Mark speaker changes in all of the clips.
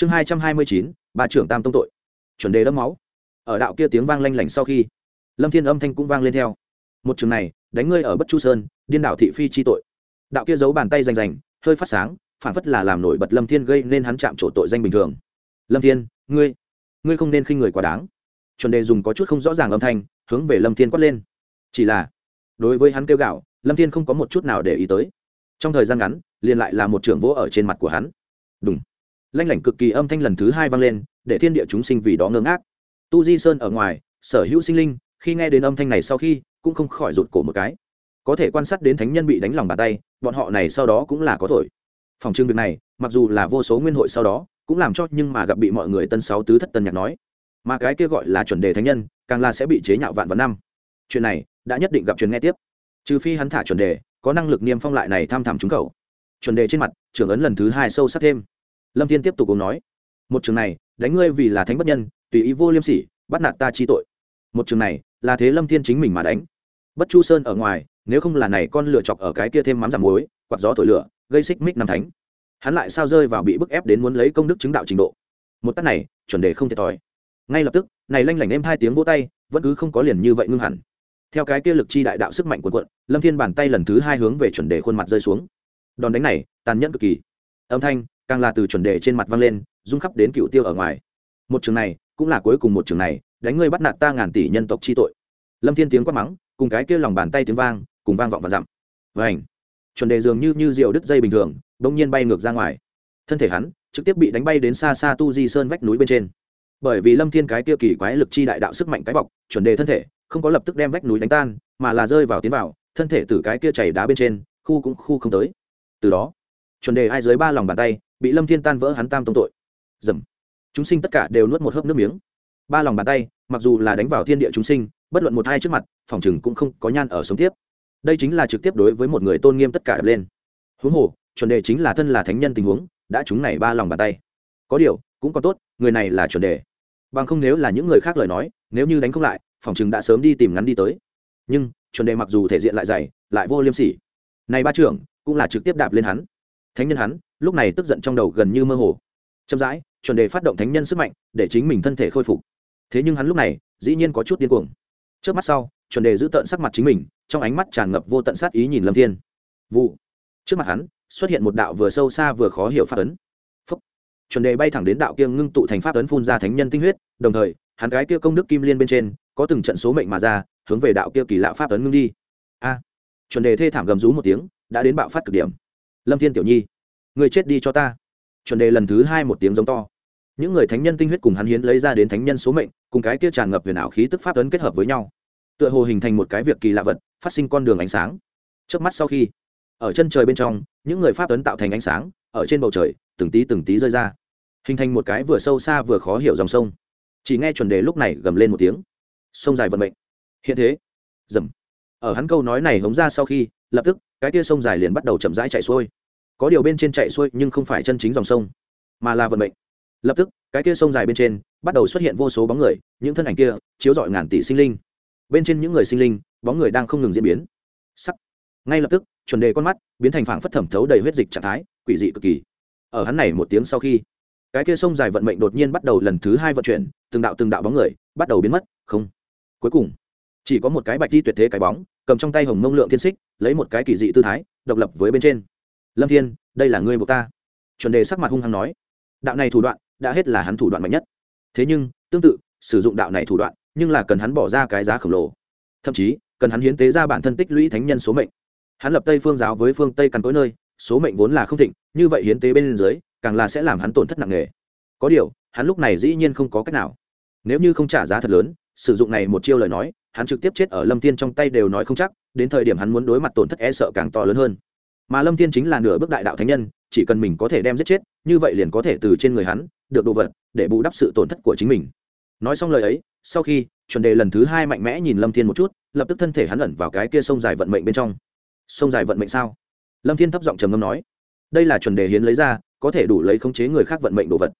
Speaker 1: chương hai trăm hai mươi chín bà trưởng tam tông tội. Chuẩn đề đẫm máu. Ở đạo kia tiếng vang lanh lảnh sau khi, lâm thiên âm thanh cũng vang lên theo. Một trường này, đánh ngươi ở bất chu sơn, điên đảo thị phi chi tội. Đạo kia giấu bàn tay rành rành, hơi phát sáng, phản phất là làm nổi bật lâm thiên gây nên hắn chạm trổ tội danh bình thường. Lâm thiên, ngươi ngươi không nên khinh người quá đáng. Chuẩn đề dùng có chút không rõ ràng âm thanh, hướng về lâm thiên quát lên. Chỉ là, đối với hắn kêu gạo, lâm thiên không có một chút nào để ý tới. Trong thời gian ngắn, liền lại là một trưởng vỗ ở trên mặt của hắn. Đúng lanh lảnh cực kỳ âm thanh lần thứ hai vang lên, để thiên địa chúng sinh vì đó ngơ ngác. Tu di sơn ở ngoài, sở hữu sinh linh, khi nghe đến âm thanh này sau khi, cũng không khỏi rụt cổ một cái. Có thể quan sát đến thánh nhân bị đánh lòng bàn tay, bọn họ này sau đó cũng là có thổi phòng trưng việc này, mặc dù là vô số nguyên hội sau đó, cũng làm cho nhưng mà gặp bị mọi người tân sáu tứ thất tân nhạc nói. Mà cái kia gọi là chuẩn đề thánh nhân, càng là sẽ bị chế nhạo vạn vạn năm. Chuyện này, đã nhất định gặp chuyện nghe tiếp. Trừ phi hắn thả chuẩn đề, có năng lực niêm phong lại này tham thảm trúng khẩu chuẩn đề trên mặt, trưởng ấn lần thứ hai sâu sắc thêm lâm thiên tiếp tục cùng nói, một trường này, đánh ngươi vì là thánh bất nhân, tùy ý vô liêm sỉ, bắt nạt ta chi tội. Một trường này, là thế lâm thiên chính mình mà đánh. Bất chu sơn ở ngoài, nếu không là này con lựa chọc ở cái kia thêm mắm giảm muối, quạt gió thổi lửa, gây xích mích năm thánh. Hắn lại sao rơi vào bị bức ép đến muốn lấy công đức chứng đạo trình độ. Một tắt này, chuẩn đề không thiệt thòi. Ngay lập tức, này lanh lảnh êm hai tiếng vỗ tay, vẫn cứ không có liền như vậy ngưng hẳn. Theo cái kia lực chi đại đạo sức mạnh của quận lâm thiên bàn tay lần thứ hai hướng về chuẩn đề khuôn mặt rơi xuống. Đòn đánh này, tàn nhẫn cực kỳ. Âm thanh càng là từ chuẩn đề trên mặt văng lên, rung khắp đến cựu tiêu ở ngoài. Một trường này, cũng là cuối cùng một trường này, đánh ngươi bắt nạt ta ngàn tỷ nhân tộc chi tội. Lâm thiên tiếng quát mắng, cùng cái kia lòng bàn tay tiếng vang, cùng vang vọng và dặm. Vảnh chuẩn đề dường như như rượu đứt dây bình thường, bỗng nhiên bay ngược ra ngoài. Thân thể hắn, trực tiếp bị đánh bay đến xa xa tu di sơn vách núi bên trên. Bởi vì lâm thiên cái kia kỳ quái lực chi đại đạo sức mạnh cái bọc, chuẩn đề thân thể, không có lập tức đem vách núi đánh tan, mà là rơi vào tiến vào, thân thể từ cái kia chảy đá bên trên, khu cũng khu không tới. Từ đó, chuẩn đề hai dưới ba lòng bàn tay bị lâm thiên tan vỡ hắn tam tông tội. Dầm. Chúng sinh tất cả đều nuốt một hớp nước miếng. Ba lòng bàn tay, mặc dù là đánh vào thiên địa chúng sinh, bất luận một hai trước mặt, phòng chừng cũng không có nhan ở sống tiếp. Đây chính là trực tiếp đối với một người tôn nghiêm tất cả đập lên. Huống hồ, chuẩn đề chính là thân là thánh nhân tình huống, đã chúng này ba lòng bàn tay. Có điều, cũng còn tốt, người này là chuẩn đề. Bằng không nếu là những người khác lời nói, nếu như đánh không lại, phòng chừng đã sớm đi tìm ngắn đi tới. Nhưng, chuẩn đề mặc dù thể diện lại dày, lại vô liêm sỉ. Này ba trưởng, cũng là trực tiếp đạp lên hắn thánh nhân hắn, lúc này tức giận trong đầu gần như mơ hồ. Chậm rãi, chuẩn đề phát động thánh nhân sức mạnh, để chính mình thân thể khôi phục. Thế nhưng hắn lúc này, dĩ nhiên có chút điên cuồng. Trước mắt sau, chuẩn đề giữ tận sắc mặt chính mình, trong ánh mắt tràn ngập vô tận sát ý nhìn lâm thiên. Vụ. Trước mặt hắn, xuất hiện một đạo vừa sâu xa vừa khó hiểu pháp ấn. Phúc. chuẩn đề bay thẳng đến đạo kia ngưng tụ thành pháp ấn phun ra thánh nhân tinh huyết, đồng thời, hắn gái kia công đức kim liên bên trên, có từng trận số mệnh mà ra, hướng về đạo kia kỳ lạ pháp ấn ngưng đi. A. Chuẩn đề thê thảm gầm rú một tiếng, đã đến bạo phát cực điểm lâm thiên tiểu nhi, người chết đi cho ta. Chuẩn đề lần thứ hai một tiếng giống to. Những người thánh nhân tinh huyết cùng hắn hiến lấy ra đến thánh nhân số mệnh, cùng cái kia tràn ngập huyền ảo khí tức pháp ấn kết hợp với nhau. Tựa hồ hình thành một cái việc kỳ lạ vật, phát sinh con đường ánh sáng. Trước mắt sau khi, ở chân trời bên trong, những người pháp ấn tạo thành ánh sáng, ở trên bầu trời, từng tí từng tí rơi ra. Hình thành một cái vừa sâu xa vừa khó hiểu dòng sông. Chỉ nghe chuẩn đề lúc này gầm lên một tiếng. Sông dài vận mệnh. Hiện thế, dầm. Ở hắn câu nói này hống ra sau khi, lập tức cái tia sông dài liền bắt đầu chậm rãi chạy xuôi. Có điều bên trên chạy xuôi nhưng không phải chân chính dòng sông, mà là vận mệnh. Lập tức, cái kia sông dài bên trên bắt đầu xuất hiện vô số bóng người, những thân ảnh kia chiếu rọi ngàn tỷ sinh linh. Bên trên những người sinh linh, bóng người đang không ngừng diễn biến. Sắc. Ngay lập tức, chuẩn đề con mắt biến thành phảng phất thẩm thấu đầy huyết dịch trạng thái, quỷ dị cực kỳ. Ở hắn này một tiếng sau khi, cái kia sông dài vận mệnh đột nhiên bắt đầu lần thứ hai vận chuyển, từng đạo từng đạo bóng người bắt đầu biến mất. Không. Cuối cùng, chỉ có một cái bạch đi tuyệt thế cái bóng cầm trong tay hồng mông lượng thiên xích, lấy một cái kỳ dị tư thái, độc lập với bên trên. Lâm thiên, đây là ngươi buộc ta. Chuẩn đề sắc mặt hung hăng nói. Đạo này thủ đoạn, đã hết là hắn thủ đoạn mạnh nhất. Thế nhưng, tương tự, sử dụng đạo này thủ đoạn, nhưng là cần hắn bỏ ra cái giá khổng lồ. Thậm chí, cần hắn hiến tế ra bản thân tích lũy thánh nhân số mệnh. Hắn lập tây phương giáo với phương tây cằn tối nơi, số mệnh vốn là không thịnh, như vậy hiến tế bên dưới, càng là sẽ làm hắn tổn thất nặng nề. Có điều, hắn lúc này dĩ nhiên không có cách nào. Nếu như không trả giá thật lớn, sử dụng này một chiêu lời nói hắn trực tiếp chết ở lâm tiên trong tay đều nói không chắc, đến thời điểm hắn muốn đối mặt tổn thất e sợ càng to lớn hơn. Mà lâm tiên chính là nửa bước đại đạo thánh nhân, chỉ cần mình có thể đem giết chết, như vậy liền có thể từ trên người hắn được đồ vật để bù đắp sự tổn thất của chính mình. Nói xong lời ấy, sau khi chuẩn đề lần thứ hai mạnh mẽ nhìn lâm thiên một chút, lập tức thân thể hắn ẩn vào cái kia sông dài vận mệnh bên trong. Sông dài vận mệnh sao? Lâm thiên thấp giọng trầm ngâm nói, đây là chuẩn đề hiến lấy ra, có thể đủ lấy khống chế người khác vận mệnh đồ vật.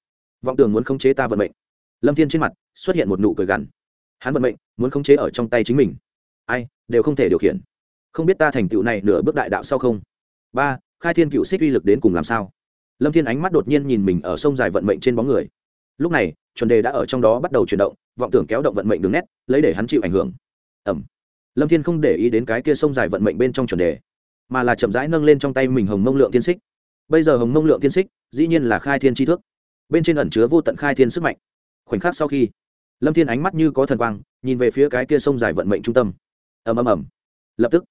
Speaker 1: Vọng tưởng muốn khống chế ta vận mệnh. Lâm thiên trên mặt xuất hiện một nụ cười gằn. Hắn vận mệnh muốn khống chế ở trong tay chính mình. Ai, đều không thể điều khiển. Không biết ta thành tựu này nửa bước đại đạo sau không? Ba, khai thiên cựu xích uy lực đến cùng làm sao? Lâm thiên ánh mắt đột nhiên nhìn mình ở sông dài vận mệnh trên bóng người. Lúc này, chuẩn đề đã ở trong đó bắt đầu chuyển động, vọng tưởng kéo động vận mệnh đường nét, lấy để hắn chịu ảnh hưởng. Ẩm. Lâm thiên không để ý đến cái kia sông dài vận mệnh bên trong chuẩn đề, mà là chậm rãi nâng lên trong tay mình hồng mông lượng thiên xích. Bây giờ hồng mông lượng thiên xích dĩ nhiên là khai thiên tri thức, bên trên ẩn chứa vô tận khai thiên sức mạnh. Khoảnh khắc sau khi lâm thiên ánh mắt như có thần quang nhìn về phía cái kia sông dài vận mệnh trung tâm. Ầm ầm ầm. Lập tức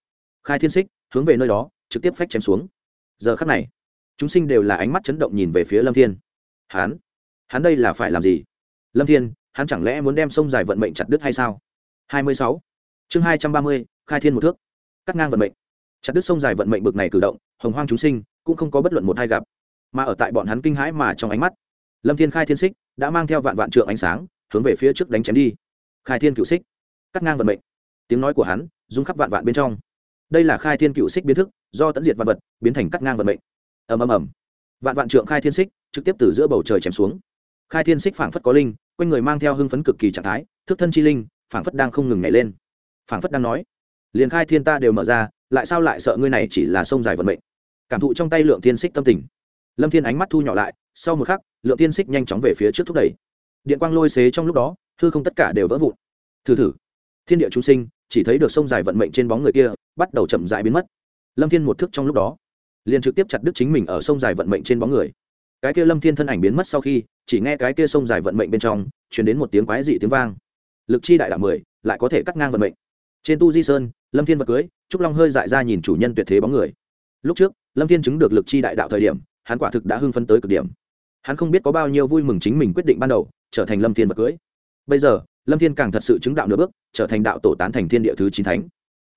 Speaker 1: khai thiên xích hướng về nơi đó trực tiếp phách chém xuống. Giờ khắc này chúng sinh đều là ánh mắt chấn động nhìn về phía lâm thiên. Hắn hắn đây là phải làm gì? Lâm thiên hắn chẳng lẽ muốn đem sông dài vận mệnh chặt đứt hay sao? 26. chương 230, khai thiên một thước. Cắt ngang vận mệnh. Chặt đứt sông dài vận mệnh bực này cử động hồng hoang chúng sinh cũng không có bất luận một hai gặp. Mà ở tại bọn hắn kinh hãi mà trong ánh mắt lâm thiên khai thiên xích đã mang theo vạn vạn trượng ánh sáng hướng về phía trước đánh chém đi. Khai thiên cựu xích. Cắt ngang vận mệnh. Tiếng nói của hắn rung khắp vạn vạn bên trong. Đây là khai thiên cựu xích biến thức, do tận diệt vạn vật, biến thành cắt ngang vận mệnh. Ầm ầm ầm. Vạn vạn trượng khai thiên xích trực tiếp từ giữa bầu trời chém xuống. Khai thiên xích phảng phất có linh, quanh người mang theo hưng phấn cực kỳ trạng thái, thức thân chi linh, phảng phất đang không ngừng nhảy lên. Phảng phất đang nói, liền khai thiên ta đều mở ra, lại sao lại sợ ngươi này chỉ là sông dài vận mệnh? Cảm thụ trong tay lượng thiên xích tâm tình. Lâm thiên ánh mắt thu nhỏ lại, sau một khắc, lượng thiên xích nhanh chóng về phía trước thúc đẩy điện quang lôi xế trong lúc đó, hư không tất cả đều vỡ vụn. Thử thử. Thiên địa chúng sinh, chỉ thấy được sông dài vận mệnh trên bóng người kia, bắt đầu chậm dại biến mất. Lâm thiên một thức trong lúc đó, liền trực tiếp chặt đứt chính mình ở sông dài vận mệnh trên bóng người. Cái kia lâm thiên thân ảnh biến mất sau khi, chỉ nghe cái kia sông dài vận mệnh bên trong chuyển đến một tiếng quái dị tiếng vang. Lực chi đại đạo mười, lại có thể cắt ngang vận mệnh. Trên tu di sơn, lâm thiên vật cưới, trúc long hơi dại ra nhìn chủ nhân tuyệt thế bóng người. Lúc trước, lâm thiên chứng được lực chi đại đạo thời điểm, hắn quả thực đã hưng phấn tới cực điểm. Hắn không biết có bao nhiêu vui mừng chính mình quyết định ban đầu trở thành lâm thiên vật cưới. Bây giờ, lâm thiên càng thật sự chứng đạo nửa bước, trở thành đạo tổ tán thành thiên địa thứ chín thánh.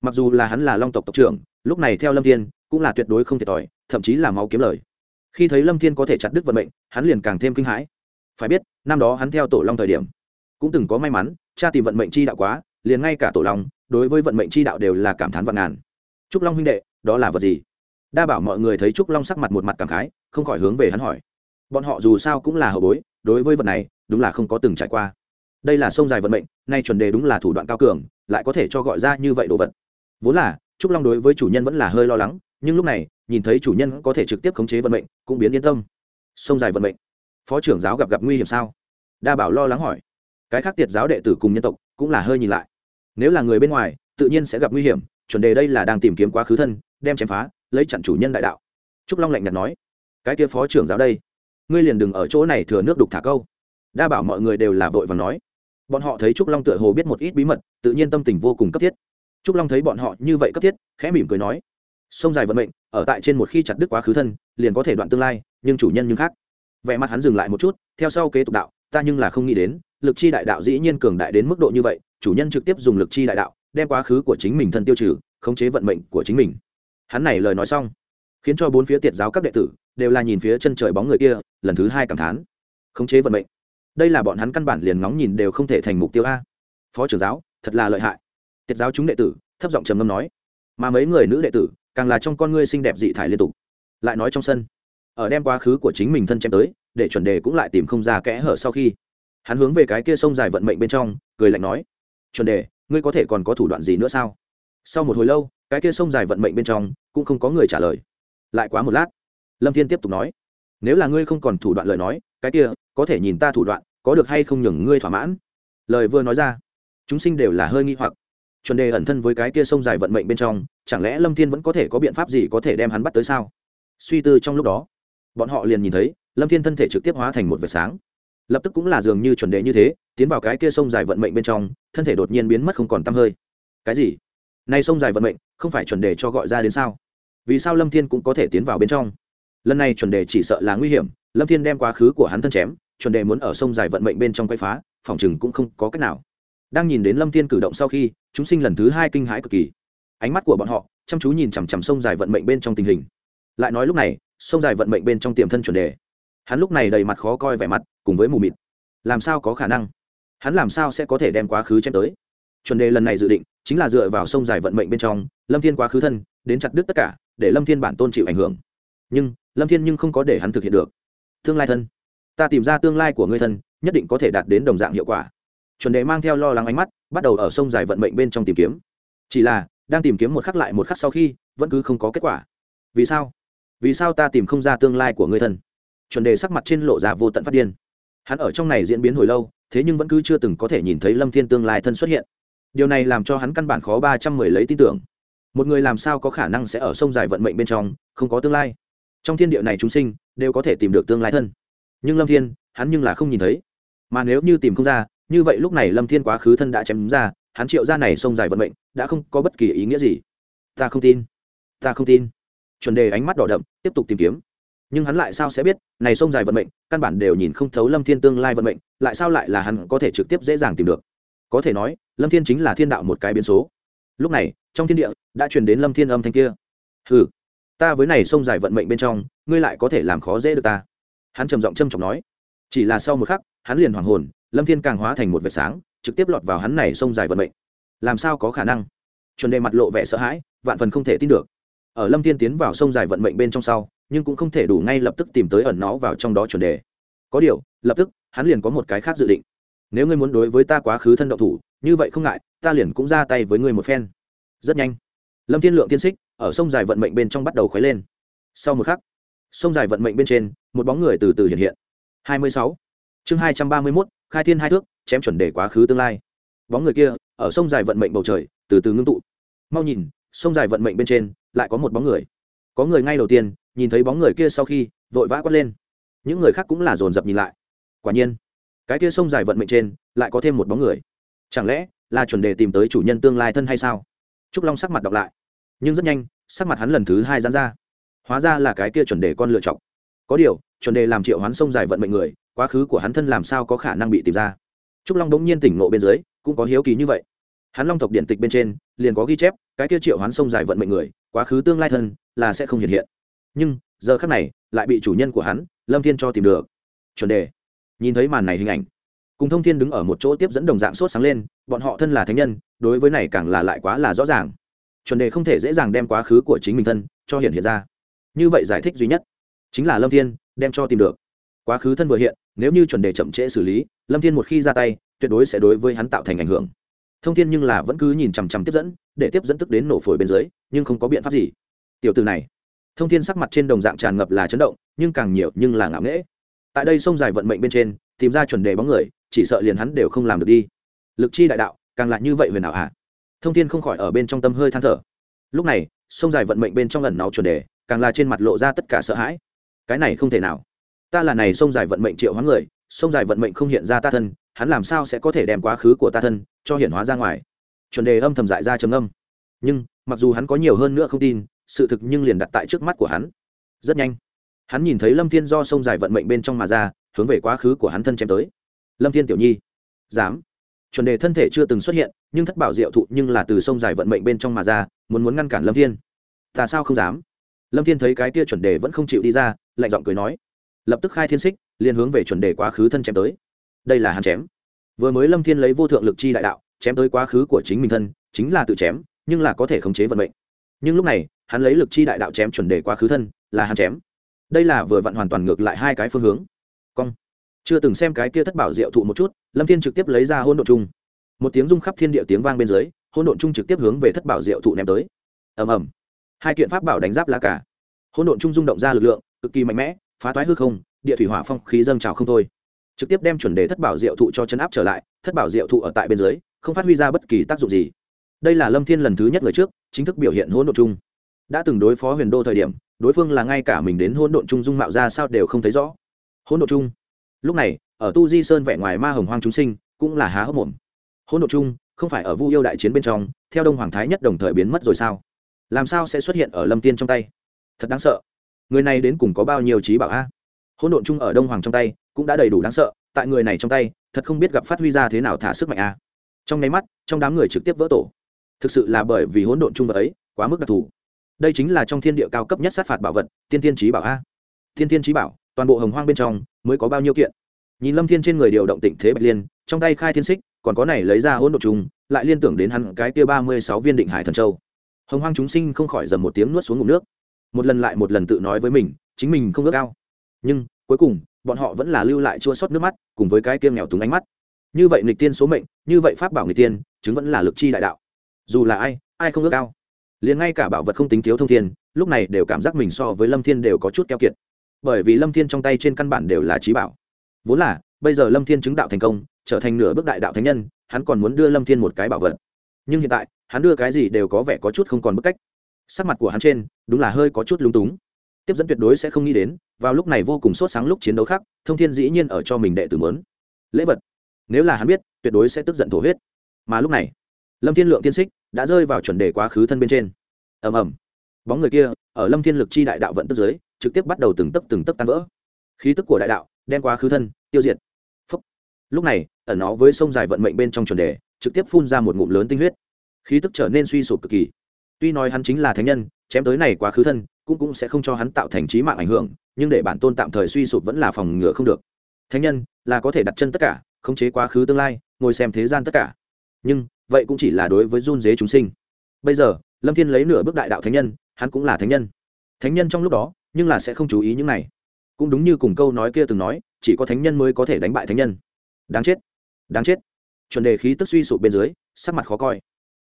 Speaker 1: Mặc dù là hắn là long tộc tộc trưởng, lúc này theo lâm thiên, cũng là tuyệt đối không thiệt thòi thậm chí là máu kiếm lời. Khi thấy lâm thiên có thể chặt đứt vận mệnh, hắn liền càng thêm kinh hãi. Phải biết, năm đó hắn theo tổ long thời điểm, cũng từng có may mắn, cha tìm vận mệnh chi đạo quá, liền ngay cả tổ long, đối với vận mệnh chi đạo đều là cảm thán vạn ngàn. Trúc long huynh đệ, đó là vật gì? Đa bảo mọi người thấy trúc long sắc mặt một mặt cảm khái, không khỏi hướng về hắn hỏi. Bọn họ dù sao cũng là hậu bối đối với vật này, đúng là không có từng trải qua. Đây là sông dài vận mệnh, nay chuẩn đề đúng là thủ đoạn cao cường, lại có thể cho gọi ra như vậy đồ vật. Vốn là, trúc long đối với chủ nhân vẫn là hơi lo lắng, nhưng lúc này, nhìn thấy chủ nhân có thể trực tiếp khống chế vận mệnh, cũng biến yên tâm. Sông dài vận mệnh. Phó trưởng giáo gặp gặp nguy hiểm sao? Đa bảo lo lắng hỏi. Cái khác tiệt giáo đệ tử cùng nhân tộc cũng là hơi nhìn lại. Nếu là người bên ngoài, tự nhiên sẽ gặp nguy hiểm, chuẩn đề đây là đang tìm kiếm quá khứ thân, đem chém phá, lấy chặn chủ nhân đại đạo. Trúc long lạnh nhạt nói. Cái kia phó trưởng giáo đây ngươi liền đừng ở chỗ này thừa nước đục thả câu. Đa bảo mọi người đều là vội và nói. Bọn họ thấy trúc long tựa hồ biết một ít bí mật, tự nhiên tâm tình vô cùng cấp thiết. Trúc long thấy bọn họ như vậy cấp thiết, khẽ mỉm cười nói. Sông dài vận mệnh, ở tại trên một khi chặt đứt quá khứ thân, liền có thể đoạn tương lai, nhưng chủ nhân nhưng khác. Vẻ mặt hắn dừng lại một chút, theo sau kế tục đạo, ta nhưng là không nghĩ đến, lực chi đại đạo dĩ nhiên cường đại đến mức độ như vậy, chủ nhân trực tiếp dùng lực chi đại đạo, đem quá khứ của chính mình thân tiêu trừ, khống chế vận mệnh của chính mình. Hắn này lời nói xong, khiến cho bốn phía tiệt giáo các đệ tử đều là nhìn phía chân trời bóng người kia, lần thứ hai cảm thán. Khống chế vận mệnh. Đây là bọn hắn căn bản liền ngóng nhìn đều không thể thành mục tiêu a. Phó trưởng giáo, thật là lợi hại. Tiết giáo chúng đệ tử, thấp giọng trầm ngâm nói. Mà mấy người nữ đệ tử, càng là trong con ngươi xinh đẹp dị thải liên tục. Lại nói trong sân, ở đem quá khứ của chính mình thân chém tới, để chuẩn đề cũng lại tìm không ra kẽ hở sau khi, hắn hướng về cái kia sông dài vận mệnh bên trong, cười lạnh nói. Chuẩn đề, ngươi có thể còn có thủ đoạn gì nữa sao? Sau một hồi lâu, cái kia sông dài vận mệnh bên trong, cũng không có người trả lời. Lại quá một lát lâm thiên tiếp tục nói, nếu là ngươi không còn thủ đoạn lời nói, cái kia, có thể nhìn ta thủ đoạn, có được hay không nhường ngươi thỏa mãn? Lời vừa nói ra, chúng sinh đều là hơi nghi hoặc. Chuẩn đề ẩn thân với cái kia sông dài vận mệnh bên trong, chẳng lẽ lâm thiên vẫn có thể có biện pháp gì có thể đem hắn bắt tới sao? Suy tư trong lúc đó, bọn họ liền nhìn thấy, lâm thiên thân thể trực tiếp hóa thành một vệt sáng. Lập tức cũng là dường như chuẩn đề như thế, tiến vào cái kia sông dài vận mệnh bên trong, thân thể đột nhiên biến mất không còn t hơi. Cái gì? Nay sông dài vận mệnh, không phải chuẩn đề cho gọi ra đến sao? Vì sao lâm thiên cũng có thể tiến vào bên trong? Lần này chuẩn đề chỉ sợ là nguy hiểm, lâm thiên đem quá khứ của hắn thân chém, chuẩn đề muốn ở sông dài vận mệnh bên trong quay phá, phòng chừng cũng không có cách nào. Đang nhìn đến lâm thiên cử động sau khi, chúng sinh lần thứ hai kinh hãi cực kỳ. Ánh mắt của bọn họ, chăm chú nhìn chằm chằm sông dài vận mệnh bên trong tình hình. Lại nói lúc này, sông dài vận mệnh bên trong tiềm thân chuẩn đề. Hắn lúc này đầy mặt khó coi vẻ mặt, cùng với mù mịt. Làm sao có khả năng? Hắn làm sao sẽ có thể đem quá khứ chém tới? Chuẩn đề lần này dự định, chính là dựa vào sông dài vận mệnh bên trong, lâm thiên quá khứ thân, đến chặt đứt tất cả, để lâm thiên bản tôn chịu ảnh hưởng nhưng lâm thiên nhưng không có để hắn thực hiện được tương lai thân ta tìm ra tương lai của người thân nhất định có thể đạt đến đồng dạng hiệu quả chuẩn đề mang theo lo lắng ánh mắt bắt đầu ở sông dài vận mệnh bên trong tìm kiếm chỉ là đang tìm kiếm một khắc lại một khắc sau khi vẫn cứ không có kết quả vì sao vì sao ta tìm không ra tương lai của người thân chuẩn đề sắc mặt trên lộ ra vô tận phát điên hắn ở trong này diễn biến hồi lâu thế nhưng vẫn cứ chưa từng có thể nhìn thấy lâm thiên tương lai thân xuất hiện điều này làm cho hắn căn bản khó ba trăm mười lấy tin tưởng một người làm sao có khả năng sẽ ở sông dài vận mệnh bên trong không có tương lai trong thiên địa này chúng sinh đều có thể tìm được tương lai thân. Nhưng lâm thiên, hắn nhưng là không nhìn thấy. Mà nếu như tìm không ra, như vậy lúc này lâm thiên quá khứ thân đã chém ra, hắn triệu ra này sông dài vận mệnh đã không có bất kỳ ý nghĩa gì. Ta không tin. Ta không tin. Chuẩn đề ánh mắt đỏ đậm, tiếp tục tìm kiếm. Nhưng hắn lại sao sẽ biết, này sông dài vận mệnh, căn bản đều nhìn không thấu lâm thiên tương lai vận mệnh, lại sao lại là hắn có thể trực tiếp dễ dàng tìm được? Có thể nói, lâm thiên chính là thiên đạo một cái biến số. Lúc này, trong thiên địa đã truyền đến lâm thiên âm thanh kia. Ừ ta với này sông dài vận mệnh bên trong, ngươi lại có thể làm khó dễ được ta. Hắn trầm giọng trầm trọng nói. Chỉ là sau một khắc, hắn liền hoàng hồn, lâm thiên càng hóa thành một vệt sáng, trực tiếp lọt vào hắn này sông dài vận mệnh. Làm sao có khả năng? Chuẩn đề mặt lộ vẻ sợ hãi, vạn phần không thể tin được. Ở lâm thiên tiến vào sông dài vận mệnh bên trong sau, nhưng cũng không thể đủ ngay lập tức tìm tới ẩn nó vào trong đó chuẩn đề. Có điều, lập tức, hắn liền có một cái khác dự định. Nếu ngươi muốn đối với ta quá khứ thân động thủ, như vậy không ngại, ta liền cũng ra tay với ngươi một phen. Rất nhanh lâm thiên lượng tiên xích, ở sông dài vận mệnh bên trong bắt đầu khuấy lên. Sau một khắc, sông dài vận mệnh bên trên, một bóng người từ từ hiện hiện. Hai mươi sáu, chương hai trăm ba mươi mốt, khai thiên hai thước, chém chuẩn để quá khứ tương lai. Bóng người kia, ở sông dài vận mệnh bầu trời, từ từ ngưng tụ. Mau nhìn, sông dài vận mệnh bên trên, lại có một bóng người. Có người ngay đầu tiên, nhìn thấy bóng người kia sau khi, vội vã quát lên. Những người khác cũng là dồn dập nhìn lại. Quả nhiên, cái kia sông dài vận mệnh trên, lại có thêm một bóng người. Chẳng lẽ là chuẩn đề tìm tới chủ nhân tương lai thân hay sao? Trúc long sắc mặt đọc lại nhưng rất nhanh, sắc mặt hắn lần thứ hai dán ra. Hóa ra là cái kia chuẩn đề con lựa chọc có điều, chuẩn đề làm triệu hoán sông dài vận mệnh người, quá khứ của hắn thân làm sao có khả năng bị tìm ra? Trúc long đống nhiên tỉnh ngộ bên dưới, cũng có hiếu kỳ như vậy. Hắn long tộc điện tịch bên trên, liền có ghi chép, cái kia triệu hoán sông dài vận mệnh người, quá khứ tương lai thân, là sẽ không hiện hiện. Nhưng, giờ khác này, lại bị chủ nhân của hắn, lâm thiên cho tìm được. Chuẩn đề, nhìn thấy màn này hình ảnh, cùng thông thiên đứng ở một chỗ tiếp dẫn đồng dạng sốt sáng lên, bọn họ thân là thánh nhân, đối với này càng là lại quá là rõ ràng chuẩn đề không thể dễ dàng đem quá khứ của chính mình thân cho hiện hiện ra. Như vậy giải thích duy nhất chính là lâm thiên, đem cho tìm được. Quá khứ thân vừa hiện, nếu như chuẩn đề chậm trễ xử lý, lâm thiên một khi ra tay, tuyệt đối sẽ đối với hắn tạo thành ảnh hưởng. Thông thiên nhưng là vẫn cứ nhìn chằm chằm tiếp dẫn, để tiếp dẫn tức đến nổ phổi bên dưới, nhưng không có biện pháp gì. Tiểu từ này, thông thiên sắc mặt trên đồng dạng tràn ngập là chấn động, nhưng càng nhiều nhưng là ngạo nghễ. Tại đây sông dài vận mệnh bên trên, tìm ra chuẩn đề bóng người, chỉ sợ liền hắn đều không làm được đi. Lực chi đại đạo, càng lại như vậy huyền nào hả? Thông thiên không khỏi ở bên trong tâm hơi than thở. Lúc này, sông dài vận mệnh bên trong lần náu chuẩn đề, càng là trên mặt lộ ra tất cả sợ hãi. Cái này không thể nào. Ta là này sông dài vận mệnh triệu hóa người, sông dài vận mệnh không hiện ra ta thân, hắn làm sao sẽ có thể đem quá khứ của ta thân cho hiển hóa ra ngoài? Chuẩn đề âm thầm dại ra trầm âm nhưng, mặc dù hắn có nhiều hơn nữa không tin, sự thực nhưng liền đặt tại trước mắt của hắn. Rất nhanh, hắn nhìn thấy lâm thiên do sông dài vận mệnh bên trong mà ra, hướng về quá khứ của hắn thân chém tới. Lâm thiên tiểu nhi, dám. Chuẩn đề thân thể chưa từng xuất hiện nhưng thất bảo diệu thụ nhưng là từ sông dài vận mệnh bên trong mà ra, muốn muốn ngăn cản lâm thiên. Ta sao không dám? Lâm thiên thấy cái kia chuẩn đề vẫn không chịu đi ra, lạnh giọng cười nói. Lập tức khai thiên xích, liền hướng về chuẩn đề quá khứ thân chém tới. Đây là hắn chém. Vừa mới lâm thiên lấy vô thượng lực chi đại đạo, chém tới quá khứ của chính mình thân, chính là tự chém, nhưng là có thể khống chế vận mệnh. Nhưng lúc này, hắn lấy lực chi đại đạo chém chuẩn đề quá khứ thân, là hắn chém. Đây là vừa vặn hoàn toàn ngược lại hai cái phương hướng. Cong. Chưa từng xem cái kia thất bảo diệu thụ một chút, lâm thiên trực tiếp lấy ra hôn đ ộ chung một tiếng rung khắp thiên địa tiếng vang bên dưới hôn đ ộ trực tiếp hướng về thất bảo diệu thụ ném tới. Ầm ầm. Hai kiện pháp bảo đánh giáp lá cả hôn đ ộ rung động ra lực lượng, cực kỳ mạnh mẽ, phá toái hư không, địa thủy hỏa phong khí dâng trào không thôi. Trực tiếp đem chuẩn đề thất bảo diệu thụ cho chấn áp trở lại, thất bảo diệu thụ ở tại bên dưới, không phát huy ra bất kỳ tác dụng gì. Đây là lâm thiên lần thứ nhất người trước, chính thức biểu hiện hỗn độn chung. Đã từng đối phó huyền đô thời điểm, đối phương là ngay cả mình đến hỗn độn chung dung mạo ra sao đều không thấy rõ. Hỗn độn chung. Lúc này, ở tu di sơn vẻ ngoài ma hồng hoang chúng sinh, cũng là há hốc mồm hỗn độn chung, không phải ở vu yêu đại chiến bên trong, theo đông hoàng thái nhất đồng thời biến mất rồi sao? Làm sao sẽ xuất hiện ở lâm tiên trong tay? Thật đáng sợ. Người này đến cùng có bao nhiêu trí bảo a? Hỗn độn chung ở đông hoàng trong tay, cũng đã đầy đủ đáng sợ, tại người này trong tay, thật không biết gặp phát huy ra thế nào thả sức mạnh a. Trong nháy mắt, trong đám người trực tiếp vỡ tổ. Thực sự là bởi vì hỗn độn chung vật ấy, quá mức đặc thù. Đây chính là trong thiên địa cao cấp nhất sát phạt bảo vật, tiên tiên trí bảo a. Tiên tiên trí bảo, toàn bộ hồng hoang bên trong, mới có bao nhiêu kiện. Nhìn lâm thiên trên người điều động tịnh thế bạch liên, trong tay khai thiên xích còn có này lấy ra hỗn độn trùng lại liên tưởng đến hắn cái kia ba mươi sáu viên định hải thần châu. Hồng hoang chúng sinh không khỏi dầm một tiếng nuốt xuống ngụm nước. Một lần lại một lần tự nói với mình, chính mình không ước ao. Nhưng, cuối cùng, bọn họ vẫn là lưu lại chua xót nước mắt, cùng với cái kia nghèo túng ánh mắt. Như vậy nghịch tiên số mệnh, như vậy pháp bảo nghịch tiên, chứng vẫn là lực chi đại đạo. Dù là ai ai không ước ao. Liền ngay cả bảo vật không tính thiếu thông thiên, lúc này đều cảm giác mình so với lâm thiên đều có chút keo kiệt. Bởi vì lâm thiên trong tay trên căn bản đều là trí bảo. Vốn là bây giờ lâm thiên chứng đạo thành công, trở thành nửa bước đại đạo thánh nhân, hắn còn muốn đưa lâm thiên một cái bảo vật. Nhưng hiện tại, hắn đưa cái gì đều có vẻ có chút không còn bức cách. Sắc mặt của hắn trên, đúng là hơi có chút lung túng. Tiếp dẫn tuyệt đối sẽ không nghĩ đến, vào lúc này vô cùng sốt sáng lúc chiến đấu khác, thông thiên dĩ nhiên ở cho mình đệ tử mớn. Lễ vật. Nếu là hắn biết, tuyệt đối sẽ tức giận thổ huyết. Mà lúc này, lâm thiên lượng tiên xích đã rơi vào chuẩn đề quá khứ thân bên trên. Ầm ầm. Bóng người kia, ở lâm thiên lực chi đại đạo vận tức giới trực tiếp bắt đầu từng tấc từng tấc tan vỡ. Khí tức của đại đạo, đem quá khứ thân, tiêu diệt lúc này, ẩn nó với sông dài vận mệnh bên trong chuẩn đề, trực tiếp phun ra một ngụm lớn tinh huyết. Khí tức trở nên suy sụp cực kỳ. Tuy nói hắn chính là thánh nhân, chém tới này quá khứ thân, cũng cũng sẽ không cho hắn tạo thành trí mạng ảnh hưởng, nhưng để bản tôn tạm thời suy sụp vẫn là phòng ngừa không được. Thánh nhân, là có thể đặt chân tất cả, khống chế quá khứ tương lai, ngồi xem thế gian tất cả. Nhưng, vậy cũng chỉ là đối với run dế chúng sinh. Bây giờ, lâm thiên lấy nửa bước đại đạo thánh nhân, hắn cũng là thánh nhân. Thánh nhân trong lúc đó, nhưng là sẽ không chú ý những này. Cũng đúng như cùng câu nói kia từng nói, chỉ có thánh nhân mới có thể đánh bại thánh nhân đáng chết. Đáng chết. Chuẩn đề khí tức suy sụp bên dưới, sắc mặt khó coi.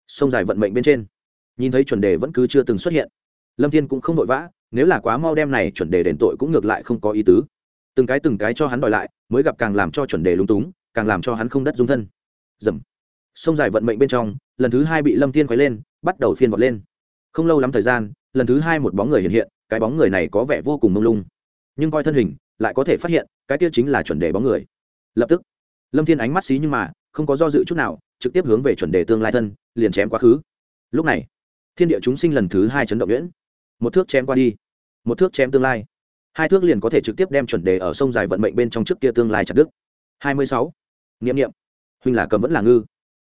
Speaker 1: Sông dài vận mệnh bên trên. Nhìn thấy chuẩn đề vẫn cứ chưa từng xuất hiện. Lâm thiên cũng không vội vã, nếu là quá mau đem này chuẩn đề đền tội cũng ngược lại không có ý tứ. Từng cái từng cái cho hắn đòi lại, mới gặp càng làm cho chuẩn đề lung túng, càng làm cho hắn không đất dung thân. Dầm. Sông dài vận mệnh bên trong, lần thứ hai bị lâm thiên quấy lên, bắt đầu phiên vọt lên. Không lâu lắm thời gian, lần thứ hai một bóng người hiện hiện, cái bóng người này có vẻ vô cùng mông lung. Nhưng coi thân hình, lại có thể phát hiện, cái kia chính là chuẩn đề bóng người. Lập tức lâm thiên ánh mắt xí nhưng mà, không có do dự chút nào, trực tiếp hướng về chuẩn đề tương lai thân, liền chém quá khứ. Lúc này, thiên địa chúng sinh lần thứ hai chấn động nhuyễn. Một thước chém qua đi, một thước chém tương lai. Hai thước liền có thể trực tiếp đem chuẩn đề ở sông dài vận mệnh bên trong trước kia tương lai chặt đức hai mươi sáu. Nghiệm nghiệm huynh là cầm vẫn là ngư.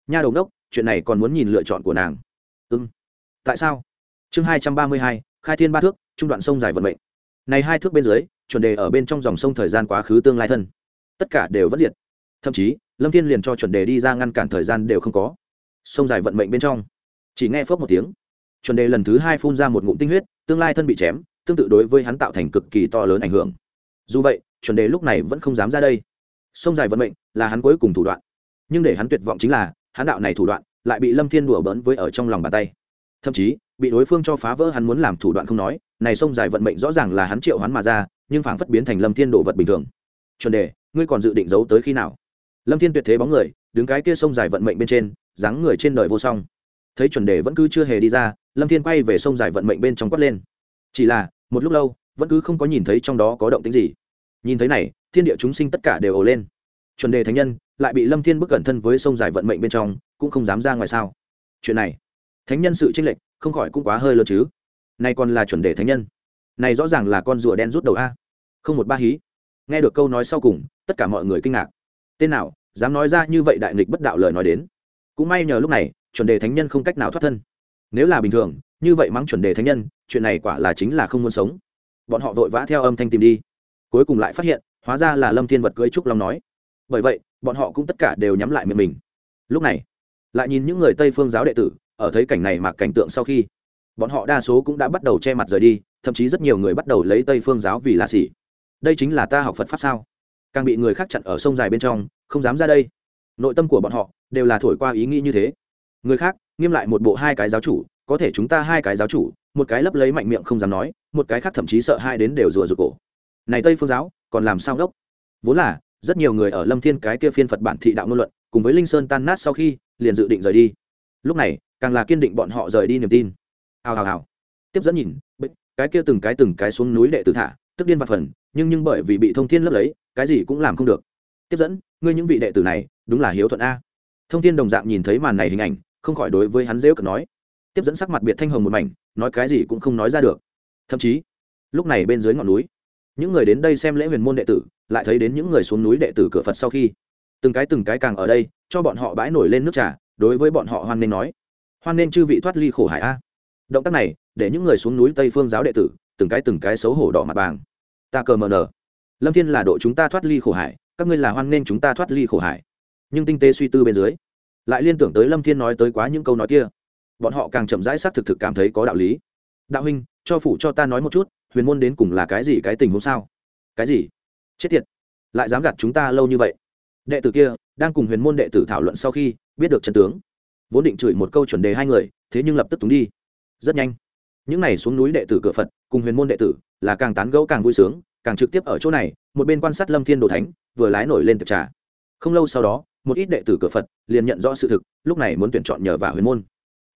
Speaker 1: Nha đầu đốc, chuyện này còn muốn nhìn lựa chọn của nàng. Ưng tại sao? Chương hai trăm ba mươi hai, khai thiên ba thước, trung đoạn sông dài vận mệnh. Này hai thước bên dưới, chuẩn đề ở bên trong dòng sông thời gian quá khứ tương lai thân. Tất cả đều vẫn diệt thậm chí, lâm thiên liền cho chuẩn đề đi ra ngăn cản thời gian đều không có. Sông dài vận mệnh bên trong. Chỉ nghe phớp một tiếng. Chuẩn đề lần thứ hai phun ra một ngụm tinh huyết, tương lai thân bị chém, tương tự đối với hắn tạo thành cực kỳ to lớn ảnh hưởng. Dù vậy, chuẩn đề lúc này vẫn không dám ra đây. Sông dài vận mệnh là hắn cuối cùng thủ đoạn. Nhưng để hắn tuyệt vọng chính là, hắn đạo này thủ đoạn lại bị lâm thiên đùa bỡn với ở trong lòng bàn tay. Thậm chí, bị đối phương cho phá vỡ hắn muốn làm thủ đoạn không nói, này sông dài vận mệnh rõ ràng là hắn triệu hắn mà ra, nhưng phảng phất biến thành lâm thiên đồ vật bình thường. Chuẩn đề, ngươi còn dự định giấu tới khi nào? Lâm thiên tuyệt thế bóng người, đứng cái kia sông dài vận mệnh bên trên, dáng người trên đời vô song. Thấy chuẩn đề vẫn cứ chưa hề đi ra, lâm thiên quay về sông dài vận mệnh bên trong quất lên. Chỉ là, một lúc lâu, vẫn cứ không có nhìn thấy trong đó có động tính gì. Nhìn thấy này, thiên địa chúng sinh tất cả đều ồ lên. Chuẩn đề thánh nhân, lại bị lâm thiên bức cẩn thân với sông dài vận mệnh bên trong, cũng không dám ra ngoài sao. Chuyện này, thánh nhân sự tranh lệch, không khỏi cũng quá hơi lớn chứ. Này còn là chuẩn đề thánh nhân. Này rõ ràng là con rùa đen rút đầu a. Không một ba hí. Nghe được câu nói sau cùng, tất cả mọi người kinh ngạc tên nào, dám nói ra như vậy đại nghịch bất đạo lời nói đến. Cũng may nhờ lúc này, chuẩn đề thánh nhân không cách nào thoát thân. Nếu là bình thường, như vậy mắng chuẩn đề thánh nhân, chuyện này quả là chính là không muốn sống. Bọn họ vội vã theo âm thanh tìm đi. Cuối cùng lại phát hiện, hóa ra là lâm thiên vật cưới trúc long nói. Bởi vậy, bọn họ cũng tất cả đều nhắm lại miệng mình. Lúc này, lại nhìn những người tây phương giáo đệ tử, ở thấy cảnh này mà cảnh tượng sau khi, bọn họ đa số cũng đã bắt đầu che mặt rời đi, thậm chí rất nhiều người bắt đầu lấy tây phương giáo vì là xỉ đây chính là ta học phật pháp sao? Càng bị người khác chặn ở sông dài bên trong, không dám ra đây. Nội tâm của bọn họ đều là thổi qua ý nghĩ như thế. Người khác, nghiêm lại một bộ hai cái giáo chủ, có thể chúng ta hai cái giáo chủ, một cái lấp lấy mạnh miệng không dám nói, một cái khác thậm chí sợ hai đến đều rùa rụt cổ. Này tây phương giáo, còn làm sao đốc? Vốn là, rất nhiều người ở lâm thiên cái kia phiên phật bản thị đạo ngôn luận, cùng với linh sơn tan nát sau khi, liền dự định rời đi. Lúc này, càng là kiên định bọn họ rời đi niềm tin. Hào hào hào. Tiếp dẫn nhìn cái kia từng cái từng cái xuống núi đệ tử thả, tức điên vặt phần, nhưng nhưng bởi vì bị thông thiên lấp lấy cái gì cũng làm không được. Tiếp dẫn, ngươi những vị đệ tử này, đúng là hiếu thuận a. Thông thiên đồng dạng nhìn thấy màn này hình ảnh, không khỏi đối với hắn dễ cợt nói. Tiếp dẫn sắc mặt biệt thanh hồng một mảnh, nói cái gì cũng không nói ra được. Thậm chí, lúc này bên dưới ngọn núi, những người đến đây xem lễ huyền môn đệ tử, lại thấy đến những người xuống núi đệ tử cửa phật sau khi. Từng cái từng cái càng ở đây, cho bọn họ bãi nổi lên nước trà, đối với bọn họ hoan nên nói. Hoan nên chư vị thoát ly khổ hải a. Động tác này, để những người xuống núi tây phương giáo đệ tử, từng cái từng cái xấu hổ đỏ mặt bàng. Ta cờ mờ nở lâm thiên là độ chúng ta thoát ly khổ hải, các ngươi là hoan nghênh chúng ta thoát ly khổ hải. Nhưng tinh tế suy tư bên dưới, lại liên tưởng tới lâm thiên nói tới quá những câu nói kia. Bọn họ càng chậm rãi xác thực thực cảm thấy có đạo lý. Đạo huynh, cho phủ cho ta nói một chút, huyền môn đến cùng là cái gì, cái tình huống sao? Cái gì? Chết tiệt. Lại dám gạt chúng ta lâu như vậy. Đệ tử kia, đang cùng huyền môn đệ tử thảo luận sau khi, biết được trận tướng. Vốn định chửi một câu chuẩn đề hai người, thế nhưng lập tức túng đi. Rất nhanh. Những n à y xuống núi đệ tử cửa phật, cùng huyền môn đệ tử, là càng tán gẫu càng vui sướng càng trực tiếp ở chỗ này, một bên quan sát lâm thiên đồ thánh, vừa lái nổi lên tiệc trà. Không lâu sau đó, một ít đệ tử cửa phật liền nhận rõ sự thực, lúc này muốn tuyển chọn nhờ vào huyền môn.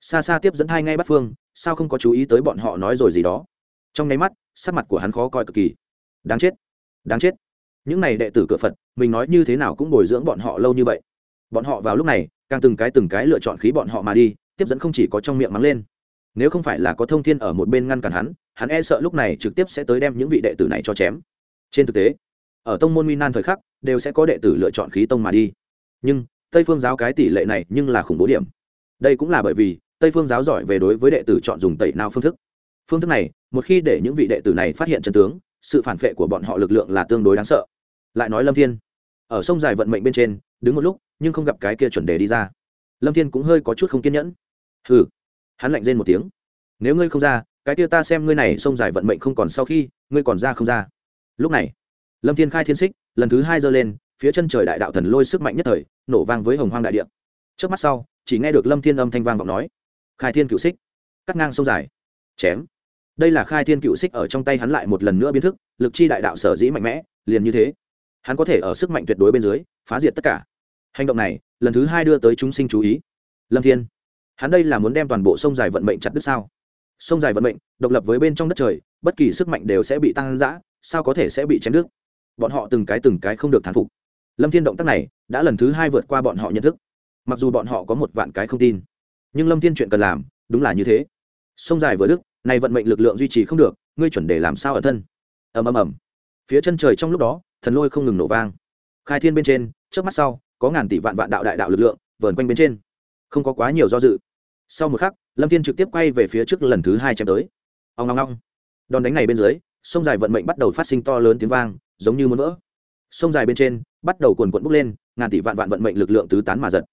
Speaker 1: Xa xa tiếp dẫn hai ngay bắt phương, sao không có chú ý tới bọn họ nói rồi gì đó? Trong nháy mắt, sắc mặt của hắn khó coi cực kỳ. Đáng chết đáng chết. Những này đệ tử cửa phật, mình nói như thế nào cũng bồi dưỡng bọn họ lâu như vậy. Bọn họ vào lúc này, càng từng cái từng cái lựa chọn khí bọn họ mà đi, tiếp dẫn không chỉ có trong miệng mắng lên nếu không phải là có thông thiên ở một bên ngăn cản hắn hắn e sợ lúc này trực tiếp sẽ tới đem những vị đệ tử này cho chém. Trên thực tế, ở tông môn nguy nan thời khắc, đều sẽ có đệ tử lựa chọn khí tông mà đi. Nhưng, tây phương giáo cái tỷ lệ này nhưng là khủng bố điểm. Đây cũng là bởi vì, tây phương giáo giỏi về đối với đệ tử chọn dùng tẩy nào phương thức. Phương thức này, một khi để những vị đệ tử này phát hiện chân tướng, sự phản vệ của bọn họ lực lượng là tương đối đáng sợ. Lại nói lâm thiên. Ở sông dài vận mệnh bên trên, đứng một lúc, nhưng không gặp cái kia chuẩn đề đi ra. Lâm thiên cũng hơi có chút không kiên nhẫn. Hừ hắn lạnh rên một tiếng. Nếu ngươi không ra, cái kia ta xem ngươi này sông dài vận mệnh không còn sau khi, ngươi còn ra không ra. Lúc này, lâm thiên khai thiên xích lần thứ hai giơ lên, phía chân trời đại đạo thần lôi sức mạnh nhất thời, nổ vang với hồng hoang đại địa. Trước mắt sau, chỉ nghe được lâm thiên âm thanh vang vọng nói, khai thiên cựu xích cắt ngang sông dài, chém. Đây là khai thiên cựu xích ở trong tay hắn lại một lần nữa biến thức, lực chi đại đạo sở dĩ mạnh mẽ, liền như thế. Hắn có thể ở sức mạnh tuyệt đối bên dưới, phá diệt tất cả. Hành động này, lần thứ hai đưa tới chúng sinh chú ý. Lâm thiên hắn đây là muốn đem toàn bộ sông dài vận mệnh chặt đứt sao? Sông dài vận mệnh, độc lập với bên trong đất trời, bất kỳ sức mạnh đều sẽ bị tăng giã sao có thể sẽ bị chém đứt? Bọn họ từng cái từng cái không được thán phục. Lâm thiên động tác này đã lần thứ hai vượt qua bọn họ nhận thức. Mặc dù bọn họ có một vạn cái không tin, nhưng lâm thiên chuyện cần làm, đúng là như thế. Sông dài vừa đức này vận mệnh lực lượng duy trì không được, ngươi chuẩn để làm sao ở thân? Ầm ầm ầm. Phía chân trời trong lúc đó, thần lôi không ngừng nổ vang. Khai thiên bên trên trước mắt sau, có ngàn tỷ vạn vạn đạo đại đạo lực lượng vờn quanh bên trên. Không có quá nhiều do dự sau một khắc, lâm thiên trực tiếp quay về phía trước lần thứ hai chém tới. Ông ngong ngong đòn đánh này bên dưới, sông dài vận mệnh bắt đầu phát sinh to lớn tiếng vang, giống như muốn vỡ. Sông dài bên trên, bắt đầu cuồn cuộn bốc lên, ngàn tỷ vạn vạn vận mệnh lực lượng tứ tán mà giật.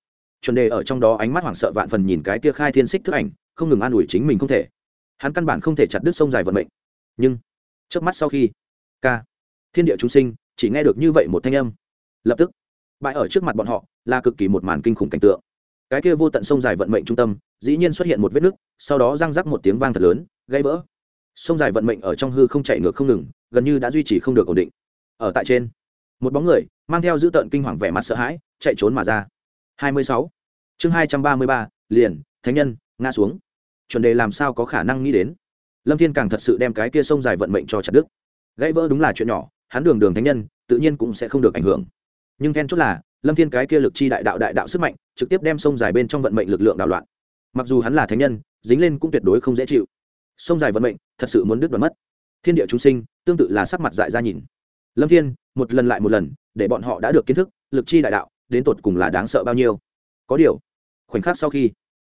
Speaker 1: Chuẩn đề ở trong đó ánh mắt hoảng sợ vạn phần nhìn cái kia khai thiên xích thức ảnh, không ngừng an ủi chính mình không thể. Hắn căn bản không thể chặt đứt sông dài vận mệnh. Nhưng trước mắt sau khi ca thiên địa chúng sinh, chỉ nghe được như vậy một thanh âm. Lập tức bại ở trước mặt bọn họ là cực kỳ một màn kinh khủng cảnh tượng cái kia vô tận sông dài vận mệnh trung tâm dĩ nhiên xuất hiện một vết nứt sau đó răng rắc một tiếng vang thật lớn gãy vỡ. Sông dài vận mệnh ở trong hư không chạy ngược không ngừng gần như đã duy trì không được ổn định. Ở tại trên một bóng người mang theo dữ tợn kinh hoàng vẻ mặt sợ hãi chạy trốn mà ra. 26. chương 233, liền thánh nhân ngã xuống. Chuẩn đề làm sao có khả năng nghĩ đến? Lâm thiên càng thật sự đem cái kia sông dài vận mệnh cho chặt đức gãy vỡ đúng là chuyện nhỏ hắn đường đường thánh nhân tự nhiên cũng sẽ không được ảnh hưởng. Nhưng then chốt là lâm thiên cái kia lực chi đại đạo đại đạo sức mạnh, trực tiếp đem sông dài bên trong vận mệnh lực lượng đạo loạn. Mặc dù hắn là thánh nhân, dính lên cũng tuyệt đối không dễ chịu. Sông dài vận mệnh, thật sự muốn đứt đoạn mất. Thiên địa chúng sinh, tương tự là sắc mặt dại ra nhìn. Lâm thiên, một lần lại một lần, để bọn họ đã được kiến thức, lực chi đại đạo, đến tột cùng là đáng sợ bao nhiêu. Có điều, khoảnh khắc sau khi,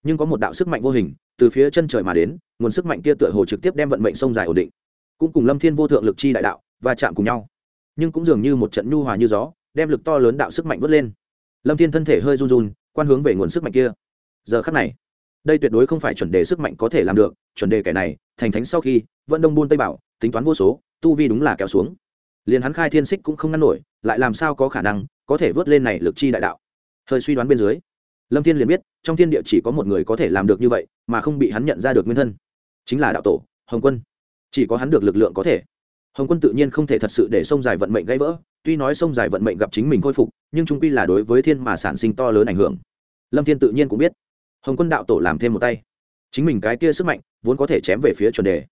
Speaker 1: nhưng có một đạo sức mạnh vô hình, từ phía chân trời mà đến, nguồn sức mạnh kia tựa hồ trực tiếp đem vận mệnh sông dài ổn định. Cũng cùng lâm thiên vô thượng lực chi đại đạo và chạm cùng nhau. Nhưng cũng dường như một trận nhu hòa như gió đem lực to lớn đạo sức mạnh vớt lên. Lâm thiên thân thể hơi run run, quan hướng về nguồn sức mạnh kia. Giờ khắc này, đây tuyệt đối không phải chuẩn đề sức mạnh có thể làm được, chuẩn đề kẻ này, thành thánh sau khi vận đông buôn tây bảo, tính toán vô số, tu vi đúng là kéo xuống. Liền hắn khai thiên xích cũng không ngăn nổi, lại làm sao có khả năng có thể vớt lên này lực chi đại đạo? Hơi suy đoán bên dưới, lâm thiên liền biết, trong thiên địa chỉ có một người có thể làm được như vậy, mà không bị hắn nhận ra được nguyên thân, chính là đạo tổ, hồng quân. Chỉ có hắn được lực lượng có thể hồng quân tự nhiên không thể thật sự để sông dài vận mệnh gãy vỡ, tuy nói sông dài vận mệnh gặp chính mình khôi phục, nhưng chúng quy là đối với thiên mà sản sinh to lớn ảnh hưởng. Lâm thiên tự nhiên cũng biết. Hồng quân đạo tổ làm thêm một tay. Chính mình cái kia sức mạnh, vốn có thể chém về phía chuẩn đề.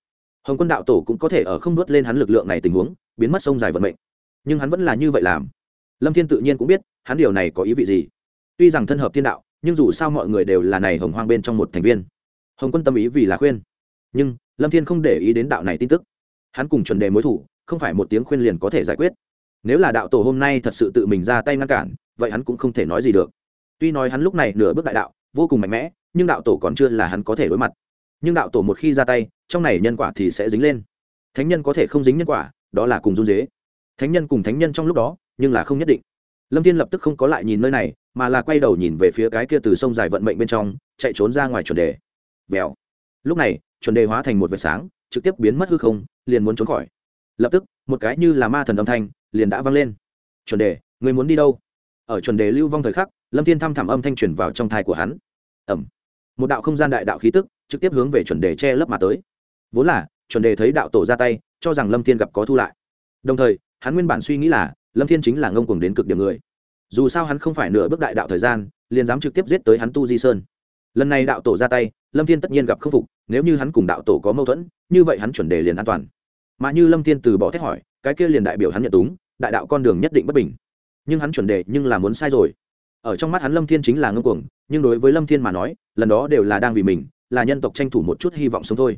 Speaker 1: Hồng quân đạo tổ cũng có thể ở không nuốt lên hắn lực lượng này tình huống, biến mất sông dài vận mệnh. Nhưng hắn vẫn là như vậy làm. Lâm thiên tự nhiên cũng biết, hắn điều này có ý vị gì. Tuy rằng thân hợp thiên đạo, nhưng dù sao mọi người đều là này hồng hoang bên trong một thành viên. Hồng quân tâm ý vì là khuyên. Nhưng, lâm thiên không để ý đến đạo này tin tức hắn cùng chuẩn đề mối thủ, không phải một tiếng khuyên liền có thể giải quyết. Nếu là đạo tổ hôm nay thật sự tự mình ra tay ngăn cản, vậy hắn cũng không thể nói gì được. Tuy nói hắn lúc này nửa bước đại đạo, vô cùng mạnh mẽ, nhưng đạo tổ còn chưa là hắn có thể đối mặt. Nhưng đạo tổ một khi ra tay, trong này nhân quả thì sẽ dính lên. Thánh nhân có thể không dính nhân quả, đó là cùng run dế. Thánh nhân cùng thánh nhân trong lúc đó, nhưng là không nhất định. Lâm thiên lập tức không có lại nhìn nơi này, mà là quay đầu nhìn về phía cái kia từ sông dài vận mệnh bên trong, chạy trốn ra ngoài chuẩn đề. Vèo. Lúc này, chuẩn đề hóa thành một vệt sáng trực tiếp biến mất hư không, liền muốn trốn khỏi. Lập tức, một cái như là ma thần âm thanh liền đã vang lên. Chuẩn đề, người muốn đi đâu? Ở chuẩn đề lưu vong thời khắc, lâm thiên thăm thẳm âm thanh truyền vào trong thai của hắn. Ẩm. Một đạo không gian đại đạo khí tức trực tiếp hướng về chuẩn đề che lấp mà tới. Vốn là, chuẩn đề thấy đạo tổ ra tay, cho rằng lâm thiên gặp có thu lại. Đồng thời, hắn nguyên bản suy nghĩ là lâm thiên chính là ngông cuồng đến cực điểm người. Dù sao hắn không phải nửa bước đại đạo thời gian, liền dám trực tiếp giết tới hắn tu di sơn lần này đạo tổ ra tay, lâm thiên tất nhiên gặp khâm phục, nếu như hắn cùng đạo tổ có mâu thuẫn, như vậy hắn chuẩn đề liền an toàn. Mà như lâm thiên từ bỏ thét hỏi, cái kia liền đại biểu hắn nhận túng, đại đạo con đường nhất định bất bình. Nhưng hắn chuẩn đề nhưng là muốn sai rồi. Ở trong mắt hắn lâm thiên chính là ngông cuồng, nhưng đối với lâm thiên mà nói, lần đó đều là đang vì mình, là nhân tộc tranh thủ một chút hy vọng sống thôi.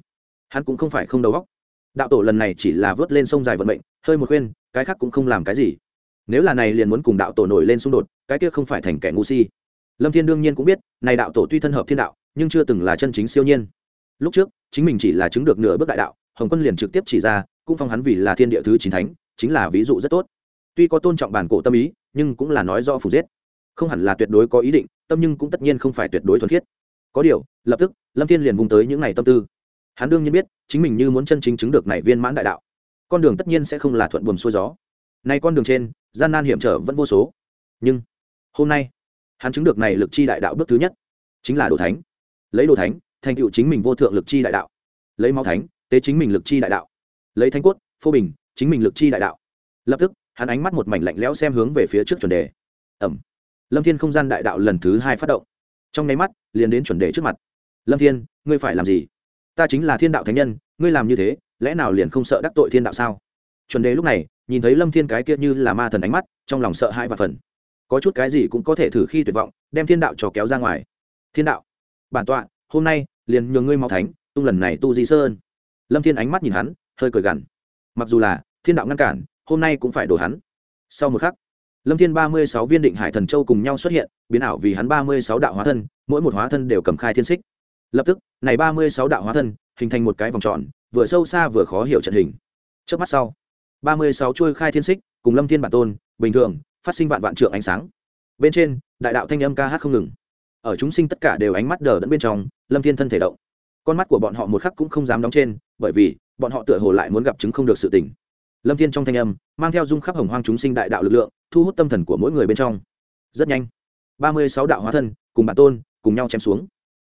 Speaker 1: Hắn cũng không phải không đầu óc. Đạo tổ lần này chỉ là vớt lên sông dài vận mệnh, hơi một khuyên, cái khác cũng không làm cái gì. Nếu là này liền muốn cùng đạo tổ nổi lên xung đột, cái kia không phải thành kẻ ngu si lâm thiên đương nhiên cũng biết, này đạo tổ tuy thân hợp thiên đạo, nhưng chưa từng là chân chính siêu nhiên. Lúc trước, chính mình chỉ là chứng được nửa bước đại đạo, hồng quân liền trực tiếp chỉ ra, cũng phong hắn vì là thiên địa thứ chín thánh, chính là ví dụ rất tốt. Tuy có tôn trọng bản cổ tâm ý, nhưng cũng là nói do phủ giết. Không hẳn là tuyệt đối có ý định, tâm nhưng cũng tất nhiên không phải tuyệt đối thuần khiết. Có điều, lập tức, lâm thiên liền vùng tới những ngày tâm tư. Hắn đương nhiên biết, chính mình như muốn chân chính chứng được này viên mãn đại đạo, con đường tất nhiên sẽ không là thuận buồm xuôi gió. Nay con đường trên, gian nan hiểm trở vẫn vô số. Nhưng, hôm nay hắn chứng được này lực chi đại đạo bước thứ nhất, chính là đồ thánh. Lấy đồ thánh, thành tựu chính mình vô thượng lực chi đại đạo. Lấy máu thánh, tế chính mình lực chi đại đạo. Lấy thanh cốt, phô bình, chính mình lực chi đại đạo. Lập tức, hắn ánh mắt một mảnh lạnh lẽo xem hướng về phía trước chuẩn đề. Ẩm. Lâm thiên không gian đại đạo lần thứ hai phát động. Trong nháy mắt, liền đến chuẩn đề trước mặt. Lâm thiên, ngươi phải làm gì? Ta chính là thiên đạo thánh nhân, ngươi làm như thế, lẽ nào liền không sợ đắc tội thiên đạo sao? Chuẩn đề lúc này, nhìn thấy lâm thiên cái kia như là ma thần ánh mắt, trong lòng sợ hãi và phần có chút cái gì cũng có thể thử khi tuyệt vọng, đem thiên đạo trò kéo ra ngoài. Thiên đạo, bản tọa, hôm nay, liền nhường ngươi mau thánh, tung lần này tu di sơn lâm thiên ánh mắt nhìn hắn, hơi cười gằn. Mặc dù là, thiên đạo ngăn cản, hôm nay cũng phải đổ hắn. Sau một khắc, lâm thiên ba mươi sáu viên định hải thần châu cùng nhau xuất hiện, biến ảo vì hắn ba mươi sáu đạo hóa thân, mỗi một hóa thân đều cầm khai thiên xích. Lập tức, này ba mươi sáu đạo hóa thân, hình thành một cái vòng tròn, vừa sâu xa vừa khó hiểu trận hình. Trước mắt sau, ba mươi sáu chuôi khai thiên xích cùng lâm thiên bản tôn, bình thường phát sinh vạn vạn trượng ánh sáng. Bên trên, đại đạo thanh âm ca hát không ngừng. Ở chúng sinh tất cả đều ánh mắt đờ đẫn bên trong, lâm thiên thân thể động. Con mắt của bọn họ một khắc cũng không dám đóng trên, bởi vì, bọn họ tựa hồ lại muốn gặp chứng không được sự tỉnh lâm thiên trong thanh âm, mang theo dung khắp hồng hoang chúng sinh đại đạo lực lượng, thu hút tâm thần của mỗi người bên trong. Rất nhanh, ba mươi sáu đạo hóa thân, cùng bản tôn, cùng nhau chém xuống.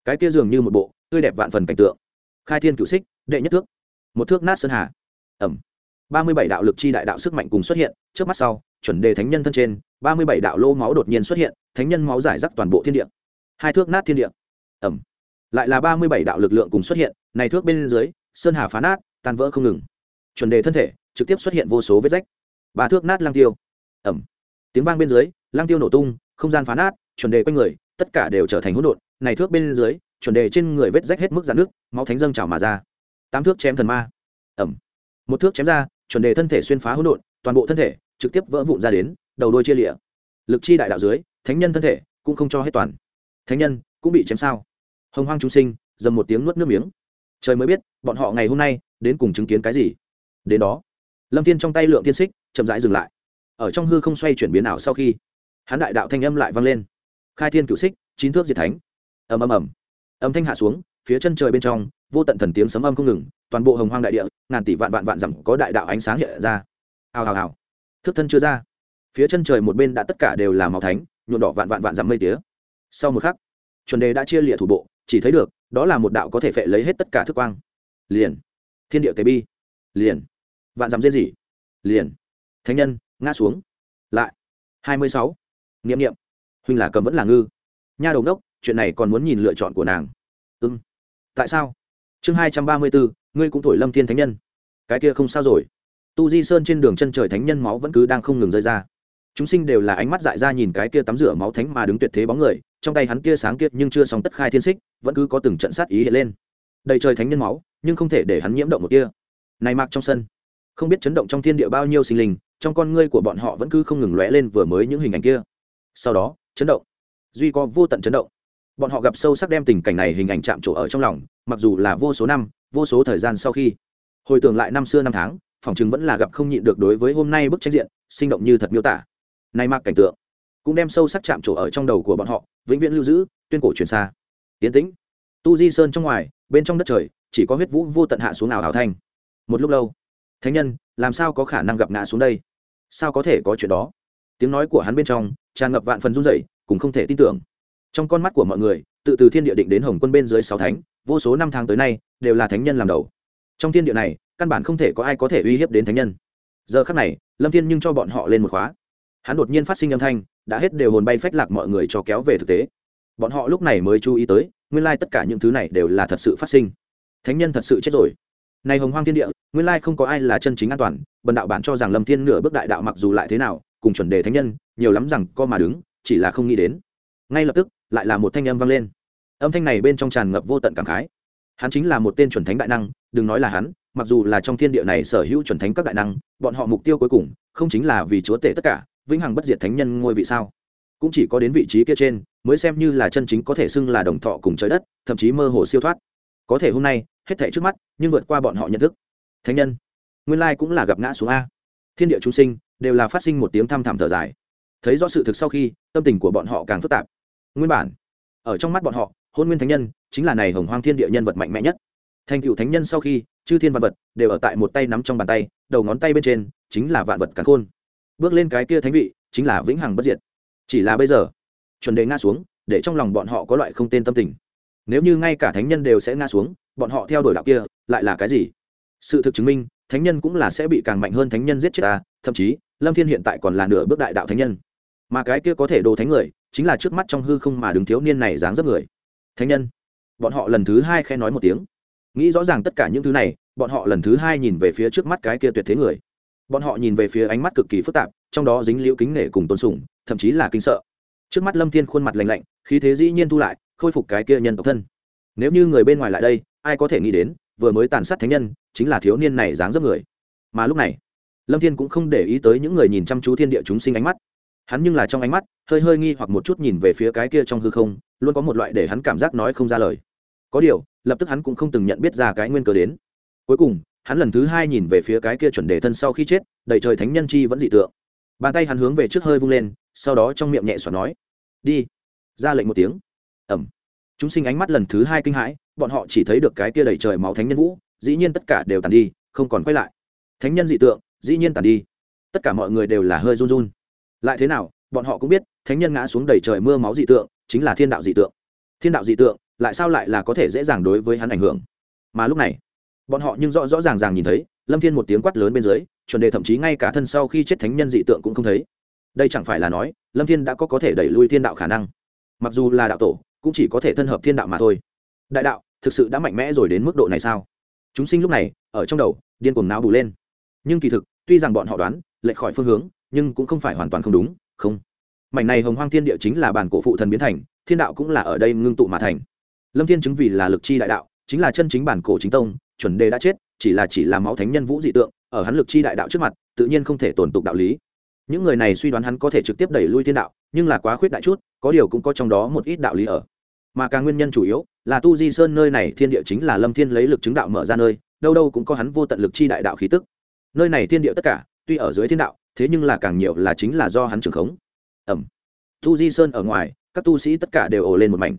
Speaker 1: Cái kia dường như một bộ, tươi đẹp vạn phần cảnh tượng. Khai thiên cựu xích, đệ nhất thước. Một thước nát sơn hà. Ẩm ba mươi bảy đạo lực chi đại đạo sức mạnh cùng xuất hiện, trước mắt sau, chuẩn đề thánh nhân thân trên, ba mươi bảy đạo lô máu đột nhiên xuất hiện, thánh nhân máu giải rác toàn bộ thiên địa. Hai thước nát thiên địa. Ẩm. Lại là ba mươi bảy đạo lực lượng cùng xuất hiện, này thước bên dưới, sơn hà phá nát, tan vỡ không ngừng. Chuẩn đề thân thể, trực tiếp xuất hiện vô số vết rách. Ba thước nát lang tiêu. Ẩm. Tiếng vang bên dưới, lang tiêu nổ tung, không gian phá nát, chuẩn đề quanh người, tất cả đều trở thành hỗn độn. Này thước bên dưới, chuẩn đề trên người vết rách hết mức giãn nước máu thánh dâng trào mà ra. Tám thước chém thần ma. Ẩm. Một thước chém ra chuẩn đề thân thể xuyên phá hỗn độn, toàn bộ thân thể trực tiếp vỡ vụn ra đến, đầu đôi chia lịa lực chi đại đạo dưới, thánh nhân thân thể cũng không cho hết toàn. Thánh nhân cũng bị chém sao? Hồng hoang chúng sinh, dầm một tiếng nuốt nước miếng. Trời mới biết, bọn họ ngày hôm nay đến cùng chứng kiến cái gì. Đến đó, lâm thiên trong tay lượng thiên xích chậm rãi dừng lại. Ở trong hư không xoay chuyển biến ảo sau khi, hắn đại đạo thanh âm lại vang lên. Khai thiên cựu xích, chín thước diệt thánh. Ầm ầm ầm. Âm thanh hạ xuống, phía chân trời bên trong, vô tận thần tiếng sấm âm không ngừng toàn bộ hồng hoang đại địa, ngàn tỷ vạn vạn vạn dặm có đại đạo ánh sáng hiện ra. Hào hào hào. Thức thân chưa ra. Phía chân trời một bên đã tất cả đều là màu thánh, nhuộm đỏ vạn vạn vạn dặm mây tía. Sau một khắc, chuẩn đề đã chia lịa thủ bộ, chỉ thấy được, đó là một đạo có thể phệ lấy hết tất cả thức quang. Liền. Thiên địa tế bi. Liền. Vạn dặm dễ gì liền. Thánh nhân, ngã xuống. Lại. Hai mươi sáu. N i ệ m n i ệ m huynh là cầm vẫn là ngư. Nha đầu đốc, chuyện này còn muốn nhìn lựa chọn của nàng. Ưng tại sao? Chương hai trăm ba mươi bốn ngươi cũng thổi lâm thiên thánh nhân. Cái kia không sao rồi. Tu di sơn trên đường chân trời thánh nhân máu vẫn cứ đang không ngừng rơi ra. Chúng sinh đều là ánh mắt dại ra nhìn cái kia tắm rửa máu thánh mà đứng tuyệt thế bóng người, trong tay hắn kia sáng kiệt nhưng chưa xong tất khai thiên xích, vẫn cứ có từng trận sát ý hiện lên. Đầy trời thánh nhân máu, nhưng không thể để hắn nhiễm động một kia này mặc trong sân, không biết chấn động trong thiên địa bao nhiêu sinh linh, trong con ngươi của bọn họ vẫn cứ không ngừng lóe lên vừa mới những hình ảnh kia. Sau đó, chấn động. Duy có vô tận chấn động. Bọn họ gặp sâu sắc đem tình cảnh này hình ảnh chạm trổ ở trong lòng, mặc dù là vô số năm vô số thời gian sau khi. Hồi tưởng lại năm xưa năm tháng, phòng chứng vẫn là gặp không nhịn được đối với hôm nay bức tranh diện, sinh động như thật miêu tả. Nay mặc cảnh tượng, cũng đem sâu sắc chạm trổ ở trong đầu của bọn họ, vĩnh viễn lưu giữ, tuyên cổ truyền xa. Tiến tĩnh. Tu di sơn trong ngoài, bên trong đất trời, chỉ có huyết vũ vô tận hạ xuống nào hảo thanh. Một lúc lâu, thánh nhân, làm sao có khả năng gặp ngã xuống đây? Sao có thể có chuyện đó? Tiếng nói của hắn bên trong, tràn ngập vạn phần run rẩy, cũng không thể tin tưởng. Trong con mắt của mọi người tự từ thiên địa định đến hồng quân bên dưới sáu thánh, vô số năm tháng tới nay, đều là thánh nhân làm đầu. Trong thiên địa này, căn bản không thể có ai có thể uy hiếp đến thánh nhân. Giờ khắc này, lâm thiên nhưng cho bọn họ lên một khóa. Hắn đột nhiên phát sinh âm thanh, đã hết đều hồn bay phách lạc mọi người cho kéo về thực tế. Bọn họ lúc này mới chú ý tới, nguyên lai tất cả những thứ này đều là thật sự phát sinh. Thánh nhân thật sự chết rồi. Này hồng hoang thiên địa, nguyên lai không có ai là chân chính an toàn, bần đạo bản cho rằng lâm thiên nửa bước đại đạo mặc dù lại thế nào, cùng chuẩn đề thánh nhân, nhiều lắm rằng co mà đứng, chỉ là không nghĩ đến. Ngay lập tức, lại là một thanh âm vang lên âm thanh này bên trong tràn ngập vô tận cảm khái. Hắn chính là một tên chuẩn thánh đại năng, đừng nói là hắn, mặc dù là trong thiên địa này sở hữu chuẩn thánh các đại năng, bọn họ mục tiêu cuối cùng không chính là vì chúa tể tất cả, vĩnh hằng bất diệt thánh nhân ngôi vị sao? Cũng chỉ có đến vị trí kia trên mới xem như là chân chính có thể xưng là đồng thọ cùng trời đất, thậm chí mơ hồ siêu thoát. Có thể hôm nay, hết thảy trước mắt, nhưng vượt qua bọn họ nhận thức. Thánh nhân, nguyên lai cũng là gặp ngã xuống a. Thiên địa chúng sinh đều là phát sinh một tiếng thăm thẳm thở dài. Thấy rõ sự thực sau khi, tâm tình của bọn họ càng phức tạp. Nguyên bản, ở trong mắt bọn họ hôn nguyên thánh nhân, chính là này hồng hoang thiên địa nhân vật mạnh mẽ nhất. Thành cựu thánh nhân sau khi, chư thiên vạn vật đều ở tại một tay nắm trong bàn tay, đầu ngón tay bên trên chính là vạn vật cắn khôn. Bước lên cái kia thánh vị chính là vĩnh hằng bất diệt. Chỉ là bây giờ, chuẩn đề ngã xuống, để trong lòng bọn họ có loại không tên tâm tình. Nếu như ngay cả thánh nhân đều sẽ ngã xuống, bọn họ theo đuổi đạo kia, lại là cái gì? Sự thực chứng minh, thánh nhân cũng là sẽ bị càng mạnh hơn thánh nhân giết chết ta, thậm chí, lâm thiên hiện tại còn là nửa bước đại đạo thánh nhân. Mà cái kia có thể đồ thánh người, chính là trước mắt trong hư không mà đứng thiếu niên này dáng dấp người thánh nhân. Bọn họ lần thứ hai khen nói một tiếng. Nghĩ rõ ràng tất cả những thứ này, bọn họ lần thứ hai nhìn về phía trước mắt cái kia tuyệt thế người. Bọn họ nhìn về phía ánh mắt cực kỳ phức tạp, trong đó dính liễu kính nể cùng tôn sùng, thậm chí là kinh sợ. Trước mắt lâm thiên khuôn mặt lành lạnh, khí thế dĩ nhiên thu lại, khôi phục cái kia nhân tộc thân. Nếu như người bên ngoài lại đây, ai có thể nghĩ đến, vừa mới tàn sát thánh nhân, chính là thiếu niên này dáng dấp người. Mà lúc này, lâm thiên cũng không để ý tới những người nhìn chăm chú thiên địa chúng sinh ánh mắt hắn nhưng là trong ánh mắt, hơi hơi nghi hoặc một chút nhìn về phía cái kia trong hư không, luôn có một loại để hắn cảm giác nói không ra lời. Có điều, lập tức hắn cũng không từng nhận biết ra cái nguyên cớ đến. Cuối cùng, hắn lần thứ hai nhìn về phía cái kia chuẩn đề thân sau khi chết, đầy trời thánh nhân chi vẫn dị tượng. Bàn tay hắn hướng về trước hơi vung lên, sau đó trong miệng nhẹ xoắn nói, đi. Ra lệnh một tiếng. Ẩm chúng sinh ánh mắt lần thứ hai kinh hãi, bọn họ chỉ thấy được cái kia đầy trời máu thánh nhân vũ, dĩ nhiên tất cả đều tàn đi, không còn quay lại. Thánh nhân dị tượng, dĩ nhiên tàn đi. Tất cả mọi người đều là hơi run run lại thế nào, bọn họ cũng biết, thánh nhân ngã xuống đầy trời mưa máu dị tượng, chính là thiên đạo dị tượng. Thiên đạo dị tượng, lại sao lại là có thể dễ dàng đối với hắn ảnh hưởng? Mà lúc này, bọn họ nhưng rõ rõ ràng ràng nhìn thấy, lâm thiên một tiếng quát lớn bên dưới, chuẩn đề thậm chí ngay cả thân sau khi chết thánh nhân dị tượng cũng không thấy. Đây chẳng phải là nói, lâm thiên đã có có thể đẩy lui thiên đạo khả năng. Mặc dù là đạo tổ, cũng chỉ có thể thân hợp thiên đạo mà thôi. Đại đạo, thực sự đã mạnh mẽ rồi đến mức độ này sao? Chúng sinh lúc này, ở trong đầu, điên cuồng não bù lên. Nhưng kỳ thực, tuy rằng bọn họ đoán, lệch khỏi phương hướng nhưng cũng không phải hoàn toàn không đúng, không. Mảnh này hồng hoang thiên địa chính là bản cổ phụ thần biến thành, thiên đạo cũng là ở đây ngưng tụ mà thành. Lâm thiên chứng vì là lực chi đại đạo, chính là chân chính bản cổ chính tông, chuẩn đề đã chết, chỉ là chỉ là máu thánh nhân vũ dị tượng, ở hắn lực chi đại đạo trước mặt, tự nhiên không thể tồn tục đạo lý. Những người này suy đoán hắn có thể trực tiếp đẩy lui thiên đạo, nhưng là quá khuyết đại chút, có điều cũng có trong đó một ít đạo lý ở. Mà càng nguyên nhân chủ yếu, là tu di sơn nơi này thiên địa chính là lâm thiên lấy lực chứng đạo mở ra nơi, đâu đâu cũng có hắn vô tận lực chi đại đạo khí tức. Nơi này thiên địa tất cả tuy ở dưới thiên đạo, thế nhưng là càng nhiều là chính là do hắn trưởng khống. Ẩm. Tu di sơn ở ngoài, các tu sĩ tất cả đều ồ lên một mảnh.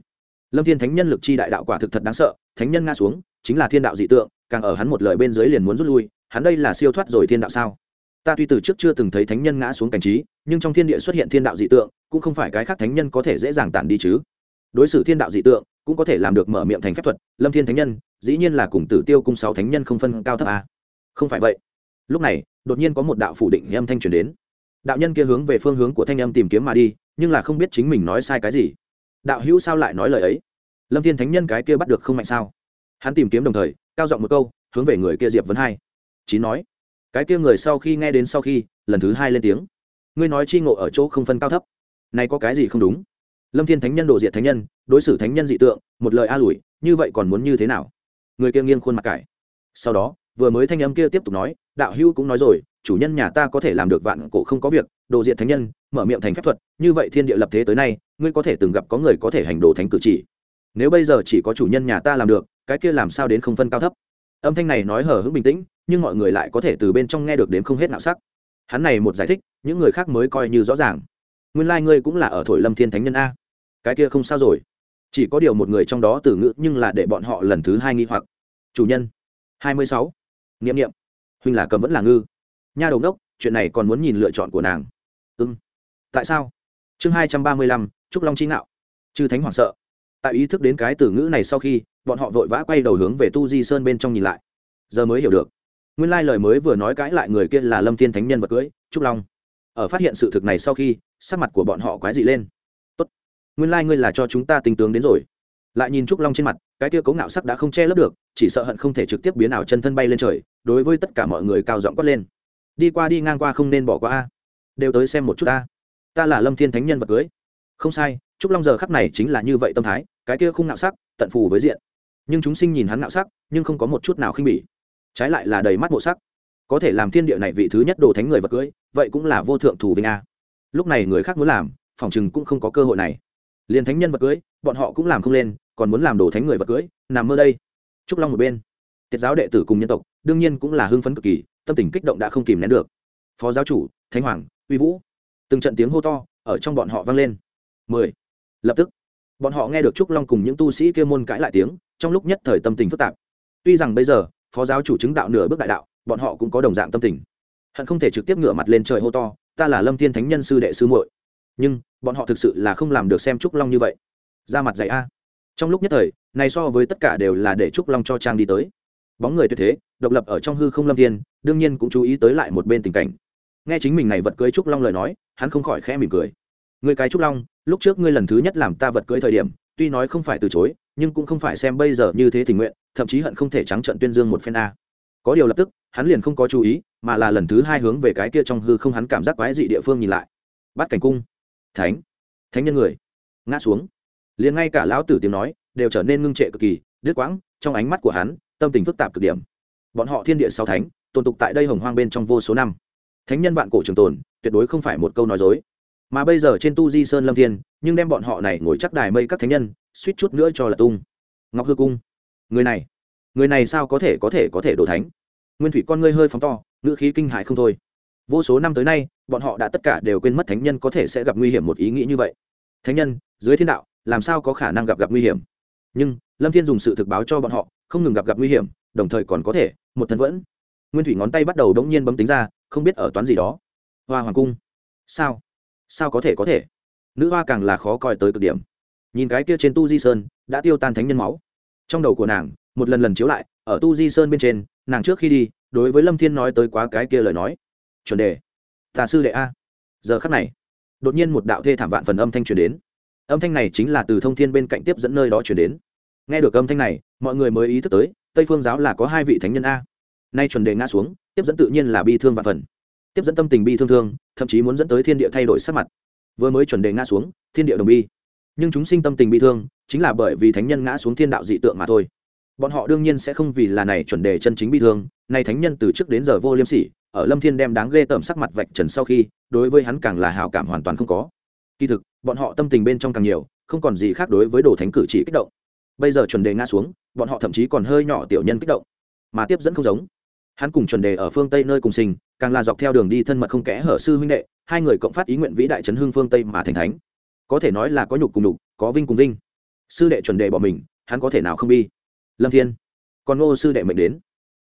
Speaker 1: Lâm thiên thánh nhân lực chi đại đạo quả thực thật đáng sợ, thánh nhân nga xuống, chính là thiên đạo dị tượng, càng ở hắn một lời bên dưới liền muốn rút lui, hắn đây là siêu thoát rồi thiên đạo sao? Ta tuy từ trước chưa từng thấy thánh nhân ngã xuống cảnh trí, nhưng trong thiên địa xuất hiện thiên đạo dị tượng, cũng không phải cái khác thánh nhân có thể dễ dàng tản đi chứ. Đối xử thiên đạo dị tượng, cũng có thể làm được mở miệng thành phép thuật, lâm thiên thánh nhân, dĩ nhiên là cùng tử tiêu cung sáu thánh nhân không phân cao thấp à. không phải vậy. Lúc này đột nhiên có một đạo phủ định âm thanh truyền đến. Đạo nhân kia hướng về phương hướng của thanh âm tìm kiếm mà đi, nhưng là không biết chính mình nói sai cái gì. Đạo hữu sao lại nói lời ấy? Lâm thiên thánh nhân cái kia bắt được không mạnh sao? Hắn tìm kiếm đồng thời, cao giọng một câu, hướng về người kia diệp vấn hai. Chín nói, cái kia người sau khi nghe đến sau khi, lần thứ hai lên tiếng. Ngươi nói chi ngộ ở chỗ không phân cao thấp. Này có cái gì không đúng? Lâm thiên thánh nhân đồ diệt thánh nhân, đối xử thánh nhân dị tượng, một lời a lủi, như vậy còn muốn như thế nào? Người kia nghiêng khuôn mặt cải. Sau đó vừa mới thanh âm kia tiếp tục nói, đạo hữu cũng nói rồi, chủ nhân nhà ta có thể làm được vạn cổ không có việc, đồ diện thánh nhân, mở miệng thành phép thuật, như vậy thiên địa lập thế tới nay, ngươi có thể từng gặp có người có thể hành đồ thánh cử chỉ. Nếu bây giờ chỉ có chủ nhân nhà ta làm được, cái kia làm sao đến không phân cao thấp? Âm thanh này nói hờ hững bình tĩnh, nhưng mọi người lại có thể từ bên trong nghe được đến không hết nạo sắc. Hắn này một giải thích, những người khác mới coi như rõ ràng. Nguyên lai、like、ngươi cũng là ở thổi lâm thiên thánh nhân a. Cái kia không sao rồi. Chỉ có điều một người trong đó từ ngữ, nhưng là để bọn họ lần thứ hai nghi hoặc. Chủ nhân, hai mươi sáu nghiệm nghiệm huynh là cầm vẫn là ngư. Nha đầu đốc chuyện này còn muốn nhìn lựa chọn của nàng. Ưng tại sao? Chương hai trăm ba mươi lăm, trúc long chi ngạo. Chư thánh hoảng sợ. Tại ý thức đến cái từ ngữ này sau khi, bọn họ vội vã quay đầu hướng về tu di sơn bên trong nhìn lại. Giờ mới hiểu được. Nguyên lai lời mới vừa nói cãi lại người kia là lâm thiên thánh nhân vật cưới, trúc long. Ở phát hiện sự thực này sau khi, sắc mặt của bọn họ quái dị lên. Tốt. Nguyên lai ngươi là cho chúng ta tinh tướng đến rồi. Lại nhìn trúc long trên mặt cái kia cấu ngạo sắc đã không che lấp được, chỉ sợ hận không thể trực tiếp biến ảo chân thân bay lên trời, đối với tất cả mọi người cao giọng quát lên. Đi qua đi ngang qua không nên bỏ qua a. Đều tới xem một chút ta. Ta là lâm thiên thánh nhân vật cưới. Không sai, trúc long giờ khắc này chính là như vậy tâm thái, cái kia không ngạo sắc, tận phù với diện. Nhưng chúng sinh nhìn hắn ngạo sắc, nhưng không có một chút nào khinh bỉ. Trái lại là đầy mắt mộ sắc. Có thể làm thiên địa này vị thứ nhất đồ thánh người vật cưới, vậy cũng là vô thượng thủ vinh a. Lúc này người khác muốn làm, phòng chừng cũng không có cơ hội này. Liền thánh nhân vật cưới, bọn họ cũng làm không lên còn muốn làm đồ thánh người vật cưới, nằm mơ đây. Trúc long một bên. Tiết giáo đệ tử cùng nhân tộc, đương nhiên cũng là hưng phấn cực kỳ, tâm tình kích động đã không kìm nén được. Phó giáo chủ, thánh hoàng, uy vũ. Từng trận tiếng hô to ở trong bọn họ vang lên. Mười. Lập tức, bọn họ nghe được trúc long cùng những tu sĩ kia môn cãi lại tiếng, trong lúc nhất thời tâm tình phức tạp. Tuy rằng bây giờ, phó giáo chủ chứng đạo nửa bước đại đạo, bọn họ cũng có đồng dạng tâm tình. Hận không thể trực tiếp ngửa mặt lên trời hô to, ta là lâm thiên thánh nhân sư đệ sư muội. Nhưng, bọn họ thực sự là không làm được xem trúc long như vậy. Ra mặt dạy a trong lúc nhất thời, này so với tất cả đều là để trúc long cho trang đi tới. Bóng người tuyệt thế, độc lập ở trong hư không lâm thiên, đương nhiên cũng chú ý tới lại một bên tình cảnh. Nghe chính mình này vật cưới trúc long lời nói, hắn không khỏi khẽ mỉm cười. Người cái trúc long, lúc trước ngươi lần thứ nhất làm ta vật cưới thời điểm, tuy nói không phải từ chối, nhưng cũng không phải xem bây giờ như thế tình nguyện, thậm chí hận không thể trắng trận tuyên dương một phen a. Có điều lập tức, hắn liền không có chú ý, mà là lần thứ hai hướng về cái kia trong hư không hắn cảm giác quái dị địa phương nhìn lại. Bắt cảnh cung. Thánh. Thánh nhân người. Ngã xuống liền ngay cả lão tử tiếng nói đều trở nên ngưng trệ cực kỳ, đứt quãng, trong ánh mắt của hắn, tâm tình phức tạp cực điểm. Bọn họ thiên địa sáu thánh, tồn tục tại đây hồng hoang bên trong vô số năm. Thánh nhân vạn cổ trường tồn, tuyệt đối không phải một câu nói dối. Mà bây giờ trên tu di sơn lâm thiên, nhưng đem bọn họ này ngồi chắc đài mây các thánh nhân, suýt chút nữa cho là tung. Ngọc hư cung, người này người này sao có thể có thể có thể đổ thánh? Nguyên thủy con ngươi hơi phóng to, ngữ khí kinh hại không thôi. Vô số năm tới nay, bọn họ đã tất cả đều quên mất thánh nhân có thể sẽ gặp nguy hiểm một ý nghĩ như vậy. Thánh nhân, dưới thiên đạo làm sao có khả năng gặp gặp nguy hiểm? Nhưng, lâm thiên dùng sự thực báo cho bọn họ, không ngừng gặp gặp nguy hiểm, đồng thời còn có thể, một thân vẫn. Nguyên thủy ngón tay bắt đầu đống nhiên bấm tính ra, không biết ở toán gì đó. Hoa hoàng cung. Sao? Sao có thể có thể? Nữ hoa càng là khó coi tới cực điểm. Nhìn cái kia trên tu di sơn, đã tiêu tan thánh nhân máu. Trong đầu của nàng, một lần lần chiếu lại, ở tu di sơn bên trên, nàng trước khi đi, đối với lâm thiên nói tới quá cái kia lời nói. Chuẩn đề. Tà sư đệ a. Giờ khắc này, đột nhiên một đạo thê thảm vạn phần âm thanh truyền đến âm thanh này chính là từ thông thiên bên cạnh tiếp dẫn nơi đó chuyển đến. Nghe được âm thanh này, mọi người mới ý thức tới, tây phương giáo là có hai vị thánh nhân a. Nay chuẩn đề ngã xuống, tiếp dẫn tự nhiên là bi thương và phần. Tiếp dẫn tâm tình bi thương thương, thậm chí muốn dẫn tới thiên địa thay đổi sắc mặt. Vừa mới chuẩn đề ngã xuống, thiên địa đồng bi. Nhưng chúng sinh tâm tình bi thương, chính là bởi vì thánh nhân ngã xuống thiên đạo dị tượng mà thôi. Bọn họ đương nhiên sẽ không vì là này chuẩn đề chân chính bi thương nay thánh nhân từ trước đến giờ vô liêm sỉ, ở lâm thiên đem đáng ghê tởm sắc mặt vạch trần sau khi, đối với hắn càng là hào cảm hoàn toàn không có. Kỳ thực bọn họ tâm tình bên trong càng nhiều, không còn gì khác đối với đồ thánh cử chỉ kích động. Bây giờ chuẩn đề ngã xuống, bọn họ thậm chí còn hơi nhỏ tiểu nhân kích động, mà tiếp dẫn không giống. Hắn cùng chuẩn đề ở phương tây nơi cùng sinh, càng là dọc theo đường đi thân mật không kẽ hở sư huynh đệ, hai người cộng phát ý nguyện vĩ đại chấn hương phương tây mà thành thánh. Có thể nói là có nhục cùng nhục, có vinh cùng vinh. Sư đệ chuẩn đề bỏ mình, hắn có thể nào không bi? Lâm thiên. Còn ngô sư đệ mệnh đến.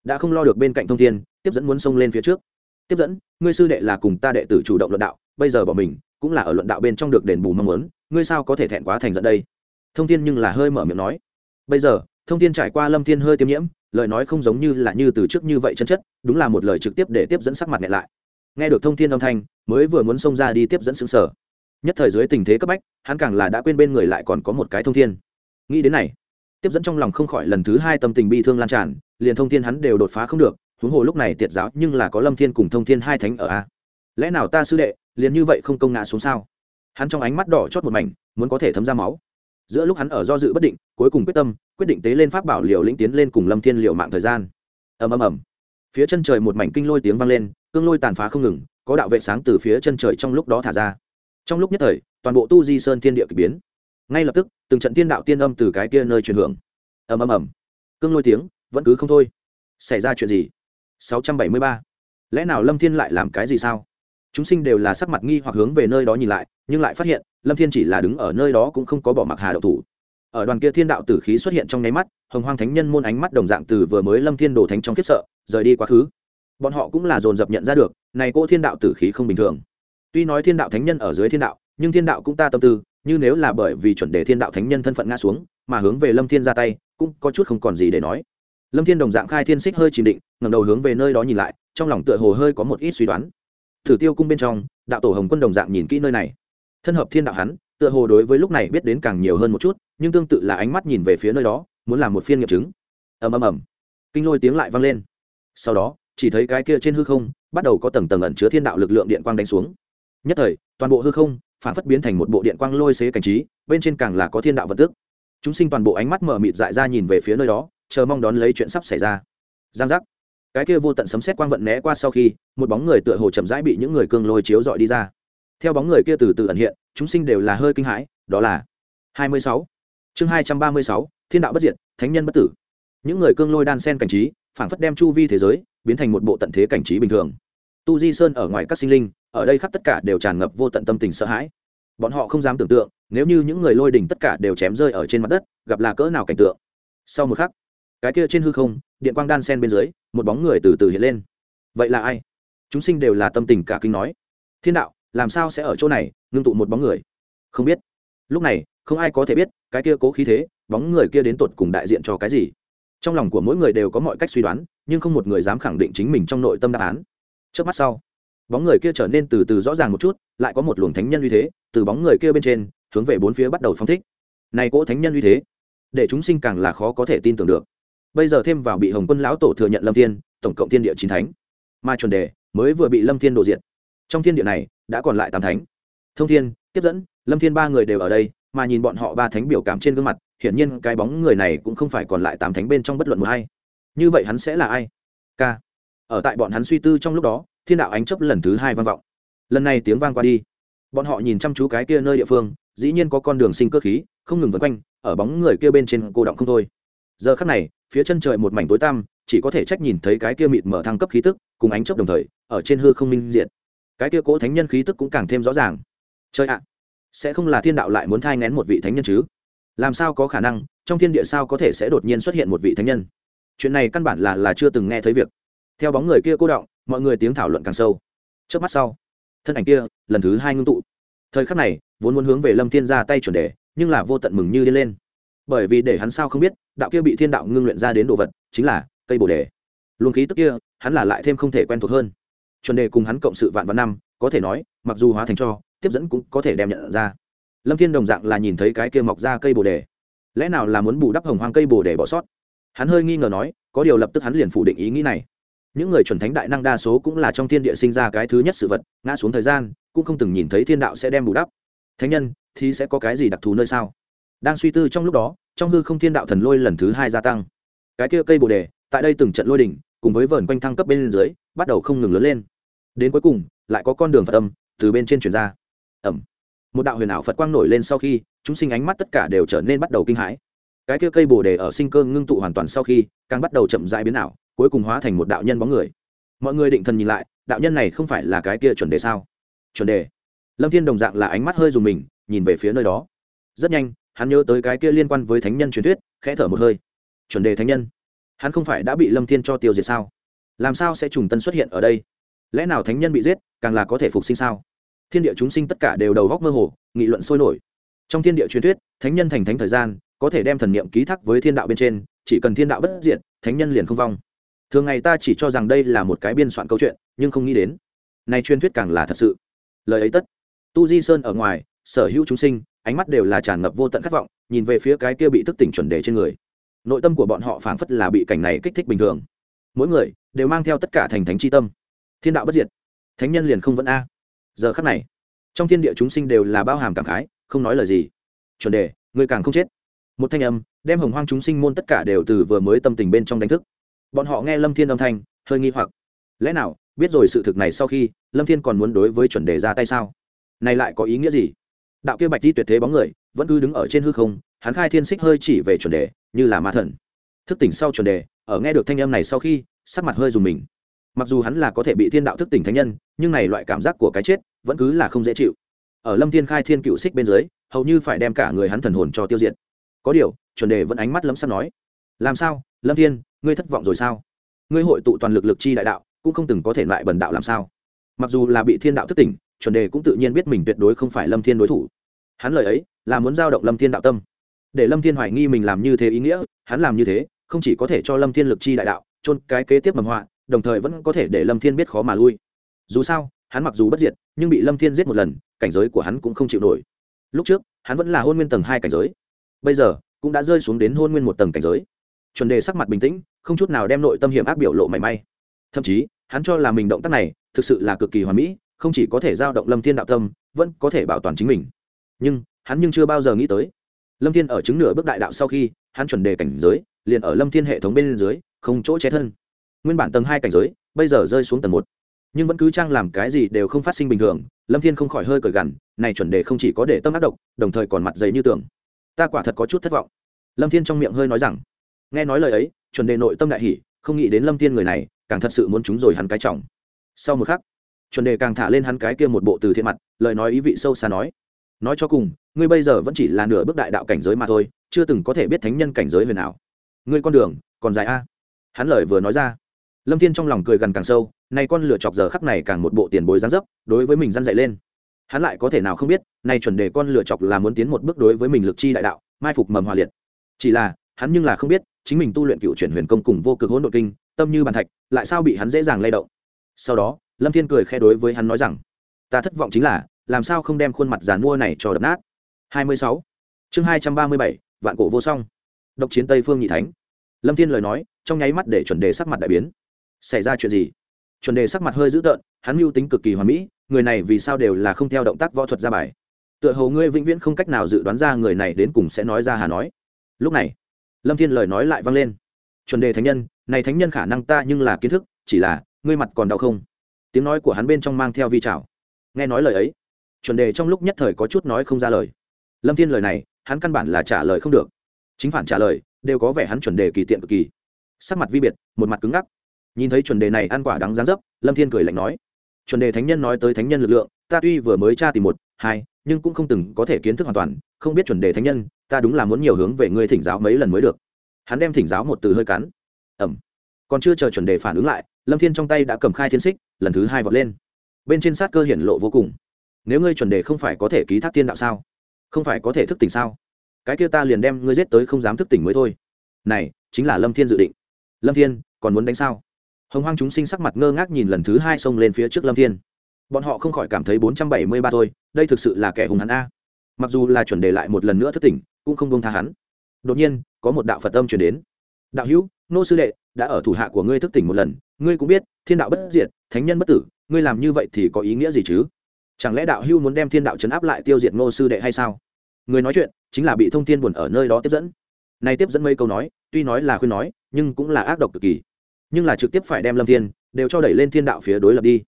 Speaker 1: Đã không lo được bên cạnh thông thiên, tiếp dẫn muốn xông lên phía trước. Tiếp dẫn, ngươi sư đệ là cùng ta đệ tử chủ động luận đạo, bây giờ bỏ mình cũng là ở luận đạo bên trong được đền bù mong muốn, ngươi sao có thể thẹn quá thành giận đây? Thông thiên nhưng là hơi mở miệng nói. Bây giờ, thông thiên trải qua lâm thiên hơi tiêm nhiễm, lời nói không giống như là như từ trước như vậy chân chất, đúng là một lời trực tiếp để tiếp dẫn sắc mặt nhẹ lại. Nghe được thông thiên âm thanh, mới vừa muốn xông ra đi tiếp dẫn xứng sở nhất thời dưới tình thế cấp bách, hắn càng là đã quên bên người lại còn có một cái thông thiên. Nghĩ đến này, tiếp dẫn trong lòng không khỏi lần thứ hai tâm tình bi thương lan tràn, liền thông thiên hắn đều đột phá không được, huống hồ lúc này tiệt giáo nhưng là có lâm thiên cùng thông thiên hai thánh ở a. Lẽ nào ta sư đệ liền như vậy không công ngã xuống sao? Hắn trong ánh mắt đỏ chót một mảnh, muốn có thể thấm ra máu. Giữa lúc hắn ở do dự bất định, cuối cùng quyết tâm, quyết định tế lên pháp bảo liều lĩnh tiến lên cùng lâm thiên liều mạng thời gian. Ầm ầm ầm. Phía chân trời một mảnh kinh lôi tiếng vang lên, cương lôi tàn phá không ngừng, có đạo vệ sáng từ phía chân trời trong lúc đó thả ra. Trong lúc nhất thời, toàn bộ tu di sơn thiên địa k ỳ biến. Ngay lập tức, từng trận tiên đạo tiên âm từ cái kia nơi truyền hưởng. Ầm ầm ầm. Cương lôi tiếng, vẫn cứ không thôi. Xảy ra chuyện gì? 673. lẽ nào lâm thiên lại làm cái gì sao? Chúng sinh đều là sắc mặt nghi hoặc hướng về nơi đó nhìn lại, nhưng lại phát hiện, lâm thiên chỉ là đứng ở nơi đó cũng không có bỏ mặc hà đậu thủ. Ở đoàn kia thiên đạo tử khí xuất hiện trong nháy mắt, hồng hoang thánh nhân môn ánh mắt đồng dạng từ vừa mới lâm thiên đồ thánh trong kiếp sợ, rời đi quá khứ. Bọn họ cũng là dồn dập nhận ra được, này cô thiên đạo tử khí không bình thường. Tuy nói thiên đạo thánh nhân ở dưới thiên đạo, nhưng thiên đạo cũng ta tâm tư, như nếu là bởi vì chuẩn đề thiên đạo thánh nhân thân phận ngã xuống, mà hướng về lâm thiên ra tay, cũng có chút không còn gì để nói. Lâm thiên đồng dạng khai thiên xích hơi chìm định, ngẩng đầu hướng về nơi đó nhìn lại, trong lòng tựa hồ hơi có một ít suy đoán thử tiêu cung bên trong, đạo tổ hồng quân đồng dạng nhìn kỹ nơi này. Thân hợp thiên đạo hắn, tựa hồ đối với lúc này biết đến càng nhiều hơn một chút, nhưng tương tự là ánh mắt nhìn về phía nơi đó, muốn làm một phiên nghiệm chứng. Ầm ầm ầm. Kinh lôi tiếng lại vang lên. Sau đó, chỉ thấy cái kia trên hư không, bắt đầu có tầng tầng ẩn chứa thiên đạo lực lượng điện quang đánh xuống. Nhất thời, toàn bộ hư không, phản phất biến thành một bộ điện quang lôi xế cảnh trí, bên trên càng là có thiên đạo vật tức. Chúng sinh toàn bộ ánh mắt mở mịt dại ra nhìn về phía nơi đó, chờ mong đón lấy chuyện sắp xảy ra. Giang giác cái kia vô tận sấm xét quang vận né qua sau khi, một bóng người tựa hồ chậm rãi bị những người cương lôi chiếu dọi đi ra. Theo bóng người kia từ từ ẩn hiện, chúng sinh đều là hơi kinh hãi, đó là hai mươi sáu. Chương hai trăm ba mươi sáu, thiên đạo bất diệt, thánh nhân bất tử. Những người cương lôi đan sen cảnh trí phản phất đem chu vi thế giới biến thành một bộ tận thế cảnh trí bình thường. Tu di sơn ở ngoài các sinh linh, ở đây khắp tất cả đều tràn ngập vô tận tâm tình sợ hãi. Bọn họ không dám tưởng tượng, nếu như những người lôi đỉnh tất cả đều chém rơi ở trên mặt đất, gặp là cỡ nào cảnh tượng. Sau một khắc, cái kia trên hư không, điện quang đan sen bên dưới một bóng người từ từ hiện lên. Vậy là ai? Chúng sinh đều là tâm tình cả kinh nói. Thiên đạo, làm sao sẽ ở chỗ này, ngưng tụ một bóng người? Không biết. Lúc này, không ai có thể biết, cái kia cố khí thế, bóng người kia đến tột cùng đại diện cho cái gì? Trong lòng của mỗi người đều có mọi cách suy đoán, nhưng không một người dám khẳng định chính mình trong nội tâm đáp án. Trước mắt sau, bóng người kia trở nên từ từ rõ ràng một chút, lại có một luồng thánh nhân uy thế, từ bóng người kia bên trên, hướng về bốn phía bắt đầu phong thích. Này cỗ thánh nhân uy thế, để chúng sinh càng là khó có thể tin tưởng được bây giờ thêm vào bị hồng quân lão tổ thừa nhận lâm thiên, tổng cộng thiên địa chín thánh. Mà chuẩn đề mới vừa bị lâm thiên đổ diệt. Trong thiên địa này đã còn lại tám thánh. Thông thiên, tiếp dẫn, lâm thiên ba người đều ở đây, mà nhìn bọn họ ba thánh biểu cảm trên gương mặt, hiển nhiên cái bóng người này cũng không phải còn lại tám thánh bên trong bất luận một hay như vậy hắn sẽ là ai? K. Ở tại bọn hắn suy tư trong lúc đó, thiên đạo ánh chấp lần thứ hai vang vọng. Lần này tiếng vang qua đi. Bọn họ nhìn chăm chú cái kia nơi địa phương, dĩ nhiên có con đường sinh cơ khí, không ngừng vân quanh, ở bóng người kia bên trên cô động không thôi giờ khắc này, phía chân trời một mảnh tối tăm, chỉ có thể trách nhìn thấy cái kia mịt mở thăng cấp khí tức, cùng ánh chớp đồng thời, ở trên hư không minh diện cái kia cố thánh nhân khí tức cũng càng thêm rõ ràng. Chơi ạ, sẽ không là thiên đạo lại muốn thai ngén một vị thánh nhân chứ? Làm sao có khả năng, trong thiên địa sao có thể sẽ đột nhiên xuất hiện một vị thánh nhân? Chuyện này căn bản là là chưa từng nghe thấy việc. Theo bóng người kia cô động, mọi người tiếng thảo luận càng sâu. Trước mắt sau, thân ảnh kia, lần thứ hai ngưng tụ. Thời khắc này, vốn muốn hướng về lâm thiên ra tay chuẩn đề, nhưng là vô tận mừng như đi lên bởi vì để hắn sao không biết, đạo kia bị thiên đạo ngưng luyện ra đến đồ vật chính là cây bồ đề. Luồng khí tức kia, hắn là lại thêm không thể quen thuộc hơn. Chuẩn đề cùng hắn cộng sự vạn văn năm, có thể nói, mặc dù hóa thành cho, tiếp dẫn cũng có thể đem nhận ra. Lâm thiên đồng dạng là nhìn thấy cái kia mọc ra cây bồ đề. Lẽ nào là muốn bù đắp hồng hoang cây bồ đề bỏ sót? Hắn hơi nghi ngờ nói, có điều lập tức hắn liền phủ định ý nghĩ này. Những người chuẩn thánh đại năng đa số cũng là trong thiên địa sinh ra cái thứ nhất sự vật, ngã xuống thời gian, cũng không từng nhìn thấy thiên đạo sẽ đem bù đắp. Thánh nhân, thì sẽ có cái gì đặc thù nơi sao? Đang suy tư trong lúc đó, trong hư không thiên đạo thần lôi lần thứ hai gia tăng. Cái kia cây bồ đề, tại đây từng trận lôi đỉnh, cùng với vờn quanh thăng cấp bên dưới, bắt đầu không ngừng lớn lên. Đến cuối cùng, lại có con đường phật âm từ bên trên chuyển ra. Ẩm. Một đạo huyền ảo phật quang nổi lên sau khi, chúng sinh ánh mắt tất cả đều trở nên bắt đầu kinh hãi. Cái kia cây bồ đề ở sinh cơ ngưng tụ hoàn toàn sau khi, càng bắt đầu chậm rãi biến ảo, cuối cùng hóa thành một đạo nhân bóng người. Mọi người định thần nhìn lại, đạo nhân này không phải là cái kia chuẩn đề sao? Chuẩn đề. Lâm thiên đồng dạng là ánh mắt hơi dùng mình, nhìn về phía nơi đó. Rất nhanh hắn nhớ tới cái kia liên quan với thánh nhân truyền thuyết, khẽ thở một hơi. Chuẩn đề thánh nhân? Hắn không phải đã bị lâm thiên cho tiêu diệt sao? Làm sao sẽ trùng tân xuất hiện ở đây? Lẽ nào thánh nhân bị giết, càng là có thể phục sinh sao? Thiên địa chúng sinh tất cả đều đầu góc mơ hồ, nghị luận sôi nổi. Trong thiên địa truyền thuyết, thánh nhân thành thánh thời gian, có thể đem thần niệm ký thác với thiên đạo bên trên, chỉ cần thiên đạo bất diệt, thánh nhân liền không vong. Thường ngày ta chỉ cho rằng đây là một cái biên soạn câu chuyện, nhưng không nghĩ đến. Nay truyền thuyết càng là thật sự. Lời ấy tất. Tu di sơn ở ngoài, sở hữu chúng sinh ánh mắt đều là tràn ngập vô tận khát vọng, nhìn về phía cái kia bị thức tỉnh chuẩn đề trên người. Nội tâm của bọn họ phảng phất là bị cảnh này kích thích bình thường. Mỗi người đều mang theo tất cả thành thánh c h i tâm. Thiên đạo bất diệt, thánh nhân liền không vẫn a. Giờ khắc này, trong thiên địa chúng sinh đều là bao hàm cảm khái, không nói lời gì. Chuẩn đề người càng không chết. Một thanh âm đem hồng hoang chúng sinh môn tất cả đều từ vừa mới tâm tình bên trong đánh thức. Bọn họ nghe lâm thiên âm thanh, hơi nghi hoặc. Lẽ nào, biết rồi sự thực này sau khi, lâm thiên còn muốn đối với chuẩn đề ra tay sao? Này lại có ý nghĩa gì? Đạo kia bạch đi tuyệt thế bóng người vẫn cứ đứng ở trên hư không, hắn khai thiên xích hơi chỉ về chuẩn đề, như là ma thần. Thức tỉnh sau chuẩn đề, ở nghe được thanh âm này sau khi, sắc mặt hơi dùng mình. Mặc dù hắn là có thể bị thiên đạo thức tỉnh thánh nhân, nhưng này loại cảm giác của cái chết vẫn cứ là không dễ chịu. Ở lâm thiên khai thiên cựu xích bên dưới, hầu như phải đem cả người hắn thần hồn cho tiêu diệt. Có điều, chuẩn đề vẫn ánh mắt lấm sắp nói, làm sao, lâm thiên, ngươi thất vọng rồi sao? Ngươi hội tụ toàn lực lực chi đại đạo, cũng không từng có thể loại bần đạo làm sao? Mặc dù là bị thiên đạo thức tỉnh chuẩn đề cũng tự nhiên biết mình tuyệt đối không phải lâm thiên đối thủ. Hắn lời ấy là muốn giao động lâm thiên đạo tâm. Để lâm thiên hoài nghi mình làm như thế ý nghĩa, hắn làm như thế, không chỉ có thể cho lâm thiên lực chi đại đạo trôn cái kế tiếp mầm họa, đồng thời vẫn có thể để lâm thiên biết khó mà lui. Dù sao, hắn mặc dù bất diệt, nhưng bị lâm thiên giết một lần, cảnh giới của hắn cũng không chịu nổi. Lúc trước, hắn vẫn là hôn nguyên tầng hai cảnh giới. Bây giờ, cũng đã rơi xuống đến hôn nguyên một tầng cảnh giới. Chuẩn đề sắc mặt bình tĩnh, không chút nào đem nội tâm hiểm ác biểu lộ mảy may. Thậm chí, hắn cho là mình động tác này thực sự là cực kỳ hoàn mỹ không chỉ có thể giao động lâm thiên đạo tâm, vẫn có thể bảo toàn chính mình. Nhưng, hắn nhưng chưa bao giờ nghĩ tới. Lâm thiên ở chứng nửa bước đại đạo sau khi, hắn chuẩn đề cảnh giới, liền ở lâm thiên hệ thống bên dưới, không chỗ che thân. Nguyên bản tầng hai cảnh giới, bây giờ rơi xuống tầng một. Nhưng vẫn cứ trang làm cái gì đều không phát sinh bình thường, lâm thiên không khỏi hơi cởi gằn, này chuẩn đề không chỉ có để tâm ác độc, đồng thời còn mặt dày như tường. Ta quả thật có chút thất vọng. Lâm thiên trong miệng hơi nói rằng, nghe nói lời ấy, chuẩn đề nội tâm đại hỷ không nghĩ đến lâm thiên người này, càng thật sự muốn chúng rồi hắn cái trọng. Sau một khắc chuẩn đề càng thả lên hắn cái kia một bộ từ thiện mặt, lời nói ý vị sâu xa nói. Nói cho cùng, ngươi bây giờ vẫn chỉ là nửa bước đại đạo cảnh giới mà thôi, chưa từng có thể biết thánh nhân cảnh giới huyền nào. Ngươi con đường, còn dài a? Hắn lời vừa nói ra. Lâm thiên trong lòng cười gần càng sâu nay con lửa chọc giờ khắc này càng một bộ tiền bối gián dấp, đối với mình răn dậy lên. Hắn lại có thể nào không biết nay chuẩn đề con lửa chọc là muốn tiến một bước đối với mình lực chi đại đạo, mai phục mầm hòa liệt. Chỉ là, hắn nhưng là không biết, chính mình tu luyện cựu chuyển huyền công cùng vô cực hỗn độn kinh, tâm như bàn thạch, lại sao bị hắn dễ dàng lay động. Sau đó lâm thiên cười khe đối với hắn nói rằng ta thất vọng chính là làm sao không đem khuôn mặt giàn mua này cho đập nát? 26. chương 237, vạn cổ vô song. Độc chiến tây phương nhị thánh. Lâm thiên lời nói trong nháy mắt để chuẩn đề sắc mặt đại biến. Xảy ra chuyện gì? Chuẩn đề sắc mặt hơi dữ tợn hắn mưu tính cực kỳ hoàn mỹ người này vì sao đều là không theo động tác võ thuật ra bài? Tựa hồ ngươi vĩnh viễn không cách nào dự đoán ra người này đến cùng sẽ nói ra hà nói. Lúc này lâm thiên lời nói lại vang lên. Chuẩn đề thánh nhân này thánh nhân khả năng ta nhưng là kiến thức chỉ là ngươi mặt còn đau không? Tiếng nói của hắn bên trong mang theo vi trào. Nghe nói lời ấy, chuẩn đề trong lúc nhất thời có chút nói không ra lời. Lâm thiên lời này, hắn căn bản là trả lời không được. Chính phản trả lời, đều có vẻ hắn chuẩn đề kỳ tiện cực kỳ. Sắc mặt vi biệt, một mặt cứng ngắc. Nhìn thấy chuẩn đề này ăn quả đắng gián dấp, lâm thiên cười lạnh nói. Chuẩn đề thánh nhân nói tới thánh nhân lực lượng, ta tuy vừa mới tra tìm một, hai, nhưng cũng không từng có thể kiến thức hoàn toàn, không biết chuẩn đề thánh nhân, ta đúng là muốn nhiều hướng về ngươi thỉnh giáo mấy lần mới được. Hắn đem thỉnh giáo một từ hơi cắn. Ẩm còn chưa chờ chuẩn đề phản ứng lại lâm thiên trong tay đã cầm khai thiên xích, lần thứ hai vọt lên. Bên trên sát cơ hiển lộ vô cùng. Nếu ngươi chuẩn đề không phải có thể ký thác tiên đạo sao? Không phải có thể thức tỉnh sao? Cái kia ta liền đem ngươi giết tới không dám thức tỉnh mới thôi. Này, chính là lâm thiên dự định. Lâm thiên, còn muốn đánh sao? Hồng hoang chúng sinh sắc mặt ngơ ngác nhìn lần thứ hai xông lên phía trước lâm thiên. Bọn họ không khỏi cảm thấy bốn trăm bảy mươi ba thôi, đây thực sự là kẻ hùng hắn a. Mặc dù là chuẩn đề lại một lần nữa thức tỉnh, cũng không bông tha hắn. Đột nhiên, có một đạo phật âm chuyển đến. Đạo hữu, nô sư đệ, đã ở thủ hạ của ngươi thức tỉnh một lần ngươi cũng biết, thiên đạo bất diệt, thánh nhân bất tử, ngươi làm như vậy thì có ý nghĩa gì chứ? Chẳng lẽ đạo hưu muốn đem thiên đạo chấn áp lại tiêu diệt ngô sư đệ hay sao? Người nói chuyện chính là bị thông thiên buồn ở nơi đó tiếp dẫn. Nay tiếp dẫn mấy câu nói, tuy nói là khuyên nói, nhưng cũng là ác độc cực kỳ. Nhưng là trực tiếp phải đem lâm thiên đều cho đẩy lên thiên đạo phía đối lập đi.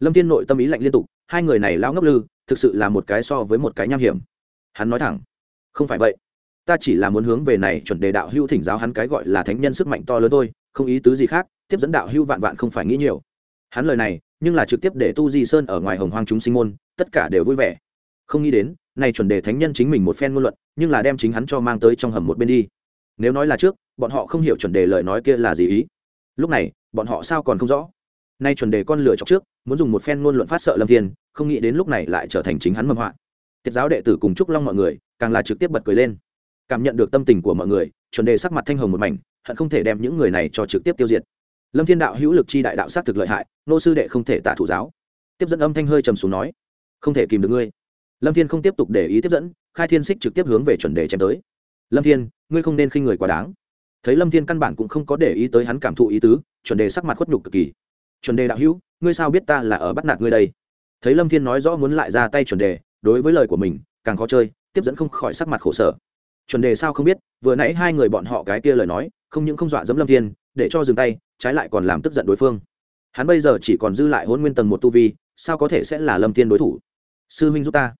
Speaker 1: Lâm thiên nội tâm ý lạnh liên tục, hai người này lao ngốc lư, thực sự là một cái so với một cái nham hiểm. Hắn nói thẳng, không phải vậy. Ta chỉ là muốn hướng về này chuẩn đề đạo hưu thỉnh giáo hắn cái gọi là thánh nhân sức mạnh to lớn thôi, không ý tứ gì khác tiếp dẫn đạo hưu vạn vạn không phải nghĩ nhiều. Hắn lời này, nhưng là trực tiếp để tu di sơn ở ngoài hồng hoang chúng sinh môn, tất cả đều vui vẻ. Không nghĩ đến, này chuẩn đề thánh nhân chính mình một phen ngôn luận, nhưng là đem chính hắn cho mang tới trong hầm một bên đi. Nếu nói là trước, bọn họ không hiểu chuẩn đề lời nói kia là gì ý. Lúc này, bọn họ sao còn không rõ? Nay chuẩn đề con lửa chọc trước, muốn dùng một phen ngôn luận phát sợ lâm thiên, không nghĩ đến lúc này lại trở thành chính hắn mầm họa. Tiết giáo đệ tử cùng chúc long mọi người, càng là trực tiếp bật cười lên. Cảm nhận được tâm tình của mọi người, chuẩn đề sắc mặt thanh hồng một mảnh, hận không thể đem những người này cho trực tiếp tiêu diệt lâm thiên đạo hữu lực chi đại đạo sát thực lợi hại, nô sư đệ không thể tả thủ giáo. Tiếp dẫn âm thanh hơi trầm xuống nói, không thể kìm được ngươi. Lâm thiên không tiếp tục để ý tiếp dẫn, khai thiên xích trực tiếp hướng về chuẩn đề chém tới. Lâm thiên, ngươi không nên khinh người quá đáng. Thấy lâm thiên căn bản cũng không có để ý tới hắn cảm thụ ý tứ, chuẩn đề sắc mặt khuất nhục cực kỳ. Chuẩn đề đạo hữu, ngươi sao biết ta là ở bắt nạt ngươi đây? Thấy lâm thiên nói rõ muốn lại ra tay chuẩn đề, đối với lời của mình, càng khó chơi, tiếp dẫn không khỏi sắc mặt khổ sở. Chuẩn đề sao không biết, vừa nãy hai người bọn họ cái kia lời nói, không những không dọa dẫm lâm thiên, để cho dừng tay trái lại còn làm tức giận đối phương. Hắn bây giờ chỉ còn dư lại hôn nguyên tầng một tu vi, sao có thể sẽ là lâm tiên đối thủ? Sư huynh giúp ta.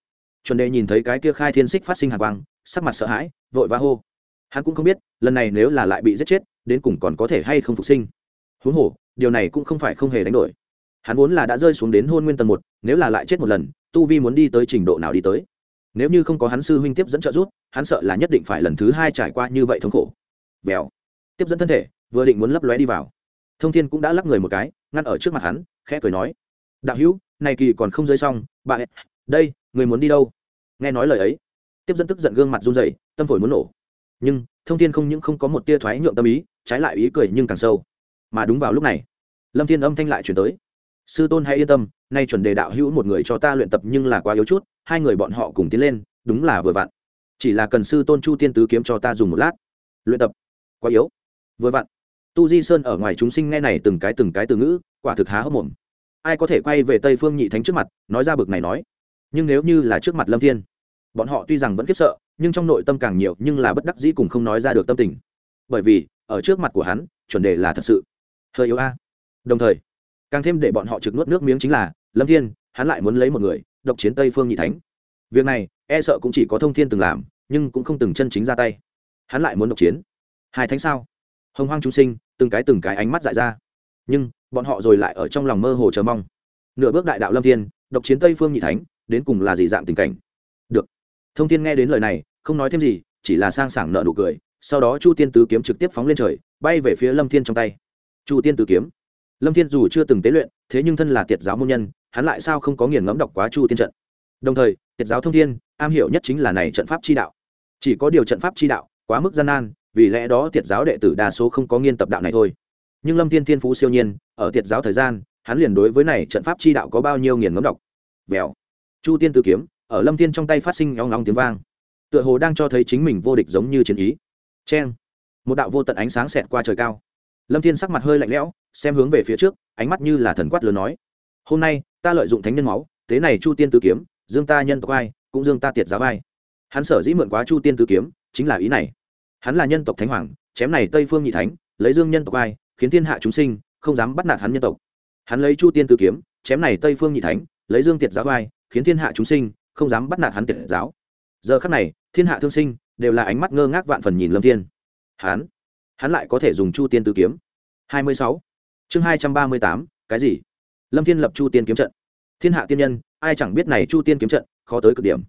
Speaker 1: Chuẩn đề nhìn thấy cái kia khai thiên xích phát sinh hàn quang, sắc mặt sợ hãi, vội vã hô. Hắn cũng không biết, lần này nếu là lại bị giết chết, đến cùng còn có thể hay không phục sinh. Huống hồ, điều này cũng không phải không hề đánh đổi. Hắn vốn là đã rơi xuống đến hôn nguyên tầng một, nếu là lại chết một lần, tu vi muốn đi tới trình độ nào đi tới? Nếu như không có hắn sư huynh tiếp dẫn trợ giúp, hắn sợ là nhất định phải lần thứ hai trải qua như vậy thống khổ. Vèo. Tiếp dẫn thân thể, vừa định muốn lấp lóe đi vào thông thiên cũng đã lắc người một cái, ngăn ở trước mặt hắn, khẽ cười nói, đạo hữu, này kỳ còn không rơi xong, bà đây, người muốn đi đâu? Nghe nói lời ấy, tiếp dẫn tức giận gương mặt run rẩy, tâm phổi muốn nổ. Nhưng, thông thiên không những không có một tia thoái nhượng tâm ý, trái lại ý cười nhưng càng sâu. Mà đúng vào lúc này, lâm thiên âm thanh lại chuyển tới. Sư tôn hãy yên tâm, nay chuẩn đề đạo hữu một người cho ta luyện tập nhưng là quá yếu chút, hai người bọn họ cùng tiến lên, đúng là vừa vặn. Chỉ là cần sư tôn chu tiên tứ kiếm cho ta dùng một lát. Luyện tập, quá yếu, vừa vặn tu di sơn ở ngoài chúng sinh nghe này từng cái từng cái từ ngữ, quả thực há hốc mồm. Ai có thể quay về tây phương nhị thánh trước mặt, nói ra bực này nói? Nhưng nếu như là trước mặt lâm thiên, bọn họ tuy rằng vẫn khiếp sợ, nhưng trong nội tâm càng nhiều, nhưng là bất đắc dĩ cùng không nói ra được tâm tình. Bởi vì, ở trước mặt của hắn, chuẩn đề là thật sự. Hơi yếu a. Đồng thời, càng thêm để bọn họ trực nuốt nước miếng chính là, lâm thiên, hắn lại muốn lấy một người, độc chiến tây phương nhị thánh. Việc này e sợ cũng chỉ có thông thiên từng làm, nhưng cũng không từng chân chính ra tay. Hắn lại muốn độc chiến. Hai thánh sao? Hồng hoang chúng sinh, từng cái từng cái ánh mắt dại ra. Nhưng, bọn họ rồi lại ở trong lòng mơ hồ chờ mong. Nửa bước đại đạo lâm thiên, độc chiến tây phương nhị thánh, đến cùng là gì dạng tình cảnh? Được. Thông thiên nghe đến lời này, không nói thêm gì, chỉ là sang sảng nợ nụ cười, sau đó chu tiên tứ kiếm trực tiếp phóng lên trời, bay về phía lâm thiên trong tay. Chu tiên tứ kiếm. Lâm thiên dù chưa từng tế luyện, thế nhưng thân là tiệt giáo môn nhân, hắn lại sao không có nghiền ngẫm đọc quá chu tiên trận? Đồng thời, tiệt giáo thông thiên, am hiểu nhất chính là này trận pháp chi đạo. Chỉ có điều trận pháp chi đạo quá mức gian nan vì lẽ đó tiệt giáo đệ tử đa số không có nghiên tập đạo này thôi. Nhưng lâm thiên thiên phú siêu nhiên, ở tiệt giáo thời gian, hắn liền đối với này trận pháp chi đạo có bao nhiêu nghiền ngấm đọc. Vèo. Chu tiên tử kiếm, ở lâm thiên trong tay phát sinh nhóng nóng tiếng vang. Tựa hồ đang cho thấy chính mình vô địch giống như chiến ý. Cheng. Một đạo vô tận ánh sáng xẹt qua trời cao. Lâm thiên sắc mặt hơi lạnh lẽo, xem hướng về phía trước, ánh mắt như là thần quát lớn nói. Hôm nay, ta lợi dụng thánh nhân máu, thế này chu tiên tứ kiếm, dương ta nhân tộc ai, cũng dương ta tiệt giáo ai. Hắn sở dĩ mượn quá chu tiên tứ kiếm, chính là ý này hắn là nhân tộc thánh hoàng, chém này tây phương nhị thánh, lấy dương nhân tộc ai, khiến thiên hạ chúng sinh, không dám bắt nạt hắn nhân tộc. Hắn lấy chu tiên tứ kiếm, chém này tây phương nhị thánh, lấy dương tiệt giáo ai, khiến thiên hạ chúng sinh, không dám bắt nạt hắn tiệt giáo. Giờ khắc này, thiên hạ thương sinh, đều là ánh mắt ngơ ngác vạn phần nhìn lâm thiên. Hắn hắn lại có thể dùng chu tiên tứ kiếm. Hai mươi sáu. Chương hai trăm ba mươi tám, cái gì? Lâm thiên lập chu tiên kiếm trận. Thiên hạ tiên nhân, ai chẳng biết này chu tiên kiếm trận, khó tới cực điểm.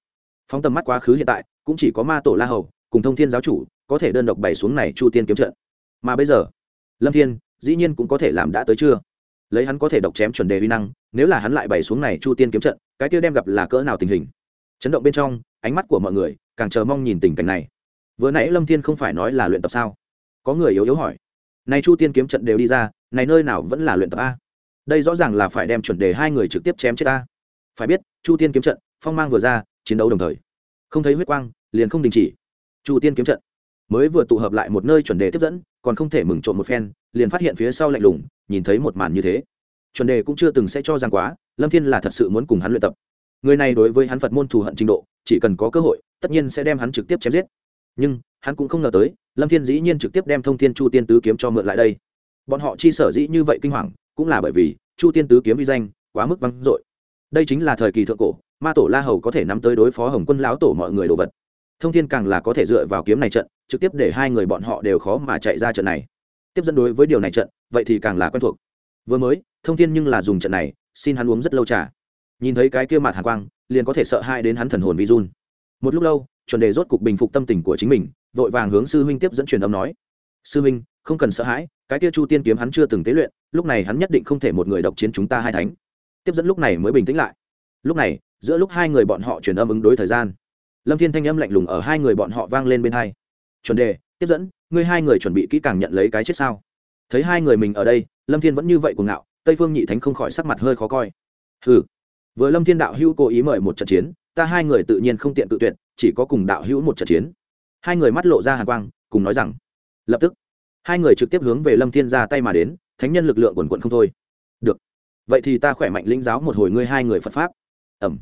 Speaker 1: Phóng tầm mắt quá khứ hiện tại, cũng chỉ có ma tổ la hầu cùng thông thiên giáo chủ, có thể đơn độc bày xuống này chu tiên kiếm trận. Mà bây giờ, lâm thiên, dĩ nhiên cũng có thể làm đã tới chưa? Lấy hắn có thể độc chém chuẩn đề huy năng, nếu là hắn lại bày xuống này chu tiên kiếm trận, cái kia đem gặp là cỡ nào tình hình? Chấn động bên trong, ánh mắt của mọi người càng chờ mong nhìn tình cảnh này. Vừa nãy lâm thiên không phải nói là luyện tập sao? Có người yếu yếu hỏi. Này chu tiên kiếm trận đều đi ra, này nơi nào vẫn là luyện tập a? Đây rõ ràng là phải đem chuẩn đề hai người trực tiếp chém chết ta phải biết, chu tiên kiếm trận, phong mang vừa ra, chiến đấu đồng thời. Không thấy huyết quang, liền không đình chỉ chu tiên kiếm trận. Mới vừa tụ hợp lại một nơi chuẩn đề tiếp dẫn, còn không thể mừng trộm một phen, liền phát hiện phía sau lạnh lùng, nhìn thấy một màn như thế. Chuẩn đề cũng chưa từng sẽ cho rằng quá, lâm thiên là thật sự muốn cùng hắn luyện tập. Người này đối với hắn phật môn thù hận trình độ, chỉ cần có cơ hội, tất nhiên sẽ đem hắn trực tiếp chém giết. Nhưng, hắn cũng không ngờ tới, lâm thiên dĩ nhiên trực tiếp đem thông thiên chu tiên tứ kiếm cho mượn lại đây. Bọn họ chi sở dĩ như vậy kinh hoàng, cũng là bởi vì, chu tiên tứ kiếm uy danh, quá mức vang dội. Đây chính là thời kỳ thượng cổ, ma tổ la hầu có thể nắm tới đối phó hồng quân lão tổ mọi người đồ vật thông thiên càng là có thể dựa vào kiếm này trận, trực tiếp để hai người bọn họ đều khó mà chạy ra trận này. Tiếp dẫn đối với điều này trận, vậy thì càng là quen thuộc. Vừa mới, thông thiên nhưng là dùng trận này, xin hắn uống rất lâu trà. Nhìn thấy cái kia mặt hàn quang, liền có thể sợ hai đến hắn thần hồn vi run. Một lúc lâu, chuẩn đề rốt cục bình phục tâm tình của chính mình, vội vàng hướng sư huynh tiếp dẫn truyền âm nói. Sư huynh, không cần sợ hãi, cái kia chu tiên kiếm hắn chưa từng tế luyện, lúc này hắn nhất định không thể một người độc chiến chúng ta hai thánh. Tiếp dẫn lúc này mới bình tĩnh lại. Lúc này, giữa lúc hai người bọn họ truyền âm ứng đối thời gian lâm thiên thanh âm lạnh lùng ở hai người bọn họ vang lên bên hai. Chuẩn đề, tiếp dẫn, ngươi hai người chuẩn bị kỹ càng nhận lấy cái chết sao? Thấy hai người mình ở đây, lâm thiên vẫn như vậy cuồng ngạo, tây phương nhị thánh không khỏi sắc mặt hơi khó coi. Hừ. Vừa lâm thiên đạo hữu cố ý mời một trận chiến, ta hai người tự nhiên không tiện tự tuyệt, chỉ có cùng đạo hữu một trận chiến. Hai người mắt lộ ra hàn quang, cùng nói rằng, lập tức. Hai người trực tiếp hướng về lâm thiên ra tay mà đến, thánh nhân lực lượng quần quận không thôi. Được. Vậy thì ta khỏe mạnh linh giáo một hồi ngươi hai người phật pháp. Ẩm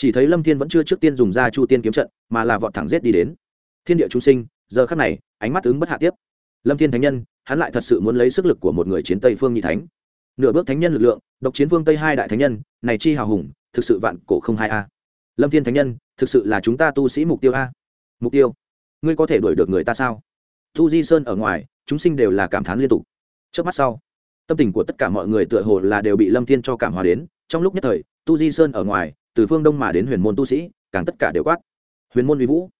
Speaker 1: chỉ thấy lâm thiên vẫn chưa trước tiên dùng ra chu tiên kiếm trận, mà là vọt thẳng giết đi đến. Thiên địa trung sinh, giờ khắc này, ánh mắt ứng bất hạ tiếp. Lâm thiên thánh nhân, hắn lại thật sự muốn lấy sức lực của một người chiến tây phương nhị thánh. Nửa bước thánh nhân lực lượng, độc chiến phương tây hai đại thánh nhân, này chi hào hùng, thực sự vạn cổ không hai a. Lâm thiên thánh nhân, thực sự là chúng ta tu sĩ mục tiêu a. Mục tiêu? Ngươi có thể đuổi được người ta sao? Tu di sơn ở ngoài, chúng sinh đều là cảm thán liên tục. Trước mắt sau, tâm tình của tất cả mọi người tựa hồ là đều bị lâm thiên cho cảm hóa đến. Trong lúc nhất thời, tu di sơn ở ngoài từ phương đông mà đến huyền môn tu sĩ, càng tất cả đều quát. Huyền môn vi vũ.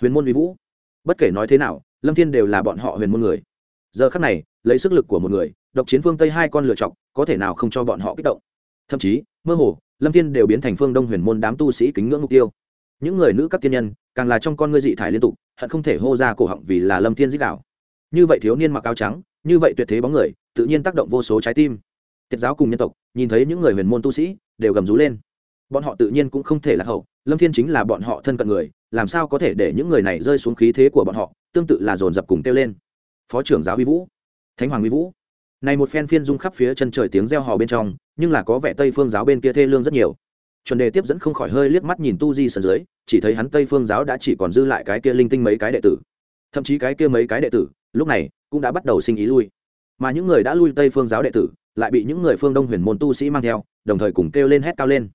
Speaker 1: Huyền môn vi vũ. Bất kể nói thế nào, lâm thiên đều là bọn họ huyền môn người. Giờ khắc này, lấy sức lực của một người, độc chiến phương tây hai con lựa chọc, có thể nào không cho bọn họ kích động? Thậm chí, mơ hồ, lâm thiên đều biến thành phương đông huyền môn đám tu sĩ kính ngưỡng mục tiêu. Những người nữ các tiên nhân, càng là trong con ngươi dị thải liên tục, hận không thể hô ra cổ họng vì là lâm thiên dích đạo. Như vậy thiếu niên mặc áo trắng, như vậy tuyệt thế bóng người, tự nhiên tác động vô số trái tim. Tiết giáo cùng nhân tộc, nhìn thấy những người huyền môn tu sĩ, đều gầm rú lên bọn họ tự nhiên cũng không thể là hậu, lâm thiên chính là bọn họ thân cận người, làm sao có thể để những người này rơi xuống khí thế của bọn họ, tương tự là dồn dập cùng kêu lên. Phó trưởng giáo huy vũ, thánh hoàng huy vũ. Này một phen phiên dung khắp phía chân trời tiếng reo hò bên trong, nhưng là có vẻ tây phương giáo bên kia thê lương rất nhiều. Chuẩn đề tiếp dẫn không khỏi hơi liếc mắt nhìn tu di sân dưới, chỉ thấy hắn tây phương giáo đã chỉ còn dư lại cái kia linh tinh mấy cái đệ tử. Thậm chí cái kia mấy cái đệ tử, lúc này, cũng đã bắt đầu sinh ý lui. Mà những người đã lui tây phương giáo đệ tử, lại bị những người phương đông huyền môn tu sĩ mang theo, đồng thời cùng kêu lên hét cao lên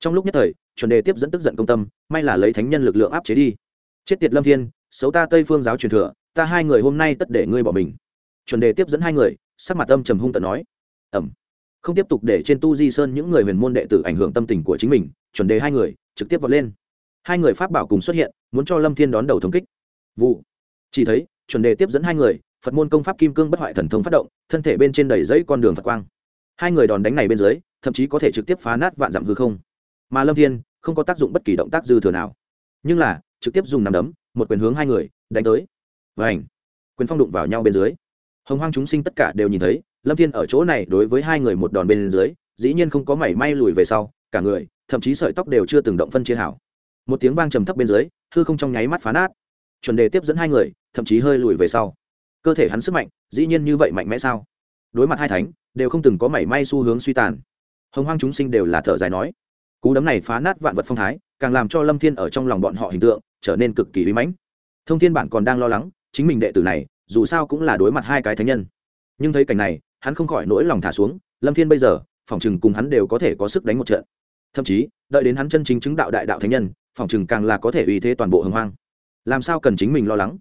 Speaker 1: trong lúc nhất thời, chuẩn đề tiếp dẫn tức giận công tâm, may là lấy thánh nhân lực lượng áp chế đi. Chết tiệt lâm thiên, xấu ta tây phương giáo truyền thừa, ta hai người hôm nay tất để ngươi bỏ mình. Chuẩn đề tiếp dẫn hai người, sắc mặt âm trầm hung tận nói. Ẩm. Không tiếp tục để trên tu di sơn những người huyền môn đệ tử ảnh hưởng tâm tình của chính mình, chuẩn đề hai người, trực tiếp vọt lên. Hai người pháp bảo cùng xuất hiện, muốn cho lâm thiên đón đầu thống kích. Vụ. Chỉ thấy, chuẩn đề tiếp dẫn hai người, phật môn công pháp kim cương bất hoại thần thông phát động, thân thể bên trên đầy dãy con đường phật quang. Hai người đòn đánh này bên dưới, thậm chí có thể trực tiếp phá nát vạn dặm hư không mà lâm thiên không có tác dụng bất kỳ động tác dư thừa nào nhưng là trực tiếp dùng nằm đấm một quyền hướng hai người đánh tới và ảnh quyền phong đụng vào nhau bên dưới hồng hoang chúng sinh tất cả đều nhìn thấy lâm thiên ở chỗ này đối với hai người một đòn bên dưới dĩ nhiên không có mảy may lùi về sau cả người thậm chí sợi tóc đều chưa từng động phân chia hảo một tiếng vang trầm thấp bên dưới hư không trong nháy mắt phá nát chuẩn đề tiếp dẫn hai người thậm chí hơi lùi về sau cơ thể hắn sức mạnh dĩ nhiên như vậy mạnh mẽ sao đối mặt hai thánh đều không từng có mảy may xu hướng suy tàn hồng hoang chúng sinh đều là thở dài nói cú đấm này phá nát vạn vật phong thái, càng làm cho lâm thiên ở trong lòng bọn họ hình tượng trở nên cực kỳ uy mãnh. Thông thiên bản còn đang lo lắng, chính mình đệ tử này, dù sao cũng là đối mặt hai cái thánh nhân. Nhưng thấy cảnh này, hắn không khỏi nỗi lòng thả xuống, lâm thiên bây giờ phỏng chừng cùng hắn đều có thể có sức đánh một trận. Thậm chí, đợi đến hắn chân chính chứng đạo đại đạo thánh nhân phỏng chừng càng là có thể uy thế toàn bộ hồng hoang. Làm sao cần chính mình lo lắng?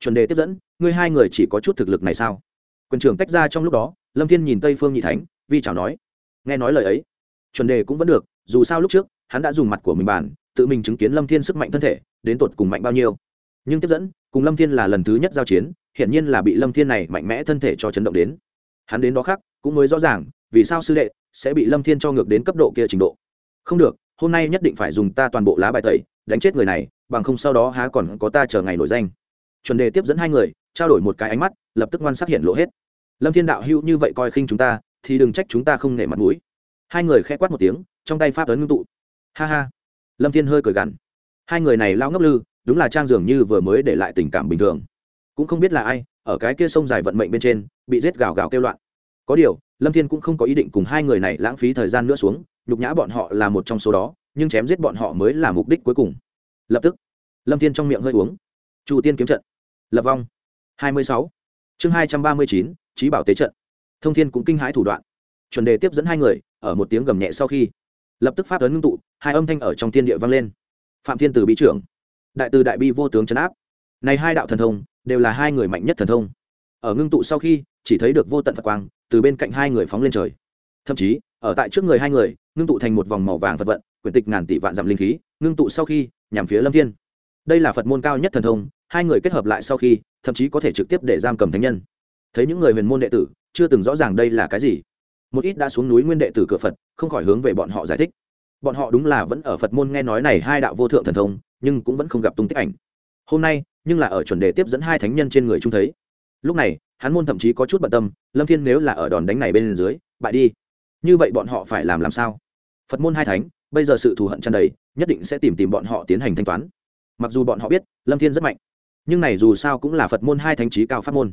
Speaker 1: Chuẩn đề tiếp dẫn, ngươi hai người chỉ có chút thực lực này sao? Quân trưởng tách ra trong lúc đó, lâm thiên nhìn tây phương nhị thánh, vi chào nói. Nghe nói lời ấy, chuẩn đề cũng vẫn được dù sao lúc trước, hắn đã dùng mặt của mình bàn, tự mình chứng kiến lâm thiên sức mạnh thân thể, đến tột cùng mạnh bao nhiêu. Nhưng tiếp dẫn, cùng lâm thiên là lần thứ nhất giao chiến, hiển nhiên là bị lâm thiên này mạnh mẽ thân thể cho chấn động đến. Hắn đến đó khác, cũng mới rõ ràng, vì sao sư đệ sẽ bị lâm thiên cho ngược đến cấp độ kia trình độ. Không được, hôm nay nhất định phải dùng ta toàn bộ lá bài tẩy, đánh chết người này, bằng không sau đó há còn có ta chờ ngày nổi danh. Chuẩn đề tiếp dẫn hai người, trao đổi một cái ánh mắt, lập tức ngoan sắc hiện lộ hết. Lâm thiên đạo hữu như vậy coi khinh chúng ta, thì đừng trách chúng ta không nể mặt mũi hai người khẽ quát một tiếng, trong tay pháp ấn ngưng tụ. Ha ha. Lâm thiên hơi cười gằn. Hai người này lao ngốc lư, đúng là trang dường như vừa mới để lại tình cảm bình thường. Cũng không biết là ai, ở cái kia sông dài vận mệnh bên trên, bị giết gào gào kêu loạn. Có điều, lâm thiên cũng không có ý định cùng hai người này lãng phí thời gian nữa xuống, nhục nhã bọn họ là một trong số đó, nhưng chém giết bọn họ mới là mục đích cuối cùng. Lập tức, lâm thiên trong miệng hơi uống. Chu tiên kiếm trận. Lập vong. Hai mươi sáu. Chương hai trăm ba mươi chín trí bảo tế trận. Thông thiên cũng kinh hãi thủ đoạn. Chuẩn đề tiếp dẫn hai người ở một tiếng gầm nhẹ sau khi, lập tức pháp ấn ngưng tụ, hai âm thanh ở trong thiên địa vang lên. Phạm thiên từ bí trưởng, đại từ đại bi vô tướng chấn áp. Này hai đạo thần thông, đều là hai người mạnh nhất thần thông. Ở ngưng tụ sau khi, chỉ thấy được vô tận phật quang từ bên cạnh hai người phóng lên trời. Thậm chí, ở tại trước người hai người, ngưng tụ thành một vòng màu vàng phật vận, quyển tịch ngàn tỷ vạn dặm linh khí, ngưng tụ sau khi, nhằm phía lâm thiên. Đây là phật môn cao nhất thần thông, hai người kết hợp lại sau khi, thậm chí có thể trực tiếp để giam cầm thánh nhân. Thấy những người huyền môn đệ tử, chưa từng rõ ràng đây là cái gì một ít đã xuống núi nguyên đệ tử cửa phật, không khỏi hướng về bọn họ giải thích. Bọn họ đúng là vẫn ở phật môn nghe nói này hai đạo vô thượng thần thông, nhưng cũng vẫn không gặp tung tích ảnh. Hôm nay, nhưng là ở chuẩn đề tiếp dẫn hai thánh nhân trên người trung thấy. Lúc này, hắn môn thậm chí có chút bận tâm, lâm thiên nếu là ở đòn đánh này bên dưới, bại đi, như vậy bọn họ phải làm làm sao? Phật môn hai thánh, bây giờ sự thù hận tràn đầy, nhất định sẽ tìm tìm bọn họ tiến hành thanh toán. Mặc dù bọn họ biết, lâm thiên rất mạnh, nhưng này dù sao cũng là phật môn hai thánh trí cao pháp môn.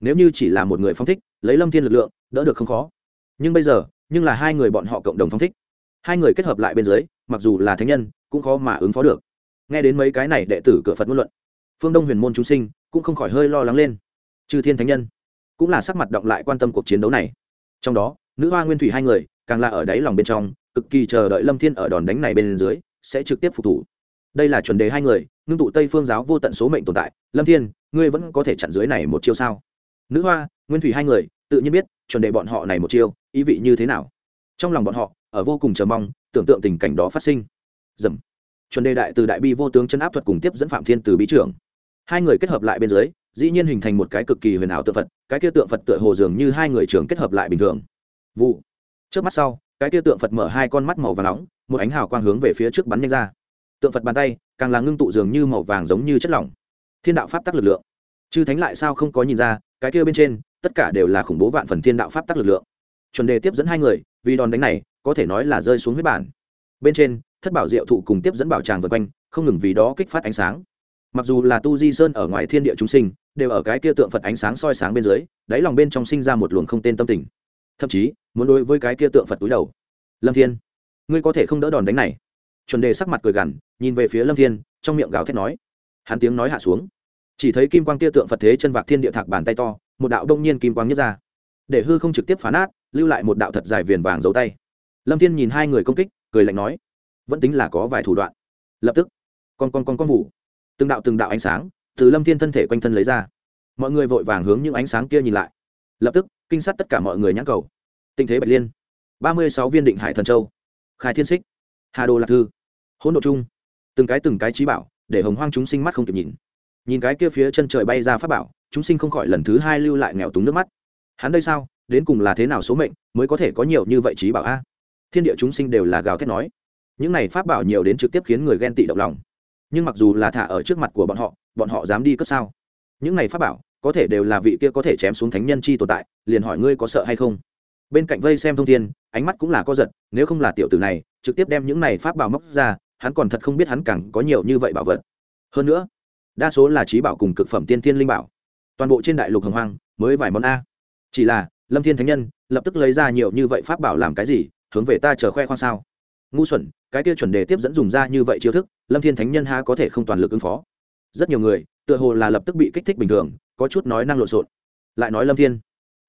Speaker 1: Nếu như chỉ là một người phong thích, lấy lâm thiên lực lượng, đỡ được không khó nhưng bây giờ, nhưng là hai người bọn họ cộng đồng phong thích. Hai người kết hợp lại bên dưới, mặc dù là thánh nhân, cũng khó mà ứng phó được. Nghe đến mấy cái này đệ tử cửa phật ngôn luận, phương đông huyền môn chúng sinh cũng không khỏi hơi lo lắng lên. Chư thiên thánh nhân cũng là sắc mặt động lại quan tâm cuộc chiến đấu này. Trong đó, nữ hoa nguyên thủy hai người, càng là ở đáy lòng bên trong, cực kỳ chờ đợi lâm thiên ở đòn đánh này bên dưới, sẽ trực tiếp phục thủ. Đây là chuẩn đề hai người, ngưng tụ tây phương giáo vô tận số mệnh tồn tại. Lâm thiên, ngươi vẫn có thể chặn dưới này một chiêu sao? Nữ hoa nguyên thủy hai người tự nhiên biết, chuẩn đề bọn họ này một chiêu, ý vị như thế nào. Trong lòng bọn họ, ở vô cùng chờ mong, tưởng tượng tình cảnh đó phát sinh. Dầm. Chuẩn đề đại từ đại bi vô tướng chân áp thuật cùng tiếp dẫn phạm thiên từ bí trưởng. Hai người kết hợp lại bên dưới, dĩ nhiên hình thành một cái cực kỳ huyền ảo tượng phật, cái kia tượng phật tựa hồ dường như hai người trường kết hợp lại bình thường. Vụ. Trước mắt sau, cái kia tượng phật mở hai con mắt màu vàng nóng, một ánh hào quang hướng về phía trước bắn nhanh ra. Tượng phật bàn tay, càng là ngưng tụ dường như màu vàng giống như chất lỏng. Thiên đạo pháp tắc lực lượng. Chư thánh lại sao không có nhìn ra, cái kia bên trên tất cả đều là khủng bố vạn phần thiên đạo pháp tắc lực lượng. Chuẩn đề tiếp dẫn hai người, vì đòn đánh này, có thể nói là rơi xuống huyết bản. Bên trên, thất bảo diệu thụ cùng tiếp dẫn bảo tràng vượt quanh, không ngừng vì đó kích phát ánh sáng. Mặc dù là tu di sơn ở ngoài thiên địa chúng sinh, đều ở cái kia tượng phật ánh sáng soi sáng bên dưới, đáy lòng bên trong sinh ra một luồng không tên tâm tình. Thậm chí, muốn đối với cái kia tượng phật túi đầu. Lâm thiên, ngươi có thể không đỡ đòn đánh này. Chuẩn đề sắc mặt cười gằn, nhìn về phía lâm thiên, trong miệng gào thét nói. Hắn tiếng nói hạ xuống. Chỉ thấy kim quang kia tượng phật thế chân vạc thiên địa thạc bàn tay to một đạo đông nhiên kim quang nhất ra. Để hư không trực tiếp phá nát, lưu lại một đạo thật dài viền vàng dấu tay. Lâm thiên nhìn hai người công kích, cười lạnh nói, vẫn tính là có vài thủ đoạn. Lập tức, con con con con vụ, từng đạo từng đạo ánh sáng từ lâm thiên thân thể quanh thân lấy ra. Mọi người vội vàng hướng những ánh sáng kia nhìn lại. Lập tức, kinh sát tất cả mọi người nhãn cầu. Tình thế bạch liên, ba mươi sáu viên định hải thần châu, khai thiên xích, hà đồ lạc thư, hỗn độ chung từng cái từng cái trí bảo để hồng hoang chúng sinh mắt không kịp nhìn. Nhìn cái kia phía chân trời bay ra pháp bảo chúng sinh không khỏi lần thứ hai lưu lại nghèo túng nước mắt. Hắn đây sao? Đến cùng là thế nào số mệnh mới có thể có nhiều như vậy trí bảo a? Thiên địa chúng sinh đều là gào thét nói. Những này pháp bảo nhiều đến trực tiếp khiến người ghen tị động lòng. Nhưng mặc dù là thả ở trước mặt của bọn họ bọn họ dám đi cấp sao? Những này pháp bảo có thể đều là vị kia có thể chém xuống thánh nhân chi tồn tại liền hỏi ngươi có sợ hay không? Bên cạnh vây xem thông thiên, ánh mắt cũng là co giật nếu không là tiểu tử này trực tiếp đem những này pháp bảo móc ra hắn còn thật không biết hắn càng có nhiều như vậy bảo vật. Hơn nữa đa số là trí bảo cùng cực phẩm tiên thiên linh bảo toàn bộ trên đại lục hồng hoang mới vài món a. Chỉ là, lâm thiên thánh nhân lập tức lấy ra nhiều như vậy pháp bảo làm cái gì, hướng về ta chờ khoe khoang sao? Ngu xuẩn, cái kia chuẩn đề tiếp dẫn dùng ra như vậy chiêu thức, lâm thiên thánh nhân ha có thể không toàn lực ứng phó? Rất nhiều người, tựa hồ là lập tức bị kích thích bình thường, có chút nói năng lộn xộn. Lại nói lâm thiên,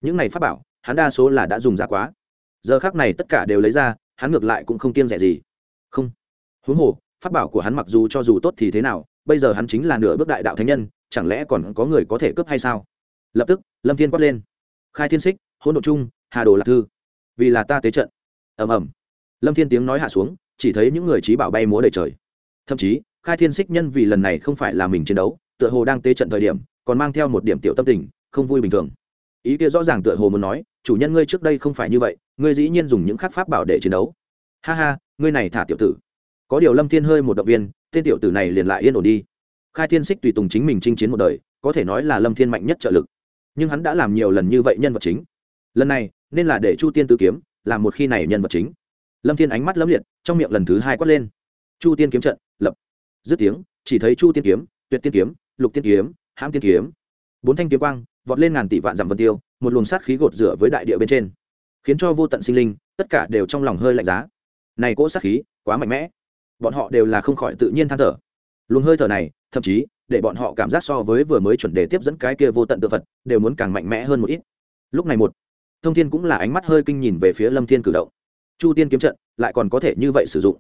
Speaker 1: những này pháp bảo, hắn đa số là đã dùng ra quá. Giờ khác này tất cả đều lấy ra, hắn ngược lại cũng không kiêng rẻ gì. Không. Huống hồ, pháp bảo của hắn mặc dù cho dù tốt thì thế nào, bây giờ hắn chính là nửa bước đại đạo thánh nhân chẳng lẽ còn có người có thể cướp hay sao? Lập tức, lâm thiên quát lên. Khai thiên xích hỗn độ chung hà đồ lạc thư. Vì là ta tế trận. Ầm ầm. Lâm thiên tiếng nói hạ xuống, chỉ thấy những người trí bảo bay múa đầy trời. Thậm chí, khai thiên xích nhân vì lần này không phải là mình chiến đấu, tựa hồ đang tế trận thời điểm, còn mang theo một điểm tiểu tâm tình, không vui bình thường. Ý kia rõ ràng tựa hồ muốn nói, chủ nhân ngươi trước đây không phải như vậy, ngươi dĩ nhiên dùng những khắc pháp bảo để chiến đấu. Ha ha, ngươi này thả tiểu tử. Có điều lâm thiên hơi một động viên, tên tiểu tử này liền lại yên ổn đi khai thiên xích tùy tùng chính mình chinh chiến một đời, có thể nói là lâm thiên mạnh nhất trợ lực. Nhưng hắn đã làm nhiều lần như vậy nhân vật chính. Lần này, nên là để chu tiên tứ kiếm làm một khi này nhân vật chính. Lâm thiên ánh mắt lấm liệt, trong miệng lần thứ hai quát lên. Chu tiên kiếm trận, lập. Dứt tiếng, chỉ thấy chu tiên kiếm, tuyệt tiên kiếm, lục tiên kiếm, hãm tiên kiếm. Bốn thanh kiếm quang, vọt lên ngàn tỷ vạn dặm vân tiêu, một luồng sát khí gột rửa với đại địa bên trên. Khiến cho vô tận sinh linh, tất cả đều trong lòng hơi lạnh giá. Này cỗ sát khí, quá mạnh mẽ. Bọn họ đều là không khỏi tự nhiên than thở luồng hơi thở này, thậm chí, để bọn họ cảm giác so với vừa mới chuẩn đề tiếp dẫn cái kia vô tận tự phật, đều muốn càng mạnh mẽ hơn một ít. Lúc này một, thông thiên cũng là ánh mắt hơi kinh nhìn về phía lâm thiên cử động. Chu tiên kiếm trận, lại còn có thể như vậy sử dụng.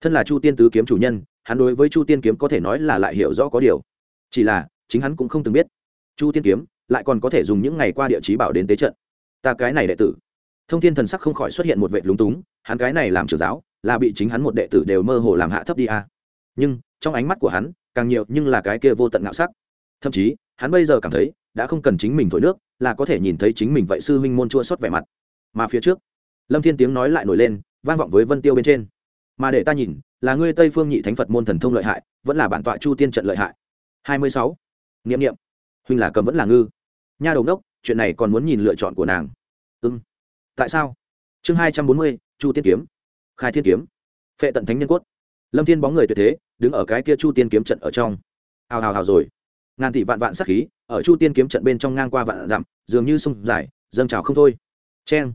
Speaker 1: Thân là chu tiên tứ kiếm chủ nhân, hắn đối với chu tiên kiếm có thể nói là lại hiểu rõ có điều. Chỉ là, chính hắn cũng không từng biết. Chu tiên kiếm, lại còn có thể dùng những ngày qua địa chí bảo đến tế trận. Ta cái này đệ tử. Thông thiên thần sắc không khỏi xuất hiện một vệ lúng túng, hắn cái này làm trưởng giáo, là bị chính hắn một đệ tử đều mơ hồ làm hạ thấp đi à. nhưng trong ánh mắt của hắn, càng nhiều nhưng là cái kia vô tận ngạo sắc. Thậm chí, hắn bây giờ cảm thấy, đã không cần chính mình thổi nước, là có thể nhìn thấy chính mình vậy sư huynh môn chua xót vẻ mặt. Mà phía trước, lâm thiên tiếng nói lại nổi lên, vang vọng với vân tiêu bên trên. Mà để ta nhìn, là ngươi tây phương nhị thánh phật môn thần thông lợi hại, vẫn là bản tọa chu tiên trận lợi hại. Hai mươi sáu. Nghiệm nghiệm huynh là cầm vẫn là ngư. Nha đầu đốc, chuyện này còn muốn nhìn lựa chọn của nàng. Ưng tại sao? Chương hai trăm bốn mươi, chu tiên kiếm. Khai thiên kiếm. Phệ tận thánh nhân cốt lâm thiên bóng người tuyệt thế, đứng ở cái kia chu tiên kiếm trận ở trong. Hào hào hào rồi. Ngàn tỷ vạn vạn sắc khí ở chu tiên kiếm trận bên trong ngang qua vạn dặm, dường như sông dài, dâng trào không thôi. Cheng.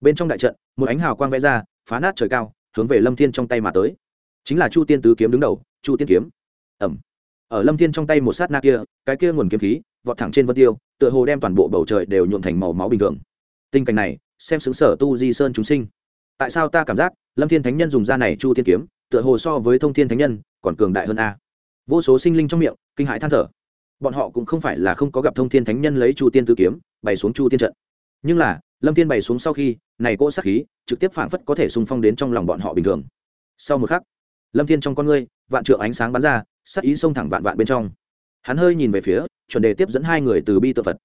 Speaker 1: Bên trong đại trận, một ánh hào quang vẽ ra, phá nát trời cao, hướng về lâm thiên trong tay mà tới. Chính là chu tiên tứ kiếm đứng đầu, chu tiên kiếm. Ẩm. Ở lâm thiên trong tay một sát na kia, cái kia nguồn kiếm khí, vọt thẳng trên vân tiêu, tựa hồ đem toàn bộ bầu trời đều nhuộn thành màu máu bình thường. Tình cảnh này, xem xứng sở tu di sơn chúng sinh. Tại sao ta cảm giác lâm thiên thánh nhân dùng da này chu tiên kiếm? Tựa hồ so với thông thiên thánh nhân, còn cường đại hơn a. Vô số sinh linh trong miệng, kinh hãi than thở. Bọn họ cũng không phải là không có gặp thông thiên thánh nhân lấy chu tiên tứ kiếm, bày xuống chu tiên trận. Nhưng là, lâm thiên bày xuống sau khi, này cỗ sát khí, trực tiếp phảng phất có thể xung phong đến trong lòng bọn họ bình thường. Sau một khắc, lâm thiên trong con ngươi, vạn trượng ánh sáng bắn ra, sát ý xông thẳng vạn vạn bên trong. Hắn hơi nhìn về phía, chuẩn đề tiếp dẫn hai người từ bi tự phật.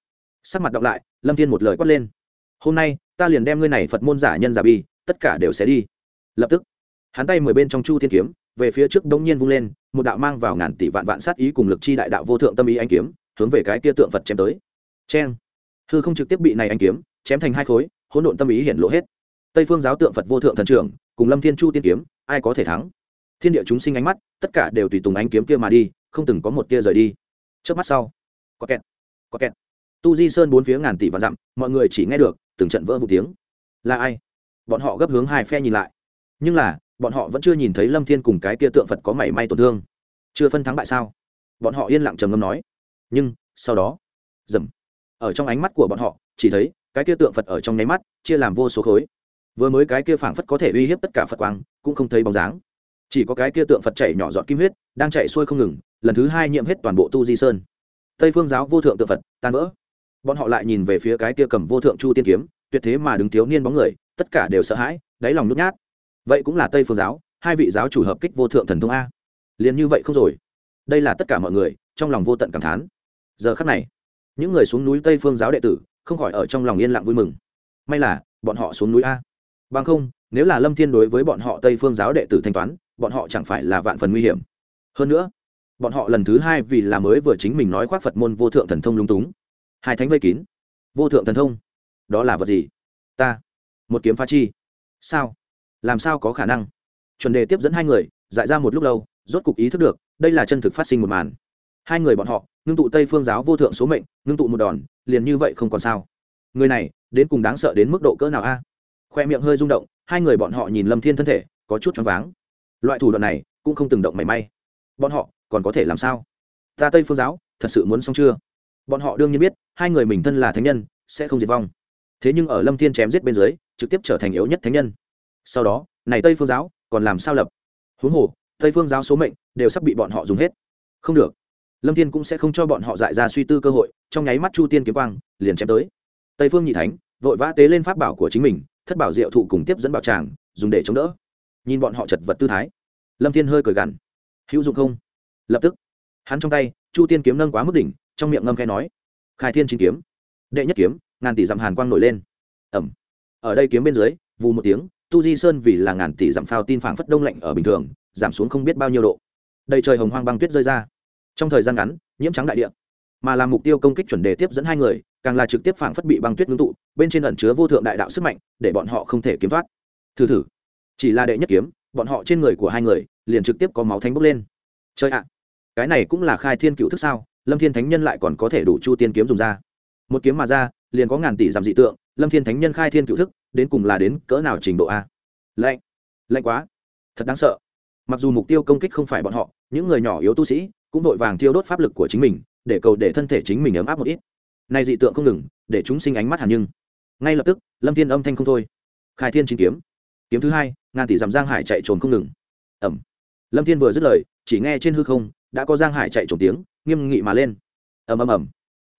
Speaker 1: Sắc mặt đọc lại, lâm thiên một lời quát lên. Hôm nay, ta liền đem ngươi này phật môn giả nhân giả bi, tất cả đều sẽ đi. Lập tức hắn tay mười bên trong chu thiên kiếm, về phía trước đông nhiên vung lên, một đạo mang vào ngàn tỷ vạn vạn sát ý cùng lực chi đại đạo vô thượng tâm ý anh kiếm, hướng về cái kia tượng phật chém tới. Cheng. Hư không trực tiếp bị này anh kiếm, chém thành hai khối, hỗn độn tâm ý hiện lộ hết. Tây phương giáo tượng phật vô thượng thần trưởng, cùng lâm thiên chu tiên kiếm, ai có thể thắng? Thiên địa chúng sinh ánh mắt, tất cả đều tùy tùng ánh kiếm kia mà đi, không từng có một tia rời đi. Trước mắt sau, có kẹt có kẹt. Tu di sơn bốn phía ngàn tỷ vạn dặm, mọi người chỉ nghe được từng trận vỡ vụ tiếng. Là ai? Bọn họ gấp hướng hai phe nhìn lại. Nhưng là bọn họ vẫn chưa nhìn thấy lâm thiên cùng cái kia tượng phật có mảy may tổn thương. Chưa phân thắng bại sao? Bọn họ yên lặng trầm ngâm nói. Nhưng, sau đó, dầm. Ở trong ánh mắt của bọn họ, chỉ thấy cái kia tượng phật ở trong nháy mắt chia làm vô số khối. Vừa mới cái kia phảng phất có thể uy hiếp tất cả phật quang, cũng không thấy bóng dáng. Chỉ có cái kia tượng phật chảy nhỏ giọt kim huyết, đang chạy xuôi không ngừng, lần thứ hai nhiễm hết toàn bộ tu di sơn. Tây phương giáo vô thượng tượng phật, tan vỡ. Bọn họ lại nhìn về phía cái kia cầm vô thượng chu tiên kiếm, tuyệt thế mà đứng thiếu niên bóng người, tất cả đều sợ hãi, đáy lòng nhút nhát vậy cũng là tây phương giáo, hai vị giáo chủ hợp kích vô thượng thần thông a. Liền như vậy không rồi. Đây là tất cả mọi người, trong lòng vô tận cảm thán. Giờ khắc này, những người xuống núi tây phương giáo đệ tử, không khỏi ở trong lòng yên lặng vui mừng. May là, bọn họ xuống núi a. Bằng không, nếu là lâm thiên đối với bọn họ tây phương giáo đệ tử thanh toán, bọn họ chẳng phải là vạn phần nguy hiểm. Hơn nữa, bọn họ lần thứ hai vì là mới vừa chính mình nói khoác phật môn vô thượng thần thông lung túng. Hai thánh vây kín. Vô thượng thần thông. Đó là vật gì? Ta. Một kiếm phá chi. Sao? Làm sao có khả năng? Chuẩn đề tiếp dẫn hai người, dại ra một lúc lâu, rốt cục ý thức được, đây là chân thực phát sinh một màn. Hai người bọn họ, ngưng tụ tây phương giáo vô thượng số mệnh, ngưng tụ một đòn, liền như vậy không còn sao. Người này, đến cùng đáng sợ đến mức độ cỡ nào a? Khoe miệng hơi rung động, hai người bọn họ nhìn lâm thiên thân thể, có chút choáng váng. Loại thủ đoạn này, cũng không từng động mảy may. Bọn họ, còn có thể làm sao? Ta tây phương giáo, thật sự muốn xong chưa? Bọn họ đương nhiên biết, hai người mình thân là thánh nhân, sẽ không diệt vong. Thế nhưng ở lâm thiên chém giết bên dưới, trực tiếp trở thành yếu nhất thánh nhân sau đó, này tây phương giáo còn làm sao lập? Huống hồ, tây phương giáo số mệnh đều sắp bị bọn họ dùng hết. Không được. Lâm thiên cũng sẽ không cho bọn họ dại ra suy tư cơ hội, trong nháy mắt chu tiên kiếm quang liền chém tới. Tây phương nhị thánh vội vã tế lên pháp bảo của chính mình, thất bảo diệu thụ cùng tiếp dẫn bảo tràng, dùng để chống đỡ. Nhìn bọn họ chật vật tư thái, lâm thiên hơi cười gằn. Hữu dụng không? Lập tức, hắn trong tay, chu tiên kiếm nâng quá mức đỉnh, trong miệng ngâm khe nói, khai thiên chính kiếm, đệ nhất kiếm, ngàn tỷ dặm hàn quang nổi lên. Ẩm. Ở đây kiếm bên dưới, vù một tiếng tu di sơn vì là ngàn tỷ giảm phao tin phảng phất đông lạnh ở bình thường, giảm xuống không biết bao nhiêu độ. Đầy trời hồng hoang băng tuyết rơi ra. Trong thời gian ngắn, nhiễm trắng đại địa. Mà làm mục tiêu công kích chuẩn đề tiếp dẫn hai người, càng là trực tiếp phảng phất bị băng tuyết ngưng tụ, bên trên ẩn chứa vô thượng đại đạo sức mạnh, để bọn họ không thể kiếm thoát. Thử thử. Chỉ là đệ nhất kiếm, bọn họ trên người của hai người, liền trực tiếp có máu thánh bốc lên. Chơi ạ! Cái này cũng là khai thiên cựu thức sao? Lâm thiên thánh nhân lại còn có thể đủ chu tiên kiếm dùng ra. Một kiếm mà ra, liền có ngàn tỷ giảm dị tượng, lâm thiên thánh nhân khai thiên cựu thức đến cùng là đến cỡ nào trình độ a? Lạnh lạnh quá, thật đáng sợ. Mặc dù mục tiêu công kích không phải bọn họ, những người nhỏ yếu tu sĩ cũng vội vàng thiêu đốt pháp lực của chính mình, để cầu để thân thể chính mình ấm áp một ít. Nay dị tượng không ngừng, để chúng sinh ánh mắt hẳn nhưng. Ngay lập tức, lâm thiên âm thanh không thôi. Khai thiên chính kiếm. Kiếm thứ hai, ngàn tỷ dặm giang hải chạy trồn không ngừng. Ẩm. Lâm thiên vừa dứt lời, chỉ nghe trên hư không, đã có giang hải chạy trồn tiếng, nghiêm nghị mà lên. Ầm ầm ầm.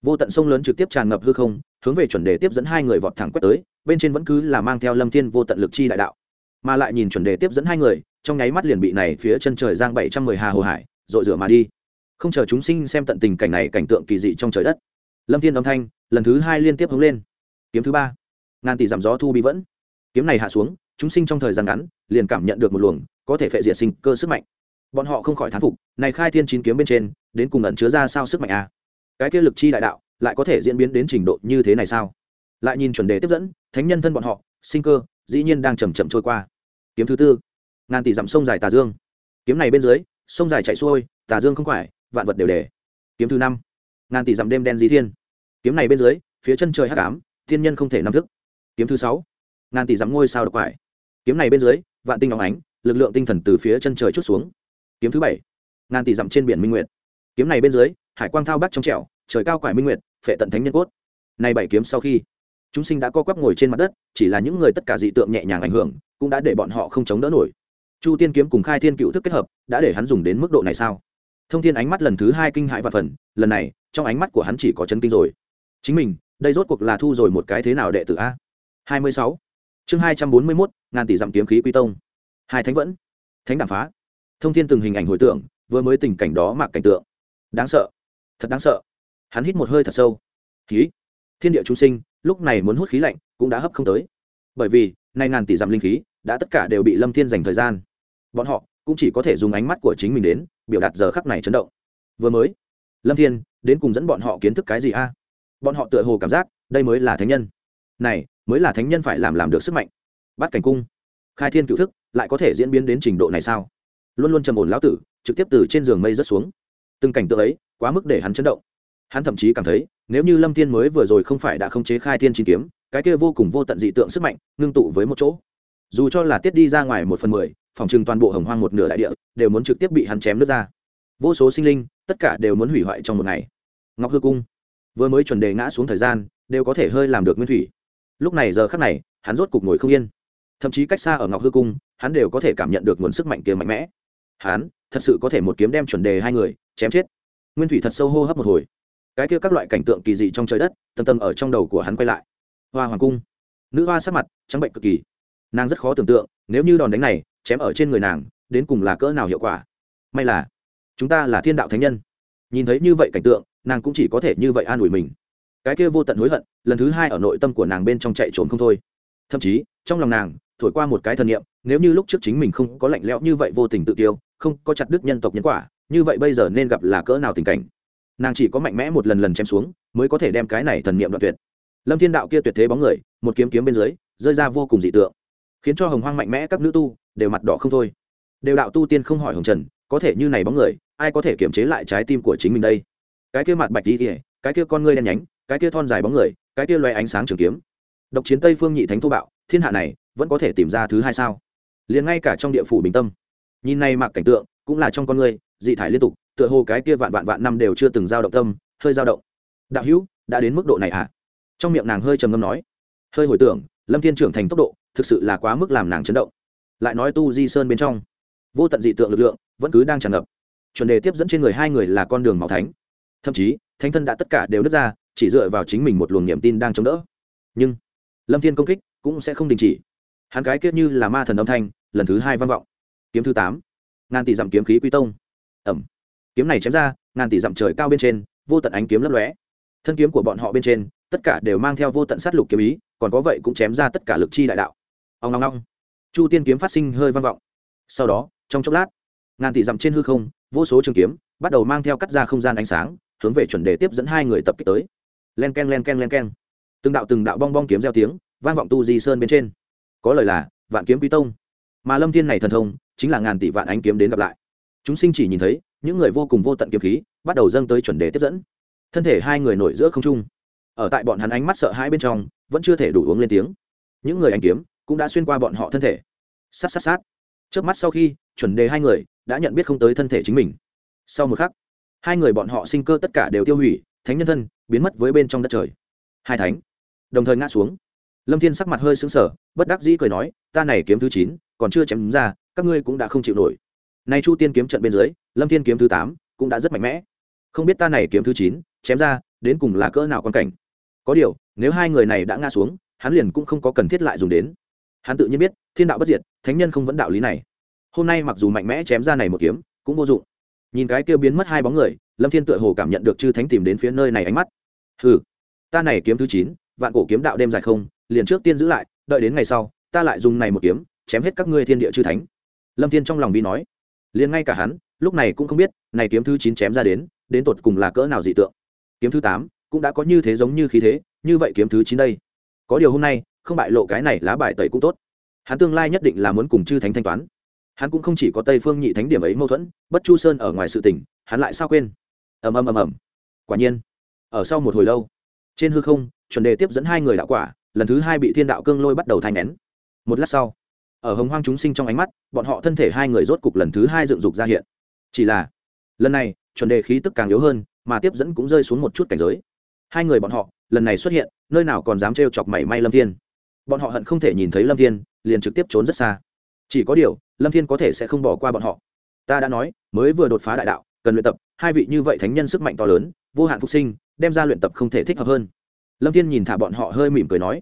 Speaker 1: Vô tận sông lớn trực tiếp tràn ngập hư không, hướng về chuẩn đề tiếp dẫn hai người vọt thẳng quét tới bên trên vẫn cứ là mang theo lâm thiên vô tận lực chi đại đạo. Mà lại nhìn chuẩn đề tiếp dẫn hai người, trong nháy mắt liền bị này phía chân trời giang bảy trăm mười hà hồ hải, rội rửa mà đi. Không chờ chúng sinh xem tận tình cảnh này cảnh tượng kỳ dị trong trời đất, lâm thiên âm thanh lần thứ hai liên tiếp hướng lên. Kiếm thứ ba, ngàn tỷ giảm gió thu bị vẫn. Kiếm này hạ xuống, chúng sinh trong thời gian ngắn liền cảm nhận được một luồng có thể phệ diệt sinh cơ sức mạnh. Bọn họ không khỏi thán phục, này khai thiên chín kiếm bên trên, đến cùng ẩn chứa ra sao sức mạnh a à? cái kia lực chi đại đạo lại có thể diễn biến đến trình độ như thế này sao? Lại nhìn chuẩn đề tiếp dẫn, thánh nhân thân bọn họ, sinh cơ, dĩ nhiên đang chầm chậm trôi qua. Kiếm thứ tư, ngàn tỷ dặm sông dài tà dương. Kiếm này bên dưới, sông dài chạy xuôi, tà dương không phải, vạn vật đều để. Kiếm thứ năm, ngàn tỷ dặm đêm đen di thiên. Kiếm này bên dưới, phía chân trời hắc ám, thiên nhân không thể nắm thức. Kiếm thứ sáu, ngàn tỷ dặm ngôi sao độc quải. Kiếm này bên dưới, vạn tinh óng ánh, lực lượng tinh thần từ phía chân trời chút xuống. Kiếm thứ bảy, ngàn tỷ dặm trên biển minh nguyệt. Kiếm này bên dưới, hải quang thao bắc trong trẻo, trời cao quải minh nguyệt, phệ tận thánh nhân cốt. Này bảy kiếm sau khi chúng sinh đã co quắp ngồi trên mặt đất, chỉ là những người tất cả dị tượng nhẹ nhàng ảnh hưởng, cũng đã để bọn họ không chống đỡ nổi. Chu tiên kiếm cùng khai thiên cựu thức kết hợp, đã để hắn dùng đến mức độ này sao? Thông thiên ánh mắt lần thứ hai kinh hãi và phần, lần này, trong ánh mắt của hắn chỉ có chân kinh rồi. Chính mình, đây rốt cuộc là thu rồi một cái thế nào đệ tử a? Hai mươi sáu. Chương hai trăm bốn mươi mốt, ngàn tỷ dặm kiếm khí quy tông. Hai thánh vẫn. Thánh đàm phá. Thông thiên từng hình ảnh hồi tưởng, vừa mới tình cảnh đó mặc cảnh tượng. Đáng sợ. Thật đáng sợ. Hắn hít một hơi thật sâu. Khí thiên địa chúng sinh lúc này muốn hút khí lạnh cũng đã hấp không tới. Bởi vì, nay ngàn tỷ dặm linh khí đã tất cả đều bị lâm thiên dành thời gian. Bọn họ cũng chỉ có thể dùng ánh mắt của chính mình đến biểu đạt giờ khắc này chấn động. Vừa mới, lâm thiên đến cùng dẫn bọn họ kiến thức cái gì a? À? Bọn họ tựa hồ cảm giác đây mới là thánh nhân. Này, mới là thánh nhân phải làm làm được sức mạnh. Bắt cảnh cung, khai thiên cựu thức, lại có thể diễn biến đến trình độ này sao? Luôn luôn trầm ổn lão tử, trực tiếp từ trên giường mây rớt xuống. Từng cảnh tượng ấy quá mức để hắn chấn động hắn thậm chí cảm thấy, nếu như lâm thiên mới vừa rồi không phải đã khống chế khai thiên chín kiếm, cái kia vô cùng vô tận dị tượng sức mạnh ngưng tụ với một chỗ. Dù cho là tiết đi ra ngoài một phần mười, phòng trừng toàn bộ hồng hoang một nửa đại địa đều muốn trực tiếp bị hắn chém nước ra. Vô số sinh linh, tất cả đều muốn hủy hoại trong một ngày. Ngọc hư cung, vừa mới chuẩn đề ngã xuống thời gian, đều có thể hơi làm được nguyên thủy. Lúc này giờ khắc này, hắn rốt cục ngồi không yên. Thậm chí cách xa ở ngọc hư cung, hắn đều có thể cảm nhận được nguồn sức mạnh kia mạnh mẽ. Hắn, thật sự có thể một kiếm đem chuẩn đề hai người chém chết. Nguyên thủy thật sâu hô hấp một hồi cái kia các loại cảnh tượng kỳ dị trong trời đất tầm tầm ở trong đầu của hắn quay lại. Hoa hoàng cung. Nữ hoa sắc mặt trắng bệnh cực kỳ. Nàng rất khó tưởng tượng, nếu như đòn đánh này chém ở trên người nàng, đến cùng là cỡ nào hiệu quả. May là, chúng ta là thiên đạo thánh nhân. Nhìn thấy như vậy cảnh tượng, nàng cũng chỉ có thể như vậy an ủi mình. Cái kia vô tận hối hận, lần thứ hai ở nội tâm của nàng bên trong chạy trốn không thôi. Thậm chí, trong lòng nàng, thổi qua một cái thần niệm, nếu như lúc trước chính mình không có lạnh lẽo như vậy vô tình tự tiêu, không có chặt đứt nhân tộc nhân quả, như vậy bây giờ nên gặp là cỡ nào tình cảnh? Nàng chỉ có mạnh mẽ một lần lần chém xuống, mới có thể đem cái này thần niệm đoạn tuyệt. Lâm thiên đạo kia tuyệt thế bóng người, một kiếm kiếm bên dưới, rơi ra vô cùng dị tượng, khiến cho hồng hoang mạnh mẽ các nữ tu đều mặt đỏ không thôi. Đều đạo tu tiên không hỏi hồng trần, có thể như này bóng người, ai có thể kiểm chế lại trái tim của chính mình đây? Cái kia mặt bạch đi kỉa cái kia con ngươi đen nhánh, cái kia thon dài bóng người, cái kia loe ánh sáng trường kiếm. Độc chiến tây phương nhị thánh thô bạo, thiên hạ này vẫn có thể tìm ra thứ hai sao? Liền ngay cả trong địa phủ bình tâm, nhìn này mặc cảnh tượng, cũng là trong con ngươi, dị thải liên tục tựa hồ cái kia vạn vạn vạn năm đều chưa từng giao động tâm, hơi giao động. Đạo hữu, đã đến mức độ này à? Trong miệng nàng hơi trầm ngâm nói. Hơi hồi tưởng, lâm thiên trưởng thành tốc độ, thực sự là quá mức làm nàng chấn động. Lại nói tu di sơn bên trong, vô tận dị tượng lực lượng vẫn cứ đang tràn ngập. Chuẩn đề tiếp dẫn trên người hai người là con đường máu thánh. Thậm chí, thánh thân đã tất cả đều nứt ra, chỉ dựa vào chính mình một luồng niềm tin đang chống đỡ. Nhưng, lâm thiên công kích cũng sẽ không đình chỉ. Hắn cái kết như là ma thần âm thanh, lần thứ hai vang vọng. Kiếm thứ tám. Ngàn tỷ dặm kiếm khí quy tông. Ẩm kiếm này chém ra, ngàn tỷ dặm trời cao bên trên, vô tận ánh kiếm lấp lóe. Thân kiếm của bọn họ bên trên, tất cả đều mang theo vô tận sát lục kiếm ý, còn có vậy cũng chém ra tất cả lực chi đại đạo. Ông long long chu tiên kiếm phát sinh hơi vang vọng. Sau đó, trong chốc lát, ngàn tỷ dặm trên hư không, vô số trường kiếm bắt đầu mang theo cắt ra không gian ánh sáng, hướng về chuẩn đề tiếp dẫn hai người tập kích tới. Len k e n len k e n len k e n từng đạo từng đạo bong bong kiếm gieo tiếng, vang vọng tu di sơn bên trên. Có lời là, vạn kiếm quý tông. Mà lâm thiên này thần thông, chính là ngàn tỷ vạn ánh kiếm đến gặp lại. Chúng sinh chỉ nhìn thấy những người vô cùng vô tận kiếm khí bắt đầu dâng tới chuẩn đề tiếp dẫn. Thân thể hai người nổi giữa không trung. Ở tại bọn hắn ánh mắt sợ hãi bên trong, vẫn chưa thể đủ uống lên tiếng. Những người anh kiếm cũng đã xuyên qua bọn họ thân thể. Sát sát sát. Trước mắt sau khi, chuẩn đề hai người đã nhận biết không tới thân thể chính mình. Sau một khắc, hai người bọn họ sinh cơ tất cả đều tiêu hủy, thánh nhân thân biến mất với bên trong đất trời. Hai thánh đồng thời ngã xuống. Lâm thiên sắc mặt hơi sững sờ, bất đắc dĩ cười nói, ta này kiếm thứ chín còn chưa chém ra, các ngươi cũng đã không chịu nổi nay chu tiên kiếm trận bên dưới, lâm thiên kiếm thứ tám cũng đã rất mạnh mẽ. Không biết ta này kiếm thứ chín, chém ra, đến cùng là cỡ nào quan cảnh. Có điều, nếu hai người này đã ngã xuống, hắn liền cũng không có cần thiết lại dùng đến. Hắn tự nhiên biết, thiên đạo bất diệt, thánh nhân không vẫn đạo lý này. Hôm nay mặc dù mạnh mẽ chém ra này một kiếm, cũng vô dụng. Nhìn cái kia biến mất hai bóng người, lâm thiên tựa hồ cảm nhận được chư thánh tìm đến phía nơi này ánh mắt. Hừ, ta này kiếm thứ chín, vạn cổ kiếm đạo đêm dài không, liền trước tiên giữ lại, đợi đến ngày sau, ta lại dùng này một kiếm, chém hết các ngươi thiên địa chư thánh. Lâm thiên trong lòng vi nói liền ngay cả hắn, lúc này cũng không biết, này kiếm thứ chín chém ra đến đến tột cùng là cỡ nào dị tượng. Kiếm thứ tám cũng đã có như thế giống như khí thế, như vậy kiếm thứ chín đây. Có điều hôm nay, không bại lộ cái này lá bài tẩy cũng tốt. Hắn tương lai nhất định là muốn cùng chư thánh thanh toán. Hắn cũng không chỉ có tây phương nhị thánh điểm ấy mâu thuẫn, bất chu sơn ở ngoài sự tình, hắn lại sao quên? Ầm ầm ầm ầm. Quả nhiên, ở sau một hồi lâu, trên hư không, chuẩn đề tiếp dẫn hai người đạo quả, lần thứ hai bị thiên đạo cương lôi bắt đầu thay nén. Một lát sau ở hồng hoang chúng sinh trong ánh mắt, bọn họ thân thể hai người rốt cục lần thứ hai dựng dục ra hiện. Chỉ là, lần này, chuẩn đề khí tức càng yếu hơn, mà tiếp dẫn cũng rơi xuống một chút cảnh giới. Hai người bọn họ, lần này xuất hiện, nơi nào còn dám trêu chọc mảy may lâm thiên. Bọn họ hận không thể nhìn thấy lâm thiên, liền trực tiếp trốn rất xa. Chỉ có điều, lâm thiên có thể sẽ không bỏ qua bọn họ. Ta đã nói, mới vừa đột phá đại đạo, cần luyện tập, hai vị như vậy thánh nhân sức mạnh to lớn, vô hạn phục sinh, đem ra luyện tập không thể thích hợp hơn. Lâm thiên nhìn thả bọn họ hơi mỉm cười nói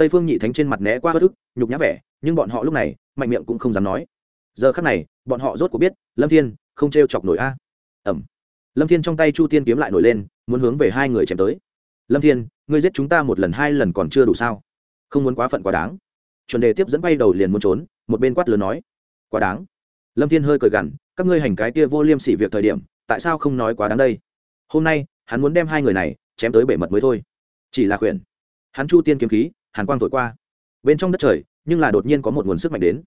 Speaker 1: tây phương nhị thánh trên mặt né qua bất ức, nhục nhã vẻ, nhưng bọn họ lúc này, mạnh miệng cũng không dám nói. Giờ khắc này, bọn họ rốt cuộc biết, lâm thiên không t chọc nổi a. Ẩm. Lâm thiên trong tay chu tiên kiếm lại nổi lên, muốn hướng về hai người chém tới. Lâm thiên, ngươi giết chúng ta một lần hai lần còn chưa đủ sao? Không muốn quá phận quá đáng. Chuẩn đề tiếp dẫn bay đầu liền muốn trốn, một bên quát lớn nói. Quá đáng. Lâm thiên hơi cười gằn, các ngươi hành cái kia vô liêm sỉ việc thời điểm, tại sao không nói quá đáng đây? Hôm nay, hắn muốn đem hai người này chém tới bể mật mới thôi. Chỉ là khuyển. Hắn chu tiên kiếm khí hàn quang thổi qua. Bên trong đất trời, nhưng là đột nhiên có một nguồn sức mạnh đến.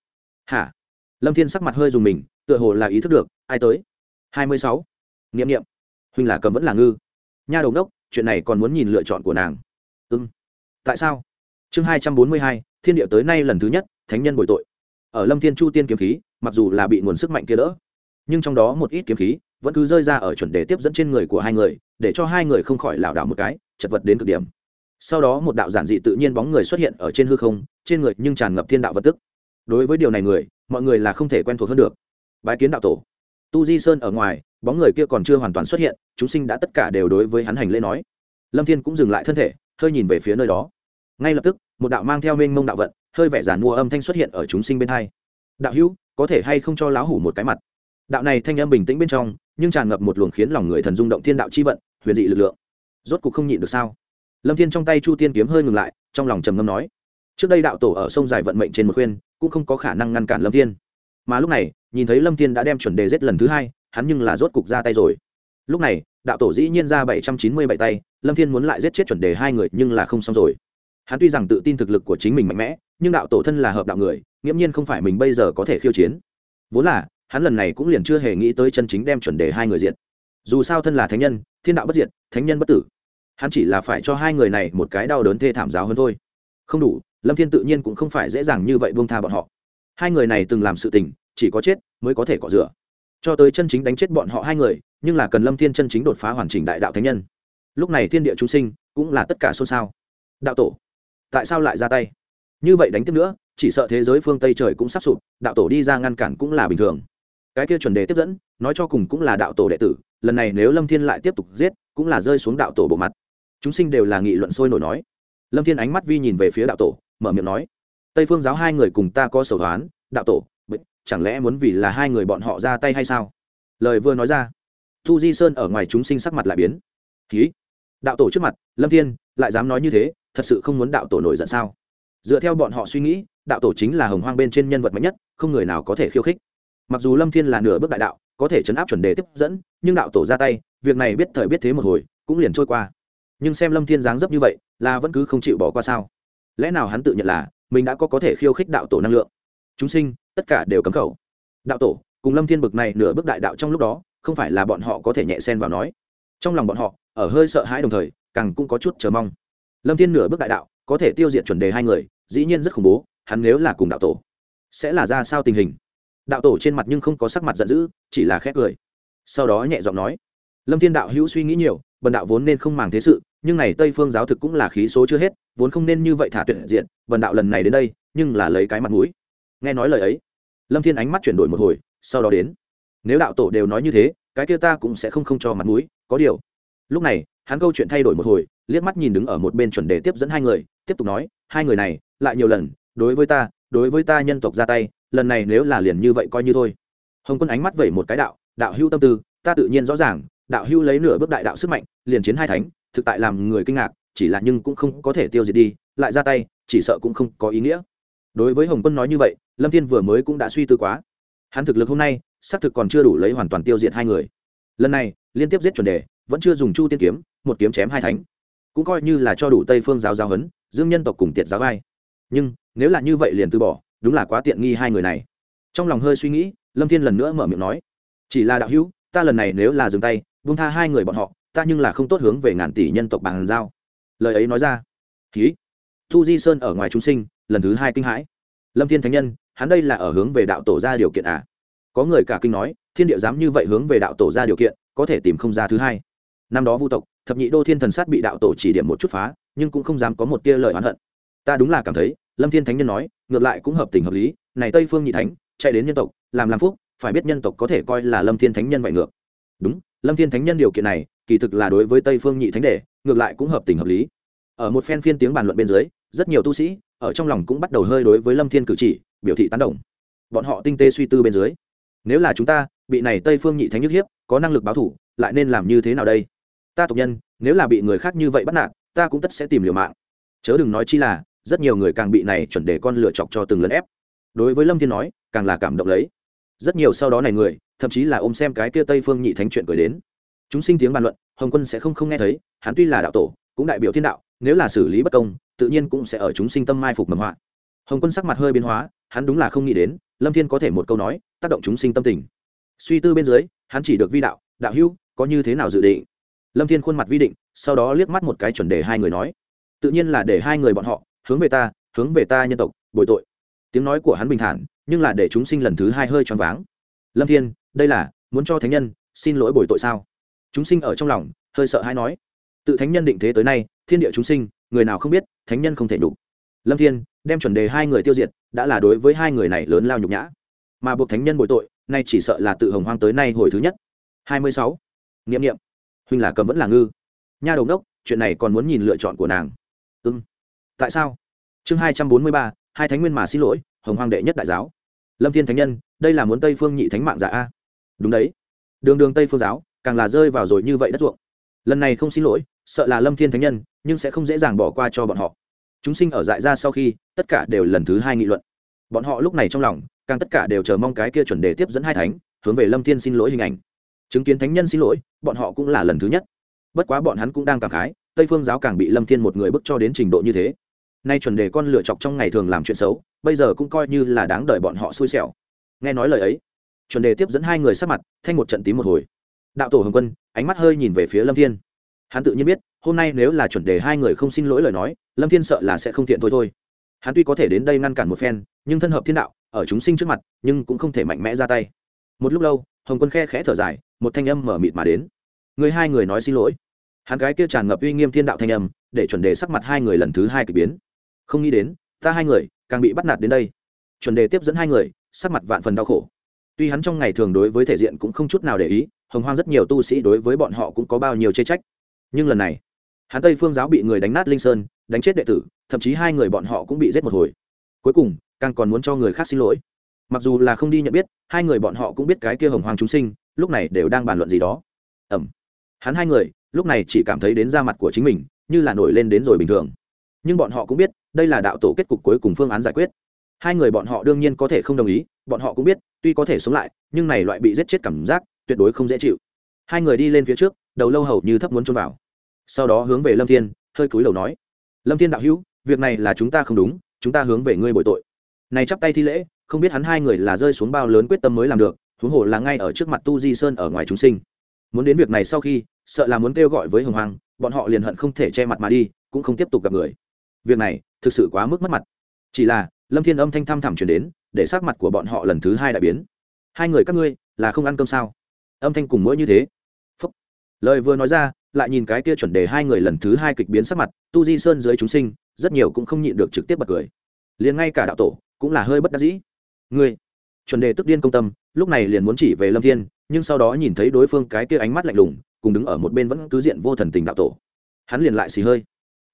Speaker 1: Hả? Lâm thiên sắc mặt hơi dùng mình, tựa hồ là ý thức được, ai tới? Hai mươi sáu. N i ệ m n i ệ m huynh là cầm vẫn là ngư. Nha đầu đốc chuyện này còn muốn nhìn lựa chọn của nàng. Ưng tại sao? Chương hai trăm bốn mươi hai, thiên địa tới nay lần thứ nhất, thánh nhân bồi tội. Ở lâm thiên chu tiên kiếm khí, mặc dù là bị nguồn sức mạnh kia đỡ, nhưng trong đó một ít kiếm khí vẫn cứ rơi ra ở chuẩn đề tiếp dẫn trên người của hai người, để cho hai người không khỏi lảo đảo một cái, chật vật đến cực điểm sau đó một đạo giản dị tự nhiên bóng người xuất hiện ở trên hư không, trên người nhưng tràn ngập thiên đạo vật tức. Đối với điều này người, mọi người là không thể quen thuộc hơn được. Bái kiến đạo tổ. Tu di sơn ở ngoài, bóng người kia còn chưa hoàn toàn xuất hiện, chúng sinh đã tất cả đều đối với hắn hành lễ nói. Lâm thiên cũng dừng lại thân thể, hơi nhìn về phía nơi đó. Ngay lập tức, một đạo mang theo mênh mông đạo vận, hơi vẻ giản mua âm thanh xuất hiện ở chúng sinh bên hai. Đạo hữu, có thể hay không cho láo hủ một cái mặt? Đạo này thanh âm bình tĩnh bên trong, nhưng tràn ngập một luồng khiến lòng người thần rung động thiên đạo chi vận, huyền dị lực lượng. Rốt cục không nhịn được sao? Lâm thiên trong tay chu tiên kiếm hơi ngừng lại, trong lòng trầm ngâm nói, trước đây đạo tổ ở sông dài vận mệnh trên một khuyên, cũng không có khả năng ngăn cản lâm thiên. Mà lúc này, nhìn thấy lâm thiên đã đem chuẩn đề giết lần thứ hai, hắn nhưng là rốt cục ra tay rồi. Lúc này, đạo tổ dĩ nhiên ra bảy trăm chín mươi bảy tay, lâm thiên muốn lại giết chết chuẩn đề hai người, nhưng là không xong rồi. Hắn tuy rằng tự tin thực lực của chính mình mạnh mẽ, nhưng đạo tổ thân là hợp đạo người, nghiễm nhiên không phải mình bây giờ có thể khiêu chiến. Vốn là, hắn lần này cũng liền chưa hề nghĩ tới chân chính đem chuẩn đề hai người diệt. dù sao thân là thánh nhân, thiên đạo bất diệt, thánh nhân bất tử hắn chỉ là phải cho hai người này một cái đau đớn thê thảm giáo hơn thôi. Không đủ, lâm thiên tự nhiên cũng không phải dễ dàng như vậy buông tha bọn họ. Hai người này từng làm sự tình, chỉ có chết mới có thể cọ rửa. Cho tới chân chính đánh chết bọn họ hai người, nhưng là cần lâm thiên chân chính đột phá hoàn chỉnh đại đạo thánh nhân. Lúc này thiên địa chúng sinh cũng là tất cả xôn xao. Đạo tổ, tại sao lại ra tay? Như vậy đánh tiếp nữa, chỉ sợ thế giới phương tây trời cũng sắp sụp, đạo tổ đi ra ngăn cản cũng là bình thường. Cái kia chuẩn đề tiếp dẫn, nói cho cùng cũng là đạo tổ đệ tử, lần này nếu lâm thiên lại tiếp tục giết, cũng là rơi xuống đạo tổ bộ mặt chúng sinh đều là nghị luận sôi nổi nói. Lâm thiên ánh mắt vi nhìn về phía đạo tổ, mở miệng nói, tây phương giáo hai người cùng ta có sầu đoán đạo tổ chẳng lẽ muốn vì là hai người bọn họ ra tay hay sao? Lời vừa nói ra, thu di sơn ở ngoài chúng sinh sắc mặt lại biến. Ký đạo tổ trước mặt, lâm thiên, lại dám nói như thế, thật sự không muốn đạo tổ nổi giận sao? Dựa theo bọn họ suy nghĩ, đạo tổ chính là hồng hoang bên trên nhân vật mạnh nhất, không người nào có thể khiêu khích. Mặc dù lâm thiên là nửa bước đại đạo, có thể chấn áp chuẩn đề tiếp dẫn, nhưng đạo tổ ra tay, việc này biết thời biết thế một hồi, cũng liền trôi qua nhưng xem lâm thiên dáng dấp như vậy, là vẫn cứ không chịu bỏ qua sao? Lẽ nào hắn tự nhận là mình đã có có thể khiêu khích đạo tổ năng lượng? Chúng sinh, tất cả đều cấm khẩu. Đạo tổ, cùng lâm thiên bực này nửa bước đại đạo trong lúc đó, không phải là bọn họ có thể nhẹ xen vào nói. Trong lòng bọn họ, ở hơi sợ hãi đồng thời, càng cũng có chút chờ mong. Lâm thiên nửa bước đại đạo, có thể tiêu diệt chuẩn đề hai người, dĩ nhiên rất khủng bố, hắn nếu là cùng đạo tổ, sẽ là ra sao tình hình? Đạo tổ trên mặt nhưng không có sắc mặt giận dữ, chỉ là khét cười. Sau đó nhẹ giọng nói, lâm thiên đạo hữu suy nghĩ nhiều, bần đạo vốn nên không màng thế sự nhưng này tây phương giáo thực cũng là khí số chưa hết, vốn không nên như vậy thả tuyệt diện, bần đạo lần này đến đây, nhưng là lấy cái mặt mũi. Nghe nói lời ấy, lâm thiên ánh mắt chuyển đổi một hồi, sau đó đến. Nếu đạo tổ đều nói như thế, cái kia ta cũng sẽ không không cho mặt mũi, có điều. Lúc này, hắn câu chuyện thay đổi một hồi, liếc mắt nhìn đứng ở một bên chuẩn đề tiếp dẫn hai người, tiếp tục nói, hai người này, lại nhiều lần, đối với ta, đối với ta nhân tộc ra tay, lần này nếu là liền như vậy coi như thôi. Hồng quân ánh mắt vẩy một cái đạo đạo hưu tâm tư, ta tự nhiên rõ ràng, đạo hưu lấy nửa bước đại đạo sức mạnh, liền chiến hai thánh thực tại làm người kinh ngạc, chỉ là nhưng cũng không có thể tiêu diệt đi, lại ra tay, chỉ sợ cũng không có ý nghĩa. Đối với hồng quân nói như vậy, lâm thiên vừa mới cũng đã suy tư quá. Hắn thực lực hôm nay, xác thực còn chưa đủ lấy hoàn toàn tiêu diệt hai người. Lần này, liên tiếp giết chuẩn đề, vẫn chưa dùng chu tiên kiếm, một kiếm chém hai thánh. Cũng coi như là cho đủ tây phương giáo giáo hấn dương nhân tộc cùng tiệt giáo vai. Nhưng, nếu là như vậy liền từ bỏ, đúng là quá tiện nghi hai người này. Trong lòng hơi suy nghĩ, lâm thiên lần nữa mở miệng nói, chỉ là đạo hữu, ta lần này nếu là dừng tay, buông tha hai người bọn họ ta nhưng là không tốt hướng về ngàn tỷ nhân tộc bằng giao. Lời ấy nói ra. Ký thu di sơn ở ngoài chúng sinh, lần thứ hai kinh hãi. Lâm thiên thánh nhân, hắn đây là ở hướng về đạo tổ ra điều kiện à? Có người cả kinh nói, thiên địa dám như vậy hướng về đạo tổ ra điều kiện, có thể tìm không ra thứ hai. Năm đó vu tộc, thập nhị đô thiên thần sát bị đạo tổ chỉ điểm một chút phá, nhưng cũng không dám có một tia lời oán hận. Ta đúng là cảm thấy, lâm thiên thánh nhân nói, ngược lại cũng hợp tình hợp lý, này tây phương nhị thánh, chạy đến nhân tộc, làm làm phúc, phải biết nhân tộc có thể coi là lâm thiên thánh nhân vậy ngược. Đúng, lâm thiên thánh nhân điều kiện này kỳ thực là đối với tây phương nhị thánh đề, ngược lại cũng hợp tình hợp lý. Ở một phen phiên tiếng bàn luận bên dưới, rất nhiều tu sĩ, ở trong lòng cũng bắt đầu hơi đối với lâm thiên cử chỉ, biểu thị tán đồng. Bọn họ tinh tế suy tư bên dưới. Nếu là chúng ta, bị này tây phương nhị thánh nhức hiếp, có năng lực báo thủ, lại nên làm như thế nào đây? Ta tộc nhân, nếu là bị người khác như vậy bắt nạt, ta cũng tất sẽ tìm liều mạng. Chớ đừng nói chi là, rất nhiều người càng bị này chuẩn để con lựa chọc cho từng lần ép. Đối với lâm thiên nói, càng là cảm động lấy. Rất nhiều sau đó này người, thậm chí là ôm xem cái kia tây phương nhị thánh chuyện cười đến chúng sinh tiếng bàn luận, hồng quân sẽ không không nghe thấy, hắn tuy là đạo tổ, cũng đại biểu thiên đạo, nếu là xử lý bất công, tự nhiên cũng sẽ ở chúng sinh tâm mai phục mầm họa. Hồng quân sắc mặt hơi biến hóa, hắn đúng là không nghĩ đến, lâm thiên có thể một câu nói, tác động chúng sinh tâm tình. Suy tư bên dưới, hắn chỉ được vi đạo đạo hữu, có như thế nào dự định? Lâm thiên khuôn mặt vi định, sau đó liếc mắt một cái chuẩn đề hai người nói, tự nhiên là để hai người bọn họ, hướng về ta, hướng về ta nhân tộc, bồi tội. Tiếng nói của hắn bình thản, nhưng là để chúng sinh lần thứ hai hơi choáng váng. Lâm thiên, đây là, muốn cho thánh nhân, xin lỗi bồi tội sao? Chúng sinh ở trong lòng, hơi sợ hãi nói. Tự thánh nhân định thế tới nay, thiên địa chúng sinh, người nào không biết, thánh nhân không thể đủ lâm thiên, đem chuẩn đề hai người tiêu diệt, đã là đối với hai người này lớn lao nhục nhã. Mà buộc thánh nhân bồi tội, nay chỉ sợ là tự hồng hoang tới nay hồi thứ nhất. Hai mươi sáu. Nghiệm nghiệm huynh là cầm vẫn là ngư. Nha đầu đốc chuyện này còn muốn nhìn lựa chọn của nàng. Ưng tại sao? Chương hai trăm bốn mươi ba, hai thánh nguyên mà xin lỗi, hồng hoang đệ nhất đại giáo. Lâm thiên thánh nhân, đây là muốn tây phương nhị thánh mạng giả a. Đúng đấy. Đường đường tây phương giáo càng là rơi vào rồi như vậy đất ruộng. Lần này không xin lỗi, sợ là lâm thiên thánh nhân, nhưng sẽ không dễ dàng bỏ qua cho bọn họ. Chúng sinh ở dại ra sau khi, tất cả đều lần thứ hai nghị luận. Bọn họ lúc này trong lòng, càng tất cả đều chờ mong cái kia chuẩn đề tiếp dẫn hai thánh, hướng về lâm thiên xin lỗi hình ảnh. Chứng kiến thánh nhân xin lỗi, bọn họ cũng là lần thứ nhất. Bất quá bọn hắn cũng đang cảm khái, tây phương giáo càng bị lâm thiên một người bức cho đến trình độ như thế. Nay chuẩn đề con lựa chọc trong ngày thường làm chuyện xấu, bây giờ cũng coi như là đáng đợi bọn họ xui xẻo. Nghe nói lời ấy, chuẩn đề tiếp dẫn hai người sát mặt, thanh một trận tím một hồi đạo tổ hồng quân, ánh mắt hơi nhìn về phía lâm thiên. Hắn tự nhiên biết, hôm nay nếu là chuẩn đề hai người không xin lỗi lời nói, lâm thiên sợ là sẽ không tiện thôi thôi. Hắn tuy có thể đến đây ngăn cản một phen, nhưng thân hợp thiên đạo, ở chúng sinh trước mặt, nhưng cũng không thể mạnh mẽ ra tay. Một lúc lâu, hồng quân khe khẽ thở dài, một thanh âm mở mịt mà đến. Người hai người nói xin lỗi. Hắn gái kia tràn ngập uy nghiêm thiên đạo thanh âm, để chuẩn đề sắc mặt hai người lần thứ hai kỳ biến. Không nghĩ đến, ta hai người, càng bị bắt nạt đến đây. Chuẩn đề tiếp dẫn hai người, sắc mặt vạn phần đau khổ. Tuy hắn trong ngày thường đối với thể diện cũng không chút nào để ý hồng hoang rất nhiều tu sĩ đối với bọn họ cũng có bao nhiêu chê trách. Nhưng lần này hắn tây phương giáo bị người đánh nát linh sơn, đánh chết đệ tử, thậm chí hai người bọn họ cũng bị giết một hồi. Cuối cùng, càng còn muốn cho người khác xin lỗi. Mặc dù là không đi nhận biết, hai người bọn họ cũng biết cái kia hồng hoàng chúng sinh, lúc này đều đang bàn luận gì đó. Ẩm. Hắn hai người, lúc này chỉ cảm thấy đến da mặt của chính mình, như là nổi lên đến rồi bình thường. Nhưng bọn họ cũng biết, đây là đạo tổ kết cục cuối cùng phương án giải quyết. Hai người bọn họ đương nhiên có thể không đồng ý, bọn họ cũng biết, tuy có thể sống lại, nhưng này loại bị giết chết cảm giác tuyệt đối không dễ chịu. Hai người đi lên phía trước, đầu lâu hầu như thấp muốn trôn vào. Sau đó hướng về lâm thiên, hơi cúi đầu nói, lâm thiên đạo hữu, việc này là chúng ta không đúng, chúng ta hướng về ngươi bồi tội. Này chắp tay thi lễ, không biết hắn hai người là rơi xuống bao lớn quyết tâm mới làm được, huống hồ là ngay ở trước mặt tu di sơn ở ngoài chúng sinh. Muốn đến việc này sau khi, sợ là muốn kêu gọi với hồng hoàng bọn họ liền hận không thể che mặt mà đi, cũng không tiếp tục gặp người. Việc này, thực sự quá mức mất mặt. Chỉ là, lâm thiên âm thanh thăm thẳm chuyển đến, để sắc mặt của bọn họ lần thứ hai đại biến. Hai người các ngươi, là không ăn cơm sao? Âm thanh cùng mỗi như thế. Phúc. lời vừa nói ra, lại nhìn cái kia chuẩn đề hai người lần thứ hai kịch biến sắc mặt, tu di sơn dưới chúng sinh, rất nhiều cũng không nhịn được trực tiếp bật cười. Liền ngay cả đạo tổ cũng là hơi bất đắc dĩ. Ngươi, chuẩn đề tức điên công tâm, lúc này liền muốn chỉ về lâm thiên, nhưng sau đó nhìn thấy đối phương cái kia ánh mắt lạnh lùng, cùng đứng ở một bên vẫn cứ diện vô thần tình đạo tổ. Hắn liền lại xì hơi.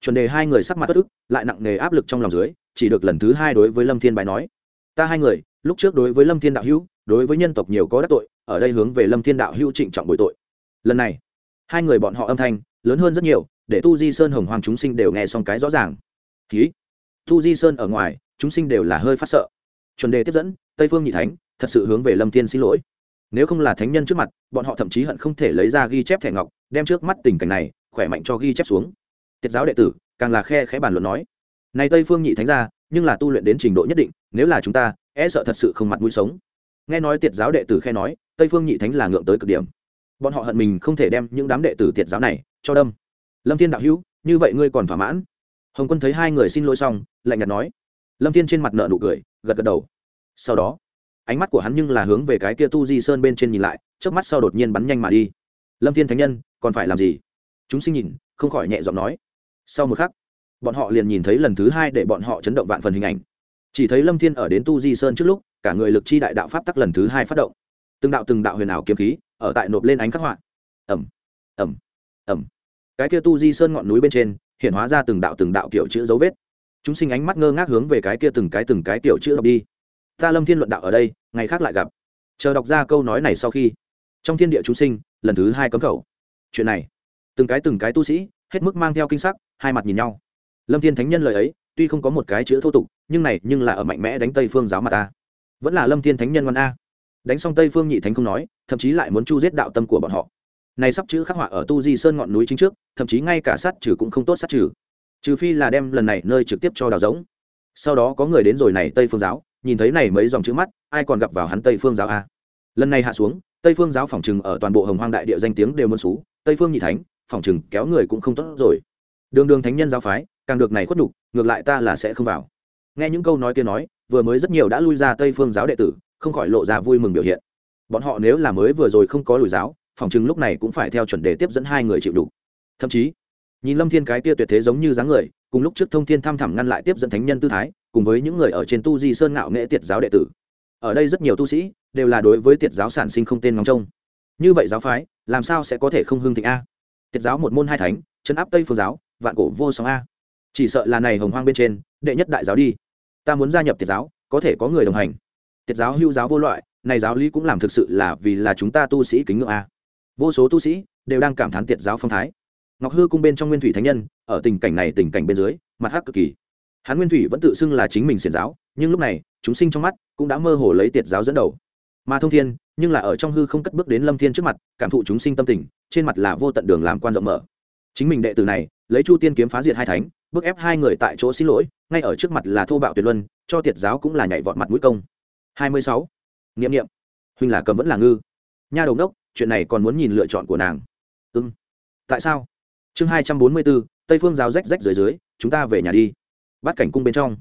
Speaker 1: Chuẩn đề hai người sắc mặt bất ức, lại nặng nề áp lực trong lòng dưới, chỉ được lần thứ hai đối với lâm thiên bài nói. Ta hai người, lúc trước đối với lâm thiên đạo hữu, đối với nhân tộc nhiều có đắc tội ở đây hướng về lâm thiên đạo hữu trịnh trọng bồi tội. Lần này, hai người bọn họ âm thanh lớn hơn rất nhiều, để tu di sơn hồng hoàng chúng sinh đều nghe xong cái rõ ràng. Ký tu di sơn ở ngoài, chúng sinh đều là hơi phát sợ. Chuẩn đề tiếp dẫn, tây phương nhị thánh, thật sự hướng về lâm thiên xin lỗi. Nếu không là thánh nhân trước mặt, bọn họ thậm chí hận không thể lấy ra ghi chép thẻ ngọc, đem trước mắt tình cảnh này, khỏe mạnh cho ghi chép xuống. Tiết giáo đệ tử, càng là khe khẽ bàn luận nói, này tây phương nhị thánh ra, nhưng là tu luyện đến trình độ nhất định, nếu là chúng ta e sợ thật sự không mặt mũi sống. Nghe nói tiết giáo đệ tử khe nói tây phương nhị thánh là ngượng tới cực điểm. Bọn họ hận mình không thể đem những đám đệ tử tiệt giáo này cho đâm. Lâm thiên đạo hữu, như vậy ngươi còn thỏa mãn? Hồng quân thấy hai người xin lỗi xong, lạnh nhạt nói. Lâm thiên trên mặt nợ nụ cười, gật gật đầu. Sau đó, ánh mắt của hắn nhưng là hướng về cái kia tu di sơn bên trên nhìn lại trước mắt sau đột nhiên bắn nhanh mà đi. Lâm thiên thánh nhân, còn phải làm gì? Chúng sinh nhìn, không khỏi nhẹ giọng nói. Sau một khắc, bọn họ liền nhìn thấy lần thứ hai để bọn họ chấn động vạn phần hình ảnh. Chỉ thấy lâm thiên ở đến tu di sơn trước lúc, cả người lực chi đại đạo pháp tắc lần thứ hai phát động từng đạo từng đạo huyền ảo kiếm khí ở tại nộp lên ánh khắc họa. Ẩm ẩm ẩm cái kia tu di sơn ngọn núi bên trên hiện hóa ra từng đạo từng đạo kiểu chữ dấu vết. Chúng sinh ánh mắt ngơ ngác hướng về cái kia từng cái từng cái kiểu chữ đọc đi. Ta lâm thiên luận đạo ở đây, ngày khác lại gặp. Chờ đọc ra câu nói này sau khi, trong thiên địa chúng sinh, lần thứ hai cấm khẩu. Chuyện này, từng cái từng cái tu sĩ, hết mức mang theo kinh sắc, hai mặt nhìn nhau. Lâm thiên thánh nhân lời ấy, tuy không có một cái chữ thô tục, nhưng này nhưng là ở mạnh mẽ đánh tây phương giáo mặt ta. Vẫn là lâm thiên thánh nhân văn a đánh xong tây phương nhị thánh không nói, thậm chí lại muốn chu giết đạo tâm của bọn họ. Này sắp chữ khắc họa ở tu di sơn ngọn núi chính trước, thậm chí ngay cả sát trừ cũng không tốt sát trừ. Trừ phi là đem lần này nơi trực tiếp cho đào giống sau đó có người đến rồi này tây phương giáo, nhìn thấy này mấy dòng chữ mắt, ai còn gặp vào hắn tây phương giáo a lần này hạ xuống, tây phương giáo phỏng trừng ở toàn bộ hồng hoang đại địa danh tiếng đều muốn xú, tây phương nhị thánh phỏng trừng kéo người cũng không tốt rồi. Đường đường thánh nhân giáo phái, càng được này khuất nhục, ngược lại ta là sẽ không vào. Nghe những câu nói kia nói, vừa mới rất nhiều đã lui ra tây phương giáo đệ tử không khỏi lộ ra vui mừng biểu hiện. Bọn họ nếu là mới vừa rồi không có lùi giáo, phòng chừng lúc này cũng phải theo chuẩn đề tiếp dẫn hai người chịu đủ. Thậm chí, nhìn lâm thiên cái kia tuyệt thế giống như dáng người, cùng lúc trước thông thiên Tham thẳm ngăn lại tiếp dẫn thánh nhân tư thái, cùng với những người ở trên tu di sơn ngạo nghệ tiệt giáo đệ tử. Ở đây rất nhiều tu sĩ, đều là đối với tiệt giáo sản sinh không tên ngóng trông. Như vậy giáo phái, làm sao sẽ có thể không hưng thịnh a? Tiệt giáo một môn hai thánh, chân áp tây phương giáo, vạn cổ vô song a. Chỉ sợ là này hồng hoang bên trên, đệ nhất đại giáo đi. Ta muốn gia nhập tiệt giáo, có thể có người đồng hành tiệt giáo hưu giáo vô loại, này giáo lý cũng làm thực sự là vì là chúng ta tu sĩ kính ngưỡng a. Vô số tu sĩ đều đang cảm thán tiệt giáo phong thái. Ngọc hư cung bên trong nguyên thủy thánh nhân, ở tình cảnh này tình cảnh bên dưới, mặt hắc cực kỳ. Hắn nguyên thủy vẫn tự xưng là chính mình xiển giáo, nhưng lúc này, chúng sinh trong mắt cũng đã mơ hồ lấy tiệt giáo dẫn đầu. Mà thông thiên, nhưng là ở trong hư không cất bước đến lâm thiên trước mặt, cảm thụ chúng sinh tâm tình, trên mặt là vô tận đường làm quan rộng mở. Chính mình đệ tử này, lấy chu tiên kiếm phá diệt hai thánh, bức ép hai người tại chỗ xin lỗi, ngay ở trước mặt là thô bạo tuyệt luân, cho tiệt giáo cũng là nhảy vọt mặt mũi công hai mươi sáu. Nghiệm nghiệm huynh là cầm vẫn là ngư. Nha đầu đốc, chuyện này còn muốn nhìn lựa chọn của nàng. Ưng tại sao? Chương hai trăm bốn mươi bốn, tây phương giáo rách rách dưới dưới, chúng ta về nhà đi. Bắt cảnh cung bên trong.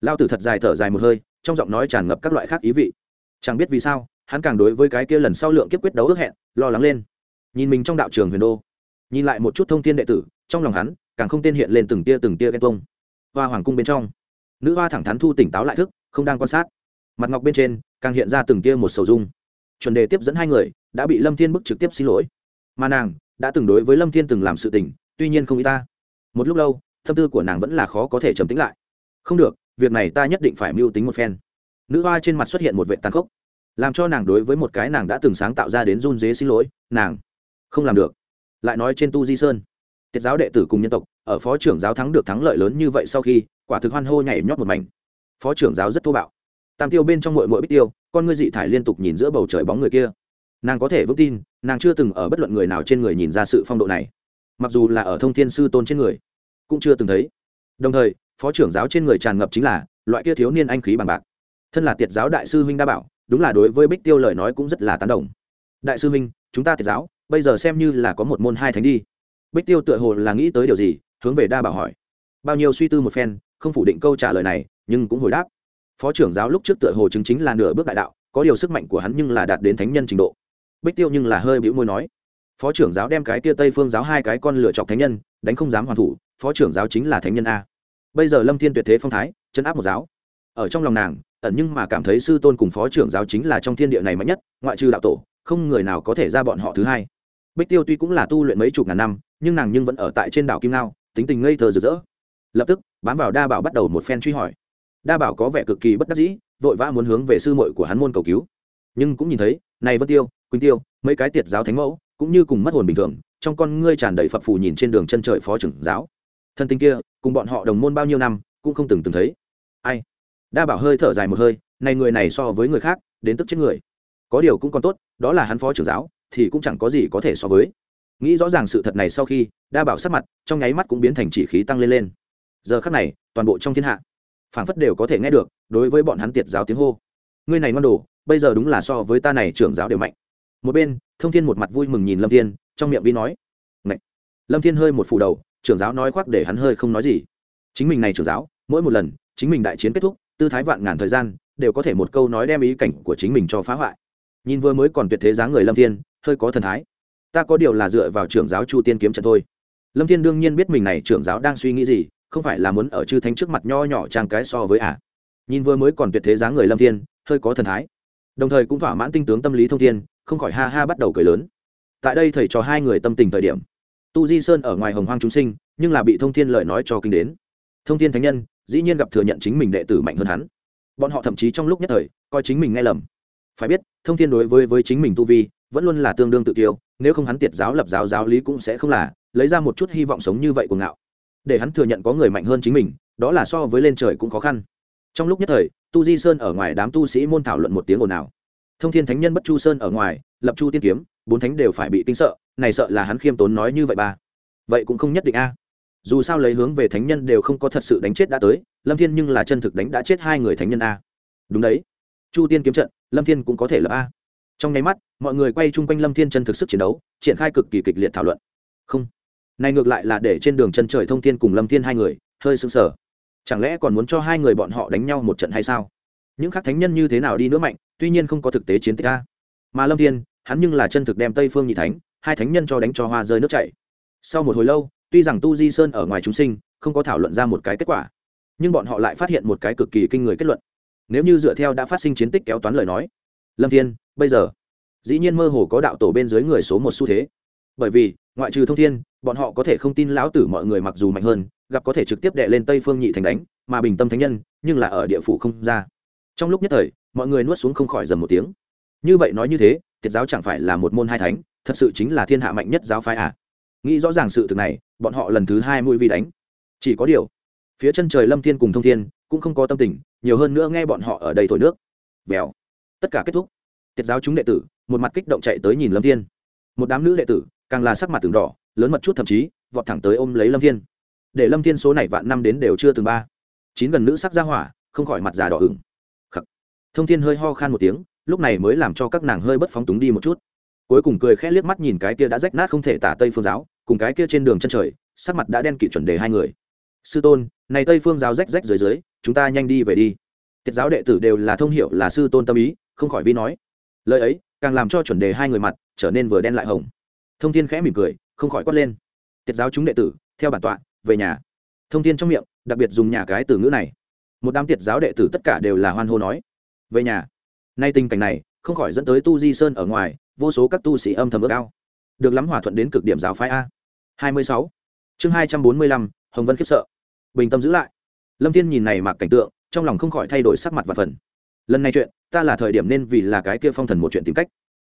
Speaker 1: Lao tử thật dài thở dài một hơi, trong giọng nói tràn ngập các loại khác ý vị. Chẳng biết vì sao, hắn càng đối với cái kia lần sau lượng kiếp quyết đấu ước hẹn, lo lắng lên. Nhìn mình trong đạo trường huyền đô, nhìn lại một chút thông tin đệ tử, trong lòng hắn, càng không tên hiện lên từng tia từng tia ghen tuông. Hoa hoàng cung bên trong, nữ hoa thẳng thắn thu tỉnh táo lại thức, không đang quan sát mặt ngọc bên trên càng hiện ra từng tia một sầu dung chuẩn đề tiếp dẫn hai người đã bị lâm thiên bức trực tiếp xin lỗi mà nàng đã từng đối với lâm thiên từng làm sự tình tuy nhiên không ý ta một lúc lâu tâm tư của nàng vẫn là khó có thể trầm tính lại không được việc này ta nhất định phải mưu tính một phen nữ hoa trên mặt xuất hiện một vệ tàn khốc làm cho nàng đối với một cái nàng đã từng sáng tạo ra đến run dế xin lỗi nàng không làm được lại nói trên tu di sơn tiết giáo đệ tử cùng nhân tộc ở phó trưởng giáo thắng được thắng lợi lớn như vậy sau khi quả thực hoan hô nhảy nhót một mảnh phó trưởng giáo rất thô bạo tam tiêu bên trong mội mội bích tiêu, con ngươi dị thải liên tục nhìn giữa bầu trời bóng người kia. Nàng có thể vững tin, nàng chưa từng ở bất luận người nào trên người nhìn ra sự phong độ này. Mặc dù là ở thông thiên sư tôn trên người, cũng chưa từng thấy. Đồng thời, phó trưởng giáo trên người tràn ngập chính là loại kia thiếu niên anh khí bằng bạc. Thân là tiệt giáo đại sư huynh đa bảo, đúng là đối với bích tiêu lời nói cũng rất là tán đồng. Đại sư huynh, chúng ta tiệt giáo, bây giờ xem như là có một môn hai thánh đi. Bích tiêu tựa hồ là nghĩ tới điều gì, hướng về đa bảo hỏi. Bao nhiêu suy tư một phen, không phủ định câu trả lời này, nhưng cũng hồi đáp phó trưởng giáo lúc trước tựa hồ chứng chính là nửa bước đại đạo, có điều sức mạnh của hắn nhưng là đạt đến thánh nhân trình độ. Bích tiêu nhưng là hơi bĩu môi nói, phó trưởng giáo đem cái kia tây phương giáo hai cái con lựa chọc thánh nhân, đánh không dám hoàn thủ, phó trưởng giáo chính là thánh nhân a. Bây giờ lâm thiên tuyệt thế phong thái, chân áp một giáo. Ở trong lòng nàng, ẩn nhưng mà cảm thấy sư tôn cùng phó trưởng giáo chính là trong thiên địa này mạnh nhất, ngoại trừ đạo tổ, không người nào có thể ra bọn họ thứ hai. Bích tiêu tuy cũng là tu luyện mấy chục ngàn năm, nhưng nàng nhưng vẫn ở tại trên đảo kim lao tính tình ngây thơ rực rỡ. Lập tức, bám vào đa bảo bắt đầu một phen truy hỏi đa bảo có vẻ cực kỳ bất đắc dĩ, vội vã muốn hướng về sư muội của hắn môn cầu cứu. Nhưng cũng nhìn thấy, này vân tiêu, quỳnh tiêu, mấy cái tiệt giáo thánh mẫu, cũng như cùng mất hồn bình thường, trong con ngươi tràn đầy phập phù nhìn trên đường chân trời phó trưởng giáo. Thân tinh kia, cùng bọn họ đồng môn bao nhiêu năm, cũng không từng từng thấy. Ai? Đa bảo hơi thở dài một hơi, này người này so với người khác, đến tức chết người. Có điều cũng còn tốt, đó là hắn phó trưởng giáo, thì cũng chẳng có gì có thể so với. Nghĩ rõ ràng sự thật này sau khi, đa bảo sắc mặt, trong nháy mắt cũng biến thành chỉ khí tăng lên lên. Giờ khắc này, toàn bộ trong thiên hạ phảng phất đều có thể nghe được, đối với bọn hắn tiệt giáo tiếng hô. Ngươi này ngon đồ, bây giờ đúng là so với ta này trưởng giáo đều mạnh. Một bên, thông thiên một mặt vui mừng nhìn lâm thiên, trong miệng vi nói, Ngậy. lâm thiên hơi một phủ đầu, trưởng giáo nói khoác để hắn hơi không nói gì. Chính mình này trưởng giáo, mỗi một lần, chính mình đại chiến kết thúc, tư thái vạn ngàn thời gian, đều có thể một câu nói đem ý cảnh của chính mình cho phá hoại. Nhìn vừa mới còn tuyệt thế dáng người lâm thiên, hơi có thần thái. Ta có điều là dựa vào trưởng giáo chu tiên kiếm trận thôi. Lâm thiên đương nhiên biết mình này trưởng giáo đang suy nghĩ gì không phải là muốn ở chư thánh trước mặt nho nhỏ trang cái so với ả à. nhìn vừa mới còn tuyệt thế dáng người lâm thiên, hơi có thần thái. Đồng thời cũng thỏa mãn tinh tướng tâm lý thông thiên, không khỏi ha ha bắt đầu cười lớn. Tại đây thầy trò hai người tâm tình thời điểm, tu di sơn ở ngoài hồng hoang chúng sinh, nhưng là bị thông thiên lời nói cho kinh đến. Thông thiên thánh nhân, dĩ nhiên gặp thừa nhận chính mình đệ tử mạnh hơn hắn. Bọn họ thậm chí trong lúc nhất thời, coi chính mình nghe lầm. Phải biết, thông thiên đối với với chính mình tu vi, vẫn luôn là tương đương tự kiêu, nếu không hắn tiệt giáo lập giáo giáo lý cũng sẽ không là, lấy ra một chút hy vọng sống như vậy của ngạo để hắn thừa nhận có người mạnh hơn chính mình, đó là so với lên trời cũng khó khăn. Trong lúc nhất thời, tu di sơn ở ngoài đám tu sĩ môn thảo luận một tiếng ồn ào. Thông thiên thánh nhân bất chu sơn ở ngoài, lập chu tiên kiếm, bốn thánh đều phải bị kinh sợ, này sợ là hắn khiêm tốn nói như vậy ba. Vậy cũng không nhất định a. Dù sao lấy hướng về thánh nhân đều không có thật sự đánh chết đã tới, lâm thiên nhưng là chân thực đánh đã chết hai người thánh nhân a. Đúng đấy. Chu tiên kiếm trận, lâm thiên cũng có thể là a. Trong nháy mắt, mọi người quay chung quanh lâm thiên chân thực sức chiến đấu, triển khai cực kỳ kịch liệt thảo luận. Không này ngược lại là để trên đường chân trời thông thiên cùng lâm thiên hai người, hơi sững sờ. Chẳng lẽ còn muốn cho hai người bọn họ đánh nhau một trận hay sao? Những khác thánh nhân như thế nào đi nữa mạnh, tuy nhiên không có thực tế chiến tích a. Mà lâm thiên, hắn nhưng là chân thực đem tây phương nhị thánh, hai thánh nhân cho đánh cho hoa rơi nước chảy. Sau một hồi lâu, tuy rằng tu di sơn ở ngoài chúng sinh, không có thảo luận ra một cái kết quả, nhưng bọn họ lại phát hiện một cái cực kỳ kinh người kết luận. Nếu như dựa theo đã phát sinh chiến tích kéo toán lời nói, lâm thiên, bây giờ, dĩ nhiên mơ hồ có đạo tổ bên dưới người số một xu thế. Bởi vì, ngoại trừ thông thiên bọn họ có thể không tin lão tử mọi người mặc dù mạnh hơn, gặp có thể trực tiếp đệ lên tây phương nhị thành đánh, mà bình tâm thánh nhân, nhưng là ở địa phủ không ra. Trong lúc nhất thời, mọi người nuốt xuống không khỏi dầm một tiếng. Như vậy nói như thế, tiệt giáo chẳng phải là một môn hai thánh, thật sự chính là thiên hạ mạnh nhất giáo phái à? Nghĩ rõ ràng sự thực này, bọn họ lần thứ hai mũi vi đánh. Chỉ có điều, phía chân trời lâm thiên cùng thông thiên cũng không có tâm tình, nhiều hơn nữa nghe bọn họ ở đây thổi nước. Vèo. Tất cả kết thúc. Tiết giáo chúng đệ tử, một mặt kích động chạy tới nhìn lâm thiên. Một đám nữ đệ tử, càng là sắc mặt từng đỏ lớn mật chút thậm chí, vọt thẳng tới ôm lấy lâm thiên. Để lâm thiên số này vạn năm đến đều chưa từng ba. Chín gần nữ sắc ra hỏa, không khỏi mặt già đỏ ửng. Khắc. Thông thiên hơi ho khan một tiếng, lúc này mới làm cho các nàng hơi bất phóng túng đi một chút. Cuối cùng cười khẽ liếc mắt nhìn cái kia đã rách nát không thể tả tây phương giáo, cùng cái kia trên đường chân trời, sắc mặt đã đen kịt chuẩn đề hai người. Sư tôn, này tây phương giáo rách rách dưới dưới, chúng ta nhanh đi về đi. Tiết giáo đệ tử đều là thông hiểu là sư tôn tâm ý, không khỏi vi nói. Lời ấy, càng làm cho chuẩn đề hai người mặt trở nên vừa đen lại hồng. Thông thiên khẽ mỉm cười không khỏi quát lên. Tiết giáo chúng đệ tử, theo bản tọa, về nhà. Thông thiên trong miệng, đặc biệt dùng nhà cái từ ngữ này. Một đám tiết giáo đệ tử tất cả đều là hoan hô nói. Về nhà. Nay tình cảnh này, không khỏi dẫn tới tu di sơn ở ngoài, vô số các tu sĩ âm thầm ước ao. Được lắm hòa thuận đến cực điểm giáo phái a. Hai mươi sáu. Chương hai trăm bốn mươi lăm, hồng vân khiếp sợ. Bình tâm giữ lại. Lâm thiên nhìn này mặc cảnh tượng, trong lòng không khỏi thay đổi sắc mặt và phần. Lần này chuyện, ta là thời điểm nên vì là cái kia phong thần một chuyện tìm cách.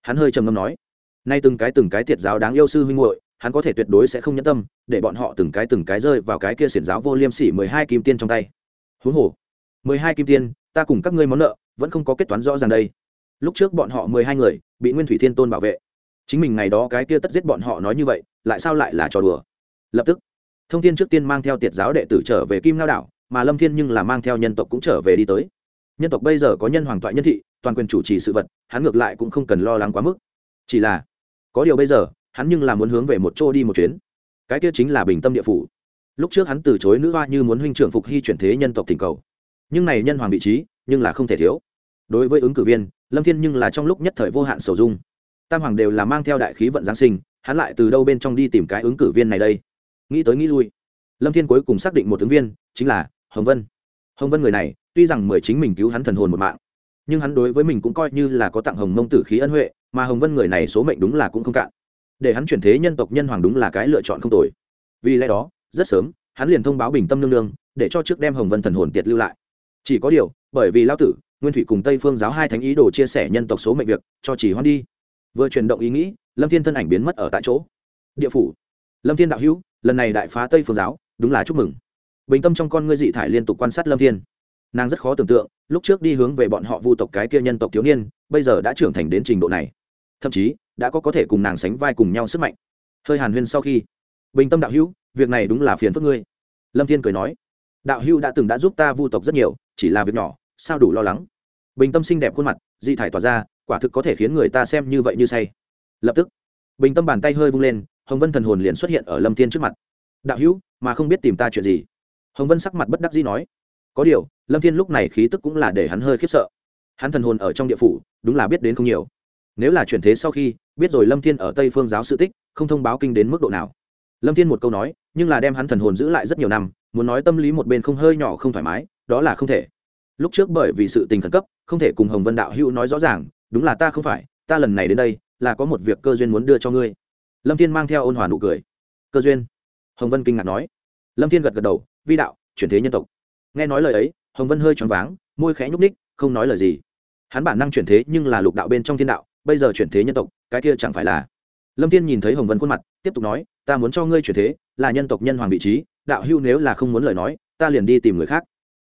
Speaker 1: Hắn hơi trầm ngâm nói. Nay từng cái từng cái tiệt giáo đáng yêu sư huynh muội hắn có thể tuyệt đối sẽ không nhẫn tâm, để bọn họ từng cái từng cái rơi vào cái kia xiển giáo vô liêm sỉ mười hai kim tiên trong tay. Huống hồ, mười hai kim tiên, ta cùng các ngươi món nợ, vẫn không có kết toán rõ ràng đây. Lúc trước bọn họ mười hai người, bị nguyên thủy thiên tôn bảo vệ. Chính mình ngày đó cái kia tất giết bọn họ nói như vậy, lại sao lại là trò đùa? Lập tức, thông thiên trước tiên mang theo tiệt giáo đệ tử trở về kim lao đảo, mà lâm thiên nhưng là mang theo nhân tộc cũng trở về đi tới. Nhân tộc bây giờ có nhân hoàng toại nhân thị, toàn quyền chủ trì sự vật, hắn ngược lại cũng không cần lo lắng quá mức. Chỉ là, có điều bây giờ hắn nhưng là muốn hướng về một chỗ đi một chuyến. Cái kia chính là bình tâm địa phủ. Lúc trước hắn từ chối nữ hoa như muốn huynh trưởng phục hy chuyển thế nhân tộc tình cầu. Nhưng này nhân hoàng vị trí, nhưng là không thể thiếu. Đối với ứng cử viên, lâm thiên nhưng là trong lúc nhất thời vô hạn sầu dung. Tam hoàng đều là mang theo đại khí vận giáng sinh, hắn lại từ đâu bên trong đi tìm cái ứng cử viên này đây? Nghĩ tới nghĩ lui. Lâm thiên cuối cùng xác định một ứng viên, chính là hồng vân. Hồng vân người này, tuy rằng mười chính mình cứu hắn thần hồn một mạng, nhưng hắn đối với mình cũng coi như là có tặng hồng mông tử khí ân huệ, mà hồng vân người này số mệnh đúng là cũng không cạn để hắn chuyển thế nhân tộc nhân hoàng đúng là cái lựa chọn không tồi. Vì lẽ đó, rất sớm, hắn liền thông báo bình tâm nương nương, để cho trước đem hồng vân thần hồn tiệt lưu lại. Chỉ có điều, bởi vì lao tử, nguyên thủy cùng tây phương giáo hai thánh ý đồ chia sẻ nhân tộc số mệnh việc, cho chỉ hoan đi. Vừa chuyển động ý nghĩ, lâm thiên thân ảnh biến mất ở tại chỗ. Địa phủ. Lâm thiên đạo hữu, lần này đại phá tây phương giáo, đúng là chúc mừng. Bình tâm trong con ngươi dị thải liên tục quan sát lâm thiên. Nàng rất khó tưởng tượng, lúc trước đi hướng về bọn họ vu tộc cái kia nhân tộc thiếu niên, bây giờ đã trưởng thành đến trình độ này thậm chí đã có có thể cùng nàng sánh vai cùng nhau sức mạnh. Hơi hàn huyên sau khi, bình tâm đạo hữu, việc này đúng là phiền phức ngươi. Lâm thiên cười nói, đạo hữu đã từng đã giúp ta vu tộc rất nhiều, chỉ là việc nhỏ, sao đủ lo lắng? Bình tâm xinh đẹp khuôn mặt, dị thải tỏa ra, quả thực có thể khiến người ta xem như vậy như say. Lập tức, bình tâm bàn tay hơi vung lên, hồng vân thần hồn liền xuất hiện ở lâm thiên trước mặt. Đạo hữu, mà không biết tìm ta chuyện gì? Hồng vân sắc mặt bất đắc dĩ nói, có điều, lâm thiên lúc này khí tức cũng là để hắn hơi khiếp sợ. Hắn thần hồn ở trong địa phủ, đúng là biết đến không nhiều nếu là chuyển thế sau khi, biết rồi lâm thiên ở tây phương giáo sự tích, không thông báo kinh đến mức độ nào. Lâm thiên một câu nói, nhưng là đem hắn thần hồn giữ lại rất nhiều năm, muốn nói tâm lý một bên không hơi nhỏ không thoải mái, đó là không thể. Lúc trước bởi vì sự tình khẩn cấp, không thể cùng hồng vân đạo hữu nói rõ ràng, đúng là ta không phải, ta lần này đến đây, là có một việc cơ duyên muốn đưa cho ngươi. Lâm thiên mang theo ôn hòa nụ cười. Cơ duyên? Hồng vân kinh ngạc nói. Lâm thiên gật gật đầu, vi đạo, chuyển thế nhân tộc. Nghe nói lời ấy, hồng vân hơi choáng váng, môi khẽ nhúc ních không nói lời gì. Hắn bản năng chuyển thế nhưng là lục đạo bên trong thiên đạo bây giờ chuyển thế nhân tộc, cái kia chẳng phải là lâm thiên nhìn thấy hồng vân khuôn mặt, tiếp tục nói, ta muốn cho ngươi chuyển thế, là nhân tộc nhân hoàng vị trí, đạo hưu nếu là không muốn lời nói, ta liền đi tìm người khác.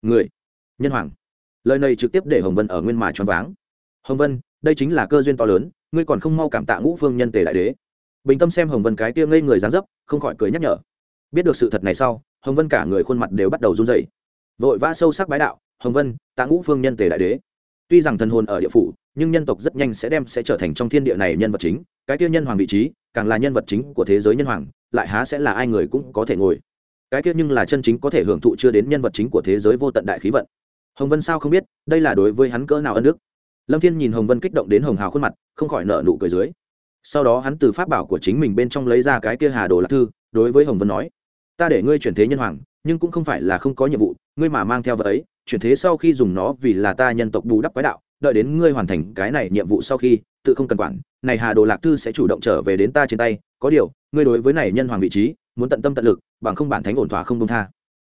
Speaker 1: Người? Nhân hoàng? Lời này trực tiếp để hồng vân ở nguyên mà choáng váng. Hồng vân, đây chính là cơ duyên to lớn, ngươi còn không mau cảm tạ ngũ phương nhân tề đại đế. Bình tâm xem hồng vân cái kia ngây người dán dấp, không khỏi cười nhắc nhở. Biết được sự thật này sau, hồng vân cả người khuôn mặt đều bắt đầu run rẩy. Vội vã sâu sắc bái đạo, hồng vân, tạ ngũ phương nhân tề đại đế. Tuy rằng thần hồn ở địa phủ nhưng nhân tộc rất nhanh sẽ đem sẽ trở thành trong thiên địa này nhân vật chính, cái kia nhân hoàng vị trí, càng là nhân vật chính của thế giới nhân hoàng, lại há sẽ là ai người cũng có thể ngồi. Cái kia nhưng là chân chính có thể hưởng thụ chưa đến nhân vật chính của thế giới vô tận đại khí vận. Hồng vân sao không biết, đây là đối với hắn cỡ nào ân đức. Lâm thiên nhìn hồng vân kích động đến hồng hào khuôn mặt, không khỏi nợ nụ cười dưới. Sau đó hắn từ pháp bảo của chính mình bên trong lấy ra cái kia hà đồ lạc thư, đối với hồng vân nói, ta để ngươi chuyển thế nhân hoàng, nhưng cũng không phải là không có nhiệm vụ, ngươi mà mang theo vật ấy, chuyển thế sau khi dùng nó vì là ta nhân tộc bù đắp quái đạo đợi đến ngươi hoàn thành cái này nhiệm vụ sau khi, tự không cần quản. Này hà đồ lạc thư sẽ chủ động trở về đến ta trên tay. Có điều, ngươi đối với này nhân hoàng vị trí, muốn tận tâm tận lực, bằng không bản thánh ổn thỏa không công tha.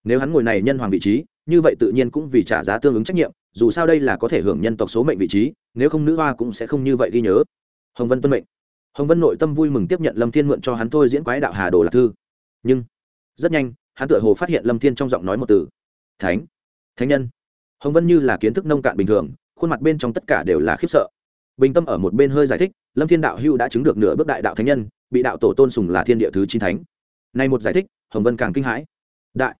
Speaker 1: Nếu hắn ngồi này nhân hoàng vị trí, như vậy tự nhiên cũng vì trả giá tương ứng trách nhiệm, dù sao đây là có thể hưởng nhân tộc số mệnh vị trí, nếu không nữ hoa cũng sẽ không như vậy ghi nhớ. Hồng vân tuân mệnh. Hồng vân nội tâm vui mừng tiếp nhận lâm thiên mượn cho hắn thôi diễn quái đạo hà đồ lạc thư. Nhưng, rất nhanh, hắn tựa hồ phát hiện lâm thiên trong giọng nói một từ. Thánh thánh nhân. Hồng vân như là kiến thức nông cạn bình thường khuôn mặt bên trong tất cả đều là khiếp sợ. Bình tâm ở một bên hơi giải thích, lâm thiên đạo hưu đã chứng được nửa bước đại đạo thánh nhân, bị đạo tổ tôn sùng là thiên địa thứ chín thánh. Này một giải thích, hồng vân càng kinh hãi. Đại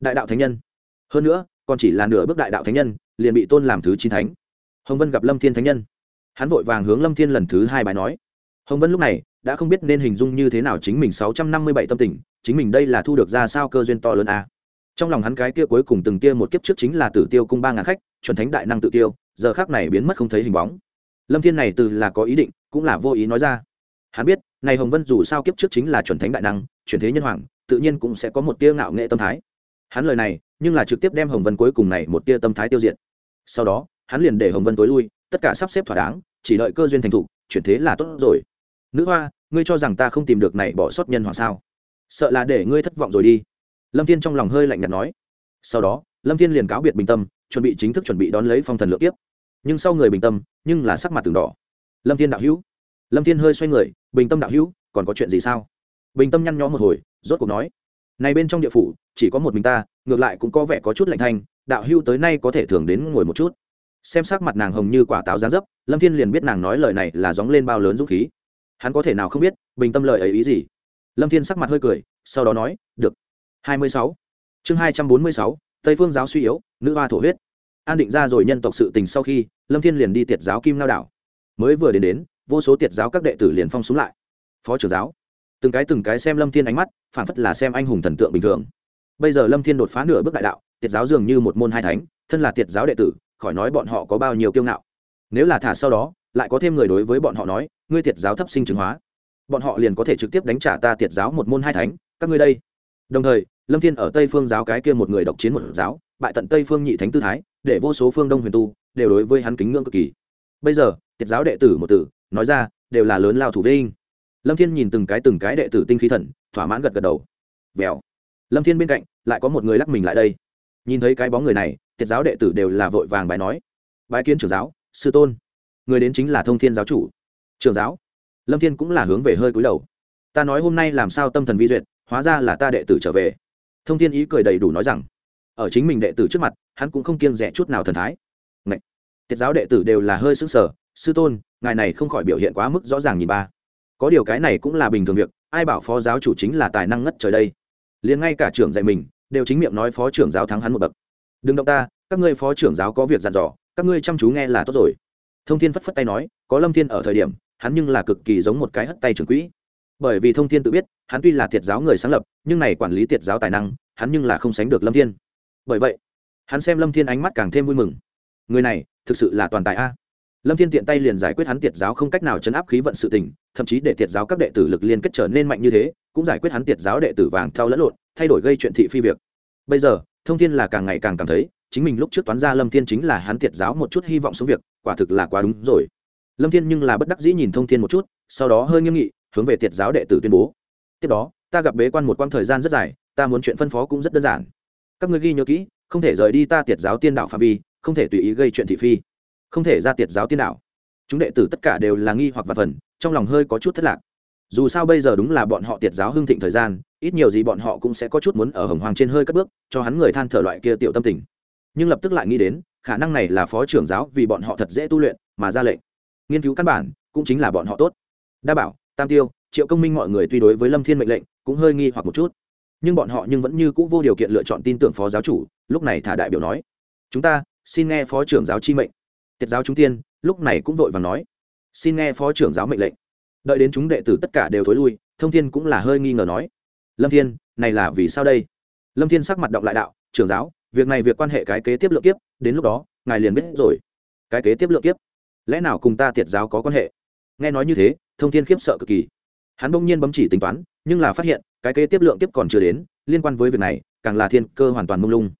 Speaker 1: đại đạo thánh nhân. Hơn nữa, còn chỉ là nửa bước đại đạo thánh nhân, liền bị tôn làm thứ chín thánh. Hồng vân gặp lâm thiên thánh nhân. Hắn vội vàng hướng lâm thiên lần thứ hai bài nói. Hồng vân lúc này, đã không biết nên hình dung như thế nào chính mình sáu trăm năm mươi bảy tâm tình, chính mình đây là thu được ra sao cơ duyên to lớn a. Trong lòng hắn cái kia cuối cùng từng tia một kiếp trước chính là tử tiêu cung ba ngàn khách chuẩn thánh đại năng tự tiêu giờ khác này biến mất không thấy hình bóng. Lâm thiên này từ là có ý định, cũng là vô ý nói ra. Hắn biết, này hồng vân dù sao kiếp trước chính là chuẩn thánh đại năng, chuyển thế nhân hoàng, tự nhiên cũng sẽ có một tia ngạo nghệ tâm thái. Hắn lời này, nhưng là trực tiếp đem hồng vân cuối cùng này một tia tâm thái tiêu diệt. Sau đó, hắn liền để hồng vân tối lui, tất cả sắp xếp thỏa đáng, chỉ đợi cơ duyên thành thục, chuyển thế là tốt rồi. Nữ hoa, ngươi cho rằng ta không tìm được này bỏ sót nhân hoàng sao? Sợ là để ngươi thất vọng rồi đi. Lâm thiên trong lòng hơi lạnh nhạt nói. Sau đó, lâm thiên liền cáo biệt bình tâm chuẩn bị chính thức chuẩn bị đón lấy phong thần lược tiếp. Nhưng sau người bình tâm, nhưng là sắc mặt từng đỏ. Lâm thiên đạo hữu. Lâm thiên hơi xoay người, bình tâm đạo hữu, còn có chuyện gì sao? Bình tâm nhăn nhó một hồi, rốt cuộc nói. Này bên trong địa phủ, chỉ có một mình ta, ngược lại cũng có vẻ có chút lạnh thanh, đạo hữu tới nay có thể thường đến ngồi một chút. Xem sắc mặt nàng hồng như quả táo giá dấp, lâm thiên liền biết nàng nói lời này là dóng lên bao lớn dũng khí. Hắn có thể nào không biết, bình tâm lời ấy ý gì? Lâm thiên sắc mặt hơi cười, sau đó nói, được. Hai mươi sáu. Chương hai trăm bốn mươi sáu, tây phương giáo suy yếu, nữ hoa thổ huyết an định ra rồi nhân tộc sự tình sau khi, lâm thiên liền đi tiệt giáo kim lao đảo. Mới vừa đến đến, vô số tiệt giáo các đệ tử liền phong xuống lại. Phó trưởng giáo, từng cái từng cái xem lâm thiên ánh mắt, phản phất là xem anh hùng thần tượng bình thường. Bây giờ lâm thiên đột phá nửa bước đại đạo, tiệt giáo dường như một môn hai thánh, thân là tiệt giáo đệ tử, khỏi nói bọn họ có bao nhiêu kiêu ngạo. Nếu là thả sau đó, lại có thêm người đối với bọn họ nói, ngươi tiệt giáo thấp sinh chứng hóa. Bọn họ liền có thể trực tiếp đánh trả ta tiệt giáo một môn hai thánh, các ngươi đây. Đồng thời, lâm thiên ở tây phương giáo cái kia một người độc chiến một giáo, bại tận tây phương nhị thánh tư thái để vô số phương đông huyền tu đều đối với hắn kính ngưỡng cực kỳ. Bây giờ, tiệt giáo đệ tử một tử, nói ra, đều là lớn lao thủ vinh. Lâm thiên nhìn từng cái từng cái đệ tử tinh khí thần, thỏa mãn gật gật đầu. Vèo lâm thiên bên cạnh, lại có một người lắc mình lại đây. Nhìn thấy cái bóng người này, tiệt giáo đệ tử đều là vội vàng bài nói. Bái kiến trưởng giáo, sư tôn. Người đến chính là thông thiên giáo chủ. Trưởng giáo. Lâm thiên cũng là hướng về hơi cúi đầu. Ta nói hôm nay làm sao tâm thần vi duyệt, hóa ra là ta đệ tử trở về. Thông thiên ý cười đầy đủ nói rằng ở chính mình đệ tử trước mặt, hắn cũng không kiêng rẻ chút nào thần thái. Ngậy! tiết giáo đệ tử đều là hơi sững sờ, sư tôn, ngài này không khỏi biểu hiện quá mức rõ ràng nhìn ba. Có điều cái này cũng là bình thường việc, ai bảo phó giáo chủ chính là tài năng ngất trời đây? Liền ngay cả trưởng dạy mình, đều chính miệng nói phó trưởng giáo thắng hắn một bậc. Đừng động ta, các ngươi phó trưởng giáo có việc dặn dò, các ngươi chăm chú nghe là tốt rồi. Thông thiên phất phất tay nói, có lâm thiên ở thời điểm, hắn nhưng là cực kỳ giống một cái hất tay trưởng quỹ. Bởi vì thông thiên tự biết, hắn tuy là thiệt giáo người sáng lập, nhưng này quản lý thiệt giáo tài năng, hắn nhưng là không sánh được lâm thiên bởi vậy, hắn xem lâm thiên ánh mắt càng thêm vui mừng. Người này, thực sự là toàn tài a. Lâm thiên tiện tay liền giải quyết hắn tiệt giáo không cách nào chấn áp khí vận sự tình, thậm chí để tiệt giáo các đệ tử lực liên kết trở nên mạnh như thế, cũng giải quyết hắn tiệt giáo đệ tử vàng theo lẫn lộn, thay đổi gây chuyện thị phi việc. Bây giờ, thông thiên là càng ngày càng cảm thấy, chính mình lúc trước toán ra lâm thiên chính là hắn tiệt giáo một chút hy vọng xuống việc, quả thực là quá đúng rồi. Lâm thiên nhưng là bất đắc dĩ nhìn thông thiên một chút, sau đó hơi nghiêm nghị, hướng về tiệt giáo đệ tử tuyên bố. Tiếp đó, ta gặp bế quan một quãng thời gian rất dài, ta muốn chuyện phân phó cũng rất đơn giản các ngươi ghi nhớ kỹ, không thể rời đi ta tiệt giáo tiên đạo phạm vi, không thể tùy ý gây chuyện thị phi. Không thể ra tiệt giáo tiên đạo. Chúng đệ tử tất cả đều là nghi hoặc vật phần, trong lòng hơi có chút thất lạc. Dù sao bây giờ đúng là bọn họ tiệt giáo hưng thịnh thời gian, ít nhiều gì bọn họ cũng sẽ có chút muốn ở hồng hoàng trên hơi cất bước, cho hắn người than thở loại kia tiểu tâm tình. Nhưng lập tức lại nghĩ đến, khả năng này là phó trưởng giáo vì bọn họ thật dễ tu luyện mà ra lệnh. Nghiên cứu căn bản, cũng chính là bọn họ tốt. Đa bảo, tam tiêu, triệu công minh mọi người tuy đối với lâm thiên mệnh lệnh, cũng hơi nghi hoặc một chút nhưng bọn họ nhưng vẫn như c ũ vô điều kiện lựa chọn tin tưởng phó giáo chủ, lúc này thả đại biểu nói, chúng ta, xin nghe phó trưởng giáo chi mệnh. Tiết giáo chúng tiên, lúc này cũng vội và nói, xin nghe phó trưởng giáo mệnh lệnh. Đợi đến chúng đệ tử tất cả đều thối lui, thông thiên cũng là hơi nghi ngờ nói, lâm thiên, này là vì sao đây? Lâm thiên sắc mặt động lại đạo, trưởng giáo, việc này việc quan hệ cái kế tiếp lượng kiếp, đến lúc đó, ngài liền biết rồi. Cái kế tiếp lượng kiếp? Lẽ nào cùng ta tiệt giáo có quan hệ? Nghe nói như thế, thông thiên khiếp sợ cực kỳ. Hắn bỗng nhiên bấm chỉ tính toán, nhưng là phát hiện cái kế tiếp lượng kiếp còn chưa đến, liên quan với việc này, càng là thiên cơ hoàn toàn mông lung.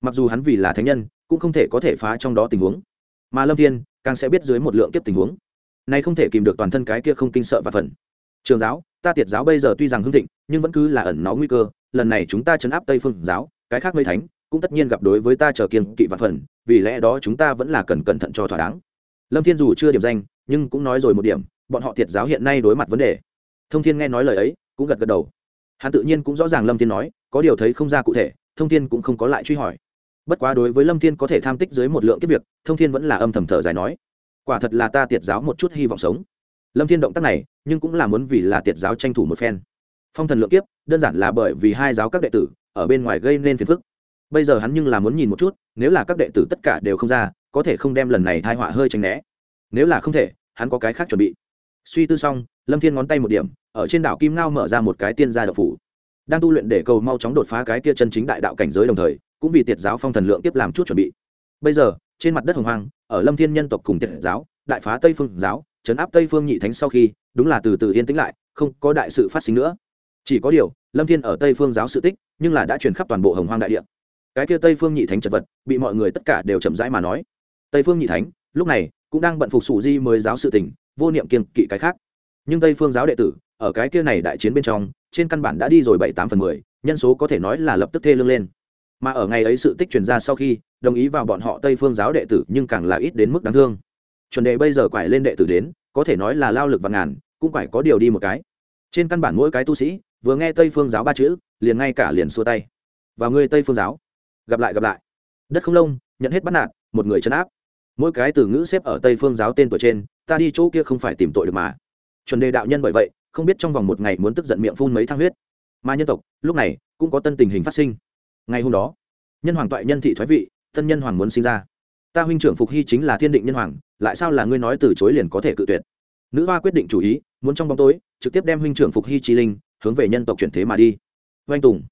Speaker 1: Mặc dù hắn vì là thánh nhân, cũng không thể có thể phá trong đó tình huống. Mà lâm thiên, càng sẽ biết dưới một lượng kiếp tình huống. Nay không thể kìm được toàn thân cái kia không kinh sợ và phần. Trường giáo, ta tiệt giáo bây giờ tuy rằng hưng thịnh, nhưng vẫn cứ là ẩn nó nguy cơ, lần này chúng ta chấn áp tây phương giáo, cái khác mấy thánh, cũng tất nhiên gặp đối với ta chờ kiên kỵ và phần, vì lẽ đó chúng ta vẫn là cần cẩn thận cho thỏa đáng. Lâm thiên dù chưa điểm danh, nhưng cũng nói rồi một điểm, bọn họ thiệt giáo hiện nay đối mặt vấn đề. Thông thiên nghe nói lời ấy, cũng gật gật đầu hắn tự nhiên cũng rõ ràng lâm thiên nói, có điều thấy không ra cụ thể, thông thiên cũng không có lại truy hỏi. Bất quá đối với lâm thiên có thể tham tích dưới một lượng cái việc, thông thiên vẫn là âm thầm thở dài nói, quả thật là ta tiệt giáo một chút hy vọng sống. Lâm thiên động tác này, nhưng cũng là muốn vì là tiệt giáo tranh thủ một phen. Phong thần lượng kiếp, đơn giản là bởi vì hai giáo các đệ tử, ở bên ngoài gây nên phiền phức. Bây giờ hắn nhưng là muốn nhìn một chút, nếu là các đệ tử tất cả đều không ra, có thể không đem lần này thai họa hơi tránh né. Nếu là không thể, hắn có cái khác chuẩn bị. Suy tư xong, lâm thiên ngón tay một điểm ở trên đảo kim ngao mở ra một cái tiên gia đậu phủ, đang tu luyện để cầu mau chóng đột phá cái kia chân chính đại đạo cảnh giới đồng thời, cũng vì tiệt giáo phong thần lượng tiếp làm chút chuẩn bị. Bây giờ, trên mặt đất hồng hoang, ở lâm thiên nhân tộc cùng tiệt giáo, đại phá tây phương giáo chấn áp tây phương nhị thánh sau khi, đúng là từ từ yên tĩnh lại, không có đại sự phát sinh nữa. Chỉ có điều, lâm thiên ở tây phương giáo sự tích, nhưng là đã truyền khắp toàn bộ hồng hoang đại địa. Cái kia tây phương nhị thánh chật vật, bị mọi người tất cả đều chậm rãi mà nói. Tây phương nhị thánh, lúc này, cũng đang bận phục sụ di mới giáo sự tình, vô niệm kiên kỵ cái khác. Nhưng tây phương giáo đệ tử ở cái kia này đại chiến bên trong, trên căn bản đã đi rồi bảy tám phần mười, nhân số có thể nói là lập tức thê lương lên. Mà ở ngày ấy sự tích truyền ra sau khi, đồng ý vào bọn họ tây phương giáo đệ tử nhưng càng là ít đến mức đáng thương. Chuẩn đề bây giờ quải lên đệ tử đến, có thể nói là lao lực và ngàn, cũng phải có điều đi một cái. Trên căn bản mỗi cái tu sĩ, vừa nghe tây phương giáo ba chữ, liền ngay cả liền xua tay. Và người tây phương giáo. Gặp lại gặp lại. Đất không lông, nhận hết bắt nạt, một người chấn áp. Mỗi cái từ ngữ xếp ở tây phương giáo tên tuổi trên, ta đi chỗ kia không phải tìm tội được mà. Chuẩn đề đạo nhân bởi vậy không biết trong vòng một ngày muốn tức giận miệng phun mấy thang huyết. Mà nhân tộc, lúc này, cũng có tân tình hình phát sinh. Ngày hôm đó, nhân hoàng toại nhân thị thoái vị, tân nhân hoàng muốn sinh ra. Ta huynh trưởng phục hy chính là thiên định nhân hoàng, lại sao là ngươi nói từ chối liền có thể cự tuyệt? Nữ hoa quyết định chủ ý, muốn trong bóng tối, trực tiếp đem huynh trưởng phục hy chi linh, hướng về nhân tộc chuyển thế mà đi. Oanh tùng.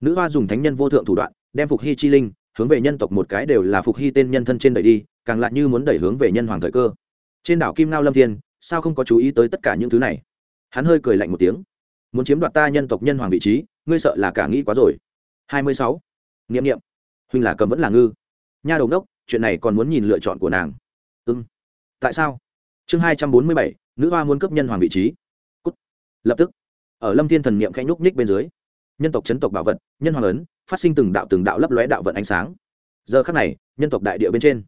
Speaker 1: Nữ hoa dùng thánh nhân vô thượng thủ đoạn, đem phục hy chi linh, hướng về nhân tộc một cái đều là phục hy tên nhân thân trên đẩy đi, càng lại như muốn đẩy hướng về nhân hoàng thời cơ. Trên đảo kim ngao lâm thiên, sao không có chú ý tới tất cả những thứ này? Hắn hơi cười lạnh một tiếng. Muốn chiếm đoạt ta nhân tộc nhân hoàng vị trí, ngươi sợ là cả nghĩ quá rồi. Hai mươi sáu. Nghiệm nghiệm huynh là cầm vẫn là ngư. Nha đầu đốc chuyện này còn muốn nhìn lựa chọn của nàng. Ưng tại sao? Chương hai trăm bốn mươi bảy, nữ hoa muốn cấp nhân hoàng vị trí. Cút. lập tức. Ở lâm thiên thần niệm khẽ nhúc nhích bên dưới, nhân tộc chấn tộc bảo vật, nhân hoàng ấn, phát sinh từng đạo từng đạo lấp lóe đạo vận ánh sáng. Giờ khắc này, nhân tộc đại địa bên trên,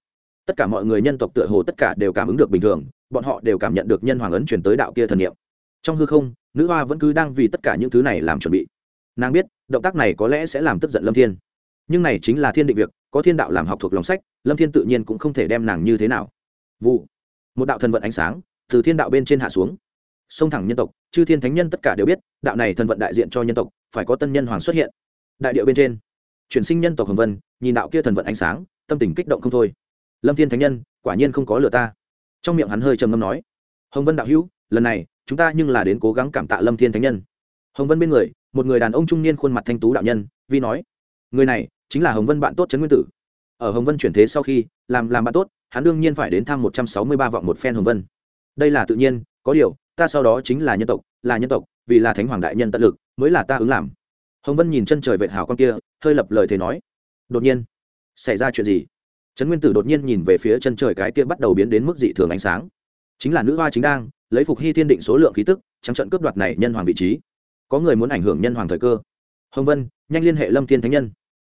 Speaker 1: tất cả mọi người nhân tộc tựa hồ tất cả đều cảm ứng được bình thường, bọn họ đều cảm nhận được nhân hoàng ấn chuyển tới đạo kia thần niệm trong hư không, nữ hoa vẫn cứ đang vì tất cả những thứ này làm chuẩn bị. Nàng biết, động tác này có lẽ sẽ làm tức giận lâm thiên. Nhưng này chính là thiên định việc, có thiên đạo làm học thuộc lòng sách, lâm thiên tự nhiên cũng không thể đem nàng như thế nào. Vụ. Một đạo thần vận ánh sáng, từ thiên đạo bên trên hạ xuống. Sông thẳng nhân tộc, chư thiên thánh nhân tất cả đều biết, đạo này thần vận đại diện cho nhân tộc, phải có tân nhân hoàng xuất hiện. Đại điệu bên trên, chuyển sinh nhân tộc hồng vân, nhìn đạo kia thần vận ánh sáng, tâm tình kích động không thôi. Lâm thiên thánh nhân, quả nhiên không có lừa ta. Trong miệng hắn hơi trầm ngâm nói, hồng vân đạo hữu, lần này chúng ta nhưng là đến cố gắng cảm tạ lâm thiên thánh nhân. Hồng vân bên người, một người đàn ông trung niên khuôn mặt thanh tú đạo nhân, vi nói, người này chính là hồng vân bạn tốt trấn nguyên tử. Ở hồng vân chuyển thế sau khi, làm làm bạn tốt, hắn đương nhiên phải đến thăm một trăm sáu mươi ba vọng một phen hồng vân. Đây là tự nhiên, có điều, ta sau đó chính là nhân tộc, là nhân tộc, vì là thánh hoàng đại nhân tận lực, mới là ta ứng làm. Hồng vân nhìn chân trời vệt hào con kia, hơi lập lời thế nói, đột nhiên, xảy ra chuyện gì? Trấn nguyên tử đột nhiên nhìn về phía chân trời cái kia bắt đầu biến đến mức dị thường ánh sáng. Chính là nữ hoa chính đang lấy phục hy thiên định số lượng khí tức, trắng trận cướp đoạt này nhân hoàng vị trí. Có người muốn ảnh hưởng nhân hoàng thời cơ. Hồng vân, nhanh liên hệ lâm thiên thánh nhân.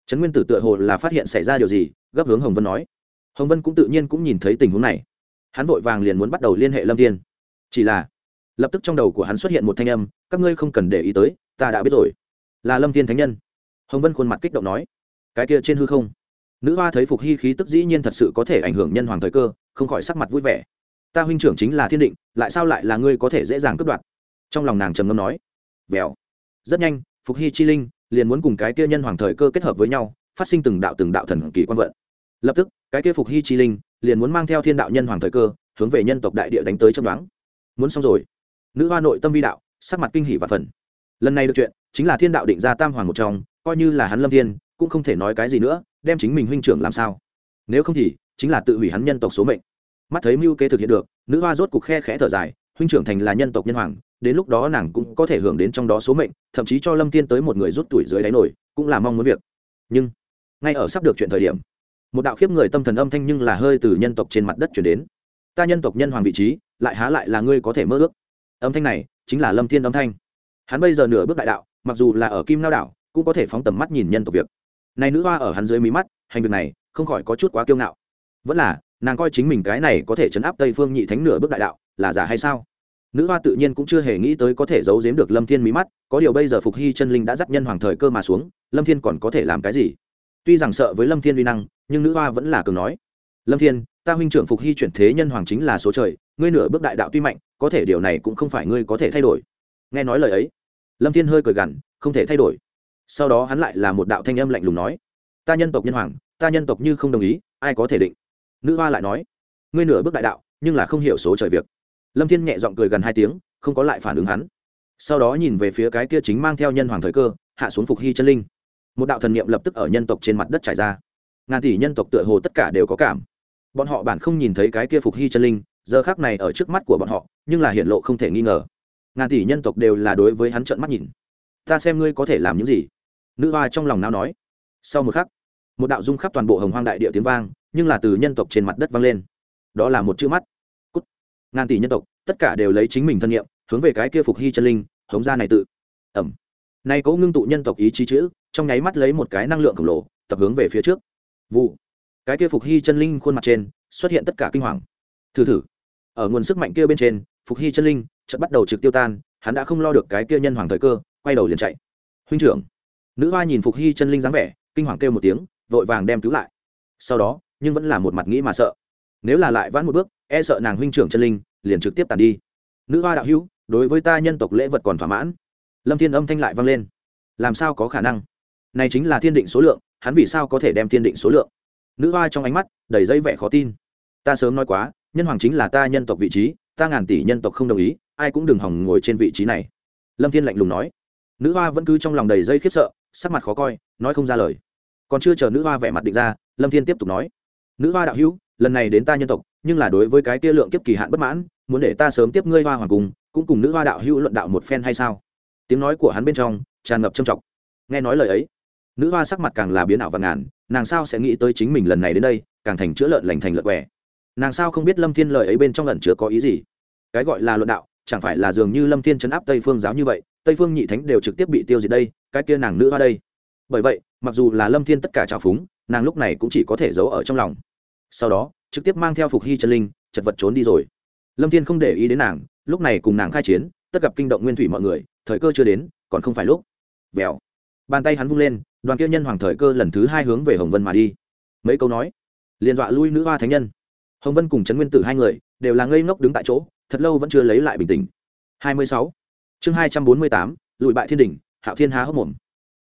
Speaker 1: Trấn nguyên tử tựa hồ là phát hiện xảy ra điều gì, gấp hướng hồng vân nói. Hồng vân cũng tự nhiên cũng nhìn thấy tình huống này. Hắn vội vàng liền muốn bắt đầu liên hệ lâm thiên. Chỉ là, lập tức trong đầu của hắn xuất hiện một thanh âm, các ngươi không cần để ý tới, ta đã biết rồi. Là lâm thiên thánh nhân. Hồng vân khuôn mặt kích động nói. Cái kia trên hư không? Nữ hoa thấy phục hy khí tức dĩ nhiên thật sự có thể ảnh hưởng nhân hoàng thời cơ, không khỏi sắc mặt vui vẻ ta huynh trưởng chính là thiên định, lại sao lại là ngươi có thể dễ dàng cướp đoạt? Trong lòng nàng trầm ngâm nói. Vèo. Rất nhanh, phục hy chi linh liền muốn cùng cái kia nhân hoàng thời cơ kết hợp với nhau, phát sinh từng đạo từng đạo thần kỳ quan vận. Lập tức, cái kia phục hy chi linh liền muốn mang theo thiên đạo nhân hoàng thời cơ, hướng về nhân tộc đại địa đánh tới trong đoán. Muốn xong rồi. Nữ hoa nội tâm vi đạo, sắc mặt kinh hỉ và phần. Lần này được chuyện, chính là thiên đạo định ra tam hoàng một trong, coi như là hắn lâm thiên, cũng không thể nói cái gì nữa, đem chính mình huynh trưởng làm sao. Nếu không thì, chính là tự hủy hắn nhân tộc số mệnh mắt thấy mưu kế thực hiện được, nữ hoa rốt cục khe khẽ thở dài, huynh trưởng thành là nhân tộc nhân hoàng, đến lúc đó nàng cũng có thể hưởng đến trong đó số mệnh, thậm chí cho lâm thiên tới một người rút tuổi dưới đáy nổi, cũng là mong muốn việc. Nhưng, ngay ở sắp được chuyện thời điểm, một đạo khiếp người tâm thần âm thanh nhưng là hơi từ nhân tộc trên mặt đất chuyển đến. Ta nhân tộc nhân hoàng vị trí, lại há lại là ngươi có thể mơ ước? Âm thanh này, chính là lâm thiên âm thanh. Hắn bây giờ nửa bước đại đạo, mặc dù là ở kim lao đảo, cũng có thể phóng tầm mắt nhìn nhân tộc việc. Này nữ hoa ở hắn dưới mí mắt, hành việc này, không khỏi có chút quá kiêu ngạo. Vẫn là nàng coi chính mình cái này có thể chấn áp tây phương nhị thánh nửa bước đại đạo, là giả hay sao? Nữ hoa tự nhiên cũng chưa hề nghĩ tới có thể giấu giếm được lâm thiên mí mắt, có điều bây giờ phục hy chân linh đã dắt nhân hoàng thời cơ mà xuống, lâm thiên còn có thể làm cái gì? Tuy rằng sợ với lâm thiên uy năng, nhưng nữ hoa vẫn là cường nói. Lâm thiên, ta huynh trưởng phục hy chuyển thế nhân hoàng chính là số trời, ngươi nửa bước đại đạo tuy mạnh, có thể điều này cũng không phải ngươi có thể thay đổi. Nghe nói lời ấy, lâm thiên hơi cười gằn, không thể thay đổi. Sau đó hắn lại là một đạo thanh âm lạnh lùng nói, ta nhân tộc nhân hoàng, ta nhân tộc như không đồng ý, ai có thể định? Nữ hoa lại nói, ngươi nửa bước đại đạo, nhưng là không hiểu số trời việc. Lâm thiên nhẹ giọng cười gần hai tiếng, không có lại phản ứng hắn. Sau đó nhìn về phía cái kia chính mang theo nhân hoàng thời cơ, hạ xuống phục hy chân linh. Một đạo thần niệm lập tức ở nhân tộc trên mặt đất trải ra. Ngàn tỷ nhân tộc tựa hồ tất cả đều có cảm. Bọn họ bản không nhìn thấy cái kia phục hy chân linh, giờ khác này ở trước mắt của bọn họ, nhưng là hiện lộ không thể nghi ngờ. Ngàn tỷ nhân tộc đều là đối với hắn trợn mắt nhìn. Ta xem ngươi có thể làm những gì? Nữ hoa trong lòng nào nói. Sau một khắc, một đạo dung khắp toàn bộ hồng hoang đại địa tiếng vang nhưng là từ nhân tộc trên mặt đất vang lên. Đó là một chữ mắt. Cút. ngàn tỷ nhân tộc, tất cả đều lấy chính mình thân nhiệm, hướng về cái kia phục hy chân linh, hống ra này tự. Ẩm. Nay cố ngưng tụ nhân tộc ý chí chữ, trong nháy mắt lấy một cái năng lượng khổng lồ, tập hướng về phía trước. Vụ. Cái kia phục hy chân linh khuôn mặt trên, xuất hiện tất cả kinh hoàng. Thử thử. Ở nguồn sức mạnh kia bên trên, phục hy chân linh chợt bắt đầu trực tiêu tan, hắn đã không lo được cái kia nhân hoàng thời cơ, quay đầu liền chạy. Huynh trưởng. Nữ hoa nhìn phục hy chân linh dáng vẻ, kinh hoàng kêu một tiếng, vội vàng đem cứu lại. Sau đó nhưng vẫn là một mặt nghĩ mà sợ. Nếu là lại vãn một bước e sợ nàng huynh trưởng chân linh liền trực tiếp tàn đi. Nữ hoa đạo hữu, đối với ta nhân tộc lễ vật còn thỏa mãn. Lâm thiên âm thanh lại vang lên. Làm sao có khả năng? Này chính là thiên định số lượng, hắn vì sao có thể đem thiên định số lượng? Nữ hoa trong ánh mắt đầy dây vẻ khó tin. Ta sớm nói quá, nhân hoàng chính là ta nhân tộc vị trí, ta ngàn tỷ nhân tộc không đồng ý, ai cũng đừng hỏng ngồi trên vị trí này. Lâm thiên lạnh lùng nói. Nữ hoa vẫn cứ trong lòng đầy dây khiếp sợ, sắc mặt khó coi, nói không ra lời. Còn chưa chờ nữ hoa vẻ mặt định ra, lâm thiên tiếp tục nói nữ hoa đạo hữu, lần này đến ta nhân tộc, nhưng là đối với cái tia lượng kiếp kỳ hạn bất mãn, muốn để ta sớm tiếp ngươi hoa hoàng cùng cũng cùng nữ hoa đạo hữu luận đạo một phen hay sao? Tiếng nói của hắn bên trong, tràn ngập trầm trọng. Nghe nói lời ấy, nữ hoa sắc mặt càng là biến ảo và ngàn, nàng sao sẽ nghĩ tới chính mình lần này đến đây, càng thành chữa lợn lành thành lợn quẻ? Nàng sao không biết lâm thiên lời ấy bên trong lần chứa có ý gì? Cái gọi là luận đạo, chẳng phải là dường như lâm thiên chấn áp tây phương giáo như vậy, tây phương nhị thánh đều trực tiếp bị tiêu diệt đây, cái kia nàng nữ hoa đây. Bởi vậy, mặc dù là lâm thiên tất cả trào phúng nàng lúc này cũng chỉ có thể giấu ở trong lòng. Sau đó trực tiếp mang theo phục hy chân linh chật vật trốn đi rồi. Lâm thiên không để ý đến nàng lúc này cùng nàng khai chiến tất gặp kinh động nguyên thủy mọi người thời cơ chưa đến còn không phải lúc. Vèo. Bàn tay hắn vung lên đoàn kia nhân hoàng thời cơ lần thứ hai hướng về hồng vân mà đi. Mấy câu nói liền dọa lui nữ hoa thánh nhân. Hồng vân cùng trấn nguyên tử hai người đều là ngây ngốc đứng tại chỗ thật lâu vẫn chưa lấy lại bình tĩnh. 26. chương 248, lùi bại thiên đỉnh hạo thiên há hốc mồm.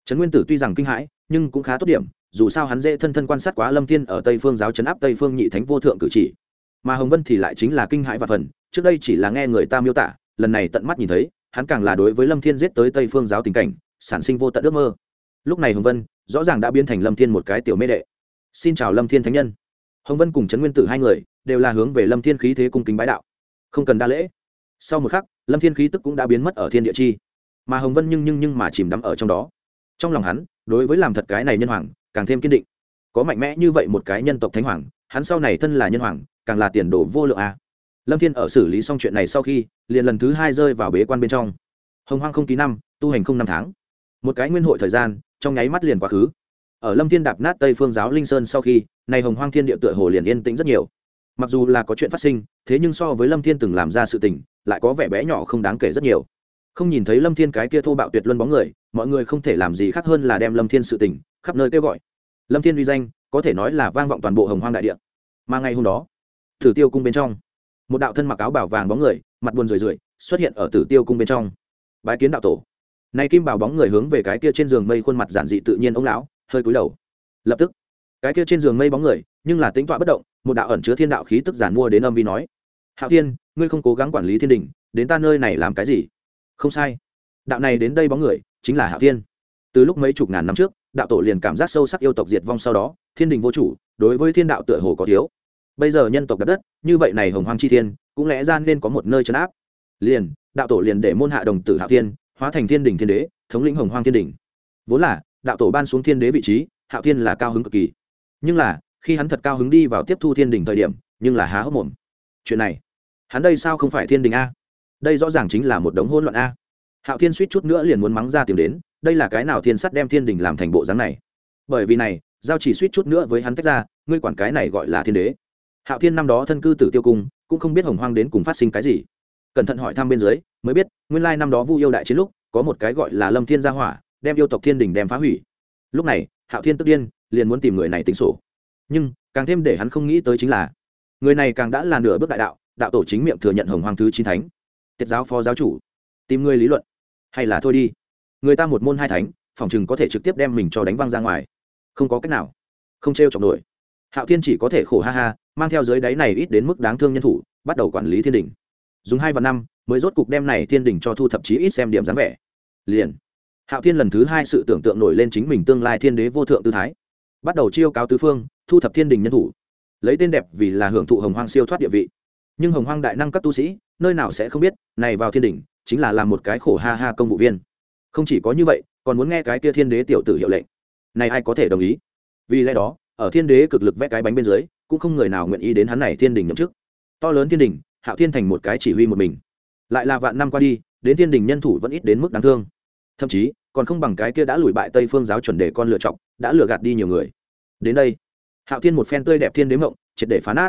Speaker 1: Trấn nguyên tử tuy rằng kinh hãi nhưng cũng khá tốt điểm dù sao hắn dễ thân thân quan sát quá lâm thiên ở tây phương giáo chấn áp tây phương nhị thánh vô thượng cử chỉ. Mà hồng vân thì lại chính là kinh hãi và phần, trước đây chỉ là nghe người ta miêu tả, lần này tận mắt nhìn thấy, hắn càng là đối với lâm thiên giết tới tây phương giáo tình cảnh, sản sinh vô tận ước mơ. Lúc này hồng vân, rõ ràng đã biến thành lâm thiên một cái tiểu mê đệ. Xin chào lâm thiên thánh nhân. Hồng vân cùng trấn nguyên tử hai người, đều là hướng về lâm thiên khí thế cung kính bái đạo. Không cần đa lễ. Sau một khắc, lâm thiên khí tức cũng đã biến mất ở thiên địa chi. Mà hồng vân nhưng nhưng nhưng mà chìm đắm ở trong đó. Trong lòng hắn, đối với làm thật cái này nhân hoàng càng thêm kiên định. Có mạnh mẽ như vậy một cái nhân tộc thánh hoàng, hắn sau này thân là nhân hoàng, càng là tiền đồ vô lượng a. Lâm thiên ở xử lý xong chuyện này sau khi, liền lần thứ hai rơi vào bế quan bên trong. Hồng hoang không ký năm, tu hành không năm tháng. Một cái nguyên hội thời gian, trong nháy mắt liền quá khứ. Ở lâm thiên đạp nát tây phương giáo linh sơn sau khi, này hồng hoang thiên địa tựa hồ liền yên tĩnh rất nhiều. Mặc dù là có chuyện phát sinh, thế nhưng so với lâm thiên từng làm ra sự tình, lại có vẻ bé nhỏ không đáng kể rất nhiều. Không nhìn thấy lâm thiên cái kia thô bạo tuyệt luân bóng người, mọi người không thể làm gì khác hơn là đem lâm thiên sự tình khắp nơi kêu gọi. Lâm thiên uy danh, có thể nói là vang vọng toàn bộ hồng hoang đại địa. Mà ngày hôm đó, Tử tiêu cung bên trong, một đạo thân mặc áo bảo vàng bóng người, mặt buồn rười rượi, xuất hiện ở tử tiêu cung bên trong. Bái kiến đạo tổ. Nay kim bảo bóng người hướng về cái kia trên giường mây khuôn mặt giản dị tự nhiên ông lão, hơi cúi đầu. Lập tức, cái kia trên giường mây bóng người, nhưng là tính tọa bất động, một đạo ẩn chứa thiên đạo khí tức giản mua đến âm vi nói, hạo thiên, ngươi không cố gắng quản lý thiên đình, đến ta nơi này làm cái gì? Không sai. Đạo này đến đây bóng người chính là hạo thiên. Từ lúc mấy chục ngàn năm trước đạo tổ liền cảm giác sâu sắc yêu tộc diệt vong sau đó, thiên đình vô chủ, đối với thiên đạo tựa hồ có thiếu. Bây giờ nhân tộc đất đất, như vậy này hồng hoàng chi thiên, cũng lẽ ra nên có một nơi chấn áp. Liền, đạo tổ liền để môn hạ đồng tử hạ thiên, hóa thành thiên đình thiên đế, thống lĩnh hồng hoàng thiên đình. Vốn là, đạo tổ ban xuống thiên đế vị trí hạo thiên là cao hứng cực kỳ. Nhưng là, khi hắn thật cao hứng đi vào tiếp thu thiên đình thời điểm, nhưng là há hốc mồm. Chuyện này, hắn đây sao không phải thiên đình a? Đây rõ ràng chính là một đống hôn loạn a hạo thiên suýt chút nữa liền muốn mắng ra tiếng đến, đây là cái nào thiên sắt đem thiên đình làm thành bộ dáng này? Bởi vì này, giao chỉ suýt chút nữa với hắn tách ra, ngươi quản cái này gọi là thiên đế. Hạo thiên năm đó thân cư tử tiêu cung, cũng không biết hồng hoang đến cùng phát sinh cái gì. Cẩn thận hỏi thăm bên dưới, mới biết, nguyên lai năm đó vu yêu đại chiến lúc, có một cái gọi là lâm thiên gia hỏa, đem yêu tộc thiên đình đem phá hủy. Lúc này, hạo thiên tức điên, liền muốn tìm người này tính sổ. Nhưng, càng thêm để hắn không nghĩ tới chính là, người này càng đã là nửa bước đại đạo đạo tổ chính miệng thừa nhận hồng hoàng thứ chín thánh. Tiết giáo phó giáo chủ, tìm người lý luận hay là thôi đi. Người ta một môn hai thánh, phòng chừng có thể trực tiếp đem mình cho đánh văng ra ngoài. Không có cách nào. Không t r e o chọc nổi. Hạo thiên chỉ có thể khổ ha ha, mang theo dưới đáy này ít đến mức đáng thương nhân thủ, bắt đầu quản lý thiên đình. Dùng hai và năm, mới rốt cục đem này thiên đình cho thu thập chí ít xem điểm dáng vẻ. Liền. Hạo thiên lần thứ hai sự tưởng tượng nổi lên chính mình tương lai thiên đế vô thượng tư thái. Bắt đầu chiêu cáo tứ phương, thu thập thiên đình nhân thủ. Lấy tên đẹp vì là hưởng thụ hồng hoang siêu thoát địa vị. Nhưng hồng hoang đại năng các tu sĩ, nơi nào sẽ không biết, này vào thiên đình chính là làm một cái khổ ha ha công vụ viên. Không chỉ có như vậy, còn muốn nghe cái kia thiên đế tiểu tử hiệu lệnh. Này ai có thể đồng ý? Vì lẽ đó, ở thiên đế cực lực vẽ cái bánh bên dưới, cũng không người nào nguyện ý đến hắn này thiên đình nhậm chức. To lớn thiên đình, hạo thiên thành một cái chỉ huy một mình. Lại là vạn năm qua đi, đến thiên đình nhân thủ vẫn ít đến mức đáng thương. Thậm chí, còn không bằng cái kia đã lùi bại tây phương giáo chuẩn đề con lựa chọc đã lừa gạt đi nhiều người. Đến đây, hạo thiên một phen tươi đẹp thiên đế mộng, triệt để phá nát.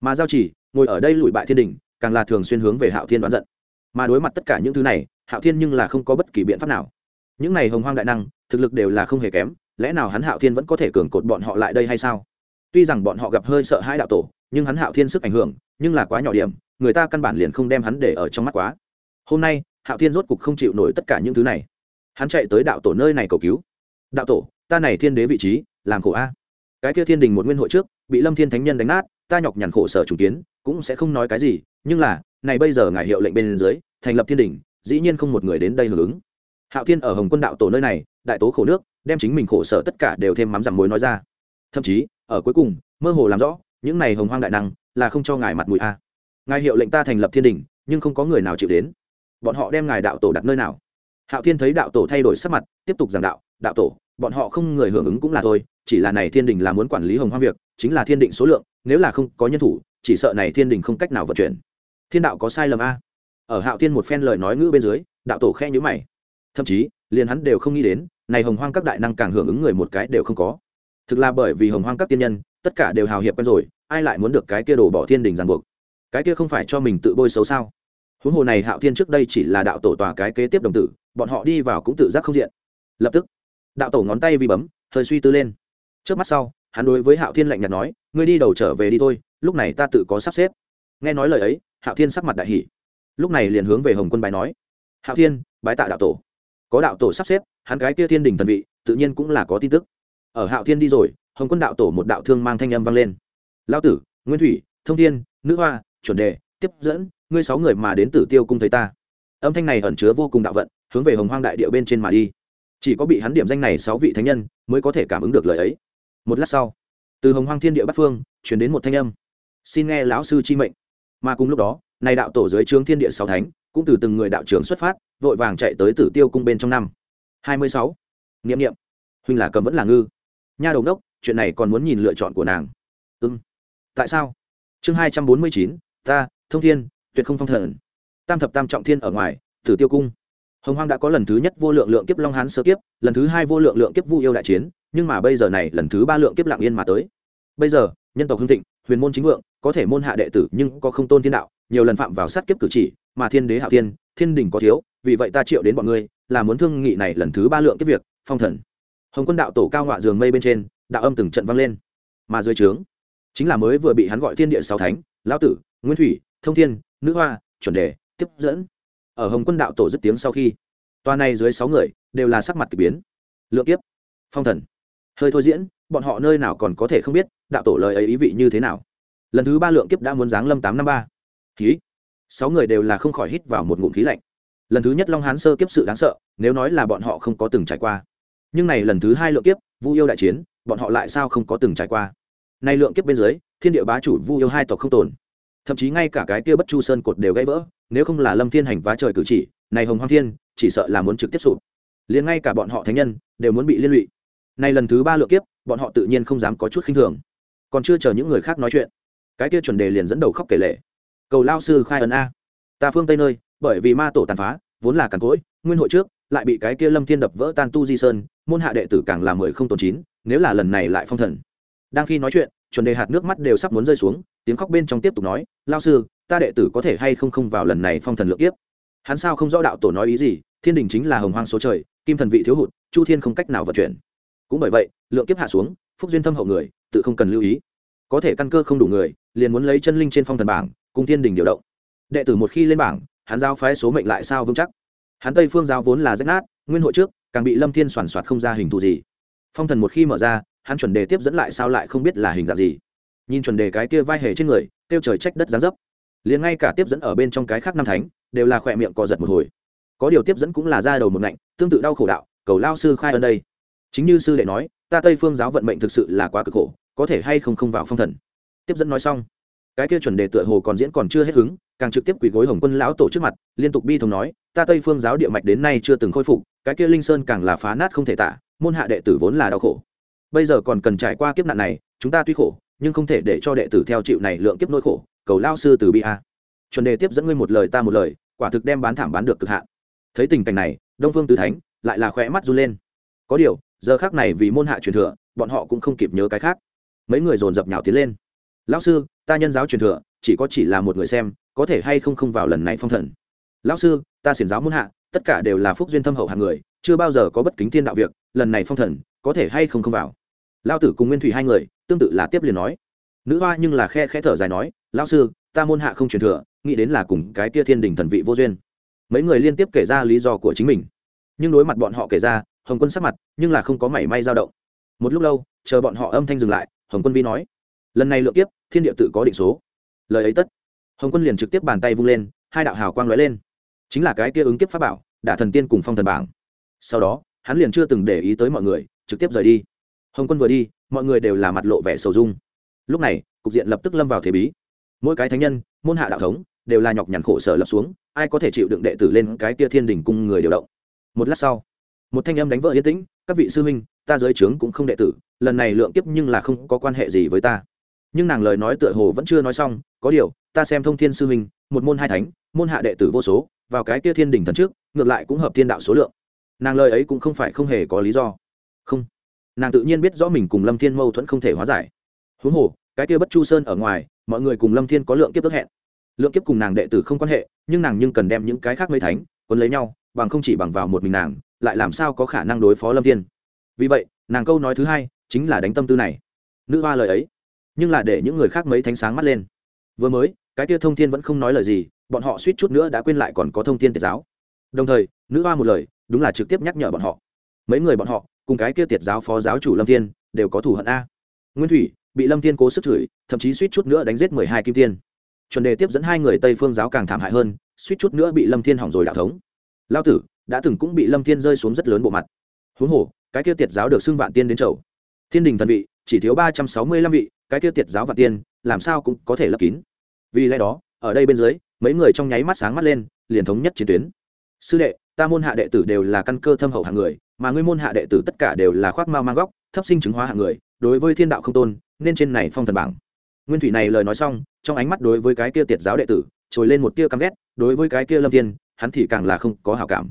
Speaker 1: Mà giao chỉ, ngồi ở đây lùi bại thiên đình, càng là thường xuyên hướng về hạo thiên đoán giận mà đối mặt tất cả những thứ này, hạo thiên nhưng là không có bất kỳ biện pháp nào. Những này hồng hoang đại năng, thực lực đều là không hề kém, lẽ nào hắn hạo thiên vẫn có thể cường cột bọn họ lại đây hay sao? Tuy rằng bọn họ gặp hơi sợ hai đạo tổ, nhưng hắn hạo thiên sức ảnh hưởng, nhưng là quá nhỏ điểm, người ta căn bản liền không đem hắn để ở trong mắt quá. Hôm nay, hạo thiên rốt cục không chịu nổi tất cả những thứ này. Hắn chạy tới đạo tổ nơi này cầu cứu. Đạo tổ, ta này thiên đế vị trí, làm khổ a. Cái kia thiên đình một nguyên hội trước, bị lâm thiên thánh nhân đánh nát, ta nhọc nhằn khổ sở chủ kiến, cũng sẽ không nói cái gì nhưng là, này bây giờ ngài hiệu lệnh bên dưới, thành lập thiên đình dĩ nhiên không một người đến đây hưởng ứng. Hạo thiên ở hồng quân đạo tổ nơi này, đại tố khổ nước, đem chính mình khổ sở tất cả đều thêm mắm giảm muối nói ra. Thậm chí, ở cuối cùng, mơ hồ làm rõ, những này hồng hoang đại năng, là không cho ngài mặt mũi a. Ngài hiệu lệnh ta thành lập thiên đình nhưng không có người nào chịu đến. Bọn họ đem ngài đạo tổ đặt nơi nào? Hạo thiên thấy đạo tổ thay đổi sắc mặt, tiếp tục giảng đạo đạo tổ, bọn họ không người hưởng ứng cũng là thôi, chỉ là này thiên đình là muốn quản lý hồng hoang việc, chính là thiên định số lượng, nếu là không có nhân thủ, chỉ sợ này thiên đình không cách nào vận chuyển thiên đạo có sai lầm a? Ở hạo thiên một phen lời nói ngữ bên dưới, đạo tổ khe nhữ mày. Thậm chí, liền hắn đều không nghĩ đến, này hồng hoang các đại năng càng hưởng ứng người một cái đều không có. Thực là bởi vì hồng hoang các tiên nhân, tất cả đều hào hiệp quen rồi, ai lại muốn được cái kia đổ bỏ thiên đình ràng buộc? Cái kia không phải cho mình tự bôi xấu sao? Huống hồ này hạo thiên trước đây chỉ là đạo tổ tòa cái kế tiếp đồng tử, bọn họ đi vào cũng tự giác không diện. Lập tức, đạo tổ ngón tay vi bấm, hơi suy tư lên. Trước mắt sau, hắn đối với hạo thiên lạnh nhạt nói, ngươi đi đầu trở về đi thôi, lúc này ta tự có sắp xếp. Nghe nói lời ấy hạo thiên sắc mặt đại hỷ lúc này liền hướng về hồng quân bài nói, hạo thiên, bái tạ đạo tổ. Có đạo tổ sắp xếp, hắn gái kia thiên đình thần vị, tự nhiên cũng là có tin tức. Ở hạo thiên đi rồi, hồng quân đạo tổ một đạo thương mang thanh âm vang lên. Lao tử, nguyên thủy, thông thiên, nữ hoa, chuẩn đề, tiếp dẫn, ngươi sáu người mà đến tử tiêu cung thấy ta. Âm thanh này ẩn chứa vô cùng đạo vận, hướng về hồng hoang đại địa bên trên mà đi. Chỉ có bị hắn điểm danh này sáu vị thánh nhân mới có thể cảm ứng được lời ấy. Một lát sau, từ hồng hoang thiên địa bắc phương chuyển đến một thanh âm. Xin nghe lão sư chi mệnh mà cùng lúc đó nay đạo tổ dưới trướng thiên địa sáu thánh, cũng từ từng người đạo trưởng xuất phát, vội vàng chạy tới tử tiêu cung bên trong năm. Hai mươi sáu. Niệm niệm. Huynh là cầm vẫn là ngư. Nha đầu đốc chuyện này còn muốn nhìn lựa chọn của nàng. Ưng tại sao? Chương hai trăm bốn mươi chín, ta, thông thiên, tuyệt không phong thần. Tam thập tam trọng thiên ở ngoài, tử tiêu cung. Hồng hoang đã có lần thứ nhất vô lượng lượng kiếp long hán sơ kiếp, lần thứ hai vô lượng lượng kiếp vu yêu đại chiến, nhưng mà bây giờ này lần thứ ba lượng kiếp lạng yên mà tới. Bây giờ, nhân tộc hưng thịnh, huyền môn chính vượng có thể môn hạ đệ tử nhưng có không tôn thiên đạo, nhiều lần phạm vào sát kiếp cử chỉ, mà thiên đế hạo thiên thiên đình có thiếu, vì vậy ta triệu đến bọn ngươi, là muốn thương nghị này lần thứ ba lượng cái việc, phong thần. Hồng quân đạo tổ cao ngọa giường mây bên trên, đạo âm từng trận vang lên. Mà dưới trướng, chính là mới vừa bị hắn gọi thiên địa sáu thánh, lão tử, nguyên thủy, thông thiên, nữ hoa, chuẩn đề, tiếp dẫn. Ở hồng quân đạo tổ dứt tiếng sau khi toa này dưới sáu người đều là sắc mặt k ỳ biến. Lượng kiếp, phong thần. Hơi thôi diễn, bọn họ nơi nào còn có thể không biết, đạo tổ lời ấy ý vị như thế nào lần thứ ba lượng kiếp đã muốn giáng lâm tám năm ba. Khí. Sáu người đều là không khỏi hít vào một ngụm khí lạnh. Lần thứ nhất long hán sơ kiếp sự đáng sợ, nếu nói là bọn họ không có từng trải qua. Nhưng này lần thứ hai lượng kiếp, vu yêu đại chiến, bọn họ lại sao không có từng trải qua? Nay lượng kiếp bên dưới, thiên địa bá chủ vu yêu hai tộc không tồn. Thậm chí ngay cả cái kia bất chu sơn cột đều gãy vỡ, nếu không là lâm thiên hành vá trời cử chỉ, này hồng hoang thiên, chỉ sợ là muốn trực tiếp sụp. Liền ngay cả bọn họ thánh nhân, đều muốn bị liên lụy. Nay lần thứ ba lượng kiếp, bọn họ tự nhiên không dám có chút khinh thường. Còn chưa chờ những người khác nói chuyện cái kia chuẩn đề liền dẫn đầu khóc kể lệ. Cầu lao sư khai ấn a. Ta phương tây nơi, bởi vì ma tổ tàn phá, vốn là càn cỗi, nguyên hội trước, lại bị cái kia lâm thiên đập vỡ tan tu di sơn, môn hạ đệ tử càng là mười không tồn chín, nếu là lần này lại phong thần. Đang khi nói chuyện, chuẩn đề hạt nước mắt đều sắp muốn rơi xuống, tiếng khóc bên trong tiếp tục nói, lao sư, ta đệ tử có thể hay không không vào lần này phong thần lượng kiếp? Hắn sao không rõ đạo tổ nói ý gì, thiên đình chính là hồng hoang số trời, kim thần vị thiếu hụt, chu thiên không cách nào vận chuyển. Cũng bởi vậy, lượng kiếp hạ xuống, phúc duyên thâm hậu người, tự không cần lưu ý có thể căn cơ không đủ người, liền muốn lấy chân linh trên phong thần bảng, cùng thiên đình điều động. Đệ tử một khi lên bảng, hắn giao phái số mệnh lại sao vững chắc. Hắn tây phương giáo vốn là rách nát, nguyên hội trước, càng bị lâm thiên soàn soạt không ra hình thù gì. Phong thần một khi mở ra, hắn chuẩn đề tiếp dẫn lại sao lại không biết là hình dạng gì. Nhìn chuẩn đề cái kia vai hề trên người, kêu trời trách đất giáng dấp. Liền ngay cả tiếp dẫn ở bên trong cái khác năm thánh, đều là khỏe miệng co giật một hồi. Có điều tiếp dẫn cũng là ra đầu một ngạnh, tương tự đau khổ đạo, cầu lao sư khai ơn đây. Chính như sư đệ nói, ta tây phương giáo vận mệnh thực sự là quá cực khổ có thể hay không không vào phong thần. Tiếp dẫn nói xong, cái kia chuẩn đề tựa hồ còn diễn còn chưa hết hứng, càng trực tiếp quỳ gối hồng quân lão tổ trước mặt, liên tục bi thống nói, ta tây phương giáo địa mạch đến nay chưa từng khôi phục, cái kia linh sơn càng là phá nát không thể tả, môn hạ đệ tử vốn là đau khổ. Bây giờ còn cần trải qua kiếp nạn này, chúng ta tuy khổ, nhưng không thể để cho đệ tử theo chịu này lượng kiếp nỗi khổ, cầu lao sư từ bi a. Chuẩn đề tiếp dẫn ngươi một lời ta một lời, quả thực đem bán thảm bán được cực hạn. Thấy tình cảnh này, đông phương tứ thánh lại là khỏe mắt run lên. Có điều, giờ khác này vì môn hạ truyền thừa, bọn họ cũng không kịp nhớ cái khác mấy người dồn dập nhào tiến lên. Lão sư, ta nhân giáo truyền thừa, chỉ có chỉ là một người xem, có thể hay không không vào lần này phong thần? Lão sư, ta xiển giáo muốn hạ, tất cả đều là phúc duyên thâm hậu hàng người, chưa bao giờ có bất kính thiên đạo việc, lần này phong thần, có thể hay không không vào? Lao tử cùng nguyên thủy hai người, tương tự là tiếp liền nói. Nữ hoa nhưng là khe khẽ thở dài nói, lão sư, ta môn hạ không truyền thừa, nghĩ đến là cùng cái tia thiên đình thần vị vô duyên. Mấy người liên tiếp kể ra lý do của chính mình. Nhưng đối mặt bọn họ kể ra, hồng quân sắc mặt nhưng là không có mảy may dao động. Một lúc lâu, chờ bọn họ âm thanh dừng lại hồng quân vi nói, lần này lượng tiếp thiên địa tự có định số. Lời ấy tất, hồng quân liền trực tiếp bàn tay vung lên, hai đạo hào quang lóe lên. Chính là cái kia ứng kiếp pháp bảo, đả thần tiên cùng phong thần bảng. Sau đó, hắn liền chưa từng để ý tới mọi người, trực tiếp rời đi. Hồng quân vừa đi, mọi người đều là mặt lộ vẻ sầu dung. Lúc này, cục diện lập tức lâm vào thế bí. Mỗi cái thánh nhân, môn hạ đạo thống, đều là nhọc nhằn khổ sở lập xuống, ai có thể chịu đựng đệ tử lên cái kia thiên đình cung người điều động? Một lát sau, một thanh âm đánh vỡ yên tĩnh, các vị sư huynh ta giới trướng cũng không đệ tử, lần này lượng kiếp nhưng là không có quan hệ gì với ta. Nhưng nàng lời nói tựa hồ vẫn chưa nói xong, có điều, ta xem thông thiên sư huynh, một môn hai thánh, môn hạ đệ tử vô số, vào cái kia thiên đình thần trước, ngược lại cũng hợp thiên đạo số lượng. Nàng lời ấy cũng không phải không hề có lý do. Không. Nàng tự nhiên biết rõ mình cùng lâm thiên mâu thuẫn không thể hóa giải. Huống hồ, cái kia bất chu sơn ở ngoài, mọi người cùng lâm thiên có lượng kiếp ước hẹn. Lượng kiếp cùng nàng đệ tử không quan hệ, nhưng nàng nhưng cần đem những cái khác mấy thánh, quấn lấy nhau, bằng không chỉ bằng vào một mình nàng, lại làm sao có khả năng đối phó lâm thiên? Vì vậy, nàng câu nói thứ hai chính là đánh tâm tư này. Nữ hoa lời ấy, nhưng là để những người khác mấy thánh sáng mắt lên. Vừa mới, cái kia thông thiên vẫn không nói lời gì, bọn họ suýt chút nữa đã quên lại còn có thông thiên tiệt giáo. Đồng thời, nữ hoa một lời, đúng là trực tiếp nhắc nhở bọn họ. Mấy người bọn họ, cùng cái kia tiệt giáo phó giáo chủ lâm thiên, đều có thù hận a. Nguyên thủy, bị lâm thiên cố sức chửi, thậm chí suýt chút nữa đánh giết mười hai kim tiên. Chuẩn đề tiếp dẫn hai người tây phương giáo càng thảm hại hơn, suýt chút nữa bị lâm thiên hỏng rồi đạo thống. Lao tử, đã từng cũng bị lâm thiên rơi xuống rất lớn bộ mặt. Huống hồ cái kia tiệt giáo được xưng vạn tiên đến chầu. Thiên đình thần vị, chỉ thiếu ba trăm sáu mươi lăm vị, cái kia tiệt giáo vạn tiên, làm sao cũng có thể lấp kín. Vì lẽ đó, ở đây bên dưới, mấy người trong nháy mắt sáng mắt lên, liền thống nhất chiến tuyến. Sư đệ, ta môn hạ đệ tử đều là căn cơ thâm hậu hạng người, mà ngươi môn hạ đệ tử tất cả đều là khoác mao mang góc, thấp sinh chứng hóa hạng người, đối với thiên đạo không tôn, nên trên này phong thần bảng. Nguyên thủy này lời nói xong, trong ánh mắt đối với cái kia tiệt giáo đệ tử, trồi lên một tia căm ghét, đối với cái kia lâm tiên hắn thì càng là không có hảo cảm.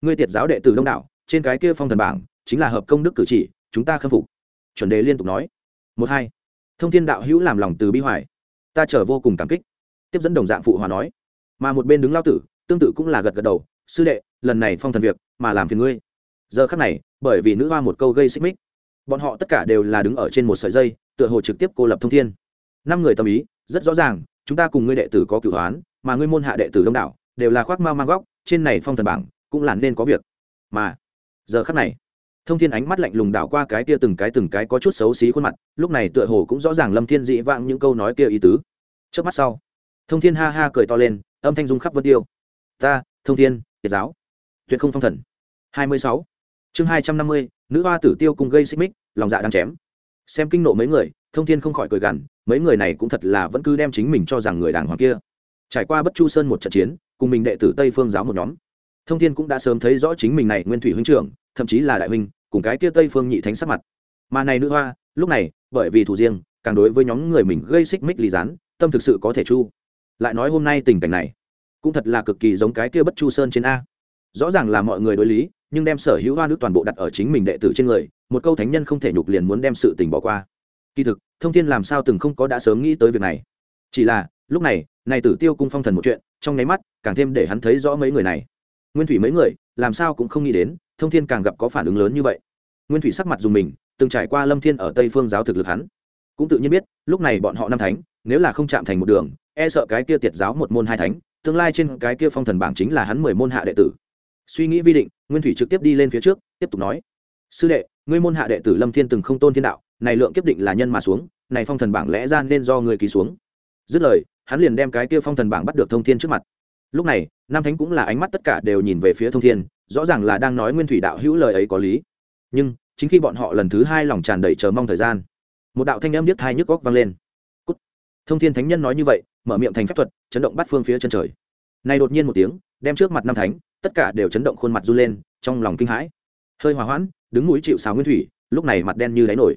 Speaker 1: Ngươi tiệt giáo đệ tử đông đạo trên cái kia phong thần bảng chính là hợp công đức cử chỉ, chúng ta khâm phục. Chuẩn đề liên tục nói. Một hai. Thông thiên đạo hữu làm lòng từ bi hoài. Ta chờ vô cùng cảm kích. Tiếp dẫn đồng dạng phụ hòa nói. Mà một bên đứng lao tử, tương tự cũng là gật gật đầu. Sư đệ, lần này phong thần việc, mà làm phiền ngươi. Giờ khắc này, bởi vì nữ hoa một câu gây xích mích, bọn họ tất cả đều là đứng ở trên một sợi dây, tựa hồ trực tiếp cô lập thông thiên. Năm người tâm ý, rất rõ ràng, chúng ta cùng ngươi đệ tử có cửu hoán mà ngươi môn hạ đệ tử đông đảo đều là khoác mau mang góc, trên này phong thần bảng, cũng là nên có việc. Mà, giờ khắc này thông thiên ánh mắt lạnh lùng đảo qua cái kia từng cái từng cái có chút xấu xí khuôn mặt, lúc này tựa hồ cũng rõ ràng lâm thiên dị vãng những câu nói kia ý tứ. Trước mắt sau, thông thiên ha ha cười to lên, âm thanh dung khắp vân tiêu. Ta, thông thiên, tiệt giáo, tuyệt không phong thần. Hai mươi sáu, chương hai trăm năm mươi, nữ hoa tử tiêu cùng gây xích mích, lòng dạ đang chém. Xem kinh nộ mấy người, thông thiên không khỏi cười gằn, mấy người này cũng thật là vẫn cứ đem chính mình cho rằng người đàng hoàng kia. Trải qua bất chu sơn một trận chiến, cùng mình đệ tử tây phương giáo một nhóm thông thiên cũng đã sớm thấy rõ chính mình này nguyên thủy huynh trưởng, thậm chí là đại huynh, cùng cái kia tây phương nhị thánh sắc mặt. Mà này nữ hoa, lúc này, bởi vì thủ riêng, càng đối với nhóm người mình gây xích mích lý gián tâm thực sự có thể chu. Lại nói hôm nay tình cảnh này, cũng thật là cực kỳ giống cái kia bất chu sơn trên a. Rõ ràng là mọi người đối lý, nhưng đem sở hữu hoa nước toàn bộ đặt ở chính mình đệ tử trên người, một câu thánh nhân không thể nhục liền muốn đem sự tình bỏ qua. Kỳ thực, thông thiên làm sao từng không có đã sớm nghĩ tới việc này. Chỉ là, lúc này này tử tiêu cung phong thần một chuyện, trong nháy mắt, càng thêm để hắn thấy rõ mấy người này nguyên thủy mấy người, làm sao cũng không nghĩ đến, thông thiên càng gặp có phản ứng lớn như vậy. Nguyên thủy sắc mặt dùng mình, từng trải qua lâm thiên ở tây phương giáo thực lực hắn. Cũng tự nhiên biết, lúc này bọn họ năm thánh, nếu là không chạm thành một đường e sợ cái kia tiệt giáo một môn hai thánh, tương lai trên cái kia phong thần bảng chính là hắn mười môn hạ đệ tử. Suy nghĩ vi định, nguyên thủy trực tiếp đi lên phía trước, tiếp tục nói. Sư đệ, ngươi môn hạ đệ tử lâm thiên từng không tôn thiên đạo, này lượng kiếp định là nhân mà xuống, này phong thần bảng lẽ ra nên do người ký xuống. Dứt lời, hắn liền đem cái kia phong thần bảng bắt được thông thiên trước mặt lúc này, nam thánh cũng là ánh mắt tất cả đều nhìn về phía thông thiên, rõ ràng là đang nói nguyên thủy đạo hữu lời ấy có lý. Nhưng, chính khi bọn họ lần thứ hai lòng tràn đầy chờ mong thời gian, một đạo thanh âm điếc hai nhức góc vang lên. Cút. thông thiên thánh nhân nói như vậy, mở miệng thành phép thuật, chấn động bắt phương phía chân trời. Này đột nhiên một tiếng, đem trước mặt nam thánh, tất cả đều chấn động khuôn mặt run lên, trong lòng kinh hãi. Hơi hòa hoãn, đứng mũi chịu sáo nguyên thủy, lúc này mặt đen như đáy nổi.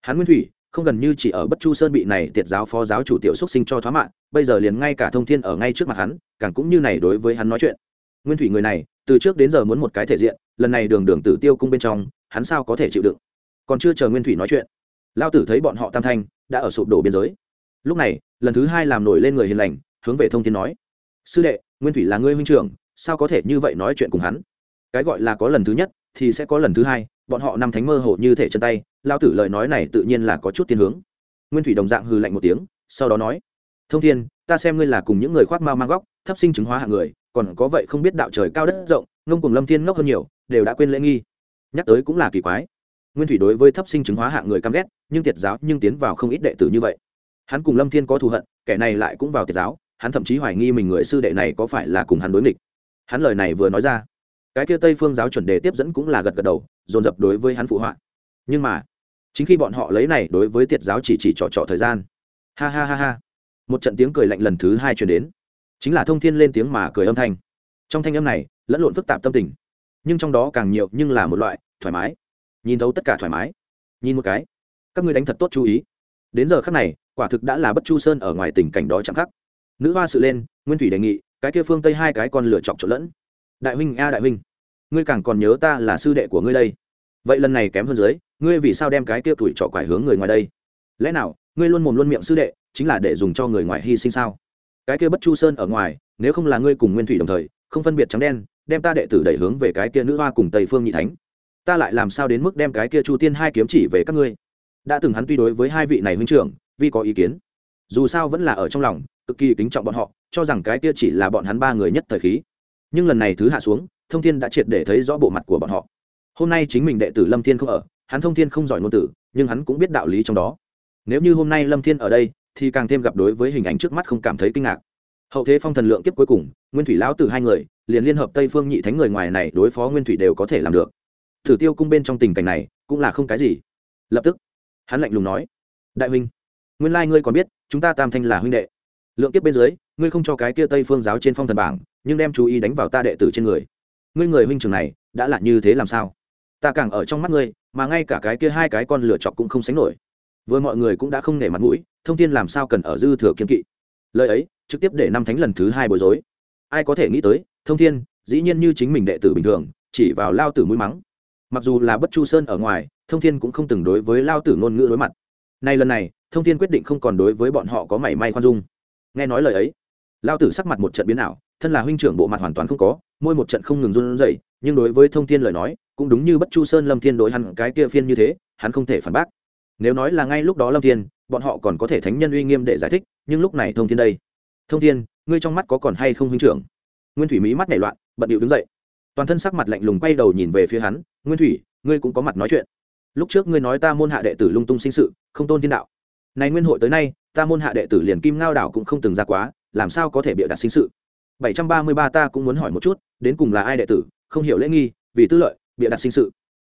Speaker 1: Hắn nguyên thủy không gần như chỉ ở bất chu sơn bị này tiệt giáo phó giáo chủ tiểu xúc sinh cho thoá mạng, bây giờ liền ngay cả thông thiên ở ngay trước mặt hắn, càng cũng như này đối với hắn nói chuyện. Nguyên thủy người này, từ trước đến giờ muốn một cái thể diện, lần này đường đường tử tiêu cung bên trong, hắn sao có thể chịu đựng? Còn chưa chờ nguyên thủy nói chuyện lao tử thấy bọn họ tam thanh, đã ở sụp đổ biên giới. Lúc này, lần thứ hai làm nổi lên người hiền lành, hướng về thông thiên nói, sư đệ, nguyên thủy là ngươi huynh trưởng, sao có thể như vậy nói chuyện cùng hắn? Cái gọi là có lần thứ nhất, thì sẽ có lần thứ hai bọn họ năm thánh mơ hồ như thể chân tay lao tử lời nói này tự nhiên là có chút tiên hướng. Nguyên thủy đồng dạng hư lạnh một tiếng, sau đó nói, thông thiên, ta xem ngươi là cùng những người khoác mao mang góc, thấp sinh chứng hóa hạng người, còn có vậy không biết đạo trời cao đất rộng, ngông cùng lâm thiên ngốc hơn nhiều, đều đã quên lễ nghi. Nhắc tới cũng là kỳ quái. Nguyên thủy đối với thấp sinh chứng hóa hạng người căm ghét, nhưng tiệt giáo nhưng tiến vào không ít đệ tử như vậy. Hắn cùng lâm thiên có thù hận, kẻ này lại cũng vào tiệt giáo, hắn thậm chí hoài nghi mình người sư đệ này có phải là cùng hắn đối nghịch. Hắn lời này vừa nói ra, cái kia tây phương giáo chuẩn đề tiếp dẫn cũng là gật gật đầu dồn dập đối với hắn phụ họa. Nhưng mà, chính khi bọn họ lấy này đối với tiệt giáo chỉ chỉ trọ trọ thời gian. Ha ha ha ha. Một trận tiếng cười lạnh lần thứ hai chuyển đến. Chính là thông thiên lên tiếng mà cười âm thanh. Trong thanh âm này, lẫn lộn phức tạp tâm tình. Nhưng trong đó càng nhiều nhưng là một loại thoải mái. Nhìn thấu tất cả thoải mái. Nhìn một cái. Các ngươi đánh thật tốt chú ý. Đến giờ khắc này, quả thực đã là bất chu sơn ở ngoài tình cảnh đó chẳng khắc nữ hoa sự lên, nguyên thủy đề nghị, cái kia phương tây hai cái con lửa chọc trộn lẫn. Đại huynh, a đại huynh ngươi càng còn nhớ ta là sư đệ của ngươi đây. Vậy lần này kém hơn dưới, ngươi vì sao đem cái kia tuổi trọ quải hướng người ngoài đây? Lẽ nào, ngươi luôn mồm luôn miệng sư đệ, chính là để dùng cho người ngoài hy sinh sao? Cái kia bất chu sơn ở ngoài, nếu không là ngươi cùng nguyên thủy đồng thời, không phân biệt trắng đen, đem ta đệ tử đẩy hướng về cái kia nữ hoa cùng tây phương nhị thánh. Ta lại làm sao đến mức đem cái kia chu tiên hai kiếm chỉ về các ngươi? Đã từng hắn tuy đối với hai vị này huynh trưởng, vì có ý kiến, dù sao vẫn là ở trong lòng, cực kỳ kính trọng bọn họ, cho rằng cái kia chỉ là bọn hắn ba người nhất thời khí. Nhưng lần này thứ hạ xuống thông thiên đã triệt để thấy rõ bộ mặt của bọn họ. Hôm nay chính mình đệ tử lâm thiên không ở, hắn thông thiên không giỏi ngôn tử, nhưng hắn cũng biết đạo lý trong đó. Nếu như hôm nay lâm thiên ở đây, thì càng thêm gặp đối với hình ảnh trước mắt không cảm thấy kinh ngạc. Hậu thế phong thần lượng kiếp cuối cùng, nguyên thủy lão tử hai người, liền liên hợp tây phương nhị thánh người ngoài này đối phó nguyên thủy đều có thể làm được. Thử tiêu cung bên trong tình cảnh này, cũng là không cái gì. Lập tức, hắn lạnh lùng nói, đại huynh, nguyên lai ngươi còn biết, chúng ta tam thanh là huynh đệ. Lượng kiếp bên dưới, ngươi không cho cái kia tây phương giáo trên phong thần bảng, nhưng đem chú ý đánh vào ta đệ tử trên người ngươi người huynh trưởng này, đã là như thế làm sao? Ta càng ở trong mắt ngươi, mà ngay cả cái kia hai cái con lửa chọc cũng không sánh nổi. Vừa mọi người cũng đã không nể mặt mũi, thông tin làm sao cần ở dư thừa kiên kỵ? Lời ấy, trực tiếp để năm thánh lần thứ hai bối rối. Ai có thể nghĩ tới, thông thiên, dĩ nhiên như chính mình đệ tử bình thường, chỉ vào lao tử mũi mắng. Mặc dù là bất chu sơn ở ngoài, thông thiên cũng không từng đối với lao tử ngôn ngữ đối mặt. Nay lần này, thông thiên quyết định không còn đối với bọn họ có mảy may khoan dung. Nghe nói lời ấy, lao tử sắc mặt một trận biến ảo thân là huynh trưởng bộ mặt hoàn toàn không có, môi một trận không ngừng run rẩy, nhưng đối với thông thiên lời nói, cũng đúng như bất chu sơn lâm thiên đối hắn cái kia phiên như thế, hắn không thể phản bác. Nếu nói là ngay lúc đó lâm thiên, bọn họ còn có thể thánh nhân uy nghiêm để giải thích, nhưng lúc này thông thiên đây. Thông thiên, ngươi trong mắt có còn hay không huynh trưởng? Nguyên thủy mỹ mắt nảy loạn, bận điệu đứng dậy. Toàn thân sắc mặt lạnh lùng quay đầu nhìn về phía hắn, nguyên thủy, ngươi cũng có mặt nói chuyện. Lúc trước ngươi nói ta môn hạ đệ tử lung tung sinh sự, không tôn thiên đạo. Này nguyên hội tới nay, ta môn hạ đệ tử liền kim ngao đảo cũng không từng ra quá, làm sao có thể bịa đặt sinh sự? 733 ta cũng muốn hỏi một chút, đến cùng là ai đệ tử, không hiểu lễ nghi, vì tư lợi, bịa đặt sinh sự.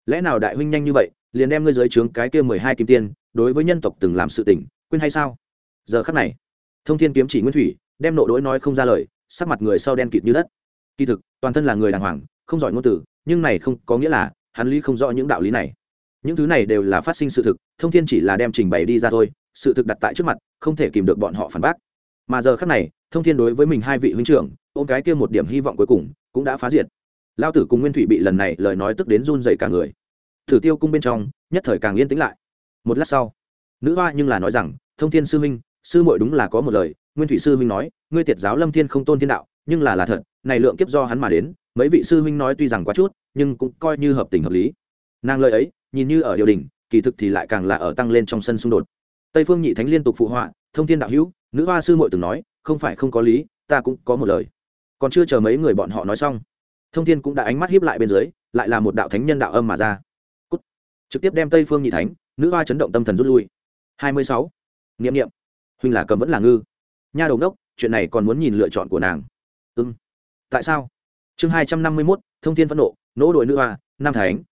Speaker 1: Lẽ nào đại huynh nhanh như vậy, liền đem ngươi dưới trướng cái kia mười hai kim tiên, đối với nhân tộc từng làm sự tình, quên hay sao? Giờ khắc này, thông thiên kiếm chỉ nguyên thủy, đem nộ đối nói không ra lời, sắc mặt người sau đen kịt như đất. Kỳ thực, toàn thân là người đàng hoàng, không giỏi ngôn từ, nhưng này không có nghĩa là hắn lý không rõ những đạo lý này. Những thứ này đều là phát sinh sự thực, thông thiên chỉ là đem trình bày đi ra thôi, sự thực đặt tại trước mặt, không thể kìm được bọn họ phản bác mà giờ khắc này, thông thiên đối với mình hai vị huynh trưởng, ôm cái kia một điểm hy vọng cuối cùng, cũng đã phá diệt. Lao tử cùng nguyên thủy bị lần này lời nói tức đến run dày cả người. Thử tiêu cung bên trong, nhất thời càng yên tĩnh lại. Một lát sau, nữ hoa nhưng là nói rằng, thông thiên sư huynh, sư muội đúng là có một lời, nguyên thủy sư huynh nói, ngươi tiệt giáo lâm thiên không tôn thiên đạo, nhưng là là thật, này lượng kiếp do hắn mà đến, mấy vị sư huynh nói tuy rằng quá chút, nhưng cũng coi như hợp tình hợp lý. Nàng lời ấy, nhìn như ở điều đình kỳ thực thì lại càng là ở tăng lên trong sân xung đột. Tây phương nhị thánh liên tục phụ họa thông thiên đạo hữu, nữ hoa sư muội từng nói, không phải không có lý, ta cũng có một lời. Còn chưa chờ mấy người bọn họ nói xong, thông thiên cũng đã ánh mắt hiếp lại bên dưới, lại là một đạo thánh nhân đạo âm mà ra. Cút. trực tiếp đem tây phương nhị thánh, nữ hoa chấn động tâm thần rút lui. Hai mươi sáu. Nghiệm nghiệm huynh là cầm vẫn là ngư. Nha đầu đốc chuyện này còn muốn nhìn lựa chọn của nàng. Ưng ừ. tại sao? Chương hai trăm năm mươi mốt, thông thiên phẫn nộ, nỗ đội nữ hoa, nam thánh.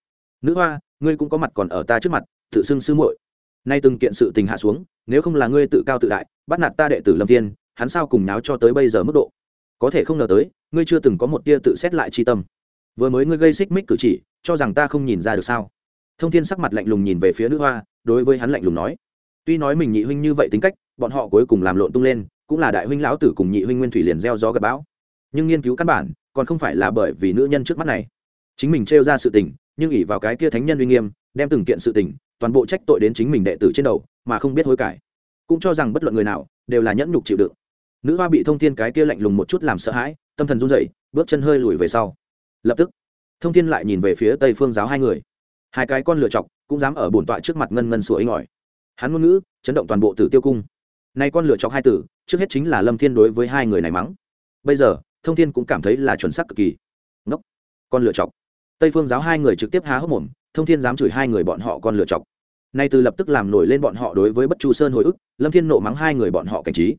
Speaker 1: Nữ hoa, ngươi cũng có mặt còn ở ta trước mặt, tự xưng sư muội nay từng kiện sự tình hạ xuống, nếu không là ngươi tự cao tự đại, bắt nạt ta đệ tử lâm thiên, hắn sao cùng náo cho tới bây giờ mức độ? Có thể không ngờ tới, ngươi chưa từng có một tia tự xét lại chi tâm. Vừa mới ngươi gây xích mích cử chỉ, cho rằng ta không nhìn ra được sao? Thông thiên sắc mặt lạnh lùng nhìn về phía nữ hoa, đối với hắn lạnh lùng nói. Tuy nói mình nhị huynh như vậy tính cách, bọn họ cuối cùng làm lộn tung lên, cũng là đại huynh lão tử cùng nhị huynh nguyên thủy liền gieo gió gặp bão. Nhưng nghiên cứu căn bản, còn không phải là bởi vì nữ nhân trước mắt này. Chính mình trêu ra sự tình, nhưng ỉ vào cái kia thánh nhân uy nghiêm, đem từng kiện sự tình toàn bộ trách tội đến chính mình đệ tử trên đầu, mà không biết hối cải. Cũng cho rằng bất luận người nào đều là nhẫn nhục chịu đựng. Nữ hoa bị thông thiên cái kia lạnh lùng một chút làm sợ hãi, tâm thần run rẩy, bước chân hơi lùi về sau. Lập tức, thông thiên lại nhìn về phía tây phương giáo hai người. Hai cái con lựa chọc cũng dám ở bổn tọa trước mặt ngân ngân sủa inh ỏi. Hắn ngôn ngữ chấn động toàn bộ tử tiêu cung. Nay con lựa chọc hai tử, trước hết chính là lâm thiên đối với hai người này mắng. Bây giờ, thông thiên cũng cảm thấy là chuẩn xác cực kỳ. Ngốc, con lựa chọc. Tây phương giáo hai người trực tiếp há hốc mồm thông thiên dám chửi hai người bọn họ con lựa chọc. Nay từ lập tức làm nổi lên bọn họ đối với bất chu sơn hồi ức, lâm thiên nộ mắng hai người bọn họ cảnh trí.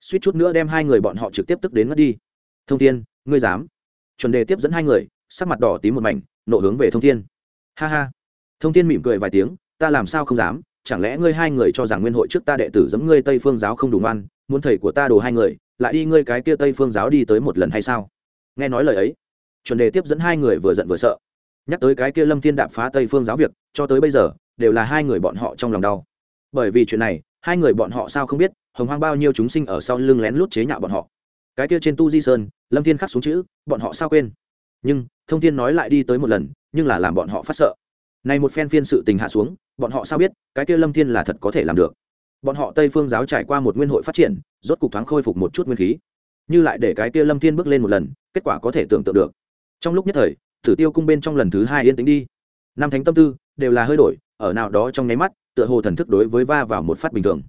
Speaker 1: Suýt chút nữa đem hai người bọn họ trực tiếp tức đến mất đi. Thông thiên, ngươi dám? Chuẩn đề tiếp dẫn hai người, sắc mặt đỏ tím một mảnh, nộ hướng về thông thiên. Ha ha. Thông thiên mỉm cười vài tiếng, ta làm sao không dám? Chẳng lẽ ngươi hai người cho rằng nguyên hội trước ta đệ tử giấm ngươi tây phương giáo không đủ ngoan, muốn thầy của ta đồ hai người, lại đi ngươi cái kia tây phương giáo đi tới một lần hay sao? Nghe nói lời ấy, chuẩn đề tiếp dẫn hai người vừa giận vừa sợ nhắc tới cái kia lâm thiên đạp phá tây phương giáo việc, cho tới bây giờ, đều là hai người bọn họ trong lòng đau. Bởi vì chuyện này, hai người bọn họ sao không biết, hồng hoang bao nhiêu chúng sinh ở sau lưng lén lút chế nhạo bọn họ. Cái kia trên tu di sơn, lâm thiên khắc xuống chữ, bọn họ sao quên? Nhưng, thông thiên nói lại đi tới một lần, nhưng là làm bọn họ phát sợ. Này một phen phiên sự tình hạ xuống, bọn họ sao biết, cái kia lâm thiên là thật có thể làm được? Bọn họ tây phương giáo trải qua một nguyên hội phát triển, rốt cục thoáng khôi phục một chút nguyên khí. Như lại để cái kia lâm thiên bước lên một lần, kết quả có thể tưởng tượng được. Trong lúc nhất thời thử tiêu cung bên trong lần thứ hai yên tĩnh đi. Năm thánh tâm tư đều là hơi đổi, ở nào đó trong nháy mắt, tựa hồ thần thức đối với va vào một phát bình thường.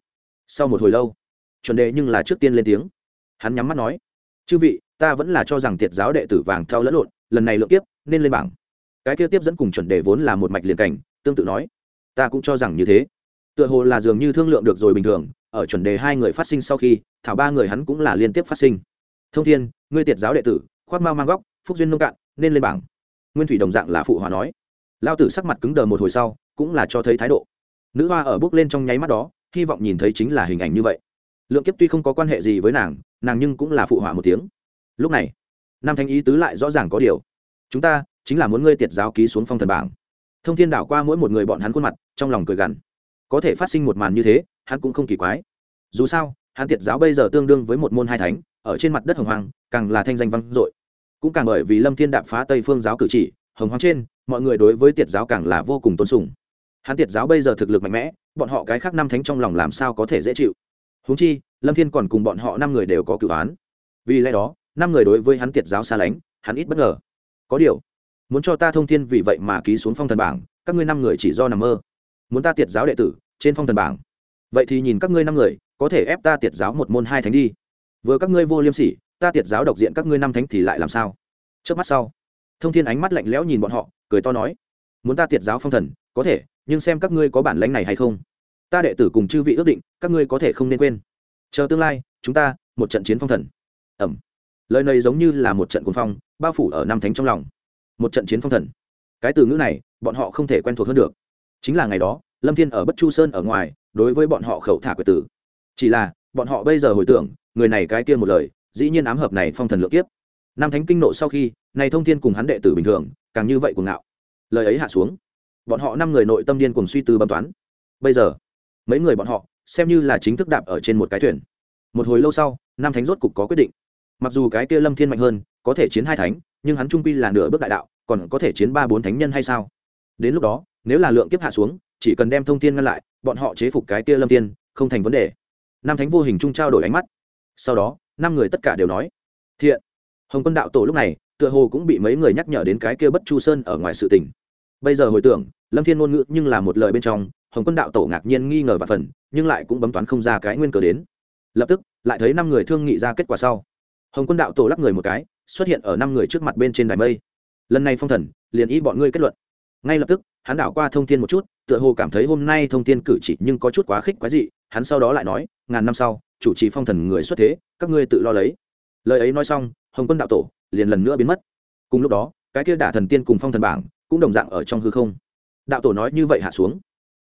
Speaker 1: Sau một hồi lâu, chuẩn đề nhưng là trước tiên lên tiếng. Hắn nhắm mắt nói, chư vị, ta vẫn là cho rằng tiệt giáo đệ tử vàng thao lẫn lộn, lần này lượng tiếp nên lên bảng. Cái kia tiếp dẫn cùng chuẩn đề vốn là một mạch liền cảnh, tương tự nói, ta cũng cho rằng như thế. Tựa hồ là dường như thương lượng được rồi bình thường, ở chuẩn đề hai người phát sinh sau khi, thảo ba người hắn cũng là liên tiếp phát sinh. Thông thiên, ngươi tiệt giáo đệ tử, khoác mao mang góc, phúc duyên nông cạn, nên lên bảng nguyên thủy đồng dạng là phụ hòa nói. Lao tử sắc mặt cứng đờ một hồi sau, cũng là cho thấy thái độ. Nữ hoa ở bước lên trong nháy mắt đó, hy vọng nhìn thấy chính là hình ảnh như vậy. Lượng kiếp tuy không có quan hệ gì với nàng nàng nhưng cũng là phụ họa một tiếng. Lúc này, nam thanh ý tứ lại rõ ràng có điều. Chúng ta, chính là muốn ngươi tiệt giáo ký xuống phong thần bảng. Thông thiên đảo qua mỗi một người bọn hắn khuôn mặt, trong lòng cười gằn. Có thể phát sinh một màn như thế, hắn cũng không kỳ quái. Dù sao, hắn tiệt giáo bây giờ tương đương với một môn hai thánh, ở trên mặt đất hồng hoàng càng là thanh danh văn dội cũng càng bởi vì lâm thiên đạp phá tây phương giáo cử chỉ, hồng hoàng trên, mọi người đối với tiệt giáo càng là vô cùng tôn sùng. Hắn tiệt giáo bây giờ thực lực mạnh mẽ, bọn họ cái khác năm thánh trong lòng làm sao có thể dễ chịu? Húng chi, lâm thiên còn cùng bọn họ năm người đều có cựu án. Vì lẽ đó, năm người đối với hắn tiệt giáo xa lánh, hắn ít bất ngờ. Có điều, muốn cho ta thông thiên vì vậy mà ký xuống phong thần bảng, các ngươi năm người chỉ do nằm mơ. Muốn ta tiệt giáo đệ tử, trên phong thần bảng. Vậy thì nhìn các ngươi năm người, có thể ép ta tiệt giáo một môn hai thánh đi. Vừa các ngươi vô liêm sỉ ta tiệt giáo độc diện các ngươi năm thánh thì lại làm sao? Trước mắt sau, thông thiên ánh mắt lạnh lẽo nhìn bọn họ, cười to nói, muốn ta tiệt giáo phong thần, có thể, nhưng xem các ngươi có bản lãnh này hay không? Ta đệ tử cùng chư vị ước định, các ngươi có thể không nên quên. Chờ tương lai, chúng ta, một trận chiến phong thần. Ẩm. Lời này giống như là một trận cuồng phong, bao phủ ở năm thánh trong lòng. Một trận chiến phong thần. Cái từ ngữ này, bọn họ không thể quen thuộc hơn được. Chính là ngày đó, lâm thiên ở bất chu sơn ở ngoài, đối với bọn họ khẩu thả quyệt tử. Chỉ là, bọn họ bây giờ hồi tưởng, người này cái kia một lời dĩ nhiên ám hợp này phong thần lượng kiếp. Nam thánh kinh nộ sau khi, này thông thiên cùng hắn đệ tử bình thường, càng như vậy cuồng ngạo. Lời ấy hạ xuống, bọn họ năm người nội tâm điên cùng suy tư bấm toán. Bây giờ, mấy người bọn họ, xem như là chính thức đạp ở trên một cái thuyền. Một hồi lâu sau, nam thánh rốt cục có quyết định. Mặc dù cái kia lâm thiên mạnh hơn, có thể chiến hai thánh, nhưng hắn trung pi là nửa bước đại đạo, còn có thể chiến ba bốn thánh nhân hay sao? Đến lúc đó, nếu là lượng kiếp hạ xuống, chỉ cần đem thông tin ngăn lại, bọn họ chế phục cái kia lâm tiên không thành vấn đề. Nam thánh vô hình chung trao đổi ánh mắt. Sau đó năm người tất cả đều nói, thiện. Hồng quân đạo tổ lúc này, tựa hồ cũng bị mấy người nhắc nhở đến cái kia bất chu sơn ở ngoài sự tình. Bây giờ hồi tưởng, lâm thiên ngôn ngữ nhưng là một lời bên trong, hồng quân đạo tổ ngạc nhiên nghi ngờ và phần, nhưng lại cũng bấm toán không ra cái nguyên cờ đến. Lập tức, lại thấy năm người thương nghị ra kết quả sau. Hồng quân đạo tổ lắc người một cái, xuất hiện ở năm người trước mặt bên trên đài mây. Lần này phong thần, liền ý bọn ngươi kết luận. Ngay lập tức, hắn đảo qua thông tin một chút, tựa hồ cảm thấy hôm nay thông tin cử chỉ nhưng có chút quá khích quái dị, hắn sau đó lại nói, ngàn năm sau chủ trì phong thần người xuất thế, các ngươi tự lo lấy. Lời ấy nói xong, hồng quân đạo tổ liền lần nữa biến mất. Cùng lúc đó, cái kia đả thần tiên cùng phong thần bảng cũng đồng dạng ở trong hư không. Đạo tổ nói như vậy hạ xuống.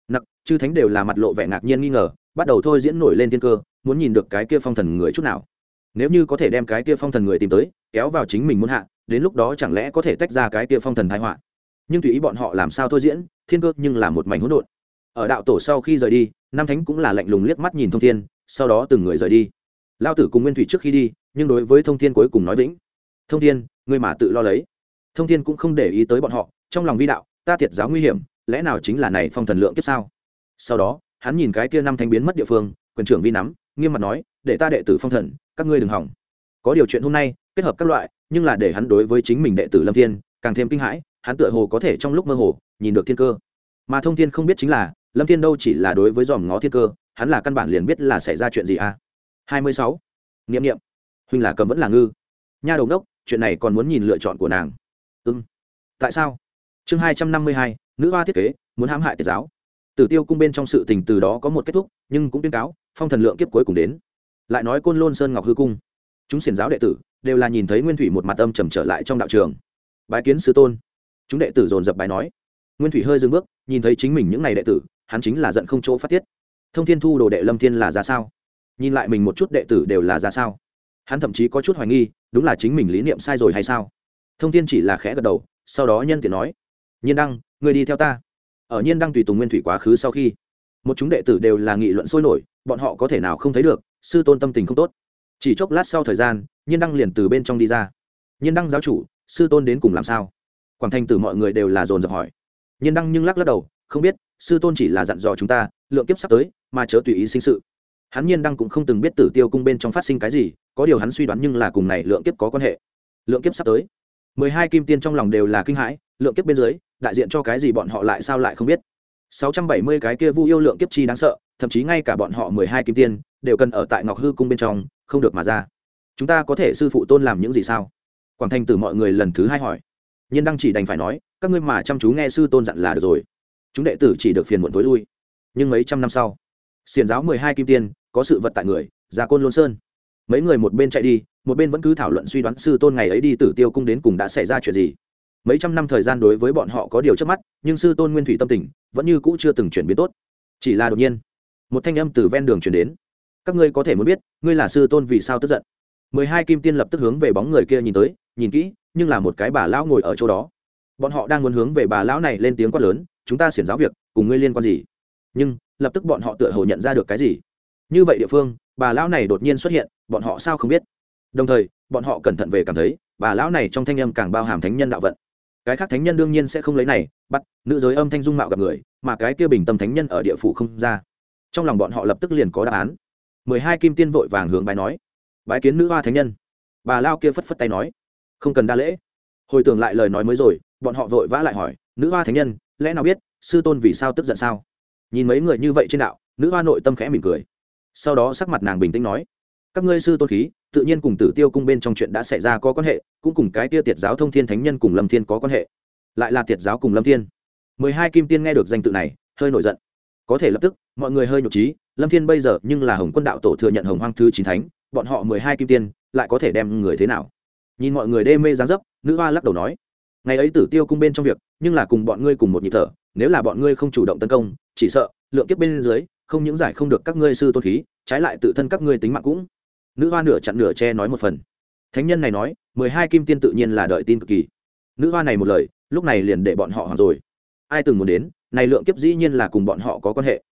Speaker 1: Nặc, chư thánh đều là mặt lộ vẻ ngạc nhiên nghi ngờ, bắt đầu thôi diễn nổi lên thiên cơ, muốn nhìn được cái kia phong thần người chút nào. Nếu như có thể đem cái kia phong thần người tìm tới, kéo vào chính mình muốn hạ, đến lúc đó chẳng lẽ có thể tách ra cái kia phong thần thái họa? Nhưng tùy ý bọn họ làm sao thôi diễn, thiên cơ nhưng là một mảnh hỗn độn. Ở đạo tổ sau khi rời đi, nam thánh cũng là lạnh lùng liếc mắt nhìn thông thiên sau đó từng người rời đi. Lao tử cùng nguyên thủy trước khi đi, nhưng đối với thông thiên cuối cùng nói vĩnh. Thông thiên người mà tự lo lấy. Thông thiên cũng không để ý tới bọn họ, trong lòng vi đạo, ta thiệt giáo nguy hiểm, lẽ nào chính là này phong thần lượng kiếp sao? Sau đó, hắn nhìn cái kia năm thanh biến mất địa phương, quyền trưởng vi nắm, nghiêm mặt nói, để ta đệ tử phong thần, các ngươi đừng hỏng. Có điều chuyện hôm nay, kết hợp các loại, nhưng là để hắn đối với chính mình đệ tử lâm thiên, càng thêm kinh hãi, hắn tựa hồ có thể trong lúc mơ hồ, nhìn được thiên cơ. Mà thông thiên không biết chính là lâm thiên đâu chỉ là đối với dòm ngó thiên cơ, hắn là căn bản liền biết là xảy ra chuyện gì à? Hai mươi sáu. Nghiệm nghiệm huynh là cầm vẫn là ngư. Nha đầu đốc, chuyện này còn muốn nhìn lựa chọn của nàng. Ưng tại sao? Chương hai trăm năm mươi hai, nữ hoa thiết kế, muốn hãm hại tiệt giáo. Tử tiêu cung bên trong sự tình từ đó có một kết thúc, nhưng cũng tuyên cáo, phong thần lượng kiếp cuối cùng đến. Lại nói côn lôn sơn ngọc hư cung. Chúng xiển giáo đệ tử đều là nhìn thấy nguyên thủy một mặt âm trầm trở lại trong đạo trường. Bái kiến sư tôn. Chúng đệ tử dồn dập bài nói. Nguyên thủy hơi dừng bước, nhìn thấy chính mình những n à y đệ tử hắn chính là giận không chỗ phát tiết. Thông thiên thu đồ đệ lâm thiên là ra sao? Nhìn lại mình một chút đệ tử đều là ra sao? Hắn thậm chí có chút hoài nghi, đúng là chính mình lý niệm sai rồi hay sao? Thông thiên chỉ là khẽ gật đầu, sau đó nhân tiện nói, nhiên đăng người đi theo ta. Ở nhiên đăng tùy tùng nguyên thủy quá khứ sau khi, một chúng đệ tử đều là nghị luận sôi nổi, bọn họ có thể nào không thấy được, sư tôn tâm tình không tốt. Chỉ chốc lát sau thời gian, nhiên đăng liền từ bên trong đi ra. Nhiên đăng giáo chủ, sư tôn đến cùng làm sao? Quảng thành từ mọi người đều là dồn dập hỏi. Nhiên đăng nhưng lắc lắc đầu, không biết sư tôn chỉ là dặn dò chúng ta, lượng kiếp sắp tới, mà chớ tùy ý sinh sự. Hắn nhiên đăng cũng không từng biết tử tiêu cung bên trong phát sinh cái gì, có điều hắn suy đoán nhưng là cùng này lượng kiếp có quan hệ. Lượng kiếp sắp tới. Mười hai kim tiên trong lòng đều là kinh hãi, lượng kiếp bên dưới, đại diện cho cái gì bọn họ lại sao lại không biết. Sáu trăm bảy mươi cái kia vu yêu lượng kiếp chi đáng sợ, thậm chí ngay cả bọn họ mười hai kim tiên, đều cần ở tại ngọc hư cung bên trong, không được mà ra. Chúng ta có thể sư phụ tôn làm những gì sao? Quảng thành từ mọi người lần thứ hai hỏi. Nhiên đăng chỉ đành phải nói, các ngươi mà chăm chú nghe sư tôn dặn là được rồi chúng đệ tử chỉ được phiền muộn tối lui. Nhưng mấy trăm năm sau xiền giáo mười hai kim tiên, có sự vật tại người ra côn lôn sơn. Mấy người một bên chạy đi, một bên vẫn cứ thảo luận suy đoán sư tôn ngày ấy đi tử tiêu cung đến cùng đã xảy ra chuyện gì. Mấy trăm năm thời gian đối với bọn họ có điều trước mắt, nhưng sư tôn nguyên thủy tâm tình vẫn như cũ chưa từng chuyển biến tốt. Chỉ là đột nhiên, một thanh âm từ ven đường chuyển đến. Các ngươi có thể muốn biết, ngươi là sư tôn vì sao tức giận? Mười hai kim tiên lập tức hướng về bóng người kia nhìn tới, nhìn kỹ, nhưng là một cái bà lão ngồi ở chỗ đó. Bọn họ đang muốn hướng về bà lão này lên tiếng quát lớn chúng ta xiển giáo việc, cùng ngươi liên quan gì? Nhưng, lập tức bọn họ tựa hồ nhận ra được cái gì? Như vậy địa phương, bà lão này đột nhiên xuất hiện, bọn họ sao không biết? Đồng thời, bọn họ cẩn thận về cảm thấy, bà lão này trong thanh âm càng bao hàm thánh nhân đạo vận. Cái khác thánh nhân đương nhiên sẽ không lấy này, bắt nữ giới âm thanh dung mạo gặp người, mà cái kia bình tâm thánh nhân ở địa phủ không ra. Trong lòng bọn họ lập tức liền có đáp án. Mười hai kim tiên vội vàng hướng bái nói. Bái kiến nữ hoa thánh nhân. Bà lao kia phất phất tay nói. Không cần đa lễ. Hồi tưởng lại lời nói mới rồi, bọn họ vội vã lại hỏi, nữ hoa thánh nhân lẽ nào biết sư tôn vì sao tức giận sao? Nhìn mấy người như vậy trên đạo, nữ hoa nội tâm khẽ mỉm cười. Sau đó sắc mặt nàng bình tĩnh nói, các ngươi sư tôn khí, tự nhiên cùng tử tiêu cung bên trong chuyện đã xảy ra có quan hệ, cũng cùng cái tia tiệt giáo thông thiên thánh nhân cùng lâm thiên có quan hệ. Lại là tiệt giáo cùng lâm thiên. Mười hai kim tiên nghe được danh tự này, hơi nổi giận. Có thể lập tức, mọi người hơi nhục trí lâm thiên bây giờ nhưng là hồng quân đạo tổ thừa nhận hồng hoang thứ chín thánh, bọn họ mười hai kim tiên lại có thể đem người thế nào? Nhìn mọi người đê mê dáng dấp, nữ hoa lắc đầu nói ngày ấy tử tiêu cung bên trong việc, nhưng là cùng bọn ngươi cùng một nhịp thở, nếu là bọn ngươi không chủ động tấn công, chỉ sợ, lượng kiếp bên dưới, không những giải không được các ngươi sư tôn khí, trái lại tự thân các ngươi tính mạng cũng. Nữ hoa nửa chặn nửa che nói một phần. Thánh nhân này nói, mười hai kim tiên tự nhiên là đợi tin cực kỳ. Nữ hoa này một lời, lúc này liền để bọn họ hoàng rồi. Ai từng muốn đến, này lượng kiếp dĩ nhiên là cùng bọn họ có quan hệ.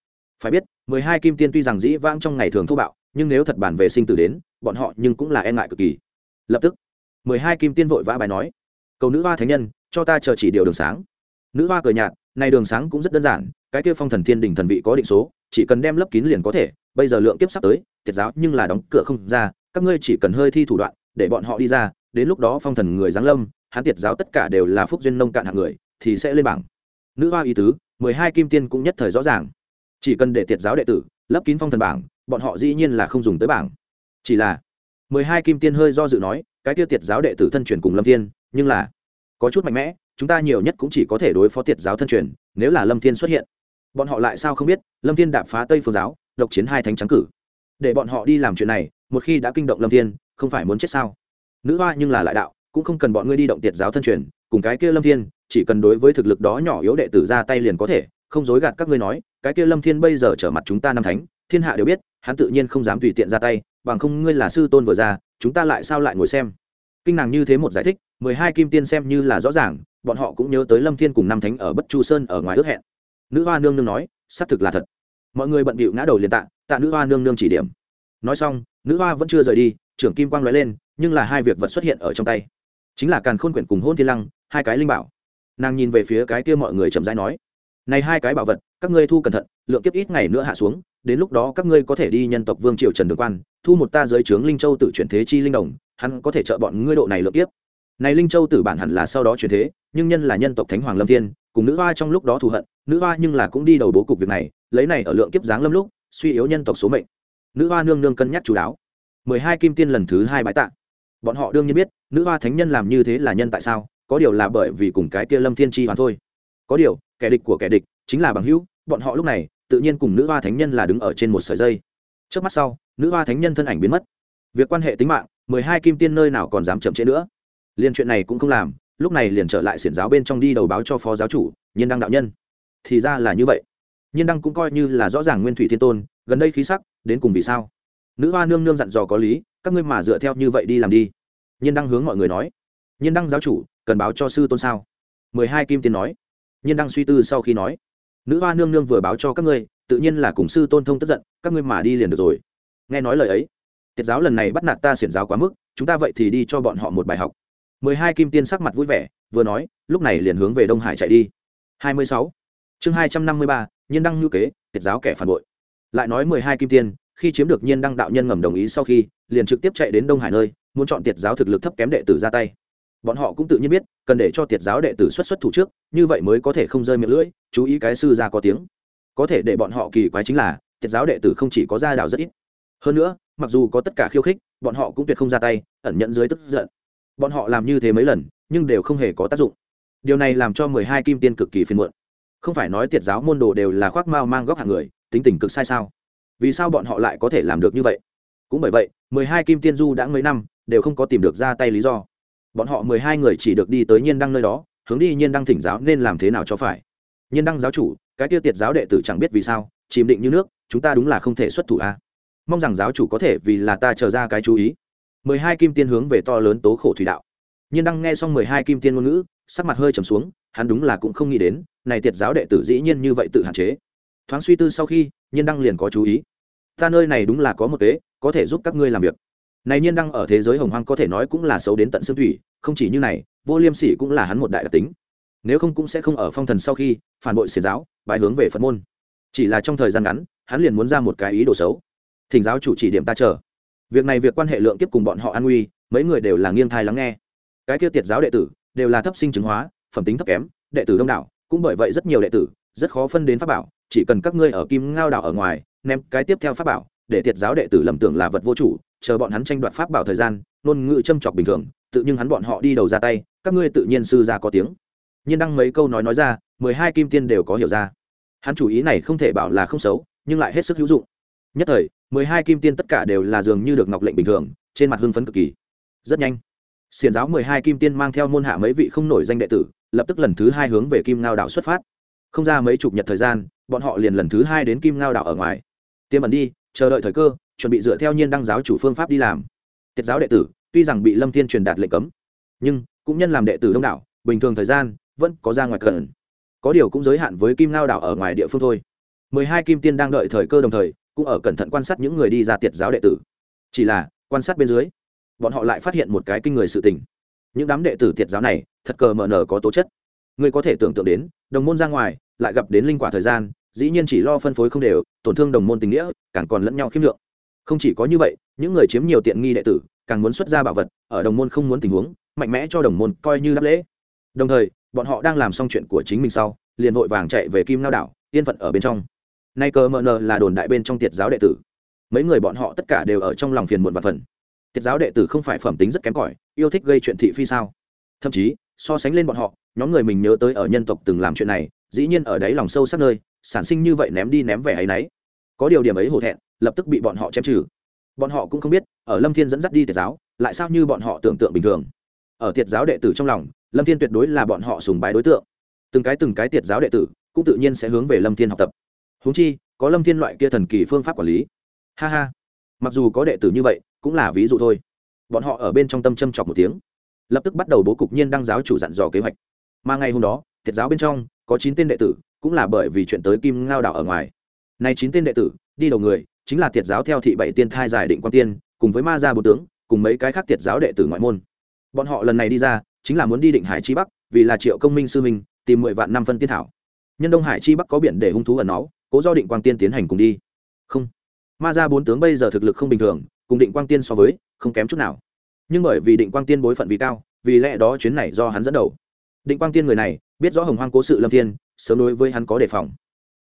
Speaker 1: Phải biết, mười hai kim tiên tuy rằng dĩ vãng trong ngày thường thô bạo, nhưng nếu thật bản về sinh tử đến, bọn họ nhưng cũng là e ngại cực kỳ. Lập tức, mười hai kim tiên vội vã bài nói cầu nữ hoa thánh nhân, cho ta chờ chỉ điều đường sáng. Nữ hoa cười nhạt, này đường sáng cũng rất đơn giản, cái kia phong thần thiên đình thần vị có định số, chỉ cần đem lấp kín liền có thể, bây giờ lượng kiếp sắp tới, tiệt giáo nhưng là đóng cửa không ra, các ngươi chỉ cần hơi thi thủ đoạn, để bọn họ đi ra, đến lúc đó phong thần người giáng lâm, hắn tiệt giáo tất cả đều là phúc duyên nông cạn hạng người, thì sẽ lên bảng. Nữ hoa ý tứ, mười hai kim tiên cũng nhất thời rõ ràng. Chỉ cần để tiệt giáo đệ tử lấp kín phong thần bảng, bọn họ dĩ nhiên là không dùng tới bảng. Chỉ là mười hai kim tiên hơi do dự nói, cái tiêu tiệt giáo đệ tử thân truyền cùng lâm tiên nhưng là có chút mạnh mẽ, chúng ta nhiều nhất cũng chỉ có thể đối phó tiệt giáo thân truyền, nếu là lâm thiên xuất hiện. Bọn họ lại sao không biết, lâm thiên đạp phá tây phương giáo, độc chiến hai thánh trắng cử. Để bọn họ đi làm chuyện này, một khi đã kinh động lâm thiên, không phải muốn chết sao? Nữ hoa nhưng là lại đạo, cũng không cần bọn ngươi đi động tiệt giáo thân truyền, cùng cái kia lâm thiên, chỉ cần đối với thực lực đó nhỏ yếu đệ tử ra tay liền có thể, không dối gạt các ngươi nói, cái kia lâm thiên bây giờ trở mặt chúng ta năm thánh, thiên hạ đều biết, hắn tự nhiên không dám tùy tiện ra tay, bằng không ngươi là sư tôn vừa ra, chúng ta lại sao lại ngồi xem? Kinh nàng như thế một giải thích mười hai kim tiên xem như là rõ ràng, bọn họ cũng nhớ tới lâm thiên cùng năm thánh ở bất chu sơn ở ngoài ước hẹn. Nữ hoa nương nương nói, xác thực là thật. Mọi người bận bịu ngã đầu liền tạ tạ nữ hoa nương nương chỉ điểm. Nói xong, nữ hoa vẫn chưa rời đi, trưởng kim quang nói lên, nhưng là hai việc vật xuất hiện ở trong tay. Chính là càn khôn quyển cùng hôn thiên lăng, hai cái linh bảo. Nàng nhìn về phía cái kia mọi người chậm rãi nói, này hai cái bảo vật, các ngươi thu cẩn thận, lượng kiếp ít ngày nữa hạ xuống, đến lúc đó các ngươi có thể đi nhân tộc vương triều trần đường quan, thu một ta dưới trướng linh châu tự chuyển thế chi linh đồng, hắn có thể trợ bọn ngươi độ này lượng kiếp này linh châu tử bản hẳn là sau đó chuyển thế, nhưng nhân là nhân tộc thánh hoàng lâm thiên, cùng nữ hoa trong lúc đó thù hận, nữ hoa nhưng là cũng đi đầu bố cục việc này, lấy này ở lượng kiếp giáng lâm lúc, suy yếu nhân tộc số mệnh. Nữ hoa nương nương cân nhắc chú đáo. Mười hai kim tiên lần thứ hai bái tạ. Bọn họ đương nhiên biết, nữ hoa thánh nhân làm như thế là nhân tại sao, có điều là bởi vì cùng cái kia lâm thiên chi hoàn thôi. Có điều, kẻ địch của kẻ địch chính là bằng hữu, bọn họ lúc này, tự nhiên cùng nữ hoa thánh nhân là đứng ở trên một sợi dây. Trước mắt sau, nữ hoa thánh nhân thân ảnh biến mất. Việc quan hệ tính mạng, mười hai kim tiên nơi nào còn dám chậm trễ nữa liên chuyện này cũng không làm, lúc này liền trở lại xiển giáo bên trong đi đầu báo cho phó giáo chủ, nhiên đăng đạo nhân. Thì ra là như vậy. Nhiên đăng cũng coi như là rõ ràng nguyên thủy thiên tôn, gần đây khí sắc, đến cùng vì sao? Nữ hoa nương nương dặn dò có lý, các ngươi mà dựa theo như vậy đi làm đi. Nhiên đăng hướng mọi người nói. Nhiên đăng giáo chủ, cần báo cho sư tôn sao? Mười hai kim tiên nói. Nhiên đăng suy tư sau khi nói. Nữ hoa nương nương vừa báo cho các ngươi, tự nhiên là cùng sư tôn thông tức giận, các ngươi mà đi liền được rồi. Nghe nói lời ấy, tiết giáo lần này bắt nạt ta xiển giáo quá mức, chúng ta vậy thì đi cho bọn họ một bài học mười hai kim tiên sắc mặt vui vẻ, vừa nói, lúc này liền hướng về đông hải chạy đi. Hai mươi sáu. Chương hai trăm năm mươi ba, nhiên đăng ngữ kế tiết giáo kẻ phản bội. Lại nói mười hai kim tiên, khi chiếm được nhiên đăng đạo nhân ngầm đồng ý sau khi, liền trực tiếp chạy đến đông hải nơi, muốn chọn tiệt giáo thực lực thấp kém đệ tử ra tay. Bọn họ cũng tự nhiên biết, cần để cho tiệt giáo đệ tử xuất xuất thủ trước, như vậy mới có thể không rơi miệng lưỡi, chú ý cái sư ra có tiếng. Có thể để bọn họ kỳ quái chính là, tiệt giáo đệ tử không chỉ có gia đạo rất ít. Hơn nữa, mặc dù có tất cả khiêu khích, bọn họ cũng tuyệt không ra tay, ẩn nhận dưới tức giận bọn họ làm như thế mấy lần, nhưng đều không hề có tác dụng. Điều này làm cho mười hai kim tiên cực kỳ phiền muộn. Không phải nói tiệt giáo môn đồ đều là khoác mao mang góc hạng người, tính tình cực sai sao? Vì sao bọn họ lại có thể làm được như vậy? Cũng bởi vậy, mười hai kim tiên du đã mấy năm, đều không có tìm được ra tay lý do. Bọn họ mười hai người chỉ được đi tới nhiên đăng nơi đó, hướng đi nhiên đăng thỉnh giáo nên làm thế nào cho phải. Nhiên đăng giáo chủ, cái tiêu tiệt giáo đệ tử chẳng biết vì sao, chìm định như nước, chúng ta đúng là không thể xuất thủ a. Mong rằng giáo chủ có thể vì là ta chờ ra cái chú ý mười hai kim tiên hướng về to lớn tố khổ thủy đạo. Nhiên đăng nghe xong mười hai kim tiên ngôn ngữ, sắc mặt hơi trầm xuống, hắn đúng là cũng không nghĩ đến, này tiệt giáo đệ tử dĩ nhiên như vậy tự hạn chế. Thoáng suy tư sau khi, nhiên đăng liền có chú ý. Ta nơi này đúng là có một kế, có thể giúp các ngươi làm việc. Này nhiên đăng ở thế giới hồng hoang có thể nói cũng là xấu đến tận xương thủy, không chỉ như này, vô liêm sỉ cũng là hắn một đại đặc tính. Nếu không cũng sẽ không ở phong thần sau khi, phản bội xiển giáo bài hướng về phật môn. Chỉ là trong thời gian ngắn, hắn liền muốn ra một cái ý đồ xấu. Thỉnh giáo chủ chỉ điểm ta chờ việc này việc quan hệ lượng kiếp cùng bọn họ an nguy, mấy người đều là nghiêng thai lắng nghe. Cái kia tiệt giáo đệ tử đều là thấp sinh chứng hóa, phẩm tính thấp kém, đệ tử đông đảo, cũng bởi vậy rất nhiều đệ tử rất khó phân đến pháp bảo, chỉ cần các ngươi ở kim ngao đảo ở ngoài, ném cái tiếp theo pháp bảo, để tiệt giáo đệ tử lầm tưởng là vật vô chủ, chờ bọn hắn tranh đoạt pháp bảo thời gian, ngôn ngữ châm chọc bình thường, tự nhưng hắn bọn họ đi đầu ra tay, các ngươi tự nhiên sư ra có tiếng. Nhiên đăng mấy câu nói nói ra, mười hai kim tiên đều có hiểu ra. Hắn chủ ý này không thể bảo là không xấu, nhưng lại hết sức hữu dụng nhất thời, mười hai kim tiên tất cả đều là dường như được ngọc lệnh bình thường, trên mặt hưng phấn cực kỳ. Rất nhanh xiền giáo mười hai kim tiên mang theo môn hạ mấy vị không nổi danh đệ tử, lập tức lần thứ hai hướng về kim ngao đảo xuất phát. Không ra mấy chục nhật thời gian, bọn họ liền lần thứ hai đến kim ngao đảo ở ngoài. Tiêm ẩn đi, chờ đợi thời cơ, chuẩn bị dựa theo nhiên đăng giáo chủ phương pháp đi làm. Tiết giáo đệ tử, tuy rằng bị lâm thiên truyền đạt lệnh cấm, nhưng cũng nhân làm đệ tử đông đảo, bình thường thời gian vẫn có ra ngoài cần. Có điều cũng giới hạn với kim ngao đảo ở ngoài địa phương thôi. Mười hai kim tiên đang đợi thời cơ đồng thời cũng ở cẩn thận quan sát những người đi ra tiệt giáo đệ tử. Chỉ là, quan sát bên dưới, bọn họ lại phát hiện một cái kinh người sự tình. Những đám đệ tử tiệt giáo này, thật cờ mờ nở có tố chất. Người có thể tưởng tượng đến, đồng môn ra ngoài, lại gặp đến linh quả thời gian, dĩ nhiên chỉ lo phân phối không đều, tổn thương đồng môn tình nghĩa, càng còn lẫn nhau khiêm lượng. Không chỉ có như vậy, những người chiếm nhiều tiện nghi đệ tử, càng muốn xuất ra bảo vật, ở đồng môn không muốn tình huống, mạnh mẽ cho đồng môn coi như đáp lễ. Đồng thời, bọn họ đang làm xong chuyện của chính mình sau, liền vội vàng chạy về kim lao đảo, yên phận ở bên trong nay cờ mờ nờ là đồn đại bên trong tiệt giáo đệ tử. Mấy người bọn họ tất cả đều ở trong lòng phiền muộn và phần. Tiệt giáo đệ tử không phải phẩm tính rất kém cỏi, yêu thích gây chuyện thị phi sao? Thậm chí, so sánh lên bọn họ, nhóm người mình nhớ tới ở nhân tộc từng làm chuyện này, dĩ nhiên ở đáy lòng sâu sắc nơi, sản sinh như vậy ném đi ném vẻ ấy nấy. Có điều điểm ấy hổ thẹn, lập tức bị bọn họ chém trừ. Bọn họ cũng không biết, ở lâm thiên dẫn dắt đi tiệt giáo, lại sao như bọn họ tưởng tượng bình thường. Ở tiệt giáo đệ tử trong lòng, lâm thiên tuyệt đối là bọn họ sùng bái đối tượng. Từng cái từng cái tiệt giáo đệ tử, cũng tự nhiên sẽ hướng về lâm thiên học tập huống chi, có lâm thiên loại kia thần kỳ phương pháp quản lý. Ha ha. Mặc dù có đệ tử như vậy, cũng là ví dụ thôi. Bọn họ ở bên trong tâm châm chọc một tiếng. Lập tức bắt đầu bố cục nhiên đăng giáo chủ dặn dò kế hoạch. Mà ngày hôm đó thiệt giáo bên trong, có chín tên đệ tử, cũng là bởi vì chuyện tới kim ngao đảo ở ngoài. Nay chín tên đệ tử, đi đầu người, chính là thiệt giáo theo thị bảy tiên thai giải định quan tiên, cùng với ma gia bố tướng, cùng mấy cái khác thiệt giáo đệ tử ngoại môn. Bọn họ lần này đi ra, chính là muốn đi định hải chi bắc, vì là triệu công minh sư minh tìm mười vạn năm phân tiên thảo. Nhân đông hải chi bắc có biển để hung thú ẩn náu cố do định quang tiên tiến hành cùng đi. Không. Ma gia bốn tướng bây giờ thực lực không bình thường, cùng định quang tiên so với, không kém chút nào. Nhưng bởi vì định quang tiên bối phận vì cao, vì lẽ đó chuyến này do hắn dẫn đầu. Định quang tiên người này, biết rõ hồng hoang cố sự lâm tiên sớm đối với hắn có đề phòng.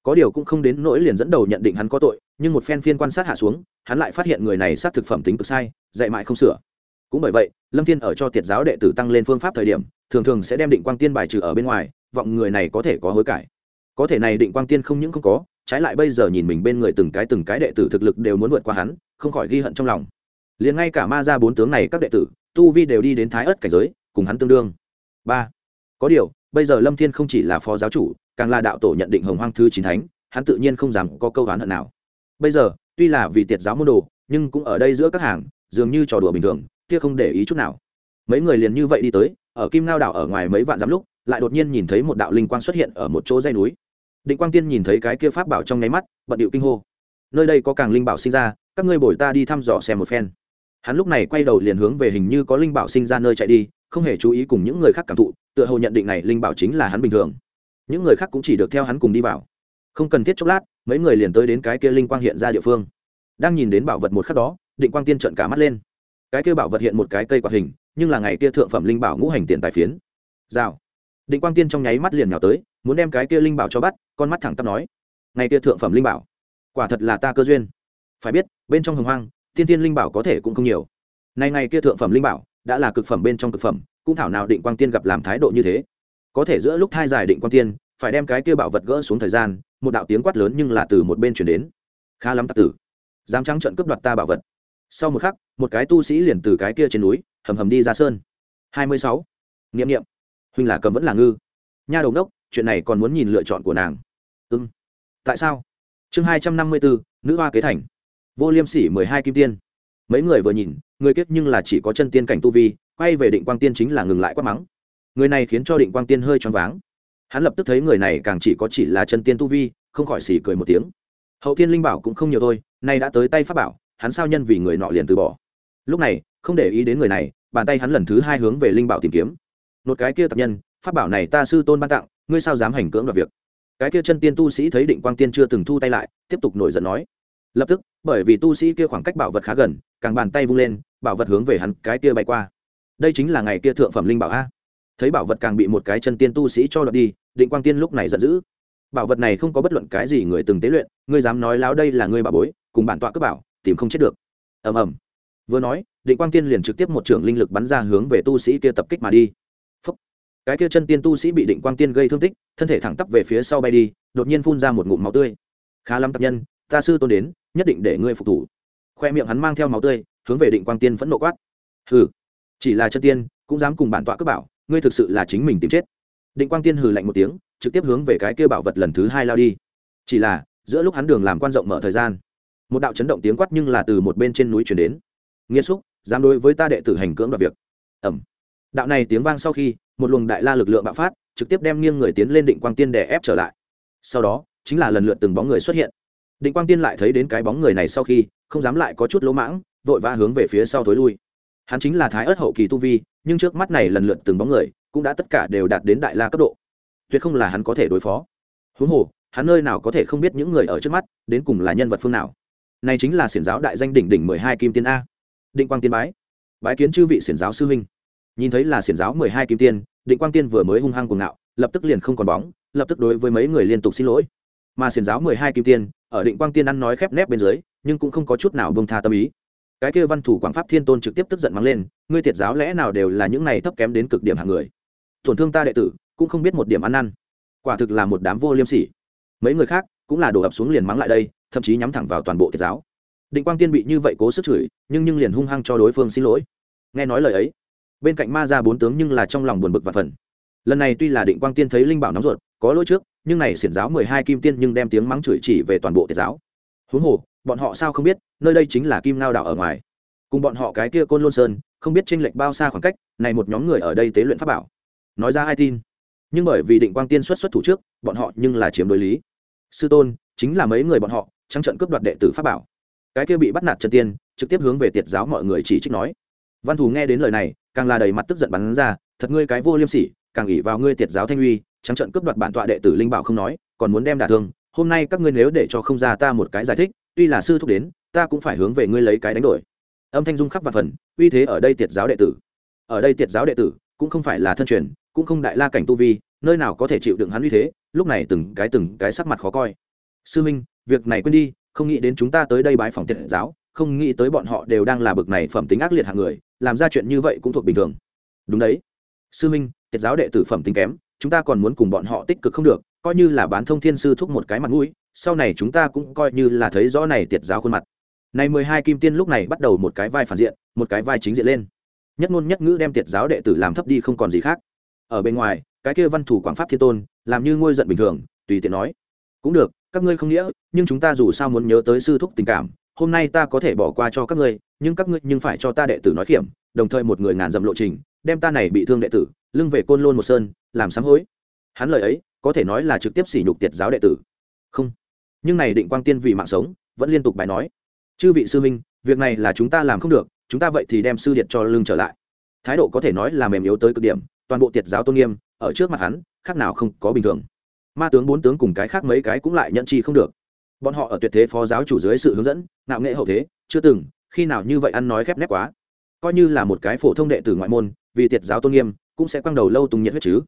Speaker 1: Có điều cũng không đến nỗi liền dẫn đầu nhận định hắn có tội, nhưng một phen phiên quan sát hạ xuống, hắn lại phát hiện người này sát thực phẩm tính cực sai, dạy mãi không sửa. Cũng bởi vậy, lâm thiên ở cho tiệt giáo đệ tử tăng lên phương pháp thời điểm, thường thường sẽ đem định quang tiên bài trừ ở bên ngoài, vọng người này có thể có hối cải. Có thể này định quang tiên không những không có trái lại bây giờ nhìn mình bên người từng cái từng cái đệ tử thực lực đều muốn vượt qua hắn, không khỏi ghi hận trong lòng. Liền ngay cả ma ra bốn tướng này các đệ tử, tu vi đều đi đến thái ớt cảnh giới, cùng hắn tương đương. Ba. Có điều, bây giờ lâm thiên không chỉ là phó giáo chủ, càng là đạo tổ nhận định hồng hoang thứ chín thánh, hắn tự nhiên không dám có câu đoán hận nào. Bây giờ, tuy là vì tiệt giáo môn đồ, nhưng cũng ở đây giữa các hàng, dường như trò đùa bình thường, kia không để ý chút nào. Mấy người liền như vậy đi tới, ở kim ngao đảo ở ngoài mấy vạn dặm lúc, lại đột nhiên nhìn thấy một đạo linh quang xuất hiện ở một chỗ dây núi định quang tiên nhìn thấy cái kia pháp bảo trong nháy mắt, bận điệu kinh hô. Nơi đây có càng linh bảo sinh ra, các ngươi bồi ta đi thăm dò xem một phen. Hắn lúc này quay đầu liền hướng về hình như có linh bảo sinh ra nơi chạy đi, không hề chú ý cùng những người khác cảm thụ, tựa hồ nhận định này linh bảo chính là hắn bình thường. Những người khác cũng chỉ được theo hắn cùng đi vào. Không cần thiết chốc lát, mấy người liền tới đến cái kia linh quang hiện ra địa phương. Đang nhìn đến bảo vật một khắc đó, định quang tiên trợn cả mắt lên. Cái kia bảo vật hiện một cái cây quạt hình, nhưng là ngày kia thượng phẩm linh bảo ngũ hành tiền tài phiến. Rào định quang tiên trong nháy mắt liền nhào tới, muốn đem cái kia linh bảo cho bắt, con mắt thẳng tắp nói, ngày kia thượng phẩm linh bảo, quả thật là ta cơ duyên. Phải biết, bên trong hồng hoang, tiên tiên linh bảo có thể cũng không nhiều. Nay ngày kia thượng phẩm linh bảo, đã là cực phẩm bên trong cực phẩm, cũng thảo nào định quang tiên gặp làm thái độ như thế. Có thể giữa lúc thai giải định quang tiên, phải đem cái kia bảo vật gỡ xuống thời gian, một đạo tiếng quát lớn nhưng là từ một bên chuyển đến. Khá lắm tặc tử, dám trắng trận cướp đoạt ta bảo vật. Sau một khắc, một cái tu sĩ liền từ cái kia trên núi, hầm hầm đi ra sơn. Hai mươi sáu huynh là cầm vẫn là ngư. Nha đầu đốc chuyện này còn muốn nhìn lựa chọn của nàng. Ưng tại sao? Chương hai trăm năm mươi bốn nữ hoa kế thành. Vô liêm sỉ mười hai kim tiên. Mấy người vừa nhìn, người kết nhưng là chỉ có chân tiên cảnh tu vi, quay về định quang tiên chính là ngừng lại quát mắng. Người này khiến cho định quang tiên hơi choáng váng. Hắn lập tức thấy người này càng chỉ có chỉ là chân tiên tu vi, không khỏi xỉ cười một tiếng. Hậu tiên linh bảo cũng không nhiều thôi, nay đã tới tay pháp bảo, hắn sao nhân vì người nọ liền từ bỏ. Lúc này, không để ý đến người này, bàn tay hắn lần thứ hai hướng về linh bảo tìm kiếm một cái kia tập nhân, pháp bảo này ta sư tôn ban tặng, ngươi sao dám hành cưỡng đoạt việc? Cái kia chân tiên tu sĩ thấy định quang tiên chưa từng thu tay lại, tiếp tục nổi giận nói. Lập tức, bởi vì tu sĩ kia khoảng cách bảo vật khá gần, càng bàn tay vung lên, bảo vật hướng về hắn cái kia bay qua. Đây chính là ngày kia thượng phẩm linh bảo a. Thấy bảo vật càng bị một cái chân tiên tu sĩ cho đoạt đi, định quang tiên lúc này giận dữ. Bảo vật này không có bất luận cái gì người từng tế luyện, ngươi dám nói láo đây là ngươi bà bối, cùng bản tọa cướp bảo, tìm không chết được. Ầm ầm. Vừa nói, định quang tiên liền trực tiếp một trưởng linh lực bắn ra hướng về tu sĩ kia tập kích mà đi cái kia chân tiên tu sĩ bị định quang tiên gây thương tích, thân thể thẳng tắp về phía sau bay đi, đột nhiên phun ra một ngụm máu tươi. Khá lắm tập nhân, ta sư tôn đến, nhất định để ngươi phục thủ. Khoe miệng hắn mang theo máu tươi, hướng về định quang tiên phẫn nộ quát. Hừ, chỉ là chân tiên, cũng dám cùng bản tọa cướp bảo, ngươi thực sự là chính mình tìm chết. Định quang tiên hừ lạnh một tiếng, trực tiếp hướng về cái kia bảo vật lần thứ hai lao đi. Chỉ là, giữa lúc hắn đường làm quan rộng mở thời gian, một đạo chấn động tiếng quát nhưng là từ một bên trên núi chuyển đến. Nghiêm xúc dám đối với ta đệ tử hành cưỡng đoạt việc. Ẩm đạo này tiếng vang sau khi một luồng đại la lực lượng bạo phát, trực tiếp đem nghiêng người tiến lên định quang tiên để ép trở lại. Sau đó, chính là lần lượt từng bóng người xuất hiện. Định quang tiên lại thấy đến cái bóng người này sau khi, không dám lại có chút lỗ mãng, vội vã hướng về phía sau thối lui. Hắn chính là thái ớt hậu kỳ tu vi, nhưng trước mắt này lần lượt từng bóng người, cũng đã tất cả đều đạt đến đại la cấp độ. Tuyệt không là hắn có thể đối phó. Huống hồ, hắn nơi nào có thể không biết những người ở trước mắt, đến cùng là nhân vật phương nào. Này chính là xiển giáo đại danh đỉnh đỉnh mười hai kim tiên a. Định quang tiên bái. Bái kiến chư vị xiển giáo sư huynh. Nhìn thấy là xiển giáo mười hai kim tiên định quang tiên vừa mới hung hăng cuồng ngạo, lập tức liền không còn bóng, lập tức đối với mấy người liên tục xin lỗi. Mà xiền giáo mười hai kim tiên, ở định quang tiên ăn nói khép nép bên dưới, nhưng cũng không có chút nào bông tha tâm ý. Cái kia văn thủ quảng pháp thiên tôn trực tiếp tức giận mắng lên, ngươi tiệt giáo lẽ nào đều là những này thấp kém đến cực điểm hạng người? Tổn thương ta đệ tử, cũng không biết một điểm ăn năn. Quả thực là một đám vô liêm sỉ. Mấy người khác cũng là đổ ập xuống liền mắng lại đây, thậm chí nhắm thẳng vào toàn bộ tiệt giáo. Định quang tiên bị như vậy cố sức chửi, nhưng nhưng liền hung hăng cho đối phương xin lỗi. Nghe nói lời ấy bên cạnh ma ra bốn tướng nhưng là trong lòng buồn bực và phần lần này tuy là định quang tiên thấy linh bảo nóng ruột, có lỗi trước, nhưng này xiển giáo mười hai kim tiên nhưng đem tiếng mắng chửi chỉ về toàn bộ tiệt giáo. Huống hồ, bọn họ sao không biết, nơi đây chính là kim ngao đảo ở ngoài. Cùng bọn họ cái kia côn lôn sơn, không biết tranh lệch bao xa khoảng cách, này một nhóm người ở đây tế luyện pháp bảo. Nói ra ai tin. Nhưng bởi vì định quang tiên xuất xuất thủ trước, bọn họ nhưng là chiếm đối lý. Sư tôn, chính là mấy người bọn họ, trắng trận cướp đoạt đệ tử pháp bảo. Cái kia bị bắt nạt chân tiên, trực tiếp hướng về tiệt giáo mọi người chỉ trích nói. Văn thù nghe đến lời này càng là đầy mặt tức giận bắn ra, thật ngươi cái vô liêm sỉ, càng ỉ vào ngươi tiệt giáo thanh uy, trắng trận cướp đoạt bản tọa đệ tử linh bảo không nói, còn muốn đem đả thương. Hôm nay các ngươi nếu để cho không ra ta một cái giải thích, tuy là sư thúc đến, ta cũng phải hướng về ngươi lấy cái đánh đổi. Âm thanh dung khắp và phần, uy thế ở đây tiệt giáo đệ tử, ở đây tiệt giáo đệ tử, cũng không phải là thân truyền, cũng không đại la cảnh tu vi, nơi nào có thể chịu đựng hắn uy thế, lúc này từng cái từng cái sắc mặt khó coi. Sư minh, việc này quên đi, không nghĩ đến chúng ta tới đây bái phòng tiệt giáo, không nghĩ tới bọn họ đều đang là bực này phẩm tính ác liệt hạng người làm ra chuyện như vậy cũng thuộc bình thường. Đúng đấy. Sư minh tiết giáo đệ tử phẩm tính kém, chúng ta còn muốn cùng bọn họ tích cực không được, coi như là bán thông thiên sư thúc một cái mặt mũi, sau này chúng ta cũng coi như là thấy rõ này tiệt giáo khuôn mặt. Này mười hai kim tiên lúc này bắt đầu một cái vai phản diện, một cái vai chính diện lên. Nhất ngôn nhất ngữ đem tiệt giáo đệ tử làm thấp đi không còn gì khác. Ở bên ngoài, cái kia văn thủ quảng pháp thiên tôn, làm như ngôi giận bình thường, tùy tiện nói. Cũng được, các ngươi không nghĩa, nhưng chúng ta dù sao muốn nhớ tới sư thúc tình cảm, hôm nay ta có thể bỏ qua cho các ngươi nhưng các ngươi nhưng phải cho ta đệ tử nói kiểm đồng thời một người ngàn dặm lộ trình, đem ta này bị thương đệ tử, lưng về côn lôn một sơn, làm sám hối. Hắn lời ấy, có thể nói là trực tiếp sỉ nhục tiệt giáo đệ tử. Không. Nhưng này định quang tiên vì mạng sống, vẫn liên tục bài nói. Chư vị sư minh việc này là chúng ta làm không được, chúng ta vậy thì đem sư điện cho lưng trở lại. Thái độ có thể nói là mềm yếu tới cực điểm, toàn bộ tiệt giáo tôn nghiêm, ở trước mặt hắn, khác nào không có bình thường. Ma tướng bốn tướng cùng cái khác mấy cái cũng lại nhận chi không được. Bọn họ ở tuyệt thế phó giáo chủ dưới sự hướng dẫn nạo nghệ hậu thế, chưa từng khi nào như vậy ăn nói khép nép quá. Coi như là một cái phổ thông đệ tử ngoại môn, vì tiệt giáo tôn nghiêm, cũng sẽ quăng đầu lâu tung nhiệt huyết chứ.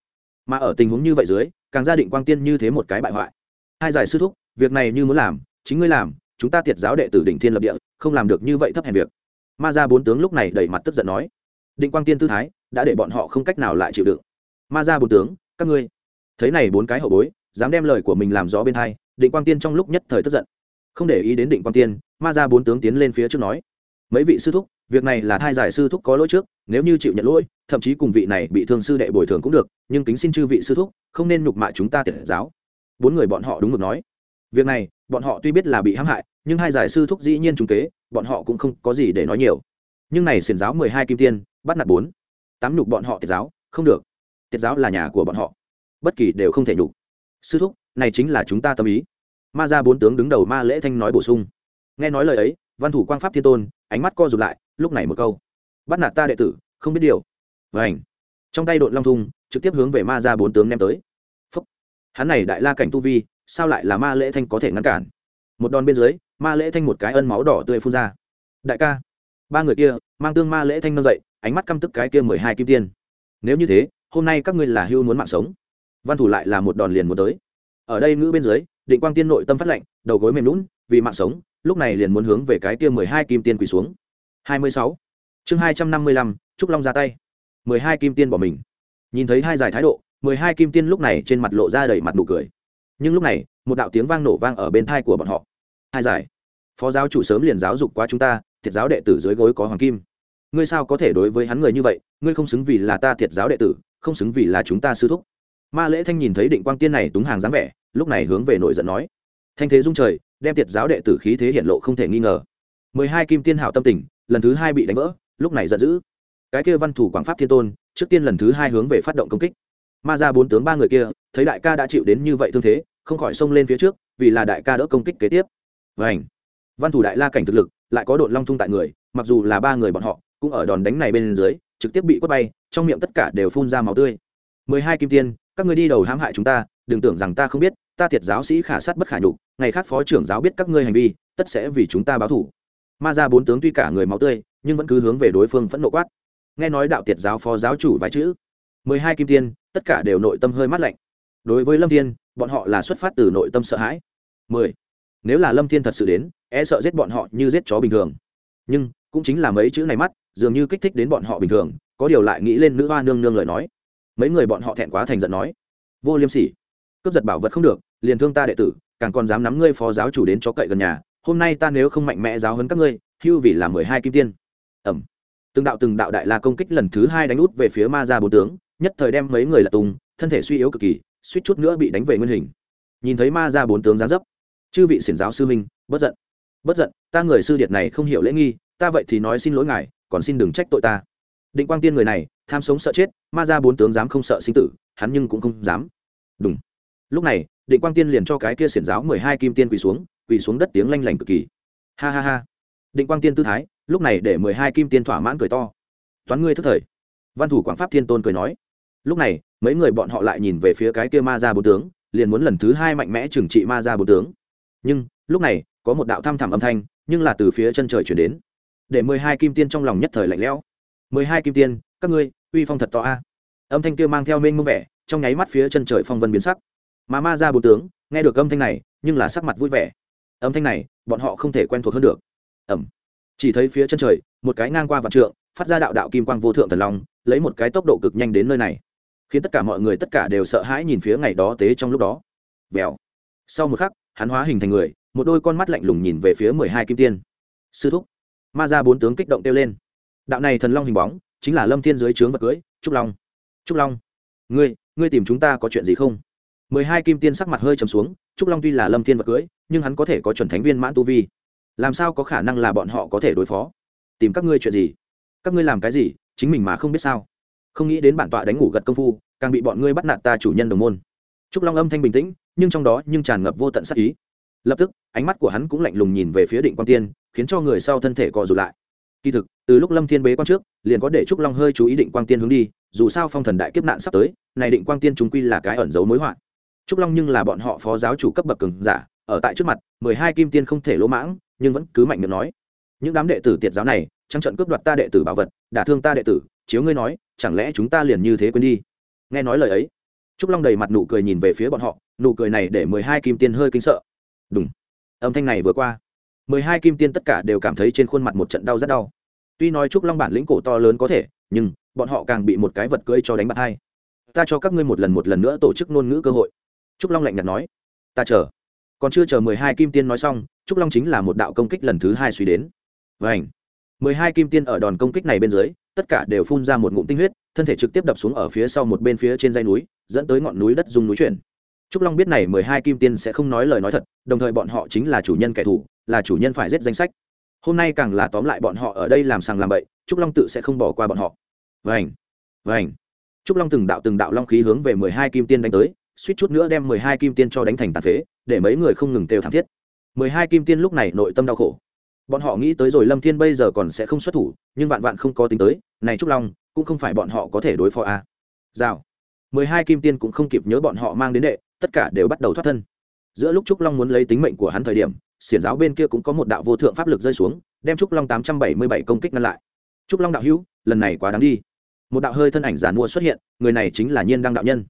Speaker 1: Mà ở tình huống như vậy dưới, càng gia định quang tiên như thế một cái bại hoại. Hai giải sư thúc, việc này như muốn làm, chính ngươi làm, chúng ta tiệt giáo đệ tử đỉnh thiên lập địa, không làm được như vậy thấp hèn việc. Ma ra bốn tướng lúc này đẩy mặt tức giận nói, định quang tiên tư thái, đã để bọn họ không cách nào lại chịu đựng. Ma ra bốn tướng, các ngươi, thấy này bốn cái hậu bối, dám đem lời của mình làm rõ bên hai, định quang tiên trong lúc nhất thời tức giận. Không để ý đến định quang tiên, ma ra bốn tướng tiến lên phía trước nói mấy vị sư thúc, việc này là thai giải sư thúc có lỗi trước, nếu như chịu nhận lỗi, thậm chí cùng vị này bị thương sư đệ bồi thường cũng được, nhưng kính xin chư vị sư thúc, không nên nhục mạ chúng ta tiện giáo. Bốn người bọn họ đúng mực nói. Việc này, bọn họ tuy biết là bị hãm hại, nhưng hai giải sư thúc dĩ nhiên trung kế, bọn họ cũng không có gì để nói nhiều. Nhưng này xiển giáo mười hai kim tiên, bắt nạt bốn. Tám nhục bọn họ tiệt giáo, không được. Tiệt giáo là nhà của bọn họ. Bất kỳ đều không thể nhục. Sư thúc, này chính là chúng ta tâm ý. Ma ra bốn tướng đứng đầu ma lễ thanh nói bổ sung. Nghe nói lời ấy văn thủ quang pháp thiên tôn, ánh mắt co rụt lại, lúc này một câu. Bắt nạt ta đệ tử, không biết điều. Vảnh trong tay đội long thung, trực tiếp hướng về ma ra bốn tướng ném tới. Phúc. hắn này đại la cảnh tu vi, sao lại là ma lễ thanh có thể ngăn cản? Một đòn bên dưới, ma lễ thanh một cái ân máu đỏ tươi phun ra. Đại ca. Ba người kia, mang tương ma lễ thanh nâng dậy, ánh mắt căm tức cái kia mười hai kim tiên. Nếu như thế, hôm nay các ngươi là hưu muốn mạng sống. Văn thủ lại là một đòn liền muốn tới. Ở đây ngữ bên dưới, định quang tiên nội tâm phát lệnh, đầu gối mềm lún vì mạng sống lúc này liền muốn hướng về cái kia mười hai kim tiên quỳ xuống. hai mươi sáu. Chương hai trăm năm mươi lăm, trúc long ra tay. mười hai kim tiên bỏ mình. Nhìn thấy hai giải thái độ, mười hai kim tiên lúc này trên mặt lộ ra đầy mặt nụ cười. Nhưng lúc này, một đạo tiếng vang nổ vang ở bên thai của bọn họ. Hai giải. Phó giáo chủ sớm liền giáo dục qua chúng ta, thiệt giáo đệ tử dưới gối có hoàng kim. Ngươi sao có thể đối với hắn người như vậy? Ngươi không xứng vì là ta thiệt giáo đệ tử, không xứng vì là chúng ta sư thúc. Ma lễ thanh nhìn thấy định quang tiên này túng hàng dáng vẻ, lúc này hướng về nội giận nói. Thanh thế dung trời đem tiệt giáo đệ tử khí thế hiện lộ không thể nghi ngờ. Mười hai kim tiên hảo tâm tình, lần thứ hai bị đánh vỡ, lúc này giận dữ. Cái kia văn thủ quảng pháp thiên tôn, trước tiên lần thứ hai hướng về phát động công kích. Ma ra bốn tướng ba người kia, thấy đại ca đã chịu đến như vậy thương thế, không khỏi xông lên phía trước, vì là đại ca đỡ công kích kế tiếp. Và ảnh văn thủ đại la cảnh thực lực, lại có đội long thung tại người, mặc dù là ba người bọn họ, cũng ở đòn đánh này bên dưới, trực tiếp bị quất bay, trong miệng tất cả đều phun ra máu tươi. Mười hai kim tiên, các người đi đầu hãm hại chúng ta, đừng tưởng rằng ta không biết ta thiệt giáo sĩ khả sát bất khả nhục, ngày khác phó trưởng giáo biết các ngươi hành vi, tất sẽ vì chúng ta báo thủ. Ma ra bốn tướng tuy cả người máu tươi, nhưng vẫn cứ hướng về đối phương phẫn nộ quát. Nghe nói đạo tiệt giáo phó giáo chủ vài chữ. Mười hai kim tiên, tất cả đều nội tâm hơi mát lạnh. Đối với lâm thiên, bọn họ là xuất phát từ nội tâm sợ hãi. Mười, nếu là lâm thiên thật sự đến e sợ giết bọn họ như giết chó bình thường. Nhưng, cũng chính là mấy chữ này mắt, dường như kích thích đến bọn họ bình thường, có điều lại nghĩ lên nữ hoa nương nương lời nói. Mấy người bọn họ thẹn quá thành giận nói. Vô liêm sỉ. Cướp giật bảo vật không được liền thương ta đệ tử, càng còn dám nắm ngươi phó giáo chủ đến chó cậy gần nhà, hôm nay ta nếu không mạnh mẽ giáo hấn các ngươi, hưu vì là mười hai kim tiên. Ẩm. Từng đạo từng đạo đại la công kích lần thứ hai đánh út về phía ma ra bốn tướng, nhất thời đem mấy người là tung thân thể suy yếu cực kỳ, suýt chút nữa bị đánh về nguyên hình. Nhìn thấy ma ra bốn tướng gián dấp, chư vị xiển giáo sư minh bất giận. Bất giận, ta người sư điệt này không hiểu lễ nghi, ta vậy thì nói xin lỗi ngài, còn xin đừng trách tội ta. Định quang tiên người này, tham sống sợ chết, ma ra bốn tướng dám không sợ sinh tử, hắn nhưng cũng không dám. Đúng lúc này, định quang tiên liền cho cái kia xiển giáo mười hai kim tiên quỳ xuống quỳ xuống đất tiếng lanh lảnh cực kỳ. Ha ha ha. Định quang tiên tư thái, lúc này để mười hai kim tiên thỏa mãn cười to. Toán ngươi thức thời. Văn thủ quảng pháp thiên tôn cười nói. Lúc này, mấy người bọn họ lại nhìn về phía cái kia ma ra bốn tướng, liền muốn lần thứ hai mạnh mẽ trừng trị ma ra bốn tướng. Nhưng, lúc này, có một đạo thăm thẳm âm thanh, nhưng là từ phía chân trời chuyển đến. Để mười hai kim tiên trong lòng nhất thời lạnh lẽo. Mười hai kim tiên, các ngươi, uy phong thật to a. Âm thanh kia mang theo mênh mông vẻ, trong nháy mắt phía chân trời phong vân biến sắc mà ma ra bốn tướng, nghe được âm thanh này, nhưng là sắc mặt vui vẻ. Âm thanh này, bọn họ không thể quen thuộc hơn được. Ẩm. Chỉ thấy phía chân trời, một cái ngang qua vạn trượng, phát ra đạo đạo kim quang vô thượng thần long, lấy một cái tốc độ cực nhanh đến nơi này. Khiến tất cả mọi người tất cả đều sợ hãi nhìn phía ngày đó tế trong lúc đó. Vèo. Sau một khắc, hắn hóa hình thành người, một đôi con mắt lạnh lùng nhìn về phía mười hai kim tiên. Sư thúc. Ma ra bốn tướng kích động kêu lên. Đạo này thần long hình bóng, chính là lâm thiên dưới trướng vật cưới, trúc long. Trúc long. Ngươi ngươi tìm chúng ta có chuyện gì không? Mười hai kim tiên sắc mặt hơi trầm xuống, trúc long tuy là lâm thiên vật cưới, nhưng hắn có thể có chuẩn thánh viên mãn tu vi. Làm sao có khả năng là bọn họ có thể đối phó? Tìm các ngươi chuyện gì? Các ngươi làm cái gì? Chính mình mà không biết sao? Không nghĩ đến bản tọa đánh ngủ gật công phu, càng bị bọn ngươi bắt nạt ta chủ nhân đồng môn. Trúc long âm thanh bình tĩnh, nhưng trong đó nhưng tràn ngập vô tận sắc ý. Lập tức, ánh mắt của hắn cũng lạnh lùng nhìn về phía định Quan tiên, khiến cho người sau thân thể co rụt lại. Kỳ thực, từ lúc lâm thiên bế quan trước, liền có để trúc long hơi chú ý định quang tiên hướng đi, dù sao phong thần đại kiếp nạn sắp tới, này định quang tiên chúng quy là cái ẩn giấu mối họa trúc long nhưng là bọn họ phó giáo chủ cấp bậc cường giả, ở tại trước mặt, mười hai kim tiên không thể lỗ mãng, nhưng vẫn cứ mạnh miệng nói. Những đám đệ tử tiệt giáo này trắng trận cướp đoạt ta đệ tử bảo vật, đả thương ta đệ tử, chiếu ngươi nói, chẳng lẽ chúng ta liền như thế quên đi? Nghe nói lời ấy, trúc long đầy mặt nụ cười nhìn về phía bọn họ, nụ cười này để mười hai kim tiên hơi kinh sợ. Đúng âm thanh này vừa qua, mười hai kim tiên tất cả đều cảm thấy trên khuôn mặt một trận đau rất đau. Tuy nói trúc long bản lĩnh cổ to lớn có thể, nhưng bọn họ càng bị một cái vật cưỡi cho đánh bạc hai. Ta cho các ngươi một lần một lần nữa tổ chức ngôn ngữ cơ hội trúc long lạnh nhạt nói, ta chờ. Còn chưa chờ mười hai kim tiên nói xong, trúc long chính là một đạo công kích lần thứ hai suy đến. Vảnh mười hai kim tiên ở đòn công kích này bên dưới, tất cả đều phun ra một ngụm tinh huyết, thân thể trực tiếp đập xuống ở phía sau một bên phía trên dây núi, dẫn tới ngọn núi đất dung núi chuyển. Trúc long biết này mười hai kim tiên sẽ không nói lời nói thật, đồng thời bọn họ chính là chủ nhân kẻ thù, là chủ nhân phải giết danh sách. Hôm nay càng là tóm lại bọn họ ở đây làm sàng làm bậy, trúc long tự sẽ không bỏ qua bọn họ. Vảnh vảnh trúc long từng đạo từng đạo long khí hướng về mười hai kim tiên đánh tới suýt chút nữa đem mười hai kim tiên cho đánh thành tàn phế, để mấy người không ngừng kêu thảm thiết. mười hai kim tiên lúc này nội tâm đau khổ. Bọn họ nghĩ tới rồi lâm thiên bây giờ còn sẽ không xuất thủ, nhưng vạn vạn không có tính tới, này trúc long, cũng không phải bọn họ có thể đối phó a à. rào. mười hai kim tiên cũng không kịp nhớ bọn họ mang đến đệ, tất cả đều bắt đầu thoát thân. Giữa lúc trúc long muốn lấy tính mệnh của hắn thời điểm, xiển giáo bên kia cũng có một đạo vô thượng pháp lực rơi xuống, đem trúc long tám trăm bảy mươi bảy công kích ngăn lại. Trúc long đạo hữu, lần này quá đáng đi. Một đạo hơi thân ảnh giàn mua xuất hiện, người này chính là nhiên đăng đạo nhân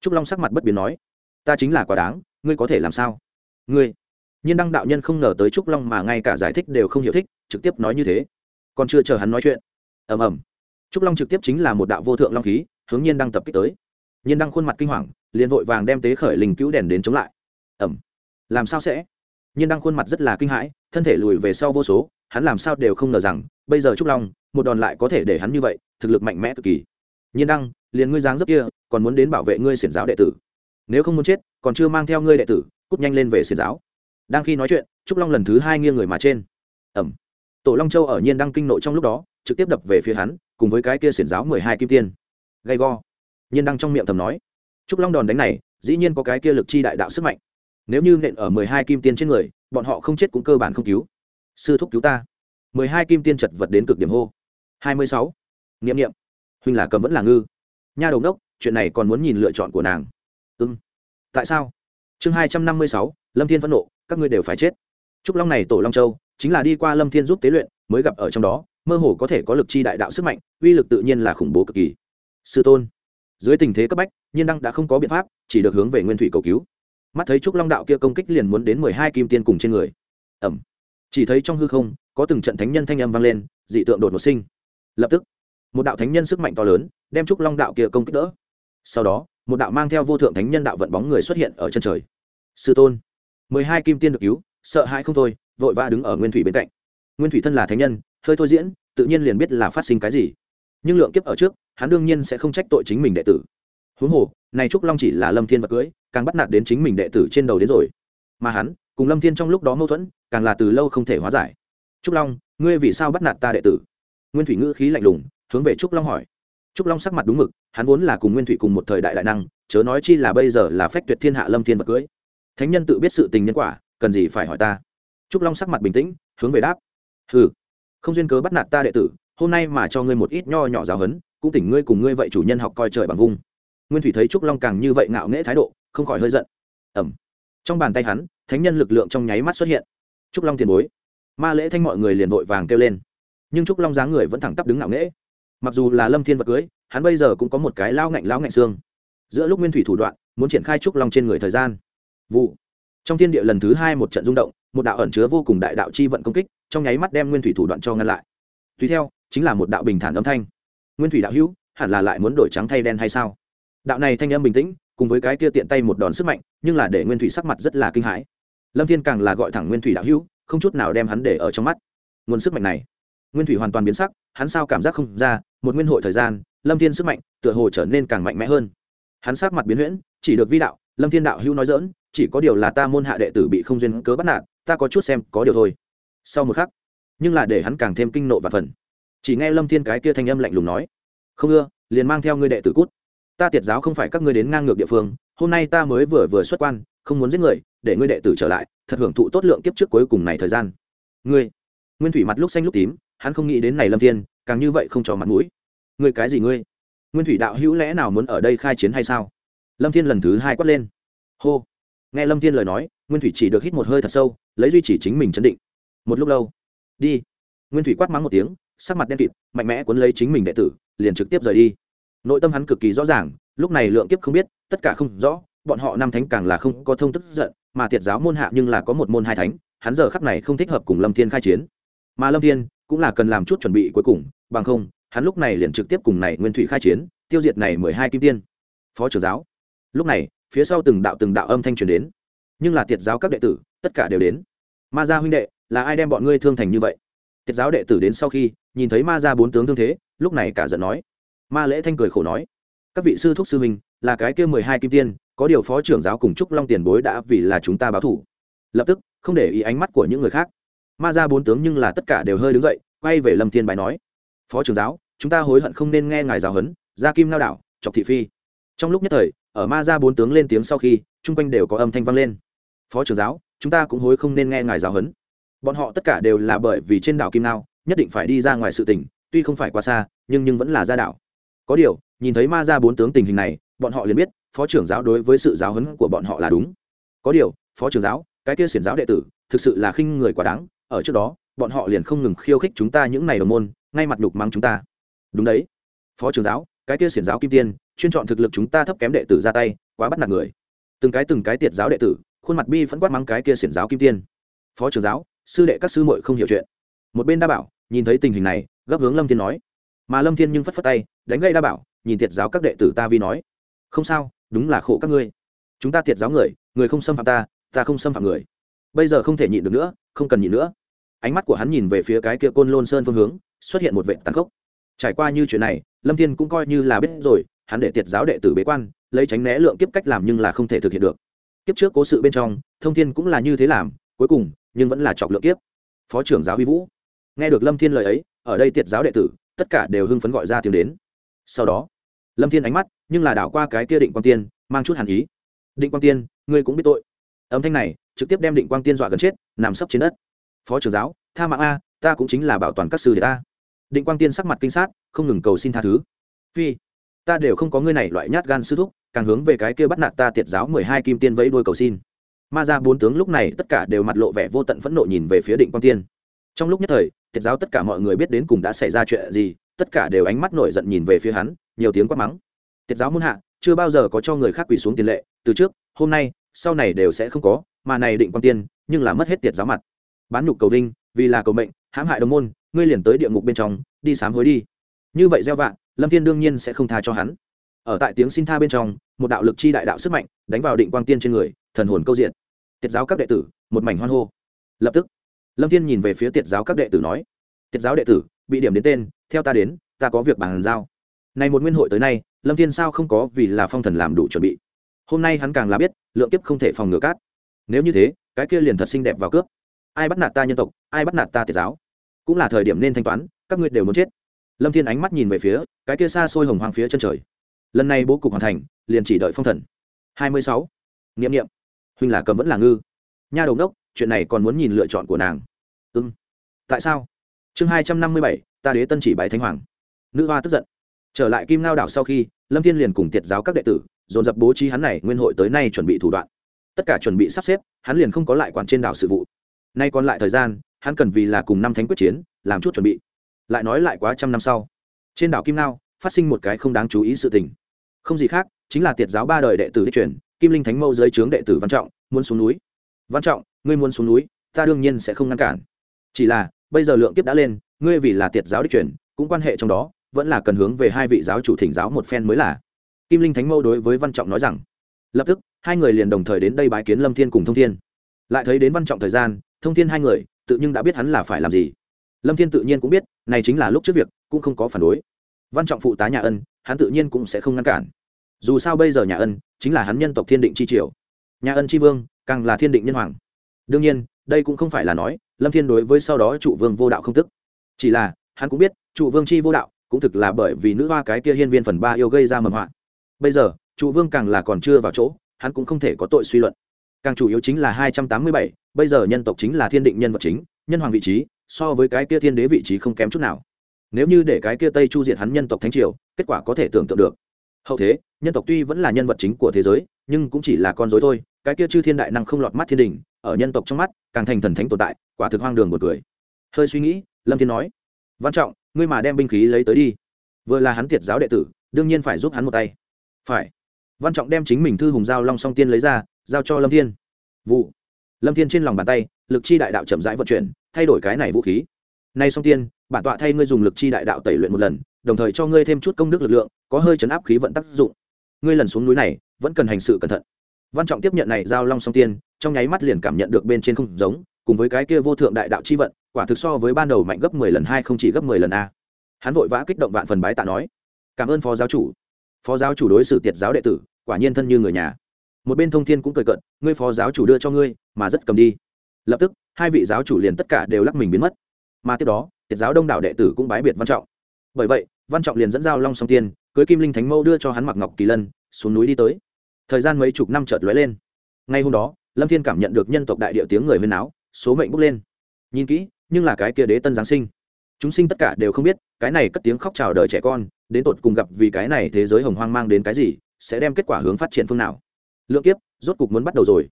Speaker 1: trúc long sắc mặt bất biến nói, ta chính là quá đáng, ngươi có thể làm sao? Ngươi? Nhiên đăng đạo nhân không ngờ tới trúc long mà ngay cả giải thích đều không hiểu thích, trực tiếp nói như thế. Còn chưa chờ hắn nói chuyện, ầm ầm, trúc long trực tiếp chính là một đạo vô thượng long khí, hướng nhiên đăng tập kích tới. Nhiên đăng khuôn mặt kinh hoàng, liền vội vàng đem tế khởi linh cứu đèn đến chống lại. Ẩm làm sao sẽ? Nhiên đăng khuôn mặt rất là kinh hãi, thân thể lùi về sau vô số, hắn làm sao đều không ngờ rằng, bây giờ trúc long, một đòn lại có thể để hắn như vậy, thực lực mạnh mẽ cực kỳ. Nhiên đăng, liền ngươi dáng dấp kia còn muốn đến bảo vệ ngươi xiển giáo đệ tử. Nếu không muốn chết, còn chưa mang theo ngươi đệ tử, cút nhanh lên về xiển giáo. Đang khi nói chuyện, trúc long lần thứ hai nghiêng người mà trên. Ẩm. Tổ long châu ở nhiên đăng kinh nội trong lúc đó, trực tiếp đập về phía hắn, cùng với cái kia xiển giáo mười hai kim tiên. Gay go. Nhiên đăng trong miệng thầm nói. Trúc long đòn đánh này, dĩ nhiên có cái kia lực chi đại đạo sức mạnh. Nếu như nện ở mười hai kim tiên trên người, bọn họ không chết cũng cơ bản không cứu. Sư thúc cứu ta. mười hai kim tiên chật vật đến cực điểm hô. Hai mươi sáu. N i ệ m n i ệ m huynh là cầm vẫn là ngư. Nha đầu đốc chuyện này còn muốn nhìn lựa chọn của nàng. Ưng tại sao? Chương hai trăm năm mươi sáu, lâm thiên phẫn nộ, các ngươi đều phải chết. Trúc long này, tổ long châu, chính là đi qua lâm thiên giúp tế luyện, mới gặp ở trong đó, mơ hồ có thể có lực chi đại đạo sức mạnh, uy lực tự nhiên là khủng bố cực kỳ. Sư tôn, dưới tình thế cấp bách, nhiên đăng đã không có biện pháp, chỉ được hướng về nguyên thủy cầu cứu. Mắt thấy trúc long đạo kia công kích liền muốn đến mười hai kim tiên cùng trên người. Ẩm. Chỉ thấy trong hư không, có từng trận thánh nhân thanh âm vang lên, dị tượng đột ngột sinh. Lập tức, một đạo thánh nhân sức mạnh to lớn, đem trúc long đạo kia công kích đỡ sau đó, một đạo mang theo vô thượng thánh nhân đạo vận bóng người xuất hiện ở chân trời. Sư tôn, mười hai kim tiên được cứu, sợ hãi không thôi, vội vã đứng ở nguyên thủy bên cạnh. Nguyên thủy thân là thánh nhân, hơi thôi diễn, tự nhiên liền biết là phát sinh cái gì. Nhưng lượng kiếp ở trước, hắn đương nhiên sẽ không trách tội chính mình đệ tử. Huống hồ, này trúc long chỉ là lâm thiên vật cưới, càng bắt nạt đến chính mình đệ tử trên đầu đến rồi. Mà hắn, cùng lâm thiên trong lúc đó mâu thuẫn, càng là từ lâu không thể hóa giải. Trúc long, ngươi vì sao bắt nạt ta đệ tử? Nguyên thủy ngữ khí lạnh lùng, hướng về trúc long hỏi trúc long sắc mặt đúng mực, hắn vốn là cùng nguyên thủy cùng một thời đại đại năng, chớ nói chi là bây giờ là phách tuyệt thiên hạ lâm thiên vật cưới. Thánh nhân tự biết sự tình nhân quả, cần gì phải hỏi ta? Trúc long sắc mặt bình tĩnh, hướng về đáp. Hừ, không duyên cớ bắt nạt ta đệ tử, hôm nay mà cho ngươi một ít nho nhỏ giáo hấn cũng tỉnh ngươi cùng ngươi vậy chủ nhân học coi trời bằng vung nguyên thủy thấy trúc long càng như vậy ngạo nghễ thái độ, không khỏi hơi giận. Ẩm trong bàn tay hắn, thánh nhân lực lượng trong nháy mắt xuất hiện. Trúc long tiền bối. Ma lễ thanh mọi người liền vội vàng kêu lên. Nhưng trúc long dáng người vẫn thẳng tắp đứng ngạo nghễ mặc dù là lâm thiên vật cưới, hắn bây giờ cũng có một cái lao ngạnh lao ngạnh xương. Giữa lúc nguyên thủy thủ đoạn, muốn triển khai trúc long trên người thời gian. Vụ. Trong thiên địa lần thứ hai một trận rung động, một đạo ẩn chứa vô cùng đại đạo chi vận công kích, trong nháy mắt đem nguyên thủy thủ đoạn cho ngăn lại. Tùy theo, chính là một đạo bình thản âm thanh. Nguyên thủy đạo hữu, hẳn là lại muốn đổi trắng thay đen hay sao? Đạo này thanh âm bình tĩnh, cùng với cái kia tiện tay một đòn sức mạnh, nhưng là để nguyên thủy sắc mặt rất là kinh hãi. Lâm thiên càng là gọi thẳng nguyên thủy đạo hữu, không chút nào đem hắn để ở trong mắt. Nguồn sức mạnh này nguyên thủy hoàn toàn biến sắc, hắn sao cảm giác không ra, một nguyên hội thời gian, lâm thiên sức mạnh tựa hồ trở nên càng mạnh mẽ hơn. Hắn sắc mặt biến huyễn, chỉ được vi đạo, lâm thiên đạo hữu nói dỡn chỉ có điều là ta môn hạ đệ tử bị không duyên cớ bắt nạt, ta có chút xem có điều thôi. Sau một khắc, nhưng là để hắn càng thêm kinh nộ và phần. Chỉ nghe lâm thiên cái kia thanh âm lạnh lùng nói, không ưa, liền mang theo ngươi đệ tử cút. Ta tiệt giáo không phải các ngươi đến ngang ngược địa phương, hôm nay ta mới vừa vừa xuất quan, không muốn giết người, để ngươi đệ tử trở lại, thật hưởng thụ tốt lượng kiếp trước cuối cùng này thời gian. Ngươi? Nguyên thủy mặt lúc xanh lúc tím hắn không nghĩ đến này lâm thiên, càng như vậy không cho mặt mũi. Ngươi cái gì ngươi? Nguyên thủy đạo hữu lẽ nào muốn ở đây khai chiến hay sao? Lâm thiên lần thứ hai quát lên. Hô. Nghe lâm thiên lời nói, nguyên thủy chỉ được hít một hơi thật sâu, lấy duy trì chính mình chấn định. Một lúc lâu, đi. Nguyên thủy quát mắng một tiếng, sắc mặt đen kịt, mạnh mẽ cuốn lấy chính mình đệ tử, liền trực tiếp rời đi. Nội tâm hắn cực kỳ rõ ràng, lúc này lượng kiếp không biết, tất cả không rõ, bọn họ năm thánh càng là không có thông tức giận, mà thiệt giáo môn hạ nhưng là có một môn hai thánh, hắn giờ khắc này không thích hợp cùng lâm thiên khai chiến. Mà lâm thiên cũng là cần làm chút chuẩn bị cuối cùng, bằng không, hắn lúc này liền trực tiếp cùng này nguyên thủy khai chiến, tiêu diệt này mười hai kim tiên. Phó trưởng giáo. Lúc này, phía sau từng đạo từng đạo âm thanh truyền đến. Nhưng là tiệt giáo các đệ tử, tất cả đều đến. Ma gia huynh đệ, là ai đem bọn ngươi thương thành như vậy? Tiệt giáo đệ tử đến sau khi, nhìn thấy ma gia bốn tướng thương thế, lúc này cả giận nói. Ma lễ thanh cười khổ nói. Các vị sư thúc sư huynh, là cái kia mười hai kim tiên, có điều phó trưởng giáo cùng trúc long tiền bối đã vì là chúng ta báo thủ. Lập tức, không để ý ánh mắt của những người khác ma ra bốn tướng nhưng là tất cả đều hơi đứng dậy, quay về lâm thiên bài nói, phó trưởng giáo, chúng ta hối hận không nên nghe ngài giáo huấn, gia kim lao đảo, chọc thị phi. Trong lúc nhất thời, ở ma ra bốn tướng lên tiếng sau khi, chung quanh đều có âm thanh vang lên. Phó trưởng giáo, chúng ta cũng hối không nên nghe ngài giáo huấn. Bọn họ tất cả đều là bởi vì trên đảo kim lao nhất định phải đi ra ngoài sự tỉnh tuy không phải quá xa, nhưng nhưng vẫn là ra đảo. Có điều, nhìn thấy ma ra bốn tướng tình hình này, bọn họ liền biết, phó trưởng giáo đối với sự giáo huấn của bọn họ là đúng. Có điều, phó trưởng giáo, cái kia xiển giáo đệ tử, thực sự là khinh người quá đáng ở trước đó, bọn họ liền không ngừng khiêu khích chúng ta những này đồng môn, ngay mặt nhục mắng chúng ta. Đúng đấy. Phó trưởng giáo, cái kia xiển giáo kim tiên, chuyên chọn thực lực chúng ta thấp kém đệ tử ra tay, quá bắt nạt người. Từng cái từng cái tiệt giáo đệ tử, khuôn mặt bi vẫn quát mắng cái kia xiển giáo kim tiên. Phó trưởng giáo, sư đệ các sư muội không hiểu chuyện. Một bên đa bảo, nhìn thấy tình hình này, gấp hướng lâm thiên nói. Mà lâm thiên nhưng phất phất tay, đánh gây đa bảo, nhìn tiệt giáo các đệ tử ta vi nói. Không sao, đúng là khổ các ngươi. Chúng ta tiệt giáo người người không xâm phạm ta ta không xâm phạm người bây giờ không thể nhịn được nữa, không cần nhịn nữa. Ánh mắt của hắn nhìn về phía cái kia côn lôn sơn phương hướng, xuất hiện một vệ tàn khốc. Trải qua như chuyện này, lâm thiên cũng coi như là biết rồi, hắn để tiệt giáo đệ tử bế quan, lấy tránh né lượng kiếp cách làm nhưng là không thể thực hiện được. Kiếp trước cố sự bên trong, thông thiên cũng là như thế làm, cuối cùng, nhưng vẫn là chọc lượng kiếp. Phó trưởng giáo huy vũ. Nghe được lâm thiên lời ấy, ở đây tiệt giáo đệ tử, tất cả đều hưng phấn gọi ra tiếng đến. Sau đó, lâm thiên ánh mắt, nhưng là đảo qua cái kia định quang tiên, mang chút hàn ý. Định quang tiên, ngươi cũng biết tội. Âm thanh này trực tiếp đem định quang tiên dọa gần chết, nằm sấp trên đất. Phó trưởng giáo, tha mạng a, ta cũng chính là bảo toàn các sư để ta. Định quang tiên sắc mặt kinh sát, không ngừng cầu xin tha thứ. Phi, ta đều không có ngươi này loại nhát gan sư thúc, càng hướng về cái kia bắt nạt ta tiệt giáo mười hai kim tiên vẫy đuôi cầu xin. Ma ra bốn tướng lúc này tất cả đều mặt lộ vẻ vô tận phẫn nộ nhìn về phía định quang tiên. Trong lúc nhất thời, tiệt giáo tất cả mọi người biết đến cùng đã xảy ra chuyện gì, tất cả đều ánh mắt nổi giận nhìn về phía hắn, nhiều tiếng quát mắng. Tiệt giáo muôn hạ, chưa bao giờ có cho người khác quỳ xuống tiền lệ, từ trước, hôm nay, sau này đều sẽ không có mà này định quang tiên, nhưng là mất hết tiệt giáo mặt. Bán nhục cầu vinh, vì là cầu mệnh, hãm hại đồng môn, ngươi liền tới địa ngục bên trong, đi sám hối đi. Như vậy gieo vạ, lâm thiên đương nhiên sẽ không tha cho hắn. Ở tại tiếng xin tha bên trong, một đạo lực chi đại đạo sức mạnh đánh vào định quang tiên trên người, thần hồn câu diện tiệt giáo các đệ tử, một mảnh hoan hô. Lập tức, lâm thiên nhìn về phía tiệt giáo các đệ tử nói, tiệt giáo đệ tử, bị điểm đến tên, theo ta đến, ta có việc bàn giao. Này một nguyên hội tới nay, lâm thiên sao không có vì là phong thần làm đủ chuẩn bị. Hôm nay hắn càng là biết, lượng kiếp không thể phòng ngừa cát nếu như thế, cái kia liền thật xinh đẹp vào cướp. Ai bắt nạt ta nhân tộc, ai bắt nạt ta tiệt giáo? Cũng là thời điểm nên thanh toán, các ngươi đều muốn chết. Lâm thiên ánh mắt nhìn về phía cái kia xa xôi hồng hoàng phía chân trời. Lần này bố cục hoàn thành, liền chỉ đợi phong thần. Hai mươi sáu. Nghiệm nghiệm huynh là cầm vẫn là ngư. Nha đầu đốc, chuyện này còn muốn nhìn lựa chọn của nàng. Ưng tại sao? Chương hai trăm năm mươi bảy, ta đế tân chỉ bái thánh hoàng. Nữ hoa tức giận. Trở lại kim lao đảo sau khi, lâm thiên liền cùng tiệt giáo các đệ tử, dồn dập bố trí hắn này nguyên hội tới nay chuẩn bị thủ đoạn tất cả chuẩn bị sắp xếp, hắn liền không có lại quản trên đảo sự vụ. Nay còn lại thời gian, hắn cần vì là cùng năm thánh quyết chiến, làm chút chuẩn bị. Lại nói lại quá trăm năm sau, trên đảo kim Nao phát sinh một cái không đáng chú ý sự tình. Không gì khác, chính là tiệt giáo ba đời đệ tử đích truyền, kim linh thánh mâu dưới trướng đệ tử văn trọng, muốn xuống núi. Văn trọng, ngươi muốn xuống núi, ta đương nhiên sẽ không ngăn cản. Chỉ là, bây giờ lượng kiếp đã lên, ngươi vì là tiệt giáo đích truyền, cũng quan hệ trong đó, vẫn là cần hướng về hai vị giáo chủ thỉnh giáo một phen mới là. Kim linh thánh mâu đối với văn trọng nói rằng lập tức, hai người liền đồng thời đến đây bái kiến lâm thiên cùng thông thiên. Lại thấy đến văn trọng thời gian, thông thiên hai người, tự nhưng đã biết hắn là phải làm gì. Lâm thiên tự nhiên cũng biết, này chính là lúc trước việc, cũng không có phản đối. Văn trọng phụ tá nhà ân, hắn tự nhiên cũng sẽ không ngăn cản. Dù sao bây giờ nhà ân, chính là hắn nhân tộc thiên định chi triều. Nhà ân chi vương, càng là thiên định nhân hoàng. Đương nhiên, đây cũng không phải là nói, lâm thiên đối với sau đó trụ vương vô đạo không tức. Chỉ là, hắn cũng biết, trụ vương chi vô đạo, cũng thực là bởi vì nữ hoa cái kia hiên viên phần ba yêu gây ra mầm họa. Bây giờ trụ vương càng là còn chưa vào chỗ, hắn cũng không thể có tội suy luận. Càng chủ yếu chính là hai trăm tám mươi bảy, bây giờ nhân tộc chính là thiên định nhân vật chính, nhân hoàng vị trí, so với cái kia thiên đế vị trí không kém chút nào. Nếu như để cái kia tây chu diệt hắn nhân tộc thánh triều, kết quả có thể tưởng tượng được. Hậu thế, nhân tộc tuy vẫn là nhân vật chính của thế giới, nhưng cũng chỉ là con dối thôi, cái kia chư thiên đại năng không lọt mắt thiên đình, ở nhân tộc trong mắt, càng thành thần thánh tồn tại, quả thực hoang đường một cười. Hơi suy nghĩ, lâm thiên nói, văn trọng, ngươi mà đem binh khí lấy tới đi. Vừa là hắn tiệt giáo đệ tử, đương nhiên phải giúp hắn một tay. Phải văn trọng đem chính mình thư hùng giao long song tiên lấy ra, giao cho lâm thiên. Vụ. Lâm thiên trên lòng bàn tay, lực chi đại đạo chậm rãi vận chuyển, thay đổi cái này vũ khí. Nay song tiên, bản tọa thay ngươi dùng lực chi đại đạo tẩy luyện một lần, đồng thời cho ngươi thêm chút công đức lực lượng, có hơi chấn áp khí vận tác dụng. Ngươi lần xuống núi này, vẫn cần hành sự cẩn thận. Văn trọng tiếp nhận này giao long song tiên, trong nháy mắt liền cảm nhận được bên trên không giống, cùng với cái kia vô thượng đại đạo chi vận, quả thực so với ban đầu mạnh gấp mười lần hai không chỉ gấp mười lần a. Hắn vội vã kích động vạn phần bái tạ nói, cảm ơn phó giáo chủ phó giáo chủ đối xử tiệt giáo đệ tử, quả nhiên thân như người nhà. Một bên thông thiên cũng cười cận ngươi phó giáo chủ đưa cho ngươi, mà rất cầm đi. Lập tức, hai vị giáo chủ liền tất cả đều lắc mình biến mất. Mà tiếp đó, tiệt giáo đông đảo đệ tử cũng bái biệt văn trọng. Bởi vậy, văn trọng liền dẫn giao long song tiên, cưới kim linh thánh mẫu đưa cho hắn mặc ngọc kỳ lân, xuống núi đi tới. Thời gian mấy chục năm chợt lóe lên. Ngay hôm đó, lâm thiên cảm nhận được nhân tộc đại địa tiếng người huyên áo số mệnh bốc lên. Nhìn kỹ, nhưng là cái kia đế tân giáng sinh chúng sinh tất cả đều không biết, cái này cất tiếng khóc chào đời trẻ con, đến tột cùng gặp vì cái này thế giới hồng hoang mang đến cái gì, sẽ đem kết quả hướng phát triển phương nào. Lượng kiếp, rốt cục muốn bắt đầu rồi.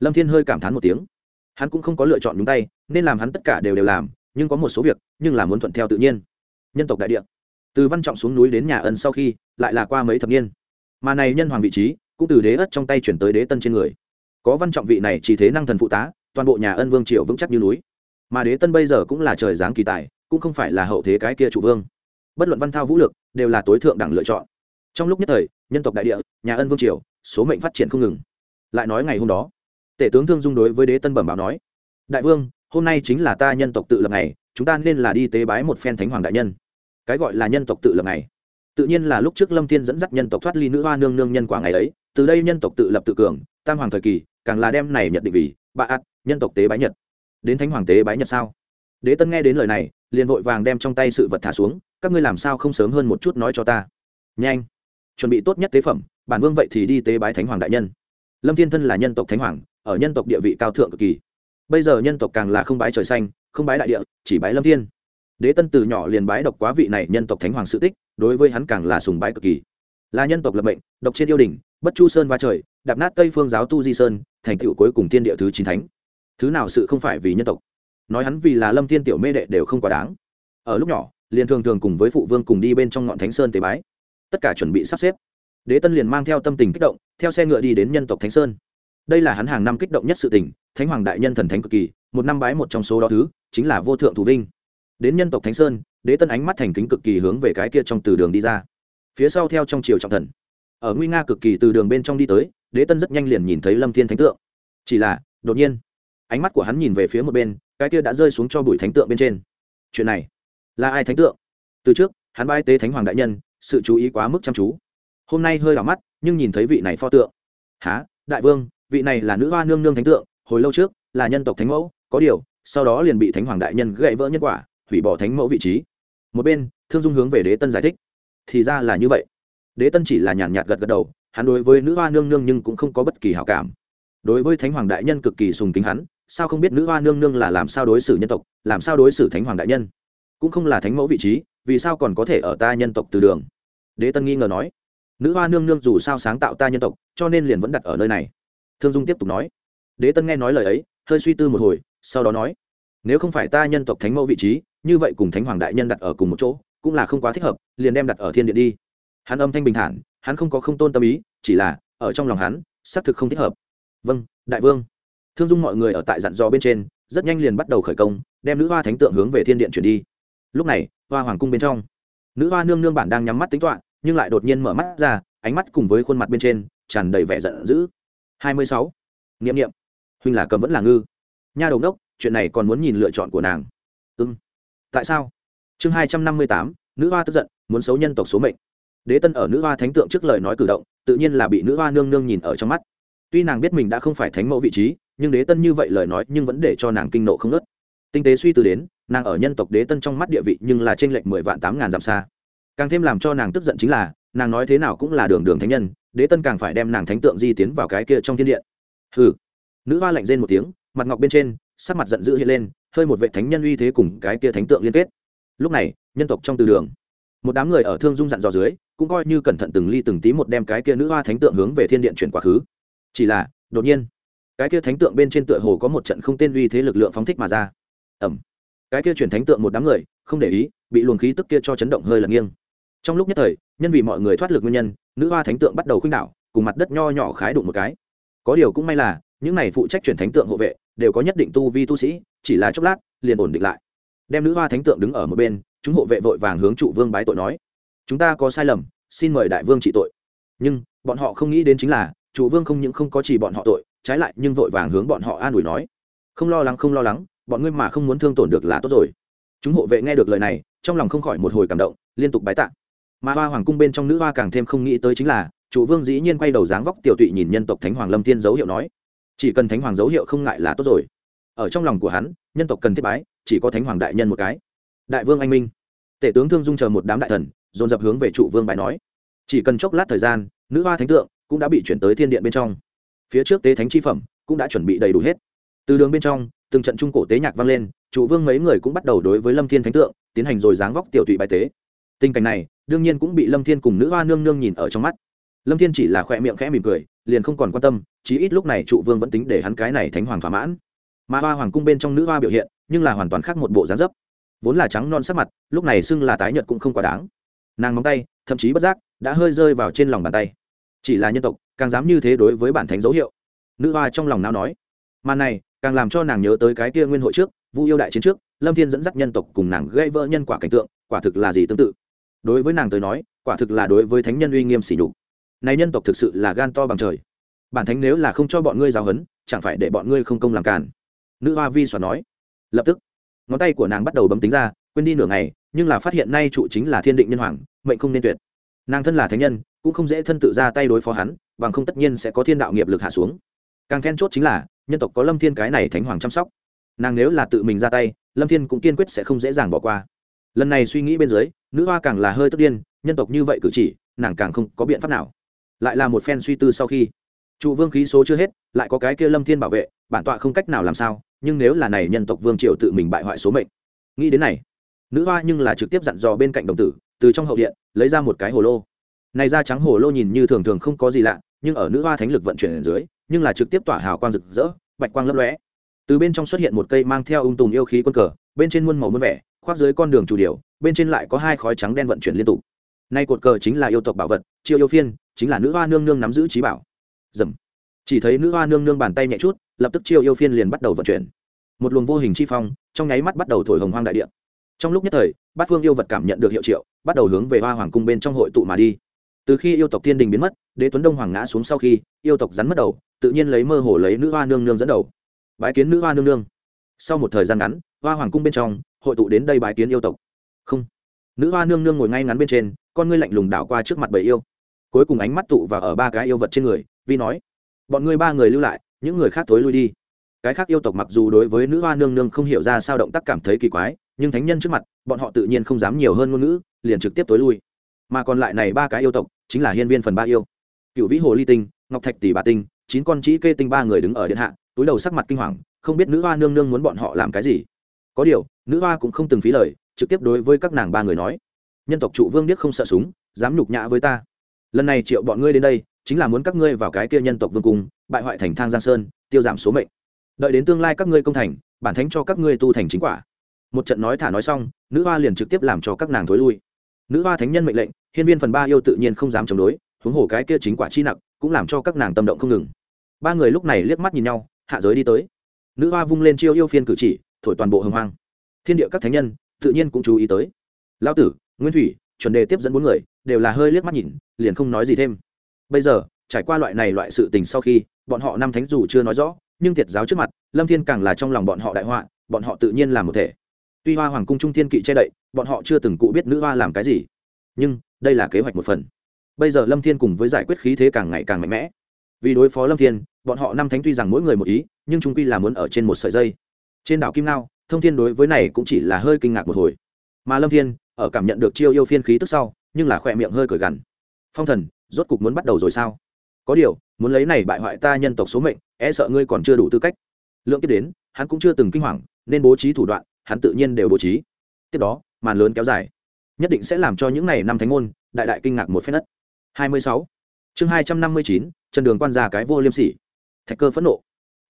Speaker 1: Lâm thiên hơi cảm thán một tiếng. Hắn cũng không có lựa chọn nhúng tay, nên làm hắn tất cả đều đều làm, nhưng có một số việc, nhưng là muốn thuận theo tự nhiên. Nhân tộc đại địa. Từ văn trọng xuống núi đến nhà ân sau khi, lại là qua mấy thập niên. Mà này nhân hoàng vị trí, cũng từ đế ất trong tay chuyển tới đế tân trên người. Có văn trọng vị này chỉ thế năng thần phụ tá, toàn bộ nhà ân vương triều vững chắc như núi. Mà đế tân bây giờ cũng là trời giáng kỳ tài cũng không phải là hậu thế cái kia chủ vương. Bất luận văn thao vũ lực, đều là tối thượng đẳng lựa chọn. Trong lúc nhất thời, nhân tộc đại địa, nhà ân vương triều, số mệnh phát triển không ngừng. Lại nói ngày hôm đó, tể tướng thương dung đối với đế tân bẩm báo nói, đại vương, hôm nay chính là ta nhân tộc tự lập ngày, chúng ta nên là đi tế bái một phen thánh hoàng đại nhân. Cái gọi là nhân tộc tự lập ngày, tự nhiên là lúc trước lâm thiên dẫn dắt nhân tộc thoát ly nữ hoa nương nương nhân quả ngày ấy, từ đây nhân tộc tự lập tự cường, tam hoàng thời kỳ, càng là đem này nhận định vì bà ạt, nhân tộc tế bái nhật. Đến thánh hoàng tế bái nhật sao? Đế tân nghe đến lời này liền vội vàng đem trong tay sự vật thả xuống, các ngươi làm sao không sớm hơn một chút nói cho ta? Nhanh, chuẩn bị tốt nhất tế phẩm, bản vương vậy thì đi tế bái thánh hoàng đại nhân. Lâm thiên thân là nhân tộc thánh hoàng, ở nhân tộc địa vị cao thượng cực kỳ. Bây giờ nhân tộc càng là không bái trời xanh, không bái đại địa, chỉ bái lâm thiên. Đế tân từ nhỏ liền bái độc quá vị này nhân tộc thánh hoàng sự tích, đối với hắn càng là sùng bái cực kỳ. Là nhân tộc lập mệnh, độc trên yêu đình bất chu sơn va trời, đạp nát tây phương giáo tu di sơn, thành tựu cuối cùng tiên địa thứ chín thánh. Thứ nào sự không phải vì nhân tộc? Nói hắn vì là lâm thiên tiểu mê đệ đều không quá đáng. Ở lúc nhỏ, liền thường thường cùng với phụ vương cùng đi bên trong ngọn thánh sơn tế bái. Tất cả chuẩn bị sắp xếp. Đế tân liền mang theo tâm tình kích động, theo xe ngựa đi đến nhân tộc thánh sơn. Đây là hắn hàng năm kích động nhất sự tình, thánh hoàng đại nhân thần thánh cực kỳ, một năm bái một trong số đó thứ, chính là vô thượng thủ vinh. Đến nhân tộc thánh sơn, đế tân ánh mắt thành kính cực kỳ hướng về cái kia trong từ đường đi ra. Phía sau theo trong chiều trọng thần. Ở nguy nga cực kỳ từ đường bên trong đi tới, đế tân rất nhanh liền nhìn thấy lâm thiên thánh tượng. Chỉ là, đột nhiên ánh mắt của hắn nhìn về phía một bên, cái kia đã rơi xuống cho bụi thánh tượng bên trên. Chuyện này, là ai thánh tượng? Từ trước, hắn bái tế thánh hoàng đại nhân, sự chú ý quá mức chăm chú. Hôm nay hơi đỏ mắt, nhưng nhìn thấy vị này pho tượng. Há đại vương, vị này là nữ hoa nương nương thánh tượng, hồi lâu trước, là nhân tộc thánh mẫu, có điều, sau đó liền bị thánh hoàng đại nhân gậy vỡ nhân quả, hủy bỏ thánh mẫu vị trí. Một bên, thương dung hướng về đế tân giải thích. Thì ra là như vậy. Đế tân chỉ là nhàn nhạt gật gật đầu, hắn đối với nữ hoa nương nương nhưng cũng không có bất kỳ hảo cảm. Đối với thánh hoàng đại nhân cực kỳ sùng kính hắn sao không biết nữ hoa nương nương là làm sao đối xử nhân tộc, làm sao đối xử thánh hoàng đại nhân? Cũng không là thánh mẫu vị trí, vì sao còn có thể ở ta nhân tộc từ đường? Đế tân nghi ngờ nói. Nữ hoa nương nương dù sao sáng tạo ta nhân tộc, cho nên liền vẫn đặt ở nơi này. Thương dung tiếp tục nói. Đế tân nghe nói lời ấy, hơi suy tư một hồi, sau đó nói. Nếu không phải ta nhân tộc thánh mẫu vị trí, như vậy cùng thánh hoàng đại nhân đặt ở cùng một chỗ, cũng là không quá thích hợp, liền đem đặt ở thiên điện đi. Hắn âm thanh bình thản, hắn không có không tôn tâm ý, chỉ là, ở trong lòng hắn, xác thực không thích hợp. Vâng đại vương thương dung mọi người ở tại dặn dò bên trên, rất nhanh liền bắt đầu khởi công, đem nữ hoa thánh tượng hướng về thiên điện chuyển đi. Lúc này, hoa hoàng cung bên trong, nữ hoa nương nương bản đang nhắm mắt tính toạ nhưng lại đột nhiên mở mắt ra, ánh mắt cùng với khuôn mặt bên trên, tràn đầy vẻ giận dữ. Hai mươi sáu. Nghiệm nghiệm huynh là cầm vẫn là ngư. Nha đầu đốc chuyện này còn muốn nhìn lựa chọn của nàng. Ưng tại sao? Chương hai trăm năm mươi tám, nữ hoa tức giận, muốn xấu nhân tộc số mệnh. Đế tân ở nữ hoa thánh tượng trước lời nói cử động, tự nhiên là bị nữ hoa nương nương nhìn ở trong mắt. Tuy nàng biết mình đã không phải thánh mẫu vị trí nhưng đế tân như vậy lời nói nhưng vẫn để cho nàng kinh nộ không nớt. Tinh tế suy tư đến, nàng ở nhân tộc đế tân trong mắt địa vị nhưng là t r ê n lệch mười vạn tám ngàn dặm xa. Càng thêm làm cho nàng tức giận chính là, nàng nói thế nào cũng là đường đường thánh nhân, đế tân càng phải đem nàng thánh tượng di tiến vào cái kia trong thiên điện hừ. Nữ hoa lạnh rên một tiếng, mặt ngọc bên trên, sắc mặt giận dữ hiện lên, hơi một vệ thánh nhân uy thế cùng cái kia thánh tượng liên kết. Lúc này, nhân tộc trong từ đường, một đám người ở thương dung dặn dò dưới, cũng coi như cẩn thận từng ly từng tí một đem cái kia nữ hoa thánh tượng hướng về thiên điện chuyển quá khứ. Chỉ là, đột nhiên cái kia thánh tượng bên trên tựa hồ có một trận không tên uy thế lực lượng phóng thích mà ra. Ẩm cái kia chuyển thánh tượng một đám người, không để ý, bị luồng khí tức kia cho chấn động hơi lật nghiêng. Trong lúc nhất thời, nhân vì mọi người thoát lực nguyên nhân, nữ hoa thánh tượng bắt đầu khuynh đảo, cùng mặt đất nho nhỏ khái đụng một cái. Có điều cũng may là, những này phụ trách chuyển thánh tượng hộ vệ, đều có nhất định tu vi tu sĩ, chỉ là chốc lát, liền ổn định lại. Đem nữ hoa thánh tượng đứng ở một bên, chúng hộ vệ vội vàng hướng trụ vương bái tội nói. Chúng ta có sai lầm, xin mời đại vương trị tội. Nhưng, bọn họ không nghĩ đến chính là, trụ vương không những không có chỉ bọn họ tội trái lại, nhưng vội vàng hướng bọn họ an ủi nói, không lo lắng, không lo lắng, bọn ngươi mà không muốn thương tổn được là tốt rồi. Chúng hộ vệ nghe được lời này, trong lòng không khỏi một hồi cảm động, liên tục bái tạ. Mà hoa hoàng cung bên trong nữ hoa càng thêm không nghĩ tới chính là, chủ vương dĩ nhiên quay đầu dáng vóc tiểu tụy nhìn nhân tộc thánh hoàng lâm tiên dấu hiệu nói, chỉ cần thánh hoàng dấu hiệu không ngại là tốt rồi. Ở trong lòng của hắn, nhân tộc cần thiết bái, chỉ có thánh hoàng đại nhân một cái. Đại vương anh minh. Tể tướng thương dung chờ một đám đại thần, dồn dập hướng về trụ vương bài nói, chỉ cần chốc lát thời gian, nữ hoa thánh tượng cũng đã bị chuyển tới thiên điện bên trong phía trước tế thánh chi phẩm cũng đã chuẩn bị đầy đủ hết. Từ đường bên trong, từng trận trung cổ tế nhạc vang lên chủ vương mấy người cũng bắt đầu đối với lâm thiên thánh tượng tiến hành rồi dáng vóc tiểu tụy bài tế. Tình cảnh này, đương nhiên cũng bị lâm thiên cùng nữ hoa nương nương nhìn ở trong mắt. Lâm thiên chỉ là khỏe miệng khẽ mỉm cười, liền không còn quan tâm, chí ít lúc này trụ vương vẫn tính để hắn cái này thánh hoàng thỏa mãn. Mà hoa hoàng cung bên trong nữ hoa biểu hiện, nhưng là hoàn toàn khác một bộ dáng dấp. Vốn là trắng non sắc mặt, lúc này xưng là tái nhợt cũng không quá đáng. Nàng móng tay, thậm chí bất giác, đã hơi rơi vào trên lòng bàn tay. Chỉ là nhân tộc càng dám như thế đối với bản thánh dấu hiệu. Nữ hoa trong lòng nào nói, mà này, càng làm cho nàng nhớ tới cái kia nguyên hội trước, vu yêu đại chiến trước, lâm thiên dẫn dắt nhân tộc cùng nàng gây vỡ nhân quả cảnh tượng, quả thực là gì tương tự. Đối với nàng tới nói, quả thực là đối với thánh nhân uy nghiêm sỉ nhục. Này nhân tộc thực sự là gan to bằng trời. Bản thánh nếu là không cho bọn ngươi giáo huấn, chẳng phải để bọn ngươi không công làm cản nữ hoa vi soạn nói, lập tức, ngón tay của nàng bắt đầu bấm tính ra, quên đi nửa ngày, nhưng là phát hiện nay trụ chính là thiên định nhân hoàng, mệnh không nên tuyệt. Nàng thân là thánh nhân cũng không dễ thân tự ra tay đối phó hắn, bằng không tất nhiên sẽ có thiên đạo nghiệp lực hạ xuống. Càng then chốt chính là, nhân tộc có lâm thiên cái này thánh hoàng chăm sóc. Nàng nếu là tự mình ra tay, lâm thiên cũng kiên quyết sẽ không dễ dàng bỏ qua. Lần này suy nghĩ bên dưới, nữ hoa càng là hơi tức điên, nhân tộc như vậy cử chỉ, nàng càng không có biện pháp nào. Lại là một phen suy tư sau khi, trụ vương khí số chưa hết, lại có cái kia lâm thiên bảo vệ, bản tọa không cách nào làm sao, nhưng nếu là này nhân tộc vương triều tự mình bại hoại số mệnh. Nghĩ đến này, nữ hoa nhưng là trực tiếp dặn dò bên cạnh đồng tử, từ trong hậu điện, lấy ra một cái hồ lô này da trắng hồ lô nhìn như thường thường không có gì lạ, nhưng ở nữ hoa thánh lực vận chuyển ở dưới, nhưng là trực tiếp tỏa hào quang rực rỡ, bạch quang lấp lóe. Từ bên trong xuất hiện một cây mang theo ung tùm yêu khí quân cờ, bên trên muôn màu muôn vẻ, khoác dưới con đường chủ điều bên trên lại có hai khói trắng đen vận chuyển liên tục. Nay cột cờ chính là yêu tộc bảo vật, chiêu yêu phiên, chính là nữ hoa nương nương nắm giữ trí bảo. Dầm. Chỉ thấy nữ hoa nương nương bàn tay nhẹ chút, lập tức chiêu yêu phiên liền bắt đầu vận chuyển. Một luồng vô hình chi phong, trong nháy mắt bắt đầu thổi hồng hoang đại địa. Trong lúc nhất thời, bát phương yêu vật cảm nhận được hiệu triệu, bắt đầu hướng về hoa hoàng cung bên trong hội tụ mà đi từ khi yêu tộc thiên đình biến mất, đế tuấn đông hoàng ngã xuống sau khi yêu tộc rắn mất đầu, tự nhiên lấy mơ hồ lấy nữ hoa nương nương dẫn đầu. Bái kiến nữ hoa nương nương. Sau một thời gian ngắn, hoa hoàng cung bên trong, hội tụ đến đây bái kiến yêu tộc. Không. Nữ hoa nương nương ngồi ngay ngắn bên trên, con ngươi lạnh lùng đảo qua trước mặt bầy yêu. Cuối cùng ánh mắt tụ vào ở ba cái yêu vật trên người, vi nói, bọn ngươi ba người lưu lại, những người khác thối lui đi. Cái khác yêu tộc mặc dù đối với nữ hoa nương nương không hiểu ra sao động tác cảm thấy kỳ quái, nhưng thánh nhân trước mặt, bọn họ tự nhiên không dám nhiều hơn ngôn ngữ, liền trực tiếp tối lui mà còn lại này ba cái yêu tộc, chính là hiên viên phần ba yêu. Cựu vĩ hồ ly tinh, ngọc thạch tỷ bà tinh, chín con chỉ kê tinh ba người đứng ở điện hạ, túi đầu sắc mặt kinh hoàng, không biết nữ hoa nương nương muốn bọn họ làm cái gì. Có điều, nữ hoa cũng không từng phí lời, trực tiếp đối với các nàng ba người nói, nhân tộc trụ vương điếc không sợ súng, dám nhục nhã với ta. Lần này triệu bọn ngươi đến đây, chính là muốn các ngươi vào cái kia nhân tộc vương cung, bại hoại thành thang giang sơn, tiêu giảm số mệnh. Đợi đến tương lai các ngươi công thành, bản thánh cho các ngươi tu thành chính quả. Một trận nói thả nói xong, nữ hoa liền trực tiếp làm cho các nàng thối lui. Nữ hoa thánh nhân mệnh lệnh hiên viên phần ba yêu tự nhiên không dám chống đối, huống hồ cái kia chính quả chi nặng cũng làm cho các nàng tâm động không ngừng. Ba người lúc này liếc mắt nhìn nhau, hạ giới đi tới. Nữ hoa vung lên chiêu yêu phiên cử chỉ, thổi toàn bộ hồng hoang. Thiên địa các thánh nhân, tự nhiên cũng chú ý tới. Lão tử, nguyên thủy, chuẩn đề tiếp dẫn bốn người, đều là hơi liếc mắt nhìn, liền không nói gì thêm. Bây giờ, trải qua loại này loại sự tình sau khi, bọn họ năm thánh dù chưa nói rõ, nhưng thiệt giáo trước mặt, lâm thiên càng là trong lòng bọn họ đại họa, bọn họ tự nhiên là một thể. Tuy hoa hoàng cung trung thiên kỵ che đậy, bọn họ chưa từng cụ biết nữ hoa làm cái gì nhưng đây là kế hoạch một phần. Bây giờ lâm thiên cùng với giải quyết khí thế càng ngày càng mạnh mẽ. Vì đối phó lâm thiên, bọn họ năm thánh tuy rằng mỗi người một ý, nhưng trung quy là muốn ở trên một sợi dây. Trên đảo kim nao thông thiên đối với này cũng chỉ là hơi kinh ngạc một hồi. Mà lâm thiên, ở cảm nhận được chiêu yêu phiên khí tức sau, nhưng là khỏe miệng hơi cởi gằn. Phong thần, rốt cục muốn bắt đầu rồi sao? Có điều, muốn lấy này bại hoại ta nhân tộc số mệnh e sợ ngươi còn chưa đủ tư cách. Lượng tiếp đến, hắn cũng chưa từng kinh hoàng, nên bố trí thủ đoạn, hắn tự nhiên đều bố trí. Tiếp đó, màn lớn kéo dài nhất định sẽ làm cho những này năm thánh môn, đại đại kinh ngạc một phen đất. Hai mươi sáu. Chương hai trăm năm mươi chín trần đường quan gia cái vô liêm sỉ. Thạch cơ phẫn nộ.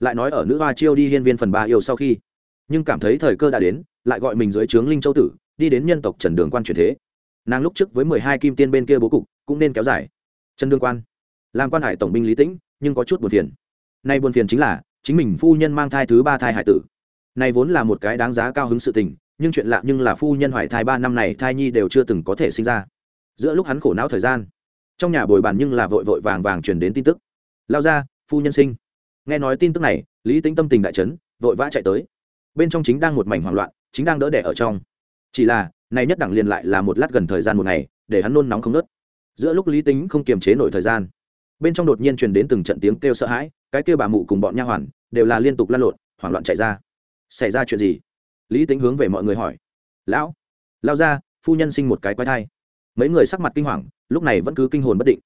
Speaker 1: Lại nói ở nữ hoa chiêu đi hiên viên phần ba yêu sau khi. Nhưng cảm thấy thời cơ đã đến, lại gọi mình dưới trướng linh châu tử, đi đến nhân tộc trần đường quan chuyển thế. Nàng lúc trước với mười hai kim tiên bên kia bố cục, cũng nên kéo dài. Trần đường quan. Làm quan hải tổng binh lý tĩnh, nhưng có chút buồn phiền. Nay buồn phiền chính là, chính mình phu nhân mang thai thứ ba thai hải tử. Này vốn là một cái đáng giá cao hứng sự tình nhưng chuyện lạ nhưng là phu nhân hoài thai ba năm này thai nhi đều chưa từng có thể sinh ra. Giữa lúc hắn khổ não thời gian, trong nhà bồi bàn nhưng là vội vội vàng vàng truyền đến tin tức. Lao ra phu nhân sinh. Nghe nói tin tức này, lý tính tâm tình đại trấn vội vã chạy tới. Bên trong chính đang một mảnh hoảng loạn, chính đang đỡ đẻ ở trong. Chỉ là, này nhất đẳng liền lại là một lát gần thời gian một ngày, để hắn nôn nóng không nớt giữa lúc lý tính không kiềm chế nổi thời gian, bên trong đột nhiên truyền đến từng trận tiếng kêu sợ hãi, cái kêu bà mụ cùng bọn nha hoàn đều là liên tục lăn lộn, hoảng loạn chạy ra. Xảy ra chuyện gì? Lý tính hướng về mọi người hỏi. Lão, lao ra, phu nhân sinh một cái quái thai. Mấy người sắc mặt kinh hoàng, lúc này vẫn cứ kinh hồn bất định.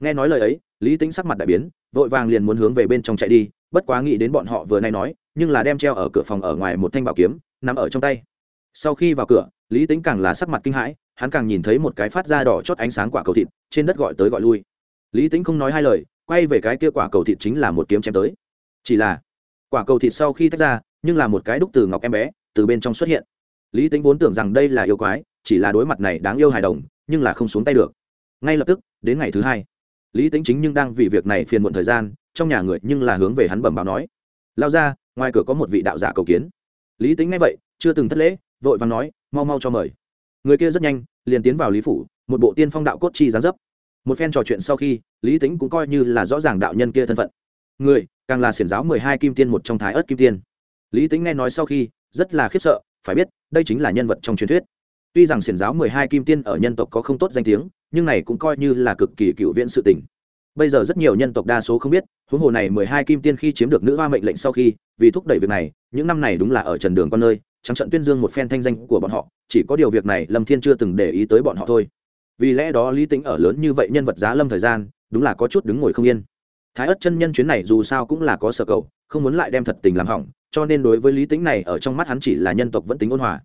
Speaker 1: Nghe nói lời ấy, lý tính sắc mặt đại biến, vội vàng liền muốn hướng về bên trong chạy đi, bất quá nghĩ đến bọn họ vừa nay nói, nhưng là đem treo ở cửa phòng ở ngoài một thanh bảo kiếm nằm ở trong tay. Sau khi vào cửa, lý tính càng là sắc mặt kinh hãi, hắn càng nhìn thấy một cái phát ra đỏ chót ánh sáng quả cầu thịt, trên đất gọi tới gọi lui. Lý tính không nói hai lời, quay về cái kia quả cầu thịt chính là một kiếm chém tới. Chỉ là, quả cầu thịt sau khi tách ra, nhưng là một cái đúc từ ngọc em bé từ bên trong xuất hiện. Lý tính vốn tưởng rằng đây là yêu quái, chỉ là đối mặt này đáng yêu hài đồng, nhưng là không xuống tay được. Ngay lập tức, đến ngày thứ hai, lý tính chính nhưng đang vì việc này phiền muộn thời gian, trong nhà người nhưng là hướng về hắn bẩm báo nói, lao ra, ngoài cửa có một vị đạo giả cầu kiến. Lý tính nghe vậy, chưa từng thất lễ, vội vàng nói, mau mau cho mời. Người kia rất nhanh, liền tiến vào lý phủ, một bộ tiên phong đạo cốt chi gián dấp. Một phen trò chuyện sau khi, lý tính cũng coi như là rõ ràng đạo nhân kia thân phận. Người, càng là xiển giáo mười hai kim tiên một trong thái ớt kim tiên. Lý tính nghe nói sau khi rất là khiếp sợ, phải biết, đây chính là nhân vật trong truyền thuyết. Tuy rằng xiển giáo mười hai kim tiên ở nhân tộc có không tốt danh tiếng, nhưng này cũng coi như là cực kỳ cựu viễn sự tình. Bây giờ rất nhiều nhân tộc đa số không biết, huống hồ này mười hai kim tiên khi chiếm được nữ hoa mệnh lệnh sau khi, vì thúc đẩy việc này, những năm này đúng là ở trần đường con nơi, trắng trận tuyên dương một phen thanh danh của bọn họ, chỉ có điều việc này lâm thiên chưa từng để ý tới bọn họ thôi. Vì lẽ đó lý tính ở lớn như vậy nhân vật giá lâm thời gian, đúng là có chút đứng ngồi không yên. Thái ất chân nhân chuyến này dù sao cũng là có sở cầu, không muốn lại đem thật tình làm hỏng cho nên đối với lý tính này ở trong mắt hắn chỉ là nhân tộc vẫn tính ôn hòa.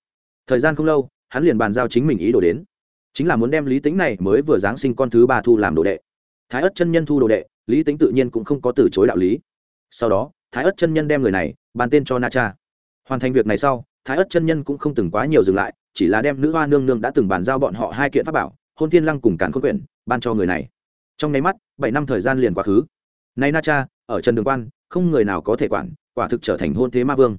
Speaker 1: Thời gian không lâu, hắn liền bàn giao chính mình ý đồ đến. Chính là muốn đem lý tính này mới vừa giáng sinh con thứ ba thu làm đồ đệ. Thái ất chân nhân thu đồ đệ, lý tính tự nhiên cũng không có từ chối đạo lý. Sau đó, thái ất chân nhân đem người này bàn tên cho na cha. Hoàn thành việc này sau, thái ất chân nhân cũng không từng quá nhiều dừng lại, chỉ là đem nữ hoa nương nương đã từng bàn giao bọn họ hai kiện pháp bảo, hôn thiên lăng cùng cản khôn quyển, ban cho người này. Trong nháy mắt, bảy năm thời gian liền quá khứ. Nay na cha, ở trần đường quan, không người nào có thể quản quả thực trở thành hôn thế ma vương.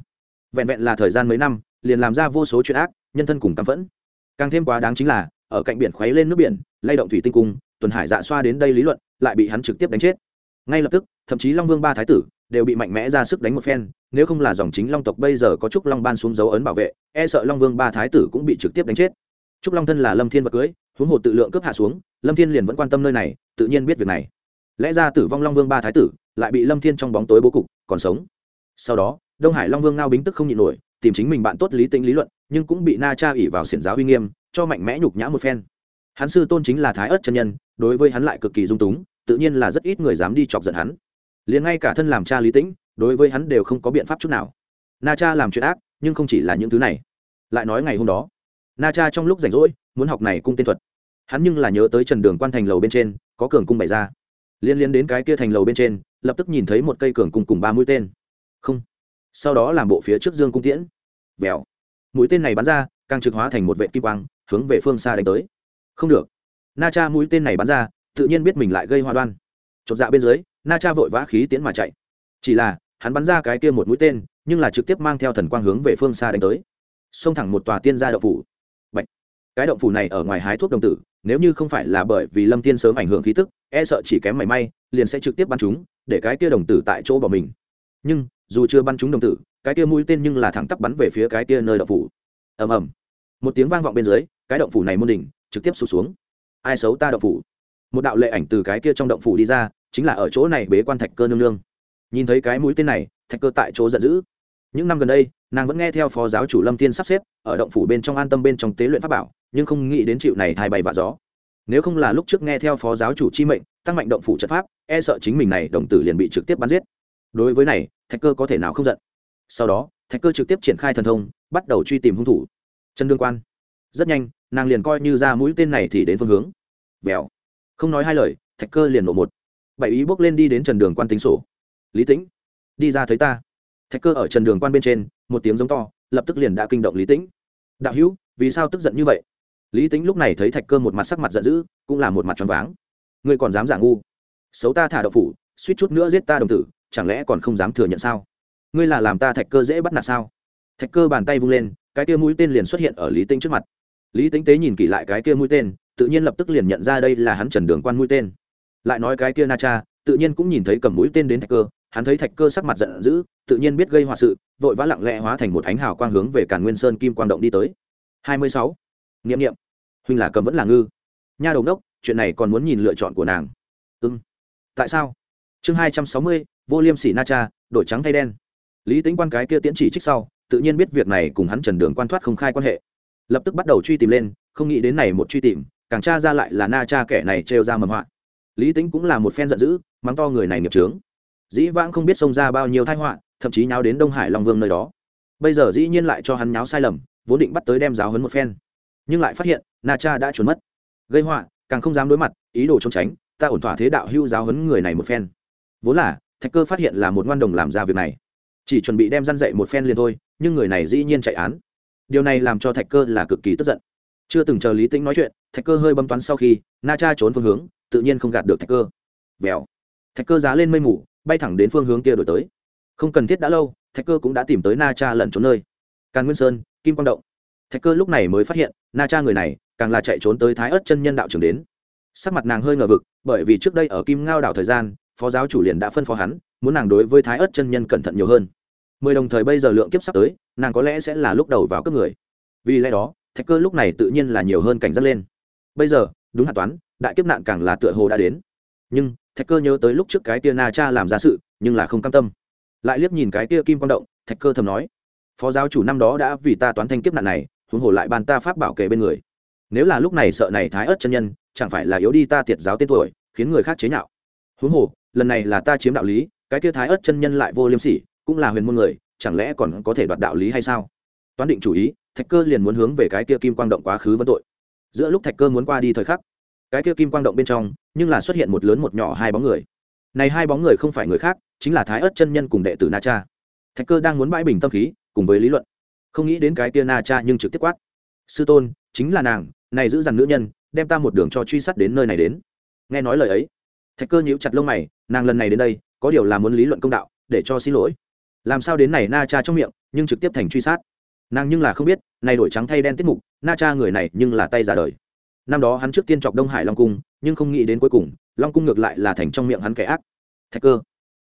Speaker 1: Vẹn vẹn là thời gian mấy năm, liền làm ra vô số chuyện ác, nhân thân cùng căm phẫn. Càng thêm quá đáng chính là, ở cạnh biển khuấy lên nước biển, lay động thủy tinh cung, tuần hải dạ xoa đến đây lý luận, lại bị hắn trực tiếp đánh chết. Ngay lập tức, thậm chí long vương ba thái tử đều bị mạnh mẽ ra sức đánh một phen, nếu không là dòng chính long tộc bây giờ có trúc long ban xuống dấu ấn bảo vệ e sợ long vương ba thái tử cũng bị trực tiếp đánh chết. Trúc long thân là lâm thiên vật cưới, huống hồ tự lượng cướp hạ xuống, lâm thiên liền vẫn quan tâm nơi này, tự nhiên biết việc này. Lẽ ra tử vong long vương ba thái tử lại bị lâm thiên trong bóng tối bố cục, còn sống sau đó, đông hải long vương ngao bính tức không nhịn nổi, tìm chính mình bạn tốt lý tính lý luận, nhưng cũng bị na cha ỉ vào xiển giáo uy nghiêm, cho mạnh mẽ nhục nhã một phen. Hắn sư tôn chính là thái ớt chân nhân, đối với hắn lại cực kỳ dung túng, tự nhiên là rất ít người dám đi chọc giận hắn. Liền ngay cả thân làm cha lý tĩnh, đối với hắn đều không có biện pháp chút nào. Na cha làm chuyện ác, nhưng không chỉ là những thứ này. Lại nói ngày hôm đó, na cha trong lúc rảnh rỗi, muốn học này cung tên thuật. Hắn nhưng là nhớ tới trần đường quan thành lầu bên trên, có cường cung bày ra. Liên liên đến cái kia thành lầu bên trên, lập tức nhìn thấy một cây cường cung cùng ba mũi tên không. Sau đó làm bộ phía trước dương cung tiễn. Vèo. Mũi tên này bắn ra, càng trực hóa thành một vệ kim quang, hướng về phương xa đánh tới. Không được. Na cha mũi tên này bắn ra, tự nhiên biết mình lại gây hoa đoan. Chột dạ bên dưới, na cha vội vã khí tiễn mà chạy. Chỉ là, hắn bắn ra cái kia một mũi tên, nhưng là trực tiếp mang theo thần quang hướng về phương xa đánh tới. Xông thẳng một tòa tiên gia động phủ. Bạch. cái động phủ này ở ngoài hái thuốc đồng tử, nếu như không phải là bởi vì lâm tiên sớm ảnh hưởng khí tức e sợ chỉ kém mảy may, liền sẽ trực tiếp bắn chúng, để cái kia đồng tử tại chỗ bỏ mình. Nhưng dù chưa bắn chúng đồng tử, cái kia mũi tên nhưng là thẳng tắp bắn về phía cái kia nơi động phủ. Ầm ầm. Một tiếng vang vọng bên dưới, cái động phủ này môn đỉnh trực tiếp sụp xuống. Ai xấu ta động phủ? Một đạo lệ ảnh từ cái kia trong động phủ đi ra, chính là ở chỗ này bế quan thạch cơ nương nương. Nhìn thấy cái mũi tên này, thạch cơ tại chỗ giận dữ. Những năm gần đây, nàng vẫn nghe theo phó giáo chủ lâm tiên sắp xếp, ở động phủ bên trong an tâm bên trong tế luyện pháp bảo, nhưng không nghĩ đến chịu này thay bay vạ gió. Nếu không là lúc trước nghe theo phó giáo chủ chi mệnh, tăng mạnh động phủ trận pháp e sợ chính mình này đồng tử liền bị trực tiếp bắn giết. Đối với này thạch cơ có thể nào không giận? Sau đó, thạch cơ trực tiếp triển khai thần thông, bắt đầu truy tìm hung thủ. Chân đương quan. Rất nhanh, nàng liền coi như ra mũi tên này thì đến phương hướng. Vèo. Không nói hai lời, thạch cơ liền nổ một. Bảy ý bước lên đi đến trần đường quan tính sổ. Lý tĩnh, đi ra thấy ta. Thạch cơ ở trần đường quan bên trên, một tiếng giống to, lập tức liền đã kinh động lý tĩnh. Đạo hữu, vì sao tức giận như vậy? Lý tĩnh lúc này thấy thạch cơ một mặt sắc mặt giận dữ, cũng là một mặt tròn váng. Ngươi còn dám giả ngu. Xấu ta thả đậu phủ, suýt chút nữa giết ta đồng tử chẳng lẽ còn không dám thừa nhận sao? Ngươi là làm ta thạch cơ dễ bắt nạt sao? Thạch cơ bàn tay vung lên cái kia mũi tên liền xuất hiện ở lý tinh trước mặt. Lý tinh tế nhìn kỹ lại cái kia mũi tên tự nhiên lập tức liền nhận ra đây là hắn trần đường quan mũi tên. Lại nói cái kia na cha tự nhiên cũng nhìn thấy cầm mũi tên đến thạch cơ hắn thấy thạch cơ sắc mặt giận dữ tự nhiên biết gây hòa sự vội vã lặng lẽ hóa thành một ánh hào quang hướng về càn nguyên sơn kim quang động đi tới. Hai mươi sáu. Nghiệm nghiệm huynh là cầm vẫn là ngư. Nha đầu đốc chuyện này còn muốn nhìn lựa chọn của nàng. Ưng, ừ. tại sao? Chương hai trăm sáu mươi vô liêm sỉ na cha, đổi trắng thay đen. Lý tính quan cái kia tiễn chỉ trích sau, tự nhiên biết việc này cùng hắn trần đường quan thoát không khai quan hệ. Lập tức bắt đầu truy tìm lên, không nghĩ đến này một truy tìm, càng tra ra lại là na cha kẻ này trêu ra mầm họa. Lý tính cũng là một phen giận dữ, mắng to người này nghiệp trướng dĩ vãng không biết xông ra bao nhiêu thai họa, thậm chí nháo đến đông hải long vương nơi đó. Bây giờ dĩ nhiên lại cho hắn nháo sai lầm, vốn định bắt tới đem giáo hấn một phen. Nhưng lại phát hiện, na cha đã trốn mất. Gây họa, càng không dám đối mặt, ý đồ trốn tránh, ta ổn thỏa thế đạo hưu giáo hấn người này một phen. Vốn là thạch cơ phát hiện là một ngoan đồng làm ra việc này. Chỉ chuẩn bị đem răn dậy một phen liền thôi, nhưng người này dĩ nhiên chạy án. Điều này làm cho thạch cơ là cực kỳ tức giận. Chưa từng chờ lý tĩnh nói chuyện, thạch cơ hơi bấm toán sau khi, na cha trốn phương hướng, tự nhiên không gạt được thạch cơ. Vèo. Thạch cơ giá lên mây mù, bay thẳng đến phương hướng kia đổi tới. Không cần thiết đã lâu, thạch cơ cũng đã tìm tới na cha lẩn trốn nơi. Càn nguyên sơn, kim quang động. Thạch cơ lúc này mới phát hiện, na cha người này, càng là chạy trốn tới thái ớt chân nhân đạo trưởng đến. Sắc mặt nàng hơi ngờ vực, bởi vì trước đây ở kim ngao đảo thời gian phó giáo chủ liền đã phân phó hắn, muốn nàng đối với thái ớt chân nhân cẩn thận nhiều hơn. Mười đồng thời bây giờ lượng kiếp sắp tới, nàng có lẽ sẽ là lúc đầu vào cấp người. Vì lẽ đó, thạch cơ lúc này tự nhiên là nhiều hơn cảnh giác lên. Bây giờ, đúng hạ toán, đại kiếp nạn càng là tựa hồ đã đến. Nhưng, thạch cơ nhớ tới lúc trước cái tia na cha làm ra sự, nhưng là không cam tâm. Lại liếc nhìn cái tia kim quang động, thạch cơ thầm nói, phó giáo chủ năm đó đã vì ta toán thanh kiếp nạn này, huống hồ lại ban ta pháp bảo kề bên người. Nếu là lúc này sợ này thái ớt chân nhân, chẳng phải là yếu đi ta tiệt giáo tên tuổi, khiến người khác chế nhạo. Huống hồ lần này là ta chiếm đạo lý, cái kia thái ớt chân nhân lại vô liêm sỉ, cũng là huyền môn người, chẳng lẽ còn có thể đoạt đạo lý hay sao? Toán định chủ ý, thạch cơ liền muốn hướng về cái kia kim quang động quá khứ vấn tội. Giữa lúc thạch cơ muốn qua đi thời khắc, cái kia kim quang động bên trong, nhưng là xuất hiện một lớn một nhỏ hai bóng người. Này hai bóng người không phải người khác, chính là thái ớt chân nhân cùng đệ tử na cha. Thạch cơ đang muốn bãi bình tâm khí, cùng với lý luận. Không nghĩ đến cái kia na cha nhưng trực tiếp quát. Sư tôn, chính là nàng, này giữ dằn nữ nhân, đem ta một đường cho truy sát đến nơi này đến. Nghe nói lời ấy, thạch cơ nhíu chặt lông mày nàng lần này đến đây, có điều là muốn lý luận công đạo, để cho xin lỗi. Làm sao đến này na cha trong miệng, nhưng trực tiếp thành truy sát. Nàng nhưng là không biết, này đổi trắng thay đen tiết mục, na cha người này nhưng là tay giả đời. Năm đó hắn trước tiên chọc đông hải long cung, nhưng không nghĩ đến cuối cùng, long cung ngược lại là thành trong miệng hắn kẻ ác. Thạch cơ.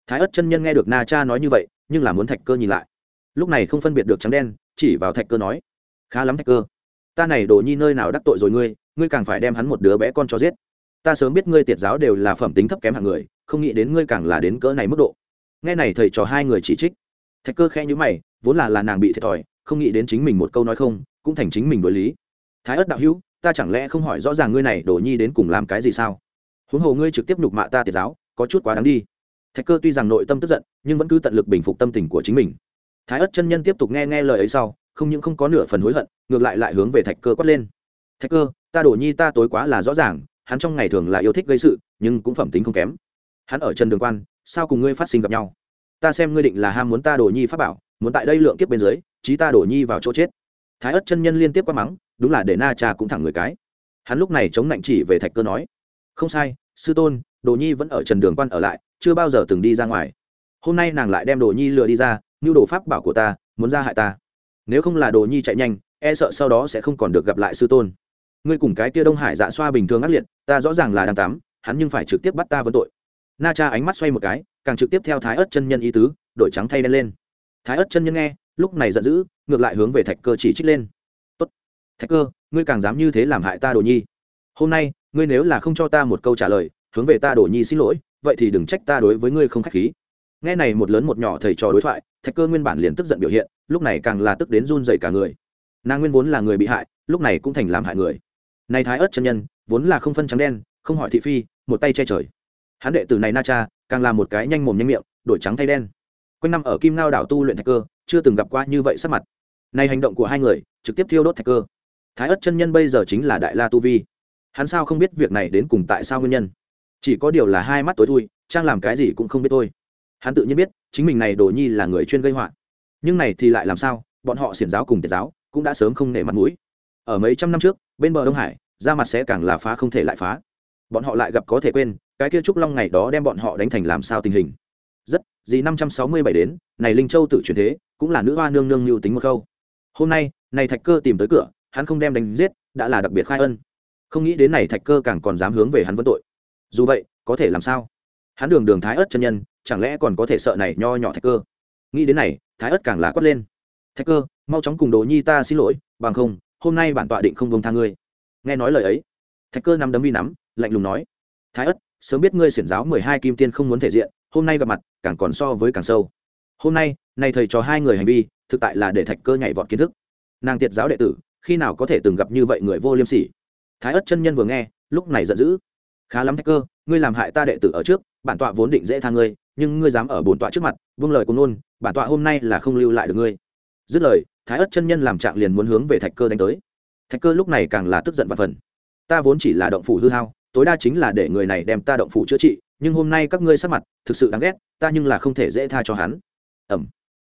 Speaker 1: Thái ất chân nhân nghe được na cha nói như vậy, nhưng là muốn thạch cơ nhìn lại. Lúc này không phân biệt được trắng đen, chỉ vào thạch cơ nói, khá lắm thạch cơ, ta này đồ nhi nơi nào đắc tội rồi ngươi ngươi càng phải đem hắn một đứa bé con cho giết. Ta sớm biết ngươi tiệt giáo đều là phẩm tính thấp kém hạng người không nghĩ đến ngươi càng là đến cỡ này mức độ. Nghe này thầy trò hai người chỉ trích. Thạch cơ khẽ nhữ mày, vốn là là nàng bị thiệt thòi, không nghĩ đến chính mình một câu nói không, cũng thành chính mình đối lý. Thái ất đạo hữu, ta chẳng lẽ không hỏi rõ ràng ngươi này đổ nhi đến cùng làm cái gì sao? Huống hồ ngươi trực tiếp nhục mạ ta tiệt giáo, có chút quá đáng đi. Thạch cơ tuy rằng nội tâm tức giận, nhưng vẫn cứ tận lực bình phục tâm tình của chính mình. Thái ất chân nhân tiếp tục nghe nghe lời ấy sau, không những không có nửa phần hối hận, ngược lại lại hướng về thạch cơ quát lên. Thạch cơ, ta đổ nhi ta tối quá là rõ ràng, hắn trong ngày thường là yêu thích gây sự, nhưng cũng phẩm tính không kém hắn ở trần đường quan, sao cùng ngươi phát sinh gặp nhau? Ta xem ngươi định là ham muốn ta đổ nhi pháp bảo, muốn tại đây lượng kiếp bên dưới trí ta đổ nhi vào chỗ chết. Thái ất chân nhân liên tiếp quát mắng, đúng là để na cha cũng thẳng người cái. Hắn lúc này chống nạnh chỉ về thạch cơ nói, không sai, sư tôn đồ nhi vẫn ở trần đường quan ở lại, chưa bao giờ từng đi ra ngoài. Hôm nay nàng lại đem đồ nhi lừa đi ra như đồ pháp bảo của ta, muốn ra hại ta. Nếu không là đồ nhi chạy nhanh e sợ sau đó sẽ không còn được gặp lại sư tôn. Ngươi cùng cái tia đông hải dạ xoa bình thường ác liệt, ta rõ ràng là đang tắm hắn nhưng phải trực tiếp bắt ta vấn tội na cha ánh mắt xoay một cái, càng trực tiếp theo thái ớt chân nhân ý tứ, đổi trắng thay đen lên. Thái ớt chân nhân nghe, lúc này giận dữ, ngược lại hướng về thạch cơ chỉ trích lên. Tốt, thạch cơ, ngươi càng dám như thế làm hại ta đồ nhi. Hôm nay, ngươi nếu là không cho ta một câu trả lời, hướng về ta đồ nhi xin lỗi, vậy thì đừng trách ta đối với ngươi không k h á c h khí. Nghe này một lớn một nhỏ thầy trò đối thoại, thạch cơ nguyên bản liền tức giận biểu hiện, lúc này càng là tức đến run dày cả người. Nàng nguyên vốn là người bị hại, lúc này cũng thành làm hại người. Nay thái ớt chân nhân, vốn là không phân trắng đen, không hỏi thị phi, một tay che trời hắn đệ tử này na cha, càng là một cái nhanh mồm nhanh miệng, đổi trắng thay đen. Quanh năm ở kim ngao đảo tu luyện thạch cơ, chưa từng gặp qua như vậy sắc mặt. Này hành động của hai người, trực tiếp thiêu đốt thạch cơ. Thái ất chân nhân bây giờ chính là đại la tu vi. Hắn sao không biết việc này đến cùng tại sao nguyên nhân? Chỉ có điều là hai mắt tối thui, trang làm cái gì cũng không biết thôi. Hắn tự nhiên biết, chính mình này đồ nhi là người chuyên gây họa. Nhưng này thì lại làm sao? Bọn họ xiển giáo cùng tiệt giáo, cũng đã sớm không nể mặt mũi. Ở mấy trăm năm trước, bên bờ đông hải, ra mặt sẽ càng là phá không thể lại phá. Bọn họ lại gặp có thể quên cái kia trúc long ngày đó đem bọn họ đánh thành làm sao tình hình. Rất gì năm trăm sáu mươi bảy đến, này linh châu tự chuyển thế, cũng là nữ hoa nương nương mưu tính một câu hôm nay, này thạch cơ tìm tới cửa, hắn không đem đánh giết, đã là đặc biệt khai ân. Không nghĩ đến này thạch cơ càng còn dám hướng về hắn vấn tội. Dù vậy, có thể làm sao? Hắn đường đường thái ớt chân nhân, chẳng lẽ còn có thể sợ này nho nhỏ thạch cơ? Nghĩ đến này, thái ớt càng lá quất lên. Thạch cơ, mau chóng cùng đồ nhi ta xin lỗi, bằng không, hôm nay bản tọa định không bông tha ngươi. Nghe nói lời ấy, thạch cơ nắm đấm vi nắm, lạnh lùng nói. Thái ất sớm biết ngươi xiển giáo mười hai kim tiên không muốn thể diện, hôm nay gặp mặt, càng còn so với càng sâu. Hôm nay, này thầy trò hai người hành vi, thực tại là để thạch cơ nhảy vọt kiến thức. Nàng tiệt giáo đệ tử, khi nào có thể từng gặp như vậy người vô liêm sỉ? Thái ất chân nhân vừa nghe, lúc này giận dữ. Khá lắm thạch cơ, ngươi làm hại ta đệ tử ở trước, bản tọa vốn định dễ tha ngươi, nhưng ngươi dám ở bổn tọa trước mặt, buông lời cùng nôn bản tọa hôm nay là không lưu lại được ngươi. Dứt lời, thái ất chân nhân làm trạng liền muốn hướng về thạch cơ đánh tới. Thạch cơ lúc này càng là tức giận và phần. Ta vốn chỉ là động phủ hư hao tối đa chính là để người này đem ta động phủ chữa trị, nhưng hôm nay các ngươi sát mặt thực sự đáng ghét, ta nhưng là không thể dễ tha cho hắn. Ẩm.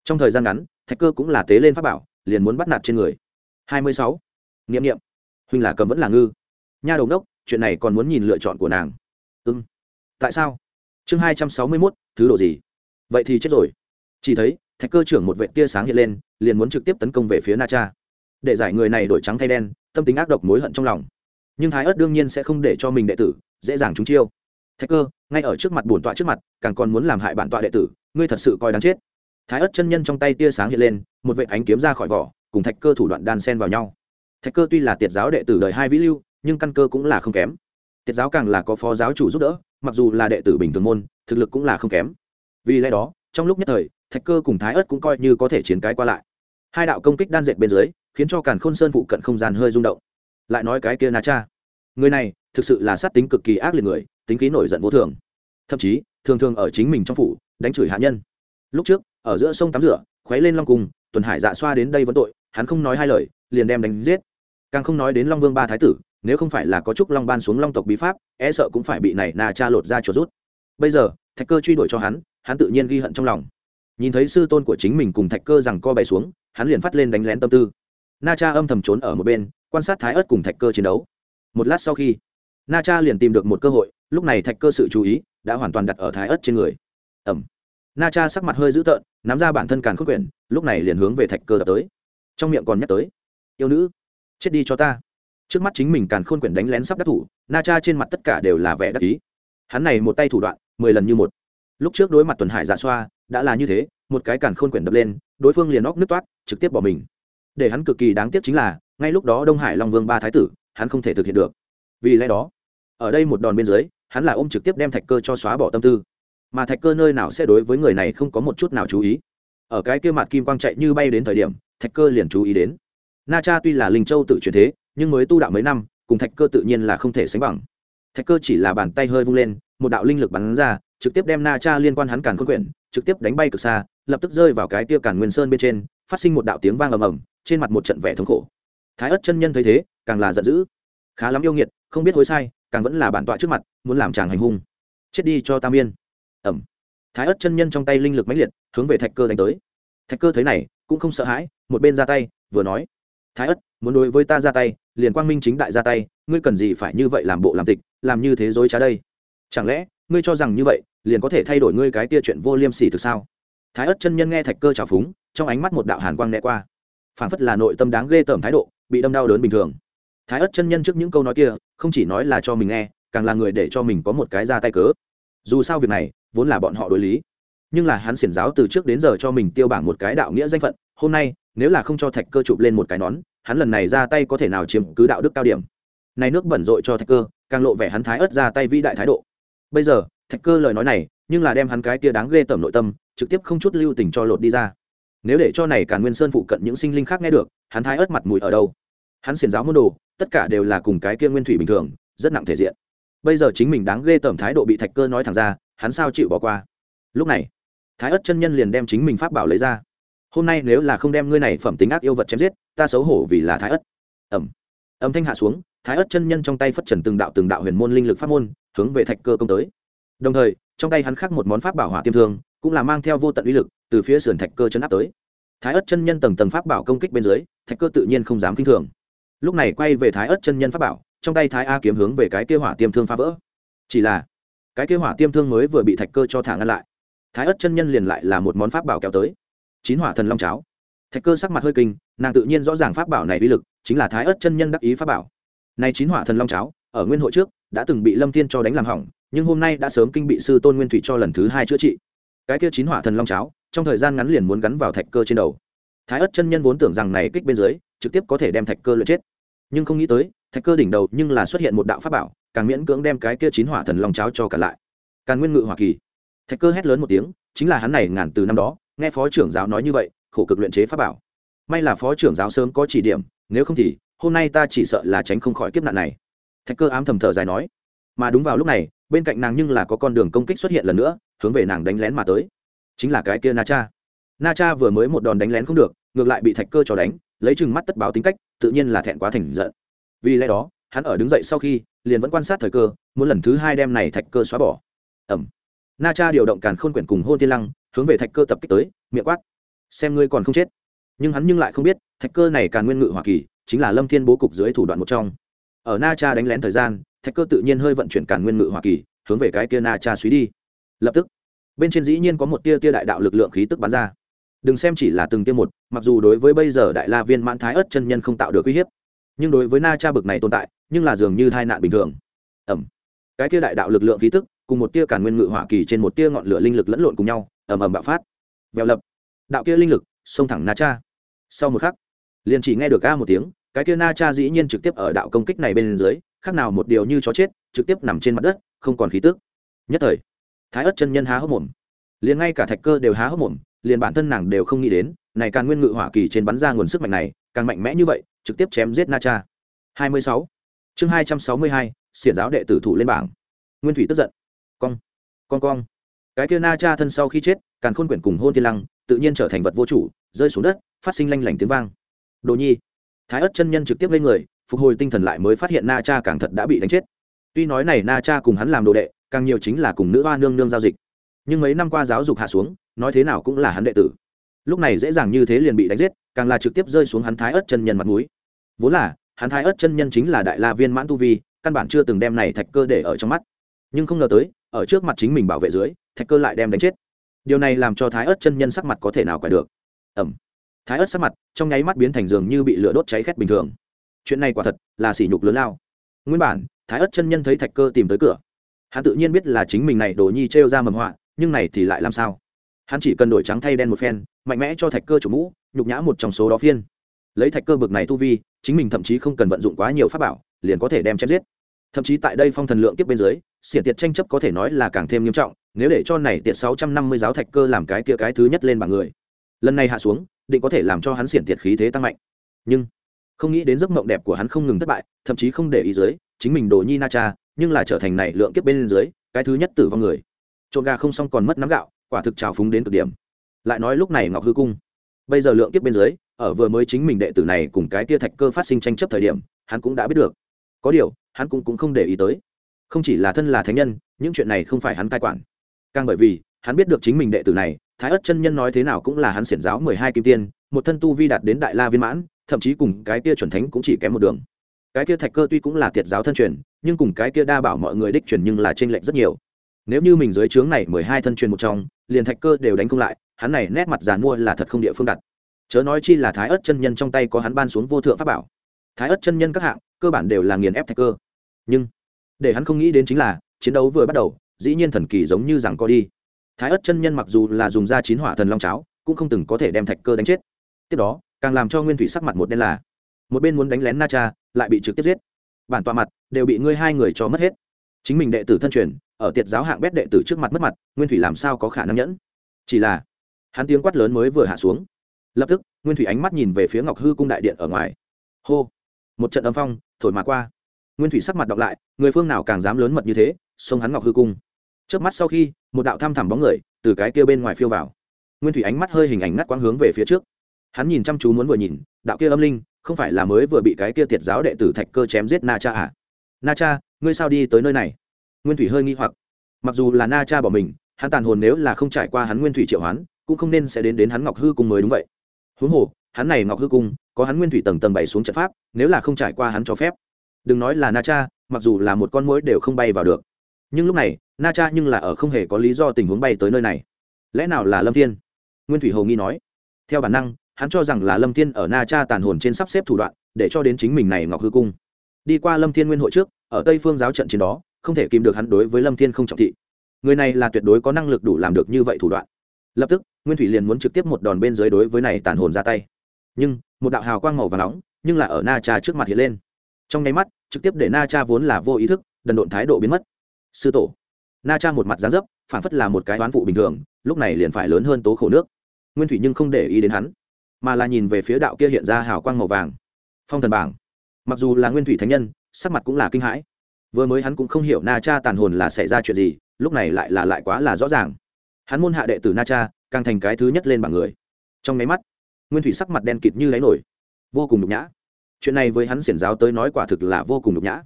Speaker 1: Trong thời gian ngắn, thạch cơ cũng là tế lên pháp bảo, liền muốn bắt nạt trên người. Hai mươi sáu. Nghiệm nghiệm huynh là cầm vẫn là ngư. Nha đầu đốc, chuyện này còn muốn nhìn lựa chọn của nàng. Ưng tại sao? Chương hai trăm sáu mươi mốt, thứ đồ gì? Vậy thì chết rồi. Chỉ thấy, thạch cơ trưởng một vệ tia sáng hiện lên, liền muốn trực tiếp tấn công về phía na cha. Để giải người này đổi trắng thay đen, tâm tính ác độc mối hận trong lòng nhưng thái ớt đương nhiên sẽ không để cho mình đệ tử dễ dàng trúng chiêu. Thạch cơ, ngay ở trước mặt bổn tọa trước mặt, càng còn muốn làm hại bản tọa đệ tử, ngươi thật sự coi đáng chết. Thái ớt chân nhân trong tay tia sáng hiện lên, một vệ ánh kiếm ra khỏi vỏ, cùng thạch cơ thủ đoạn đan sen vào nhau. Thạch cơ tuy là tiệt giáo đệ tử đời hai vĩ lưu, nhưng căn cơ cũng là không kém. Tiệt giáo càng là có phó giáo chủ giúp đỡ, mặc dù là đệ tử bình thường môn, thực lực cũng là không kém. Vì lẽ đó, trong lúc nhất thời, thạch cơ cùng thái ớt cũng coi như có thể chiến cái qua lại. Hai đạo công kích đan dệt bên dưới, khiến cho càn khôn sơn phụ cận không gian hơi rung động lại nói cái kia na cha. Người này thực sự là sát tính cực kỳ ác liệt người, tính khí nổi giận vô thường. Thậm chí, thường thường ở chính mình trong phủ, đánh chửi hạ nhân. Lúc trước, ở giữa sông tắm rửa, khuấy lên long cung, tuần hải dạ xoa đến đây vẫn tội, hắn không nói hai lời, liền đem đánh giết. Càng không nói đến long vương ba thái tử, nếu không phải là có chúc long ban xuống long tộc bí pháp e sợ cũng phải bị này nà cha lột ra chuột rút. Bây giờ, thạch cơ truy đuổi cho hắn hắn tự nhiên ghi hận trong lòng. Nhìn thấy sư tôn của chính mình cùng thạch cơ rằng co bày xuống, hắn liền phát lên đánh lén tâm tư. Na cha âm thầm trốn ở một bên quan sát thái ớt cùng thạch cơ chiến đấu. Một lát sau khi, na cha liền tìm được một cơ hội, lúc này thạch cơ sự chú ý đã hoàn toàn đặt ở thái ớt trên người. Ẩm. Na cha sắc mặt hơi dữ tợn, nắm ra bản thân càn khôn quyển, lúc này liền hướng về thạch cơ đập tới. Trong miệng còn nhắc tới, yêu nữ, chết đi cho ta. Trước mắt chính mình càn khôn quyển đánh lén sắp đắc thủ, na cha trên mặt tất cả đều là vẻ đắc ý. Hắn này một tay thủ đoạn, mười lần như một. Lúc trước đối mặt tuần hải giả xoa, đã là như thế, một cái càn khôn quyển đập lên, đối phương liền óc nứt toát, trực tiếp bỏ mình. Để hắn cực kỳ đáng tiếc chính là ngay lúc đó đông hải long vương ba thái tử, hắn không thể thực hiện được. Vì lẽ đó, ở đây một đòn bên dưới, hắn là ôm trực tiếp đem thạch cơ cho xóa bỏ tâm tư. Mà thạch cơ nơi nào sẽ đối với người này không có một chút nào chú ý. Ở cái kia mặt kim quang chạy như bay đến thời điểm, thạch cơ liền chú ý đến. Na cha tuy là linh châu tự chuyển thế, nhưng mới tu đạo mấy năm, cùng thạch cơ tự nhiên là không thể sánh bằng. Thạch cơ chỉ là bàn tay hơi vung lên, một đạo linh lực bắn ra, trực tiếp đem na cha liên quan hắn càn khôn quyển, trực tiếp đánh bay cực xa, lập tức rơi vào cái kia càn nguyên sơn bên trên, phát sinh một đạo tiếng vang ầm ầm, trên mặt một trận vẻ thống khổ thái ất chân nhân thấy thế, càng là giận dữ. Khá lắm yêu nghiệt, không biết hối sai, càng vẫn là bản tọa trước mặt, muốn làm chàng hành hung. Chết đi cho tam yên ẩm. Thái ất chân nhân trong tay linh lực mãnh liệt, hướng về thạch cơ đánh tới. Thạch cơ thấy này, cũng không sợ hãi, một bên ra tay, vừa nói, thái ất muốn đối với ta ra tay, liền quang minh chính đại ra tay, ngươi cần gì phải như vậy làm bộ làm tịch, làm như thế dối trá đây? Chẳng lẽ, ngươi cho rằng như vậy, liền có thể thay đổi ngươi cái tia chuyện vô liêm sỉ thực sao? Thái ất chân nhân nghe thạch cơ trào phúng, trong ánh mắt một đạo hàn quang né qua. Phản phất là nội tâm đáng ghê tởm thái độ bị đâm đau đớn bình thường. Thái ất chân nhân trước những câu nói kia, không chỉ nói là cho mình nghe, càng là người để cho mình có một cái ra tay cớ. Dù sao việc này, vốn là bọn họ đối lý. Nhưng là hắn xiển giáo từ trước đến giờ cho mình tiêu bảng một cái đạo nghĩa danh phận, hôm nay, nếu là không cho thạch cơ chụp lên một cái nón, hắn lần này ra tay có thể nào chiếm cứ đạo đức cao điểm. Này nước bẩn rội cho thạch cơ, càng lộ vẻ hắn thái ớt ra tay vĩ đại thái độ. Bây giờ, thạch cơ lời nói này, nhưng là đem hắn cái tia đáng ghê tởm nội tâm, trực tiếp không chút lưu tình cho lột đi ra nếu để cho này cả nguyên sơn phụ cận những sinh linh khác nghe được, hắn thái ớt mặt mùi ở đâu? Hắn xiển giáo môn đồ, tất cả đều là cùng cái kia nguyên thủy bình thường, rất nặng thể diện. Bây giờ chính mình đáng ghê tởm thái độ bị thạch cơ nói thẳng ra, hắn sao chịu bỏ qua? Lúc này, thái ớt chân nhân liền đem chính mình pháp bảo lấy ra. Hôm nay nếu là không đem ngươi này phẩm tính ác yêu vật chém giết, ta xấu hổ vì là thái ớt. Ẩm. Âm thanh hạ xuống, thái ớt chân nhân trong tay phất trần từng đạo từng đạo huyền môn linh lực pháp môn, hướng về thạch cơ công tới. Đồng thời, trong tay hắn khắc một món pháp bảo hỏa tiêm thương, cũng là mang theo vô tận uy lực từ phía sườn thạch cơ chấn áp tới. Thái ất chân nhân tầng tầng pháp bảo công kích bên dưới, thạch cơ tự nhiên không dám k i n h thường. Lúc này quay về thái ất chân nhân pháp bảo, trong tay thái a kiếm hướng về cái kia hỏa tiêm thương phá vỡ. Chỉ là, cái kia hỏa tiêm thương mới vừa bị thạch cơ cho thả ngăn lại. Thái ất chân nhân liền lại là một món pháp bảo kéo tới. Chín hỏa thần long cháo. Thạch cơ sắc mặt hơi kinh, nàng tự nhiên rõ ràng pháp bảo này uy lực, chính là thái ất chân nhân đắc ý pháp bảo. Này chín hỏa thần long cháo, ở nguyên hội trước, đã từng bị lâm tiên cho đánh làm hỏng, nhưng hôm nay đã sớm kinh bị sư tôn nguyên thủy cho lần thứ hai chữa trị. Cái kia chín hỏa thần long cháo trong thời gian ngắn liền muốn gắn vào thạch cơ trên đầu. Thái ất chân nhân vốn tưởng rằng này kích bên dưới, trực tiếp có thể đem thạch cơ lượt chết. Nhưng không nghĩ tới, thạch cơ đỉnh đầu nhưng là xuất hiện một đạo pháp bảo, càng miễn cưỡng đem cái kia chín hỏa thần long cháo cho cả lại. Càng nguyên ngự hỏa kỳ. Thạch cơ hét lớn một tiếng, chính là hắn này ngàn từ năm đó, nghe phó trưởng giáo nói như vậy, khổ cực luyện chế pháp bảo. May là phó trưởng giáo sớm có chỉ điểm, nếu không thì, hôm nay ta chỉ sợ là tránh không khỏi kiếp nạn này. Thạch cơ ám thầm thở dài nói. Mà đúng vào lúc này, bên cạnh nàng nhưng là có con đường công kích xuất hiện lần nữa, hướng về nàng đánh lén mà tới chính là cái kia na cha. Na cha vừa mới một đòn đánh lén không được, ngược lại bị thạch cơ cho đánh, lấy chừng mắt tất báo tính cách, tự nhiên là thẹn quá thành giận. Vì lẽ đó, hắn ở đứng dậy sau khi, liền vẫn quan sát thời cơ, muốn lần thứ hai đem này thạch cơ xóa bỏ. Ẩm na cha điều động càn khôn quyển cùng hôn tiên lăng, hướng về thạch cơ tập kích tới, miệng quát. Xem ngươi còn không chết. Nhưng hắn nhưng lại không biết, thạch cơ này càn nguyên ngự hoa kỳ, chính là lâm thiên bố cục dưới thủ đoạn một trong. Ở na cha đánh lén thời gian, thạch cơ tự nhiên hơi vận chuyển càn nguyên ngự hoa kỳ, hướng về cái kia na cha suy đi. Lập tức bên trên dĩ nhiên có một tia tia đại đạo lực lượng khí tức bắn ra. Đừng xem chỉ là từng tia một, mặc dù đối với bây giờ đại la viên mãn thái ớt chân nhân không tạo được uy hiếp, nhưng đối với na cha bực này tồn tại, nhưng là dường như tai nạn bình thường. Ẩm. Cái tia đại đạo lực lượng khí tức, cùng một tia cản nguyên ngự hỏa kỳ trên một tia ngọn lửa linh lực lẫn lộn cùng nhau, ầm ầm bạo phát. Vẹo lập. Đạo kia linh lực, xông thẳng na cha. Sau một khắc, liền chỉ nghe được ca một tiếng, cái kia na cha dĩ nhiên trực tiếp ở đạo công kích này bên dưới, khác nào một điều như chó chết, trực tiếp nằm trên mặt đất, không còn khí tức. Nhất thời thái ất chân nhân há hốc mồm. Liền ngay cả thạch cơ đều há hốc mồm liền bản thân nàng đều không nghĩ đến này càng nguyên ngự hỏa kỳ trên bắn ra nguồn sức mạnh này càng mạnh mẽ như vậy trực tiếp chém giết na cha. 26. chương 262, xiển giáo đệ tử thủ lên bảng. Nguyên thủy tức giận. Cong con cong. Cái kia na cha thân sau khi chết càng khôn quyển cùng hôn thiên lăng tự nhiên trở thành vật vô chủ rơi xuống đất phát sinh lanh lảnh tiếng vang. Đồ nhi. Thái ất chân nhân trực tiếp lên người phục hồi tinh thần lại mới phát hiện na cha càng thật đã bị đánh chết. Tuy nói này na cha cùng hắn làm đồ đệ càng nhiều chính là cùng nữ hoa nương nương giao dịch. Nhưng mấy năm qua giáo dục hạ xuống, nói thế nào cũng là hắn đệ tử. Lúc này dễ dàng như thế liền bị đánh giết, càng là trực tiếp rơi xuống hắn thái ớt chân nhân mặt núi vốn là, hắn thái ớt chân nhân chính là đại la viên mãn tu vi, căn bản chưa từng đem này thạch cơ để ở trong mắt. Nhưng không ngờ tới, ở trước mặt chính mình bảo vệ dưới, thạch cơ lại đem đánh chết. Điều này làm cho thái ớt chân nhân sắc mặt có thể nào quải được? Ẩm. Thái ớt sắc mặt, trong nháy mắt biến thành giường như bị lửa đốt cháy khét bình thường. Chuyện này quả thật là sỉ nhục lớn lao. Nguyên bản, thái ớt chân nhân thấy thạch cơ tìm tới cửa hắn tự nhiên biết là chính mình này đồ nhi trêu ra mầm họa, nhưng này thì lại làm sao? Hắn chỉ cần đổi trắng thay đen một phen, mạnh mẽ cho thạch cơ chủ mũ, nhục nhã một trong số đó phiên. Lấy thạch cơ bực này tu vi, chính mình thậm chí không cần vận dụng quá nhiều pháp bảo, liền có thể đem chém giết. Thậm chí tại đây phong thần lượng kiếp bên dưới, xiển tiệt tranh chấp có thể nói là càng thêm nghiêm trọng, nếu để cho này tiệt sáu trăm năm mươi giáo thạch cơ làm cái kia cái thứ nhất lên bảng người. Lần này hạ xuống, định có thể làm cho hắn xiển tiệt khí thế tăng mạnh. Nhưng, không nghĩ đến giấc mộng đẹp của hắn không ngừng thất bại, thậm chí không để ý dưới, chính mình đồ nhi na cha nhưng là trở thành này lượng kiếp bên dưới cái thứ nhất tử vong người. Trộn gà không xong còn mất nắm gạo quả thực trào phúng đến cực điểm. Lại nói lúc này ngọc hư cung bây giờ lượng kiếp bên dưới ở vừa mới chính mình đệ tử này cùng cái tia thạch cơ phát sinh tranh chấp thời điểm hắn cũng đã biết được. Có điều hắn cũng, cũng không để ý tới. Không chỉ là thân là thánh nhân những chuyện này không phải hắn cai quản. Càng bởi vì hắn biết được chính mình đệ tử này thái ất chân nhân nói thế nào cũng là hắn xiển giáo mười hai kim tiên một thân tu vi đạt đến đại la viên mãn thậm chí cùng cái tia chuẩn thánh cũng chỉ kém một đường cái kia thạch cơ tuy cũng là tiệt giáo thân truyền, nhưng cùng cái kia đa bảo mọi người đích truyền nhưng là trên lệch rất nhiều. Nếu như mình dưới trướng này mười hai thân truyền một trong, liền thạch cơ đều đánh không lại, hắn này nét mặt giàn mua là thật không địa phương đặt. Chớ nói chi là thái ớt chân nhân trong tay có hắn ban xuống vô thượng pháp bảo. Thái ớt chân nhân các hạng, cơ bản đều là nghiền ép thạch cơ. Nhưng, để hắn không nghĩ đến chính là, chiến đấu vừa bắt đầu, dĩ nhiên thần kỳ giống như rằng có đi. Thái ớt chân nhân mặc dù là dùng da chín hỏa thần long cháo, cũng không từng có thể đem thạch cơ đánh chết. Tiếp đó, càng làm cho nguyên thủy sắc mặt một đen là một bên muốn đánh lén na cha, lại bị trực tiếp giết. Bản tọa mặt đều bị ngươi hai người cho mất hết. Chính mình đệ tử thân truyền, ở tiệt giáo hạng bét đệ tử trước mặt mất mặt, nguyên thủy làm sao có khả năng nhẫn? Chỉ là, hắn tiếng quát lớn mới vừa hạ xuống. Lập tức, nguyên thủy ánh mắt nhìn về phía ngọc hư cung đại điện ở ngoài. Hô! Một trận âm phong, thổi mà qua. Nguyên thủy sắc mặt đọc lại, người phương nào càng dám lớn mật như thế, xông hắn ngọc hư cung. Trước mắt sau khi, một đạo thăm thẳm bóng người từ cái kia bên ngoài phiêu vào. Nguyên thủy ánh mắt hơi hình ảnh ngắt quang hướng về phía trước. Hắn nhìn chăm chú muốn vừa nhìn, đạo kia âm linh không phải là mới vừa bị cái kia tiệt giáo đệ tử thạch cơ chém giết na cha à? Na cha, ngươi sao đi tới nơi này? Nguyên thủy hơi nghi hoặc. Mặc dù là na cha bỏ mình, hắn tàn hồn nếu là không trải qua hắn nguyên thủy triệu hoán, cũng không nên sẽ đến đến hắn ngọc hư cung mới đúng vậy. Huống hồ, hắn này ngọc hư cung, có hắn nguyên thủy tầng tầng bảy xuống trận pháp, nếu là không trải qua hắn cho phép. Đừng nói là na cha, mặc dù là một con mũi đều không bay vào được. Nhưng lúc này, na cha nhưng là ở không hề có lý do tình huống bay tới nơi này. Lẽ nào là lâm thiên? Nguyên thủy hồ nghi nói. Theo bản năng hắn cho rằng là lâm thiên ở na cha tàn hồn trên sắp xếp thủ đoạn, để cho đến chính mình này ngọc hư cung. Đi qua lâm thiên nguyên hội trước, ở tây phương giáo trận chiến đó, không thể kìm được hắn đối với lâm thiên không trọng thị. Người này là tuyệt đối có năng lực đủ làm được như vậy thủ đoạn. Lập tức, nguyên thủy liền muốn trực tiếp một đòn bên dưới đối với này tàn hồn ra tay. Nhưng, một đạo hào quang màu và nóng, nhưng là ở na cha trước mặt hiện lên. Trong nháy mắt, trực tiếp để na cha vốn là vô ý thức, đần độn thái độ biến mất. Sư tổ. Na cha một mặt dán dấp, phản phất là một cái oán phụ bình thường, lúc này liền phải lớn hơn tố khổ nước. Nguyên thủy nhưng không để ý đến hắn mà là nhìn về phía đạo kia hiện ra hào quang màu vàng. Phong thần bảng. Mặc dù là nguyên thủy thánh nhân, sắc mặt cũng là kinh hãi. Vừa mới hắn cũng không hiểu na cha tàn hồn là xảy ra chuyện gì, lúc này lại là lại quá là rõ ràng. Hắn môn hạ đệ tử na cha, càng thành cái thứ nhất lên bảng người. Trong máy mắt, nguyên thủy sắc mặt đen kịt như lấy nổi. Vô cùng nhục nhã. Chuyện này với hắn xiển giáo tới nói quả thực là vô cùng nhục nhã.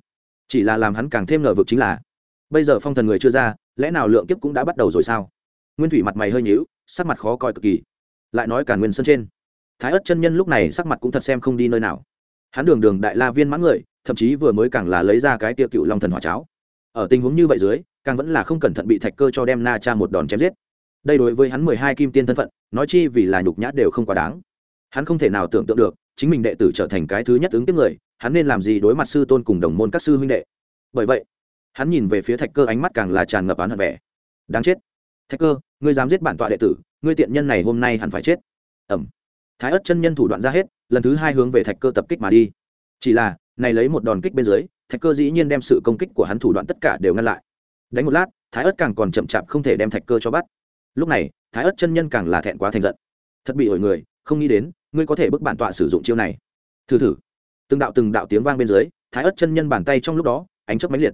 Speaker 1: Chỉ là làm hắn càng thêm ngờ vực chính là, bây giờ phong thần người chưa ra, lẽ nào lượng kiếp cũng đã bắt đầu rồi sao? Nguyên thủy mặt mày hơi nhíu, sắc mặt khó coi cực kỳ. Lại nói cả nguyên sân trên thái ất chân nhân lúc này sắc mặt cũng thật xem không đi nơi nào. Hắn đường đường đại la viên mãn người, thậm chí vừa mới càng là lấy ra cái tiêu cựu long thần hỏa cháo. Ở tình huống như vậy dưới, càng vẫn là không cẩn thận bị thạch cơ cho đem na cha một đòn chém giết. Đây đối với hắn mười hai kim tiên thân phận, nói chi vì là nhục nhã đều không quá đáng. Hắn không thể nào tưởng tượng được, chính mình đệ tử trở thành cái thứ nhất ứng tiếp người, hắn nên làm gì đối mặt sư tôn cùng đồng môn các sư huynh đệ. Bởi vậy, hắn nhìn về phía thạch cơ ánh mắt càng là tràn ngập án hận vẻ. Đáng chết. Thạch cơ, ngươi dám giết bản tọa đệ tử, ngươi tiện nhân này hôm nay hẳn phải chết. Ẩm thái ớt chân nhân thủ đoạn ra hết, lần thứ hai hướng về thạch cơ tập kích mà đi. Chỉ là, này lấy một đòn kích bên dưới, thạch cơ dĩ nhiên đem sự công kích của hắn thủ đoạn tất cả đều ngăn lại. Đánh một lát, thái ớt càng còn chậm chạp không thể đem thạch cơ cho bắt. Lúc này, thái ớt chân nhân càng là thẹn quá thành giận. Thật bị ổi người, không nghĩ đến, ngươi có thể bức bản tọa sử dụng chiêu này. Thử thử. Từng đạo từng đạo tiếng vang bên dưới, thái ớt chân nhân bàn tay trong lúc đó, ánh chớp mãnh liệt.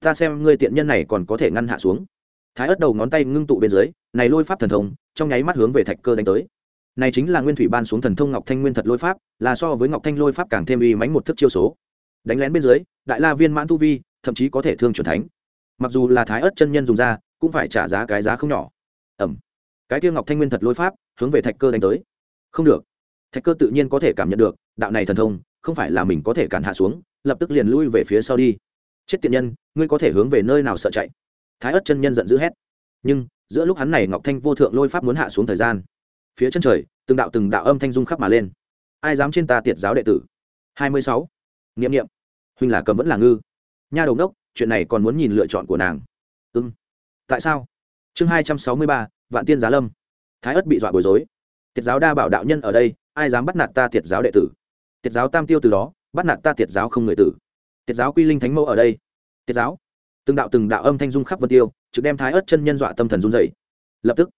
Speaker 1: Ta xem ngươi tiện nhân này còn có thể ngăn hạ xuống. Thái ớt đầu ngón tay ngưng tụ bên dưới, này lôi pháp thần thông, trong nháy mắt hướng về thạch cơ đánh tới này chính là nguyên thủy ban xuống thần thông ngọc thanh nguyên thật lôi pháp, là so với ngọc thanh lôi pháp càng thêm uy mãnh một thức chiêu số. Đánh lén bên dưới, đại la viên mãn tu vi, thậm chí có thể thương chuẩn thánh. Mặc dù là thái ớt chân nhân dùng ra, cũng phải trả giá cái giá không nhỏ. Ẩm. Cái tiêu ngọc thanh nguyên thật lôi pháp, hướng về thạch cơ đánh tới. Không được. Thạch cơ tự nhiên có thể cảm nhận được, đạo này thần thông, không phải là mình có thể cản hạ xuống, lập tức liền lui về phía sau đi. Chết tiện nhân, ngươi có thể hướng về nơi nào sợ chạy? Thái ớt chân nhân giận dữ hét. Nhưng, giữa lúc hắn này ngọc thanh vô thượng lôi pháp muốn hạ xuống thời gian phía chân trời, từng đạo từng đạo âm thanh dung khắp mà lên. Ai dám trên ta tiệt giáo đệ tử? Hai mươi sáu. Nghiệm nghiệm huynh là cầm vẫn là ngư. Nha đầu đốc chuyện này còn muốn nhìn lựa chọn của nàng. Ưng tại sao? Chương hai trăm sáu mươi ba, vạn tiên giá lâm. Thái ất bị dọa bối rối. Tiệt giáo đa bảo đạo nhân ở đây, ai dám bắt nạt ta tiệt giáo đệ tử? Tiệt giáo tam tiêu từ đó, bắt nạt ta tiệt giáo không người tử. Tiệt giáo quy linh thánh mẫu ở đây. Tiệt giáo. Từng đạo từng đạo âm thanh dung khắp vân tiêu, trực đem thái ớt chân nhân dọa tâm thần run dày lập tức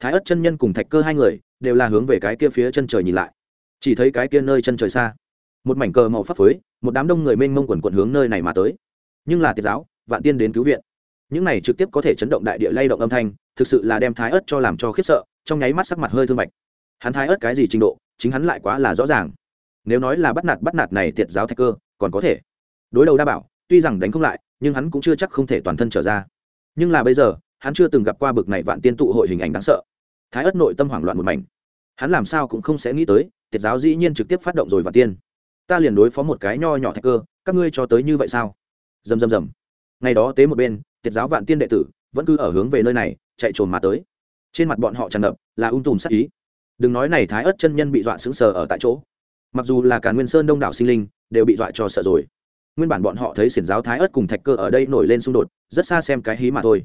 Speaker 1: thái ớt chân nhân cùng thạch cơ hai người đều là hướng về cái kia phía chân trời nhìn lại. Chỉ thấy cái kia nơi chân trời xa, một mảnh cờ màu phấp phới, một đám đông người mênh mông quần quận hướng nơi này mà tới. Nhưng là tiết giáo, vạn tiên đến cứu viện. Những này trực tiếp có thể chấn động đại địa lay động âm thanh, thực sự là đem thái ớt cho làm cho khiếp sợ, trong nháy mắt sắc mặt hơi thương bạch hắn thái ớt cái gì trình độ, chính hắn lại quá là rõ ràng. Nếu nói là bắt nạt bắt nạt này tiệt giáo thạch cơ, còn có thể. Đối đầu đa bảo, tuy rằng đánh không lại, nhưng hắn cũng chưa chắc không thể toàn thân trở ra. Nhưng là bây giờ hắn chưa từng gặp qua bực này vạn tiên tụ hội hình ảnh đáng sợ. Thái ất nội tâm hoảng loạn một mảnh. Hắn làm sao cũng không sẽ nghĩ tới, tiệt giáo dĩ nhiên trực tiếp phát động rồi vạn tiên. Ta liền đối phó một cái nho nhỏ thạch cơ, các ngươi cho tới như vậy sao? Dầm dầm dầm ngày đó tế một bên, tiệt giáo vạn tiên đệ tử vẫn cứ ở hướng về nơi này, chạy trồn mà tới. Trên mặt bọn họ tràn ngập là ung tùm sắc ý. Đừng nói này thái ớt chân nhân bị dọa sững sờ ở tại chỗ. Mặc dù là cả nguyên sơn đông đảo sinh linh đều bị dọa cho sợ rồi. Nguyên bản bọn họ thấy xiển giáo thái ớt cùng thạch cơ ở đây nổi lên xung đột, rất xa xem cái hí mà thôi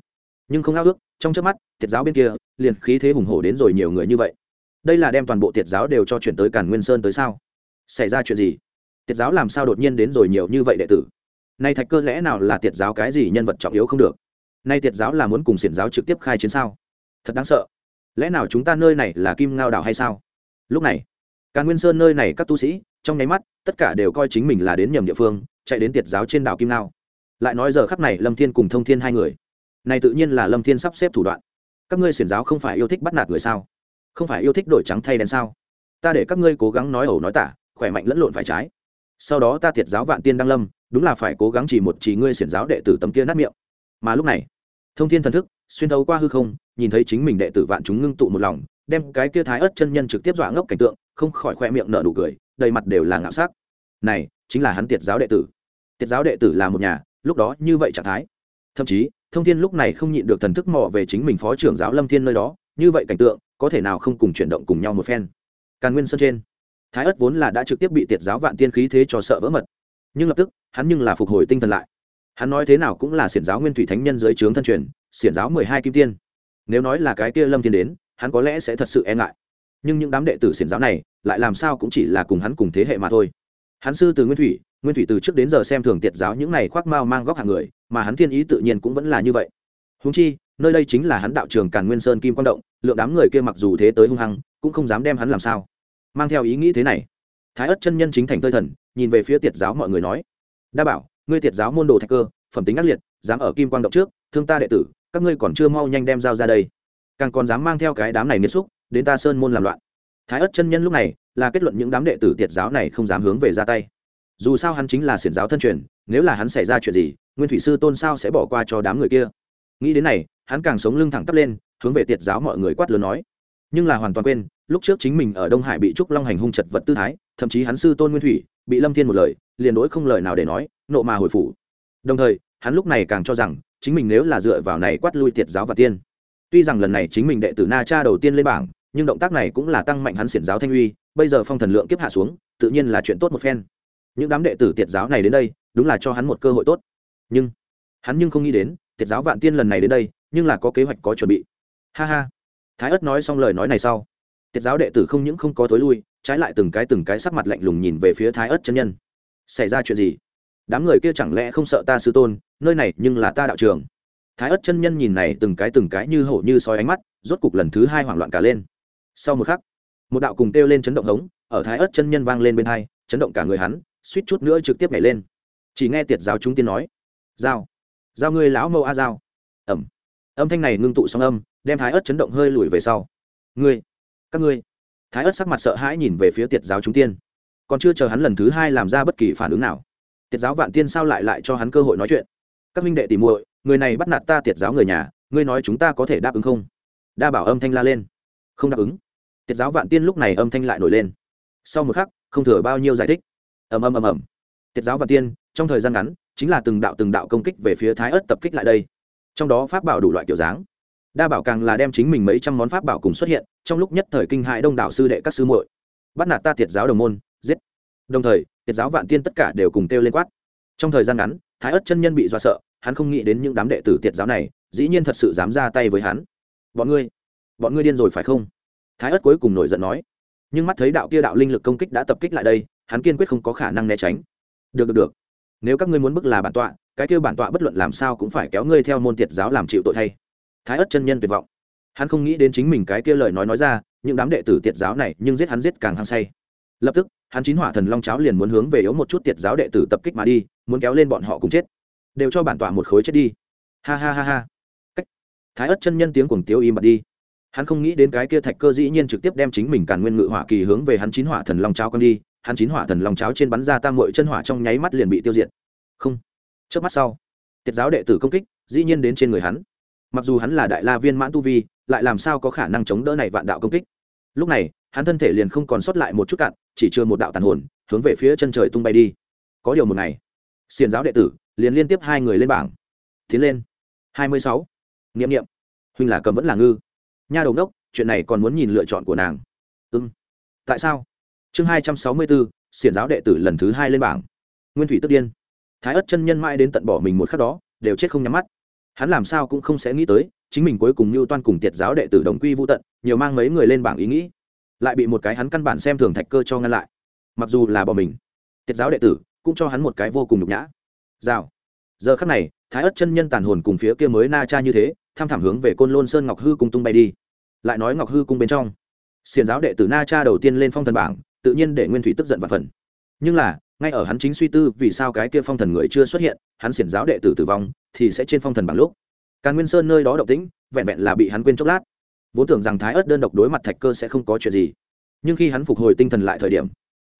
Speaker 1: nhưng không ao ước, trong trước mắt, tiệt giáo bên kia, liền khí thế hùng hổ đến rồi nhiều người như vậy. Đây là đem toàn bộ tiệt giáo đều cho chuyển tới càn nguyên sơn tới sao? Xảy ra chuyện gì? Tiệt giáo làm sao đột nhiên đến rồi nhiều như vậy đệ tử? Nay thạch cơ lẽ nào là tiệt giáo cái gì nhân vật trọng yếu không được? Nay tiệt giáo là muốn cùng xiển giáo trực tiếp khai chiến sao? Thật đáng sợ. Lẽ nào chúng ta nơi này là kim ngao đảo hay sao? Lúc này, càn nguyên sơn nơi này các tu sĩ, trong nháy mắt, tất cả đều coi chính mình là đến nhầm địa phương, chạy đến tiệt giáo trên đảo kim ngao. Lại nói giờ khắc này lâm thiên cùng thông thiên hai người này tự nhiên là lâm thiên sắp xếp thủ đoạn. Các ngươi xiển giáo không phải yêu thích bắt nạt người sao? Không phải yêu thích đổi trắng thay đen sao? Ta để các ngươi cố gắng nói ẩu nói tả, khỏe mạnh lẫn lộn phải trái. Sau đó ta tiệt giáo vạn tiên đăng lâm, đúng là phải cố gắng chỉ một chỉ ngươi xiển giáo đệ tử tấm kia nát miệng. Mà lúc này, thông thiên thần thức, xuyên thấu qua hư không, nhìn thấy chính mình đệ tử vạn chúng ngưng tụ một lòng, đem cái kia thái ớt chân nhân trực tiếp dọa ngốc cảnh tượng, không khỏi khoe miệng nở nụ cười, đầy mặt đều là ngạo sắc. Này, chính là hắn tiệt giáo đệ tử. Tiệt giáo đệ tử là một nhà, lúc đó như vậy trạng thái. Thậm chí thông thiên lúc này không nhịn được thần thức mò về chính mình phó trưởng giáo lâm thiên nơi đó, như vậy cảnh tượng, có thể nào không cùng chuyển động cùng nhau một phen. Càn nguyên sơn trên, thái ất vốn là đã trực tiếp bị tiệt giáo vạn tiên khí thế cho sợ vỡ mật. Nhưng lập tức, hắn nhưng là phục hồi tinh thần lại. Hắn nói thế nào cũng là xiển giáo nguyên thủy thánh nhân dưới trướng thân truyền, xiển giáo mười hai kim tiên. Nếu nói là cái kia lâm thiên đến, hắn có lẽ sẽ thật sự e ngại. Nhưng những đám đệ tử xiển giáo này, lại làm sao cũng chỉ là cùng hắn cùng thế hệ mà thôi. Hắn sư từ nguyên thủy nguyên thủy từ trước đến giờ xem thường tiệt giáo những này khoác mao mang góc hạng người mà hắn thiên ý tự nhiên cũng vẫn là như vậy. Húng chi, nơi đây chính là hắn đạo trường càn nguyên sơn kim quang động, lượng đám người kia mặc dù thế tới hung hăng, cũng không dám đem hắn làm sao. Mang theo ý nghĩ thế này, thái ất chân nhân chính thành tơi thần, nhìn về phía tiệt giáo mọi người nói, đa bảo, ngươi tiệt giáo môn đồ thạch cơ, phẩm tính ác liệt, dám ở kim quang động trước, thương ta đệ tử, các ngươi còn chưa mau nhanh đem dao ra đây. Càng còn dám mang theo cái đám này nghiệt xúc, đến ta sơn môn làm loạn. Thái ất chân nhân lúc này là kết luận những đám đệ tử tiệt giáo này không dám hướng về ra tay dù sao hắn chính là xiển giáo thân truyền, nếu là hắn xảy ra chuyện gì, nguyên thủy sư tôn sao sẽ bỏ qua cho đám người kia? Nghĩ đến này, hắn càng sống lưng thẳng tắp lên, hướng về tiệt giáo mọi người quát lớn nói. Nhưng là hoàn toàn quên, lúc trước chính mình ở đông hải bị trúc long hành hung chật vật tư thái, thậm chí hắn sư tôn nguyên thủy, bị lâm thiên một lời, liền đối không lời nào để nói, nộ mà hồi phủ. Đồng thời, hắn lúc này càng cho rằng, chính mình nếu là dựa vào này quát lui tiệt giáo và tiên. Tuy rằng lần này chính mình đệ tử na cha đầu tiên lên bảng, nhưng động tác này cũng là tăng mạnh hắn xiển giáo thanh uy, bây giờ phong thần lượng kiếp hạ xuống, tự nhiên là chuyện tốt một phen những đám đệ tử tiệt giáo này đến đây, đúng là cho hắn một cơ hội tốt. Nhưng, hắn nhưng không nghĩ đến, tiệt giáo vạn tiên lần này đến đây, nhưng là có kế hoạch có chuẩn bị. Ha ha. Thái ất nói xong lời nói này sau, tiệt giáo đệ tử không những không có tối lui, trái lại từng cái từng cái sắc mặt lạnh lùng nhìn về phía thái ất chân nhân. Xảy ra chuyện gì? Đám người kia chẳng lẽ không sợ ta sư tôn, nơi này nhưng là ta đạo trường. Thái ất chân nhân nhìn này từng cái từng cái như hổ như sói ánh mắt, rốt cục lần thứ hai hoảng loạn cả lên. Sau một khắc, một đạo cùng kêu lên chấn động hống, ở thái ất chân nhân vang lên bên hai, chấn động cả người hắn suýt chút nữa trực tiếp nhảy lên. Chỉ nghe tiệt giáo chúng tiên nói, giao giao ngươi lão mâu a giao. Ẩm. Âm thanh này ngưng tụ song âm, đem thái ớt chấn động hơi lùi về sau. Ngươi, các ngươi. Thái ớt sắc mặt sợ hãi nhìn về phía tiệt giáo chúng tiên. Còn chưa chờ hắn lần thứ hai làm ra bất kỳ phản ứng nào, tiệt giáo vạn tiên sao lại lại cho hắn cơ hội nói chuyện? Các minh đệ tìm muội, người này bắt nạt ta tiệt giáo người nhà, ngươi nói chúng ta có thể đáp ứng không? Đa bảo âm thanh la lên. Không đáp ứng. Tiệt giáo vạn tiên lúc này âm thanh lại nổi lên. Sau một khắc, không thừa bao nhiêu giải thích ầm ầm ầm ầm. Tiệt giáo vạn tiên, trong thời gian ngắn, chính là từng đạo từng đạo công kích về phía thái ớt tập kích lại đây. Trong đó pháp bảo đủ loại kiểu dáng. Đa bảo càng là đem chính mình mấy trăm món pháp bảo cùng xuất hiện, trong lúc nhất thời kinh hại đông đảo sư đệ các sư muội. Bắt nạt ta tiệt giáo đồng môn, giết. Đồng thời tiệt giáo vạn tiên tất cả đều cùng kêu lên quát. Trong thời gian ngắn, thái ất chân nhân bị do sợ, hắn không nghĩ đến những đám đệ tử tiệt giáo này, dĩ nhiên thật sự dám ra tay với hắn. Bọn ngươi bọn ngươi điên rồi phải không? Thái ất cuối cùng nổi giận nói. Nhưng mắt thấy đạo kia đạo linh lực công kích đã tập kích lại đây hắn kiên quyết không có khả năng né tránh. Được được được. Nếu các ngươi muốn bức là bản tọa, cái kêu bản tọa bất luận làm sao cũng phải kéo ngươi theo môn tiệt giáo làm chịu tội thay. Thái ất chân nhân tuyệt vọng. Hắn không nghĩ đến chính mình cái kia lời nói nói ra, những đám đệ tử tiệt giáo này nhưng giết hắn giết càng hăng say. Lập tức, hắn chín hỏa thần long cháo liền muốn hướng về yếu một chút tiệt giáo đệ tử tập kích mà đi, muốn kéo lên bọn họ cùng chết. Đều cho bản tọa một khối chết đi. Ha ha ha ha. Cách. Thái ất chân nhân tiếng cuồng tiếu im bặt đi. Hắn không nghĩ đến cái kia thạch cơ dĩ nhiên trực tiếp đem chính mình càn nguyên ngự hỏa kỳ hướng về hắn chín hỏa thần long cháo quăng đi hắn chín hỏa thần lòng cháo trên bắn ra tam mội chân hỏa trong nháy mắt liền bị tiêu diệt. Không. Trước mắt sau tiết giáo đệ tử công kích, dĩ nhiên đến trên người hắn. Mặc dù hắn là đại la viên mãn tu vi, lại làm sao có khả năng chống đỡ này vạn đạo công kích? Lúc này, hắn thân thể liền không còn sót lại một chút cạn, chỉ chưa một đạo tàn hồn, hướng về phía chân trời tung bay đi. Có điều một ngày xiền giáo đệ tử liền liên tiếp hai người lên bảng. Tiến lên. Hai mươi sáu. N i huynh là cầm vẫn là ngư. Nha đầu đốc, chuyện này còn muốn nhìn lựa chọn của nàng. Ưng tại sao? Chương hai trăm sáu mươi bốn xiển giáo đệ tử lần thứ hai lên bảng. Nguyên thủy tức điên. Thái ất chân nhân mãi đến tận bỏ mình một khắc đó, đều chết không nhắm mắt. Hắn làm sao cũng không sẽ nghĩ tới, chính mình cuối cùng như toan cùng tiệt giáo đệ tử đồng quy vô tận, nhiều mang mấy người lên bảng ý nghĩ. Lại bị một cái hắn căn bản xem thường thạch cơ cho ngăn lại. Mặc dù là bỏ mình, tiệt giáo đệ tử cũng cho hắn một cái vô cùng nhục nhã. Rào. Giờ khắc này, thái ất chân nhân tàn hồn cùng phía kia mới na cha như thế, tham thảm hướng về côn lôn sơn ngọc hư cung tung bay đi. Lại nói ngọc hư cung bên trong xiền giáo đệ tử na cha đầu tiên lên phong thần bảng tự nhiên để nguyên thủy tức giận và phần. Nhưng là, ngay ở hắn chính suy tư vì sao cái kia phong thần người chưa xuất hiện, hắn xiển giáo đệ tử tử vong, thì sẽ trên phong thần bằng lúc. Càn nguyên sơn nơi đó động tĩnh, vẹn vẹn là bị hắn quên chốc lát. Vốn tưởng rằng thái ớt đơn độc đối mặt thạch cơ sẽ không có chuyện gì. Nhưng khi hắn phục hồi tinh thần lại thời điểm,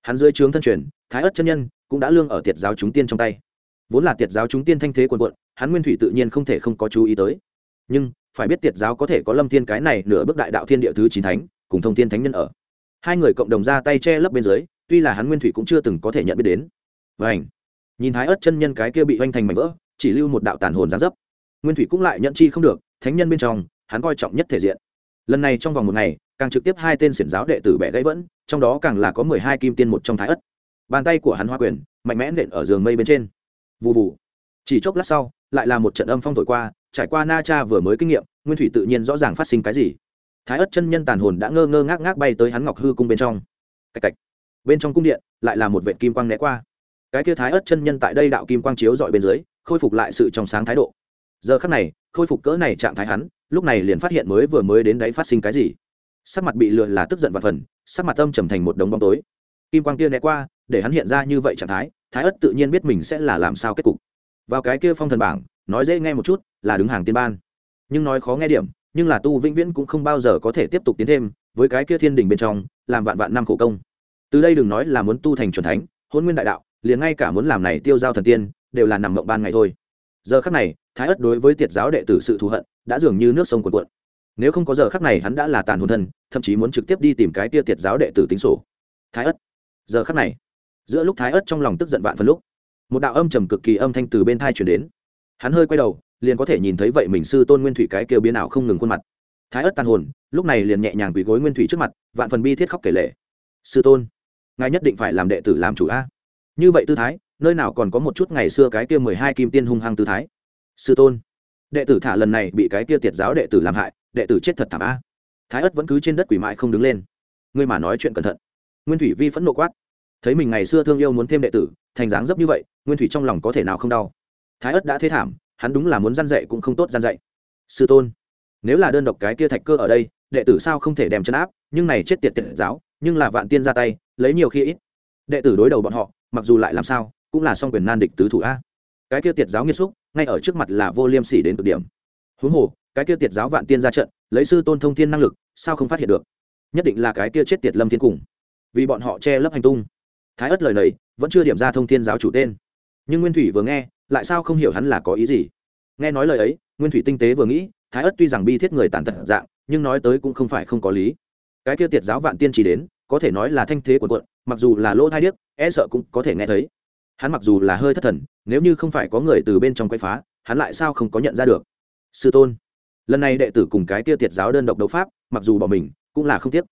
Speaker 1: hắn dưới trướng thân truyền, thái ớt chân nhân cũng đã lương ở tiệt giáo chúng tiên trong tay. Vốn là tiệt giáo chúng tiên thanh thế quần quận hắn nguyên thủy tự nhiên không thể không có chú ý tới. Nhưng, phải biết tiệt giáo có thể có lâm thiên cái này nửa bước đại đạo thiên địa thứ chín thánh, cùng thông thiên thánh nhân ở hai người cộng đồng ra tay che lấp bên dưới, tuy là hắn nguyên thủy cũng chưa từng có thể nhận biết đến. Vảnh nhìn thái ớt chân nhân cái kia bị oanh thành mảnh vỡ, chỉ lưu một đạo tàn hồn gián dấp. Nguyên thủy cũng lại nhận chi không được, thánh nhân bên trong, hắn coi trọng nhất thể diện. Lần này trong vòng một ngày, càng trực tiếp hai tên xiển giáo đệ tử bẻ gãy vẫn, trong đó càng là có mười hai kim tiên một trong thái ất bàn tay của hắn hoa quyền, mạnh mẽ nện ở giường mây bên trên. Vụ vụ chỉ chốc lát sau, lại là một trận âm phong thổi qua, trải qua na cha vừa mới kinh nghiệm, nguyên thủy tự nhiên rõ ràng phát sinh cái gì thái ất chân nhân tàn hồn đã ngơ ngơ ngác ngác bay tới hắn ngọc hư cung bên trong. Cạch cạch. Bên trong cung điện, lại là một vệ kim quang né qua. Cái kia thái ất chân nhân tại đây đạo kim quang chiếu dọi bên dưới, khôi phục lại sự trong sáng thái độ. Giờ khắc này, khôi phục cỡ này trạng thái hắn, lúc này liền phát hiện mới vừa mới đến đấy phát sinh cái gì. Sắc mặt bị lừa là tức giận và phần, sắc mặt âm trầm thành một đống bóng tối. Kim quang kia né qua, để hắn hiện ra như vậy trạng thái thái ất tự nhiên biết mình sẽ là làm sao kết cục. Vào cái kia phong thần bảng, nói dễ nghe một chút, là đứng hàng tiên ban. Nhưng nói khó nghe điểm nhưng là tu vĩnh viễn cũng không bao giờ có thể tiếp tục tiến thêm với cái kia thiên đình bên trong, làm vạn vạn năm khổ công. Từ đây đừng nói là muốn tu thành c thánh, hôn nguyên đại đạo, liền ngay cả muốn làm này tiêu giao thần tiên, đều là nằm mộng ban ngày thôi. Giờ khắc này, thái ất đối với tiệt giáo đệ tử sự thù hận, đã dường như nước sông cuồn cuộn. Nếu không có giờ khắc này hắn đã là tàn hồn thân, thậm chí muốn trực tiếp đi tìm cái tia tiệt giáo đệ tử tính sổ. Thái ất. Giờ khắc này, giữa lúc thái ất trong lòng tức giận vạn phần lúc, một đạo âm trầm cực kỳ âm thanh từ bên thai chuyển đến. Hắn hơi quay đầu liền có thể nhìn thấy vậy mình sư tôn nguyên thủy cái kêu biến ảo không ngừng khuôn mặt. Thái ất tàn hồn, lúc này liền nhẹ nhàng quỳ gối nguyên thủy trước mặt, vạn phần bi thiết khóc kể lệ sư tôn, ngài nhất định phải làm đệ tử làm chủ a. Như vậy tư thái, nơi nào còn có một chút ngày xưa cái kia mười hai kim tiên hung hăng tư thái? Sư tôn, đệ tử thả lần này bị cái kia tiệt giáo đệ tử làm hại, đệ tử chết thật thảm a. Thái ất vẫn cứ trên đất quỷ mại không đứng lên. Ngươi mà nói chuyện cẩn thận. Nguyên thủy vi phẫn nộ quát. Thấy mình ngày xưa thương yêu muốn thêm đệ tử, thành dáng dấp như vậy, nguyên thủy trong lòng có thể nào không đau? Thái ất đã thế thảm hắn đúng là muốn gian dạy cũng không tốt gian dạy. Sư tôn, nếu là đơn độc cái kia thạch cơ ở đây, đệ tử sao không thể đem chân áp? Nhưng này chết tiệt tiệt giáo, nhưng là vạn tiên ra tay, lấy nhiều khi ít. Đệ tử đối đầu bọn họ, mặc dù lại làm sao, cũng là song quyền nan địch tứ thủ a. Cái kia tiệt giáo nghiêm xúc, ngay ở trước mặt là vô liêm sỉ đến cực điểm. Huống hồ, cái kia tiệt giáo vạn tiên ra trận, lấy sư tôn thông thiên năng lực, sao không phát hiện được? Nhất định là cái kia chết tiệt lâm thiên cùng. Vì bọn họ che lấp hành tung. Thái ất lời này, vẫn chưa điểm ra thông thiên giáo chủ tên. Nhưng nguyên thủy vừa nghe lại sao không hiểu hắn là có ý gì? Nghe nói lời ấy, nguyên thủy tinh tế vừa nghĩ, thái ất tuy rằng bi thiết người tàn tật dạng, nhưng nói tới cũng không phải không có lý. Cái kia tiệt giáo vạn tiên chỉ đến, có thể nói là thanh thế của quận mặc dù là lỗ thai điếc e sợ cũng có thể nghe thấy. Hắn mặc dù là hơi thất thần, nếu như không phải có người từ bên trong quay phá, hắn lại sao không có nhận ra được? Sư tôn, lần này đệ tử cùng cái kia tiệt giáo đơn độc đấu pháp, mặc dù bỏ mình, cũng là không tiếc.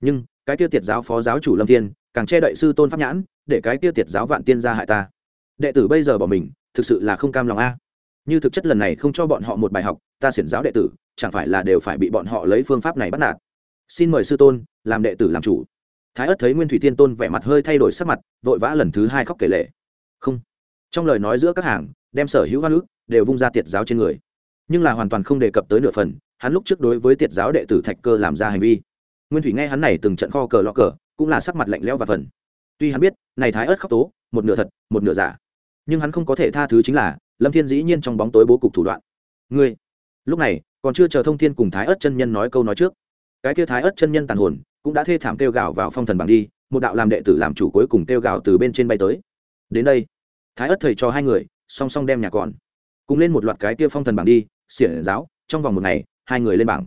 Speaker 1: Nhưng, cái kia tiệt giáo phó giáo chủ lâm thiên, càng che đậy sư tôn pháp nhãn, để cái kia tiệt giáo vạn tiên ra hại ta. Đệ tử bây giờ bỏ mình thực sự là không cam lòng a. Như thực chất lần này không cho bọn họ một bài học, ta xiển giáo đệ tử, chẳng phải là đều phải bị bọn họ lấy phương pháp này bắt nạt. Xin mời sư tôn, làm đệ tử làm chủ. Thái ất thấy nguyên thủy thiên tôn vẻ mặt hơi thay đổi sắc mặt, vội vã lần thứ hai khóc kể lệ không. Trong lời nói giữa các hàng, đem sở hữu hoa nữ đều vung ra tiệt giáo trên người. Nhưng là hoàn toàn không đề cập tới nửa phần, hắn lúc trước đối với tiệt giáo đệ tử thạch cơ làm ra hành vi. Nguyên thủy nghe hắn này từng trận kho cờ lọ cờ, cũng là sắc mặt lạnh lẽo và phần. Tuy hắn biết, này thái ớt khóc tố, một nửa thật, một nửa giả nhưng hắn không có thể tha thứ chính là, lâm thiên dĩ nhiên trong bóng tối bố cục thủ đoạn. Ngươi, lúc này, còn chưa chờ thông thiên cùng thái ớt chân nhân nói câu nói trước. Cái kia thái ớt chân nhân tàn hồn, cũng đã thê thảm kêu gào vào phong thần bảng đi, một đạo làm đệ tử làm chủ cuối cùng kêu gào từ bên trên bay tới. Đến đây, thái ớt thầy cho hai người, song song đem nhà còn. Cùng lên một loạt cái kia phong thần bảng đi xiển giáo, trong vòng một ngày, hai người lên bảng.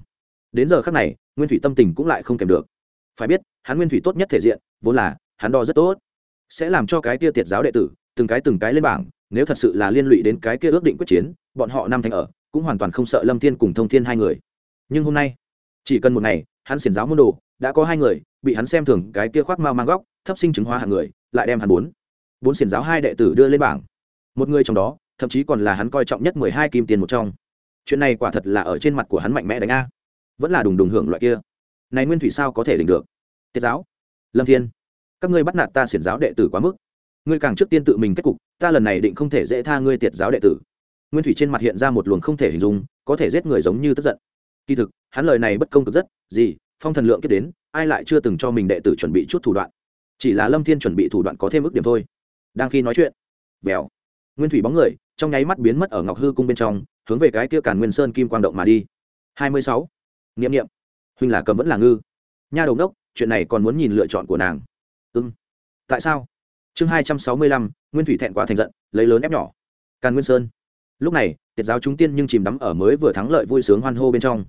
Speaker 1: Đến giờ khác này, nguyên thủy tâm tình cũng lại không kèm được. Phải biết, hắn nguyên thủy tốt nhất thể diện, vốn là, hắn đo rất tốt. Sẽ làm cho cái kia tiệt giáo đệ tử từng cái từng cái lên bảng, nếu thật sự là liên lụy đến cái kia ước định quyết chiến, bọn họ năm thành ở, cũng hoàn toàn không sợ lâm thiên cùng thông thiên hai người. Nhưng hôm nay, chỉ cần một ngày, hắn xiển giáo môn đồ, đã có hai người, bị hắn xem thường cái kia khoác mau mang góc, thấp sinh chứng hóa hàng người, lại đem hắn bốn bốn xiển giáo hai đệ tử đưa lên bảng. Một người trong đó, thậm chí còn là hắn coi trọng nhất mười hai kim tiền một trong. Chuyện này quả thật là ở trên mặt của hắn mạnh mẽ đánh a. Vẫn là đùng đùng hưởng loại kia. Này nguyên thủy sao có thể đỉnh được? Tiết giáo, lâm thiên, các ngươi bắt nạt ta xiển giáo đệ tử quá mức ngươi càng trước tiên tự mình kết cục, ta lần này định không thể dễ tha ngươi tiệt giáo đệ tử. Nguyên thủy trên mặt hiện ra một luồng không thể hình dung, có thể giết người giống như tức giận. Kỳ thực, hắn lời này bất công cực rất, gì, phong thần lượng kết đến, ai lại chưa từng cho mình đệ tử chuẩn bị chút thủ đoạn? Chỉ là lâm thiên chuẩn bị thủ đoạn có thêm ước điểm thôi. Đang khi nói chuyện, vèo, nguyên thủy bóng người, trong nháy mắt biến mất ở ngọc hư cung bên trong, hướng về cái kia càn nguyên sơn kim quang động mà đi. Hai mươi sáu nghiệm nghiệm huynh là cầm vẫn là ngư. Nha đầu đốc chuyện này còn muốn nhìn lựa chọn của nàng. Ưng tại sao? Chương hai trăm sáu mươi lăm, nguyên thủy thẹn quá thành giận, lấy lớn ép nhỏ. Càn nguyên sơn. Lúc này, tiệt giáo chúng tiên nhưng chìm đắm ở mới vừa thắng lợi vui sướng hoan hô bên trong.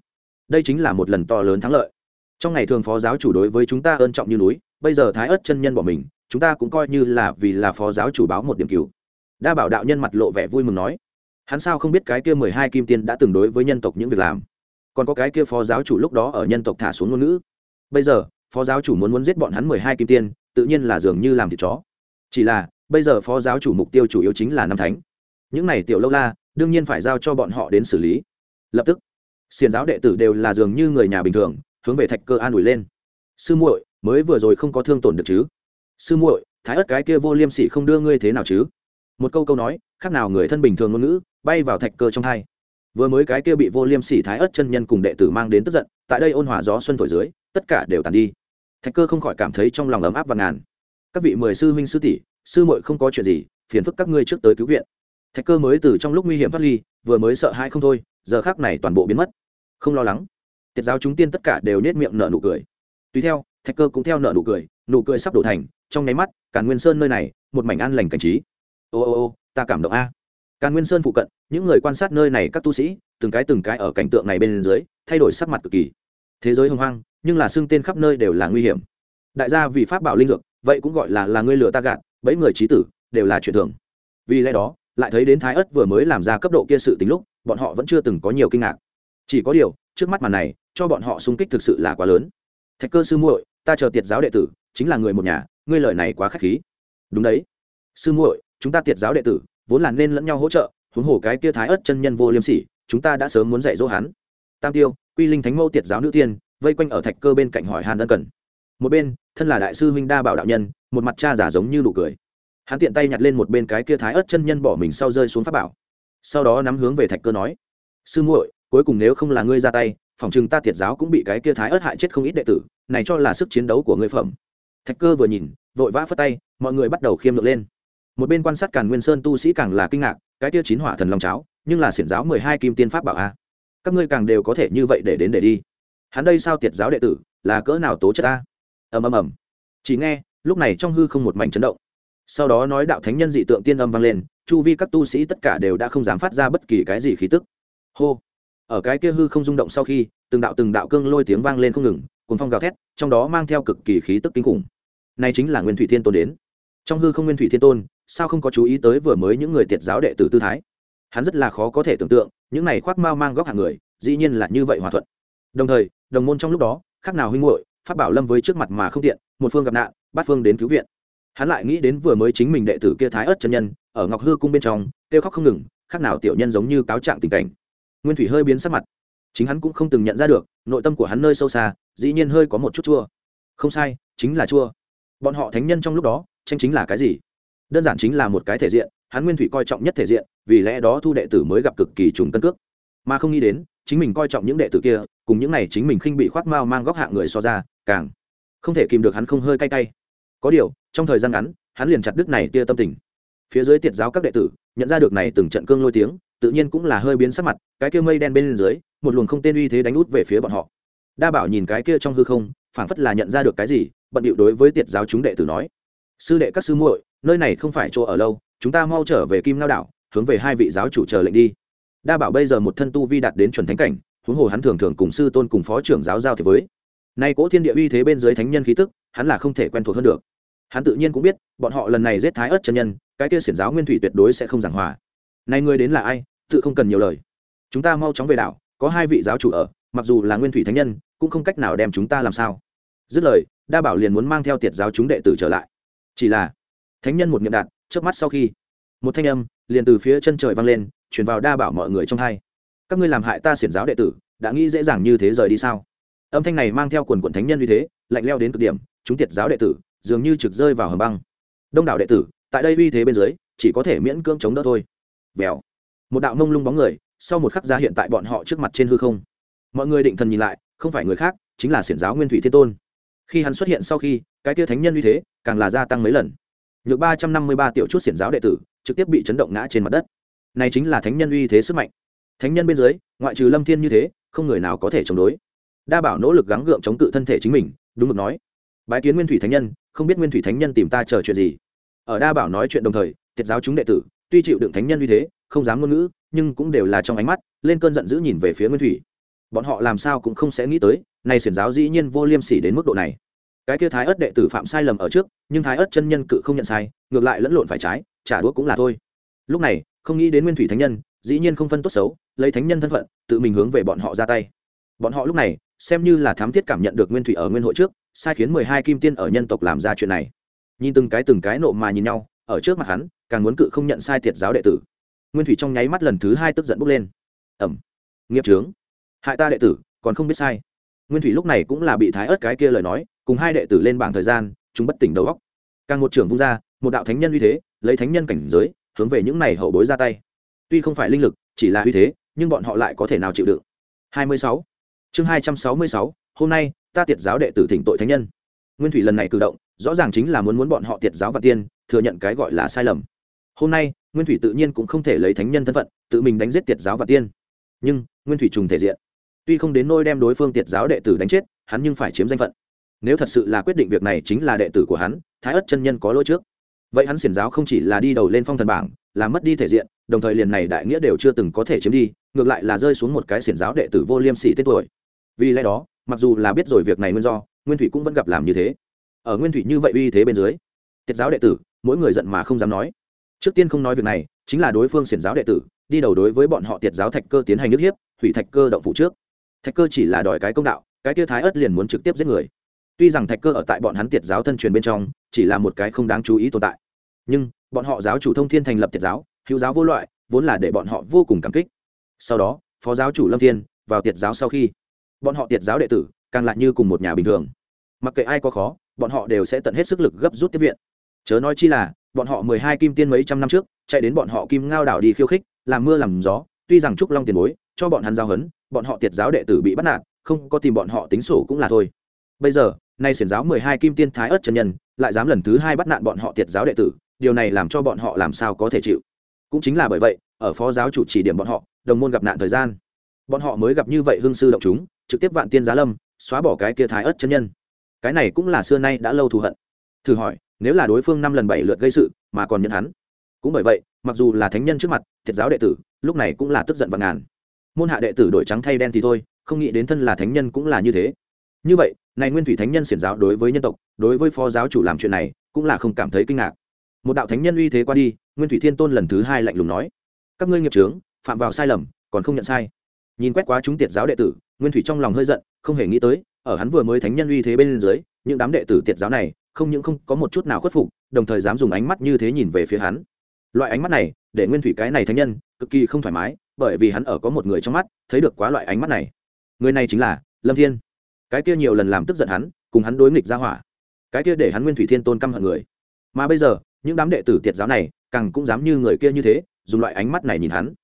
Speaker 1: Đây chính là một lần to lớn thắng lợi. Trong ngày thường phó giáo chủ đối với chúng ta ơn trọng như núi, bây giờ thái ớt chân nhân bỏ mình, chúng ta cũng coi như là vì là phó giáo chủ báo một điểm cứu. Đa bảo đạo nhân mặt lộ vẻ vui mừng nói, hắn sao không biết cái kia mười hai kim tiên đã từng đối với nhân tộc những việc làm? Còn có cái kia phó giáo chủ lúc đó ở nhân tộc thả xuống ngôn ngữ. Bây giờ, phó giáo chủ muốn muốn giết bọn hắn mười hai kim tiên, tự nhiên là dường như làm thịt chó chỉ là, bây giờ phó giáo chủ mục tiêu chủ yếu chính là năm thánh. Những này tiểu lâu la, đương nhiên phải giao cho bọn họ đến xử lý. Lập tức xiền giáo đệ tử đều là dường như người nhà bình thường, hướng về thạch cơ an ủi lên. Sư muội, mới vừa rồi không có thương tổn được chứ? Sư muội, thái ớt cái kia vô liêm sỉ không đưa ngươi thế nào chứ? Một câu câu nói, khác nào người thân bình thường ngôn ngữ, bay vào thạch cơ trong thai. Vừa mới cái kia bị vô liêm sỉ thái ớt chân nhân cùng đệ tử mang đến tức giận, tại đây ôn hòa gió xuân thổi dưới, tất cả đều tàn đi. Thạch cơ không khỏi cảm thấy trong lòng ấm áp và ngàn các vị mười sư huynh sư tỷ, sư muội không có chuyện gì, phiền phức các ngươi trước tới cứu viện. Thạch cơ mới từ trong lúc nguy hiểm thoát ly, vừa mới sợ hai không thôi, giờ khác này toàn bộ biến mất. Không lo lắng. Tiết giáo chúng tiên tất cả đều nết miệng nở nụ cười. Tùy theo, thạch cơ cũng theo nở nụ cười nụ cười sắp đổ thành, trong nháy mắt cả nguyên sơn nơi này, một mảnh an lành cảnh trí. Ô ô ô, ta cảm động a. Càn nguyên sơn phụ cận, những người quan sát nơi này các tu sĩ, từng cái từng cái ở cảnh tượng này bên dưới, thay đổi sắc mặt cực kỳ. Thế giới hưng hoang, nhưng là xưng tên khắp nơi đều là nguy hiểm. Đại gia vì pháp bảo linh dược vậy cũng gọi là là ngươi lừa ta gạt, bẫy người trí tử, đều là chuyện thường. Vì lẽ đó, lại thấy đến thái ất vừa mới làm ra cấp độ kia sự tính lúc, bọn họ vẫn chưa từng có nhiều kinh ngạc. Chỉ có điều, trước mắt màn này, cho bọn họ xung kích thực sự là quá lớn. Thạch cơ sư muội, ta chờ tiệt giáo đệ tử, chính là người một nhà, ngươi lời này quá k h á c h khí. Đúng đấy. Sư muội, chúng ta tiệt giáo đệ tử, vốn là nên lẫn nhau hỗ trợ, huống hồ cái kia thái ớt chân nhân vô liêm sỉ, chúng ta đã sớm muốn dạy dỗ hắn. Tam tiêu, quy linh thánh mẫu tiệt giáo nữ tiên, vây quanh ở thạch cơ bên cạnh hỏi hàn ân cần. Một bên thân là đại sư huynh đa bảo đạo nhân, một mặt cha giả giống như nụ cười. Hắn tiện tay nhặt lên một bên cái kia thái ớt chân nhân bỏ mình sau rơi xuống pháp bảo. Sau đó nắm hướng về thạch cơ nói, sư muội, cuối cùng nếu không là ngươi ra tay, phòng chừng ta tiệt giáo cũng bị cái kia thái ớt hại chết không ít đệ tử, này cho là sức chiến đấu của ngươi phẩm. Thạch cơ vừa nhìn, vội vã phất tay, mọi người bắt đầu khiêm lượng lên. Một bên quan sát càn nguyên sơn tu sĩ càng là kinh ngạc, cái kia chín hỏa thần long cháo, nhưng là xiển giáo mười hai kim tiên pháp bảo a. Các ngươi càng đều có thể như vậy để đến để đi. Hắn đây sao tiệt giáo đệ tử, là cỡ nào tố chất ta ầm ầm ầm. Chỉ nghe, lúc này trong hư không một mảnh chấn động. Sau đó nói đạo thánh nhân dị tượng tiên âm vang lên, chu vi các tu sĩ tất cả đều đã không dám phát ra bất kỳ cái gì khí tức. Hô. Ở cái kia hư không rung động sau khi, từng đạo từng đạo cương lôi tiếng vang lên không ngừng cuốn phong gào thét, trong đó mang theo cực kỳ khí tức kinh khủng. Này chính là nguyên thủy thiên tôn đến. Trong hư không nguyên thủy thiên tôn, sao không có chú ý tới vừa mới những người tiệt giáo đệ tử tư thái? Hắn rất là khó có thể tưởng tượng, những này khoác mau mang góc hàng người, dĩ nhiên là như vậy hòa thuận. Đồng thời, đồng môn trong lúc đó, khác nào huynh muội phát bảo lâm với trước mặt mà không tiện, một phương gặp nạn bát phương đến cứu viện. Hắn lại nghĩ đến vừa mới chính mình đệ tử kia thái ớt chân nhân, ở ngọc hư cung bên trong, kêu khóc không ngừng, khác nào tiểu nhân giống như cáo trạng tình cảnh. Nguyên thủy hơi biến sắc mặt. Chính hắn cũng không từng nhận ra được, nội tâm của hắn nơi sâu xa, dĩ nhiên hơi có một chút chua. Không sai, chính là chua. Bọn họ thánh nhân trong lúc đó, tranh chính là cái gì? Đơn giản chính là một cái thể diện, hắn nguyên thủy coi trọng nhất thể diện, vì lẽ đó thu đệ tử mới gặp cực kỳ trùng tân cước mà không nghĩ đến, chính mình coi trọng những đệ tử kia, cùng những này chính mình khinh bị khoác mao mang góc hạ người so ra, càng không thể kìm được hắn không hơi cay cay. Có điều, trong thời gian ngắn, hắn liền chặt đứt này tia tâm tình. Phía dưới tiệt giáo các đệ tử, nhận ra được này từng trận cương lôi tiếng, tự nhiên cũng là hơi biến sắc mặt, cái kia mây đen bên dưới, một luồng không tên uy thế đánh út về phía bọn họ. Đa bảo nhìn cái kia trong hư không, phảng phất là nhận ra được cái gì, bận điệu đối với tiệt giáo chúng đệ tử nói. Sư đệ các sư muội, nơi này không phải chỗ ở lâu, chúng ta mau trở về kim lao đảo, hướng về hai vị giáo chủ chờ lệnh đi đa bảo bây giờ một thân tu vi đạt đến chuẩn thánh cảnh, huống hồ hắn thường thường cùng sư tôn cùng phó trưởng giáo giao thì với. Nay cỗ thiên địa uy thế bên dưới thánh nhân khí tức, hắn là không thể quen thuộc hơn được. Hắn tự nhiên cũng biết, bọn họ lần này giết thái ớt chân nhân, cái kia xiển giáo nguyên thủy tuyệt đối sẽ không giảng hòa. Nay người đến là ai, tự không cần nhiều lời. Chúng ta mau chóng về đảo, có hai vị giáo chủ ở, mặc dù là nguyên thủy thánh nhân, cũng không cách nào đem chúng ta làm sao. Dứt lời, đa bảo liền muốn mang theo tiệt giáo chúng đệ tử trở lại. Chỉ là, thánh nhân một nhiệm đạt trước mắt sau khi, một thanh âm liền từ phía chân trời vang lên chuyển vào đa bảo mọi người trong hai các ngươi làm hại ta xiển giáo đệ tử, đã nghĩ dễ dàng như thế rời đi sao? Âm thanh này mang theo quần quần thánh nhân như thế, lạnh leo đến cực điểm, chúng tiệt giáo đệ tử, dường như trực rơi vào hầm băng. Đông đảo đệ tử, tại đây uy thế bên dưới, chỉ có thể miễn cưỡng chống đỡ thôi. Vèo. Một đạo mông lung bóng người, sau một khắc ra hiện tại bọn họ trước mặt trên hư không. Mọi người định thần nhìn lại, không phải người khác, chính là xiển giáo nguyên thủy thiên tôn. Khi hắn xuất hiện sau khi, cái tia thánh nhân uy thế, càng là gia tăng mấy lần. Nhược ba trăm năm mươi ba tiểu chút xiển giáo đệ tử, trực tiếp bị chấn động ngã trên mặt đất này chính là thánh nhân uy thế sức mạnh. Thánh nhân bên dưới, ngoại trừ lâm thiên như thế, không người nào có thể chống đối. Đa bảo nỗ lực gắng gượng chống cự thân thể chính mình, đúng mực nói, bái kiến nguyên thủy thánh nhân, không biết nguyên thủy thánh nhân tìm ta chờ chuyện gì? Ở đa bảo nói chuyện đồng thời tiết giáo chúng đệ tử, tuy chịu đựng thánh nhân uy thế, không dám ngôn ngữ, nhưng cũng đều là trong ánh mắt, lên cơn giận dữ nhìn về phía nguyên thủy. Bọn họ làm sao cũng không sẽ nghĩ tới nay xiển giáo dĩ nhiên vô liêm sỉ đến mức độ này. Cái kia thái ớt đệ tử phạm sai lầm ở trước, nhưng thái ớt chân nhân cự không nhận sai, ngược lại lẫn lộn phải trái, trả đũa cũng là thôi. Lúc này không nghĩ đến nguyên thủy thánh nhân, dĩ nhiên không phân tốt xấu, lấy thánh nhân thân phận, tự mình hướng về bọn họ ra tay. Bọn họ lúc này, xem như là thám thiết cảm nhận được nguyên thủy ở nguyên hội trước, sai khiến mười hai kim tiên ở nhân tộc làm ra chuyện này. Nhìn từng cái từng cái nộ mà nhìn nhau, ở trước mặt hắn, càng muốn cự không nhận sai thiệt giáo đệ tử. Nguyên thủy trong nháy mắt lần thứ hai tức giận bốc lên. Ẩm nghiệp trướng hại ta đệ tử, còn không biết sai. Nguyên thủy lúc này cũng là bị thái ớt cái kia lời nói, cùng hai đệ tử lên bảng thời gian, chúng bất tỉnh đầu góc càng một trưởng vung ra, một đạo thánh nhân uy thế, lấy thánh nhân cảnh giới hướng về những này hậu bối ra tay. Tuy không phải linh lực chỉ là uy thế nhưng bọn họ lại có thể nào chịu đựng? 26. chương 266, hôm nay ta tiệt giáo đệ tử thỉnh tội thánh nhân. Nguyên thủy lần này cử động rõ ràng chính là muốn muốn bọn họ tiệt giáo và tiên thừa nhận cái gọi là sai lầm. Hôm nay nguyên thủy tự nhiên cũng không thể lấy thánh nhân thân phận tự mình đánh giết tiệt giáo và tiên. Nhưng nguyên thủy trùng thể diện. Tuy không đến nôi đem đối phương tiệt giáo đệ tử đánh chết hắn nhưng phải chiếm danh phận. Nếu thật sự là quyết định việc này chính là đệ tử của hắn thái ất chân nhân có lỗi trước vậy hắn xiển giáo không chỉ là đi đầu lên phong thần bảng, là mất đi thể diện, đồng thời liền này đại nghĩa đều chưa từng có thể chiếm đi, ngược lại là rơi xuống một cái xiển giáo đệ tử vô liêm sỉ tên tuổi. Vì lẽ đó, mặc dù là biết rồi việc này nguyên do, nguyên thủy cũng vẫn gặp làm như thế. Ở nguyên thủy như vậy uy thế bên dưới, tiết giáo đệ tử, mỗi người giận mà không dám nói. Trước tiên không nói việc này, chính là đối phương xiển giáo đệ tử, đi đầu đối với bọn họ tiệt giáo thạch cơ tiến hành nước hiếp hủy thạch cơ động phủ trước. Thạch cơ chỉ là đòi cái công đạo, cái kia thái ớt liền muốn trực tiếp giết người tuy rằng thạch cơ ở tại bọn hắn tiệt giáo thân truyền bên trong, chỉ là một cái không đáng chú ý tồn tại. Nhưng, bọn họ giáo chủ thông thiên thành lập tiệt giáo, hữu giáo vô loại, vốn là để bọn họ vô cùng cảm kích. Sau đó, phó giáo chủ lâm thiên vào tiệt giáo sau khi, bọn họ tiệt giáo đệ tử càng lại như cùng một nhà bình thường. Mặc kệ ai có khó, bọn họ đều sẽ tận hết sức lực gấp rút tiếp viện. Chớ nói chi là, bọn họ mười hai kim tiên mấy trăm năm trước, chạy đến bọn họ kim ngao đảo đi khiêu khích, làm mưa làm gió, tuy rằng trúc long tiền bối, cho bọn hắn giao hấn, bọn họ tiệt giáo đệ tử bị bắt nạt, không có tìm bọn họ tính sổ cũng là thôi. Bây giờ nay xiển giáo mười hai kim tiên thái ớt chân nhân, lại dám lần thứ hai bắt nạn bọn họ tiệt giáo đệ tử, điều này làm cho bọn họ làm sao có thể chịu? Cũng chính là bởi vậy, ở phó giáo chủ chỉ điểm bọn họ, đồng môn gặp nạn thời gian. Bọn họ mới gặp như vậy hương sư động chúng, trực tiếp vạn tiên giá lâm, xóa bỏ cái kia thái ớt chân nhân. Cái này cũng là xưa nay đã lâu thù hận. Thử hỏi, nếu là đối phương năm lần bảy lượt gây sự, mà còn nhận hắn? Cũng bởi vậy, mặc dù là thánh nhân trước mặt thiệt giáo đệ tử, lúc này cũng là tức giận và ngàn. Môn hạ đệ tử đổi trắng thay đen thì thôi, không nghĩ đến thân là thánh nhân cũng là như thế như vậy, này nguyên thủy thánh nhân xiển giáo đối với nhân tộc, đối với phó giáo chủ làm chuyện này, cũng là không cảm thấy kinh ngạc. Một đạo thánh nhân uy thế qua đi, nguyên thủy thiên tôn lần thứ hai lạnh lùng nói, các ngươi nghiệp trướng phạm vào sai lầm, còn không nhận sai. Nhìn quét quá chúng tiệt giáo đệ tử, nguyên thủy trong lòng hơi giận, không hề nghĩ tới, ở hắn vừa mới thánh nhân uy thế bên dưới, những đám đệ tử tiệt giáo này, không những không có một chút nào khuất phục, đồng thời dám dùng ánh mắt như thế nhìn về phía hắn. Loại ánh mắt này, để nguyên thủy cái này thánh nhân, cực kỳ không thoải mái, bởi vì hắn ở có một người trong mắt, thấy được quá loại ánh mắt này. Người này chính là lâm thiên cái kia nhiều lần làm tức giận hắn, cùng hắn đối nghịch ra hỏa. Cái kia để hắn nguyên thủy thiên tôn căm hận người. Mà bây giờ, những đám đệ tử tiệt giáo này, càng cũng dám như người kia như thế, dùng loại ánh mắt này nhìn hắn.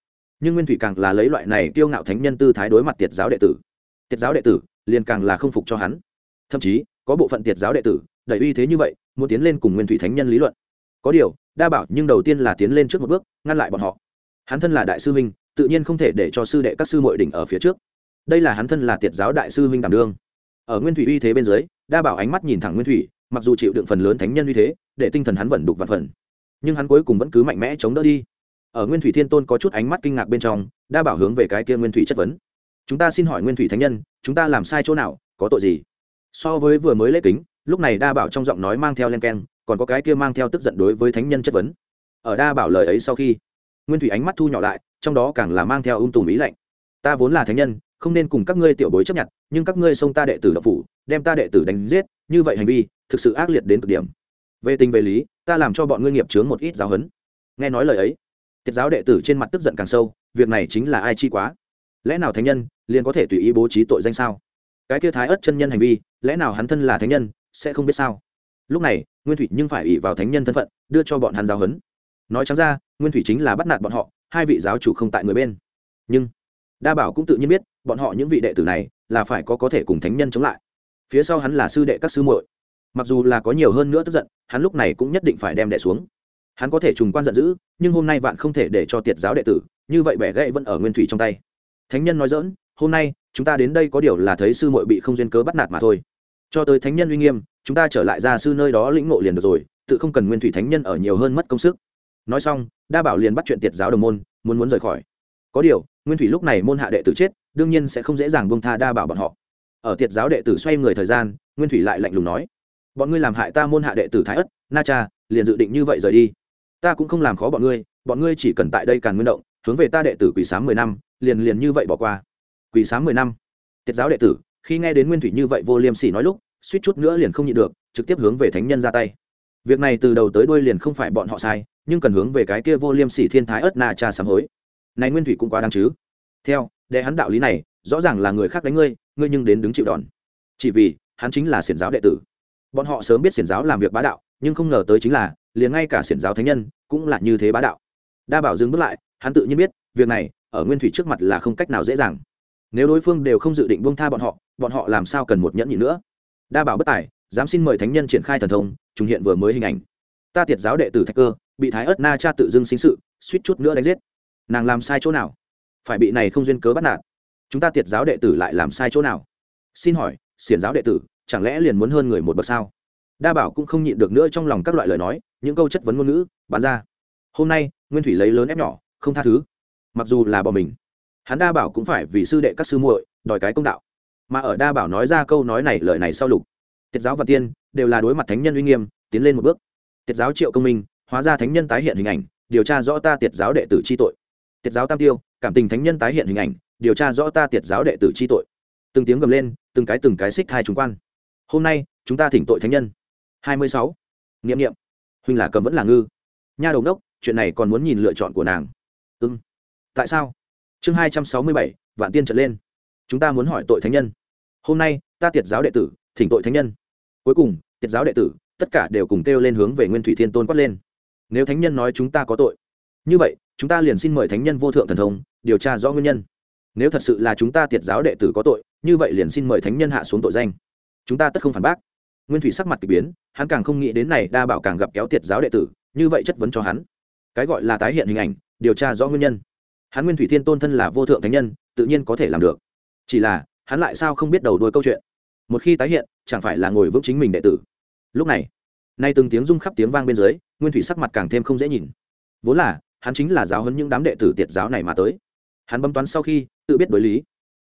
Speaker 1: Nhưng nguyên thủy càng là lấy loại này kiêu ngạo thánh nhân tư thái đối mặt tiệt giáo đệ tử. Tiệt giáo đệ tử, liền càng là không phục cho hắn. Thậm chí, có bộ phận tiệt giáo đệ tử đầy uy thế như vậy, muốn tiến lên cùng nguyên thủy thánh nhân lý luận. Có điều, đa bảo nhưng đầu tiên là tiến lên trước một bước, ngăn lại bọn họ. Hắn thân là đại sư huynh, tự nhiên không thể để cho sư đệ các sư mội đỉnh ở phía trước. Đây là hắn thân là tiệt giáo đại sư huynh đảm đương ở nguyên thủy uy thế bên dưới, đa bảo ánh mắt nhìn thẳng nguyên thủy, mặc dù chịu đựng phần lớn thánh nhân uy thế, để tinh thần hắn vẫn đục và phần. Nhưng hắn cuối cùng vẫn cứ mạnh mẽ chống đỡ đi. Ở nguyên thủy thiên tôn có chút ánh mắt kinh ngạc bên trong, đa bảo hướng về cái kia nguyên thủy chất vấn. Chúng ta xin hỏi nguyên thủy thánh nhân, chúng ta làm sai chỗ nào, có tội gì? So với vừa mới lễ kính, lúc này đa bảo trong giọng nói mang theo len keng, còn có cái kia mang theo tức giận đối với thánh nhân chất vấn. Ở đa bảo lời ấy sau khi, nguyên thủy ánh mắt thu nhỏ lại, trong đó càng là mang theo ung tùm ý lạnh. Ta vốn là thánh nhân, không nên cùng các ngươi tiểu bối chấp nhận nhưng các ngươi xông ta đệ tử độc phủ, đem ta đệ tử đánh giết, như vậy hành vi thực sự ác liệt đến cực điểm. Về tình về lý, ta làm cho bọn ngươi nghiệp chướng một ít giáo huấn. Nghe nói lời ấy, tiết giáo đệ tử trên mặt tức giận càng sâu, việc này chính là ai chi quá? Lẽ nào thánh nhân liền có thể tùy ý bố trí tội danh sao? Cái kia thái ớt chân nhân hành vi, lẽ nào hắn thân là thánh nhân, sẽ không biết sao? Lúc này, nguyên thủy nhưng phải ủy vào thánh nhân thân phận, đưa cho bọn hắn giáo huấn. Nói chẳng ra, nguyên thủy chính là bắt nạt bọn họ, hai vị giáo chủ không tại người bên. Nhưng, đa bảo cũng tự nhiên biết, bọn họ những vị đệ tử này là phải có có thể cùng thánh nhân chống lại. Phía sau hắn là sư đệ các sư muội. Mặc dù là có nhiều hơn nữa tức giận, hắn lúc này cũng nhất định phải đem đệ xuống. Hắn có thể trùng quan giận dữ, nhưng hôm nay vạn không thể để cho tiệt giáo đệ tử, như vậy bẻ gậy vẫn ở nguyên thủy trong tay. Thánh nhân nói dỡn hôm nay, chúng ta đến đây có điều là thấy sư muội bị không duyên cớ bắt nạt mà thôi. Cho tới thánh nhân uy nghiêm, chúng ta trở lại ra sư nơi đó lĩnh ngộ liền được rồi, tự không cần nguyên thủy thánh nhân ở nhiều hơn mất công sức. Nói xong, đa bảo liền bắt chuyện tiệt giáo đồng môn, muốn muốn rời khỏi. Có điều, nguyên thủy lúc này môn hạ đệ tử chết đương nhiên sẽ không dễ dàng buông tha đa bảo bọn họ. Ở tiệt giáo đệ tử xoay người thời gian, nguyên thủy lại lạnh lùng nói, bọn ngươi làm hại ta môn hạ đệ tử thái ất na cha, liền dự định như vậy rời đi. Ta cũng không làm khó bọn ngươi bọn ngươi chỉ cần tại đây càn nguyên động, hướng về ta đệ tử quỷ sám mười năm, liền liền như vậy bỏ qua. Quỷ sám mười năm. Tiết giáo đệ tử, khi nghe đến nguyên thủy như vậy vô liêm sỉ nói lúc, suýt chút nữa liền không nhịn được, trực tiếp hướng về thánh nhân ra tay. Việc này từ đầu tới đuôi liền không phải bọn họ sai, nhưng cần hướng về cái kia vô liêm sỉ thiên thái ất na cha sám hối. Này nguyên thủy cũng quá đáng chứ. Theo để hắn đạo lý này, rõ ràng là người khác đánh ngươi ngươi nhưng đến đứng chịu đòn. Chỉ vì, hắn chính là xiển giáo đệ tử. Bọn họ sớm biết xiển giáo làm việc bá đạo, nhưng không ngờ tới chính là, liền ngay cả xiển giáo thánh nhân, cũng là như thế bá đạo. Đa bảo dừng bước lại, hắn tự nhiên biết, việc này, ở nguyên thủy trước mặt là không cách nào dễ dàng. Nếu đối phương đều không dự định buông tha bọn họ bọn họ làm sao cần một nhẫn nhị nữa? Đa bảo bất tài, dám xin mời thánh nhân triển khai thần thông, trùng hiện vừa mới hình ảnh. Ta tiệt giáo đệ tử thạch cơ, bị thái ớt na cha tự dưng sinh sự, suýt chút nữa đánh giết. Nàng làm sai chỗ nào? Phải bị này không duyên cớ bắt nạt. Chúng ta tiệt giáo đệ tử lại làm sai chỗ nào? Xin hỏi, xiển giáo đệ tử, chẳng lẽ liền muốn hơn người một bậc sao? Đa bảo cũng không nhịn được nữa trong lòng các loại lời nói, những câu chất vấn ngôn ngữ bán ra. Hôm nay, nguyên thủy lấy lớn ép nhỏ, không tha thứ. Mặc dù là bỏ mình, hắn đa bảo cũng phải vì sư đệ các sư muội đòi cái công đạo. Mà ở đa bảo nói ra câu nói này, lời này sau lục tiết giáo và tiên đều là đối mặt thánh nhân uy nghiêm, tiến lên một bước. Tiết giáo triệu công minh, hóa ra thánh nhân tái hiện hình ảnh, điều tra rõ ta tiết giáo đệ tử chi tội. Tiết giáo tam tiêu cảm tình thánh nhân tái hiện hình ảnh, điều tra rõ ta tiệt giáo đệ tử chi tội. Từng tiếng gầm lên, từng cái từng cái xích hai chúng quan. Hôm nay, chúng ta thỉnh tội thánh nhân. Hai mươi sáu. Nghiệm nghiệm huynh là cầm vẫn là ngư. Nha đầu đốc chuyện này còn muốn nhìn lựa chọn của nàng. Ưng ừ. tại sao? Chương hai trăm sáu mươi bảy, vạn tiên trở lên. Chúng ta muốn hỏi tội thánh nhân. Hôm nay, ta tiệt giáo đệ tử, thỉnh tội thánh nhân. Cuối cùng, tiệt giáo đệ tử, tất cả đều cùng kêu lên hướng về nguyên thủy thiên tôn quát lên. Nếu thánh nhân nói chúng ta có tội. Như vậy chúng ta liền xin mời thánh nhân vô thượng thần thông, điều tra rõ nguyên nhân. Nếu thật sự là chúng ta tiệt giáo đệ tử có tội, như vậy liền xin mời thánh nhân hạ xuống tội danh. Chúng ta tất không phản bác. Nguyên thủy sắc mặt k ỳ biến, hắn càng không nghĩ đến này đa bảo càng gặp kéo tiệt giáo đệ tử, như vậy chất vấn cho hắn. Cái gọi là tái hiện hình ảnh, điều tra rõ nguyên nhân. Hắn nguyên thủy thiên tôn thân là vô thượng thánh nhân, tự nhiên có thể làm được. Chỉ là, hắn lại sao không biết đầu đuôi câu chuyện? Một khi tái hiện, chẳng phải là ngồi vững chính mình đệ tử. Lúc này, nay từng tiếng rung khắp tiếng vang bên dưới, nguyên thủy sắc mặt càng thêm không dễ nhìn. Vốn là hắn chính là giáo hấn những đám đệ tử tiệt giáo này mà tới. Hắn bấm toán sau khi, tự biết đối lý.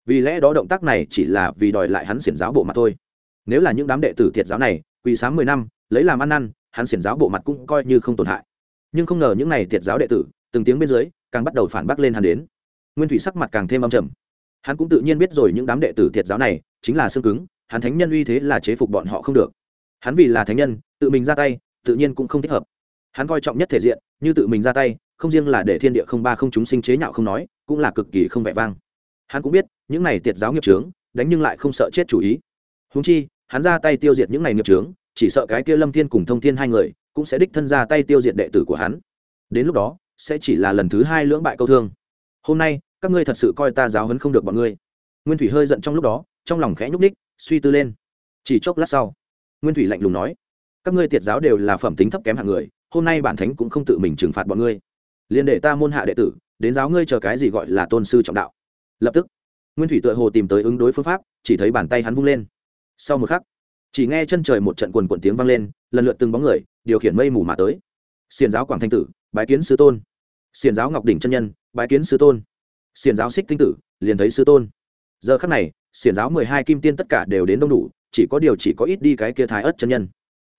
Speaker 1: Vì lẽ đó động tác này chỉ là vì đòi lại hắn xiển giáo bộ mặt thôi. Nếu là những đám đệ tử tiệt giáo này, quỳ sáng mười năm, lấy làm ăn năn, hắn xiển giáo bộ mặt cũng coi như không tổn hại. Nhưng không ngờ những n à y tiệt giáo đệ tử, từng tiếng bên dưới, càng bắt đầu phản bác lên hắn đến. Nguyên thủy sắc mặt càng thêm âm trầm. Hắn cũng tự nhiên biết rồi những đám đệ tử tiệt giáo này, chính là xương cứng, hắn thánh nhân uy thế là chế phục bọn họ không được. Hắn vì là thánh nhân, tự mình ra tay, tự nhiên cũng không thích hợp. Hắn coi trọng nhất thể diện, như tự mình ra tay không riêng là để thiên địa không ba không chúng sinh chế nhạo không nói, cũng là cực kỳ không vẻ vang. Hắn cũng biết, những này tiệt giáo nghiệp trướng đánh nhưng lại không sợ chết chủ ý. Húng chi, hắn ra tay tiêu diệt những này nghiệp trướng chỉ sợ cái kia lâm thiên cùng thông thiên hai người, cũng sẽ đích thân ra tay tiêu diệt đệ tử của hắn. Đến lúc đó, sẽ chỉ là lần thứ hai lưỡng bại câu thương. Hôm nay, các ngươi thật sự coi ta giáo hấn không được bọn ngươi. Nguyên thủy hơi giận trong lúc đó, trong lòng khẽ nhúc ních suy tư lên. Chỉ chốc lát sau, nguyên thủy lạnh lùng nói, các ngươi tiệt giáo đều là phẩm tính thấp kém hạng người, hôm nay bản thánh cũng không tự mình trừng phạt bọn ngươi liền để ta môn hạ đệ tử, đến giáo ngươi chờ cái gì gọi là tôn sư trọng đạo. Lập tức, nguyên thủy tựa hồ tìm tới ứng đối phương pháp, chỉ thấy bàn tay hắn vung lên. Sau một khắc, chỉ nghe chân trời một trận quần quần tiếng vang lên, lần lượt từng bóng người, điều khiển mây mù mà tới. Xiền giáo quảng thanh tử, bái kiến sư tôn. Xiền giáo ngọc đỉnh chân nhân, bái kiến sư tôn. Xiền giáo xích tinh tử, liền thấy sư tôn. Giờ khắc này xiền giáo mười hai kim tiên tất cả đều đến đông đủ, chỉ có điều chỉ có ít đi cái kia thái ớt chân nhân.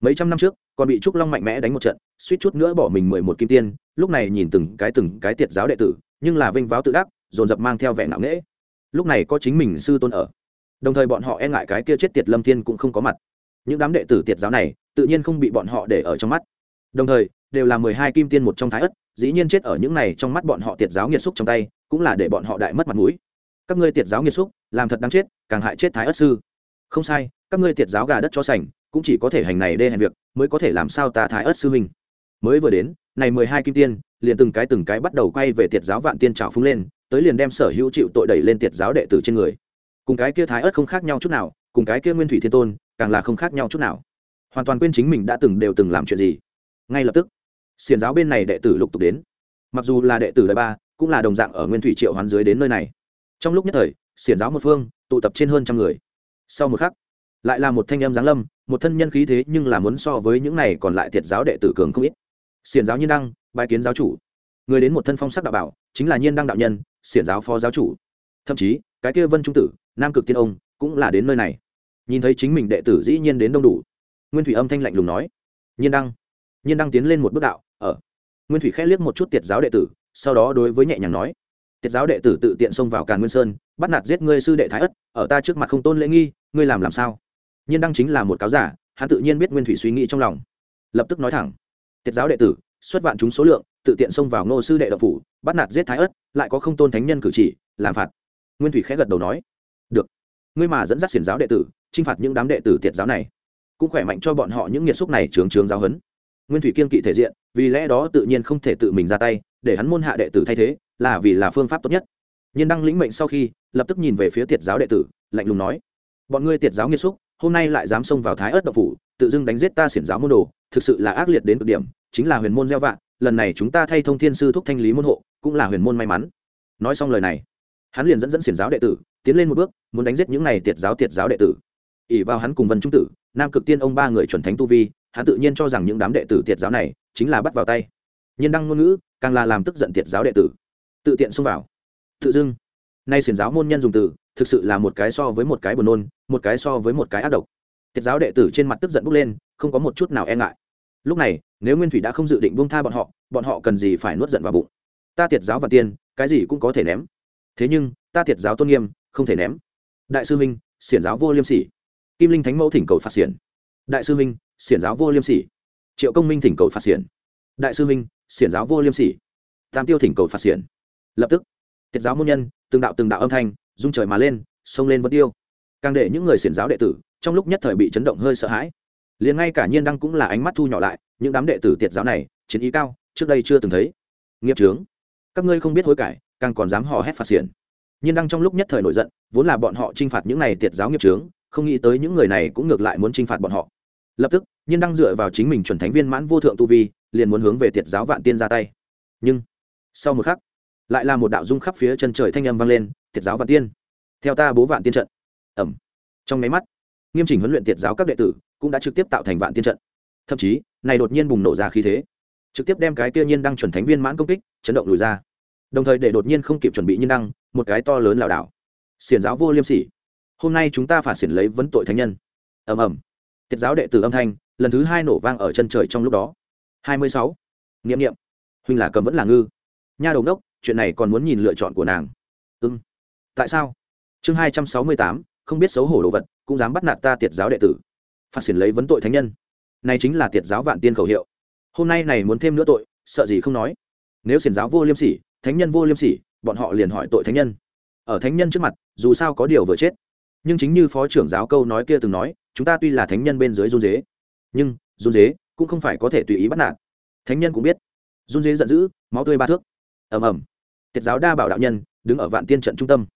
Speaker 1: Mấy trăm năm trước còn bị trúc long mạnh mẽ đánh một trận, suýt chút nữa bỏ mình mười một kim tiên, lúc này nhìn từng cái từng cái tiệt giáo đệ tử, nhưng là vinh váo tự đắc, dồn dập mang theo vẻ ngạo nghễ. Lúc này có chính mình sư tôn ở. Đồng thời bọn họ e ngại cái kia chết tiệt lâm thiên cũng không có mặt. Những đám đệ tử tiệt giáo này, tự nhiên không bị bọn họ để ở trong mắt. Đồng thời, đều là mười hai kim tiên một trong thái ất, dĩ nhiên chết ở những này trong mắt bọn họ tiệt giáo nghiệt xúc trong tay, cũng là để bọn họ đại mất mặt mũi. Các ngươi tiệt giáo nghiệt xúc, làm thật đáng chết, càng hại chết thái ất sư. Không sai, các ngươi tiệt giáo gà đất cho sành cũng chỉ có thể hành này đê hèn việc, mới có thể làm sao ta thái ất sư huynh. Mới vừa đến, này mười hai kim tiên, liền từng cái từng cái bắt đầu quay về tiệt giáo vạn tiên trào phúng lên, tới liền đem sở hữu chịu tội đẩy lên tiệt giáo đệ tử trên người. Cùng cái kia thái ớt không khác nhau chút nào, cùng cái kia nguyên thủy thiên tôn, càng là không khác nhau chút nào. Hoàn toàn quên chính mình đã từng đều từng làm chuyện gì. Ngay lập tức xiền giáo bên này đệ tử lục tục đến. Mặc dù là đệ tử đời ba, cũng là đồng dạng ở nguyên thủy triệu hoán dưới đến nơi này. Trong lúc nhất thời, xiển giáo một phương, tụ tập trên hơn trăm người. Sau một khắc lại là một thanh em giáng lâm, một thân nhân khí thế nhưng là muốn so với những này còn lại thiệt giáo đệ tử cường không ít. Xiển giáo nhiên đăng bài kiến giáo chủ. Người đến một thân phong sắc đạo bảo, chính là nhiên đăng đạo nhân, xiển giáo phó giáo chủ. Thậm chí, cái kia vân trung tử, nam cực tiên ông, cũng là đến nơi này. Nhìn thấy chính mình đệ tử dĩ nhiên đến đông đủ. Nguyên thủy âm thanh lạnh lùng nói. Nhiên đăng. Nhiên đăng tiến lên một bước đạo, ở. Nguyên thủy khẽ liếc một chút tiệt giáo đệ tử, sau đó đối với nhẹ nhàng nói. Tiệt giáo đệ tử tự tiện xông vào càn nguyên sơn, bắt nạt giết ngươi sư đệ thái ất, ở ta trước mặt không tôn lễ nghi, ngươi làm làm sao? Nhiên đăng chính là một cáo giả, hắn tự nhiên biết nguyên thủy suy nghĩ trong lòng. Lập tức nói thẳng, tiết giáo đệ tử, xuất vạn chúng số lượng, tự tiện xông vào ngô sư đệ độc phủ, bắt nạt giết thái ất lại có không tôn thánh nhân cử chỉ, làm phạt. Nguyên thủy khẽ gật đầu nói, được, ngươi mà dẫn dắt xiển giáo đệ tử, chinh phạt những đám đệ tử tiệt giáo này, cũng khỏe mạnh cho bọn họ những nghiệt xúc này trường trường giáo huấn. Nguyên thủy kiên kỵ thể diện, vì lẽ đó tự nhiên không thể tự mình ra tay, để hắn môn hạ đệ tử thay thế, là vì là phương pháp tốt nhất. Nhiên đăng lĩnh mệnh sau khi, lập tức nhìn về phía tiệt giáo đệ tử, lạnh lùng nói, bọn ngươi tiệt giáo nghiệt xúc hôm nay lại dám xông vào thái ớt độc phủ, tự dưng đánh giết ta xiển giáo môn đồ, thực sự là ác liệt đến cực điểm, chính là huyền môn gieo vạn lần này chúng ta thay thông thiên sư thúc thanh lý môn hộ, cũng là huyền môn may mắn. Nói xong lời này, hắn liền dẫn dẫn xiển giáo đệ tử, tiến lên một bước, muốn đánh giết những này tiệt giáo tiệt giáo đệ tử. Ỉ vào hắn cùng vân trung tử, nam cực tiên ông ba người chuẩn thánh tu vi, hắn tự nhiên cho rằng những đám đệ tử tiệt giáo này chính là bắt vào tay. Nhân đăng ngôn ngữ, càng là làm tức giận tiệt giáo đệ tử. Tự tiện xông vào. Tự dưng, nay xiển giáo môn nhân dùng từ thực sự là một cái so với một cái buồn nôn, một cái so với một cái ác độc. Tiệt giáo đệ tử trên mặt tức giận bốc lên, không có một chút nào e ngại. Lúc này, nếu nguyên thủy đã không dự định buông tha bọn họ bọn họ cần gì phải nuốt giận vào bụng? Ta tiệt giáo và tiên, cái gì cũng có thể ném. Thế nhưng, ta tiệt giáo tôn nghiêm, không thể ném. Đại sư minh, xiển giáo vô liêm sỉ. Kim linh thánh mẫu thỉnh cầu phạt xiển. Đại sư minh, xiển giáo vô liêm sỉ. Triệu công minh thỉnh cầu phạt xiển. Đại sư minh, xiển giáo vô liêm sỉ. Tam tiêu thỉnh cầu phạt xiển. Lập tức, tiết giáo môn nhân, từng đạo từng đạo âm thanh rung trời mà lên xông lên vân tiêu. Càng để những người xiển giáo đệ tử, trong lúc nhất thời bị chấn động hơi sợ hãi. Liền ngay cả nhiên đăng cũng là ánh mắt thu nhỏ lại, những đám đệ tử tiệt giáo này, chiến ý cao, trước đây chưa từng thấy. Nghiệp trướng các ngươi không biết hối cải, càng còn dám hò hét phạt xiển. Nhiên đăng trong lúc nhất thời nổi giận, vốn là bọn họ t r i n h phạt những này tiệt giáo nghiệp trướng không nghĩ tới những người này cũng ngược lại muốn t r i n h phạt bọn họ. Lập tức, nhiên đăng dựa vào chính mình chuẩn thánh viên mãn vô thượng tu vi, liền muốn hướng về tiệt giáo vạn tiên ra tay. Nhưng, sau một khắc, lại là một đạo dung khắp phía chân trời thanh âm vang lên tiệt giáo vạn tiên. Theo ta bố vạn tiên trận. Ẩm. Trong máy mắt, nghiêm chỉnh huấn luyện tiệt giáo các đệ tử cũng đã trực tiếp tạo thành vạn tiên trận. Thậm chí, này đột nhiên bùng nổ ra khí thế. Trực tiếp đem cái kia nhiên đăng chuẩn thánh viên mãn công kích chấn động lùi ra. Đồng thời để đột nhiên không kịp chuẩn bị nhiên đăng, một cái to lớn lảo đảo. Xiển giáo vô liêm sỉ. Hôm nay chúng ta phản xiển lấy vấn tội thánh nhân. Ầm ầm. Tiết giáo đệ tử âm thanh, lần thứ hai nổ vang ở chân trời trong lúc đó. Hai mươi sáu. Nghiệm nghiệm huynh là cầm vẫn là ngư. Nha đầu đốc, chuyện này còn muốn nhìn lựa chọn của nàng. Ưng tại sao? Chương hai trăm sáu mươi tám, không biết xấu hổ đồ vật, cũng dám bắt nạt ta tiệt giáo đệ tử. Phạt xỉn lấy vấn tội thánh nhân. Này chính là tiệt giáo vạn tiên khẩu hiệu. Hôm nay này muốn thêm nữa tội, sợ gì không nói. Nếu xiển giáo vô liêm sỉ, thánh nhân vô liêm sỉ, bọn họ liền hỏi tội thánh nhân. Ở thánh nhân trước mặt, dù sao có điều vừa chết. Nhưng chính như phó trưởng giáo câu nói kia từng nói, chúng ta tuy là thánh nhân bên dưới run dế nhưng run dế cũng không phải có thể tùy ý bắt nạt. Thánh nhân cũng biết. Run dế giận dữ, máu tươi ba thước. Ầm ầm. Tiệt giáo đa bảo đạo nhân, đứng ở vạn tiên trận trung tâm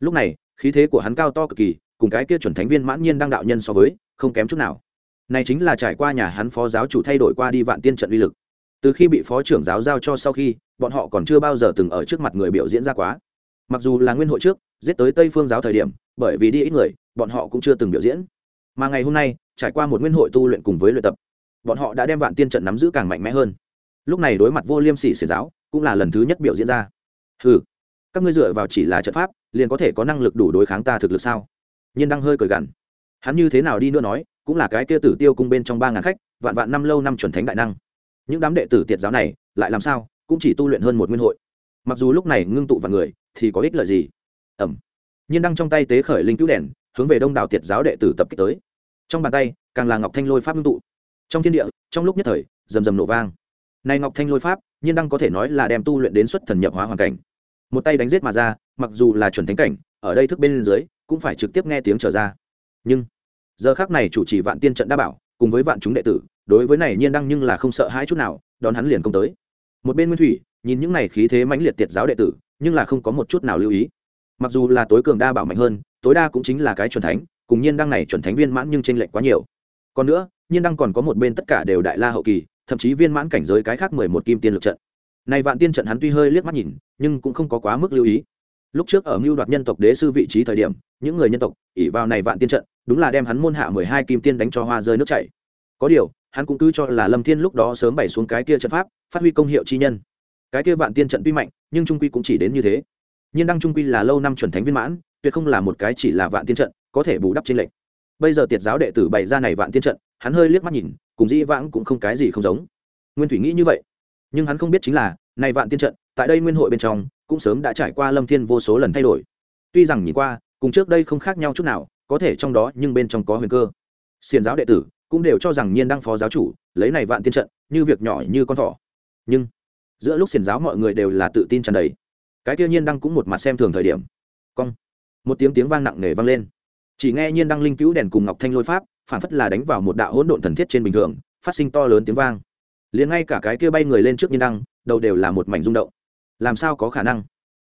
Speaker 1: lúc này, khí thế của hắn cao to cực kỳ, cùng cái kia chuẩn thánh viên mãn nhiên đang đạo nhân so với, không kém chút nào. Này chính là trải qua nhà hắn phó giáo chủ thay đổi qua đi vạn tiên trận uy lực. Từ khi bị phó trưởng giáo giao cho sau khi, bọn họ còn chưa bao giờ từng ở trước mặt người biểu diễn ra quá. Mặc dù là nguyên hội trước, giết tới tây phương giáo thời điểm, bởi vì đi ít người, bọn họ cũng chưa từng biểu diễn. Mà ngày hôm nay, trải qua một nguyên hội tu luyện cùng với luyện tập, bọn họ đã đem vạn tiên trận nắm giữ càng mạnh mẽ hơn. Lúc này đối mặt vô liêm sỉ xiển giáo, cũng là lần thứ nhất biểu diễn ra. Ừ các ngươi dựa vào chỉ là trận pháp, liền có thể có năng lực đủ đối kháng ta thực lực sao? Nhiên đang hơi cười gằn. Hắn như thế nào đi nữa nói, cũng là cái kia tử tiêu cung bên trong ba ngàn khách, vạn vạn năm lâu năm chuẩn thánh đại năng. Những đám đệ tử tiệt giáo này, lại làm sao, cũng chỉ tu luyện hơn một nguyên hội. Mặc dù lúc này ngưng tụ vào người, thì có ích lợi gì? Ẩm. Nhiên đăng trong tay tế khởi linh cứu đèn, hướng về đông đảo tiệt giáo đệ tử tập kích tới. Trong bàn tay, càng là ngọc thanh lôi pháp ngưng tụ. Trong thiên địa, trong lúc nhất thời, rầm rầm nổ vang. Này ngọc thanh lôi pháp, nhiên đăng có thể nói là đem tu luyện đến xuất thần nhập hóa hoàn cảnh một tay đánh giết mà ra, mặc dù là chuẩn thánh cảnh, ở đây thức bên dưới, cũng phải trực tiếp nghe tiếng trở ra. Nhưng, giờ khác này chủ trì vạn tiên trận đa bảo, cùng với vạn chúng đệ tử, đối với này nhiên đăng nhưng là không sợ hãi chút nào, đón hắn liền công tới. Một bên nguyên thủy, nhìn những này khí thế mãnh liệt tiệt giáo đệ tử, nhưng là không có một chút nào lưu ý. Mặc dù là tối cường đa bảo mạnh hơn, tối đa cũng chính là cái chuẩn thánh, cùng nhiên đăng này chuẩn thánh viên mãn nhưng trên lệnh quá nhiều. Còn nữa, nhiên đăng còn có một bên tất cả đều đại la hậu kỳ, thậm chí viên mãn cảnh giới cái khác mười một kim tiên lực trận này vạn tiên trận hắn tuy hơi liếc mắt nhìn, nhưng cũng không có quá mức lưu ý. Lúc trước ở mưu đoạt nhân tộc đế sư vị trí thời điểm, những người nhân tộc ỉ vào này vạn tiên trận, đúng là đem hắn môn hạ mười hai kim tiên đánh cho hoa rơi nước chảy. Có điều, hắn cũng cứ cho là lâm thiên lúc đó sớm bày xuống cái kia trận pháp, phát huy công hiệu chi nhân. Cái kia vạn tiên trận tuy mạnh, nhưng trung quy cũng chỉ đến như thế. Nhiên đăng trung quy là lâu năm chuẩn thánh viên mãn, tuyệt không là một cái chỉ là vạn tiên trận, có thể bù đắp trên lệnh bây giờ tiệt giáo đệ tử bày ra này vạn tiên trận, hắn hơi liếc mắt nhìn, cùng dĩ vãng cũng không cái gì không giống. Nguyên thủy nghĩ như vậy nhưng hắn không biết chính là, này vạn tiên trận, tại đây nguyên hội bên trong, cũng sớm đã trải qua lâm thiên vô số lần thay đổi. Tuy rằng nhìn qua, cùng trước đây không khác nhau chút nào, có thể trong đó nhưng bên trong có huyền cơ. Xiền giáo đệ tử cũng đều cho rằng nhiên đăng phó giáo chủ, lấy này vạn tiên trận, như việc nhỏ như con thỏ. Nhưng, giữa lúc xiền giáo mọi người đều là tự tin tràn đầy. Cái tiêu nhiên đăng cũng một mặt xem thường thời điểm. Cong. Một tiếng tiếng vang nặng nề vang lên. Chỉ nghe nhiên đăng linh cứu đèn cùng ngọc thanh lôi pháp, phản phất là đánh vào một đạo hỗn độn thần thiết trên bình thường, phát sinh to lớn tiếng vang liền ngay cả cái kia bay người lên trước nhiên đăng, đầu đều là một mảnh rung động. Làm sao có khả năng?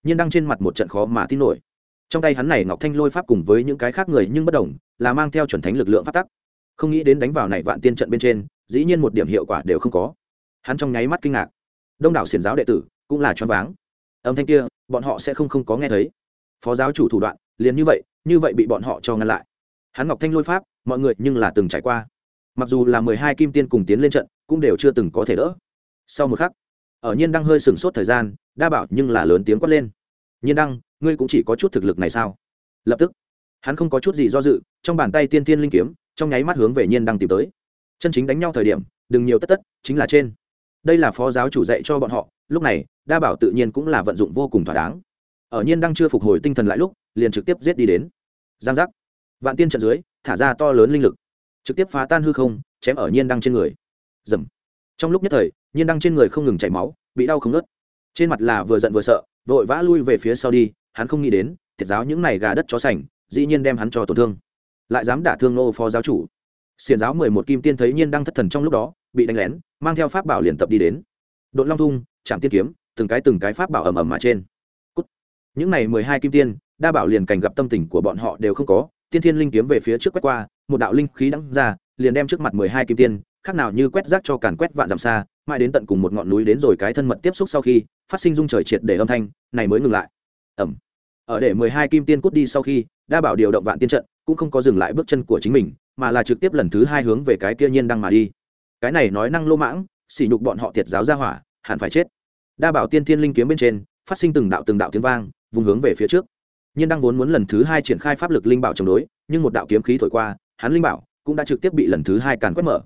Speaker 1: Nhiên đăng trên mặt một trận khó mà tin nổi. Trong tay hắn này ngọc thanh lôi pháp cùng với những cái khác người nhưng bất đồng, là mang theo chuẩn thánh lực lượng phát tắc. Không nghĩ đến đánh vào này vạn tiên trận bên trên, dĩ nhiên một điểm hiệu quả đều không có. Hắn trong nháy mắt kinh ngạc. Đông đảo xiển giáo đệ tử cũng là choáng váng. Âm thanh kia, bọn họ sẽ không không có nghe thấy. Phó giáo chủ thủ đoạn, liền như vậy như vậy bị bọn họ cho ngăn lại. Hắn ngọc thanh lôi pháp, mọi người nhưng là từng trải qua. Mặc dù là mười hai kim tiên cùng tiến lên trận cũng đều chưa từng có thể đỡ. Sau một khắc, ở nhiên đang hơi sừng sốt thời gian, đa bảo nhưng là lớn tiếng quát lên. Nhiên đăng, ngươi cũng chỉ có chút thực lực này sao? Lập tức, hắn không có chút gì do dự, trong bàn tay tiên tiên linh kiếm, trong nháy mắt hướng về nhiên đăng tìm tới. Chân chính đánh nhau thời điểm, đừng nhiều tất tất, chính là trên. Đây là phó giáo chủ dạy cho bọn họ, lúc này, đa bảo tự nhiên cũng là vận dụng vô cùng thỏa đáng. Ở nhiên đăng chưa phục hồi tinh thần lại lúc, liền trực tiếp giết đi đến. Giang giác. Vạn tiên trận dưới, thả ra to lớn linh lực, trực tiếp phá tan hư không, chém ở nhiên đăng trên người dầm. Trong lúc nhất thời, nhiên đăng trên người không ngừng chảy máu, bị đau không nớt trên mặt là vừa giận vừa sợ, vội vã lui về phía sau đi, hắn không nghĩ đến, thiệt giáo những này gà đất chó sành, dĩ nhiên đem hắn cho tổn thương. Lại dám đả thương nô phó giáo chủ. Xiền giáo mười một kim tiên thấy nhiên đang thất thần trong lúc đó, bị đánh lén, mang theo pháp bảo liền tập đi đến. Đội long thung chạm tiên kiếm, từng cái từng cái pháp bảo ầm ầm mà trên. Cút. những này mười hai kim tiên, đa bảo liền cảnh gặp tâm tình của bọn họ đều không có, tiên thiên linh kiếm về phía trước quét qua, một đạo linh khí đắng ra, liền đem trước mặt mười hai kim tiên khác nào như quét rác cho càn quét vạn dặm xa, mãi đến tận cùng một ngọn núi đến rồi cái thân mật tiếp xúc sau khi, phát sinh dung trời triệt để âm thanh, này mới ngừng lại. Ẩm. Ở để mười hai kim tiên cút đi sau khi đa bảo điều động vạn tiên trận, cũng không có dừng lại bước chân của chính mình, mà là trực tiếp lần thứ hai hướng về cái kia nhiên đang mà đi. Cái này nói năng lô mãng, sỉ nhục bọn họ thiệt giáo ra hỏa, hẳn phải chết. Đa bảo tiên thiên linh kiếm bên trên, phát sinh từng đạo từng đạo tiếng vang, vùng hướng về phía trước. Nhiên đang vốn muốn lần thứ hai triển khai pháp lực linh bảo chống đối, nhưng một đạo kiếm khí thổi qua, hắn linh bảo cũng đã trực tiếp bị lần thứ hai càn quét mở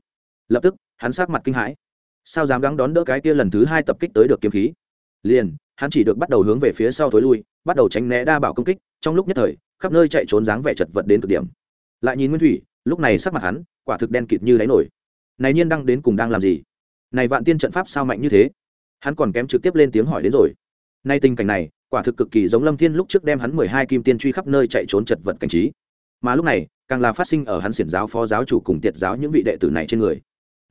Speaker 1: lập tức, hắn sát mặt kinh hãi. Sao dám gắng đón đỡ cái kia lần thứ hai tập kích tới được kiếm khí? Liền, hắn chỉ được bắt đầu hướng về phía sau thối lui, bắt đầu tránh né đa bảo công kích, trong lúc nhất thời, khắp nơi chạy trốn dáng vẻ chật vật đến cực điểm. Lại nhìn nguyên thủy, lúc này sắc mặt hắn, quả thực đen kịt như đáy nổi. Này nhiên đang đến cùng đang làm gì? Này vạn tiên trận pháp sao mạnh như thế? Hắn còn kém trực tiếp lên tiếng hỏi đến rồi. Nay tình cảnh này, quả thực cực kỳ giống lâm thiên lúc trước đem hắn mười hai kim tiên truy khắp nơi chạy trốn chật vật cảnh trí. Mà lúc này, càng là phát sinh ở hắn xiển giáo phó giáo chủ cùng tiệt giáo những vị đệ tử này trên người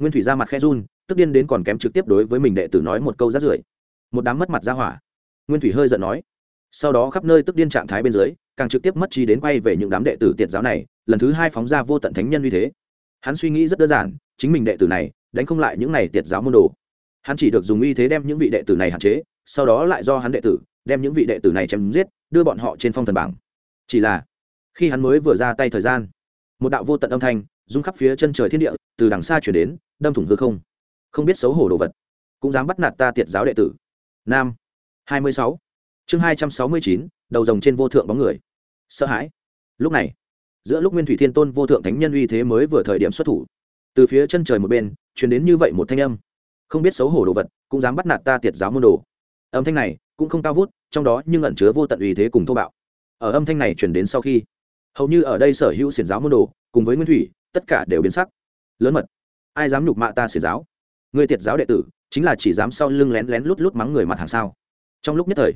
Speaker 1: nguyên thủy ra mặt khe run, tức điên đến còn kém trực tiếp đối với mình đệ tử nói một câu rát rưởi. Một đám mất mặt ra hỏa. Nguyên thủy hơi giận nói. Sau đó khắp nơi tức điên trạng thái bên dưới, càng trực tiếp mất trí đến quay về những đám đệ tử tiệt giáo này, lần thứ hai phóng ra vô tận thánh nhân như thế. Hắn suy nghĩ rất đơn giản, chính mình đệ tử này, đánh không lại những này tiệt giáo môn đồ. Hắn chỉ được dùng uy thế đem những vị đệ tử này hạn chế, sau đó lại do hắn đệ tử, đem những vị đệ tử này chém giết, đưa bọn họ trên phong thần bảng. Chỉ là, khi hắn mới vừa ra tay thời gian, một đạo vô tận âm thanh, rung khắp phía chân trời thiên địa, từ đằng xa chuyển đến đâm thủng hư không. Không biết xấu hổ đồ vật. Cũng dám bắt nạt ta tiệt giáo đệ tử. Nam, hai mươi sáu. Chương hai trăm sáu mươi chín, đầu rồng trên vô thượng bóng người. Sợ hãi. Lúc này, giữa lúc nguyên thủy thiên tôn vô thượng thánh nhân uy thế mới vừa thời điểm xuất thủ, từ phía chân trời một bên chuyển đến như vậy một thanh âm. Không biết xấu hổ đồ vật, cũng dám bắt nạt ta tiệt giáo môn đồ. Âm thanh này cũng không cao vút, trong đó nhưng ẩn chứa vô tận uy thế cùng thô bạo. Ở âm thanh này chuyển đến sau khi, hầu như ở đây sở hữu xiển giáo môn đồ, cùng với nguyên thủy, tất cả đều biến sắc. Lớn mật ai dám nhục mạ ta xiển giáo? Người tiệt giáo đệ tử, chính là chỉ dám sau lưng lén lén lút lút mắng người mặt hàng sao? Trong lúc nhất thời,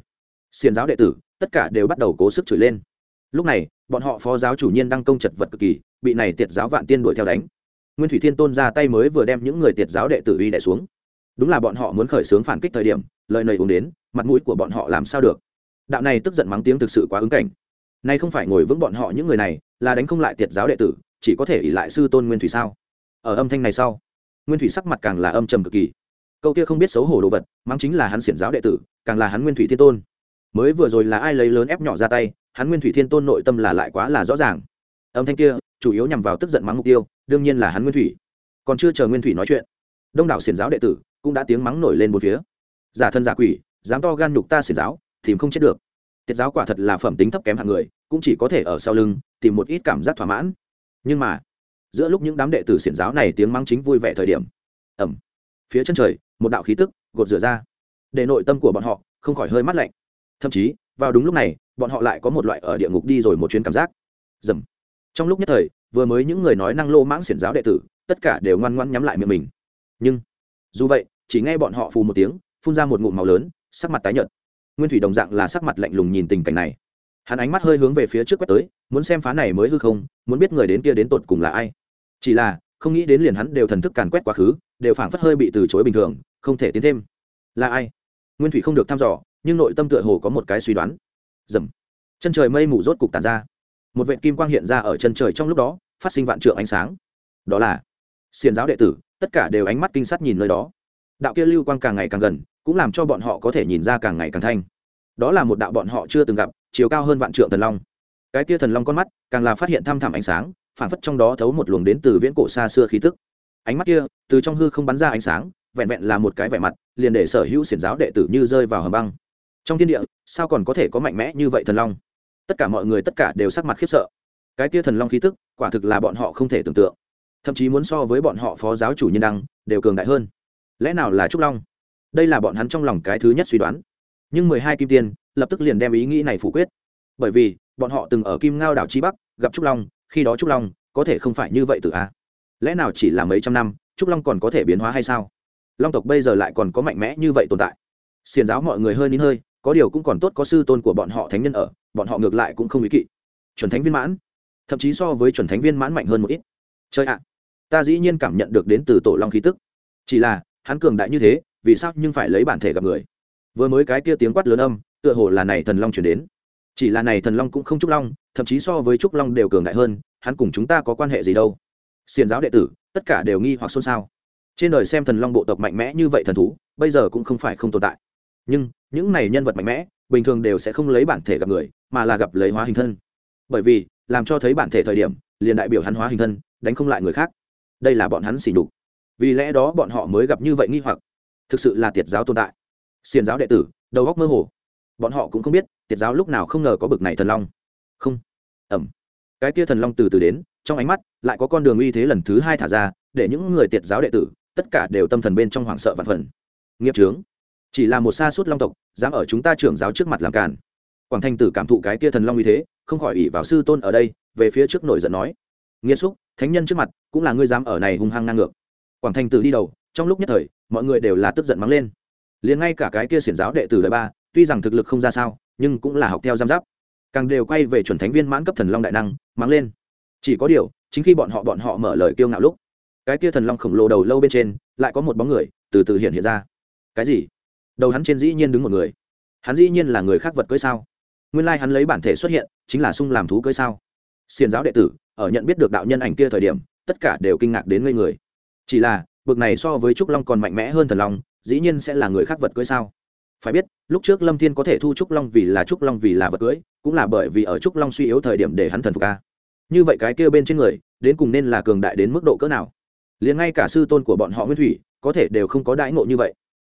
Speaker 1: xiển giáo đệ tử, tất cả đều bắt đầu cố sức chửi lên. Lúc này, bọn họ phó giáo chủ nhiên đang công chật vật cực kỳ, bị này tiệt giáo vạn tiên đuổi theo đánh. Nguyên thủy thiên tôn ra tay mới vừa đem những người tiệt giáo đệ tử uy đẻ xuống. Đúng là bọn họ muốn khởi xướng phản kích thời điểm, lời này uống đến, mặt mũi của bọn họ làm sao được? Đạo này tức giận mắng tiếng thực sự quá ứng cảnh. Nay không phải ngồi vững bọn họ những người này, là đánh không lại tiệt giáo đệ tử, chỉ có thể ỉ lại sư tôn nguyên thủy sao? Ở âm thanh này sau. Nguyên thủy sắc mặt càng là âm trầm cực kỳ. Câu kia không biết xấu hổ đồ vật mắng chính là hắn xiển giáo đệ tử, càng là hắn nguyên thủy thiên tôn. Mới vừa rồi là ai lấy lớn ép nhỏ ra tay, hắn nguyên thủy thiên tôn nội tâm là lại quá là rõ ràng. Âm thanh kia, chủ yếu nhằm vào tức giận mắng mục tiêu, đương nhiên là hắn nguyên thủy. Còn chưa chờ nguyên thủy nói chuyện, đông đảo xiển giáo đệ tử cũng đã tiếng mắng nổi lên một phía. Giả thân giả quỷ, dám to gan nhục ta xiển giáo, tìm không chết được. Tiết giáo quả thật là phẩm tính thấp kém hạng người, cũng chỉ có thể ở sau lưng tìm một ít cảm giác thỏa mãn. Nhưng mà giữa lúc những đám đệ tử xiển giáo này tiếng mắng chính vui vẻ thời điểm. Ẩm phía chân trời, một đạo khí tức gột rửa ra. Để nội tâm của bọn họ không khỏi hơi mát lạnh. Thậm chí, vào đúng lúc này, bọn họ lại có một loại ở địa ngục đi rồi một chuyến cảm giác. Dầm. Trong lúc nhất thời, vừa mới những người nói năng lô mãng xiển giáo đệ tử, tất cả đều ngoan ngoan nhắm lại miệng mình. Nhưng, dù vậy, chỉ nghe bọn họ phù một tiếng, phun ra một ngụm màu lớn, sắc mặt tái nhợt. Nguyên thủy đồng dạng là sắc mặt lạnh lùng nhìn tình cảnh này. Hắn ánh mắt hơi hướng về phía trước quét tới, muốn xem phá này mới hư không, muốn biết người đến kia đến tột cùng là ai chỉ là, không nghĩ đến liền hắn đều thần thức càn quét quá khứ, đều phảng phất hơi bị từ chối bình thường, không thể tiến thêm. Là ai? Nguyên thủy không được thăm dò, nhưng nội tâm tựa hồ có một cái suy đoán. Dầm chân trời mây mù rốt cục tàn ra. Một vệ kim quang hiện ra ở chân trời trong lúc đó, phát sinh vạn trượng ánh sáng. Đó là xiền giáo đệ tử, tất cả đều ánh mắt kinh sát nhìn nơi đó. Đạo kia lưu quang càng ngày càng gần, cũng làm cho bọn họ có thể nhìn ra càng ngày càng thanh. Đó là một đạo bọn họ chưa từng gặp, chiều cao hơn vạn trượng thần long. Cái kia thần long con mắt, càng là phát hiện thăm thẳm ánh sáng phản phất trong đó thấu một luồng đến từ viễn cổ xa xưa khí tức. Ánh mắt kia, từ trong hư không bắn ra ánh sáng, vẹn vẹn là một cái vẻ mặt, liền để sở hữu xiển giáo đệ tử như rơi vào hầm băng. Trong thiên địa, sao còn có thể có mạnh mẽ như vậy thần long? Tất cả mọi người tất cả đều sắc mặt khiếp sợ. Cái kia thần long khí tức, quả thực là bọn họ không thể tưởng tượng. Thậm chí muốn so với bọn họ phó giáo chủ nhân đăng, đều cường đại hơn. Lẽ nào là trúc long? Đây là bọn hắn trong lòng cái thứ nhất suy đoán. Nhưng mười hai kim tiên, lập tức liền đem ý nghĩ này phủ quyết. Bởi vì, bọn họ từng ở kim ngao đảo chi bắc gặp trúc long, khi đó trúc long có thể không phải như vậy từ a. Lẽ nào chỉ là mấy trăm năm, trúc long còn có thể biến hóa hay sao? Long tộc bây giờ lại còn có mạnh mẽ như vậy tồn tại. Xiền giáo mọi người hơi nín hơi, có điều cũng còn tốt có sư tôn của bọn họ thánh nhân ở, bọn họ ngược lại cũng không ý kỵ. Chuẩn thánh viên mãn. Thậm chí so với chuẩn thánh viên mãn mạnh hơn một ít. Chơi ạ, ta dĩ nhiên cảm nhận được đến từ tổ long khí tức. Chỉ là, hắn cường đại như thế, vì sao nhưng phải lấy bản thể gặp người? Vừa mới cái kia tiếng quát lớn âm, tựa hồ là này thần long chuyển đến chỉ là này thần long cũng không trúc long, thậm chí so với trúc long đều cường đại hơn, hắn cùng chúng ta có quan hệ gì đâu? Xiền giáo đệ tử, tất cả đều nghi hoặc xôn xao. Trên đời xem thần long bộ tộc mạnh mẽ như vậy thần thú, bây giờ cũng không phải không tồn tại. Nhưng, những này nhân vật mạnh mẽ, bình thường đều sẽ không lấy bản thể gặp người, mà là gặp lấy hóa hình thân. Bởi vì, làm cho thấy bản thể thời điểm, liền đại biểu hắn hóa hình thân, đánh không lại người khác. Đây là bọn hắn xỉ đục vì lẽ đó bọn họ mới gặp như vậy nghi hoặc. Thực sự là tiệt giáo tồn tại. Xiền giáo đệ tử, đầu góc mơ hồ. Bọn họ cũng không biết tiệt giáo lúc nào không ngờ có bực này thần long. Không. Ẩm. Cái kia thần long từ từ đến, trong ánh mắt lại có con đường uy thế lần thứ hai thả ra, để những người tiệt giáo đệ tử, tất cả đều tâm thần bên trong hoảng sợ vạn phần. Nghiệp trướng chỉ là một xa suốt long tộc, dám ở chúng ta trưởng giáo trước mặt làm càn. Quảng thanh tử cảm thụ cái kia thần long uy thế, không khỏi ỷ vào sư tôn ở đây, về phía trước nổi giận nói. Nghiêm xúc, thánh nhân trước mặt, cũng là ngươi dám ở này hung hăng ngang ngược. Quảng thanh tử đi đầu, trong lúc nhất thời, mọi người đều là tức giận mắng lên. Liền ngay cả cái kia xiển giáo đệ tử đời ba tuy rằng thực lực không ra sao, nhưng cũng là học theo giam giáp. Càng đều quay về chuẩn thánh viên mãn cấp thần long đại năng, mắng lên. Chỉ có điều, chính khi bọn họ bọn họ mở lời kiêu ngạo lúc, cái kia thần long khổng lồ đầu lâu bên trên, lại có một bóng người từ từ hiện hiện ra. Cái gì? Đầu hắn trên dĩ nhiên đứng một người. Hắn dĩ nhiên là người khác vật cưới sao? Nguyên lai hắn lấy bản thể xuất hiện, chính là sung làm thú cưới sao? Xiền giáo đệ tử, ở nhận biết được đạo nhân ảnh kia thời điểm, tất cả đều kinh ngạc đến ngây người. Chỉ là, bực này so với trúc long còn mạnh mẽ hơn thần long, dĩ nhiên sẽ là người khác vật cưới sao? Phải biết, lúc trước lâm thiên có thể thu trúc long vì là trúc long vì là vật cưới, cũng là bởi vì ở trúc long suy yếu thời điểm để hắn thần phục ca như vậy cái kia bên trên người, đến cùng nên là cường đại đến mức độ cỡ nào? Liền ngay cả sư tôn của bọn họ nguyên thủy, có thể đều không có đãi ngộ như vậy.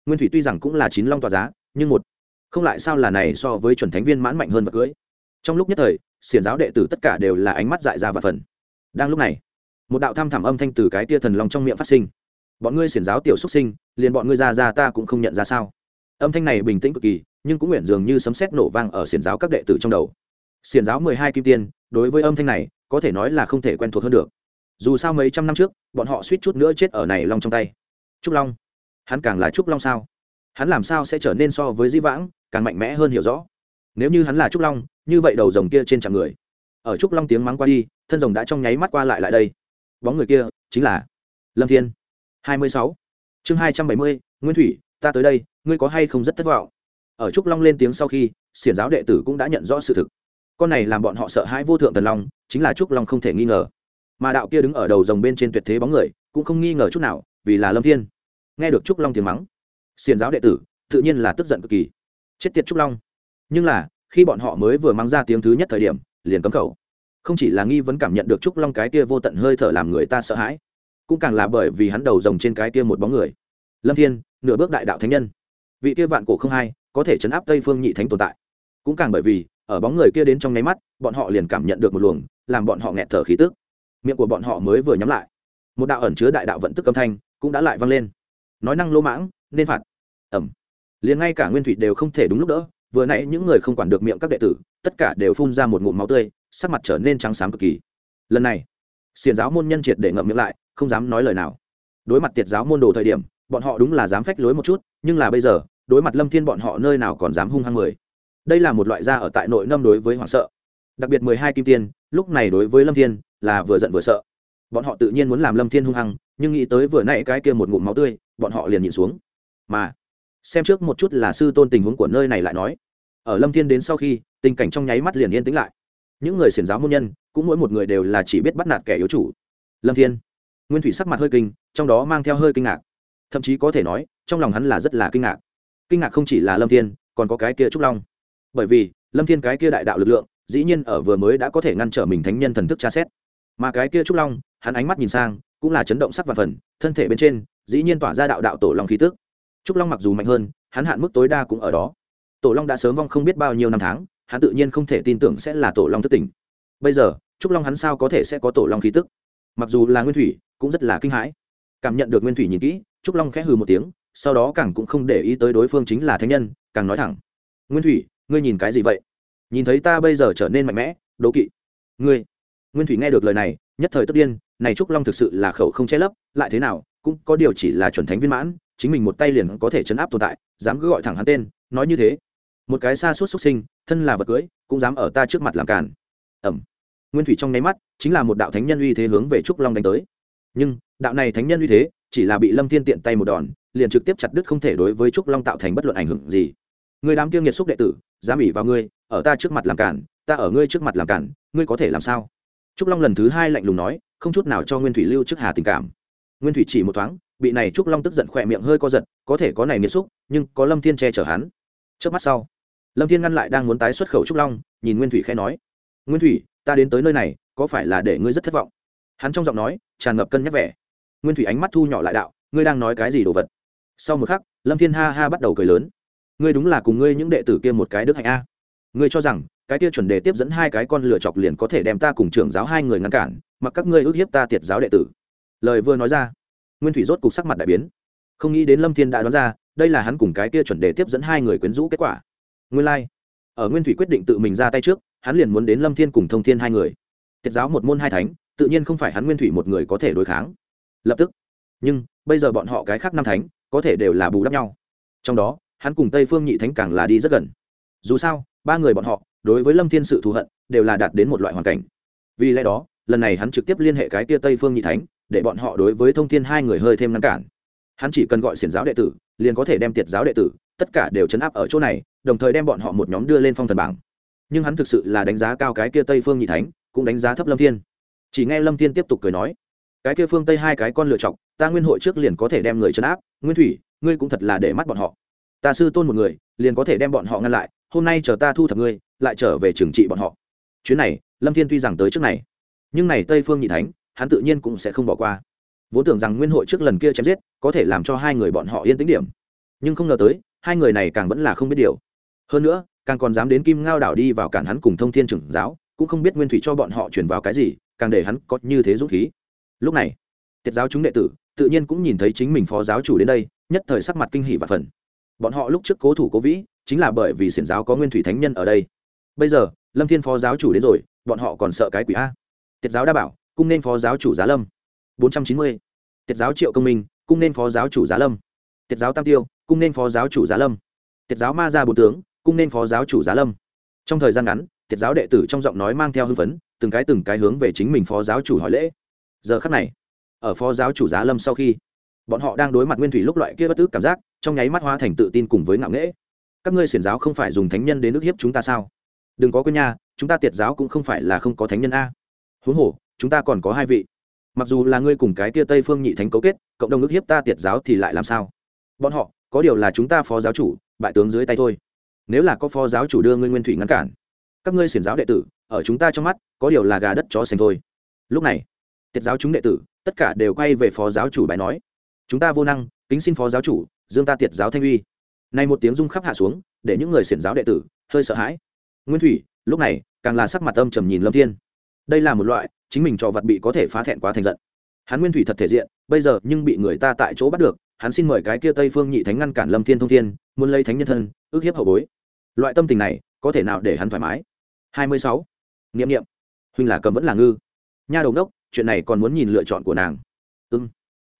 Speaker 1: Nguyên thủy tuy rằng cũng là chín long tòa giá, nhưng một, không lại sao là này so với chuẩn thánh viên mãn mạnh hơn vật cưới. Trong lúc nhất thời, xiển giáo đệ tử tất cả đều là ánh mắt dại ra và phần. Đang lúc này, một đạo tham thảm âm thanh từ cái tia thần long trong miệng phát sinh. Bọn ngươi xiển giáo tiểu xuất sinh, liền bọn ngươi ra ra ta cũng không nhận ra sao? Âm thanh này bình tĩnh cực kỳ, nhưng cũng nguyện dường như sấm sét nổ vang ở xiển giáo các đệ tử trong đầu. Xiển giáo mười hai kim tiên, đối với âm thanh này, có thể nói là không thể quen thuộc hơn được. Dù sao mấy trăm năm trước, bọn họ suýt chút nữa chết ở này long trong tay. Trúc long. Hắn càng là trúc long sao? Hắn làm sao sẽ trở nên so với di vãng, càng mạnh mẽ hơn hiểu rõ? Nếu như hắn là trúc long, như vậy đầu rồng kia trên chặng người. Ở trúc long tiếng mắng qua đi, thân rồng đã trong nháy mắt qua lại lại đây. Bóng người kia chính là lâm thiên. hai mươi sáu. Chương hai trăm bảy mươi, nguyên thủy ta tới đây, ngươi có hay không rất thất vọng? Ở trúc long lên tiếng sau khi, xiển giáo đệ tử cũng đã nhận rõ sự thực. Con này làm bọn họ sợ hãi vô thượng thần long, chính là trúc long không thể nghi ngờ. Mà đạo kia đứng ở đầu rồng bên trên tuyệt thế bóng người, cũng không nghi ngờ chút nào, vì là lâm thiên. Nghe được trúc long tiếng mắng, Xiển giáo đệ tử, tự nhiên là tức giận cực kỳ. Chết tiệt trúc long. Nhưng là, khi bọn họ mới vừa mắng ra tiếng thứ nhất thời điểm, liền cấm khẩu. Không chỉ là nghi vấn cảm nhận được trúc long cái kia vô tận hơi thở làm người ta sợ hãi, cũng càng là bởi vì hắn đầu rồng trên cái kia một bóng người lâm thiên, nửa bước đại đạo thánh nhân. Vị kia vạn cổ không hai, có thể chấn áp tây phương nhị thánh tồn tại. Cũng càng bởi vì, ở bóng người kia đến trong nháy mắt, bọn họ liền cảm nhận được một luồng, làm bọn họ nghẹt thở khí tức. Miệng của bọn họ mới vừa nhắm lại, một đạo ẩn chứa đại đạo vận tức âm thanh cũng đã lại vang lên. Nói năng lô mãng, nên phạt. Ẩm. Liền ngay cả nguyên thủy đều không thể đúng lúc đỡ, vừa nãy những người không quản được miệng các đệ tử, tất cả đều phun ra một ngụm máu tươi, sắc mặt trở nên trắng xám cực kỳ. Lần này xiền giáo môn nhân triệt để ngậm miệng lại, không dám nói lời nào. Đối mặt tiệt giáo môn đồ thời điểm bọn họ đúng là dám phách lối một chút, nhưng là bây giờ, đối mặt lâm thiên bọn họ nơi nào còn dám hung hăng mười. Đây là một loại da ở tại nội nâm đối với hoảng sợ. Đặc biệt mười hai kim tiên, lúc này đối với lâm thiên, là vừa giận vừa sợ. Bọn họ tự nhiên muốn làm lâm thiên hung hăng, nhưng nghĩ tới vừa nãy cái kia một ngụm máu tươi, bọn họ liền nhìn xuống. Mà, xem trước một chút là sư tôn tình huống của nơi này lại nói. Ở lâm thiên đến sau khi, tình cảnh trong nháy mắt liền yên tĩnh lại. Những người xiển giáo môn nhân, cũng mỗi một người đều là chỉ biết bắt nạt kẻ yếu chủ. Lâm thiên, nguyên thủy sắc mặt hơi kinh, trong đó mang theo hơi kinh ngạc thậm chí có thể nói, trong lòng hắn là rất là kinh ngạc. Kinh ngạc không chỉ là lâm thiên, còn có cái kia trúc long. Bởi vì, lâm thiên cái kia đại đạo lực lượng, dĩ nhiên ở vừa mới đã có thể ngăn trở mình thánh nhân thần thức tra xét. Mà cái kia trúc long, hắn ánh mắt nhìn sang, cũng là chấn động sắc và phần, thân thể bên trên, dĩ nhiên tỏa ra đạo đạo tổ long khí tức. Trúc long mặc dù mạnh hơn, hắn hạn mức tối đa cũng ở đó. Tổ long đã sớm vong không biết bao nhiêu năm tháng, hắn tự nhiên không thể tin tưởng sẽ là tổ long thất tỉnh. Bây giờ, trúc long hắn sao có thể sẽ có tổ long khí tức? Mặc dù là nguyên thủy, cũng rất là kinh hãi. Cảm nhận được nguyên thủy nhìn kỹ trúc long khẽ hừ một tiếng, sau đó càng cũng không để ý tới đối phương chính là thánh nhân, càng nói thẳng. Nguyên thủy, ngươi nhìn cái gì vậy? Nhìn thấy ta bây giờ trở nên mạnh mẽ đố kỵ. Ngươi. Nguyên thủy nghe được lời này, nhất thời tức điên, này trúc long thực sự là khẩu không che lấp, lại thế nào, cũng có điều chỉ là chuẩn thánh viên mãn, chính mình một tay liền có thể chấn áp tồn tại, dám cứ gọi thẳng hắn tên, nói như thế. Một cái xa suốt xuất sinh, thân là vật cưới, cũng dám ở ta trước mặt làm cản ẩm. Nguyên thủy trong nháy mắt, chính là một đạo thánh nhân uy thế hướng về trúc long đánh tới. Nhưng, đạo này thánh nhân uy thế chỉ là bị lâm thiên tiện tay một đòn, liền trực tiếp chặt đứt không thể đối với trúc long tạo thành bất luận ảnh hưởng gì. Người đám kiêng nghiệt xúc đệ tử, dám ỉ vào ngươi, ở ta trước mặt làm cản, ta ở ngươi trước mặt làm cản, ngươi có thể làm sao? Trúc long lần thứ hai lạnh lùng nói, không chút nào cho nguyên thủy lưu trước hà tình cảm. Nguyên thủy chỉ một thoáng, bị này trúc long tức giận khỏe miệng hơi co giật, có thể có này nghiệt xúc, nhưng có lâm thiên che chở hắn. Trước mắt sau, lâm thiên ngăn lại đang muốn tái xuất khẩu trúc long, nhìn nguyên thủy khẽ nói, nguyên thủy, ta đến tới nơi này, có phải là để ngươi rất thất vọng? Hắn trong giọng nói, tràn ngập cân nhắc vẻ nguyên thủy ánh mắt thu nhỏ lại đạo, ngươi đang nói cái gì đồ vật? Sau một khắc, lâm thiên ha ha bắt đầu cười lớn. Ngươi đúng là cùng ngươi những đệ tử kia một cái đức hạnh a. Ngươi cho rằng, cái kia chuẩn đề tiếp dẫn hai cái con lửa chọc liền có thể đem ta cùng trưởng giáo hai người ngăn cản, mặc các ngươi ước hiếp ta tiệt giáo đệ tử. Lời vừa nói ra, nguyên thủy rốt cục sắc mặt đại biến. Không nghĩ đến lâm thiên đã đoán ra, đây là hắn cùng cái kia chuẩn đề tiếp dẫn hai người quyến rũ kết quả. Nguyên lai、like. ở nguyên thủy quyết định tự mình ra tay trước, hắn liền muốn đến lâm thiên cùng thông thiên hai người. Tiết giáo một môn hai thánh, tự nhiên không phải hắn nguyên thủy một người có thể đối kháng lập tức. Nhưng, bây giờ bọn họ cái khác năm thánh, có thể đều là bù đắp nhau. Trong đó, hắn cùng tây phương nhị thánh càng là đi rất gần. Dù sao, ba người bọn họ, đối với lâm thiên sự thù hận, đều là đạt đến một loại hoàn cảnh. Vì lẽ đó, lần này hắn trực tiếp liên hệ cái tia tây phương nhị thánh, để bọn họ đối với thông thiên hai người hơi thêm ngăn cản. Hắn chỉ cần gọi xiển giáo đệ tử, liền có thể đem tiệt giáo đệ tử, tất cả đều chấn áp ở chỗ này, đồng thời đem bọn họ một nhóm đưa lên phong thần bảng. Nhưng hắn thực sự là đánh giá cao cái kia tây phương nhị thánh, cũng đánh giá thấp lâm thiên. Chỉ nghe lâm thiên tiếp tục cười nói cái kia phương tây hai cái con lựa chọc ta nguyên hội trước liền có thể đem người chấn áp. Nguyên thủy, ngươi cũng thật là để mắt bọn họ. Ta sư tôn một người, liền có thể đem bọn họ ngăn lại. Hôm nay chờ ta thu thập ngươi, lại trở về trừng trị bọn họ. Chuyến này, lâm thiên tuy rằng tới trước này, nhưng này tây phương nhị thánh, hắn tự nhiên cũng sẽ không bỏ qua. Vốn tưởng rằng nguyên hội trước lần kia chém giết, có thể làm cho hai người bọn họ yên tĩnh điểm. Nhưng không ngờ tới, hai người này càng vẫn là không biết điều. Hơn nữa, càng còn dám đến kim ngao đảo đi vào cản hắn cùng thông thiên trưởng giáo, cũng không biết nguyên thủy cho bọn họ chuyển vào cái gì, càng để hắn có như thế dũng khí lúc này, tiết giáo chúng đệ tử tự nhiên cũng nhìn thấy chính mình phó giáo chủ đến đây, nhất thời sắc mặt kinh hỷ và phần. Bọn họ lúc trước cố thủ cố vĩ, chính là bởi vì xiển giáo có nguyên thủy thánh nhân ở đây. Bây giờ, lâm thiên phó giáo chủ đến rồi, bọn họ còn sợ cái quỷ a. Tiết giáo đa bảo, cung nên phó giáo chủ giá lâm. Bốn trăm chín mươi. Tiết giáo triệu công minh, cung nên phó giáo chủ giá lâm. Tiết giáo tam tiêu, cung nên phó giáo chủ giá lâm. Tiết giáo ma gia bồ tướng, cung nên phó giáo chủ giá lâm. Trong thời gian ngắn, tiết giáo đệ tử trong giọng nói mang theo hưng phấn, từng cái từng cái hướng về chính mình phó giáo chủ hỏi lễ giờ khắc này, ở phó giáo chủ giá lâm sau khi, bọn họ đang đối mặt nguyên thủy lúc loại kia bất tức cảm giác, trong nháy mắt hóa thành tự tin cùng với ngạo nghễ. Các ngươi xiển giáo không phải dùng thánh nhân đến nước hiếp chúng ta sao? Đừng có quên nha, chúng ta tiệt giáo cũng không phải là không có thánh nhân a. Huống hồ, chúng ta còn có hai vị. Mặc dù là ngươi cùng cái kia tây phương nhị thánh cấu kết, cộng đồng nước hiếp ta tiệt giáo thì lại làm sao? Bọn họ, có điều là chúng ta phó giáo chủ, bại tướng dưới tay thôi. Nếu là có phó giáo chủ đưa ngươi nguyên thủy ngăn cản, các ngươi xiển giáo đệ tử, ở chúng ta trong mắt, có điều là gà đất chó sành thôi. Lúc này tiết giáo chúng đệ tử tất cả đều quay về phó giáo chủ bài nói. Chúng ta vô năng kính xin phó giáo chủ dương ta tiệt giáo thanh uy. Nay một tiếng rung khắp hạ xuống để những người xiển giáo đệ tử hơi sợ hãi. Nguyên thủy lúc này càng là sắc mặt âm trầm nhìn lâm thiên. Đây là một loại chính mình cho vật bị có thể phá thẹn quá thành giận. Hắn nguyên thủy thật thể diện bây giờ nhưng bị người ta tại chỗ bắt được hắn xin mời cái kia tây phương nhị thánh ngăn cản lâm thiên thông thiên muốn lấy thánh nhân thân ước hiếp hậu bối. Loại tâm tình này có thể nào để hắn thoải mái? Hai mươi sáu. Niệm niệm, huynh là cầm vẫn là ngư. Nha đầu đốc chuyện này còn muốn nhìn lựa chọn của nàng. Ưng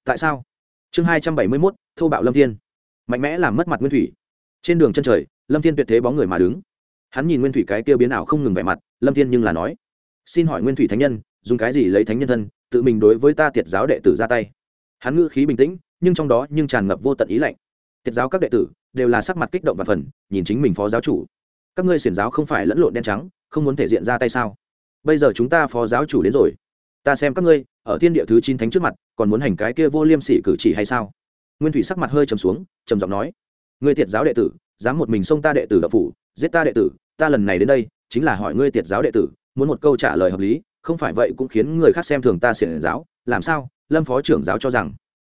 Speaker 1: tại sao? Chương hai trăm bảy mươi mốt, thô bạo lâm thiên. Mạnh mẽ làm mất mặt nguyên thủy. Trên đường chân trời, lâm thiên tuyệt thế bóng người mà đứng. Hắn nhìn nguyên thủy cái kia biến ảo không ngừng vẻ mặt, lâm thiên nhưng là nói, xin hỏi nguyên thủy thánh nhân, dùng cái gì lấy thánh nhân thân, tự mình đối với ta tiệt giáo đệ tử ra tay? Hắn ngữ khí bình tĩnh, nhưng trong đó nhưng tràn ngập vô tận ý lạnh. Tiệt giáo các đệ tử đều là sắc mặt kích động và phần, nhìn chính mình phó giáo chủ. Các ngươi xiển giáo không phải lẫn lộn đen trắng, không muốn thể diện ra tay sao? Bây giờ chúng ta phó giáo chủ đến rồi ta xem các ngươi, ở thiên địa thứ chín thánh trước mặt, còn muốn hành cái kia vô liêm sỉ cử chỉ hay sao? Nguyên thủy sắc mặt hơi trầm xuống, trầm giọng nói, ngươi tiệt giáo đệ tử, dám một mình xông ta đệ tử đập phủ, giết ta đệ tử, ta lần này đến đây, chính là hỏi ngươi tiệt giáo đệ tử, muốn một câu trả lời hợp lý, không phải vậy cũng khiến người khác xem thường ta xiển giáo, làm sao? Lâm phó trưởng giáo cho rằng,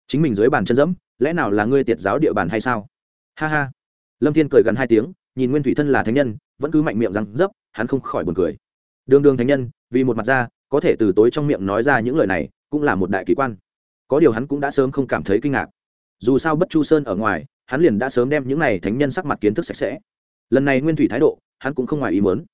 Speaker 1: chính mình dưới bàn chân dẫm, lẽ nào là ngươi tiệt giáo địa bàn hay sao? Ha ha. Lâm thiên cười gần hai tiếng, nhìn nguyên thủy thân là thánh nhân, vẫn cứ mạnh miệng răng dấp, hắn không khỏi buồn cười. Đường đường thánh nhân, vì một mặt ra có thể từ tối trong miệng nói ra những lời này, cũng là một đại kỳ quan. Có điều hắn cũng đã sớm không cảm thấy kinh ngạc. Dù sao bất chu sơn ở ngoài, hắn liền đã sớm đem những này thánh nhân sắc mặt kiến thức sạch sẽ. Lần này nguyên thủy thái độ, hắn cũng không ngoài ý muốn.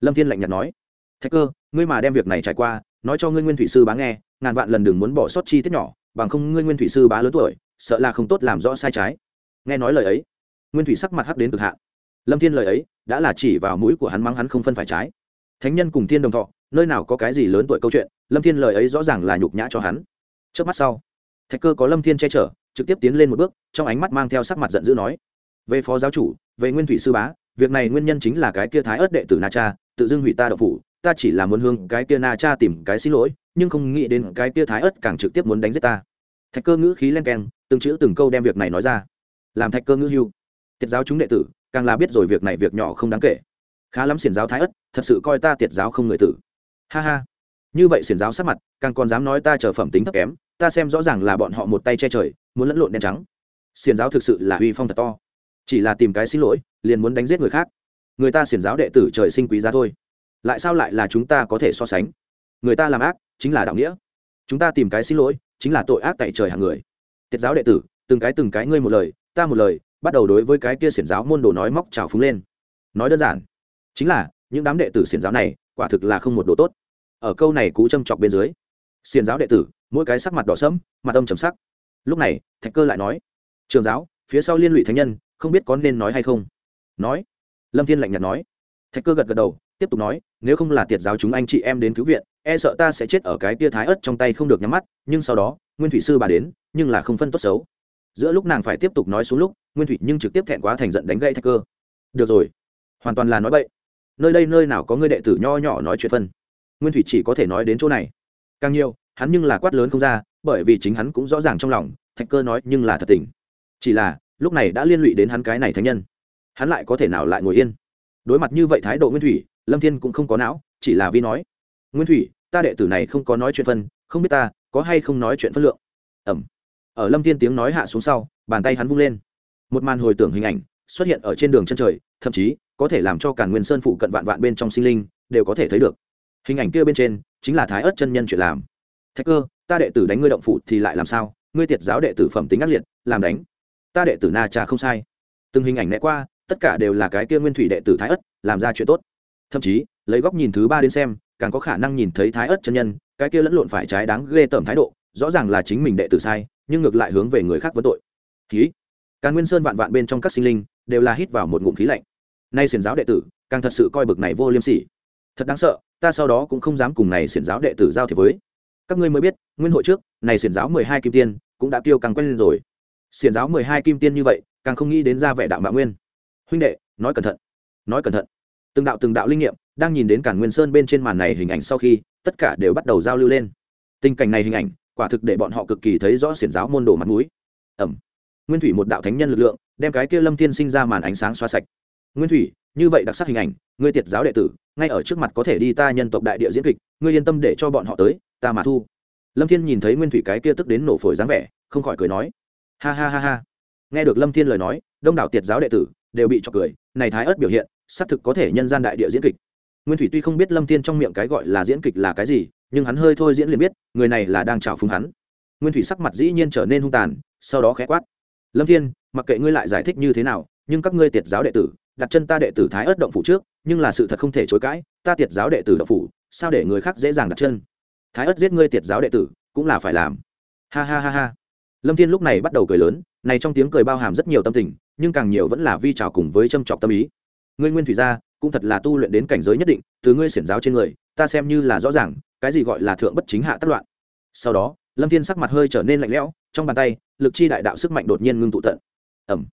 Speaker 1: Lâm thiên lạnh nhạt nói, thạch cơ, ngươi mà đem việc này trải qua, nói cho ngươi nguyên thủy sư bá nghe, ngàn vạn lần đừng muốn bỏ sót chi tiết nhỏ, bằng không ngươi nguyên thủy sư bá lớn tuổi, sợ là không tốt làm rõ sai trái. Nghe nói lời ấy, nguyên thủy sắc mặt hắc đến cực hạn. Lâm thiên lời ấy, đã là chỉ vào mũi của hắn mắng hắn không phân phải trái. Thánh nhân cùng thiên đồng thọ nơi nào có cái gì lớn tuổi câu chuyện, lâm thiên lời ấy rõ ràng là nhục nhã cho hắn. Trước mắt sau, thạch cơ có lâm thiên che chở, trực tiếp tiến lên một bước, trong ánh mắt mang theo sắc mặt giận dữ nói, về phó giáo chủ, về nguyên thủy sư bá, việc này nguyên nhân chính là cái kia thái ớt đệ tử na cha, tự dưng hủy ta đậu phủ, ta chỉ là muốn hương cái kia na cha tìm cái xin lỗi, nhưng không nghĩ đến cái kia thái ớt càng trực tiếp muốn đánh giết ta. Thạch cơ ngữ khí len keng, từng chữ từng câu đem việc này nói ra. Làm thạch cơ ngữ hưu. Tiết giáo chúng đệ tử, càng là biết rồi việc này việc nhỏ không đáng kể. Khá lắm xiển giáo thái ất thật sự coi ta tiệt giáo không người tử ha ha. Như vậy xiển giáo sát mặt, càng còn dám nói ta chờ phẩm tính thấp kém, ta xem rõ ràng là bọn họ một tay che trời, muốn lẫn lộn đen trắng. Xiển giáo thực sự là uy phong thật to. Chỉ là tìm cái xin lỗi, liền muốn đánh giết người khác. Người ta xiển giáo đệ tử trời sinh quý giá thôi. Lại sao lại là chúng ta có thể so sánh? Người ta làm ác, chính là đạo nghĩa. Chúng ta tìm cái xin lỗi, chính là tội ác tại trời hàng người. Tiết giáo đệ tử, từng cái từng cái ngươi một lời, ta một lời, bắt đầu đối với cái kia xiển giáo môn đồ nói móc trào phúng lên. Nói đơn giản, chính là những đám đệ tử xiển giáo này quả thực là không một đồ tốt. Ở câu này cú châm chọc bên dưới, xiển giáo đệ tử, mỗi cái sắc mặt đỏ sẫm, mặt âm trầm sắc. Lúc này, thạch cơ lại nói, trường giáo, phía sau liên lụy thánh nhân, không biết có nên nói hay không? Nói, lâm thiên lạnh nhạt nói. Thạch cơ gật gật đầu, tiếp tục nói, nếu không là tiệt giáo chúng anh chị em đến cứu viện e sợ ta sẽ chết ở cái tia thái ớt trong tay không được nhắm mắt, nhưng sau đó, nguyên thủy sư bà đến, nhưng là không phân tốt xấu. Giữa lúc nàng phải tiếp tục nói xuống lúc, nguyên thủy nhưng trực tiếp thẹn quá thành giận đánh gậy thạch cơ. Được rồi, hoàn toàn là nói bậy nơi đây nơi nào có người đệ tử nho nhỏ nói chuyện phân? Nguyên thủy chỉ có thể nói đến chỗ này. Càng nhiều, hắn nhưng là quát lớn không ra, bởi vì chính hắn cũng rõ ràng trong lòng, thạch cơ nói nhưng là thật tình. Chỉ là, lúc này đã liên lụy đến hắn cái này thánh nhân. Hắn lại có thể nào lại ngồi yên? Đối mặt như vậy thái độ nguyên thủy, lâm thiên cũng không có não, chỉ là vi nói. Nguyên thủy, ta đệ tử này không có nói chuyện phân, không biết ta có hay không nói chuyện phân lượng. Ẩm. Ở lâm thiên tiếng nói hạ xuống sau, bàn tay hắn vung lên. Một màn hồi tưởng hình ảnh xuất hiện ở trên đường chân trời, thậm chí có thể làm cho cả nguyên sơn phụ cận vạn vạn bên trong sinh linh đều có thể thấy được. Hình ảnh kia bên trên chính là thái ớt chân nhân chuyện làm. Thạch cơ, ta đệ tử đánh ngươi động phụ thì lại làm sao? Ngươi tiệt giáo đệ tử phẩm tính ác liệt, làm đánh. Ta đệ tử na cha không sai. Từng hình ảnh né qua, tất cả đều là cái kia nguyên thủy đệ tử thái ất làm ra chuyện tốt. Thậm chí, lấy góc nhìn thứ ba đến xem, càng có khả năng nhìn thấy thái ất chân nhân, cái kia lẫn lộn phải trái đáng ghê tởm thái độ, rõ ràng là chính mình đệ tử sai, nhưng ngược lại hướng về người khác vấn tội. Khí càn nguyên sơn vạn vạn bên trong các sinh linh đều là hít vào một ngụm khí lạnh nay xiển giáo đệ tử, càng thật sự coi bực này vô liêm sỉ. Thật đáng sợ, ta sau đó cũng không dám cùng này xiển giáo đệ tử giao thiệp với. Các ngươi mới biết, nguyên hội trước, này xiển giáo mười hai kim tiên cũng đã tiêu càng quen lên rồi. Xiển giáo mười hai kim tiên như vậy, càng không nghĩ đến ra vẻ đạo mạo nguyên. Huynh đệ, nói cẩn thận, nói cẩn thận. Từng đạo từng đạo linh nghiệm đang nhìn đến cản nguyên sơn bên trên màn này hình ảnh sau khi, tất cả đều bắt đầu giao lưu lên. Tình cảnh này hình ảnh, quả thực để bọn họ cực kỳ thấy rõ xiển giáo môn đồ mặt mũi. Ẩm. Nguyên thủy một đạo thánh nhân lực lượng, đem cái kia lâm thiên sinh ra màn ánh sáng xoa sạch nguyên thủy, như vậy đặc sắc hình ảnh, ngươi tiệt giáo đệ tử, ngay ở trước mặt có thể đi ta nhân tộc đại địa diễn kịch, ngươi yên tâm để cho bọn họ tới, ta mà thu. Lâm thiên nhìn thấy nguyên thủy cái kia tức đến nổ phổi dáng vẻ, không khỏi cười nói. Ha ha ha ha. Nghe được lâm thiên lời nói, đông đảo tiệt giáo đệ tử đều bị trọc cười, này thái ớt biểu hiện, xác thực có thể nhân gian đại địa diễn kịch. Nguyên thủy tuy không biết lâm thiên trong miệng cái gọi là diễn kịch là cái gì, nhưng hắn hơi thôi diễn liền biết, người này là đang trào phúng hắn. Nguyên thủy sắc mặt dĩ nhiên trở nên hung tàn, sau đó khẽ quát. Lâm thiên, mặc kệ ngươi lại giải thích như thế nào, nhưng các ngươi tiệt giáo đệ tử đặt chân ta đệ tử thái ớt động phủ trước, nhưng là sự thật không thể chối cãi, ta tiệt giáo đệ tử động phủ, sao để người khác dễ dàng đặt chân? Thái ớt giết ngươi tiệt giáo đệ tử, cũng là phải làm. Ha ha ha ha. Lâm thiên lúc này bắt đầu cười lớn, này trong tiếng cười bao hàm rất nhiều tâm tình, nhưng càng nhiều vẫn là vi trào cùng với châm trọc tâm ý. Ngươi nguyên thủy gia, cũng thật là tu luyện đến cảnh giới nhất định, từ ngươi xiển giáo trên người, ta xem như là rõ ràng, cái gì gọi là thượng bất chính hạ tất loạn. Sau đó, lâm thiên sắc mặt hơi trở nên lạnh lẽo, trong bàn tay, lực chi đại đạo sức mạnh đột nhiên ngưng tụ tận. Ẩm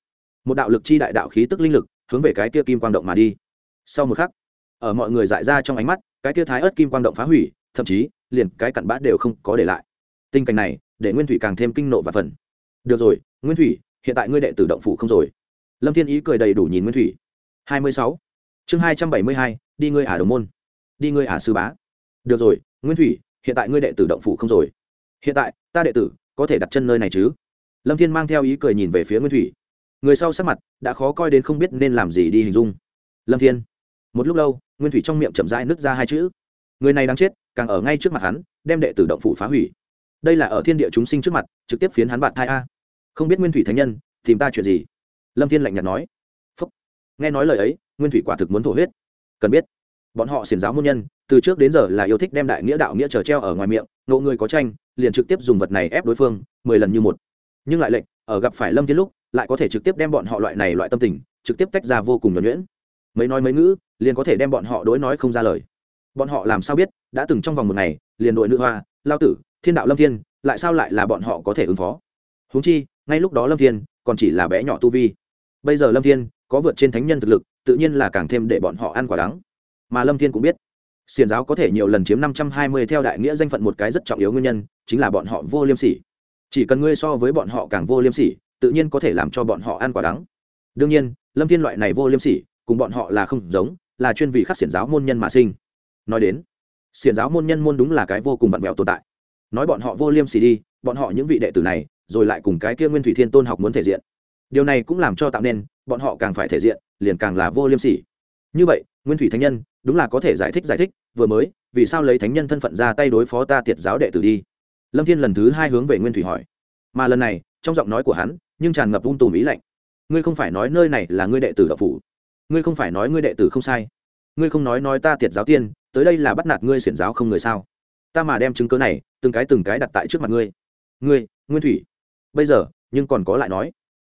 Speaker 1: một đạo lực chi đại đạo khí tức linh lực hướng về cái kia kim quang động mà đi. Sau một khắc, ở mọi người dại ra trong ánh mắt, cái kia thái ớt kim quang động phá hủy, thậm chí, liền cái cặn bã đều không có để lại. Tình cảnh này, để nguyên thủy càng thêm kinh nộ và phần được rồi, nguyên thủy, hiện tại ngươi đệ tử động phủ không rồi. Lâm thiên ý cười đầy đủ nhìn nguyên thủy. Hai mươi sáu. Chương hai trăm bảy mươi hai, đi ngươi ả đồng môn. Đi ngươi ả sư bá. Được rồi, nguyên thủy, hiện tại ngươi đệ tử động phủ không rồi. Hiện tại, ta đệ tử, có thể đặt chân nơi này chứ? Lâm thiên mang theo ý cười nhìn về phía nguyên thủy người sau sắc mặt đã khó coi đến không biết nên làm gì đi hình dung. Lâm thiên. Một lúc lâu, nguyên thủy trong miệng chậm rãi nứt ra hai chữ. Người này đang chết, càng ở ngay trước mặt hắn, đem đệ tử động phủ phá hủy. Đây là ở thiên địa chúng sinh trước mặt, trực tiếp phiến hắn bạn thai a. Không biết nguyên thủy thánh nhân, tìm ta chuyện gì? Lâm thiên lạnh nhạt nói. Phúc. nghe nói lời ấy, nguyên thủy quả thực muốn thổ huyết. Cần biết, bọn họ xiển giáo môn nhân, từ trước đến giờ là yêu thích đem đại nghĩa đạo nghĩa chờ treo ở ngoài miệng nộ người có tranh, liền trực tiếp dùng vật này ép đối phương, mười lần như một. Nhưng lại lệnh, ở gặp phải lâm thiên lúc lại có thể trực tiếp đem bọn họ loại này loại tâm tình, trực tiếp tách ra vô cùng nhuẩn nhuyễn. Mấy nói mấy ngữ, liền có thể đem bọn họ đối nói không ra lời. Bọn họ làm sao biết, đã từng trong vòng một ngày, liền đội nữ hoa, lao tử, thiên đạo lâm thiên, lại sao lại là bọn họ có thể ứng phó? Huống chi, ngay lúc đó lâm thiên, còn chỉ là bé nhỏ tu vi. Bây giờ lâm thiên, có vượt trên thánh nhân thực lực, tự nhiên là càng thêm để bọn họ ăn quả đắng. Mà lâm thiên cũng biết xiền giáo có thể nhiều lần chiếm năm trăm hai mươi theo đại nghĩa danh phận một cái rất trọng yếu nguyên nhân, chính là bọn họ vô liêm sỉ. Chỉ cần ngươi so với bọn họ càng vô liêm sỉ tự nhiên có thể làm cho bọn họ ăn quả đắng. Đương nhiên, lâm thiên loại này vô liêm sỉ, cùng bọn họ là không giống, là chuyên vị khắc xiển giáo môn nhân mà sinh. Nói đến, xiển giáo môn nhân môn đúng là cái vô cùng vặn vẹo tồn tại. Nói bọn họ vô liêm sỉ đi, bọn họ những vị đệ tử này, rồi lại cùng cái kia nguyên thủy thiên tôn học muốn thể diện. Điều này cũng làm cho tạo nên, bọn họ càng phải thể diện, liền càng là vô liêm sỉ. Như vậy, nguyên thủy thánh nhân đúng là có thể giải thích giải thích, vừa mới, vì sao lấy thánh nhân thân phận ra tay đối phó ta tiệt giáo đệ tử đi? Lâm thiên lần thứ hai hướng về nguyên thủy hỏi. Mà lần này trong giọng nói của hắn, nhưng tràn ngập ung tùm ý lạnh. Ngươi không phải nói nơi này là ngươi đệ tử đạo phủ. Ngươi không phải nói ngươi đệ tử không sai. Ngươi không nói nói ta tiệt giáo tiên, tới đây là bắt nạt ngươi xiển giáo không người sao? Ta mà đem chứng cớ này, từng cái từng cái đặt tại trước mặt ngươi. Ngươi, nguyên thủy. Bây giờ, nhưng còn có lại nói.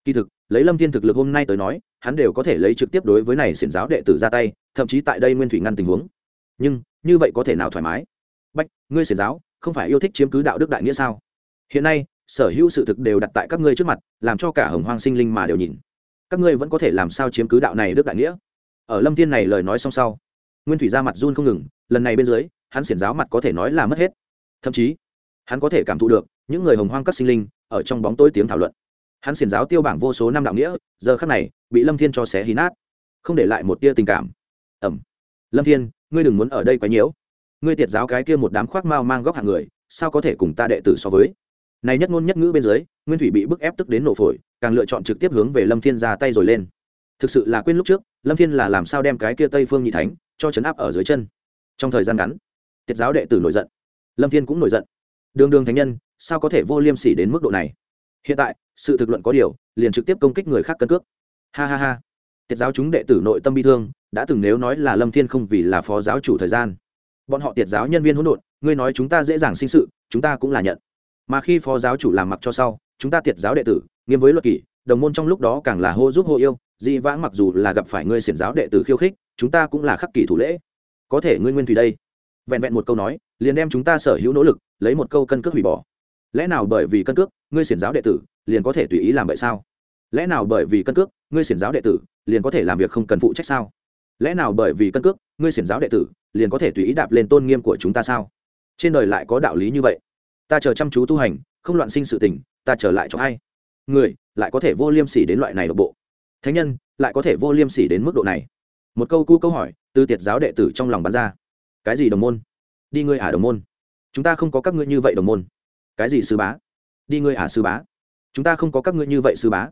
Speaker 1: Kỳ thực, lấy lâm thiên thực lực hôm nay tới nói, hắn đều có thể lấy trực tiếp đối với này xiển giáo đệ tử ra tay, thậm chí tại đây nguyên thủy ngăn tình huống. Nhưng, như vậy có thể nào thoải mái? Bách ngươi xiển giáo, không phải yêu thích chiếm cứ đạo đức đại nghĩa sao? Hiện nay sở hữu sự thực đều đặt tại các ngươi trước mặt, làm cho cả hồng hoang sinh linh mà đều nhìn. Các ngươi vẫn có thể làm sao chiếm cứ đạo này đức đại nghĩa? Ở lâm thiên này lời nói xong sau, nguyên thủy ra mặt run không ngừng, lần này bên dưới, hắn xiển giáo mặt có thể nói là mất hết. Thậm chí, hắn có thể cảm thụ được những người hồng hoang các sinh linh ở trong bóng tối tiếng thảo luận. Hắn xiển giáo tiêu bảng vô số năm đạo nghĩa, giờ khắc này, bị lâm thiên cho xé hí nát, không để lại một tia tình cảm. Ẩm. Lâm thiên, ngươi đừng muốn ở đây quấy nhiễu ngươi tiệt giáo cái kia một đám khoác mao mang góc hạng người, sao có thể cùng ta đệ tử so với? Này nhất ngôn nhất ngữ bên dưới, nguyên thủy bị bức ép tức đến nổ phổi, càng lựa chọn trực tiếp hướng về lâm thiên ra tay rồi lên. Thực sự là quên lúc trước, lâm thiên là làm sao đem cái kia tây phương nhị thánh cho chấn áp ở dưới chân. Trong thời gian ngắn tiết giáo đệ tử nổi giận. Lâm thiên cũng nổi giận. Đường đường thánh nhân, sao có thể vô liêm sỉ đến mức độ này? Hiện tại, sự thực luận có điều, liền trực tiếp công kích người khác cân cước. Ha ha ha. Tiết giáo chúng đệ tử nội tâm bi thương, đã từng nếu nói là lâm thiên không vì là phó giáo chủ thời gian. Bọn họ tiết giáo nhân viên hỗn độn, ngươi nói chúng ta dễ dàng sinh sự, chúng ta cũng là nhận mà khi phó giáo chủ làm mặc cho sau, chúng ta tiệt giáo đệ tử, nghiêm với luật kỷ, đồng môn trong lúc đó càng là hô giúp hô yêu, dị vãng mặc dù là gặp phải ngươi xiển giáo đệ tử khiêu khích, chúng ta cũng là khắc kỷ thủ lễ. Có thể ngươi nguyên thủy đây. Vẹn vẹn một câu nói, liền đem chúng ta sở hữu nỗ lực, lấy một câu cân cước hủy bỏ. Lẽ nào bởi vì cân cước, ngươi xiển giáo đệ tử, liền có thể tùy ý làm vậy sao? Lẽ nào bởi vì cân cước, ngươi xiển giáo đệ tử, liền có thể làm việc không cần phụ trách sao? Lẽ nào bởi vì cân cước, ngươi xiển giáo đệ tử, liền có thể tùy ý đạp lên tôn nghiêm của chúng ta sao? Trên đời lại có đạo lý như vậy ta chờ chăm chú tu hành, không loạn sinh sự tình, ta trở lại cho ai? Người, lại có thể vô liêm sỉ đến loại này độc bộ. Thánh nhân, lại có thể vô liêm sỉ đến mức độ này. Một câu cu câu hỏi, từ tiệt giáo đệ tử trong lòng bắn ra. Cái gì đồng môn? Đi ngươi ả đồng môn. Chúng ta không có các ngươi như vậy đồng môn. Cái gì sư bá? Đi ngươi ả sư bá. Chúng ta không có các ngươi như vậy sư bá.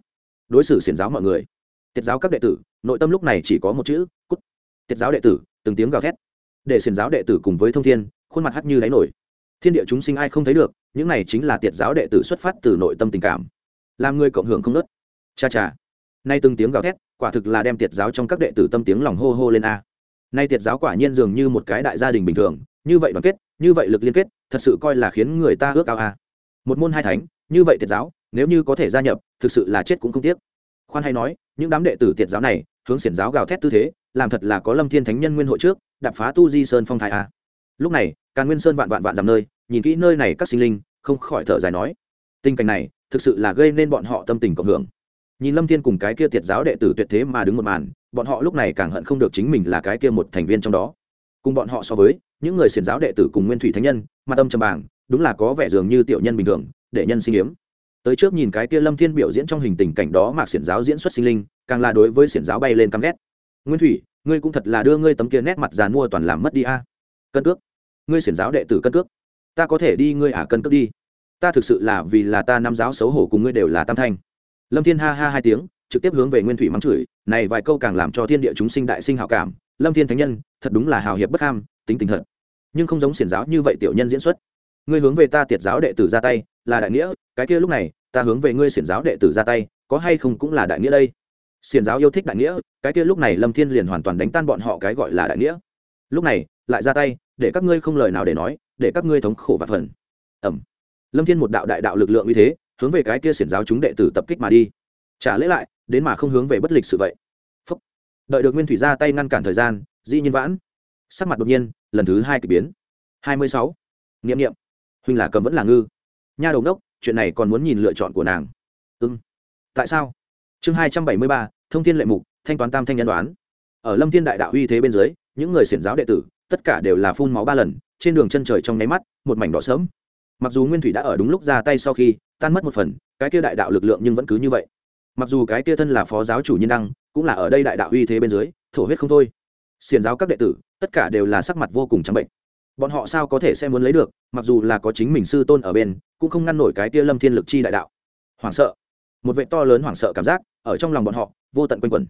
Speaker 1: Đối xử xiển giáo mọi người. Tiệt giáo các đệ tử, nội tâm lúc này chỉ có một chữ, cút. Tiệt giáo đệ tử, từng tiếng gào thét. Để xiển giáo đệ tử cùng với thông thiên, khuôn mặt hắt như đáy nổi thiên địa chúng sinh ai không thấy được, những này chính là tiệt giáo đệ tử xuất phát từ nội tâm tình cảm. Làm người cộng hưởng không nớt. Cha cha. Nay từng tiếng gào thét, quả thực là đem tiệt giáo trong các đệ tử tâm tiếng lòng hô hô lên a. Nay tiệt giáo quả nhiên dường như một cái đại gia đình bình thường, như vậy đoàn kết, như vậy lực liên kết, thật sự coi là khiến người ta ước ao a. Một môn hai thánh, như vậy tiệt giáo, nếu như có thể gia nhập, thực sự là chết cũng không tiếc. Khoan hay nói, những đám đệ tử tiệt giáo này, hướng xiển giáo gào thét tư thế, làm thật là có lâm thiên thánh nhân nguyên hội trước, đạp phá tu di sơn phong thái a lúc này, càn nguyên sơn vạn vạn vạn dằm nơi, nhìn kỹ nơi này các sinh linh, không khỏi thở dài nói, tình cảnh này, thực sự là gây nên bọn họ tâm tình cộng hưởng. Nhìn lâm thiên cùng cái kia tiệt giáo đệ tử tuyệt thế mà đứng một màn, bọn họ lúc này càng hận không được chính mình là cái kia một thành viên trong đó. Cùng bọn họ so với, những người xiển giáo đệ tử cùng nguyên thủy thánh nhân mà tâm trầm bảng đúng là có vẻ dường như tiểu nhân bình thường, để nhân sinh hiếm. Tới trước nhìn cái kia lâm thiên biểu diễn trong hình tình cảnh đó mà xiển giáo diễn xuất sinh linh, càng là đối với xiển giáo bay lên căm ghét. Nguyên thủy, ngươi cũng thật là đưa ngươi tấm kia nét mặt giàn mua toàn làm mất đi a. Cân cước ngươi xiển giáo đệ tử cân cước. Ta có thể đi, ngươi ả à cân cước đi. Ta thực sự là vì là ta năm giáo xấu hổ cùng ngươi đều là tam thanh. Lâm thiên ha ha hai tiếng, trực tiếp hướng về nguyên thủy mắng chửi, này vài câu càng làm cho thiên địa chúng sinh đại sinh hào cảm. Lâm thiên thánh nhân, thật đúng là hào hiệp bất ham, tính tình thật. Nhưng không giống xiển giáo như vậy tiểu nhân diễn xuất. Ngươi hướng về ta tiệt giáo đệ tử ra tay, là đại nghĩa, cái kia lúc này, ta hướng về ngươi xiển giáo đệ tử ra tay, có hay không cũng là đại nghĩa đây. Xiển giáo yêu thích đại nghĩa, cái kia lúc này lâm thiên liền hoàn toàn đánh tan bọn họ cái gọi là đại nghĩa. Lúc này, lại ra tay để các ngươi không lời nào để nói, để các ngươi thống khổ và phần. Ẩm. Lâm thiên một đạo đại đạo lực lượng như thế, hướng về cái kia xiển giáo chúng đệ tử tập kích mà đi. Trả lễ lại, đến mà không hướng về bất lịch sự vậy? Phúc. đợi được nguyên thủy ra tay ngăn cản thời gian, dĩ nhiên vãn. Sắc mặt đột nhiên, lần thứ hai k ỳ biến. Hai mươi sáu. N i ệ m n i ệ m huynh là cầm vẫn là ngư. Nha đầu đốc, chuyện này còn muốn nhìn lựa chọn của nàng. Ưng tại sao? Chương hai trăm bảy mươi ba, thông tin lệ mục, thanh toán tam thanh nhân đoán. Ở lâm thiên đại đạo uy thế bên dưới, những người xiển giáo đệ tử tất cả đều là phun máu ba lần, trên đường chân trời trong nháy mắt, một mảnh đỏ sớm mặc dù nguyên thủy đã ở đúng lúc ra tay sau khi, tan mất một phần, cái kia đại đạo lực lượng nhưng vẫn cứ như vậy. Mặc dù cái kia thân là phó giáo chủ nhân đăng, cũng là ở đây đại đạo uy thế bên dưới, thổ huyết không thôi. Xiền giáo các đệ tử, tất cả đều là sắc mặt vô cùng trắng bệnh. Bọn họ sao có thể sẽ muốn lấy được, mặc dù là có chính mình sư tôn ở bên, cũng không ngăn nổi cái kia lâm thiên lực chi đại đạo. Hoảng sợ. Một vệ to lớn hoảng sợ cảm giác ở trong lòng bọn họ, vô tận quanh quẩn.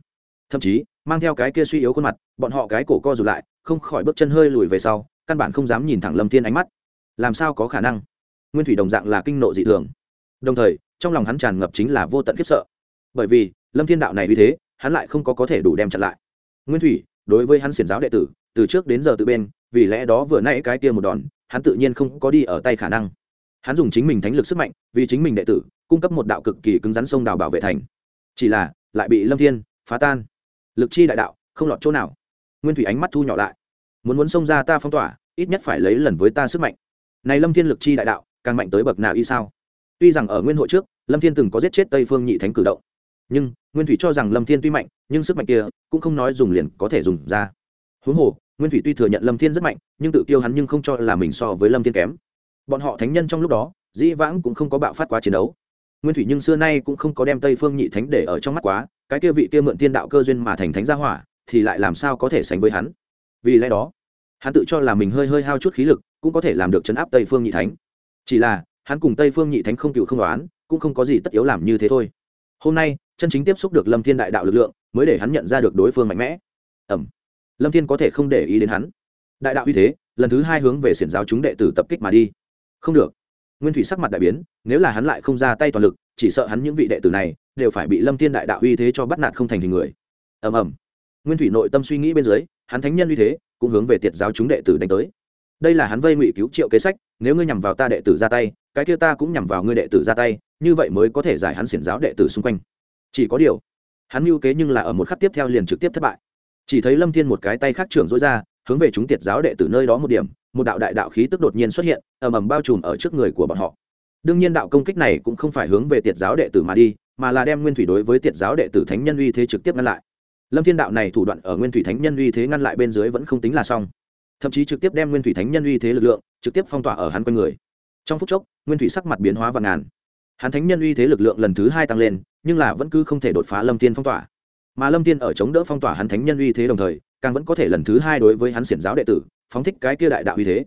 Speaker 1: Thậm chí mang theo cái kia suy yếu khuôn mặt, bọn họ cái cổ co rụt lại, không khỏi bước chân hơi lùi về sau, căn bản không dám nhìn thẳng lâm thiên ánh mắt. Làm sao có khả năng? Nguyên thủy đồng dạng là kinh nộ dị thường. Đồng thời, trong lòng hắn tràn ngập chính là vô tận khiếp sợ. Bởi vì, lâm thiên đạo này vì thế, hắn lại không có có thể đủ đem chặn lại. Nguyên thủy, đối với hắn xiển giáo đệ tử, từ trước đến giờ tự bên, vì lẽ đó vừa nãy cái kia một đòn, hắn tự nhiên không có đi ở tay khả năng. Hắn dùng chính mình thánh lực sức mạnh, vì chính mình đệ tử, cung cấp một đạo cực kỳ cứng rắn sông đào bảo vệ thành. Chỉ là, lại bị lâm thiên phá tan lực chi đại đạo, không lọt chỗ nào. Nguyên thủy ánh mắt thu nhỏ lại. Muốn muốn xông ra ta phong tỏa, ít nhất phải lấy lần với ta sức mạnh. Này lâm thiên lực chi đại đạo, càng mạnh tới bậc nào y sao? Tuy rằng ở nguyên hội trước, lâm thiên từng có giết chết tây phương nhị thánh cử động. Nhưng, nguyên thủy cho rằng lâm thiên tuy mạnh, nhưng sức mạnh kia cũng không nói dùng liền có thể dùng ra. Huống hồ, nguyên thủy tuy thừa nhận lâm thiên rất mạnh, nhưng tự kiêu hắn nhưng không cho là mình so với lâm thiên kém. Bọn họ thánh nhân trong lúc đó, dĩ vãng cũng không có bạo phát quá chiến đấu. Nguyên thủy nhưng xưa nay cũng không có đem tây phương nhị thánh để ở trong mắt quá cái kia vị kia mượn tiên đạo cơ duyên mà thành thánh gia hỏa, thì lại làm sao có thể sánh với hắn? Vì lẽ đó, hắn tự cho là mình hơi hơi hao chút khí lực, cũng có thể làm được chấn áp tây phương nhị thánh. Chỉ là, hắn cùng tây phương nhị thánh không cựu không đoán cũng không có gì tất yếu làm như thế thôi. Hôm nay, chân chính tiếp xúc được lâm thiên đại đạo lực lượng, mới để hắn nhận ra được đối phương mạnh mẽ. Ẩm. Lâm thiên có thể không để ý đến hắn. Đại đạo uy thế, lần thứ hai hướng về xiển giáo chúng đệ tử tập kích mà đi. Không được. Nguyên thủy sắc mặt đại biến, nếu là hắn lại không ra tay toàn lực chỉ sợ hắn những vị đệ tử này đều phải bị lâm thiên đại đạo uy thế cho bắt nạt không thành hình người. Ầm ầm. Nguyên thủy nội tâm suy nghĩ bên dưới, hắn thánh nhân uy thế cũng hướng về tiệt giáo chúng đệ tử đánh tới. Đây là hắn vây ngụy cứu triệu kế sách, nếu ngươi nhằm vào ta đệ tử ra tay, cái kia ta cũng nhằm vào ngươi đệ tử ra tay, như vậy mới có thể giải hắn xiển giáo đệ tử xung quanh. Chỉ có điều, hắn mưu kế nhưng là ở một khắc tiếp theo liền trực tiếp thất bại. Chỉ thấy lâm thiên một cái tay khác trưởng dối ra, hướng về chúng tiệt giáo đệ tử nơi đó một điểm, một đạo đại đạo khí tức đột nhiên xuất hiện, ầm ầm bao trùm ở trước người của bọn họ đương nhiên đạo công kích này cũng không phải hướng về tiệt giáo đệ tử mà đi, mà là đem nguyên thủy đối với tiệt giáo đệ tử thánh nhân uy thế trực tiếp ngăn lại. Lâm thiên đạo này thủ đoạn ở nguyên thủy thánh nhân uy thế ngăn lại bên dưới vẫn không tính là xong. Thậm chí trực tiếp đem nguyên thủy thánh nhân uy thế lực lượng trực tiếp phong tỏa ở hắn quanh người. Trong phút chốc, nguyên thủy sắc mặt biến hóa và ngàn. Hắn thánh nhân uy thế lực lượng lần thứ hai tăng lên, nhưng là vẫn cứ không thể đột phá lâm tiên phong tỏa. Mà lâm tiên ở chống đỡ phong tỏa hắn thánh nhân uy thế đồng thời, càng vẫn có thể lần thứ hai đối với hắn xiển giáo đệ tử, phóng thích cái kia đại đạo uy thế